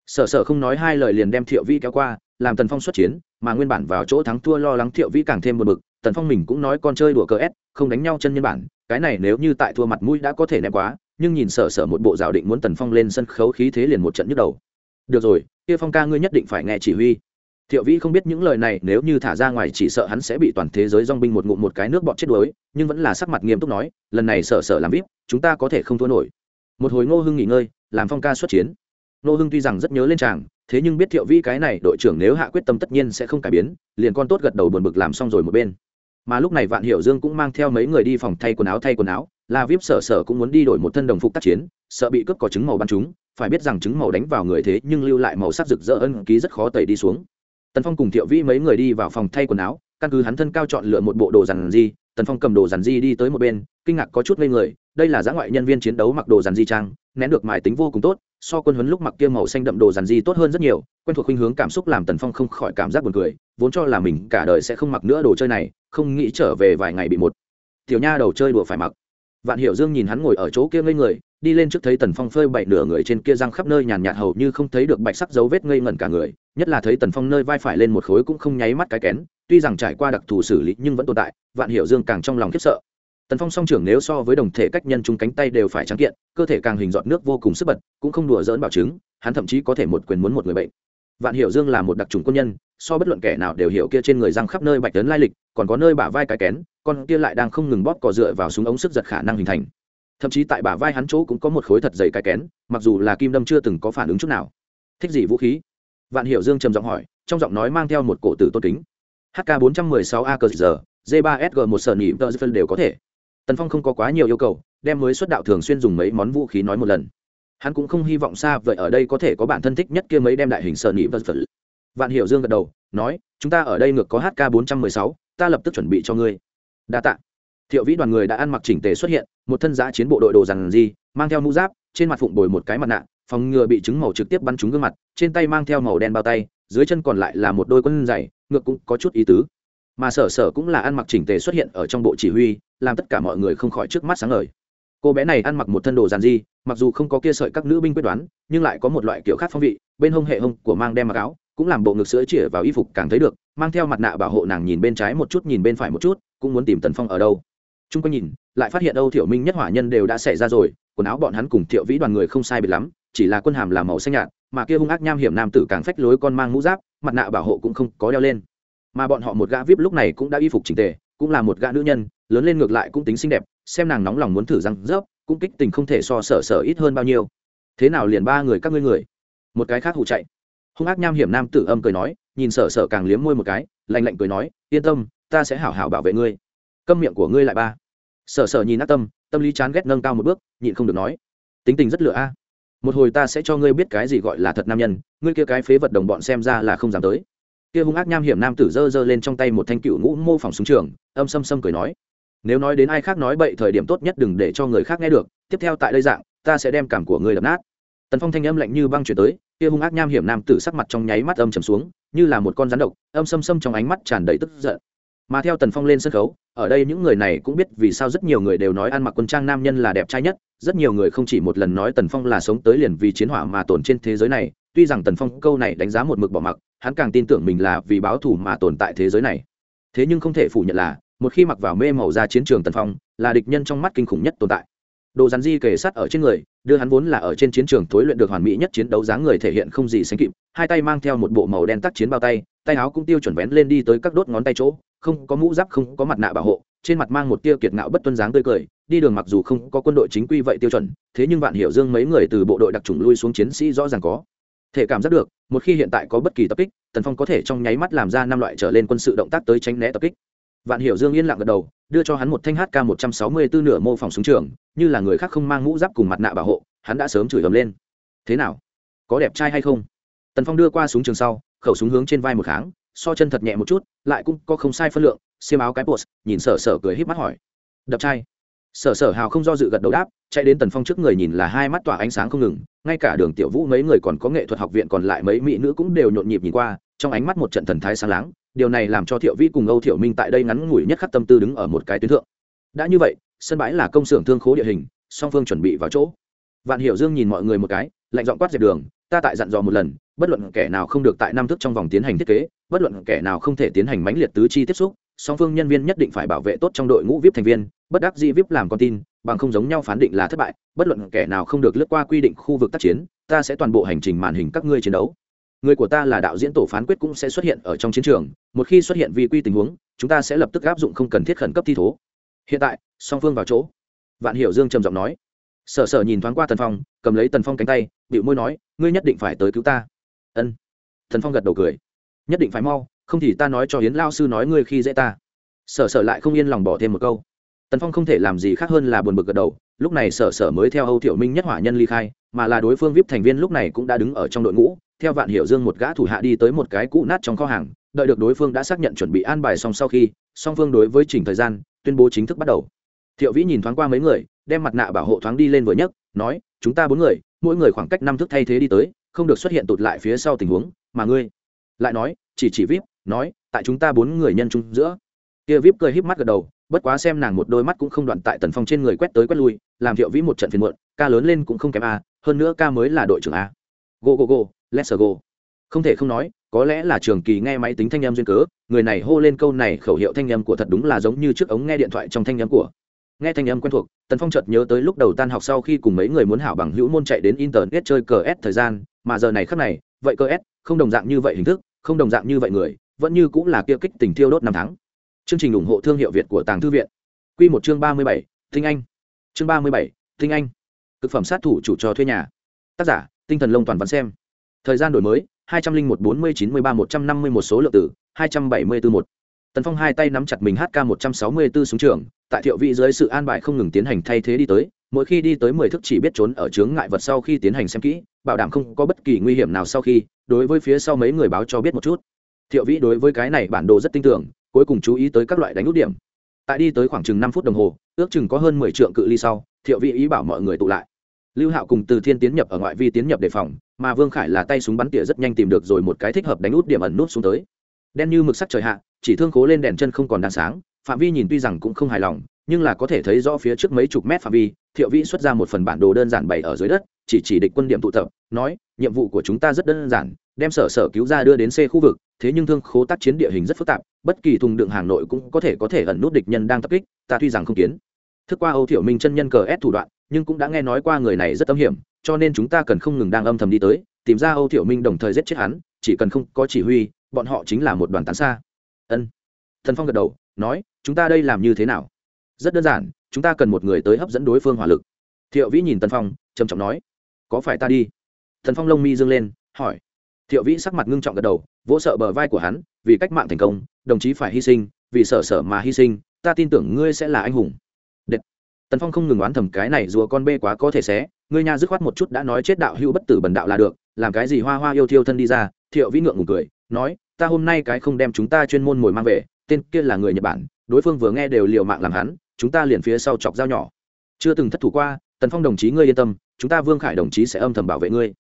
Sở sở không nói hai lời liền đem thiệu vi kéo qua, làm tần phong xuất chiến, mà nguyên bản vào chỗ thắng thua lo lắng thiệu vi càng thêm một bực, tần phong mình cũng nói con chơi đùa cờ s, không đánh nhau chân nhân bản, cái này nếu như tại thua mặt mũi đã có thể ném quá, nhưng nhìn sở sở một bộ rào định muốn tần phong lên sân khấu khí thế liền một trận nhức đầu. Được rồi, kia phong ca ngươi nhất định phải nghe chỉ huy. Thiệu vĩ không biết những lời này, nếu như thả ra ngoài chỉ sợ hắn sẽ bị toàn thế giới dong binh một ngụm một cái nước bọt chết đuối, nhưng vẫn là sắc mặt nghiêm túc nói, lần này sở sở làm vip, chúng ta có thể không thua nổi. Một hồi ngô hưng nghỉ ngơi, làm phong ca xuất chiến. Nô hưng tuy rằng rất nhớ lên chàng, thế nhưng biết thiệu vĩ cái này đội trưởng nếu hạ quyết tâm tất nhiên sẽ không cải biến, liền con tốt gật đầu buồn bực làm xong rồi một bên. Mà lúc này vạn hiểu dương cũng mang theo mấy người đi phòng thay quần áo, thay quần áo là vip sở sở cũng muốn đi đổi một thân đồng phục tác chiến, sợ bị cướp có trứng màu bắn chúng phải biết rằng trứng màu đánh vào người thế nhưng lưu lại màu sắc rực rỡ ân ký rất khó tẩy đi xuống. Tần phong cùng thiệu vĩ mấy người đi vào phòng thay quần áo, căn cứ hắn thân cao chọn lựa một bộ đồ dàn di tần phong cầm đồ dàn di đi tới một bên, kinh ngạc có chút ngây người, đây là giã ngoại nhân viên chiến đấu mặc đồ dàn di trang nén được mài tính vô cùng tốt, so quân huấn lúc mặc kia màu xanh đậm đồ dàn di tốt hơn rất nhiều, quen thuộc khuynh hướng cảm xúc làm tần phong không khỏi cảm giác buồn cười, vốn cho là mình cả đời sẽ không mặc nữa đồ chơi này, không nghĩ trở về vài ngày bị một tiểu nha đầu chơi đùa phải mặc. Vạn hiểu dương nhìn hắn ngồi ở chỗ kia ngây người, đi lên trước thấy tần phong phơi bậy nửa người trên kia răng khắp nơi nhàn nhạt hầu như không thấy được bạch sắc dấu vết ngây ngẩn cả người, nhất là thấy tần phong nơi vai phải lên một khối cũng không nháy mắt cái kén, tuy rằng trải qua đặc thù xử lý nhưng vẫn tồn tại, vạn hiểu dương càng trong lòng khiếp sợ tần phong song trưởng nếu so với đồng thể cách nhân chung cánh tay đều phải trắng kiện, cơ thể càng hình dọn nước vô cùng sức bật, cũng không đùa dỡn bảo chứng, hắn thậm chí có thể một quyền muốn một người bệnh. Vạn hiểu dương là một đặc trùng quân nhân, so bất luận kẻ nào đều hiểu kia trên người răng khắp nơi bạch tấn lai lịch, còn có nơi bả vai cái kén, con kia lại đang không ngừng bóp cò dựa vào súng ống sức giật khả năng hình thành. Thậm chí tại bả vai hắn chỗ cũng có một khối thật dày cái kén, mặc dù là kim đâm chưa từng có phản ứng chút nào. Thích gì vũ khí? Vạn hiểu dương trầm giọng hỏi, trong giọng nói mang theo một cổ tử tôn kính. Hk 416 a cờ giờ g 3 sg một sở nỉ tờ phân đều có thể tần phong không có quá nhiều yêu cầu đem mới xuất đạo thường xuyên dùng mấy món vũ khí nói một lần. Hắn cũng không hy vọng xa vậy ở đây có thể có bản thân thích nhất kia mấy đem đại hình sở nị vật vật. Vạn hiểu dương gật đầu nói chúng ta ở đây ngược có hk 416, ta lập tức chuẩn bị cho ngươi. Đa tạ. Thiệu vĩ đoàn người đã ăn mặc chỉnh tề xuất hiện một thân giã chiến bộ đội đồ rằng gì mang theo mũ giáp trên mặt phụng bồi một cái mặt nạ phòng ngừa bị trứng màu trực tiếp bắn trúng gương mặt trên tay mang theo màu đen bao tay dưới chân còn lại là một đôi quân giày ngược cũng có chút ý tứ mà sở sở cũng là ăn mặc chỉnh tề xuất hiện ở trong bộ chỉ huy, làm tất cả mọi người không khỏi trước mắt sáng ngời. Cô bé này ăn mặc một thân đồ giàn di mặc dù không có kia sợi các nữ binh quyết đoán, nhưng lại có một loại kiểu khác phong vị, bên hông hệ hông của mang đem mặc áo, cũng làm bộ ngực sữa chĩa vào y phục càng thấy được, mang theo mặt nạ bảo hộ nàng nhìn bên trái một chút, nhìn bên phải một chút, cũng muốn tìm tần phong ở đâu. Chung quanh nhìn, lại phát hiện âu thiểu minh nhất hỏa nhân đều đã xảy ra rồi, quần áo bọn hắn cùng thiệu vĩ đoàn người không sai biệt lắm, chỉ là quân hàm làm màu xanh nhạt, mà kia hung ác nham hiểm nam tử càng phách lối con mang mũ giáp, mặt nạ bảo hộ cũng không có đeo lên mà bọn họ một gã vip lúc này cũng đã y phục trình tề, cũng là một gã nữ nhân, lớn lên ngược lại cũng tính xinh đẹp, xem nàng nóng lòng muốn thử răng rớp, cũng kích tình không thể so sở sở ít hơn bao nhiêu. Thế nào liền ba người các ngươi người? Một cái khác hụ chạy. Hung ác nham hiểm nam tử âm cười nói, nhìn sở sở càng liếm môi một cái, lạnh lạnh cười nói, yên tâm, ta sẽ hảo hảo bảo vệ ngươi. Câm miệng của ngươi lại ba. Sở sở nhìn ác tâm tâm lý chán ghét nâng cao một bước, nhịn không được nói, tính tình rất lựa a. Một hồi ta sẽ cho ngươi biết cái gì gọi là thật nam nhân, ngươi kia cái phế vật đồng bọn xem ra là không dám tới kia hung ác nham hiểm nam tử giơ giơ lên trong tay một thanh cựu ngũ mô phỏng súng trường, âm xâm xâm cười nói, nếu nói đến ai khác nói bậy thời điểm tốt nhất đừng để cho người khác nghe được, tiếp theo tại đây dạng, ta sẽ đem cảm của người đập nát. Tần phong thanh âm lạnh như băng chuyển tới, kia hung ác nham hiểm nam tử sắc mặt trong nháy mắt âm trầm xuống, như là một con rắn độc, âm xâm xâm trong ánh mắt tràn đầy tức giận. Mà theo tần phong lên sân khấu, ở đây những người này cũng biết vì sao rất nhiều người đều nói ăn mặc quân trang nam nhân là đẹp trai nhất, rất nhiều người không chỉ một lần nói tần phong là sống tới liền vì chiến hỏa mà tồn trên thế giới này, tuy rằng tần phong câu này đánh giá một mực bỏ mặc hắn càng tin tưởng mình là vì báo thù mà tồn tại thế giới này. Thế nhưng không thể phủ nhận là, một khi mặc vào mê màu ra chiến trường tần phong, là địch nhân trong mắt kinh khủng nhất tồn tại. Đồ rắn di kề sắt ở trên người, đưa hắn vốn là ở trên chiến trường tối luyện được hoàn mỹ nhất chiến đấu dáng người thể hiện không gì sánh kịp, hai tay mang theo một bộ màu đen tác chiến bao tay tay áo cũng tiêu chuẩn vén lên đi tới các đốt ngón tay chỗ, không có mũ giáp, không có mặt nạ bảo hộ, trên mặt mang một tia kiệt ngạo bất tuân dáng tươi cười, đi đường mặc dù không có quân đội chính quy vậy tiêu chuẩn, thế nhưng vạn hiểu dương mấy người từ bộ đội đặc trùng lui xuống chiến sĩ rõ ràng có thể cảm giác được, một khi hiện tại có bất kỳ tập kích, tần phong có thể trong nháy mắt làm ra năm loại trở lên quân sự động tác tới tránh né tập kích. Vạn hiểu dương yên lặng gật đầu, đưa cho hắn một thanh hk một trăm sáu mươi bốn nửa mô phỏng súng trường, như là người khác không mang mũ giáp cùng mặt nạ bảo hộ, hắn đã sớm chửi ầm lên. Thế nào? Có đẹp trai hay không? Tần phong đưa qua súng trường sau, khẩu súng hướng trên vai một kháng, so chân thật nhẹ một chút, lại cũng có không sai phân lượng, xiêm áo cái post nhìn sở sở cười híp mắt hỏi. Đập trai sở sở hào không do dự gật đầu đáp, chạy đến tần phong trước người nhìn là hai mắt tỏa ánh sáng không ngừng, ngay cả đường tiểu vũ mấy người còn có nghệ thuật học viện còn lại mấy mỹ nữ cũng đều nhộn nhịp nhìn qua, trong ánh mắt một trận thần thái sáng láng, điều này làm cho thiệu vi cùng âu thiệu minh tại đây ngắn ngủi nhất khắc tâm tư đứng ở một cái tuyến thượng. Đã như vậy, sân bãi là công xưởng thương khố địa hình, song phương chuẩn bị vào chỗ. Vạn hiểu dương nhìn mọi người một cái, lạnh giọng quát dẹp đường, ta tại dặn dò một lần, bất luận kẻ nào không được tại năm thức trong vòng tiến hành thiết kế, bất luận kẻ nào không thể tiến hành mãnh liệt tứ chi tiếp xúc, song phương nhân viên nhất định phải bảo vệ tốt trong đội ngũ vip thành viên bất đắc dĩ vip làm con tin, bằng không giống nhau phán định là thất bại, bất luận kẻ nào không được lướt qua quy định khu vực tác chiến, ta sẽ toàn bộ hành trình màn hình các ngươi chiến đấu. Người của ta là đạo diễn tổ phán quyết cũng sẽ xuất hiện ở trong chiến trường, một khi xuất hiện vi quy tình huống, chúng ta sẽ lập tức áp dụng không cần thiết khẩn cấp thi thố. Hiện tại, song phương vào chỗ. Vạn hiểu dương trầm giọng nói. Sở sở nhìn thoáng qua tần phong, cầm lấy tần phong cánh tay bịu môi nói, ngươi nhất định phải tới cứu ta. Ân. Thần phong gật đầu cười. Nhất định phải mau, không thì ta nói cho hiến lao sư nói ngươi khi dễ ta. Sở sở lại không yên lòng bỏ thêm một câu tần phong không thể làm gì khác hơn là buồn bực gật đầu, lúc này sở sở mới theo âu thiệu minh nhất hỏa nhân ly khai, mà là đối phương vip thành viên lúc này cũng đã đứng ở trong đội ngũ, theo vạn hiểu dương một gã thủ hạ đi tới một cái cũ nát trong kho hàng, đợi được đối phương đã xác nhận chuẩn bị an bài xong sau khi, song phương đối với chỉnh thời gian, tuyên bố chính thức bắt đầu. Thiệu vĩ nhìn thoáng qua mấy người, đem mặt nạ bảo hộ thoáng đi lên vừa nhấc, nói, chúng ta bốn người, mỗi người khoảng cách năm thước thay thế đi tới, không được xuất hiện tụt lại phía sau tình huống, mà ngươi lại nói, chỉ chỉ vip nói, tại chúng ta bốn người nhân chung giữa. Kia vip cười híp mắt gật đầu bất quá xem nàng một đôi mắt cũng không đoạn tại tần phong trên người quét tới quét lui, làm thiệu vĩ một trận phiền muộn, ca lớn lên cũng không kém a, hơn nữa ca mới là đội trưởng a. Go go go, let's go. Không thể không nói, có lẽ là trường kỳ nghe máy tính thanh âm duyên cớ, người này hô lên câu này khẩu hiệu thanh âm của thật đúng là giống như trước ống nghe điện thoại trong thanh âm của. Nghe thanh âm quen thuộc, tần phong chợt nhớ tới lúc đầu tan học sau khi cùng mấy người muốn hảo bằng hữu môn chạy đến internet chơi cờ s thời gian, mà giờ này khắc này, vậy cờ s, không đồng dạng như vậy hình thức, không đồng dạng như vậy người, vẫn như cũng là kia kích tình thiêu đốt năm tháng chương trình ủng hộ thương hiệu việt của tàng thư viện. Quy một chương ba mươi bảy, tinh anh. Chương ba mươi bảy, tinh anh. Cực phẩm sát thủ chủ cho thuê nhà. Tác giả, tinh thần lông toàn văn xem. Thời gian đổi mới, hai trăm linh một bốn mươi chín mươi ba một trăm năm mươi một số lượng tử hai trăm bảy mươi bốn một. Tần phong hai tay nắm chặt mình hk một trăm sáu mươi b ố súng trường, tại thiệu vị dưới sự an bài không ngừng tiến hành thay thế đi tới, mỗi khi đi tới mười thức chỉ biết trốn ở chướng ngại vật sau khi tiến hành xem kỹ, bảo đảm không có bất kỳ nguy hiểm nào sau khi, đối với phía sau mấy người báo cho biết một chút. Thiệu vĩ đối với cái này bản đồ rất tin tưởng cuối cùng chú ý tới các loại đánh út điểm. Tại đi tới khoảng chừng năm phút đồng hồ, ước chừng có hơn mười triệu cự ly sau, thiệu vị ý bảo mọi người tụ lại. Lưu hạo cùng từ thiên tiến nhập ở ngoại vi tiến nhập đề phòng, mà vương khải là tay súng bắn tỉa rất nhanh tìm được rồi một cái thích hợp đánh út điểm ẩn nút xuống tới. Đen như mực sắc trời hạ, chỉ thương khố lên đèn chân không còn đang sáng, phạm vi nhìn tuy rằng cũng không hài lòng, nhưng là có thể thấy rõ phía trước mấy chục mét phạm vi, thiệu vĩ xuất ra một phần bản đồ đơn giản bày ở dưới đất, chỉ chỉ địch quân điểm tụ tập, nói, nhiệm vụ của chúng ta rất đơn giản, đem sở sở cứu ra đưa đến c khu vực thế nhưng thương khố tác chiến địa hình rất phức tạp, bất kỳ thùng đựng hàng nội cũng có thể có thể ẩn nút địch nhân đang tập kích, ta tuy rằng không kiến. Thức qua âu thiểu minh chân nhân cờ ép thủ đoạn, nhưng cũng đã nghe nói qua người này rất âm hiểm, cho nên chúng ta cần không ngừng đang âm thầm đi tới, tìm ra âu thiểu minh đồng thời giết chết hắn, chỉ cần không có chỉ huy, bọn họ chính là một đoàn tán xa. Ân. Thần phong gật đầu, nói, chúng ta đây làm như thế nào? Rất đơn giản, chúng ta cần một người tới hấp dẫn đối phương hỏa lực. Thiệu vĩ nhìn tân phong, trầm trọng nói, có phải ta đi? Thần phong lông mi dương lên, hỏi thiệu vĩ sắc mặt ngưng trọng gật đầu, vỗ sợ bờ vai của hắn, vì cách mạng thành công, đồng chí phải hy sinh, vì sợ sợ mà hy sinh, ta tin tưởng ngươi sẽ là anh hùng. Đệt. tần phong không ngừng oán thầm cái này rùa con bê quá có thể xé, ngươi nha dứt khoát một chút đã nói chết đạo hữu bất tử bần đạo là được, làm cái gì hoa hoa yêu thiêu thân đi ra, thiệu vĩ ngượng ngùng cười, nói, ta hôm nay cái không đem chúng ta chuyên môn mồi mang về, tên kia là người nhật bản, đối phương vừa nghe đều liều mạng làm hắn, chúng ta liền phía sau chọc dao nhỏ. Chưa từng thất thủ qua, tần phong đồng chí ngươi yên tâm, chúng ta vương khải đồng chí sẽ âm thầm bảo vệ ngươi.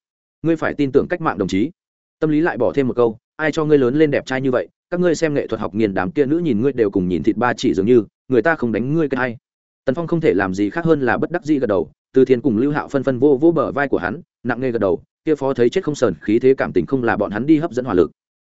Ngươi phải tin tưởng cách mạng đồng chí tâm lý lại bỏ thêm một câu, ai cho ngươi lớn lên đẹp trai như vậy, các ngươi xem nghệ thuật học nghiền đám kia nữ nhìn ngươi đều cùng nhìn thịt ba chỉ dường như, người ta không đánh ngươi cái hay. Tần phong không thể làm gì khác hơn là bất đắc dĩ gật đầu, từ thiên cùng lưu hạo phân phân vô vô bờ vai của hắn, nặng nề gật đầu, kia phó thấy chết không sờn, khí thế cảm tình không là bọn hắn đi hấp dẫn hỏa lực.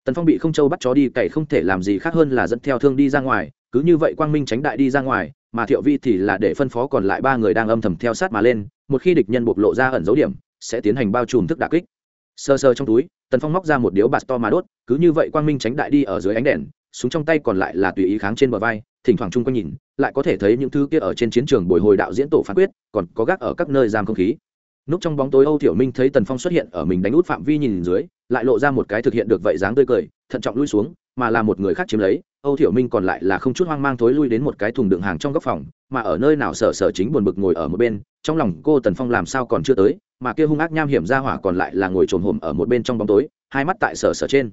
Tần phong bị không châu bắt chó đi, cậy không thể làm gì khác hơn là dẫn theo thương đi ra ngoài, cứ như vậy quang minh tránh đại đi ra ngoài, mà thiệu vi thì là để phân phó còn lại ba người đang âm thầm theo sát mà lên, một khi địch nhân bộc lộ ra ẩn dấu điểm, sẽ tiến hành bao trùm thức đà kích sơ sơ trong túi, tần phong móc ra một điếu bạt to mà đốt, cứ như vậy quang minh tránh đại đi ở dưới ánh đèn, súng trong tay còn lại là tùy ý kháng trên bờ vai, thỉnh thoảng chung quanh nhìn, lại có thể thấy những thứ kia ở trên chiến trường bồi hồi đạo diễn tổ phán quyết, còn có gác ở các nơi giam không khí. Núp trong bóng tối âu thiểu minh thấy tần phong xuất hiện ở mình đánh út phạm vi nhìn dưới, lại lộ ra một cái thực hiện được vậy dáng tươi cười, thận trọng lui xuống, mà là một người khác chiếm lấy, âu thiểu minh còn lại là không chút hoang mang thối lui đến một cái thùng đựng hàng trong góc phòng, mà ở nơi nào sở sở chính buồn bực ngồi ở một bên, trong lòng cô tần phong làm sao còn chưa tới mà kia hung ác nham hiểm ra hỏa còn lại là ngồi trồn hổm ở một bên trong bóng tối, hai mắt tại sở sở trên.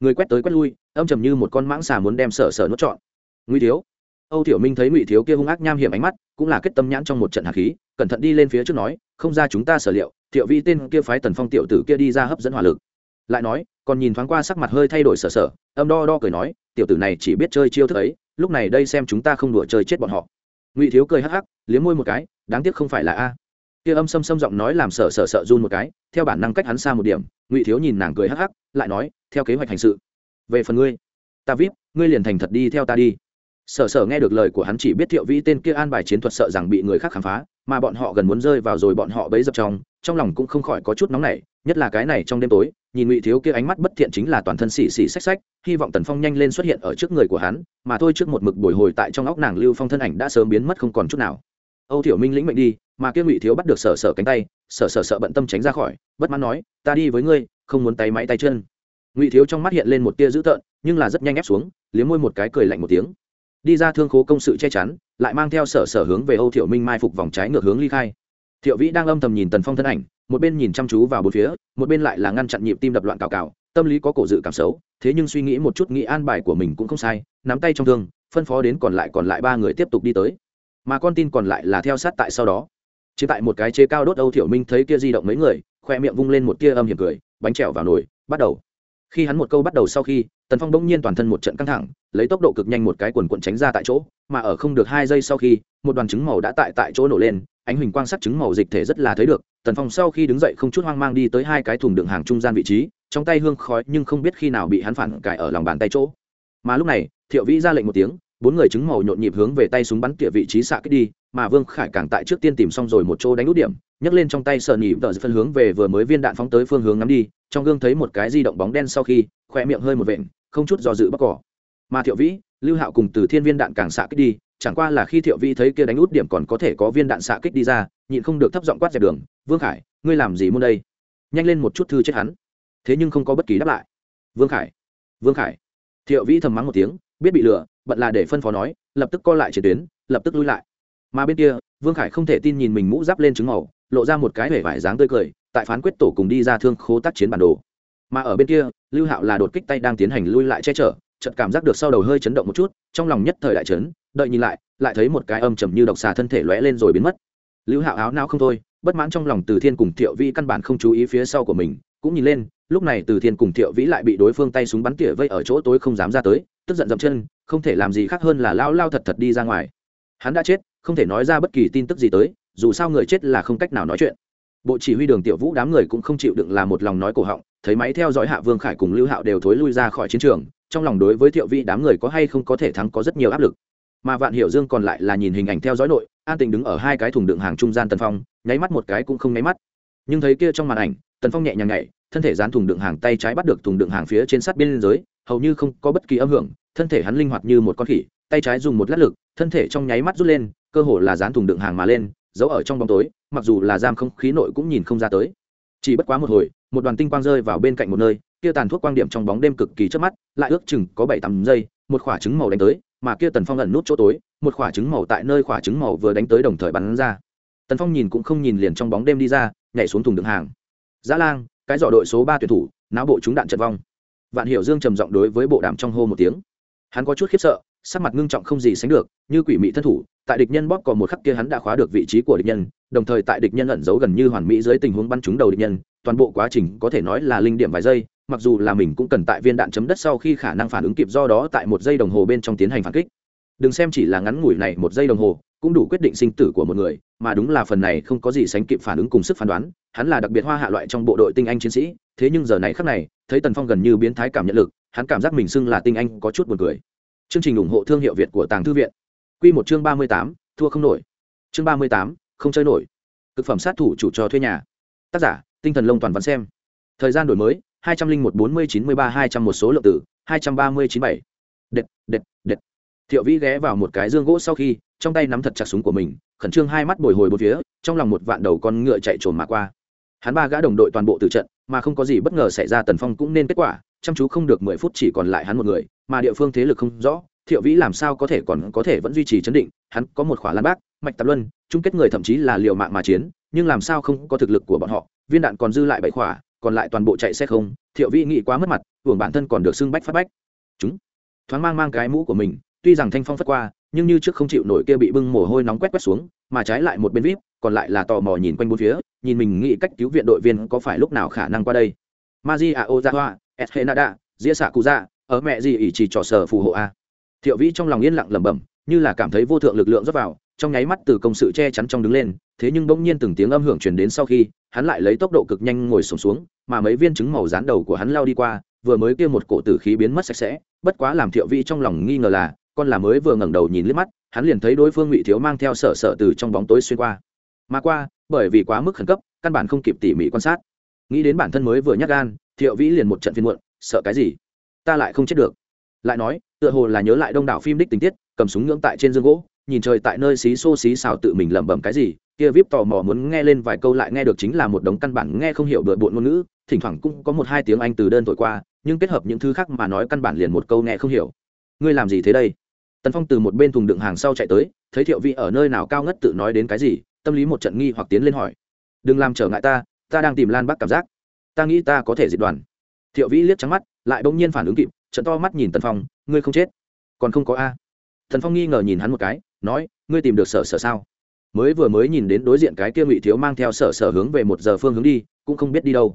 Người quét tới quét lui, âm trầm như một con mãng xà muốn đem sở sở nuốt trọn. Nguy thiếu. Âu tiểu minh thấy ngụy thiếu kia hung ác nham hiểm ánh mắt, cũng là kết tâm nhãn trong một trận hạt khí, cẩn thận đi lên phía trước nói, không ra chúng ta sở liệu thiệu vi tên kia phái tần phong tiểu tử kia đi ra hấp dẫn hỏa lực. Lại nói, còn nhìn thoáng qua sắc mặt hơi thay đổi sở sở, âm đo đo cười nói, tiểu tử này chỉ biết chơi chiêu thức ấy, lúc này đây xem chúng ta không đùa chơi chết bọn họ. Ngụy thiếu cười hắc hắc, liếm môi một cái, đáng tiếc không phải là a kia âm xâm xâm giọng nói làm sở sở sợ run một cái, theo bản năng cách hắn xa một điểm, ngụy thiếu nhìn nàng cười hắc hắc, lại nói, theo kế hoạch hành sự, về phần ngươi, ta vip, ngươi liền thành thật đi theo ta đi. Sở sở nghe được lời của hắn chỉ biết thiệu vĩ tên kia an bài chiến thuật sợ rằng bị người khác khám phá, mà bọn họ gần muốn rơi vào rồi bọn họ bấy dập trong trong lòng cũng không khỏi có chút nóng nảy, nhất là cái này trong đêm tối, nhìn ngụy thiếu kia ánh mắt bất thiện chính là toàn thân xì xì xách xách, hy vọng tần phong nhanh lên xuất hiện ở trước người của hắn, mà thôi trước một mực bồi hồi tại trong óc nàng lưu phong thân ảnh đã sớm biến mất không còn chút nào. Âu thiểu minh lĩnh mệnh đi mà kia ngụy thiếu bắt được sở sở cánh tay, sở sở sợ bận tâm tránh ra khỏi, bất mãn nói, ta đi với ngươi, không muốn tay máy tay chân. Ngụy thiếu trong mắt hiện lên một tia dữ tợn, nhưng là rất nhanh ép xuống, liếm môi một cái cười lạnh một tiếng. Đi ra thương khố công sự che chắn, lại mang theo sở sở hướng về âu thiệu minh mai phục vòng trái ngược hướng ly khai. Thiệu vĩ đang âm thầm nhìn tần phong thân ảnh, một bên nhìn chăm chú vào bốn phía, một bên lại là ngăn chặn nhịp tim đập loạn cào cào, tâm lý có cổ dự cảm xấu, thế nhưng suy nghĩ một chút nghĩ an bài của mình cũng không sai, nắm tay trong thương, phân phó đến còn lại còn lại ba người tiếp tục đi tới. Mà con tin còn lại là theo sát tại sau đó chỉ tại một cái chế cao đốt âu thiểu minh thấy kia di động mấy người, khoe miệng vung lên một tia âm hiểm cười, bánh trèo vào nồi, bắt đầu. Khi hắn một câu bắt đầu sau khi, tần phong bỗng nhiên toàn thân một trận căng thẳng, lấy tốc độ cực nhanh một cái quần quận tránh ra tại chỗ, mà ở không được hai giây sau khi, một đoàn trứng màu đã tại tại chỗ nổ lên, ánh huỳnh quang sắc trứng màu dịch thể rất là thấy được, tần phong sau khi đứng dậy không chút hoang mang đi tới hai cái thùng đựng hàng trung gian vị trí, trong tay hương khói nhưng không biết khi nào bị hắn phản cải ở lòng bàn tay chỗ. Mà lúc này, thiệu vĩ ra lệnh một tiếng, bốn người trứng màu nhộn nhịp hướng về tay súng bắn tỉa vị trí xạ kích đi mà vương khải càng tại trước tiên tìm xong rồi một chỗ đánh út điểm, nhấc lên trong tay sờ nhị tờ phân hướng về vừa mới viên đạn phóng tới phương hướng ngắm đi, trong gương thấy một cái di động bóng đen sau khi khoe miệng hơi một vện, không chút do dự bắc cỏ. Mà thiệu vĩ, lưu hạo cùng từ thiên viên đạn càng xạ kích đi, chẳng qua là khi thiệu vĩ thấy kia đánh út điểm còn có thể có viên đạn xạ kích đi ra, nhịn không được thấp giọng quát dẹp đường, vương khải, ngươi làm gì môn đây? Nhanh lên một chút thư chết hắn. Thế nhưng không có bất kỳ đáp lại. Vương khải vương khải. Thiệu vĩ thầm mắng một tiếng, biết bị lừa, bận là để phân phó nói, lập tức co lại chiến tuyến, lập tức lui lại mà bên kia, vương khải không thể tin nhìn mình mũ giáp lên trứng màu, lộ ra một cái hể vải dáng tươi cười, tại phán quyết tổ cùng đi ra thương khố tác chiến bản đồ. Mà ở bên kia, lưu hạo là đột kích tay đang tiến hành lui lại che chở, chợt cảm giác được sau đầu hơi chấn động một chút, trong lòng nhất thời đại chấn, đợi nhìn lại lại thấy một cái âm trầm như độc xà thân thể lóe lên rồi biến mất. Lưu hạo áo não không thôi, bất mãn trong lòng từ thiên cùng thiệu Vi căn bản không chú ý phía sau của mình, cũng nhìn lên, lúc này từ thiên cùng thiệu vĩ lại bị đối phương tay súng bắn tỉa vây ở chỗ tối không dám ra tới, tức giận dậm chân, không thể làm gì khác hơn là lao lao thật thật đi ra ngoài. Hắn đã chết không thể nói ra bất kỳ tin tức gì tới, dù sao người chết là không cách nào nói chuyện. Bộ chỉ huy đường tiểu vũ đám người cũng không chịu đựng là một lòng nói cổ họng, thấy máy theo dõi hạ vương khải cùng lưu hạo đều thối lui ra khỏi chiến trường, trong lòng đối với thiệu vi đám người có hay không có thể thắng có rất nhiều áp lực. Mà vạn hiểu dương còn lại là nhìn hình ảnh theo dõi nội, an tình đứng ở hai cái thùng đựng hàng trung gian tần phong, nháy mắt một cái cũng không nháy mắt. Nhưng thấy kia trong màn ảnh, tần phong nhẹ nhàng nhảy, thân thể dán thùng đựng hàng tay trái bắt được thùng đựng hàng phía trên sát biên giới, hầu như không có bất kỳ âm hưởng, thân thể hắn linh hoạt như một con khỉ, tay trái dùng một lát lực, thân thể trong nháy mắt rút lên cơ hồ là dán thùng đựng hàng mà lên, giấu ở trong bóng tối, mặc dù là giam không khí nội cũng nhìn không ra tới. Chỉ bất quá một hồi, một đoàn tinh quang rơi vào bên cạnh một nơi, kia tàn thuốc quang điểm trong bóng đêm cực kỳ trước mắt, lại ước chừng có bảy tám giây, một quả trứng màu đánh tới, mà kia tần phong ẩn nút chỗ tối, một quả trứng màu tại nơi quả trứng màu vừa đánh tới đồng thời bắn ra. Tần phong nhìn cũng không nhìn liền trong bóng đêm đi ra, nhảy xuống thùng đựng hàng. Dã lang, cái dọ đội số ba tuyển thủ, não bộ chúng đạn trận vong. Vạn hiểu dương trầm giọng đối với bộ đàm trong hô một tiếng. Hắn có chút khiếp sợ, sắc mặt ngưng trọng không gì sánh được, như quỷ mị thân thủ tại địch nhân bóp còn một khắc kia hắn đã khóa được vị trí của địch nhân, đồng thời tại địch nhân ẩn giấu gần như hoàn mỹ dưới tình huống bắn trúng đầu địch nhân, toàn bộ quá trình có thể nói là linh điểm vài giây, mặc dù là mình cũng cần tại viên đạn chấm đất sau khi khả năng phản ứng kịp do đó tại một giây đồng hồ bên trong tiến hành phản kích. Đừng xem chỉ là ngắn ngủi này một giây đồng hồ, cũng đủ quyết định sinh tử của một người, mà đúng là phần này không có gì sánh kịp phản ứng cùng sức phán đoán, hắn là đặc biệt hoa hạ loại trong bộ đội tinh anh chiến sĩ, thế nhưng giờ này khắc này, thấy tần phong gần như biến thái cảm nhận lực, hắn cảm giác mình xưng là tinh anh có chút buồn cười. Chương trình ủng hộ thương hiệu việt của tàng thư viện. Quy một chương ba mươi tám, thua không nổi. Chương ba mươi tám, không chơi nổi. Cực phẩm sát thủ chủ cho thuê nhà. Tác giả, tinh thần lông toàn văn xem. Thời gian đổi mới, hai trăm linh một bốn mươi chín ba hai trăm một số lượng tử hai trăm ba mươi chín bảy. Đệt đệt đệt. Thiệu vĩ ghé vào một cái dương gỗ sau khi, trong tay nắm thật chặt súng của mình, khẩn trương hai mắt bồi hồi bốn phía, trong lòng một vạn đầu con ngựa chạy trồn mà qua. Hắn ba gã đồng đội toàn bộ tử trận, mà không có gì bất ngờ xảy ra tần phong cũng nên kết quả, chăm chú không được mười phút chỉ còn lại hắn một người, mà địa phương thế lực không rõ thiệu vĩ làm sao có thể còn có thể vẫn duy trì chấn định? Hắn có một khỏa lan bác, mạch tạp luân, chung kết người thậm chí là liều mạng mà chiến, nhưng làm sao không có thực lực của bọn họ? Viên đạn còn dư lại bảy khỏa, còn lại toàn bộ chạy xe không? Thiệu vĩ nghĩ quá mất mặt, hưởng bản thân còn được xưng bách phát bách. Chúng, thoáng mang mang cái mũ của mình, tuy rằng thanh phong phất qua, nhưng như trước không chịu nổi kia bị bưng mồ hôi nóng quét quét xuống, mà trái lại một bên vip, còn lại là tò mò nhìn quanh bốn phía, nhìn mình nghĩ cách cứu viện đội viên có phải lúc nào khả năng qua đây. Maji a o ra hoa s henada dĩa xạ cụ ra ở mẹ gì ỷ chỉ trò sở phù hộ a thiệu vĩ trong lòng yên lặng lẩm bẩm như là cảm thấy vô thượng lực lượng rót vào trong nháy mắt từ công sự che chắn trong đứng lên thế nhưng bỗng nhiên từng tiếng âm hưởng truyền đến sau khi hắn lại lấy tốc độ cực nhanh ngồi sùng xuống, xuống mà mấy viên trứng màu rán đầu của hắn lao đi qua vừa mới kia một cổ tử khí biến mất sạch sẽ bất quá làm thiệu vĩ trong lòng nghi ngờ là con là mới vừa ngẩng đầu nhìn liếc mắt hắn liền thấy đối phương ngụy thiếu mang theo sợ sợ từ trong bóng tối xuyên qua. Mà qua bởi vì quá mức khẩn cấp căn bản không kịp tỉ mỉ quan sát. Nghĩ đến bản thân mới vừa nhắc gan thiệu vĩ liền một trận phiên muộn sợ cái gì? Ta lại không chết được lại nói, tựa hồ là nhớ lại đông đảo phim đích tình tiết, cầm súng ngưỡng tại trên dương gỗ, nhìn trời tại nơi xí xô xí xào tự mình lẩm bẩm cái gì, kia vip tò mò muốn nghe lên vài câu lại nghe được chính là một đống căn bản nghe không hiểu bừa bộn ngôn ngữ, thỉnh thoảng cũng có một hai tiếng anh từ đơn thổi qua, nhưng kết hợp những thứ khác mà nói căn bản liền một câu nghe không hiểu. Ngươi làm gì thế đây? Tần phong từ một bên thùng đựng hàng sau chạy tới, thấy thiệu vị ở nơi nào cao ngất tự nói đến cái gì, tâm lý một trận nghi hoặc tiến lên hỏi. Đừng làm trở ngại ta ta đang tìm lan bắc cảm giác. Ta nghĩ ta có thể diệt đoàn. Thiệu vĩ liếc trắng mắt lại bỗng nhiên phản ứng kịp, trận to mắt nhìn tần phong, ngươi không chết, còn không có a. Thần phong nghi ngờ nhìn hắn một cái, nói, ngươi tìm được sở sở sao? Mới vừa mới nhìn đến đối diện cái kia ngụy thiếu mang theo sở sở hướng về một giờ phương hướng đi, cũng không biết đi đâu.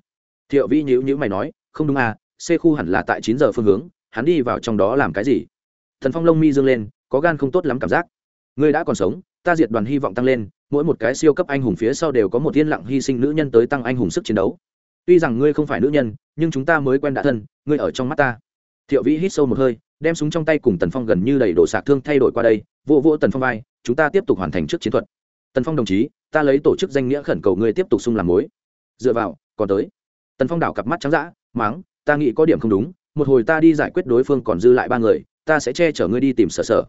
Thiệu vĩ nhữ nhữ mày nói, không đúng à c khu hẳn là tại chín giờ phương hướng, hắn đi vào trong đó làm cái gì? Thần phong lông mi dương lên, có gan không tốt lắm cảm giác. Ngươi đã còn sống, ta diệt đoàn hy vọng tăng lên, mỗi một cái siêu cấp anh hùng phía sau đều có một yên lặng hy sinh nữ nhân tới tăng anh hùng sức chiến đấu tuy rằng ngươi không phải nữ nhân, nhưng chúng ta mới quen đã thân, ngươi ở trong mắt ta. Thiệu vĩ hít sâu một hơi, đem súng trong tay cùng tần phong gần như đầy đổ sạc thương thay đổi qua đây vô vô tần phong vai, chúng ta tiếp tục hoàn thành trước chiến thuật. Tần phong đồng chí, ta lấy tổ chức danh nghĩa khẩn cầu ngươi tiếp tục xung làm mối. Dựa vào, còn tới. Tần phong đảo cặp mắt trắng d ã máng ta nghĩ có điểm không đúng, một hồi ta đi giải quyết đối phương còn dư lại ba người, ta sẽ che chở ngươi đi tìm sở sở.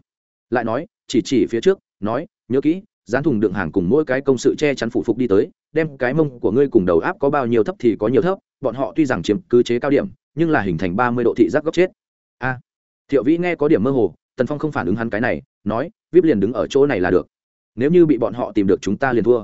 Lại nói, chỉ chỉ phía trước, nói, nhớ kỹ, dán thùng đựng hàng cùng mỗi cái công sự che chắn phụ phục đi tới đem cái mông của ngươi cùng đầu áp có bao nhiêu thấp thì có nhiều thấp, bọn họ tuy rằng chiếm cứ chế cao điểm, nhưng là hình thành ba mươi độ thị giác góc chết. A. Thiệu vĩ nghe có điểm mơ hồ, tần phong không phản ứng hắn cái này, nói, vip liền đứng ở chỗ này là được. Nếu như bị bọn họ tìm được chúng ta liền thua.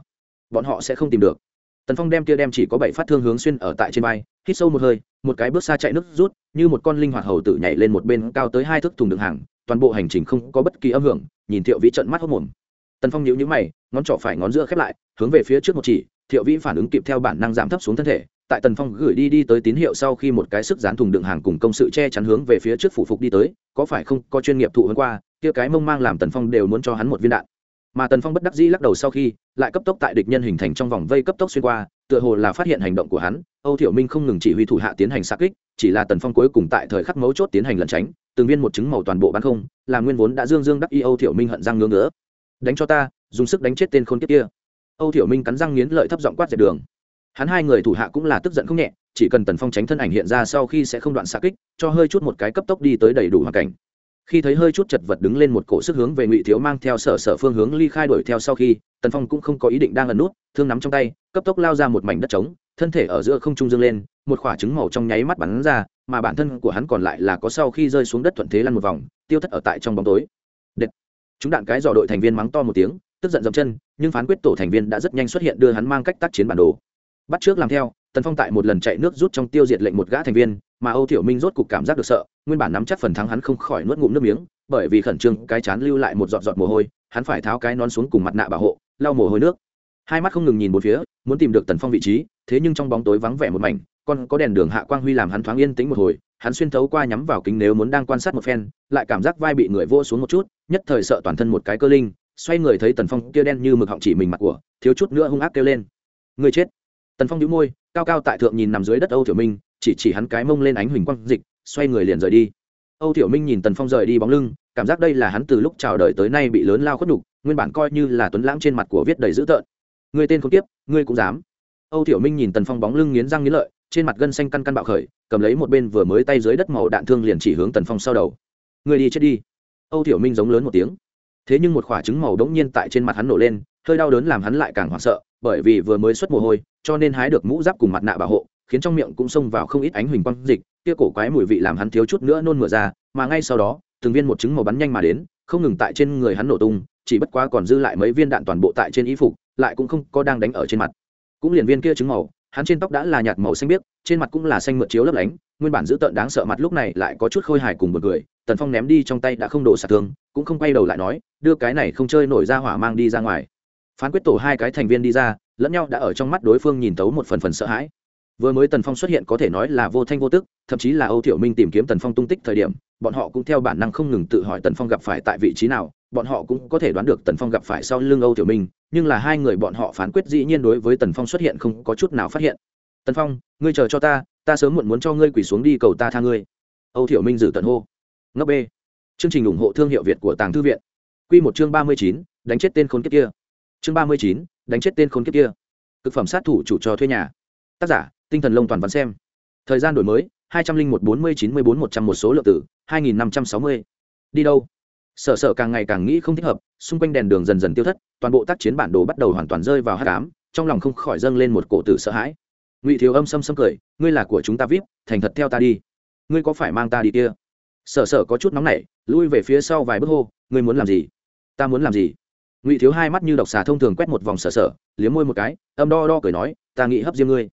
Bọn họ sẽ không tìm được. Tần phong đem kia đem chỉ có bảy phát thương hướng xuyên ở tại trên vai, hít sâu một hơi, một cái bước xa chạy nước rút, như một con linh hoạt hầu tử nhảy lên một bên cao tới hai thước thùng đường hàng, toàn bộ hành trình không có bất kỳ âm hưởng, nhìn thiệu vĩ trận mắt hốc mồm. Tần phong nhíu nhíu mày, ngón trỏ phải ngón giữa khép lại, hướng về phía trước một chỉ thiệu vĩ phản ứng kịp theo bản năng giảm thấp xuống thân thể, tại tần phong gửi đi đi tới tín hiệu sau khi một cái sức dán thùng đựng hàng cùng công sự che chắn hướng về phía trước phủ phục đi tới, có phải không, có chuyên nghiệp thụ hơn qua, kia cái mông mang làm tần phong đều muốn cho hắn một viên đạn. Mà tần phong bất đắc dĩ lắc đầu sau khi, lại cấp tốc tại địch nhân hình thành trong vòng vây cấp tốc xuyên qua, tựa hồ là phát hiện hành động của hắn, âu thiểu minh không ngừng chỉ huy thủ hạ tiến hành xa kích, chỉ là tần phong cuối cùng tại thời khắc mấu chốt tiến hành lẩn tránh, từng viên một chứng màu toàn bộ bắn không, là nguyên vốn đã dương dương đắc y âu thiểu minh hận răng ngưỡng nữa đánh cho ta, dùng sức đánh chết tên khôn kiếp kia âu thiểu minh cắn răng nghiến lợi thấp giọng quát dẹp đường. Hắn hai người thủ hạ cũng là tức giận không nhẹ, chỉ cần tần phong tránh thân ảnh hiện ra sau khi sẽ không đoạn xa kích, cho hơi chút một cái cấp tốc đi tới đầy đủ hoàn cảnh. Khi thấy hơi chút chật vật đứng lên một cổ sức hướng về ngụy thiếu mang theo sở sở phương hướng ly khai đuổi theo sau khi, tần phong cũng không có ý định đang ẩn nút, thương nắm trong tay, cấp tốc lao ra một mảnh đất trống, thân thể ở giữa không trung dương lên, một quả trứng màu trong nháy mắt bắn ra, mà bản thân của hắn còn lại là có sau khi rơi xuống đất thuận thế lăn một vòng, tiêu thất ở tại trong bóng tối. Đệt. chúng đạn cái dò đội thành viên mắng to một tiếng tức giận dậm chân, nhưng phán quyết tổ thành viên đã rất nhanh xuất hiện đưa hắn mang cách tác chiến bản đồ. Bắt trước làm theo, tần phong tại một lần chạy nước rút trong tiêu diệt lệnh một gã thành viên, mà âu thiểu minh rốt cục cảm giác được sợ, nguyên bản nắm chắc phần thắng hắn không khỏi nuốt ngụm nước miếng, bởi vì khẩn trương, cái chán lưu lại một giọt giọt mồ hôi, hắn phải tháo cái nón xuống cùng mặt nạ bảo hộ, lau mồ hôi nước. Hai mắt không ngừng nhìn một phía, muốn tìm được tần phong vị trí, thế nhưng trong bóng tối vắng vẻ một mảnh còn có đèn đường hạ quang huy làm hắn thoáng yên tĩnh một hồi, hắn xuyên thấu qua nhắm vào kính nếu muốn đang quan sát một phen, lại cảm giác vai bị người vô xuống một chút, nhất thời sợ toàn thân một cái cơ linh xoay người thấy tần phong kia đen như mực họng chỉ mình mặt của, thiếu chút nữa hung ác kêu lên. Người chết. Tần phong đĩu môi, cao cao tại thượng nhìn nằm dưới đất âu thiểu minh, chỉ chỉ hắn cái mông lên ánh huỳnh quang dịch, xoay người liền rời đi. Âu thiểu minh nhìn tần phong rời đi bóng lưng, cảm giác đây là hắn từ lúc chào đời tới nay bị lớn lao khuất đục nguyên bản coi như là tuấn lãng trên mặt của viết đầy dữ tợn. Người tên không tiếp ngươi cũng dám. Âu thiểu minh nhìn tần phong bóng lưng nghiến răng nghiến lợi, trên mặt gân xanh căn căn bạo khởi, cầm lấy một bên vừa mới tay dưới đất màu đạn thương liền chỉ hướng tần phong sau đầu. Người đi chết đi. Âu thiểu minh giống lớn một tiếng thế nhưng một quả trứng màu đống nhiên tại trên mặt hắn nổ lên, hơi đau đớn làm hắn lại càng hoảng sợ, bởi vì vừa mới xuất mồ hôi, cho nên hái được mũ giáp cùng mặt nạ bảo hộ, khiến trong miệng cũng xông vào không ít ánh huỳnh quang dịch, kia cổ quái mùi vị làm hắn thiếu chút nữa nôn mửa ra, mà ngay sau đó, từng viên một trứng màu bắn nhanh mà đến, không ngừng tại trên người hắn nổ tung, chỉ bất quá còn dư lại mấy viên đạn toàn bộ tại trên y phục, lại cũng không có đang đánh ở trên mặt. Cũng liền viên kia trứng màu hắn trên tóc đã là nhạt màu xanh biếc, trên mặt cũng là xanh mượt chiếu lấp lánh, nguyên bản dữ tợn đáng sợ mặt lúc này lại có chút khôi hài cùng một người tần phong ném đi trong tay đã không đổ sạt thương, cũng không quay đầu lại nói, đưa cái này không chơi nổi ra hỏa mang đi ra ngoài. Phán quyết tổ hai cái thành viên đi ra, lẫn nhau đã ở trong mắt đối phương nhìn tấu một phần phần sợ hãi. Vừa mới tần phong xuất hiện có thể nói là vô thanh vô tức, thậm chí là âu thiệu minh tìm kiếm tần phong tung tích thời điểm, bọn họ cũng theo bản năng không ngừng tự hỏi tần phong gặp phải tại vị trí nào bọn họ cũng có thể đoán được tần phong gặp phải sau lưng âu tiểu minh, nhưng là hai người bọn họ phán quyết dĩ nhiên đối với tần phong xuất hiện không có chút nào phát hiện. Tần phong, ngươi chờ cho ta ta sớm muộn muốn cho ngươi quỳ xuống đi cầu ta tha ngươi. Âu tiểu minh dự tận hô. Ngốc b chương trình ủng hộ thương hiệu việt của tàng thư viện. Q một chương ba mươi chín, đánh chết tên khốn kiếp kia. Chương ba mươi chín, đánh chết tên khốn kiếp kia. Thực phẩm sát thủ chủ trò thuê nhà. Tác giả, tinh thần lông toàn văn xem. Thời gian đổi mới, hai trăm linh một bốn mươi chín mươi bốn một trăm một số lượng tử, hai nghìn năm trăm sáu mươi. Đi đâu? Sợ sợ càng ngày càng nghĩ không thích hợp, xung quanh đèn đường dần dần tiêu thất, toàn bộ tác chiến bản đồ bắt đầu hoàn toàn rơi vào hát cám trong lòng không khỏi dâng lên một cổ tử sợ hãi. Ngụy thiếu âm xâm xâm cười, ngươi là của chúng ta vip, thành thật theo ta đi. Ngươi có phải mang ta đi kia? Sợ sợ có chút nóng nảy, lui về phía sau vài bước hô, ngươi muốn làm gì? Ta muốn làm gì? Ngụy thiếu hai mắt như độc xà thông thường quét một vòng sợ sợ liếm môi một cái, âm đo đo cười nói, ta nghĩ hấp diêm ngươi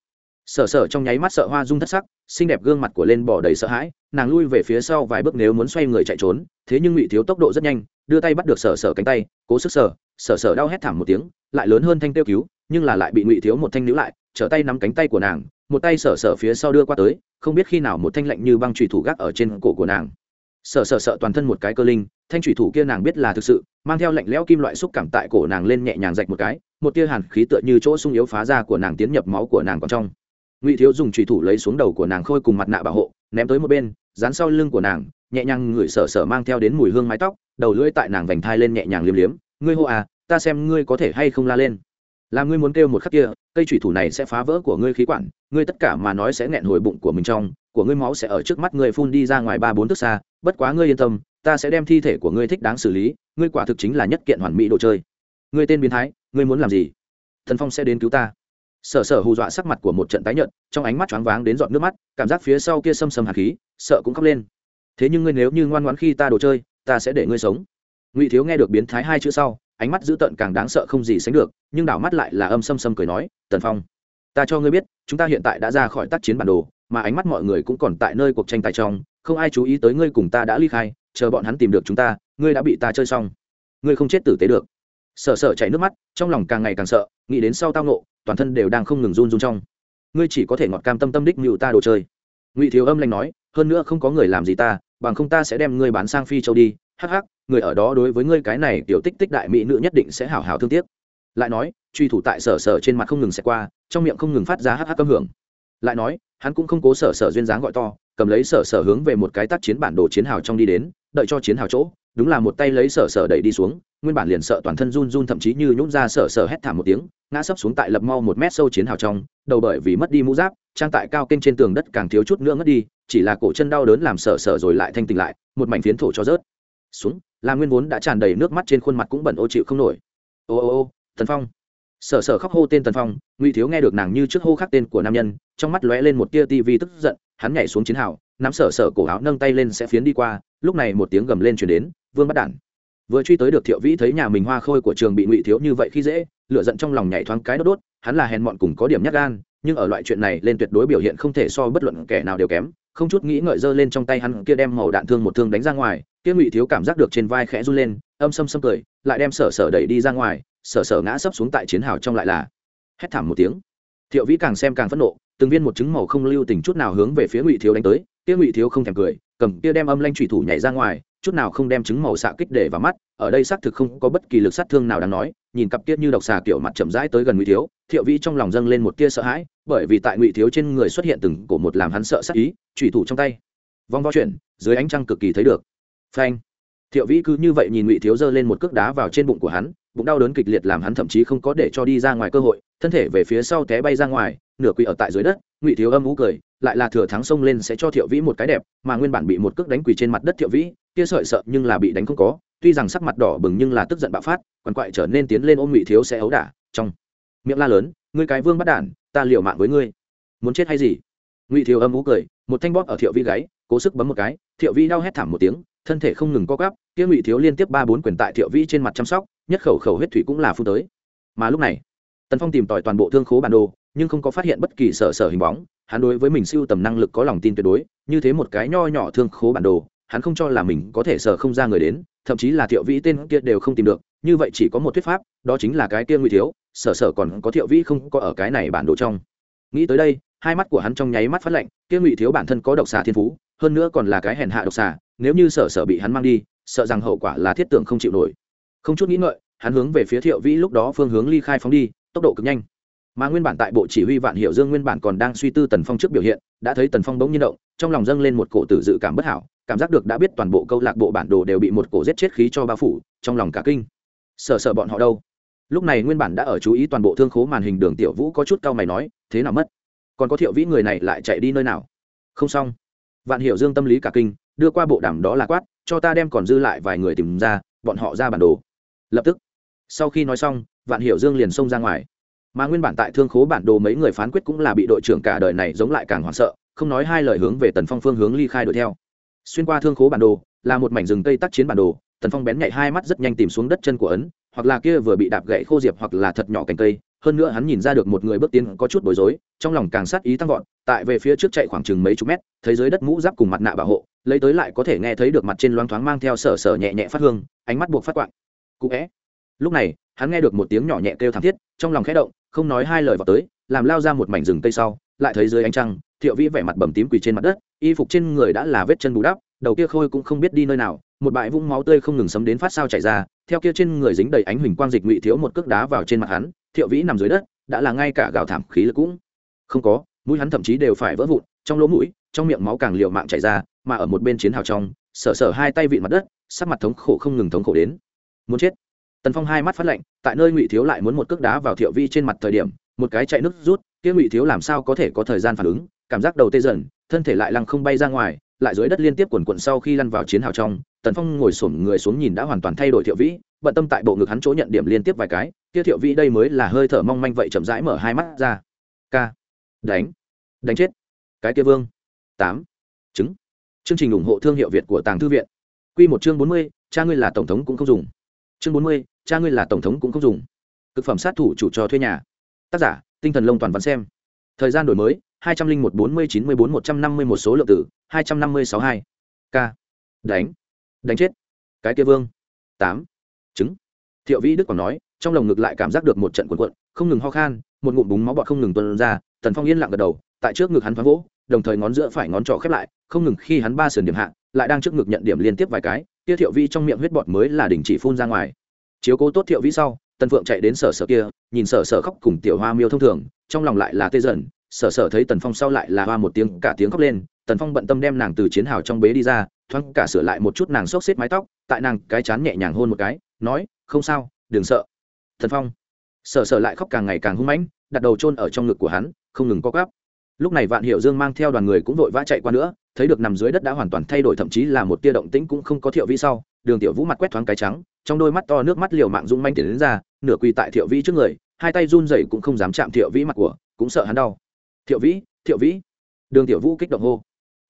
sợ sở trong nháy mắt sợ hoa dung thất sắc, xinh đẹp gương mặt của lên bỏ đầy sợ hãi, nàng lui về phía sau vài bước nếu muốn xoay người chạy trốn, thế nhưng ngụy thiếu tốc độ rất nhanh, đưa tay bắt được sở sở cánh tay, cố sức sở sở sở đau hét thảm một tiếng, lại lớn hơn thanh tiêu cứu, nhưng là lại bị ngụy thiếu một thanh níu lại, trở tay nắm cánh tay của nàng, một tay sở sở phía sau đưa qua tới, không biết khi nào một thanh lạnh như băng trùy thủ gác ở trên cổ của nàng. Sở sở sợ toàn thân một cái cơ linh, thanh trùy thủ kia nàng biết là thực sự, mang theo lạnh lẽo kim loại xúc cảm tại cổ nàng lên nhẹ nhàng rạch một cái, một tia hàn khí tựa như chỗ sung yếu phá ra của nàng tiến nhập máu của nàng còn trong ngụy thiếu dùng trùy thủ lấy xuống đầu của nàng khôi cùng mặt nạ bảo hộ ném tới một bên dán sau lưng của nàng nhẹ nhàng ngửi sở sở mang theo đến mùi hương mái tóc đầu lưỡi tại nàng vành thai lên nhẹ nhàng liếm liếm ngươi hô à ta xem ngươi có thể hay không la lên là ngươi muốn kêu một khắc kia cây thủy thủ này sẽ phá vỡ của ngươi khí quản ngươi tất cả mà nói sẽ nghẹn hồi bụng của mình trong của ngươi máu sẽ ở trước mắt ngươi phun đi ra ngoài ba bốn thước xa bất quá ngươi yên tâm ta sẽ đem thi thể của ngươi thích đáng xử lý ngươi quả thực chính là nhất kiện hoàn mỹ đồ chơi ngươi tên biến thái ngươi muốn làm gì thần phong sẽ đến cứu ta sở sở hù dọa sắc mặt của một trận tái nhợt, trong ánh mắt choáng váng đến giọt nước mắt, cảm giác phía sau kia xâm xâm hạt khí, sợ cũng khóc lên. Thế nhưng ngươi nếu như ngoan ngoãn khi ta đồ chơi, ta sẽ để ngươi sống. Ngụy thiếu nghe được biến thái hai chữ sau, ánh mắt dữ tợn càng đáng sợ không gì sánh được, nhưng đảo mắt lại là âm xâm xâm cười nói, tần phong, ta cho ngươi biết, chúng ta hiện tại đã ra khỏi tác chiến bản đồ, mà ánh mắt mọi người cũng còn tại nơi cuộc tranh tài trong, không ai chú ý tới ngươi cùng ta đã ly khai, chờ bọn hắn tìm được chúng ta, ngươi đã bị ta chơi xong. Ngươi không chết tử tế được. Sợ sợ chảy nước mắt, trong lòng càng ngày càng sợ, nghĩ đến sau tao nộ toàn thân đều đang không ngừng run run trong. Ngươi chỉ có thể ngọt cam tâm tâm đích mưu ta đồ chơi. Ngụy thiếu âm lanh nói, hơn nữa không có người làm gì ta, bằng không ta sẽ đem ngươi bán sang phi châu đi. Hắc hắc, người ở đó đối với ngươi cái này tiểu tích tích đại mỹ nữ nhất định sẽ hảo hảo thương tiếc. Lại nói, truy thủ tại sở sở trên mặt không ngừng xẹt qua, trong miệng không ngừng phát ra hắc hắc âm hưởng. Lại nói, hắn cũng không cố sở sở duyên dáng gọi to, cầm lấy sở sở hướng về một cái tác chiến bản đồ chiến hào trong đi đến, đợi cho chiến hào chỗ đúng là một tay lấy sở sở đẩy đi xuống, nguyên bản liền sợ toàn thân run run thậm chí như nhún ra sở sở hét thảm một tiếng, ngã sấp xuống tại lập mau một mét sâu chiến hào trong, đầu bởi vì mất đi mũ giáp, trang tại cao kênh trên tường đất càng thiếu chút nữa ngất đi, chỉ là cổ chân đau đớn làm sở sở rồi lại thanh tỉnh lại, một mảnh phiến thổ cho rớt. Xuống, là nguyên vốn đã tràn đầy nước mắt trên khuôn mặt cũng bẩn ô chịu không nổi. Ô ô ô, tần phong. Sở sở khóc hô tên tần phong, ngụy thiếu nghe được nàng như trước hô khắc tên của nam nhân, trong mắt lóe lên một tia tivi tức giận, hắn nhảy xuống chiến hào, nắm sở sở cổ áo nâng tay lên sẽ phiến đi qua lúc này một tiếng gầm lên chuyển đến, vương bắt đản. Vừa truy tới được thiệu vĩ thấy nhà mình hoa khôi của trường bị ngụy thiếu như vậy khi dễ lựa giận trong lòng nhảy thoáng cái đốt đốt, hắn là hèn mọn cùng có điểm nhát gan, nhưng ở loại chuyện này lên tuyệt đối biểu hiện không thể so bất luận kẻ nào đều kém, không chút nghĩ ngợi giơ lên trong tay hắn kia đem màu đạn thương một thương đánh ra ngoài, kia ngụy thiếu cảm giác được trên vai khẽ run lên, âm xâm xâm cười, lại đem sở sở đẩy đi ra ngoài, sở sở ngã sấp xuống tại chiến hào trong lại là, hét thảm một tiếng. Thiệu vĩ càng xem càng phẫn nộ, từng viên một chứng màu không lưu tình chút nào hướng về phía ngụy thiếu đánh tới, kia ngụy thiếu không thèm cười cầm kia đem âm lanh trùy thủ nhảy ra ngoài, chút nào không đem trứng màu xạ kích để vào mắt, ở đây xác thực không có bất kỳ lực sát thương nào đáng nói, nhìn cặp kia như độc xà kiểu mặt chậm rãi tới gần ngụy thiếu, thiệu vĩ trong lòng dâng lên một tia sợ hãi, bởi vì tại ngụy thiếu trên người xuất hiện từng cổ một làm hắn sợ sắc ý trùy thủ trong tay. Vong vo chuyển, dưới ánh trăng cực kỳ thấy được. Phanh thiệu vĩ cứ như vậy nhìn ngụy thiếu giơ lên một cước đá vào trên bụng của hắn, bụng đau đớn kịch liệt làm hắn thậm chí không có để cho đi ra ngoài cơ hội, thân thể về phía sau té bay ra ngoài, nửa quỳ ở tại dưới đất, ngụy thiếu âm ú cười, lại là thừa thắng xông lên sẽ cho thiệu vĩ một cái đẹp, mà nguyên bản bị một cước đánh quỳ trên mặt đất thiệu vĩ, kia sợi sợ nhưng là bị đánh không có, tuy rằng sắc mặt đỏ bừng nhưng là tức giận bạo phát, quằn quại trở nên tiến lên ôm ngụy thiếu sẽ ấu đả, trong miệng la lớn, ngươi cái vương bắt đản, ta liều mạng với ngươi. Muốn chết hay gì? Ngụy thiếu âm ú cười, một thanh bóp ở thiệu vĩ gáy, cố sức bấm một cái, thiệu vĩ đau hét thảm một tiếng thân thể không ngừng co gắp kia ngụy thiếu liên tiếp ba bốn quyền tại thiệu vĩ trên mặt chăm sóc, nhất khẩu khẩu huyết thủy cũng là phu tới. Mà lúc này, tần phong tìm tòi toàn bộ thương khố bản đồ, nhưng không có phát hiện bất kỳ sở sở hình bóng, hắn đối với mình siêu tầm năng lực có lòng tin tuyệt đối, như thế một cái nho nhỏ thương khố bản đồ, hắn không cho là mình có thể sở không ra người đến, thậm chí là thiệu vĩ tên kia đều không tìm được, như vậy chỉ có một thuyết pháp, đó chính là cái kia nguy thiếu, sở sở còn có thiệu vĩ không có ở cái này bản đồ trong. Nghĩ tới đây hai mắt của hắn trong nháy mắt phát lạnh, kia ngụy thiếu bản thân có độc xà thiên phú, hơn nữa còn là cái hèn hạ độc xà, nếu như sở sở bị hắn mang đi, sợ rằng hậu quả là thiết tưởng không chịu nổi. Không chút nghĩ ngợi, hắn hướng về phía thiệu vĩ lúc đó phương hướng ly khai phóng đi, tốc độ cực nhanh. Mà nguyên bản tại bộ chỉ huy vạn hiệu dương nguyên bản còn đang suy tư tần phong trước biểu hiện, đã thấy tần phong bỗng nhiên động, trong lòng dâng lên một cổ tử dự cảm bất hảo, cảm giác được đã biết toàn bộ câu lạc bộ bản đồ đều bị một cổ giết chết khí cho bao phủ, trong lòng cả kinh. Sợ sợ bọn họ đâu? Lúc này nguyên bản đã ở chú ý toàn bộ thương khố màn hình đường tiểu vũ có chút cao mày nói, thế nào mất? Còn có thiệu vĩ người này lại chạy đi nơi nào? Không xong. Vạn hiểu dương tâm lý cả kinh, đưa qua bộ đàm đó là quát, cho ta đem còn dư lại vài người tìm ra, bọn họ ra bản đồ. Lập tức, sau khi nói xong, vạn hiểu dương liền xông ra ngoài. Mà nguyên bản tại thương khố bản đồ mấy người phán quyết cũng là bị đội trưởng cả đời này giống lại càng hoảng sợ, không nói hai lời hướng về tần phong phương hướng ly khai đuổi theo. Xuyên qua thương khố bản đồ, là một mảnh rừng cây tác chiến bản đồ, tần phong bén nhạy hai mắt rất nhanh tìm xuống đất chân của ấn, hoặc là kia vừa bị đạp gậy khô diệp hoặc là thật nhỏ cành cây hơn nữa hắn nhìn ra được một người bước tiến có chút bối rối, trong lòng càng sát ý tăng vọt, tại về phía trước chạy khoảng chừng mấy chục mét, thấy dưới đất mũ giáp cùng mặt nạ bảo hộ, lấy tới lại có thể nghe thấy được mặt trên loáng thoáng mang theo sở sở nhẹ nhẹ phát hương, ánh mắt buộc phát quạng. Cụ é lúc này, hắn nghe được một tiếng nhỏ nhẹ kêu thảm thiết, trong lòng khẽ động, không nói hai lời vào tới, làm lao ra một mảnh rừng cây sau, lại thấy dưới ánh trăng, thiệu vĩ vẻ mặt bầm tím quỳ trên mặt đất, y phục trên người đã là vết chân bù đắp, đầu kia khôi cũng không biết đi nơi nào, một bãi vũng máu tươi không ngừng sấm đến phát sao chảy ra, theo kia trên người dính đầy ánh huỳnh quang dịch ngụy thiếu một cước đá vào trên mặt hắn thiệu vĩ nằm dưới đất, đã là ngay cả gào thảm khí lực cũng không có, mũi hắn thậm chí đều phải vỡ vụn, trong lỗ mũi, trong miệng máu càng liều mạng chảy ra, mà ở một bên chiến hào trong, sở sở hai tay vịn mặt đất, sắc mặt thống khổ không ngừng thống khổ đến. Muốn chết. Tần phong hai mắt phát lạnh, tại nơi ngụy thiếu lại muốn một cước đá vào thiệu vi trên mặt thời điểm, một cái chạy nước rút, kia ngụy thiếu làm sao có thể có thời gian phản ứng, cảm giác đầu tê dần, thân thể lại lăng không bay ra ngoài, lại dưới đất liên tiếp quần quận sau khi lăn vào chiến hào trong, tần phong ngồi sổm người xuống nhìn đã hoàn toàn thay đổi thiệu vĩ bận tâm tại bộ ngực hắn chỗ nhận điểm liên tiếp vài cái, kia thiệu vĩ đây mới là hơi thở mong manh vậy chậm rãi mở hai mắt ra. K. Đánh. Đánh chết. Cái kia vương. Tám. Chứng chương trình ủng hộ thương hiệu việt của tàng thư viện. Q một chương bốn mươi, cha ngươi là tổng thống cũng không dùng. Chương bốn mươi, cha ngươi là tổng thống cũng không dùng. Thực phẩm sát thủ chủ trò thuê nhà. Tác giả, tinh thần lông toàn văn xem. Thời gian đổi mới, hai trăm linh một bốn mươi chín mươi bốn một trăm năm mươi một số lượng tử, hai trăm năm mươi sáu hai. K. Đánh. Đánh chết. Cái kia vương. Tám chứng thiệu vĩ đức còn nói, trong lồng ngực lại cảm giác được một trận cuộn cuộn, không ngừng ho khan, một ngụm búng máu bọt không ngừng tuân ra, tần phong yên lặng gật đầu, tại trước ngực hắn thoáng vỗ, đồng thời ngón giữa phải ngón trỏ khép lại, không ngừng khi hắn ba sườn điểm hạ, lại đang trước ngực nhận điểm liên tiếp vài cái, kia thiệu vi trong miệng huyết bọt mới là đình chỉ phun ra ngoài. Chiếu cố tốt thiệu vĩ sau, tần phượng chạy đến sở sở kia, nhìn sở sở khóc cùng tiểu hoa miêu thông thường, trong lòng lại là tê dần, sở sở thấy tần phong sau lại là hoa một tiếng, cả tiếng khóc lên tần phong bận tâm đem nàng từ chiến hào trong bế đi ra, thoáng cả sửa lại một chút nàng xốc xếp mái tóc, tại nàng cái chán nhẹ nhàng hôn một cái, nói, không sao, đừng sợ. Thần phong sợ sợ lại khóc càng ngày càng hung mãnh, đặt đầu chôn ở trong ngực của hắn, không ngừng co gắp lúc này vạn hiệu dương mang theo đoàn người cũng vội vã chạy qua nữa, thấy được nằm dưới đất đã hoàn toàn thay đổi, thậm chí là một tia động tĩnh cũng không có thiệu vi sau, đường tiểu vũ mặt quét thoáng cái trắng, trong đôi mắt to nước mắt liều mạng rung manh tiền đến ra, nửa quỳ tại thiệu vĩ trước người, hai tay run rẩy cũng không dám chạm thiệu vĩ mặt của, cũng sợ hắn đau. Thiệu vĩ thiệu vĩ. Đường tiểu vũ kích động hô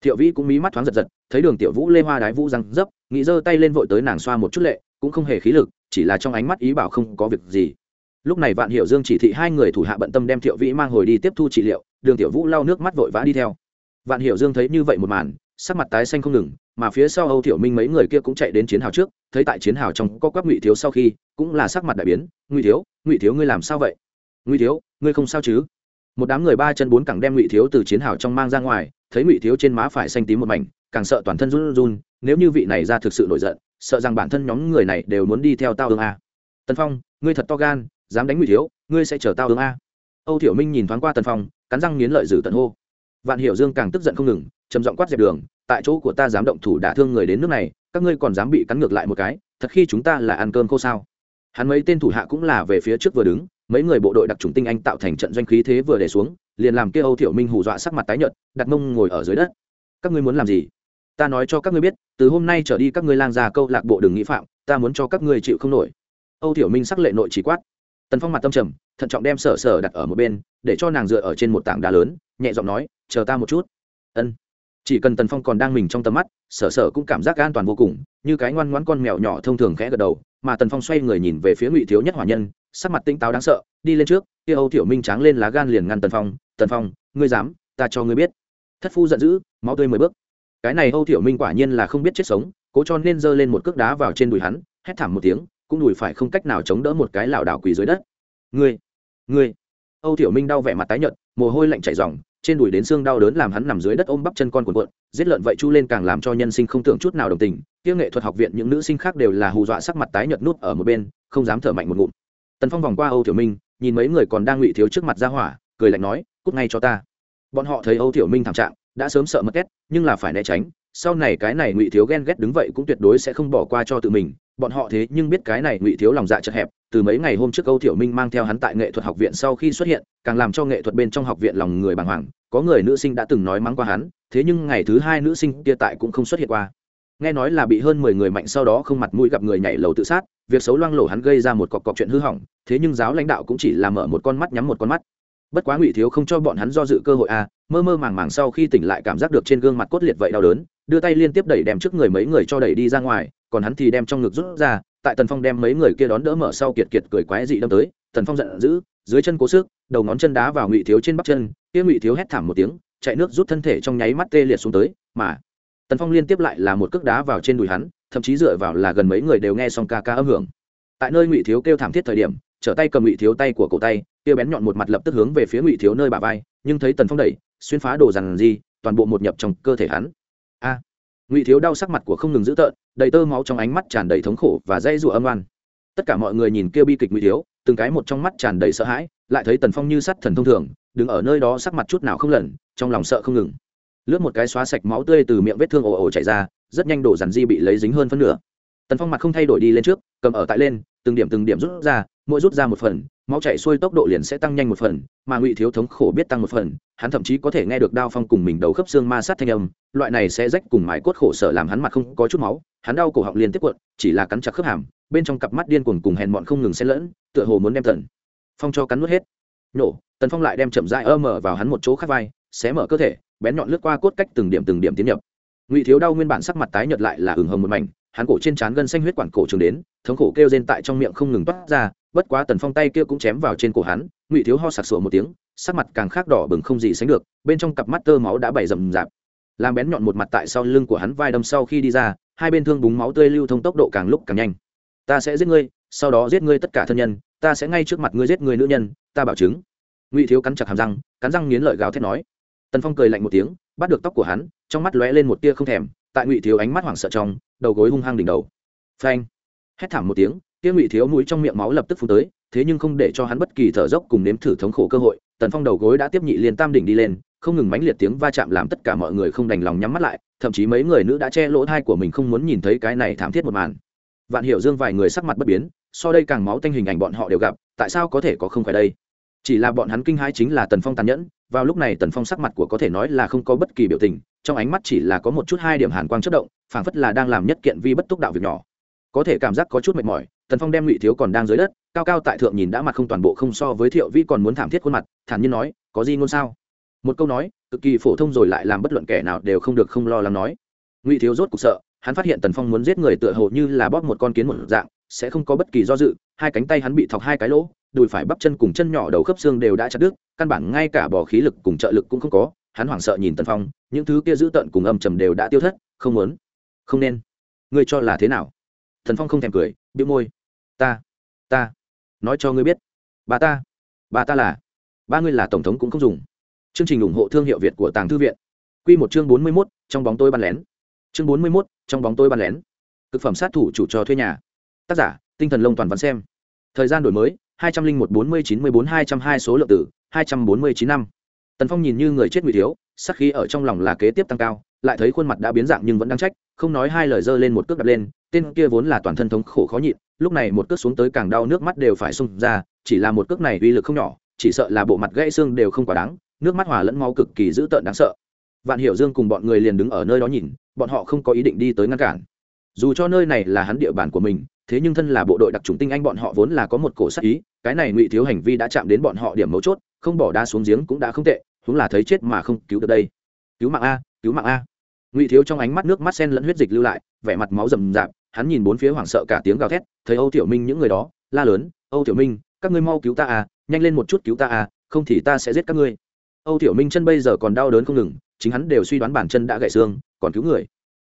thiệu vĩ cũng mí mắt thoáng giật giật, thấy đường tiểu vũ lê hoa đái vũ răng dấp, nghĩ giơ tay lên vội tới nàng xoa một chút lệ, cũng không hề khí lực, chỉ là trong ánh mắt ý bảo không có việc gì. Lúc này vạn Hiểu dương chỉ thị hai người thủ hạ bận tâm đem thiệu vĩ mang hồi đi tiếp thu trị liệu, đường tiểu vũ lau nước mắt vội vã đi theo. Vạn Hiểu dương thấy như vậy một màn, sắc mặt tái xanh không ngừng, mà phía sau âu Tiểu minh mấy người kia cũng chạy đến chiến hào trước, thấy tại chiến hào trong có quắc ngụy thiếu sau khi, cũng là sắc mặt đại biến, ngụy thiếu ngụy thiếu ngươi làm sao vậy? Ngụy thiếu, ngươi không sao chứ? Một đám người ba chân bốn cẳng đem ngụy thiếu từ chiến hào trong mang ra ngoài, thấy ngụy thiếu trên má phải xanh tím một mảnh, càng sợ toàn thân run run, nếu như vị này ra thực sự nổi giận, sợ rằng bản thân nhóm người này đều muốn đi theo tao ương a. Tần phong, ngươi thật to gan, dám đánh ngụy thiếu, ngươi sẽ chở tao ương a. Âu thiểu minh nhìn thoáng qua tần phong, cắn răng nghiến lợi giữ tận hô. Vạn hiểu dương càng tức giận không ngừng, trầm giọng quát dẹp đường, tại chỗ của ta dám động thủ đả thương người đến nước này, các ngươi còn dám bị cắn ngược lại một cái, thật khi chúng ta là ăn cơm khô sao? Hắn mấy tên thủ hạ cũng là về phía trước vừa đứng mấy người bộ đội đặc trùng tinh anh tạo thành trận doanh khí thế vừa để xuống, liền làm kia âu thiểu minh hù dọa sắc mặt tái nhợt, đặt mông ngồi ở dưới đất. Các ngươi muốn làm gì? Ta nói cho các ngươi biết, từ hôm nay trở đi các ngươi lang già câu lạc bộ đừng nghĩ phạm, ta muốn cho các ngươi chịu không nổi. Âu thiểu minh sắc lệ nội chỉ quát. Tần phong mặt tâm trầm, thận trọng đem sở sở đặt ở một bên, để cho nàng dựa ở trên một tảng đá lớn, nhẹ giọng nói, chờ ta một chút. Ân. Chỉ cần tần phong còn đang mình trong tầm mắt, sở sở cũng cảm giác an toàn vô cùng, như cái ngoan ngoãn con mèo nhỏ thông thường khẽ gật đầu, mà tần phong xoay người nhìn về phía ngụy thiếu nhất hỏa nhân sắc mặt tinh táo đáng sợ, đi lên trước, kia âu tiểu minh tráng lên lá gan liền ngăn tần phong tần phong, ngươi dám, ta cho ngươi biết. Thất phu giận dữ, máu tươi mười bước. Cái này âu tiểu minh quả nhiên là không biết chết sống, cố cho nên giơ lên một cước đá vào trên đùi hắn, hét thảm một tiếng, cũng đùi phải không cách nào chống đỡ một cái lảo đảo quỳ dưới đất. Ngươi ngươi! Âu tiểu minh đau vẻ mặt tái nhợt, mồ hôi lạnh chảy ròng, trên đùi đến xương đau đớn làm hắn nằm dưới đất ôm bắp chân con cuộn cuộn, giết lợn vậy chu lên càng làm cho nhân sinh không tưởng chút nào đồng tình. Kia nghệ thuật học viện những nữ sinh khác đều là hù dọa sắc mặt tái nhợt nút ở một bên, không dám thở mạnh một ngụm tần phong vòng qua âu tiểu minh nhìn mấy người còn đang ngụy thiếu trước mặt ra hỏa cười lạnh nói cút ngay cho ta bọn họ thấy âu tiểu minh thảm trạng đã sớm sợ mất két nhưng là phải né tránh sau này cái này ngụy thiếu ghen ghét đứng vậy cũng tuyệt đối sẽ không bỏ qua cho tự mình bọn họ thế nhưng biết cái này ngụy thiếu lòng dạ chật hẹp từ mấy ngày hôm trước âu tiểu minh mang theo hắn tại nghệ thuật học viện sau khi xuất hiện càng làm cho nghệ thuật bên trong học viện lòng người bàng hoàng có người nữ sinh đã từng nói mắng qua hắn thế nhưng ngày thứ hai nữ sinh kia tại cũng không xuất hiện qua nghe nói là bị hơn mười người mạnh sau đó không mặt mũi gặp người nhảy lầu tự sát, việc xấu loang lổ hắn gây ra một cọc cọc chuyện hư hỏng, thế nhưng giáo lãnh đạo cũng chỉ là mở một con mắt nhắm một con mắt. Bất quá ngụy thiếu không cho bọn hắn do dự cơ hội a mơ mơ màng màng sau khi tỉnh lại cảm giác được trên gương mặt cốt liệt vậy đau đớn, đưa tay liên tiếp đẩy đem trước người mấy người cho đẩy đi ra ngoài, còn hắn thì đem trong ngực rút ra, tại tần phong đem mấy người kia đón đỡ mở sau kiệt kiệt cười quái dị đâm tới, tần phong giận dữ, dưới chân cố sức, đầu ngón chân đá vào ngụy thiếu trên bắp chân, kia ngụy thiếu hét thảm một tiếng, chạy nước rút thân thể trong nháy mắt tê liệt xuống tới, mà tần phong liên tiếp lại là một cước đá vào trên đùi hắn thậm chí dựa vào là gần mấy người đều nghe xong ca ca âm hưởng. Tại nơi ngụy thiếu kêu thảm thiết thời điểm trở tay cầm ngụy thiếu tay của cổ tay kia bén nhọn một mặt lập tức hướng về phía ngụy thiếu nơi bà vai nhưng thấy tần phong đẩy xuyên phá đồ dằn gì toàn bộ một nhập trong cơ thể hắn. A! Ngụy thiếu đau sắc mặt của không ngừng dữ tợn đầy tơ máu trong ánh mắt tràn đầy thống khổ và dây rụa âm oan. Tất cả mọi người nhìn kia bi kịch ngụy thiếu từng cái một trong mắt tràn đầy sợ hãi lại thấy tần phong như sắt thần thông thường đứng ở nơi đó sắc mặt chút nào không lẩn, trong lòng sợ không ngừng lướt một cái xóa sạch máu tươi từ miệng vết thương ồ ồ chảy ra, rất nhanh đổ dàn di bị lấy dính hơn phân nửa. Tần phong mặt không thay đổi đi lên trước, cầm ở tại lên, từng điểm từng điểm rút ra, mỗi rút ra một phần, máu chạy xuôi tốc độ liền sẽ tăng nhanh một phần, mà ngụy thiếu thống khổ biết tăng một phần, hắn thậm chí có thể nghe được đao phong cùng mình đầu khớp xương ma sát thanh âm, loại này sẽ rách cùng mái cốt khổ sở làm hắn mặt không có chút máu, hắn đau cổ họng liền tiếp cuộn, chỉ là cắn chặt khớp hàm, bên trong cặp mắt điên cuồng cùng hèn mọn không ngừng xen lẫn, tựa hồ muốn đem tần phong cho cắn nuốt hết. Nổ, tần phong lại đem chậm dại ơ mở vào hắn một chỗ khác vai, xé mở cơ thể bén nhọn lướt qua cốt cách từng điểm từng điểm tiến nhập. Ngụy thiếu đau nguyên bản sắc mặt tái nhợt lại là hừng hồng một mảnh, hắn cổ trên trán gân xanh huyết quản cổ trường đến, thống khổ kêu rên tại trong miệng không ngừng toát ra, bất quá tần phong tay kia cũng chém vào trên cổ hắn, ngụy thiếu ho sặc sụa một tiếng, sắc mặt càng khác đỏ bừng không gì sánh được, bên trong cặp mắt tơ máu đã bảy rầm rạp. Làm bén nhọn một mặt tại sau lưng của hắn vai đâm sau khi đi ra, hai bên thương búng máu tươi lưu thông tốc độ càng lúc càng nhanh. Ta sẽ giết ngươi, sau đó giết ngươi tất cả thân nhân, ta sẽ ngay trước mặt ngươi giết người nữ nhân, ta bảo chứng. Ngụy thiếu cắn chặt hàm răng, cắn răng nghiến lợi gào thét nói tần phong cười lạnh một tiếng, bắt được tóc của hắn, trong mắt lóe lên một tia không thèm, tại ngụy thiếu ánh mắt hoảng sợ trong, đầu gối hung hăng đỉnh đầu. Phanh! Hét thảm một tiếng tia ngụy thiếu mũi trong miệng máu lập tức phun tới, thế nhưng không để cho hắn bất kỳ thở dốc cùng nếm thử thống khổ cơ hội, tần phong đầu gối đã tiếp nhị liên tam đỉnh đi lên, không ngừng mãnh liệt tiếng va chạm làm tất cả mọi người không đành lòng nhắm mắt lại, thậm chí mấy người nữ đã che lỗ thai của mình không muốn nhìn thấy cái này thảm thiết một màn. Vạn hiểu dương vài người sắc mặt bất biến, so đây càng máu tanh hình ảnh bọn họ đều gặp, tại sao có thể có không phải đây? Chỉ là bọn hắn kinh hãi chính là tần phong tàn nhẫn, vào lúc này tần phong sắc mặt của có thể nói là không có bất kỳ biểu tình, trong ánh mắt chỉ là có một chút hai điểm hàn quang chất động, phảng phất là đang làm nhất kiện vi bất túc đạo việc nhỏ. Có thể cảm giác có chút mệt mỏi, tần phong đem ngụy thiếu còn đang dưới đất, cao cao tại thượng nhìn đã mặt không toàn bộ không so với thiệu vi còn muốn thảm thiết khuôn mặt, thản nhiên nói, có gì ngôn sao? Một câu nói, cực kỳ phổ thông rồi lại làm bất luận kẻ nào đều không được không lo lắng nói. Ngụy thiếu rốt cục sợ hắn phát hiện tần phong muốn giết người tựa hồ như là bóp một con kiến một dạng, sẽ không có bất kỳ do dự, hai cánh tay hắn bị thọc hai cái lỗ, đùi phải bắp chân cùng chân nhỏ đầu khớp xương đều đã chặt đứt, căn bản ngay cả bỏ khí lực cùng trợ lực cũng không có, hắn hoảng sợ nhìn tần phong, những thứ kia giữ tận cùng âm trầm đều đã tiêu thất, không muốn, không nên. Ngươi cho là thế nào? Thần phong không thèm cười biếu môi. Ta ta, nói cho ngươi biết. Bà ta bà ta là, ba ngươi là tổng thống cũng không dùng. Chương trình ủng hộ thương hiệu việt của tàng thư viện. Q một chương bốn mươi mốt, trong bóng tôi bắn lén. Chương bốn mươi mốt trong bóng tôi bắn lén. Thực phẩm sát thủ chủ trò thuê nhà. Tác giả, tinh thần lông toàn văn xem. Thời gian đổi mới, hai trăm linh một bốn mươi chín mươi bốn hai trăm hai số lượng tử, hai trăm bốn mươi chín năm. Tần phong nhìn như người chết ngụy thiếu sắc khí ở trong lòng là kế tiếp tăng cao, lại thấy khuôn mặt đã biến dạng nhưng vẫn đang trách, không nói hai lời dơ lên một cước đặt lên, tên kia vốn là toàn thân thống khổ khó nhịn, lúc này một cước xuống tới càng đau nước mắt đều phải xung ra, chỉ là một cước này uy lực không nhỏ, chỉ sợ là bộ mặt gãy xương đều không quá đáng, nước mắt hòa lẫn máu cực kỳ dữ tợn đáng sợ vạn hiểu dương cùng bọn người liền đứng ở nơi đó nhìn, bọn họ không có ý định đi tới ngăn cản. Dù cho nơi này là hắn địa bàn của mình, thế nhưng thân là bộ đội đặc trùng tinh anh bọn họ vốn là có một cổ sắc ý, cái này ngụy thiếu hành vi đã chạm đến bọn họ điểm mấu chốt, không bỏ đá xuống giếng cũng đã không tệ chúng là thấy chết mà không cứu được đây. Cứu mạng a, cứu mạng a. Ngụy thiếu trong ánh mắt nước mắt sen lẫn huyết dịch lưu lại, vẻ mặt máu rầm rạp, hắn nhìn bốn phía hoảng sợ cả tiếng gào thét, thấy âu tiểu minh những người đó, la lớn, âu tiểu minh, các ngươi mau cứu ta à nhanh lên một chút cứu ta à không thì ta sẽ giết các ngươi. Âu tiểu minh chân bây giờ còn đau đớn không ngừng chính hắn đều suy đoán bản chân đã gãy xương, còn cứu người.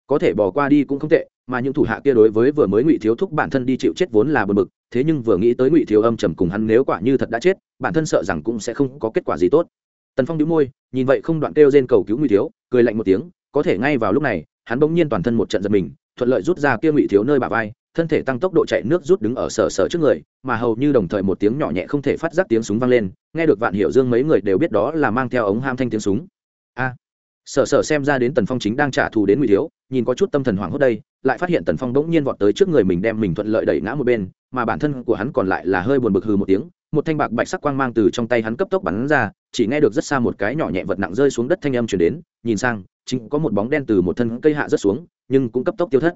Có thể bỏ qua đi cũng không tệ, mà những thủ hạ kia đối với vừa mới ngụy thiếu thúc bản thân đi chịu chết vốn là bờ bực, thế nhưng vừa nghĩ tới ngụy thiếu âm trầm cùng hắn nếu quả như thật đã chết, bản thân sợ rằng cũng sẽ không có kết quả gì tốt. Tần phong đĩu môi, nhìn vậy không đoạn kêu trên cầu cứu ngụy thiếu, cười lạnh một tiếng, có thể ngay vào lúc này, hắn bỗng nhiên toàn thân một trận giật mình, thuận lợi rút ra kia ngụy thiếu nơi bà vai, thân thể tăng tốc độ chạy nước rút đứng ở sở sở trước người, mà hầu như đồng thời một tiếng nhỏ nhẹ không thể phát giác tiếng súng vang lên, nghe được vạn hiểu dương mấy người đều biết đó là mang theo ống ham thanh tiếng súng sở sở xem ra đến tần phong chính đang trả thù đến ngụy thiếu, nhìn có chút tâm thần hoảng hốt đây, lại phát hiện tần phong bỗng nhiên vọt tới trước người mình đem mình thuận lợi đẩy ngã một bên, mà bản thân của hắn còn lại là hơi buồn bực hừ một tiếng, một thanh bạc bạch sắc quang mang từ trong tay hắn cấp tốc bắn ra, chỉ nghe được rất xa một cái nhỏ nhẹ vật nặng rơi xuống đất thanh âm chuyển đến, nhìn sang, chính có một bóng đen từ một thân cây hạ rớt xuống, nhưng cũng cấp tốc tiêu thất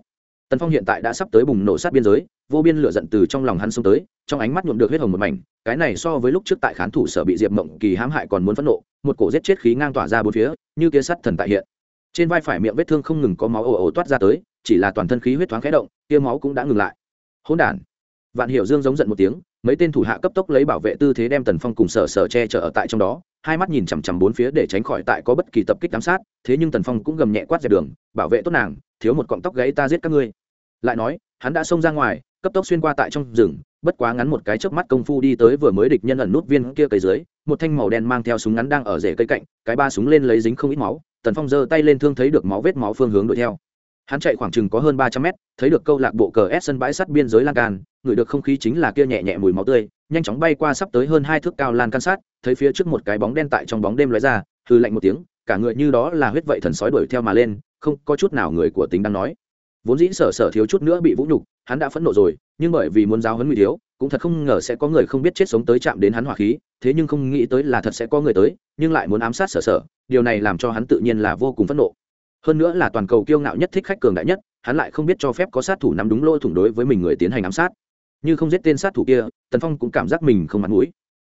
tần phong hiện tại đã sắp tới bùng nổ sát biên giới, vô biên lửa giận từ trong lòng hắn xông tới, trong ánh mắt nhuộm được huyết hồng một mảnh, cái này so với lúc trước tại khán thủ sở bị diệp mộng kỳ hãm hại còn muốn phẫn nộ, một cổ giết chết khí ngang tỏa ra bốn phía, như kia sắt thần tại hiện. Trên vai phải miệng vết thương không ngừng có máu ồ ồ toát ra tới, chỉ là toàn thân khí huyết thoáng khẽ động, kia máu cũng đã ngừng lại. Hỗn đản. Vạn hiểu dương giống giận một tiếng, mấy tên thủ hạ cấp tốc lấy bảo vệ tư thế đem tần phong cùng sở sở che chở ở tại trong đó, hai mắt nhìn chằm chằm bốn phía để tránh khỏi tại có bất kỳ tập kích giám sát, thế nhưng tần phong cũng gầm nhẹ quát dẹp đường, bảo vệ tốt nàng thiếu một cọng tóc gãy ta giết các ngươi. Lại nói, hắn đã xông ra ngoài, cấp tốc xuyên qua tại trong rừng, bất quá ngắn một cái chớp mắt công phu đi tới vừa mới địch nhân ẩn nút viên kia cây dưới, một thanh màu đen mang theo súng ngắn đang ở rễ cây cạnh, cái ba súng lên lấy dính không ít máu, tần phong giơ tay lên thương thấy được máu vết máu phương hướng đuổi theo. Hắn chạy khoảng chừng có hơn ba trăm mét, thấy được câu lạc bộ cờ ép sân bãi sắt biên giới lan can, ngửi được không khí chính là kia nhẹ nhẹ mùi máu tươi, nhanh chóng bay qua sắp tới hơn hai thước cao lan can sát, thấy phía trước một cái bóng đen tại trong bóng đêm lóe ra hư lạnh một tiếng, cả người như đó là huyết vậy thần sói đuổi theo mà lên không có chút nào người của tính đang nói. Vốn dĩ sở sở thiếu chút nữa bị vũ nhục, hắn đã phẫn nộ rồi, nhưng bởi vì muốn giáo huấn ngụy thiếu, cũng thật không ngờ sẽ có người không biết chết sống tới chạm đến hắn hỏa khí, thế nhưng không nghĩ tới là thật sẽ có người tới, nhưng lại muốn ám sát sở sở, điều này làm cho hắn tự nhiên là vô cùng phẫn nộ. Hơn nữa là toàn cầu kiêu ngạo nhất thích khách cường đại nhất, hắn lại không biết cho phép có sát thủ nắm đúng lôi thủng đối với mình người tiến hành ám sát. Như không giết tên sát thủ kia, tần phong cũng cảm giác mình không mặt mũi.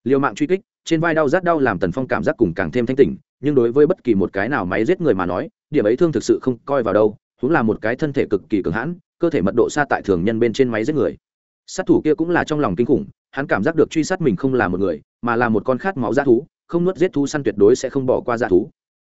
Liều mạng truy kích, trên vai đau rát đau làm tần phong cảm giác cùng càng thêm thanh tỉnh, nhưng đối với bất kỳ một cái nào máy giết người mà nói điểm ấy thương thực sự không coi vào đâu cũng là một cái thân thể cực kỳ cường hãn, cơ thể mật độ xa tại thường nhân bên trên máy giết người. Sát thủ kia cũng là trong lòng kinh khủng, hắn cảm giác được truy sát mình không là một người, mà là một con khát máu g thú, không nuốt giết thú săn tuyệt đối sẽ không bỏ qua g thú.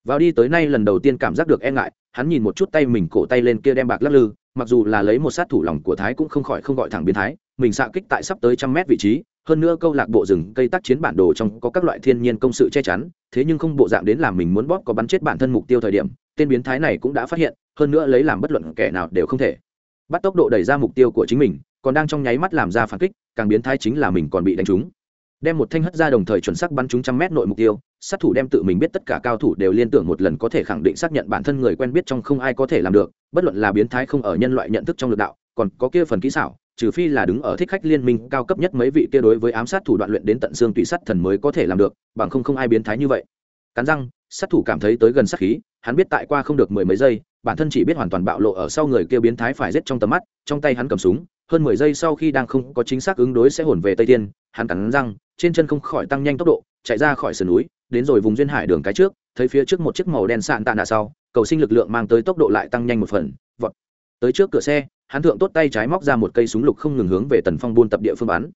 Vào đi tới nay lần đầu tiên cảm giác được e ngại, hắn nhìn một chút tay mình cổ tay lên kia đem bạc lắc lư, mặc dù là lấy một sát thủ lòng của thái cũng không khỏi không gọi thẳng biến thái, mình xạ kích tại sắp tới trăm mét vị trí, hơn nữa câu lạc bộ rừng cây tác chiến bản đồ trong có các loại thiên nhiên công sự che chắn, thế nhưng không bộ dạng đến làm mình muốn bóp có bắn chết bản thân mục tiêu thời điểm tên biến thái này cũng đã phát hiện, hơn nữa lấy làm bất luận kẻ nào đều không thể. Bắt tốc độ đẩy ra mục tiêu của chính mình, còn đang trong nháy mắt làm ra phản kích, càng biến thái chính là mình còn bị đánh trúng. Đem một thanh hất ra đồng thời chuẩn xác bắn trúng trăm mét nội mục tiêu, sát thủ đem tự mình biết tất cả cao thủ đều liên tưởng một lần có thể khẳng định xác nhận bản thân người quen biết trong không ai có thể làm được, bất luận là biến thái không ở nhân loại nhận thức trong lực đạo, còn có kia phần kỹ xảo, trừ phi là đứng ở thích khách liên minh cao cấp nhất mấy vị kia đối với ám sát thủ đoạn luyện đến tận xương tùy sát thần mới có thể làm được, bằng không không ai biến thái như vậy. Cắn răng sát thủ cảm thấy tới gần sát khí, hắn biết tại qua không được mười mấy giây, bản thân chỉ biết hoàn toàn bạo lộ ở sau người kia biến thái phải rết trong tầm mắt, trong tay hắn cầm súng, hơn mười giây sau khi đang không có chính xác ứng đối sẽ hồn về tây tiên hắn cắn răng, trên chân không khỏi tăng nhanh tốc độ, chạy ra khỏi sườn núi, đến rồi vùng duyên hải đường cái trước, thấy phía trước một chiếc màu đen sạn tạ nạ sau, cầu sinh lực lượng mang tới tốc độ lại tăng nhanh một phần, vọt. Tới trước cửa xe, hắn thượng tốt tay trái móc ra một cây súng lục không ngừng hướng về tần phong buôn tập địa phương bắn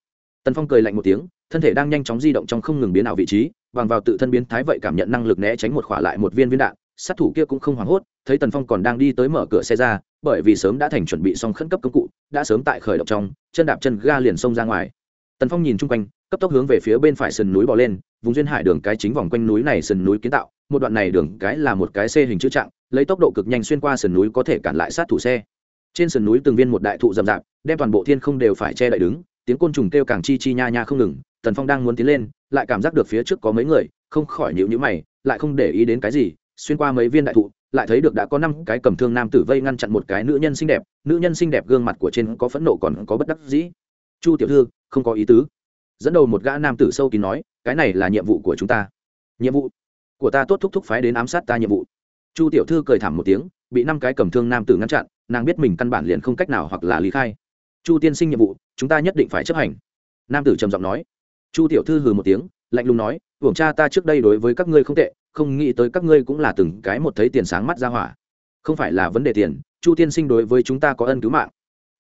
tần phong cười lạnh một tiếng, thân thể đang nhanh chóng di động trong không ngừng biến ảo vị trí, bằng vào tự thân biến thái vậy cảm nhận năng lực né tránh một khỏa lại một viên viên đạn, sát thủ kia cũng không hoảng hốt, thấy tần phong còn đang đi tới mở cửa xe ra, bởi vì sớm đã thành chuẩn bị xong khẩn cấp công cụ, đã sớm tại khởi động trong, chân đạp chân ga liền xông ra ngoài. Tần phong nhìn chung quanh, cấp tốc hướng về phía bên phải sườn núi bò lên, vùng duyên hải đường cái chính vòng quanh núi này sườn núi kiến tạo, một đoạn này đường cái là một cái xe hình chữ trạng, lấy tốc độ cực nhanh xuyên qua sườn núi có thể cản lại sát thủ xe. Trên sườn núi từng viên một đại thụ rậm rạp, đem toàn bộ thiên không đều phải che đậy đứng tiếng côn trùng kêu càng chi chi nha nha không ngừng, tần phong đang muốn tiến lên, lại cảm giác được phía trước có mấy người, không khỏi nhịu nhữ mày, lại không để ý đến cái gì, xuyên qua mấy viên đại thụ, lại thấy được đã có năm cái cầm thương nam tử vây ngăn chặn một cái nữ nhân xinh đẹp, nữ nhân xinh đẹp gương mặt của trên có phẫn nộ còn có bất đắc dĩ. Chu tiểu thư, không có ý tứ. Dẫn đầu một gã nam tử sâu kín nói, cái này là nhiệm vụ của chúng ta. Nhiệm vụ của ta tốt thúc thúc phái đến ám sát ta nhiệm vụ. Chu tiểu thư cười thảm một tiếng, bị năm cái cầm thương nam tử ngăn chặn, nàng biết mình căn bản liền không cách nào hoặc là lý khai chu tiên sinh nhiệm vụ, chúng ta nhất định phải chấp hành. Nam tử trầm giọng nói. Chu tiểu thư hừ một tiếng, lạnh lùng nói, hưởng cha ta trước đây đối với các ngươi không tệ, không nghĩ tới các ngươi cũng là từng cái một thấy tiền sáng mắt ra hỏa. Không phải là vấn đề tiền, chu tiên sinh đối với chúng ta có ân cứu mạng.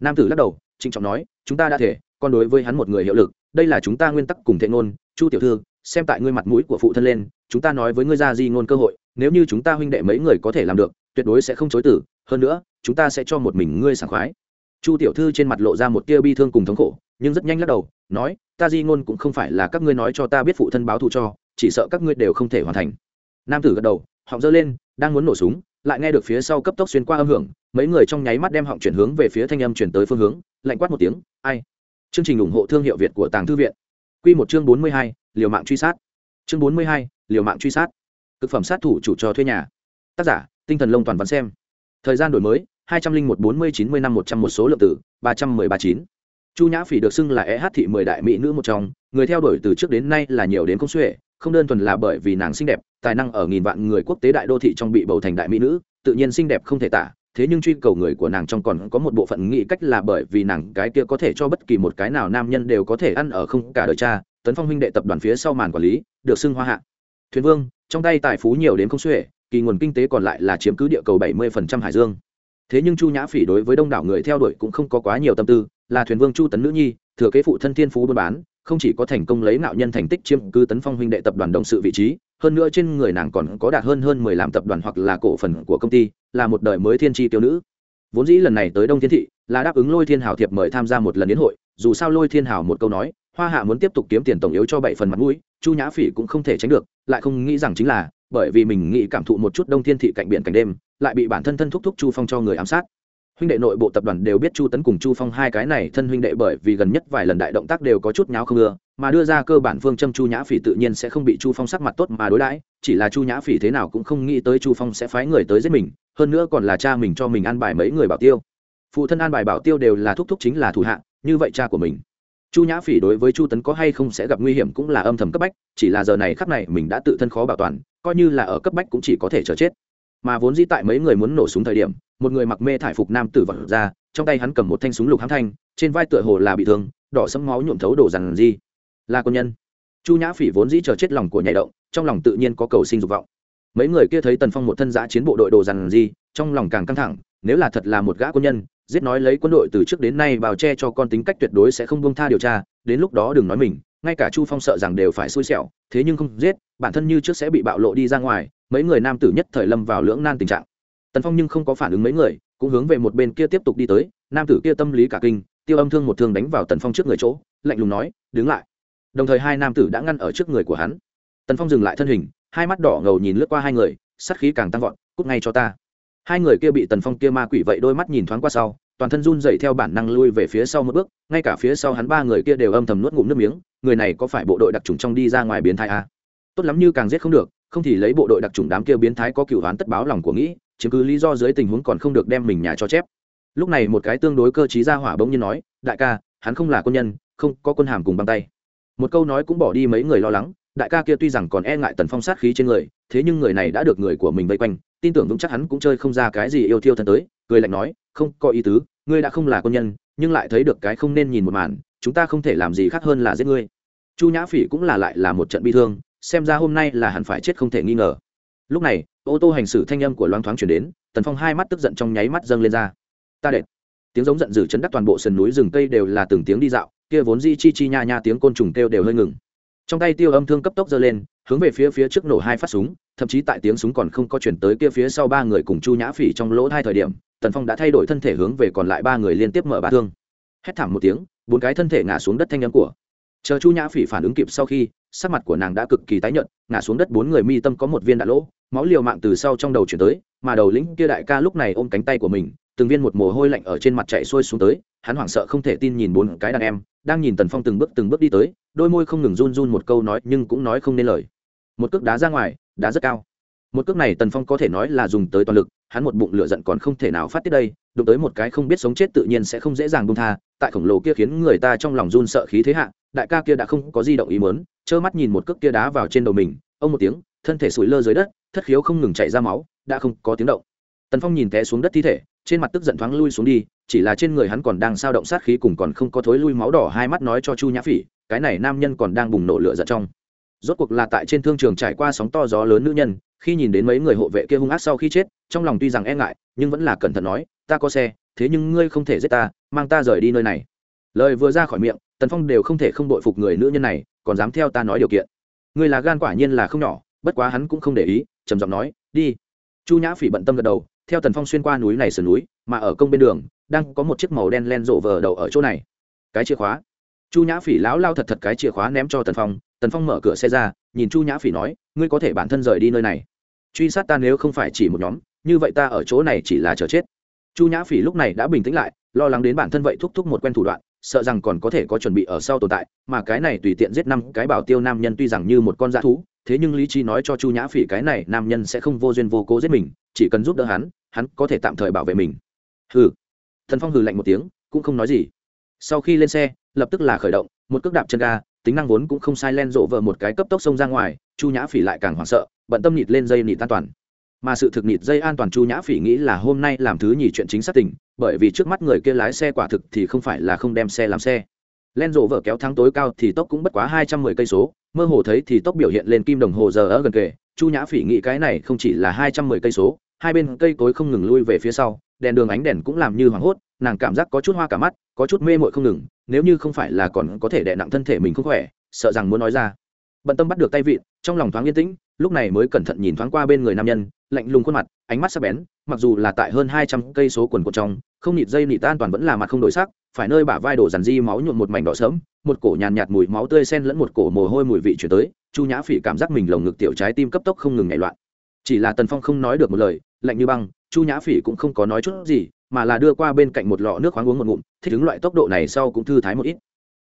Nam tử lắc đầu, trịnh trọng nói, chúng ta đã thể còn đối với hắn một người hiệu lực, đây là chúng ta nguyên tắc cùng thệ ngôn. Chu tiểu thư, xem tại ngươi mặt mũi của phụ thân lên, chúng ta nói với ngươi ra di ngôn cơ hội, nếu như chúng ta huynh đệ mấy người có thể làm được, tuyệt đối sẽ không chối tử hơn nữa, chúng ta sẽ cho một mình ngươi sảng khoái chu tiểu thư trên mặt lộ ra một tia bi thương cùng thống khổ, nhưng rất nhanh lắc đầu, nói, ta di ngôn cũng không phải là các ngươi nói cho ta biết phụ thân báo thù cho, chỉ sợ các ngươi đều không thể hoàn thành. Nam tử gật đầu, họng giơ lên, đang muốn nổ súng, lại nghe được phía sau cấp tốc xuyên qua âm hưởng, mấy người trong nháy mắt đem họng chuyển hướng về phía thanh âm chuyển tới phương hướng, lạnh quát một tiếng, ai? Chương trình ủng hộ thương hiệu việt của tàng thư viện. Q một chương bốn mươi hai, liều mạng truy sát. Chương bốn mươi hai, liều mạng truy sát. Thực phẩm sát thủ chủ trò thuê nhà. Tác giả, tinh thần lông toàn văn xem. Thời gian đổi mới hai trăm linh một bốn mươi chín mươi năm một trăm một số lượng tử ba trăm mười ba chín. Chu nhã phỉ được xưng là e hát thị mười đại mỹ nữ một trong, người theo đuổi từ trước đến nay là nhiều đến không xuể, không đơn thuần là bởi vì nàng xinh đẹp, tài năng ở nghìn vạn người quốc tế đại đô thị trong bị bầu thành đại mỹ nữ, tự nhiên xinh đẹp không thể tả, thế nhưng truy cầu người của nàng trong còn có một bộ phận nghĩ cách là bởi vì nàng cái kia có thể cho bất kỳ một cái nào nam nhân đều có thể ăn ở không cả đời cha, tấn phong huynh đệ tập đoàn phía sau màn quản lý, được xưng hoa hạ. Thuyền vương, trong tay tài phú nhiều đến không xuể, kỳ nguồn kinh tế còn lại là chiếm cứ địa cầu bảy mươi hải dương thế nhưng chu nhã phỉ đối với đông đảo người theo đuổi cũng không có quá nhiều tâm tư, là thuyền vương chu tấn nữ nhi, thừa kế phụ thân thiên phú buôn bán, không chỉ có thành công lấy nạo nhân thành tích chiếm cứ tấn phong huynh đệ tập đoàn đồng sự vị trí, hơn nữa trên người nàng còn có đạt hơn hơn mười làm tập đoàn hoặc là cổ phần của công ty, là một đời mới thiên tri tiêu nữ. Vốn dĩ lần này tới đông thiên thị, là đáp ứng lôi thiên hảo thiệp mời tham gia một lần đến hội, dù sao lôi thiên hảo một câu nói, hoa hạ muốn tiếp tục kiếm tiền tổng yếu cho bảy phần mặt mũi, chu nhã phỉ cũng không thể tránh được, lại không nghĩ rằng chính là, bởi vì mình nghĩ cảm thụ một chút đông thiên thị cạnh biển cảnh đêm lại bị bản thân thân thúc thúc chu phong cho người ám sát. Huynh đệ nội bộ tập đoàn đều biết chu tấn cùng chu phong hai cái này thân huynh đệ bởi vì gần nhất vài lần đại động tác đều có chút nháo không ưa mà đưa ra cơ bản phương châm chu nhã phỉ tự nhiên sẽ không bị chu phong sắc mặt tốt mà đối đãi, chỉ là chu nhã phỉ thế nào cũng không nghĩ tới chu phong sẽ phái người tới giết mình, hơn nữa còn là cha mình cho mình an bài mấy người bảo tiêu. Phụ thân an bài bảo tiêu đều là thúc thúc chính là thủ hạ, như vậy cha của mình. Chu nhã phỉ đối với chu tấn có hay không sẽ gặp nguy hiểm cũng là âm thầm cấp bách, chỉ là giờ này khắc này mình đã tự thân khó bảo toàn, coi như là ở cấp bách cũng chỉ có thể chờ chết mà vốn dĩ tại mấy người muốn nổ súng thời điểm, một người mặc mê thải phục nam tử vật ra, trong tay hắn cầm một thanh súng lục hám thanh, trên vai tựa hồ là bị thương, đỏ sẫm máu nhuộm thấu đổ rằng gì là quân nhân. Chu nhã phỉ vốn dĩ chờ chết lòng của nhảy động, trong lòng tự nhiên có cầu sinh dục vọng. Mấy người kia thấy tần phong một thân giã chiến bộ đội đồ rằng gì trong lòng càng căng thẳng, nếu là thật là một gã quân nhân, giết nói lấy quân đội từ trước đến nay bào che cho con tính cách tuyệt đối sẽ không buông tha điều tra, đến lúc đó đừng nói mình, ngay cả chu phong sợ rằng đều phải xui xẻo, thế nhưng không giết, bản thân như trước sẽ bị bạo lộ đi ra ngoài mấy người nam tử nhất thời lâm vào lưỡng nan tình trạng. Tần phong nhưng không có phản ứng mấy người, cũng hướng về một bên kia tiếp tục đi tới, nam tử kia tâm lý cả kinh, tiêu âm thương một thương đánh vào tần phong trước người chỗ, lạnh lùng nói, đứng lại. Đồng thời hai nam tử đã ngăn ở trước người của hắn. Tần phong dừng lại thân hình, hai mắt đỏ ngầu nhìn lướt qua hai người, sát khí càng tăng vọt, cút ngay cho ta. Hai người kia bị tần phong kia ma quỷ vậy đôi mắt nhìn thoáng qua sau, toàn thân run dậy theo bản năng lui về phía sau một bước, ngay cả phía sau hắn ba người kia đều âm thầm nuốt ngụm nước miếng, người này có phải bộ đội đặc trùng trong đi ra ngoài biến thái à? tốt lắm như càng giết không được không thì lấy bộ đội đặc trùng đám kia biến thái có cựu đoán tất báo lòng của nghĩ chứng cứ lý do dưới tình huống còn không được đem mình nhà cho chép. Lúc này một cái tương đối cơ t ra hỏa bỗng nhiên nói, đại ca, hắn không là quân nhân, không có quân hàm cùng băng tay. Một câu nói cũng bỏ đi mấy người lo lắng, đại ca kia tuy rằng còn e ngại tần phong sát khí trên người, thế nhưng người này đã được người của mình vây quanh, tin tưởng vững chắc hắn cũng chơi không ra cái gì yêu thiêu thân tới, cười lạnh nói, không, có ý tứ, ngươi đã không là quân nhân, nhưng lại thấy được cái không nên nhìn một màn, chúng ta không thể làm gì khác hơn là giết ngươi. Chu nhã phỉ cũng là lại là một trận bi thương xem ra hôm nay là hẳn phải chết không thể nghi ngờ. Lúc này, ô tô hành xử thanh âm của loáng thoáng chuyển đến, tần phong hai mắt tức giận trong nháy mắt dâng lên ra. Ta đệt. Tiếng giống giận dữ chấn đắc toàn bộ sườn núi rừng cây đều là từng tiếng đi dạo, kia vốn di chi chi nha nha tiếng côn trùng kêu đều hơi ngừng. Trong tay tiêu âm thương cấp tốc giơ lên, hướng về phía phía trước nổ hai phát súng, thậm chí tại tiếng súng còn không có chuyển tới kia phía sau ba người cùng chu nhã phỉ trong lỗ hai thời điểm, tần phong đã thay đổi thân thể hướng về còn lại ba người liên tiếp mở ba thương. Hét thảm một tiếng, bốn cái thân thể ngã xuống đất thanh âm của. Chờ chu nhã phỉ phản ứng kịp sau khi sắc mặt của nàng đã cực kỳ tái nhợt, ngã xuống đất bốn người mi tâm có một viên đạn lỗ, máu liều mạng từ sau trong đầu chuyển tới, mà đầu lĩnh kia đại ca lúc này ôm cánh tay của mình, từng viên một mồ hôi lạnh ở trên mặt chạy xuôi xuống tới, hắn hoảng sợ không thể tin nhìn bốn cái đàn em, đang nhìn tần phong từng bước từng bước đi tới, đôi môi không ngừng run run một câu nói nhưng cũng nói không nên lời. Một cước đá ra ngoài, đá rất cao. Một cước này tần phong có thể nói là dùng tới toàn lực, hắn một bụng lửa giận còn không thể nào phát tiết đây, đụng tới một cái không biết sống chết tự nhiên sẽ không dễ dàng buông tha, tại khổng lồ kia khiến người ta trong lòng run sợ khí thế hạ đại ca kia đã không có di động ý mớn trơ mắt nhìn một cước kia đá vào trên đầu mình, ông một tiếng, thân thể sủi lơ dưới đất, thất khiếu không ngừng chạy ra máu, đã không có tiếng động. Tần phong nhìn té xuống đất thi thể, trên mặt tức giận thoáng lui xuống đi, chỉ là trên người hắn còn đang sao động sát khí cùng còn không có thối lui máu đỏ hai mắt nói cho chu nhã phỉ, cái này nam nhân còn đang bùng nổ lửa giận trong. Rốt cuộc là tại trên thương trường trải qua sóng to gió lớn nữ nhân, khi nhìn đến mấy người hộ vệ kia hung ác sau khi chết, trong lòng tuy rằng e ngại, nhưng vẫn là cẩn thận nói, ta có xe, thế nhưng ngươi không thể giết ta, mang ta rời đi nơi này. Lời vừa ra khỏi miệng tần phong đều không thể không đội phục người nữ nhân này, còn dám theo ta nói điều kiện. Người là gan quả nhiên là không nhỏ, bất quá hắn cũng không để ý, trầm giọng nói, đi. Chu nhã phỉ bận tâm gật đầu, theo tần phong xuyên qua núi này sườn núi, mà ở công bên đường, đang có một chiếc màu đen len rộ vờ đầu ở chỗ này. Cái chìa khóa. Chu nhã phỉ lão lao thật thật cái chìa khóa ném cho tần phong tần phong mở cửa xe ra, nhìn chu nhã phỉ nói, ngươi có thể bản thân rời đi nơi này. Truy sát ta nếu không phải chỉ một nhóm, như vậy ta ở chỗ này chỉ là chờ chết. Chu nhã phỉ lúc này đã bình tĩnh lại, lo lắng đến bản thân vậy thúc thúc một quen thủ đoạn sợ rằng còn có thể có chuẩn bị ở sau tồn tại, mà cái này tùy tiện giết năm cái bảo tiêu nam nhân tuy rằng như một con dã thú, thế nhưng lý trí nói cho chu nhã phỉ cái này nam nhân sẽ không vô duyên vô cố giết mình, chỉ cần giúp đỡ hắn hắn có thể tạm thời bảo vệ mình. Hừ. Thần phong hừ lạnh một tiếng, cũng không nói gì. Sau khi lên xe, lập tức là khởi động, một cước đạp chân ga, tính năng vốn cũng không sai len rộ vợ một cái cấp tốc xông ra ngoài, chu nhã phỉ lại càng hoảng sợ, bận tâm nhịt lên dây nịt an toàn. Mà sự thực nịt dây an toàn chu nhã phỉ nghĩ là hôm nay làm thứ nhì chuyện chính xác tình bởi vì trước mắt người kia lái xe quả thực thì không phải là không đem xe làm xe. Len rộ vợ kéo thắng tối cao thì tốc cũng bất quá hai trăm mười cây số, mơ hồ thấy thì tốc biểu hiện lên kim đồng hồ giờ ở gần kề, chu nhã phỉ nghĩ cái này không chỉ là hai trăm mười cây số, hai bên cây cối không ngừng lui về phía sau, đèn đường ánh đèn cũng làm như hoảng hốt, nàng cảm giác có chút hoa cả mắt, có chút mê mội không ngừng, nếu như không phải là còn có thể đè nặng thân thể mình không khỏe, sợ rằng muốn nói ra. Bận tâm bắt được tay vịn, trong lòng thoáng yên tĩnh lúc này mới cẩn thận nhìn thoáng qua bên người nam nhân lạnh lùng khuôn mặt ánh mắt sắc bén mặc dù là tại hơn hai trăm cây số quần của trong không nịt dây nịt an toàn vẫn là mặt không đổi sắc phải nơi bả vai đổ dàn di máu nhuộm một mảnh đỏ sớm một cổ nhàn nhạt, nhạt mùi máu tươi sen lẫn một cổ mồ hôi mùi vị chuyển tới chu nhã phỉ cảm giác mình lồng ngực tiểu trái tim cấp tốc không ngừng nhảy loạn. Chỉ là tần phong không nói được một lời lạnh như băng chu nhã phỉ cũng không có nói chút gì mà là đưa qua bên cạnh một lọ nước khoáng uống một ngụm thích ứng loại tốc độ này sau cũng thư thái một ít.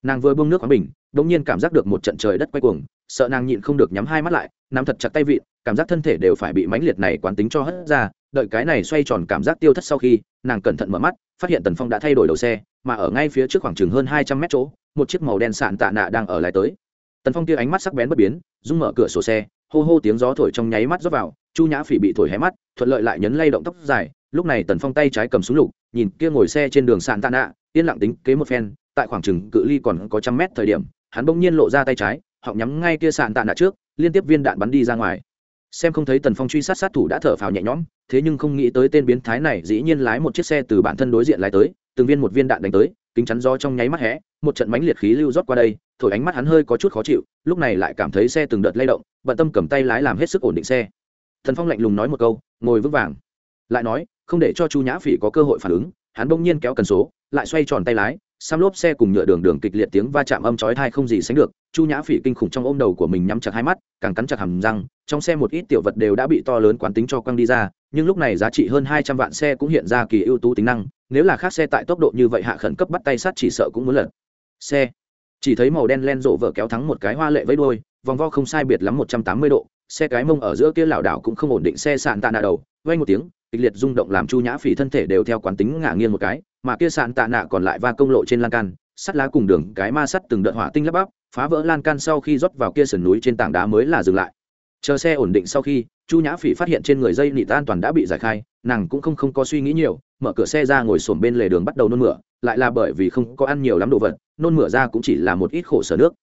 Nàng vừa bưng nước khoáng bình đ ỗ n g nhiên cảm giác được một trận trời đất quay cuồng sợ nàng nhịn không được nhắm hai mắt lại nắm thật chặt tay vịn, cảm giác thân thể đều phải bị mãnh liệt này quán tính cho hất ra, đợi cái này xoay tròn cảm giác tiêu thất sau khi, nàng cẩn thận mở mắt, phát hiện tần phong đã thay đổi đầu xe, mà ở ngay phía trước khoảng chừng hơn hai trăm mét chỗ, một chiếc màu đen sạn tạ nạ đang ở lại tới. Tần phong kia ánh mắt sắc bén bất biến, rung mở cửa sổ xe, hô hô tiếng gió thổi trong nháy mắt rót vào, chu nhã phỉ bị thổi hé mắt, thuận lợi lại nhấn lay động tóc dài, lúc này tần phong tay trái cầm súng lục, nhìn kia ngồi xe trên đường sạn tạ nạ, yên lặng tính kế một phen, tại khoảng chừng cự ly còn có trăm mét thời điểm, hắn bỗng nhiên lộ ra tay trái họng nhắm ngay kia sạn tạ nạ trước, liên tiếp viên đạn bắn đi ra ngoài. Xem không thấy tần phong truy sát sát thủ đã thở phào nhẹ nhõm, thế nhưng không nghĩ tới tên biến thái này dĩ nhiên lái một chiếc xe từ bản thân đối diện lái tới, từng viên một viên đạn đánh tới, kính chắn do trong nháy mắt hé, một trận mánh liệt khí lưu rót qua đây, thổi ánh mắt hắn hơi có chút khó chịu, lúc này lại cảm thấy xe từng đợt lay động, bận tâm cầm tay lái làm hết sức ổn định xe. Thần phong lạnh lùng nói một câu, ngồi vững vàng. Lại nói, không để cho chu nhã phỉ có cơ hội phản ứng, hắn bỗng nhiên kéo cần số, lại xoay tròn tay lái xăm lốp xe cùng nhựa đường đường kịch liệt tiếng va chạm âm chói thai không gì sánh được, chu nhã phỉ kinh khủng trong ôm đầu của mình nhắm chặt hai mắt, càng cắn chặt hầm răng, trong xe một ít tiểu vật đều đã bị to lớn quán tính cho quăng đi ra, nhưng lúc này giá trị hơn hai trăm vạn xe cũng hiện ra kỳ ưu tú tính năng, nếu là khác xe tại tốc độ như vậy hạ khẩn cấp bắt tay sát chỉ sợ cũng muốn lật. Xe, chỉ thấy màu đen len rộ vợ kéo thắng một cái hoa lệ với đôi, vòng vo không sai biệt lắm một trăm tám mươi độ, xe cái mông ở giữa kia lảo đảo cũng không ổn định xe sạn tạ nạ đầu vay một tiếng kịch liệt rung động làm chu nhã phỉ thân thể đều theo quán tính ngả nghiêng một cái, mà kia sạn tạ nạ còn lại va công lộ trên lan can, sắt lá cùng đường, cái ma sắt từng đợt hỏa tinh lắp bắp, phá vỡ lan can sau khi rót vào kia sườn núi trên tảng đá mới là dừng lại. Chờ xe ổn định sau khi, chu nhã phỉ phát hiện trên người dây nịt an toàn đã bị giải khai, nàng cũng không không có suy nghĩ nhiều, mở cửa xe ra ngồi xổm bên lề đường bắt đầu nôn mửa, lại là bởi vì không có ăn nhiều lắm đồ vật, nôn mửa ra cũng chỉ là một ít khổ sở nước.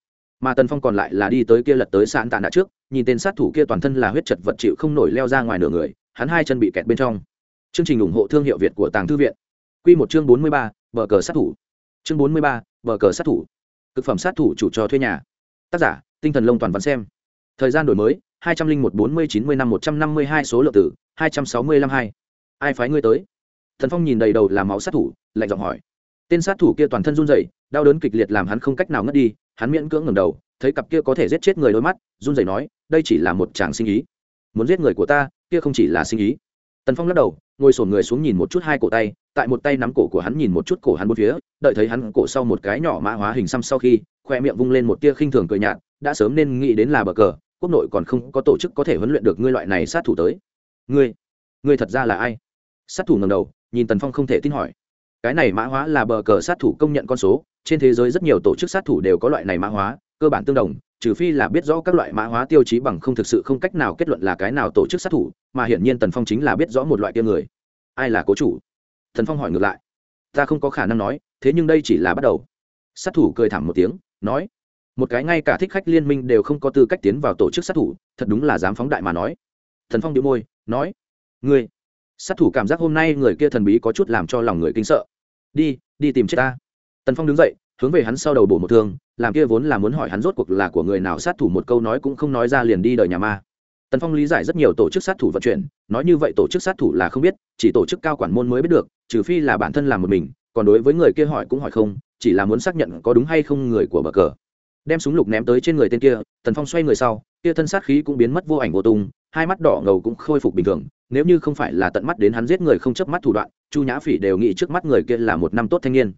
Mà tần phong còn lại là đi tới kia lật tới sạn tạ nạ trước, nhìn tên sát thủ kia toàn thân là huyết chật vật chịu không nổi leo ra ngoài nửa người hắn hai chân bị kẹt bên trong. Chương trình ủng hộ thương hiệu việt của tàng thư viện. Q một chương bốn mươi ba, bờ cờ sát thủ. Chương bốn mươi ba, bờ cờ sát thủ. Thực phẩm sát thủ chủ cho thuê nhà. Tác giả, tinh thần lông toàn văn xem. Thời gian đổi mới, hai trăm linh một bốn mươi chín mươi năm một trăm năm mươi hai số lượng tử hai trăm sáu mươi lăm hai. Ai phái ngươi tới? Thần phong nhìn đầy đầu là máu sát thủ, lạnh giọng hỏi. Tên sát thủ kia toàn thân run rẩy, đau đớn kịch liệt làm hắn không cách nào ngất đi, hắn miễn cưỡng ngẩng đầu, thấy cặp kia có thể giết chết người đôi mắt, run rẩy nói, đây chỉ là một chàng sinh ý. Muốn giết người của ta kia không chỉ là sinh ý. Tần phong lắc đầu, ngồi sổn người xuống nhìn một chút hai cổ tay, tại một tay nắm cổ của hắn nhìn một chút cổ hắn một phía, đợi thấy hắn cổ sau một cái nhỏ mã hóa hình xăm sau khi, khoe miệng vung lên một tia khinh thường cười nhạt, đã sớm nên nghĩ đến là bờ cờ, quốc nội còn không có tổ chức có thể huấn luyện được ngươi loại này sát thủ tới. Ngươi ngươi thật ra là ai? Sát thủ ngầm đầu, nhìn tần phong không thể tin hỏi. Cái này mã hóa là bờ cờ sát thủ công nhận con số, trên thế giới rất nhiều tổ chức sát thủ đều có loại này mã hóa, cơ bản tương đồng trừ phi là biết rõ các loại mã hóa tiêu chí bằng không thực sự không cách nào kết luận là cái nào tổ chức sát thủ, mà hiển nhiên tần phong chính là biết rõ một loại kia người. Ai là cố chủ? Thần phong hỏi ngược lại. Ta không có khả năng nói, thế nhưng đây chỉ là bắt đầu. Sát thủ cười thảm một tiếng, nói, một cái ngay cả thích khách liên minh đều không có tư cách tiến vào tổ chức sát thủ, thật đúng là dám phóng đại mà nói. Thần phong đĩu môi, nói, ngươi, sát thủ cảm giác hôm nay người kia thần bí có chút làm cho lòng người kinh sợ. Đi đi tìm chết ta. Tần phong đứng dậy hướng về hắn sau đầu bổ một thương, làm kia vốn là muốn hỏi hắn rốt cuộc là của người nào sát thủ một câu nói cũng không nói ra liền đi đời nhà ma. Tần phong lý giải rất nhiều tổ chức sát thủ vận chuyển, nói như vậy tổ chức sát thủ là không biết, chỉ tổ chức cao quản môn mới biết được, trừ phi là bản thân làm một mình, còn đối với người kia hỏi cũng hỏi không, chỉ là muốn xác nhận có đúng hay không người của bờ cờ. Đem súng lục ném tới trên người tên kia, tần phong xoay người sau, kia thân sát khí cũng biến mất vô ảnh vô tung, hai mắt đỏ ngầu cũng khôi phục bình thường, nếu như không phải là tận mắt đến hắn giết người không chớp mắt thủ đoạn, chu nhã phỉ đều nghĩ trước mắt người kia là một năm tốt thanh niên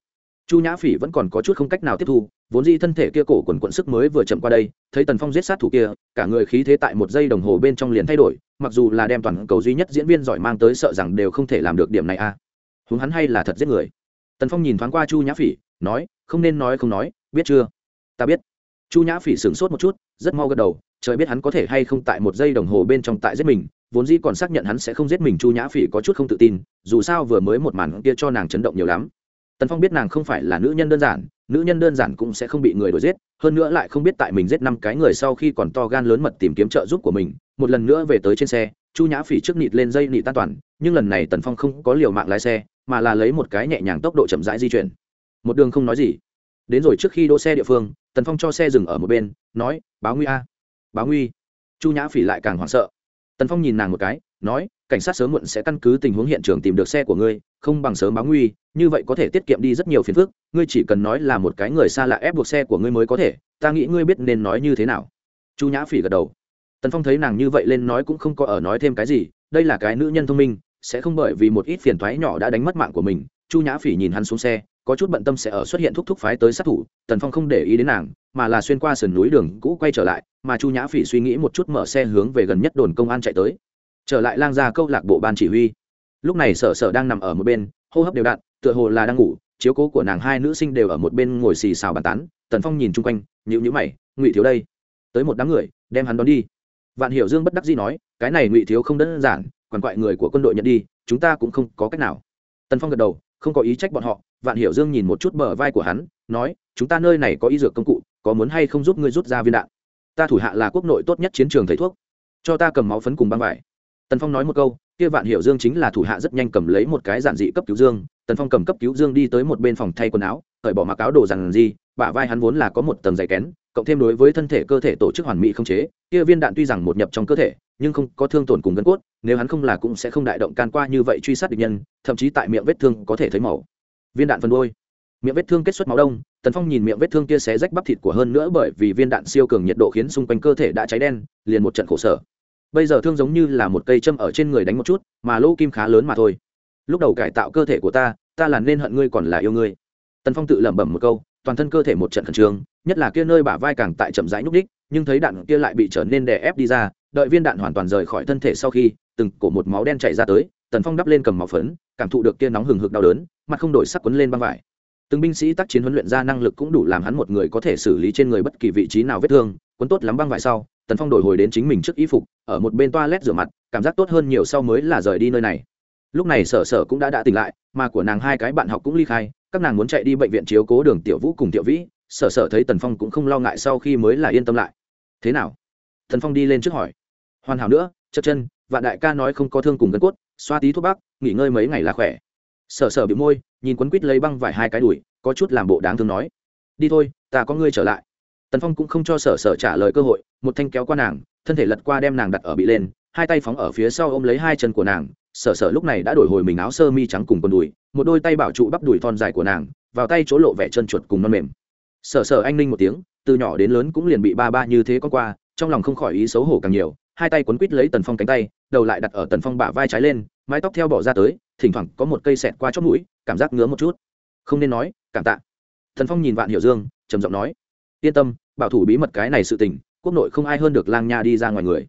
chu nhã phỉ vẫn còn có chút không cách nào tiếp thu, vốn di thân thể kia cổ quần quận sức mới vừa chậm qua đây, thấy tần phong giết sát thủ kia, cả người khí thế tại một giây đồng hồ bên trong liền thay đổi, mặc dù là đem toàn cầu duy nhất diễn viên giỏi mang tới sợ rằng đều không thể làm được điểm này a. À. huống hắn hay là thật giết người. Tần phong nhìn thoáng qua chu nhã phỉ, nói, không nên nói, không nói, biết chưa? Ta biết. Chu nhã phỉ sửng sốt một chút, rất mau gật đầu, trời biết hắn có thể hay không tại một giây đồng hồ bên trong tại giết mình, vốn dĩ còn xác nhận hắn sẽ không giết mình. Chu nhã phỉ có chút không tự tin, dù sao vừa mới một màn kia cho nàng chấn động nhiều lắm tần phong biết nàng không phải là nữ nhân đơn giản, nữ nhân đơn giản cũng sẽ không bị người đuổi giết, hơn nữa lại không biết tại mình giết năm cái người sau khi còn to gan lớn mật tìm kiếm trợ giúp của mình, một lần nữa về tới trên xe, chu nhã phỉ trước nịt lên dây nịt tan toàn, nhưng lần này tần phong không có liều mạng lái xe, mà là lấy một cái nhẹ nhàng tốc độ chậm rãi di chuyển. Một đường không nói gì. Đến rồi trước khi đỗ xe địa phương, tần phong cho xe dừng ở một bên, nói, báo nguy a, báo nguy. Chu nhã phỉ lại càng hoảng sợ. Tần phong nhìn nàng một cái, nói cảnh sát sớm muộn sẽ căn cứ tình huống hiện trường tìm được xe của ngươi, không bằng sớm báo nguy, như vậy có thể tiết kiệm đi rất nhiều phiền phức, ngươi chỉ cần nói là một cái người xa lạ ép buộc xe của ngươi mới có thể, ta nghĩ ngươi biết nên nói như thế nào. Chu nhã phỉ gật đầu. Tần phong thấy nàng như vậy lên nói cũng không có ở nói thêm cái gì, đây là cái nữ nhân thông minh, sẽ không bởi vì một ít phiền thoái nhỏ đã đánh mất mạng của mình. Chu nhã phỉ nhìn hắn xuống xe, có chút bận tâm sẽ ở xuất hiện thúc thúc phái tới sát thủ, tần phong không để ý đến nàng, mà là xuyên qua sườn núi đường cũ quay trở lại, mà chu nhã phỉ suy nghĩ một chút mở xe hướng về gần nhất đồn công an chạy tới trở lại lang gia câu lạc bộ ban chỉ huy. Lúc này sở sở đang nằm ở một bên, hô hấp đều đặn, tựa hồ là đang ngủ, chiếu cố của nàng hai nữ sinh đều ở một bên ngồi xì xào bàn tán, tần phong nhìn chung quanh nhữ nhữ mày, ngụy thiếu đây, tới một đám người, đem hắn đón đi. Vạn hiểu dương bất đắc dĩ nói, cái này ngụy thiếu không đơn giản còn quại người của quân đội nhận đi, chúng ta cũng không có cách nào. Tần phong gật đầu, không có ý trách bọn họ, vạn hiểu dương nhìn một chút bờ vai của hắn, nói, chúng ta nơi này có y dược công cụ, có muốn hay không giúp ngươi rút ra viên đạn? Ta thủ hạ là quốc nội tốt nhất chiến trường thầy thuốc, cho ta cầm máu phấn cùng băng vải tần phong nói một câu, kia vạn hiểu dương chính là thủ hạ rất nhanh cầm lấy một cái giản dị cấp cứu dương. Tần phong cầm cấp cứu dương đi tới một bên phòng thay quần áo, cởi bỏ mặc áo đồ dằn gì bả vai hắn vốn là có một tầng dày kén, cộng thêm đối với thân thể cơ thể tổ chức hoàn mỹ không chế, kia viên đạn tuy rằng một nhập trong cơ thể, nhưng không có thương tổn cùng gân cốt, nếu hắn không là cũng sẽ không đại động can qua như vậy truy sát địch nhân, thậm chí tại miệng vết thương có thể thấy màu. Viên đạn phân đôi miệng vết thương kết xuất máu đông, tần phong nhìn miệng vết thương kia xé rách bắp thịt của hơn nữa bởi vì viên đạn siêu cường nhiệt độ khiến xung quanh cơ thể đã cháy đen, liền một trận khổ sở bây giờ thương giống như là một cây châm ở trên người đánh một chút, mà lỗ kim khá lớn mà thôi. Lúc đầu cải tạo cơ thể của ta ta là nên hận ngươi còn là yêu ngươi. Tần phong tự lẩm bẩm một câu, toàn thân cơ thể một trận khẩn trương, nhất là kia nơi bả vai càng tại chậm rãi nhúc đích, nhưng thấy đạn kia lại bị trở nên đè ép đi ra, đợi viên đạn hoàn toàn rời khỏi thân thể sau khi, từng cổ một máu đen chảy ra tới, tần phong đắp lên cầm máu phấn, cảm thụ được kia nóng hừng hực đau đớn, mặt không đổi sắc quấn lên băng vải. Từng binh sĩ tác chiến huấn luyện ra năng lực cũng đủ làm hắn một người có thể xử lý trên người bất kỳ vị trí nào vết thương quấn tốt lắm băng vải sau tần phong đổi hồi đến chính mình trước y phục, ở một bên toa lét rửa mặt, cảm giác tốt hơn nhiều sau mới là rời đi nơi này. Lúc này sở sở cũng đã đã tỉnh lại, mà của nàng hai cái bạn học cũng ly khai, các nàng muốn chạy đi bệnh viện chiếu cố đường tiểu vũ cùng tiểu vĩ, sở sở thấy tần phong cũng không lo ngại sau khi mới là yên tâm lại. Thế nào? Tần phong đi lên trước hỏi. Hoàn hảo nữa chất chân, vạn đại ca nói không có thương cùng gân cốt, xoa tí thuốc bắc, nghỉ ngơi mấy ngày là khỏe. Sở sở bị môi, nhìn quấn quýt lấy băng vải hai cái đùi, có chút làm bộ đáng thương nói. Đi thôi, ta có ngươi trở lại tần phong cũng không cho sở sở trả lời cơ hội, một thanh kéo qua nàng, thân thể lật qua đem nàng đặt ở bị lên, hai tay phóng ở phía sau ôm lấy hai chân của nàng. Sở sở lúc này đã đổi hồi mình áo sơ mi trắng cùng quần đùi, một đôi tay bảo trụ bắp đùi thon dài của nàng, vào tay chỗ lộ vẻ chân chuột cùng non mềm. Sở sở anh ninh một tiếng, từ nhỏ đến lớn cũng liền bị ba ba như thế con qua, trong lòng không khỏi ý xấu hổ càng nhiều, hai tay quấn quít lấy tần phong cánh tay, đầu lại đặt ở tần phong bả vai trái lên, mái tóc theo bỏ ra tới, thỉnh thoảng có một cây xẹt qua chót mũi, cảm giác ngứa một chút. Không nên nói, cảm tạ. Tần phong nhìn vạn hiểu dương, trầm giọng nói yên tâm, bảo thủ bí mật cái này sự tình, quốc nội không ai hơn được lang nha đi ra ngoài người.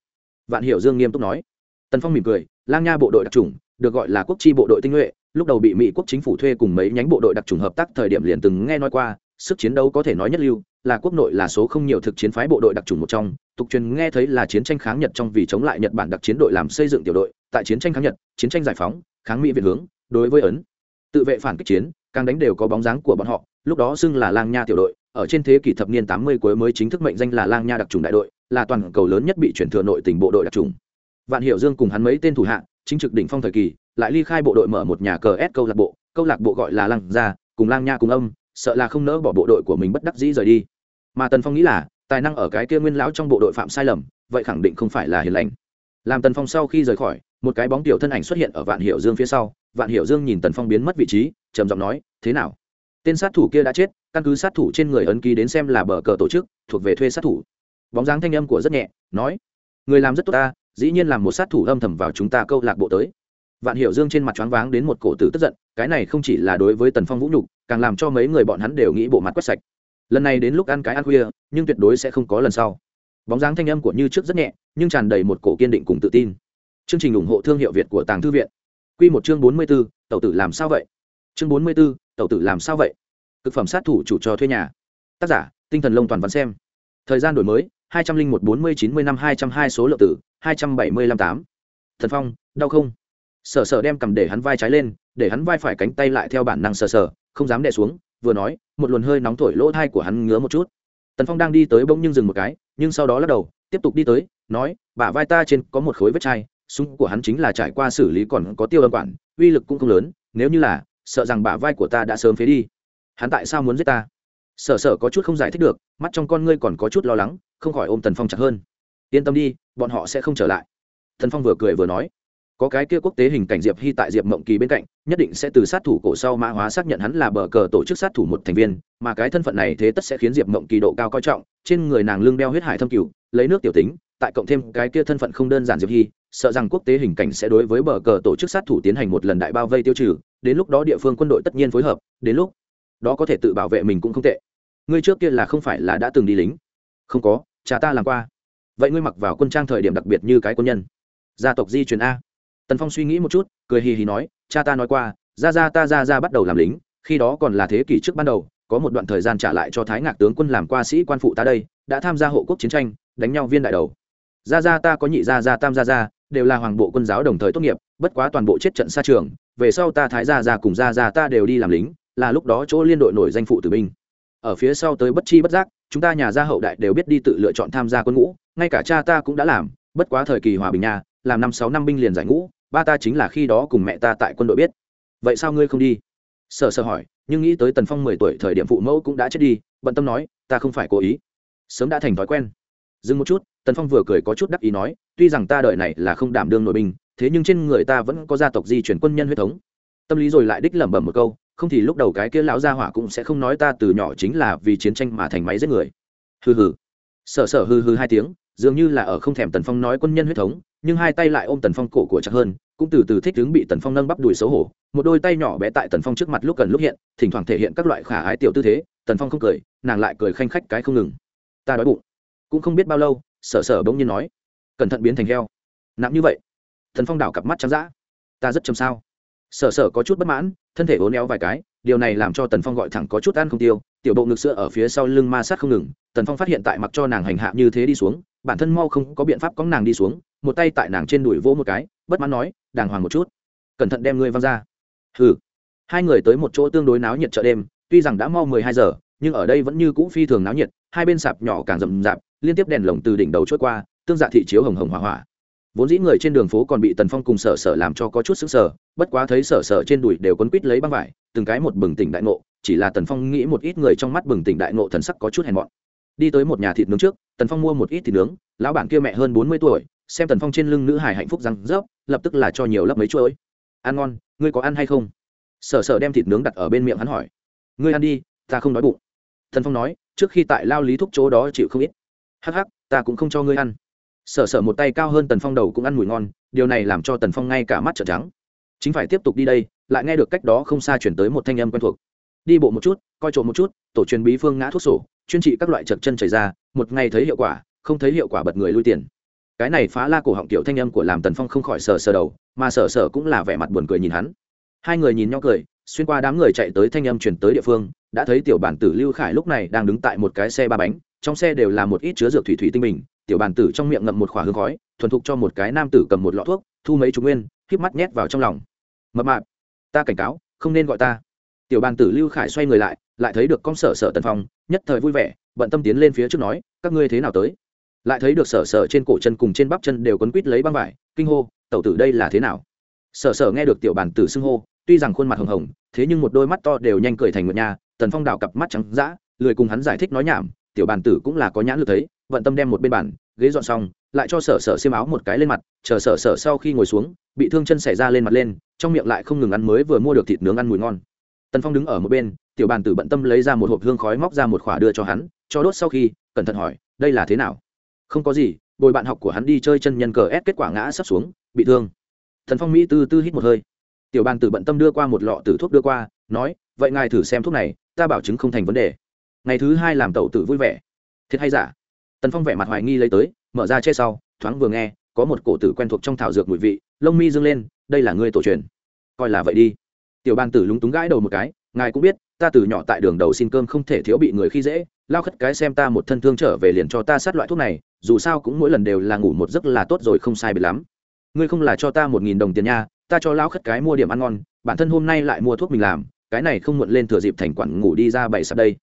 Vạn hiểu dương nghiêm túc nói. Tần phong mỉm cười, lang nha bộ đội đặc trùng được gọi là quốc chi bộ đội tinh nhuệ, lúc đầu bị mỹ quốc chính phủ thuê cùng mấy nhánh bộ đội đặc trùng hợp tác thời điểm liền từng nghe nói qua, sức chiến đấu có thể nói nhất lưu, là quốc nội là số không nhiều thực chiến phái bộ đội đặc trùng một trong, tục truyền nghe thấy là chiến tranh kháng nhật trong vì chống lại nhật bản đặc chiến đội làm xây dựng tiểu đội, tại chiến tranh kháng nhật, chiến tranh giải phóng, kháng mỹ việt hướng, đối với ấn, tự vệ phản kích chiến, càng đánh đều có bóng dáng của bọn họ, lúc đó xưng là lang nha tiểu đội ở trên thế kỷ thập niên tám mươi cuối mới chính thức mệnh danh là lang nha đặc trùng đại đội, là toàn cầu lớn nhất bị chuyển thừa nội tình bộ đội đặc trùng. Vạn hiệu dương cùng hắn mấy tên thủ hạ, chính trực đỉnh phong thời kỳ, lại ly khai bộ đội mở một nhà cờ s câu lạc bộ, câu lạc bộ gọi là lang gia, cùng lang nha cùng âm, sợ là không nỡ bỏ bộ đội của mình bất đắc dĩ rời đi. Mà tần phong nghĩ là, tài năng ở cái kia nguyên lão trong bộ đội phạm sai lầm, vậy khẳng định không phải là hiền lành. Làm tần phong sau khi rời khỏi, một cái bóng tiểu thân ảnh xuất hiện ở vạn hiệu dương phía sau. Vạn hiệu dương nhìn tần phong biến mất vị trí, trầm giọng nói, thế nào? Tên sát thủ kia đã chết, căn cứ sát thủ trên người ấn ký đến xem là bờ cờ tổ chức, thuộc về thuê sát thủ. Bóng dáng thanh âm của rất nhẹ, nói, người làm rất tốt ta, dĩ nhiên làm một sát thủ âm thầm vào chúng ta câu lạc bộ tới. Vạn hiểu dương trên mặt choáng váng đến một cổ tử tức giận, cái này không chỉ là đối với tần phong vũ nhục, càng làm cho mấy người bọn hắn đều nghĩ bộ mặt quét sạch. Lần này đến lúc ăn cái ăn khuya, nhưng tuyệt đối sẽ không có lần sau. Bóng dáng thanh âm của như trước rất nhẹ, nhưng tràn đầy một cổ kiên định cùng tự tin. Chương trình ủng hộ thương hiệu việt của tàng thư viện. Q một chương bốn mươi b ố tàu tử làm sao vậy? Chương bốn mươi b ố tẩu tử làm sao vậy? Cực phẩm sát thủ chủ cho thuê nhà. Tác giả, tinh thần lông toàn văn xem. Thời gian đổi mới, hai trăm linh một bốn mươi chín mươi năm hai trăm hai số lượng tử, hai trăm bảy mươi năm tám. Thần phong, đau không? Sở sở đem cầm để hắn vai trái lên, để hắn vai phải cánh tay lại theo bản năng sờ sờ không dám đè xuống, vừa nói, một luồn hơi nóng thổi lỗ thai của hắn ngứa một chút. Tần phong đang đi tới bỗng nhưng dừng một cái, nhưng sau đó lắc đầu, tiếp tục đi tới, nói, bả vai ta trên có một khối vết chai, súng của hắn chính là trải qua xử lý còn có tiêu âm quản, uy lực cũng không lớn, nếu như là sợ rằng bả vai của ta đã sớm phế đi. Hắn tại sao muốn giết ta? Sở sở có chút không giải thích được, mắt trong con ngươi còn có chút lo lắng, không khỏi ôm tần phong chặt hơn. Yên tâm đi, bọn họ sẽ không trở lại. Thần phong vừa cười vừa nói, có cái kia quốc tế hình cảnh diệp hy tại diệp mộng kỳ bên cạnh, nhất định sẽ từ sát thủ cổ sau mã hóa xác nhận hắn là bờ cờ tổ chức sát thủ một thành viên, mà cái thân phận này thế tất sẽ khiến diệp mộng kỳ độ cao coi trọng, trên người nàng lưng đeo huyết hải thâm cửu lấy nước tiểu tính, tại cộng thêm cái kia thân phận không đơn giản diệp hy, sợ rằng quốc tế hình cảnh sẽ đối với bờ cờ tổ chức sát thủ tiến hành một lần đại bao vây tiêu trừ đến lúc đó địa phương quân đội tất nhiên phối hợp, đến lúc đó có thể tự bảo vệ mình cũng không tệ. Ngươi trước kia là không phải là đã từng đi lính? Không có, cha ta làm qua. Vậy ngươi mặc vào quân trang thời điểm đặc biệt như cái quân nhân. Gia tộc di truyền a. Tần phong suy nghĩ một chút, cười hì hì nói, cha ta nói qua, ra ra ta ra ra bắt đầu làm lính, khi đó còn là thế kỷ trước ban đầu, có một đoạn thời gian trả lại cho thái ngạc tướng quân làm qua sĩ quan phụ ta đây, đã tham gia hộ quốc chiến tranh, đánh nhau viên đại đầu. Ra ra ta có nhị gia gia tam gia gia đều là hoàng bộ quân giáo đồng thời tốt nghiệp, bất quá toàn bộ chết trận xa trường về sau ta thái gia gia cùng gia gia ta đều đi làm lính, là lúc đó chỗ liên đội nổi danh phụ tử binh. Ở phía sau tới bất chi bất giác, chúng ta nhà gia hậu đại đều biết đi tự lựa chọn tham gia quân ngũ, ngay cả cha ta cũng đã làm, bất quá thời kỳ hòa bình nhà làm năm sáu năm binh liền giải ngũ, ba ta chính là khi đó cùng mẹ ta tại quân đội biết. Vậy sao ngươi không đi? Sợ sợ hỏi, nhưng nghĩ tới tần phong mười tuổi thời điểm phụ mẫu cũng đã chết đi, bận tâm nói, ta không phải cố ý. Sớm đã thành thói quen. Dừng một chút, tần phong vừa cười có chút đắc ý nói, tuy rằng ta đợi này là không đảm đương nội binh thế nhưng trên người ta vẫn có gia tộc di chuyển quân nhân huyết thống. Tâm lý rồi lại đích lẩm bẩm một câu, không thì lúc đầu cái kia lão gia hỏa cũng sẽ không nói ta từ nhỏ chính là vì chiến tranh mà thành máy giết người. Hừ hừ. Sợ sợ hừ hừ hai tiếng, dường như là ở không thèm tần phong nói quân nhân huyết thống, nhưng hai tay lại ôm tần phong cổ của chặt hơn, cũng từ từ thích đứng bị tần phong nâng bắp đùi xấu hổ. Một đôi tay nhỏ bé tại tần phong trước mặt lúc gần lúc hiện, thỉnh thoảng thể hiện các loại khả ái tiểu tư thế, tần phong không cười, nàng lại cười khanh khách cái không ngừng. Ta đói bụng. Cũng không biết bao lâu, sở sở bỗng nhiên nói, cẩn thận biến thành heo. Nặng như vậy thần phong đảo cặp mắt trắng d ta rất chầm sao? Sở sở có chút bất mãn, thân thể uốn néo vài cái, điều này làm cho tần phong gọi thẳng có chút ăn không tiêu. Tiểu bộ ngực sữa ở phía sau lưng ma sát không ngừng, tần phong phát hiện tại mặc cho nàng hành hạ như thế đi xuống, bản thân mau không có biện pháp có nàng đi xuống, một tay tại nàng trên đùi vỗ một cái, bất mãn nói, đàng hoàng một chút, cẩn thận đem ngươi văng ra. Ừ hai người tới một chỗ tương đối náo nhiệt chợ đêm, tuy rằng đã mau mười hai giờ, nhưng ở đây vẫn như cũ phi thường náo nhiệt, hai bên sạp nhỏ càng rậm rạp, liên tiếp đèn lồng từ đỉnh đầu trôi qua, tương dạ thị chiếu hồng hồng hỏa hỏa vốn dĩ người trên đường phố còn bị tần phong cùng sở sở làm cho có chút xứng sở bất quá thấy sở sở trên đùi đều quấn quít lấy băng vải, từng cái một bừng tỉnh đại ngộ, chỉ là tần phong nghĩ một ít người trong mắt bừng tỉnh đại ngộ thần sắc có chút hèn mọn. Đi tới một nhà thịt nướng trước, tần phong mua một ít thịt nướng, lão bản kia mẹ hơn bốn mươi tuổi, xem tần phong trên lưng nữ hải hạnh phúc răng rớp, lập tức là cho nhiều lấp mấy chuỗi ăn ngon, ngươi có ăn hay không? Sở sở đem thịt nướng đặt ở bên miệng hắn hỏi. Ngươi ăn đi, ta không đói bụng. Tần phong nói, trước khi tại lao lý thúc chỗ đó chịu không ít. Hắc hắc, ta cũng không cho ngươi ăn sở sở một tay cao hơn tần phong đầu cũng ăn mùi ngon, điều này làm cho tần phong ngay cả mắt trợn trắng. Chính phải tiếp tục đi đây, lại nghe được cách đó không xa chuyển tới một thanh âm quen thuộc. Đi bộ một chút, coi trộm một chút, tổ truyền bí phương ngã thuốc sổ, chuyên trị các loại chật chân chảy ra, một ngày thấy hiệu quả, không thấy hiệu quả bật người lui tiền. Cái này phá la cổ họng kiểu thanh âm của làm tần phong không khỏi sờ sờ đầu, mà sờ sờ cũng là vẻ mặt buồn cười nhìn hắn. Hai người nhìn nhau cười, xuyên qua đám người chạy tới thanh âm chuyển tới địa phương, đã thấy tiểu bản tử lưu khải lúc này đang đứng tại một cái xe ba bánh, trong xe đều là một ít chứa dược thủy thủy tinh bình tiểu Bàn tử trong miệng ngậm một khỏa hương khói, thuần thục cho một cái nam tử cầm một lọ thuốc, thu mấy chúng nguyên, híp mắt nhét vào trong lòng. Mập mạp, ta cảnh cáo, không nên gọi ta. Tiểu bàn tử lưu khải xoay người lại lại thấy được con sở sở tần phong, nhất thời vui vẻ, bận tâm tiến lên phía trước nói, các ngươi thế nào tới? Lại thấy được sở sở trên cổ chân cùng trên bắp chân đều quấn quít lấy băng vải, kinh hô, tẩu tử đây là thế nào? Sở sở nghe được tiểu bàn tử xưng hô, tuy rằng khuôn mặt hồng hồng, thế nhưng một đôi mắt to đều nhanh cười thành một nhà tần phong đảo cặp mắt trắng d lười cùng hắn giải thích nói nhảm, tiểu bàn tử cũng là có nhãn lực thấy vận tâm đem một bên bàn, ghế dọn xong, lại cho sở sở xiêm áo một cái lên mặt, chờ sở sở sau khi ngồi xuống, bị thương chân xảy ra lên mặt lên, trong miệng lại không ngừng ăn mới vừa mua được thịt nướng ăn mùi ngon. Tần phong đứng ở một bên, tiểu bàn tử bận tâm lấy ra một hộp hương khói móc ra một khỏa đưa cho hắn, cho đốt sau khi, cẩn thận hỏi, đây là thế nào? Không có gì, bồi bạn học của hắn đi chơi chân nhân cờ ép kết quả ngã sắp xuống, bị thương. Thần phong mỹ tư tư hít một hơi. Tiểu bàn tử bận tâm đưa qua một lọ tử thuốc đưa qua, nói, vậy ngài thử xem thuốc này, ta bảo chứng không thành vấn đề. Ngày thứ hai làm tẩu tử vui vẻ. Thiệt hay giả? Tần phong vẻ mặt hoài nghi lấy tới, mở ra che sau, thoáng vừa nghe, có một cổ tử quen thuộc trong thảo dược mùi vị, lông mi dâng lên, đây là ngươi tổ truyền. Coi là vậy đi. Tiểu bàn tử lúng túng gãi đầu một cái, ngài cũng biết, ta từ nhỏ tại đường đầu xin cơm không thể thiếu bị người khi dễ, lao khất cái xem ta một thân thương trở về liền cho ta sát loại thuốc này, dù sao cũng mỗi lần đều là ngủ một giấc là tốt rồi không sai biệt lắm. Ngươi không là cho ta một nghìn đồng tiền nha, ta cho lao khất cái mua điểm ăn ngon, bản thân hôm nay lại mua thuốc mình làm, cái này không muộn lên thừa dịp thành quản ngủ đi ra bảy sạp đây.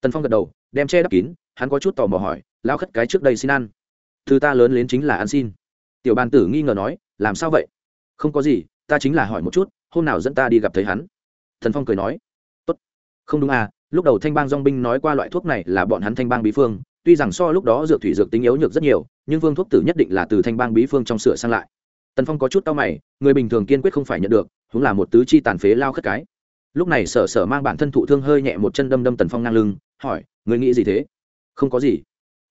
Tần phong gật đầu, đem che đắp kín, hắn có chút tò mò hỏi lao khất cái trước đây xin ăn. Thứ ta lớn lên chính là ăn xin. Tiểu bàn tử nghi ngờ nói, làm sao vậy? Không có gì, ta chính là hỏi một chút, hôm nào dẫn ta đi gặp thấy hắn? Thần phong cười nói, tốt. Không đúng à lúc đầu thanh bang dong binh nói qua loại thuốc này là bọn hắn thanh bang bí phương, tuy rằng so lúc đó dược thủy dược tính yếu nhược rất nhiều, nhưng phương thuốc tử nhất định là từ thanh bang bí phương trong sửa sang lại. Tần phong có chút tao mày, người bình thường kiên quyết không phải nhận được chúng là một tứ chi tàn phế lao khất cái. Lúc này sở sở mang bản thân thụ thương hơi nhẹ một chân đâm đâm tần phong ngang lưng, hỏi người nghĩ gì thế? Không có gì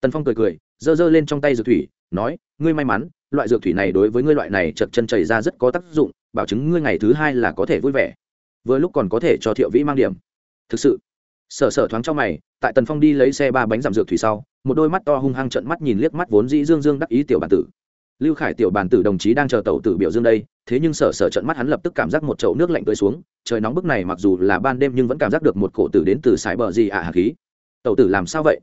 tần phong cười cười, giơ giơ lên trong tay dược thủy, nói, ngươi may mắn, loại dược thủy này đối với ngươi loại này chật chân chảy ra rất có tác dụng, bảo chứng ngươi ngày thứ hai là có thể vui vẻ. Vừa lúc còn có thể cho thiệu vĩ mang điểm. Thực sự? Sở sở thoáng trong mày, tại tần phong đi lấy xe ba bánh giảm dược thủy sau, một đôi mắt to hung hăng trận mắt nhìn liếc mắt vốn dĩ dương dương đắc ý tiểu bản tử. Lưu khải tiểu bản tử đồng chí đang chờ tàu tử biểu dương đây, thế nhưng sở sở trận mắt hắn lập tức cảm giác một chậu nước lạnh tươi xuống, trời nóng bức này mặc dù là ban đêm nhưng vẫn cảm giác được một cổ tử đến từ sải bờ gì ạ à khí. Tàu tử làm sao vậy?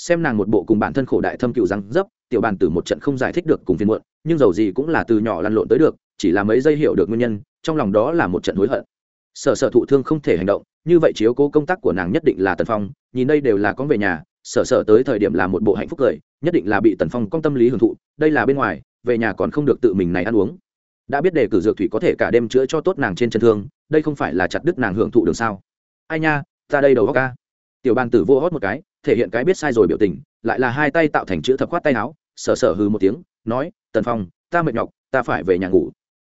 Xem nàng một bộ cùng bản thân khổ đại thâm cựu răng dấp, tiểu bàn tử một trận không giải thích được cùng phiên muộn, nhưng dầu gì cũng là từ nhỏ lăn lộn tới được, chỉ là mấy giây hiểu được nguyên nhân, trong lòng đó là một trận hối hận. Sở sở thụ thương không thể hành động, như vậy chiếu cố công tác của nàng nhất định là tần phong, nhìn đây đều là con về nhà, sở sở tới thời điểm là một bộ hạnh phúc cười, nhất định là bị tần phong công tâm lý hưởng thụ, đây là bên ngoài, về nhà còn không được tự mình này ăn uống. Đã biết đề cử dược thủy có thể cả đêm chữa cho tốt nàng trên chân thương, đây không phải là chặt đứt nàng hưởng thụ được sao? Ai nha, ta đây đầu góc ca tiểu bàn tử vô hót một cái thể hiện cái biết sai rồi biểu tình, lại là hai tay tạo thành chữ thập khoát tay áo, sờ sờ hư một tiếng, nói, tần phong, ta mệt nhọc, ta phải về nhà ngủ.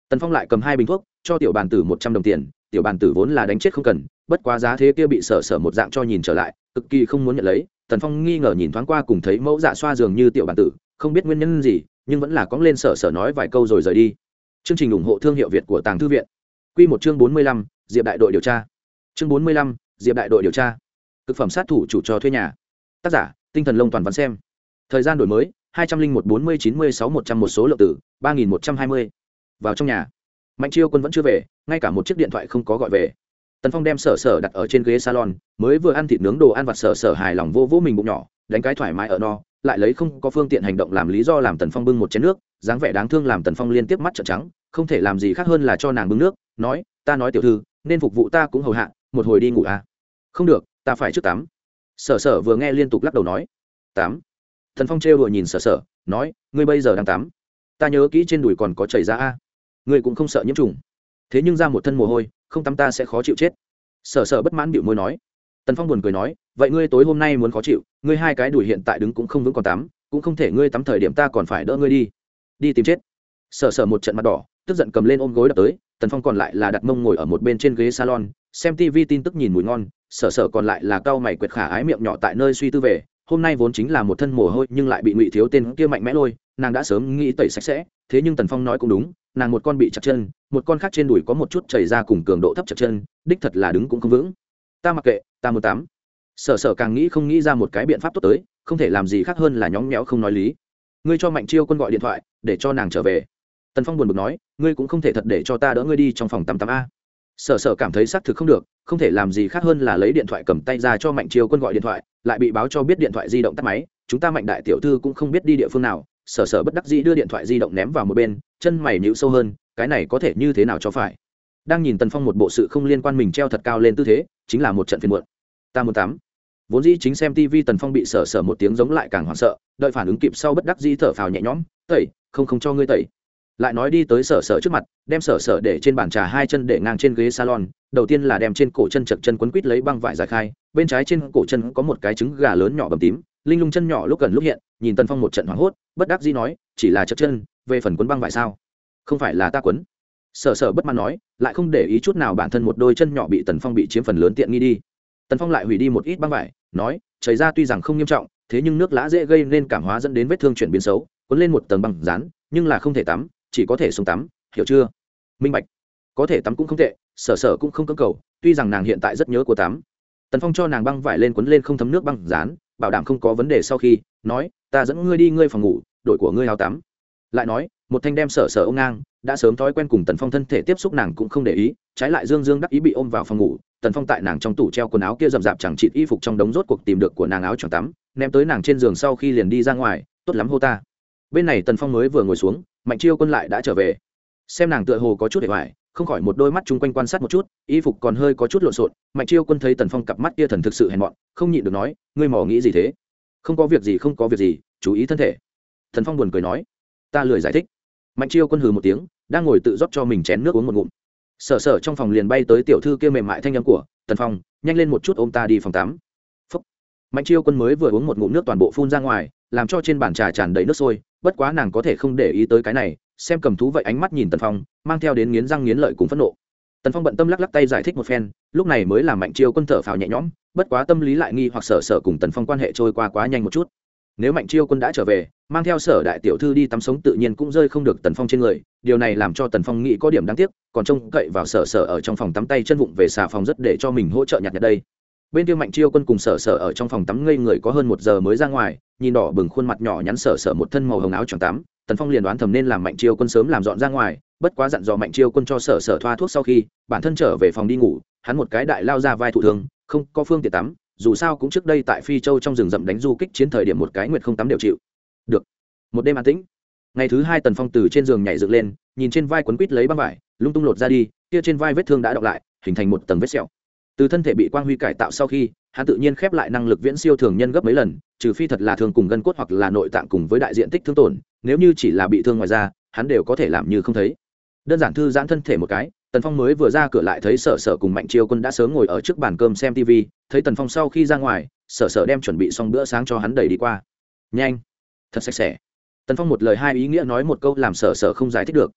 Tần phong lại cầm hai bình thuốc, cho tiểu bàn tử một trăm đồng tiền, tiểu bàn tử vốn là đánh chết không cần, bất quá giá thế kia bị sở sở một dạng cho nhìn trở lại, cực kỳ không muốn nhận lấy, tần phong nghi ngờ nhìn thoáng qua cùng thấy mẫu dạ xoa giường như tiểu bàn tử, không biết nguyên nhân gì, nhưng vẫn là cóng lên sở sở nói vài câu rồi rời đi. Chương trình ủng hộ thương hiệu việt của tàng thư viện. Q một chương bốn mươi lăm, diệp đại đội điều tra. Chương bốn mươi lăm, diệp đại đội điều tra thực phẩm sát thủ chủ cho thuê nhà. Tác giả, tinh thần lông toàn văn xem. Thời gian đổi mới, hai trăm linh một bốn mươi chín mươi sáu một trăm một số lượng tử ba nghìn một trăm hai mươi. Vào trong nhà. Mạnh chiêu quân vẫn chưa về, ngay cả một chiếc điện thoại không có gọi về. Tần phong đem sở sở đặt ở trên ghế salon, mới vừa ăn thịt nướng đồ ăn vặt sở sở hài lòng vô vô mình bụng nhỏ, đánh cái thoải mái ở no, lại lấy không có phương tiện hành động làm lý do làm tần phong bưng một chén nước, dáng vẻ đáng thương làm tần phong liên tiếp mắt trợn trắng, không thể làm gì khác hơn là cho nàng bưng nước, nói, ta nói tiểu thư, nên phục vụ ta cũng hầu hạ, một hồi đi ngủ à. Không được ta phải trước tắm sở sở vừa nghe liên tục lắc đầu nói tắm thần phong trêu đùa nhìn sở sở, nói, ngươi bây giờ đang tắm ta nhớ kỹ trên đùi còn có chảy ra a. Ngươi cũng không sợ nhiễm trùng. Thế nhưng ra một thân mồ hôi, không tắm ta sẽ khó chịu chết. Sở sở bất mãn bịu môi nói. Tần phong buồn cười nói, vậy ngươi tối hôm nay muốn khó chịu, ngươi hai cái đùi hiện tại đứng cũng không vững còn tắm cũng không thể ngươi tắm thời điểm ta còn phải đỡ ngươi đi. Đi tìm chết. Sở sở một trận mặt đỏ, tức giận cầm lên ôm gối đập tới, tần phong còn lại là đặt mông ngồi ở một bên trên ghế salon, xem tv tin tức nhìn mùi ngon sở sở còn lại là cao mày quyệt khả ái miệng nhỏ tại nơi suy tư về, hôm nay vốn chính là một thân mồ hôi nhưng lại bị ngụy thiếu tên kia mạnh mẽ lôi, nàng đã sớm nghĩ tẩy sạch sẽ, thế nhưng tần phong nói cũng đúng, nàng một con bị chặt chân, một con khác trên đùi có một chút chảy ra cùng cường độ thấp chặt chân, đích thật là đứng cũng không vững. Ta mặc kệ, ta muốn tắm. Sở sở càng nghĩ không nghĩ ra một cái biện pháp tốt tới, không thể làm gì khác hơn là nhóng nhẽo không nói lý. Ngươi cho mạnh chiêu quân gọi điện thoại, để cho nàng trở về. Tần phong buồn bực nói, ngươi cũng không thể thật để cho ta đỡ ngươi đi trong phòng tám tám a sở sở cảm thấy xác thực không được, không thể làm gì khác hơn là lấy điện thoại cầm tay ra cho mạnh chiêu quân gọi điện thoại, lại bị báo cho biết điện thoại di động tắt máy, chúng ta mạnh đại tiểu thư cũng không biết đi địa phương nào. Sở sở bất đắc dĩ đưa điện thoại di động ném vào một bên, chân mày nhịu sâu hơn, cái này có thể như thế nào cho phải? Đang nhìn tần phong một bộ sự không liên quan mình treo thật cao lên tư thế, chính là một trận phiên muộn. Ta muốn tắm. Vốn dĩ chính xem tv tần phong bị sở sở một tiếng giống lại càng hoảng sợ, đợi phản ứng kịp sau bất đắc dĩ thở phào nhẹ nhõm, tẩy, không không cho ngươi tẩy lại nói đi tới sở sở trước mặt, đem sở sở để trên bàn trà hai chân để ngang trên ghế salon, đầu tiên là đem trên cổ chân chật chân quấn quít lấy băng vải giải khai, bên trái trên cổ chân có một cái trứng gà lớn nhỏ bầm tím, linh lung chân nhỏ lúc gần lúc hiện, nhìn tần phong một trận hoảng hốt, bất đắc dĩ nói, chỉ là chật chân, về phần quấn băng vải sao? Không phải là ta quấn. Sở sở bất mãn nói, lại không để ý chút nào bản thân một đôi chân nhỏ bị tần phong bị chiếm phần lớn tiện nghi đi. Tần phong lại hủy đi một ít băng vải, nói chảy ra tuy rằng không nghiêm trọng, thế nhưng nước lã dễ gây nên cảm hóa dẫn đến vết thương chuyển biến xấu, quấn lên một tầng băng rán, nhưng là không thể tắm chỉ có thể sống tắm, hiểu chưa? Minh bạch. Có thể tắm cũng không tệ, sở sở cũng không cơ cầu, tuy rằng nàng hiện tại rất nhớ của tắm. Tần phong cho nàng băng vải lên quấn lên không thấm nước băng rán, bảo đảm không có vấn đề sau khi, nói, ta dẫn ngươi đi ngươi phòng ngủ, đội của ngươi áo tắm. Lại nói, một thanh đem sở sở ông ngang, đã sớm thói quen cùng tần phong thân thể tiếp xúc nàng cũng không để ý, trái lại dương dương đắc ý bị ôm vào phòng ngủ, tần phong tại nàng trong tủ treo quần áo kia rậm rạp chẳng chịt y phục trong đống rốt cuộc tìm được của nàng áo choàng tắm, ném tới nàng trên giường sau khi liền đi ra ngoài, tốt lắm hô ta. Bên này tần phong mới vừa ngồi xuống mạnh chiêu quân lại đã trở về. Xem nàng tựa hồ có chút để hoài, không khỏi một đôi mắt chung quanh quan sát một chút, y phục còn hơi có chút lộn xộn, mạnh chiêu quân thấy tần phong cặp mắt kia thần thực sự hèn mọn, không nhịn được nói, ngươi mỏ nghĩ gì thế? Không có việc gì, không có việc gì, chú ý thân thể. Thần phong buồn cười nói, ta lười giải thích. Mạnh chiêu quân hừ một tiếng, đang ngồi tự rót cho mình chén nước uống một ngụm. Sở sở trong phòng liền bay tới tiểu thư kia mềm mại thanh âm của, tần phong, nhanh lên một chút ôm ta đi phòng tắm. Phúc. mạnh chiêu quân mới vừa uống một ngụm nước toàn bộ phun ra ngoài, làm cho trên bàn trà tràn đầy nước sôi bất quá nàng có thể không để ý tới cái này, xem cầm thú vậy ánh mắt nhìn tần phong, mang theo đến nghiến răng nghiến lợi cùng phẫn nộ. Tần phong bận tâm lắc lắc tay giải thích một phen, lúc này mới làm mạnh chiêu quân thở phào nhẹ nhõm, bất quá tâm lý lại nghi hoặc sở sở cùng tần phong quan hệ trôi qua quá nhanh một chút. Nếu mạnh chiêu quân đã trở về, mang theo sở đại tiểu thư đi tắm sống tự nhiên cũng rơi không được tần phong trên người, điều này làm cho tần phong nghĩ có điểm đáng tiếc, còn trông cậy vào sở sở ở trong phòng tắm tay chân vụng về xà phòng rất để cho mình hỗ trợ nhặt nhặt đây bên kia mạnh chiêu quân cùng sở sở ở trong phòng tắm ngây người có hơn một giờ mới ra ngoài, nhìn đỏ bừng khuôn mặt nhỏ nhắn sở sở một thân màu hồng áo choàng tắm, tần phong liền đoán thầm nên làm mạnh chiêu quân sớm làm dọn ra ngoài, bất quá dặn dò mạnh chiêu quân cho sở sở thoa thuốc sau khi, bản thân trở về phòng đi ngủ, hắn một cái đại lao ra vai thủ thường không có phương tiện tắm, dù sao cũng trước đây tại phi châu trong rừng rậm đánh du kích chiến thời điểm một cái nguyệt không tắm đều chịu. Được, một đêm an tĩnh. Ngày thứ hai tần phong từ trên giường nhảy dựng lên, nhìn trên vai quấn quít lấy băng vải, lung tung lột ra đi, kia trên vai vết thương đã đọng lại, hình thành một tầng vết sẹo từ thân thể bị quang huy cải tạo sau khi, hắn tự nhiên khép lại năng lực viễn siêu thường nhân gấp mấy lần, trừ phi thật là thường cùng gân cốt hoặc là nội tạng cùng với đại diện tích thương tổn, nếu như chỉ là bị thương ngoài ra hắn đều có thể làm như không thấy. Đơn giản thư giãn thân thể một cái, tần phong mới vừa ra cửa lại thấy sở sở cùng mạnh chiêu quân đã sớm ngồi ở trước bàn cơm xem tv thấy tần phong sau khi ra ngoài, sở sở đem chuẩn bị xong bữa sáng cho hắn đẩy đi qua. Nhanh, thật sạch sẽ. Tần phong một lời hai ý nghĩa nói một câu làm sở sở không giải thích được.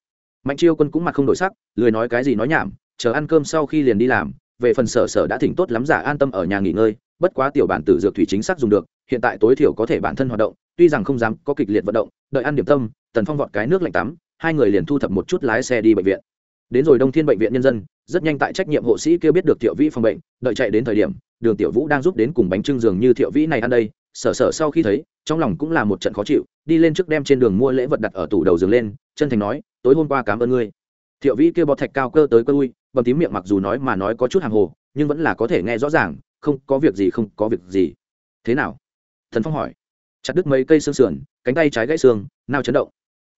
Mạnh chiêu quân cũng mặt không đổi sắc, lười nói cái gì nói nhảm, chờ ăn cơm sau khi liền đi làm về phần sở sở đã thỉnh tốt lắm giả an tâm ở nhà nghỉ ngơi, bất quá tiểu bản tử dược thủy chính xác dùng được, hiện tại tối thiểu có thể bản thân hoạt động, tuy rằng không dám có kịch liệt vận động, đợi ăn điểm tâm, tần phong vọt cái nước lạnh tắm, hai người liền thu thập một chút lái xe đi bệnh viện. Đến rồi đông thiên bệnh viện nhân dân, rất nhanh tại trách nhiệm hộ sĩ kêu biết được thiệu vĩ phòng bệnh, đợi chạy đến thời điểm, đường tiểu vũ đang giúp đến cùng bánh trưng giường như thiệu vĩ này ăn đây, sở sở sau khi thấy, trong lòng cũng là một trận khó chịu, đi lên trước đem trên đường mua lễ vật đặt ở tủ đầu giường lên, chân thành nói, tối hôm qua cảm ơn ngươi. Thiệu vĩ kêu bọt thạch cao cơ tới cơ ui bầm tím miệng mặc dù nói mà nói có chút hàng hồ, nhưng vẫn là có thể nghe rõ ràng, không có việc gì, không có việc gì. Thế nào? Thần phong hỏi. Chặt đứt mấy cây xương sườn, cánh tay trái gãy xương, nao chấn động.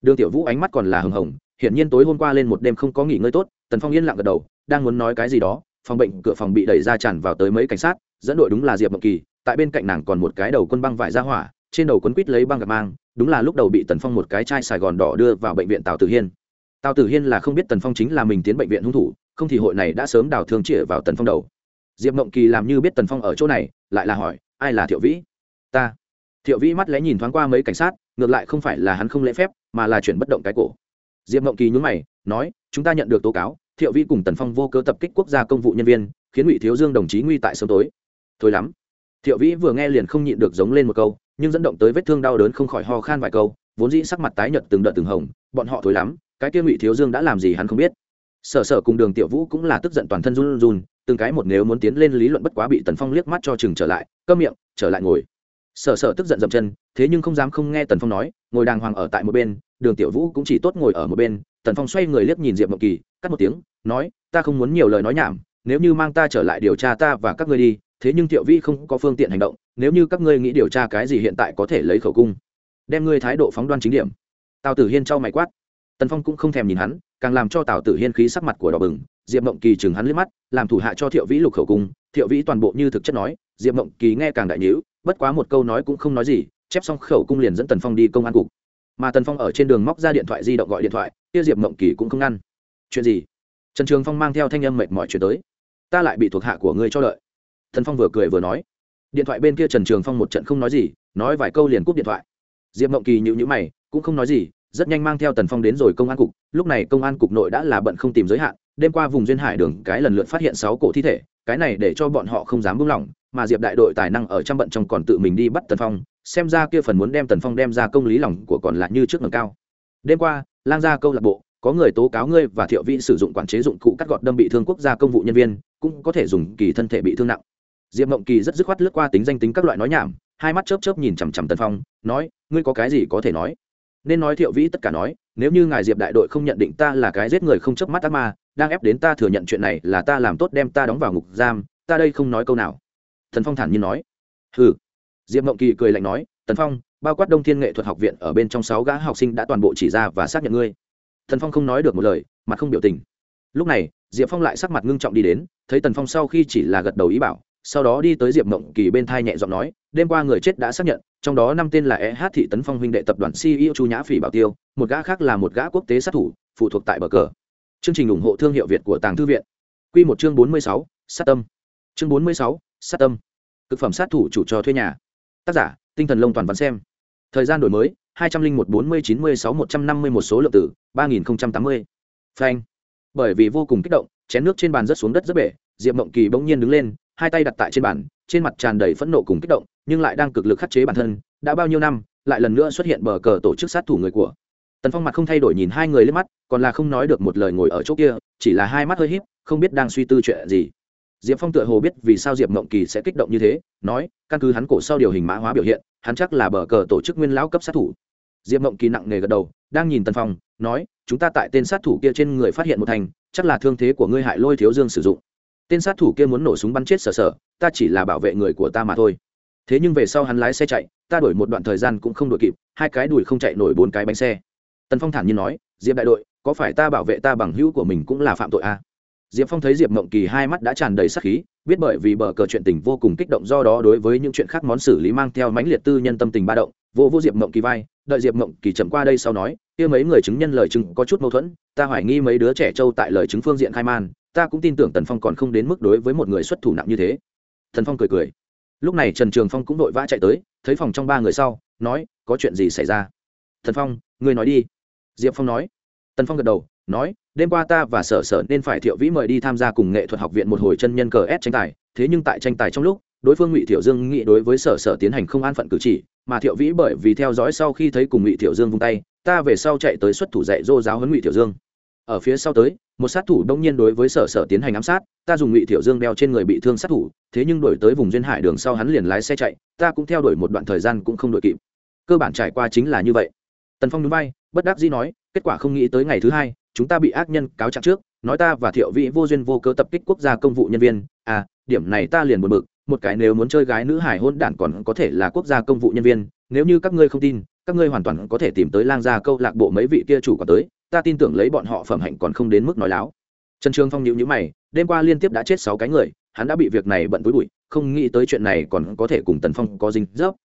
Đường tiểu vũ ánh mắt còn là hừng hồng, hiển nhiên tối hôm qua lên một đêm không có nghỉ ngơi tốt, tần phong yên lặng gật đầu, đang muốn nói cái gì đó, phòng bệnh, cửa phòng bị đẩy ra tràn vào tới mấy cảnh sát, dẫn đội đúng là diệp mộng kỳ, tại bên cạnh nàng còn một cái đầu quân băng vải ra hỏa, trên đầu quấn quít lấy băng gạc mang, đúng là lúc đầu bị tần phong một cái chai sài gòn đỏ đưa vào bệnh viện tào tử hiên. Tào tử hiên là không biết tần phong chính là mình tiến bệnh viện hung thủ không thì hội này đã sớm đào thương chĩa vào tần phong đầu. Diệp mộng kỳ làm như biết tần phong ở chỗ này, lại là hỏi, ai là thiệu vĩ? Ta. Thiệu vĩ mắt lẽ nhìn thoáng qua mấy cảnh sát, ngược lại không phải là hắn không lễ phép, mà là chuyển bất động cái cổ. Diệp mộng kỳ nhún mày, nói, chúng ta nhận được tố cáo, thiệu vĩ cùng tần phong vô cớ tập kích quốc gia công vụ nhân viên, khiến ngụy thiếu dương đồng chí nguy tại sớm tối. Thôi lắm. Thiệu vĩ vừa nghe liền không nhịn được giống lên một câu, nhưng dẫn động tới vết thương đau đớn không khỏi ho khan vài câu, vốn dĩ sắc mặt tái nhợt từng đợt từng hồng, bọn họ thối lắm, cái kia ngụy thiếu dương đã làm gì hắn không biết sở sở cùng đường tiểu vũ cũng là tức giận toàn thân run run, từng cái một nếu muốn tiến lên lý luận bất quá bị tần phong liếc mắt cho chừng trở lại cơm miệng, trở lại ngồi. Sở sở tức giận dậm chân, thế nhưng không dám không nghe tần phong nói, ngồi đàng hoàng ở tại một bên, đường tiểu vũ cũng chỉ tốt ngồi ở một bên, tần phong xoay người liếc nhìn diệp mộng kỳ, cắt một tiếng, nói, ta không muốn nhiều lời nói nhảm, nếu như mang ta trở lại điều tra ta và các ngươi đi, thế nhưng tiểu vi không có phương tiện hành động, nếu như các ngươi nghĩ điều tra cái gì hiện tại có thể lấy khẩu cung, đem ngươi thái độ phóng đoan chính điểm. Tào tử hiên trao mày quát. Tần phong cũng không thèm nhìn hắn càng làm cho tào tử hiên khí sắc mặt của đỏ bừng, diệp mộng kỳ chừng hắn liếc mắt, làm thủ hạ cho thiệu vĩ lục khẩu cung, thiệu vĩ toàn bộ như thực chất nói, diệp mộng kỳ nghe càng đại nhữ bất quá một câu nói cũng không nói gì, chép xong khẩu cung liền dẫn tần phong đi công an cục. Mà tần phong ở trên đường móc ra điện thoại di động gọi điện thoại, kia diệp mộng kỳ cũng không ngăn. Chuyện gì? Trần trường phong mang theo thanh âm mệt mỏi chuyện tới. Ta lại bị thuộc hạ của ngươi cho lợi tần phong vừa cười vừa nói. Điện thoại bên kia trần trường phong một trận không nói gì, nói vài câu liền cúp điện thoại. Diệp mộng kỳ nhịu nhữ mày, cũng không nói gì rất nhanh mang theo tần phong đến rồi công an cục. Lúc này công an cục nội đã là bận không tìm giới hạn, đêm qua vùng duyên hải đường cái lần lượt phát hiện sáu cổ thi thể, cái này để cho bọn họ không dám buông lỏng, mà diệp đại đội tài năng ở trăm bận trong còn tự mình đi bắt tần phong, xem ra kia phần muốn đem tần phong đem ra công lý lòng của còn lại như trước ngầm cao. Đêm qua, lang gia câu lạc bộ, có người tố cáo ngươi và thiệu vĩ sử dụng quản chế dụng cụ cắt gọt đâm bị thương quốc gia công vụ nhân viên, cũng có thể dùng kỳ thân thể bị thương nặng. Diệp mộng kỳ rất dứt khoát lướt qua tính danh tính các loại nói nhảm, hai mắt chớp chớp nhìn chằm chằm tần phong, nói, ngươi có cái gì có thể nói? Nên nói thiệu vĩ tất cả nói, nếu như ngài diệp đại đội không nhận định ta là cái giết người không chớp mắt ác ma, đang ép đến ta thừa nhận chuyện này là ta làm tốt đem ta đóng vào ngục giam, ta đây không nói câu nào. Thần phong thản nhiên nói. Hừ. Diệp mộng kỳ cười lạnh nói, tần phong, bao quát đông thiên nghệ thuật học viện ở bên trong sáu gã học sinh đã toàn bộ chỉ ra và xác nhận ngươi. Thần phong không nói được một lời, mặt không biểu tình. Lúc này, diệp phong lại sắc mặt ngưng trọng đi đến, thấy tần phong sau khi chỉ là gật đầu ý bảo sau đó đi tới diệp mộng kỳ bên thai nhẹ giọng nói, đêm qua người chết đã xác nhận, trong đó năm tên là e hát thị tấn phong huynh đệ tập đoàn ceo chu nhã phỉ bảo tiêu, một gã khác là một gã quốc tế sát thủ, phụ thuộc tại bờ cờ. Chương trình ủng hộ thương hiệu việt của tàng thư viện. Q một chương bốn mươi sáu, sát tâm. Chương bốn mươi sáu, sát tâm. Thực phẩm sát thủ chủ trò thuê nhà. Tác giả, tinh thần lông toàn văn xem. Thời gian đổi mới, hai trăm linh một bốn mươi chín mươi sáu một trăm năm mươi một số lượng tử ba nghìn tám mươi. Phanh. Bởi vì vô cùng kích động, chén nước trên bàn rớt xuống đất rất bể, diệp mộng kỳ bỗng nhiên đứng lên hai tay đặt tại trên bàn, trên mặt tràn đầy phẫn nộ cùng kích động, nhưng lại đang cực lực khắc chế bản thân, đã bao nhiêu năm, lại lần nữa xuất hiện bờ cờ tổ chức sát thủ người của. Tần phong mặt không thay đổi nhìn hai người lên mắt, còn là không nói được một lời ngồi ở chỗ kia, chỉ là hai mắt hơi híp, không biết đang suy tư chuyện gì. Diệp phong tựa hồ biết vì sao diệp mộng kỳ sẽ kích động như thế, nói, căn cứ hắn cổ sau điều hình mã hóa biểu hiện, hắn chắc là bờ cờ tổ chức nguyên lão cấp sát thủ. Diệp mộng kỳ nặng nề gật đầu, đang nhìn tần phong, nói, chúng ta tại tên sát thủ kia trên người phát hiện một thành, chắc là thương thế của ngươi hại lôi thiếu dương sử dụng tên sát thủ kia muốn nổ súng bắn chết sở sở, ta chỉ là bảo vệ người của ta mà thôi thế nhưng về sau hắn lái xe chạy, ta đổi một đoạn thời gian cũng không đổi kịp, hai cái đùi không chạy nổi bốn cái bánh xe tần phong thản nhiên nói, diệp đại đội, có phải ta bảo vệ ta bằng hữu của mình cũng là phạm tội à? diệp phong thấy diệp mộng kỳ hai mắt đã tràn đầy sắc khí, biết bởi vì bờ cờ chuyện tình vô cùng kích động do đó đối với những chuyện khác món xử lý mang theo mãnh liệt tư nhân tâm tình ba động, vô vô diệp mộng kỳ vai, đợi diệp mộng kỳ chậm qua đây sau nói, kia mấy người chứng nhân lời chứng có chút mâu thuẫn, ta hoài nghi mấy đứa trẻ trâu tại lời chứng phương diện khai man ta cũng tin tưởng tần phong còn không đến mức đối với một người xuất thủ nặng như thế. Thần phong cười cười. Lúc này trần trường phong cũng vội vã chạy tới, thấy phòng trong ba người sau, nói, có chuyện gì xảy ra? Thần phong, ngươi nói đi. Diệp phong nói. Tần phong gật đầu, nói, đêm qua ta và sở sở nên phải thiệu vĩ mời đi tham gia cùng nghệ thuật học viện một hồi chân nhân cờ s tranh tài, thế nhưng tại tranh tài trong lúc, đối phương ngụy thiệu dương nghĩ đối với sở sở tiến hành không an phận cử chỉ, mà thiệu vĩ bởi vì theo dõi sau khi thấy cùng ngụy thiệu dương vung tay, ta về sau chạy tới xuất thủ dạy dô giáo huấn ngụy thiệu dương. Ở phía sau tới một sát thủ đông nhiên đối với sở sở tiến hành ám sát, ta dùng ngụy tiểu dương đeo trên người bị thương sát thủ, thế nhưng đổi tới vùng duyên hải đường sau hắn liền lái xe chạy, ta cũng theo đuổi một đoạn thời gian cũng không đội kịp. Cơ bản trải qua chính là như vậy. Tần phong núi bay bất đắc dĩ nói, kết quả không nghĩ tới ngày thứ hai, chúng ta bị ác nhân cáo trạng trước, nói ta và thiệu vĩ vô duyên vô cớ tập kích quốc gia công vụ nhân viên à điểm này ta liền buồn bực, một cái nếu muốn chơi gái nữ hải hôn đản còn có thể là quốc gia công vụ nhân viên, nếu như các ngươi không tin, các ngươi hoàn toàn có thể tìm tới lang gia câu lạc bộ mấy vị kia chủ còn tới ta tin tưởng lấy bọn họ phẩm hạnh còn không đến mức nói láo. Trần trường phong nhịu nhữ mày, đêm qua liên tiếp đã chết sáu cái người, hắn đã bị việc này bận túi bụi, không nghĩ tới chuyện này còn có thể cùng tần phong có dính dốc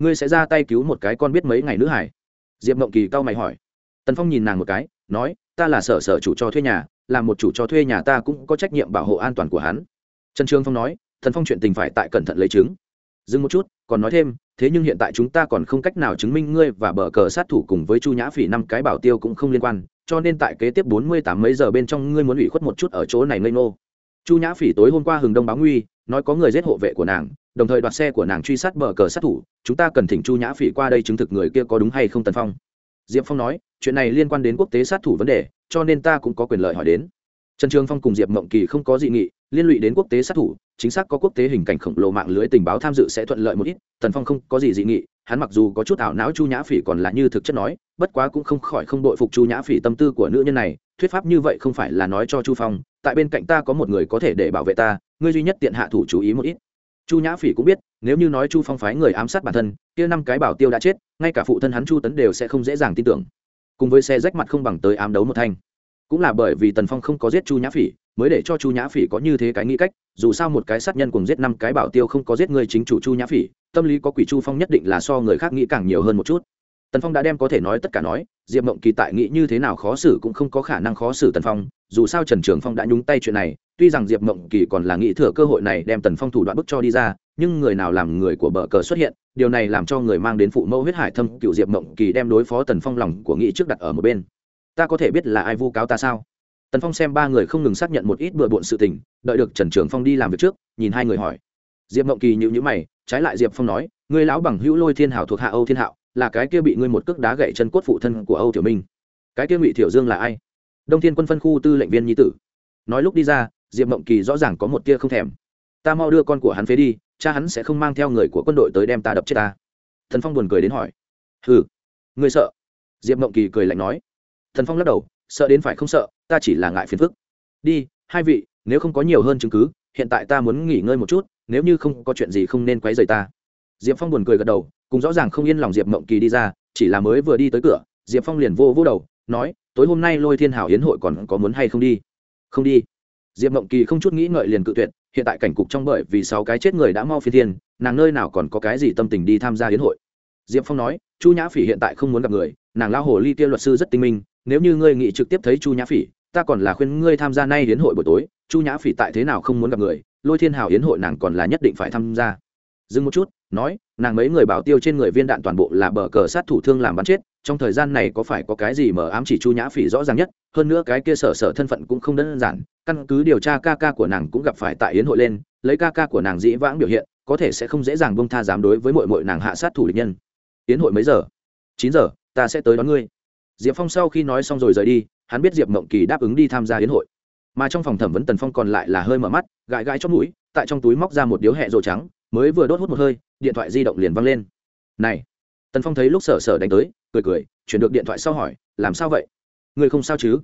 ngươi sẽ ra tay cứu một cái con biết mấy ngày nữ hải? Diệp mộng kỳ cau mày hỏi. Tần phong nhìn nàng một cái, nói, ta là sở sở chủ cho thuê nhà là một chủ cho thuê nhà ta cũng có trách nhiệm bảo hộ an toàn của hắn. Trần trường phong nói thần phong chuyện tình phải tại cẩn thận lấy chứng. Dừng một chút, còn nói thêm, thế nhưng hiện tại chúng ta còn không cách nào chứng minh ngươi và bờ cờ sát thủ cùng với chu nhã phỉ năm cái bảo tiêu cũng không liên quan cho nên tại kế tiếp bốn mươi tám mấy giờ bên trong ngươi muốn ủy khuất một chút ở chỗ này ngây ngô. Chu nhã phỉ tối hôm qua hừng đông báo nguy, nói có người giết hộ vệ của nàng, đồng thời đoạt xe của nàng truy sát bờ cờ sát thủ, chúng ta cần thỉnh chu nhã phỉ qua đây chứng thực người kia có đúng hay không tần phong. Diệp phong nói, chuyện này liên quan đến quốc tế sát thủ vấn đề, cho nên ta cũng có quyền lợi hỏi đến. Trần trường phong cùng diệp mộng kỳ không có dị nghị, liên lụy đến quốc tế sát thủ, chính xác có quốc tế hình cảnh khổng lồ mạng lưới tình báo tham dự sẽ thuận lợi một ít, tần phong không có gì dị nghị hắn mặc dù có chút ảo não chu nhã phỉ còn là như thực chất nói, bất quá cũng không khỏi không đội phục chu nhã phỉ tâm tư của nữ nhân này, thuyết pháp như vậy không phải là nói cho chu phong, tại bên cạnh ta có một người có thể để bảo vệ ta, ngươi duy nhất tiện hạ thủ chú ý một ít. Chu nhã phỉ cũng biết, nếu như nói chu phong phái người ám sát bản thân, kia năm cái bảo tiêu đã chết, ngay cả phụ thân hắn chu tấn đều sẽ không dễ dàng tin tưởng. Cùng với xe rách mặt không bằng tới ám đấu một thanh cũng là bởi vì tần phong không có giết chu nhã phỉ, mới để cho chu nhã phỉ có như thế cái nghĩ cách, dù sao một cái sát nhân cùng giết năm cái bảo tiêu không có giết người chính chủ chu nhã phỉ, tâm lý có quỷ chu phong nhất định là so người khác nghĩ càng nhiều hơn một chút. Tần phong đã đem có thể nói tất cả nói, diệp mộng kỳ tại nghĩ như thế nào khó xử cũng không có khả năng khó xử tần phong, dù sao trần trường phong đã nhúng tay chuyện này, tuy rằng diệp mộng kỳ còn là nghĩ thừa cơ hội này đem tần phong thủ đoạn bức cho đi ra, nhưng người nào làm người của bờ cờ xuất hiện, điều này làm cho người mang đến phụ mẫu huyết hải thâm, cựu diệp mộng kỳ đem đối phó tần phong lòng của nghĩ trước đặt ở một bên ta có thể biết là ai vu cáo ta sao? Tần phong xem ba người không ngừng xác nhận một ít bừa bộn sự tình, đợi được trần trường phong đi làm việc trước, nhìn hai người hỏi. Diệp mộng kỳ nhịu nhữ mày, trái lại diệp phong nói người lão bằng hữu lôi thiên hảo thuộc hạ âu thiên hạo, là cái kia bị ngươi một cước đá gậy chân cốt phụ thân của âu tiểu minh. Cái kia ngụy tiểu dương là ai? Đông thiên quân phân khu tư lệnh viên nhi tử. Nói lúc đi ra, diệp mộng kỳ rõ ràng có một tia không thèm. Ta mau đưa con của hắn phế đi, cha hắn sẽ không mang theo người của quân đội tới đem ta đập chết ta. Thần phong buồn cười đến hỏi. Hừ, ngươi sợ? Diệp mộng kỳ cười lạnh nói thần phong lắc đầu, sợ đến phải không sợ, ta chỉ là ngại phiền phức. Đi, hai vị, nếu không có nhiều hơn chứng cứ, hiện tại ta muốn nghỉ ngơi một chút, nếu như không có chuyện gì không nên quấy rầy ta. Diệp phong buồn cười gật đầu, cùng rõ ràng không yên lòng diệp mộng kỳ đi ra, chỉ là mới vừa đi tới cửa, diệp phong liền vô vô đầu, nói, tối hôm nay lôi thiên hảo hiến hội còn có muốn hay không đi? Không đi. Diệp mộng kỳ không chút nghĩ ngợi liền cự tuyệt, hiện tại cảnh cục trong bởi vì sáu cái chết người đã mau phi thiên, nàng nơi nào còn có cái gì tâm tình đi tham gia hiến hội. Diệp phong nói, chu nhã phỉ hiện tại không muốn gặp người, nàng lao hồ ly kia luật sư rất tinh minh nếu như ngươi nghị trực tiếp thấy chu nhã phỉ, ta còn là khuyên ngươi tham gia nay hiến hội buổi tối, chu nhã phỉ tại thế nào không muốn gặp người, lôi thiên hào hiến hội nàng còn là nhất định phải tham gia. Dừng một chút, nói, nàng mấy người bảo tiêu trên người viên đạn toàn bộ là bờ cờ sát thủ thương làm bắn chết, trong thời gian này có phải có cái gì mở ám chỉ chu nhã phỉ rõ ràng nhất, hơn nữa cái kia sở sở thân phận cũng không đơn giản, căn cứ điều tra ca ca của nàng cũng gặp phải tại yến hội lên, lấy ca ca của nàng dĩ vãng biểu hiện, có thể sẽ không dễ dàng bông tha dám đối với mọi mọi nàng hạ sát thủ địch nhân. Yến hội mấy giờ? Chín giờ, ta sẽ tới đón ngươi diệp phong sau khi nói xong rồi rời đi, hắn biết diệp mộng kỳ đáp ứng đi tham gia hiến hội. Mà trong phòng thẩm vấn tần phong còn lại là hơi mở mắt, gãi gãi chót mũi, tại trong túi móc ra một điếu hẹ rồ trắng, mới vừa đốt hút một hơi, điện thoại di động liền văng lên. Này. Tần phong thấy lúc sở sở đánh tới, cười cười, chuyển được điện thoại sau hỏi, làm sao vậy? Người không sao chứ?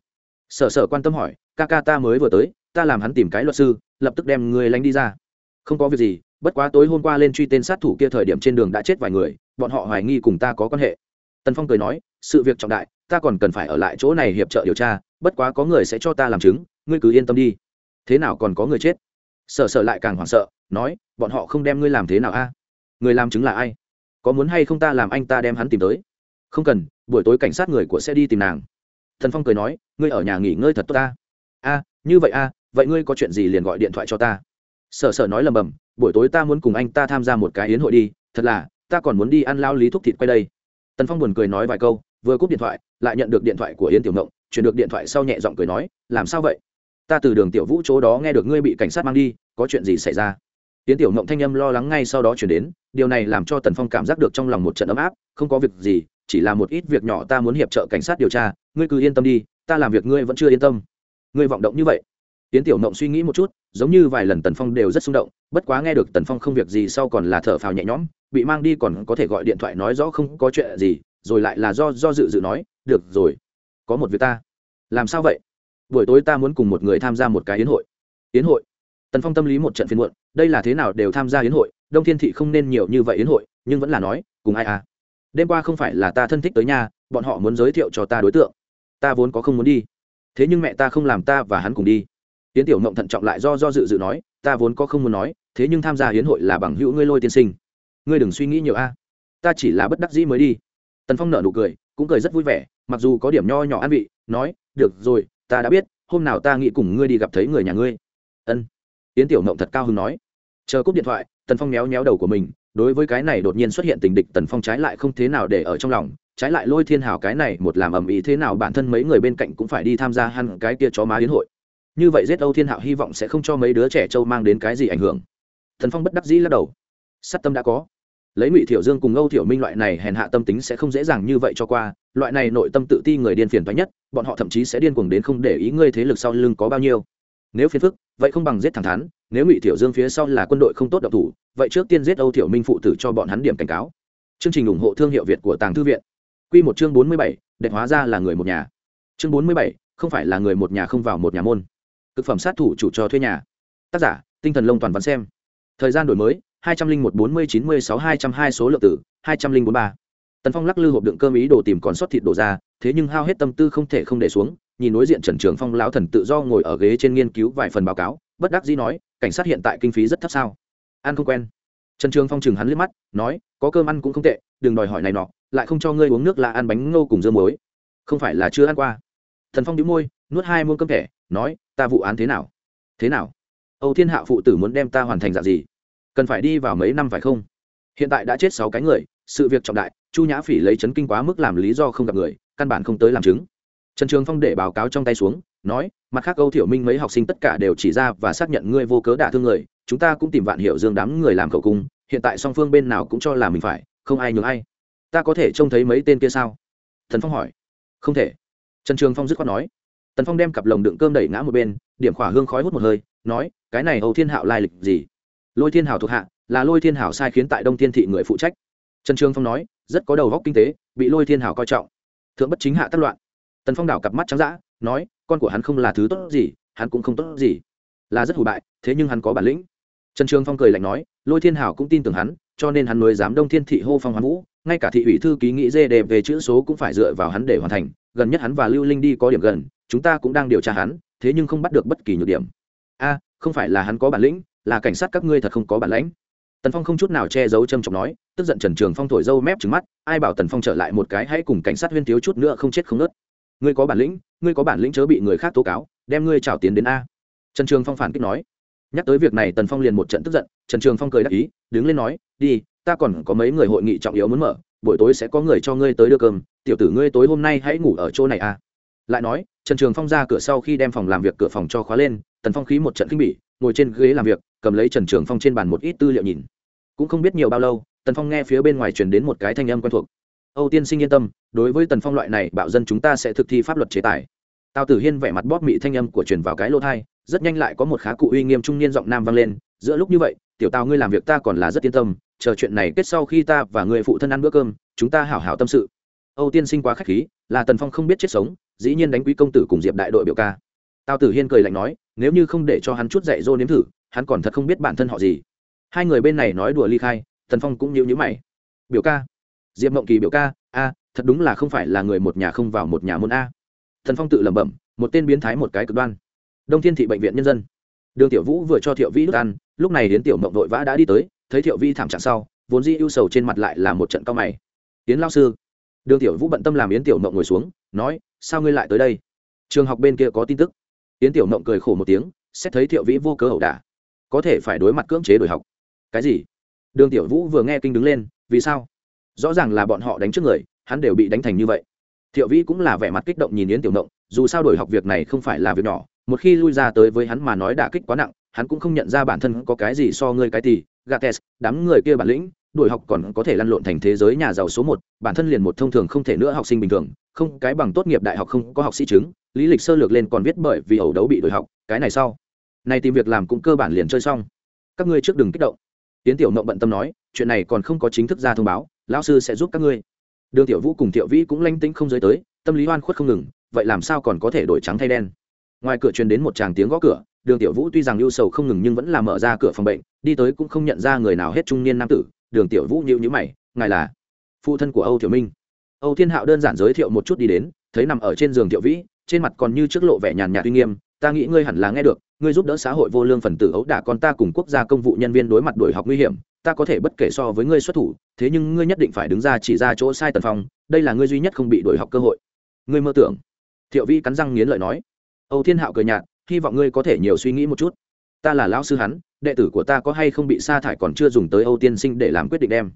Sở sở quan tâm hỏi, ca ca ta mới vừa tới, ta làm hắn tìm cái luật sư, lập tức đem người lánh đi ra. Không có việc gì, bất quá tối hôm qua lên truy tên sát thủ kia thời điểm trên đường đã chết vài người, bọn họ hoài nghi cùng ta có quan hệ. Tần phong cười nói, sự việc trọng đại ta còn cần phải ở lại chỗ này hiệp trợ điều tra, bất quá có người sẽ cho ta làm chứng, ngươi cứ yên tâm đi. Thế nào còn có người chết? Sợ sợ lại càng hoảng sợ, nói, bọn họ không đem ngươi làm thế nào a? Người làm chứng là ai? Có muốn hay không ta làm anh ta đem hắn tìm tới? Không cần, buổi tối cảnh sát người của sẽ đi tìm nàng. Thần phong cười nói, ngươi ở nhà nghỉ ngơi thật tốt ta. A, như vậy a, vậy ngươi có chuyện gì liền gọi điện thoại cho ta. Sợ sợ nói lầm bầm, buổi tối ta muốn cùng anh ta tham gia một cái yến hội đi, thật là, ta còn muốn đi ăn lao lý thúc thịt quay đây. Tần phong buồn cười nói vài câu vừa cúp điện thoại, lại nhận được điện thoại của yến tiểu ngộng, chuyển được điện thoại sau nhẹ giọng cười nói, làm sao vậy? Ta từ đường tiểu vũ chỗ đó nghe được ngươi bị cảnh sát mang đi, có chuyện gì xảy ra? Yến tiểu ngộng thanh âm lo lắng ngay sau đó chuyển đến, điều này làm cho tần phong cảm giác được trong lòng một trận ấm áp, không có việc gì, chỉ là một ít việc nhỏ ta muốn hiệp trợ cảnh sát điều tra, ngươi cứ yên tâm đi, ta làm việc ngươi vẫn chưa yên tâm. Ngươi vọng động như vậy. Yến tiểu ngộng suy nghĩ một chút, giống như vài lần tần phong đều rất xung động, bất quá nghe được tần phong không việc gì sau còn là thở phào nhẹ nhõm, bị mang đi còn có thể gọi điện thoại nói rõ không có chuyện gì rồi lại là do do dự dự nói, được rồi, có một việc ta. Làm sao vậy? Buổi tối ta muốn cùng một người tham gia một cái yến hội. Yến hội? Tần phong tâm lý một trận phiên muộn, đây là thế nào đều tham gia yến hội, đông thiên thị không nên nhiều như vậy yến hội, nhưng vẫn là nói, cùng ai à? Đêm qua không phải là ta thân thích tới nhà, bọn họ muốn giới thiệu cho ta đối tượng. Ta vốn có không muốn đi. Thế nhưng mẹ ta không làm ta và hắn cùng đi. Yến tiểu mộng thận trọng lại do do dự dự nói, ta vốn có không muốn nói, thế nhưng tham gia hiến hội là bằng hữu ngươi lôi tiên sinh. Ngươi đừng suy nghĩ nhiều a. Ta chỉ là bất đắc dĩ mới đi tần phong nở nụ cười, cũng cười rất vui vẻ, mặc dù có điểm nho nhỏ ăn vị, nói, được rồi, ta đã biết, hôm nào ta nghĩ cùng ngươi đi gặp thấy người nhà ngươi. Ân. Yến tiểu mộng thật cao hứng nói. Chờ cúp điện thoại, tần phong méo méo đầu của mình, đối với cái này đột nhiên xuất hiện tình địch tần phong trái lại không thế nào để ở trong lòng, trái lại lôi thiên hào cái này một làm ầm ĩ thế nào bản thân mấy người bên cạnh cũng phải đi tham gia hăn cái kia chó má yến hội. Như vậy giết âu thiên hạo hy vọng sẽ không cho mấy đứa trẻ trâu mang đến cái gì ảnh hưởng. Thần phong bất đắc dĩ lắc đầu. Sát tâm đã có lấy ngụy thiểu dương cùng âu thiểu minh loại này hèn hạ tâm tính sẽ không dễ dàng như vậy cho qua, loại này nội tâm tự ti người điên phiền thoái nhất, bọn họ thậm chí sẽ điên cuồng đến không để ý ngươi thế lực sau lưng có bao nhiêu. Nếu phiền phức, vậy không bằng giết thẳng thắn, nếu ngụy thiểu dương phía sau là quân đội không tốt độc thủ, vậy trước tiên giết âu thiểu minh phụ tử cho bọn hắn điểm cảnh cáo. Chương trình ủng hộ thương hiệu việt của tàng thư viện. Q một chương bốn mươi bảy đệ hóa ra là người một nhà. Chương bốn mươi bảy, không phải là người một nhà không vào một nhà môn. Thực phẩm sát thủ chủ cho thuê nhà. Tác giả, tinh thần lông toàn văn xem. Thời gian đổi mới hai trăm linh một bốn mươi chín mươi sáu hai trăm hai số lượng tử, hai trăm linh bốn ba. Tần phong lắc lư hộp đựng cơm ý đồ tìm còn sót thịt đổ ra, thế nhưng hao hết tâm tư không thể không để xuống, nhìn đối diện trần trường phong lão thần tự do ngồi ở ghế trên nghiên cứu vài phần báo cáo, bất đắc dĩ nói, cảnh sát hiện tại kinh phí rất thấp sao? Ăn không quen. Trần trường phong chừng hắn liếc mắt, nói, có cơm ăn cũng không tệ, đừng đòi hỏi này nọ, lại không cho ngươi uống nước là ăn bánh ngô cùng dưa muối. Không phải là chưa ăn qua. Thần phong đĩu môi, nuốt hai muôn cơm thẻ, nói, ta vụ án thế nào? Thế nào? Âu thiên hạ phụ tử muốn đem ta hoàn thành dạng gì? Cần phải đi vào mấy năm phải không? Hiện tại đã chết sáu cái người, sự việc trọng đại, chu nhã phỉ lấy chấn kinh quá mức làm lý do không gặp người, căn bản không tới làm chứng. Trần trường phong để báo cáo trong tay xuống, nói, mặt khác âu thiểu minh mấy học sinh tất cả đều chỉ ra và xác nhận ngươi vô cớ đả thương người, chúng ta cũng tìm vạn hiệu dương đám người làm khẩu cung, hiện tại song phương bên nào cũng cho là mình phải, không ai nhường ai. Ta có thể trông thấy mấy tên kia sao? Thần phong hỏi. Không thể. Trần trường phong dứt khoát nói. Tần phong đem cặp lồng đựng cơm đẩy ngã một bên, điểm khỏa hương khói hút một hơi, nói, cái này âu thiên hạo lai lịch gì? Lôi thiên hảo thuộc hạ, là lôi thiên hảo sai khiến tại đông thiên thị người phụ trách. Trần trường phong nói, rất có đầu góc kinh tế, bị lôi thiên hảo coi trọng. Thượng bất chính hạ tác loạn. Tần phong đảo cặp mắt trắng d ã nói, con của hắn không là thứ tốt gì, hắn cũng không tốt gì. Là rất hủ bại, thế nhưng hắn có bản lĩnh. Trần trường phong cười lạnh nói, lôi thiên hảo cũng tin tưởng hắn, cho nên hắn mới dám đông thiên thị hô phong hoán vũ, ngay cả thị ủy thư ký nghĩ dê đẹp về chữ số cũng phải dựa vào hắn để hoàn thành, gần nhất hắn và lưu linh đi có điểm gần, chúng ta cũng đang điều tra hắn, thế nhưng không bắt được bất kỳ nhược điểm. A, không phải là hắn có bản lĩnh là cảnh sát các ngươi thật không có bản lãnh. Tần phong không chút nào che giấu châm trọng nói, tức giận trần trường phong thổi dâu mép trứng mắt, ai bảo tần phong trở lại một cái hãy cùng cảnh sát huyên thiếu chút nữa không chết không nớt ngươi có bản lĩnh, ngươi có bản lĩnh chớ bị người khác tố cáo, đem ngươi trào tiến đến a. Trần trường phong phản kích nói. Nhắc tới việc này tần phong liền một trận tức giận, trần trường phong cười đắc ý, đứng lên nói, đi, ta còn có mấy người hội nghị trọng yếu muốn mở, buổi tối sẽ có người cho ngươi tới đưa cơm, tiểu tử ngươi tối hôm nay hãy ngủ ở chỗ này a. Lại nói, trần trường phong ra cửa sau khi đem phòng làm việc cửa phòng cho khóa lên, tần phong khí một trận kinh bỉ, ngồi trên ghế làm việc cầm lấy trần trường phong trên bàn một ít tư liệu nhìn. Cũng không biết nhiều bao lâu, tần phong nghe phía bên ngoài truyền đến một cái thanh âm quen thuộc. Âu tiên sinh yên tâm, đối với tần phong loại này bạo dân chúng ta sẽ thực thi pháp luật chế tài. Tào tử hiên vẻ mặt bóp mị thanh âm của truyền vào cái lỗ thai rất nhanh lại có một khá cụ uy nghiêm trung niên giọng nam vang lên, giữa lúc như vậy, tiểu tào ngươi làm việc ta còn là rất yên tâm, chờ chuyện này kết sau khi ta và người phụ thân ăn bữa cơm, chúng ta hảo hảo tâm sự. Âu tiên sinh quá k h á c h khí, là tần phong không biết chết sống, dĩ nhiên đánh quý công tử cùng diệp đại đội biểu ca. Tào tử hiên cười lạnh nói, nếu như không để cho hắn chút dạy dô nếm thử hắn còn thật không biết bản thân họ gì. Hai người bên này nói đùa ly khai, tần phong cũng nhịu nhữ mày. Biểu ca. Diệp mộng kỳ biểu ca, a, thật đúng là không phải là người một nhà không vào một nhà môn a. Thần phong tự lẩm bẩm, một tên biến thái một cái cực đoan. Đông thiên thị bệnh viện nhân dân. Đường tiểu vũ vừa cho thiệu vĩ đ ăn, lúc này đến tiểu mộng vội vã đã đi tới, thấy thiệu vi thảm trạng sau, vốn di ưu sầu trên mặt lại là một trận cao mày. Yến lao sư. Đường tiểu vũ bận tâm làm yến tiểu mộng ngồi xuống, nói, sao ngươi lại tới đây? Trường học bên kia có tin tức. Yến tiểu mộng cười khổ một tiếng, xét thấy thiệu vĩ vô cớ ẩu đả có thể phải đối mặt cưỡng chế đổi học. Cái gì? Đường tiểu vũ vừa nghe kinh đứng lên, vì sao? Rõ ràng là bọn họ đánh trước người, hắn đều bị đánh thành như vậy. Thiệu vĩ cũng là vẻ mặt kích động nhìn yến tiểu mộng dù sao đổi học việc này không phải là việc nhỏ, một khi lui ra tới với hắn mà nói đã kích quá nặng, hắn cũng không nhận ra bản thân có cái gì so ngươi cái tì, gates, đám người kia bản lĩnh đuổi học còn có thể lăn lộn thành thế giới nhà giàu số một, bản thân liền một thông thường không thể nữa học sinh bình thường, không cái bằng tốt nghiệp đại học không có học sĩ chứng, lý lịch sơ lược lên còn viết bởi vì ẩu đấu bị đuổi học, cái này sau nay tìm việc làm cũng cơ bản liền chơi xong. Các ngươi trước đừng kích động. Tiến tiểu mộng bận tâm nói, chuyện này còn không có chính thức ra thông báo, lão sư sẽ giúp các ngươi. Đường tiểu vũ cùng tiểu vĩ cũng lanh tĩnh không giới tới, tâm lý oan khuất không ngừng, vậy làm sao còn có thể đổi trắng thay đen? Ngoài cửa truyền đến một tràng tiếng gõ cửa, đường tiểu vũ tuy rằng ưu sầu không ngừng nhưng vẫn là mở ra cửa phòng bệnh, đi tới cũng không nhận ra người nào hết trung niên nam tử. Đường tiểu vũ nhịu nhữ mày, ngài là phụ thân của âu tiểu minh. Âu thiên hạo đơn giản giới thiệu một chút đi đến, thấy nằm ở trên giường tiểu vĩ, trên mặt còn như trước lộ vẻ nhàn nhạt uy nghiêm ta nghĩ ngươi hẳn là nghe được, ngươi giúp đỡ xã hội vô lương phần tử ấu đả con ta cùng quốc gia công vụ nhân viên đối mặt đuổi học nguy hiểm, ta có thể bất kể so với ngươi xuất thủ, thế nhưng ngươi nhất định phải đứng ra chỉ ra chỗ sai tần phong, đây là ngươi duy nhất không bị đuổi học cơ hội. Ngươi mơ tưởng. Thiệu vi cắn răng nghiến lợi nói. Âu thiên hạo cười nhạt, hy vọng ngươi có thể nhiều suy nghĩ một chút. Ta là lão sư hắn, đệ tử của ta có hay không bị sa thải còn chưa dùng tới âu tiên sinh để làm quyết định đem.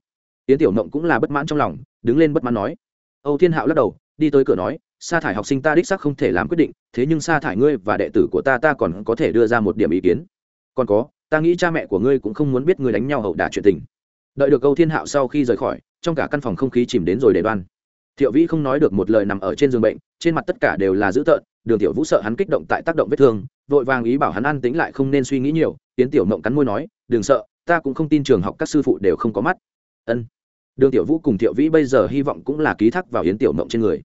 Tiến tiểu mộng cũng là bất mãn trong lòng, đứng lên bất mãn nói. Âu thiên hạo lắc đầu, đi tới cửa nói sa thải học sinh ta đích xác không thể làm quyết định, thế nhưng sa thải ngươi và đệ tử của ta ta còn có thể đưa ra một điểm ý kiến. Còn có, ta nghĩ cha mẹ của ngươi cũng không muốn biết ngươi đánh nhau hậu đả chuyện tình. Đợi được câu thiên hạo sau khi rời khỏi, trong cả căn phòng không khí chìm đến rồi để đoan. Thiệu vĩ không nói được một lời nằm ở trên giường bệnh, trên mặt tất cả đều là dữ tợn, đường tiểu vũ sợ hắn kích động tại tác động vết thương, vội vàng ý bảo hắn an tính lại không nên suy nghĩ nhiều tiến tiểu mộng cắn môi nói, đừng sợ, ta cũng không tin trường học các sư phụ đều không có mắt. Ân. Đường tiểu vũ cùng thiệu vĩ bây giờ hy vọng cũng là ký thác vào yến tiểu mộng trên người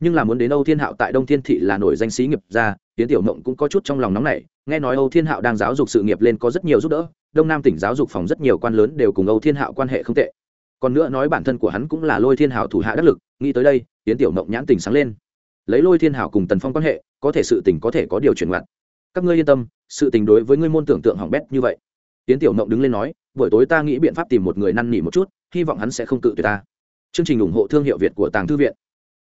nhưng là muốn đến âu thiên hạo tại đông thiên thị là nổi danh sĩ nghiệp ra Tiễn tiểu mộng cũng có chút trong lòng nóng nảy, nghe nói âu thiên hạo đang giáo dục sự nghiệp lên có rất nhiều giúp đỡ, đông nam tỉnh giáo dục phòng rất nhiều quan lớn đều cùng âu thiên hạo quan hệ không tệ. Còn nữa nói bản thân của hắn cũng là lôi thiên hảo thủ hạ đắc lực, nghĩ tới đây Tiễn tiểu mộng nhãn tình sáng lên. Lấy lôi thiên hảo cùng tần phong quan hệ, có thể sự tình có thể có điều chuyển ngoặt. Các ngươi yên tâm, sự tình đối với ngươi môn tưởng tượng hỏng bét như vậy. Tiễn tiểu mộng đứng lên nói, buổi tối ta nghĩ biện pháp tìm một người năn nỉ một chút, hy vọng hắn sẽ không cự tuyệt ta. Chương trình ủng hộ thương hiệu việt của tàng thư viện.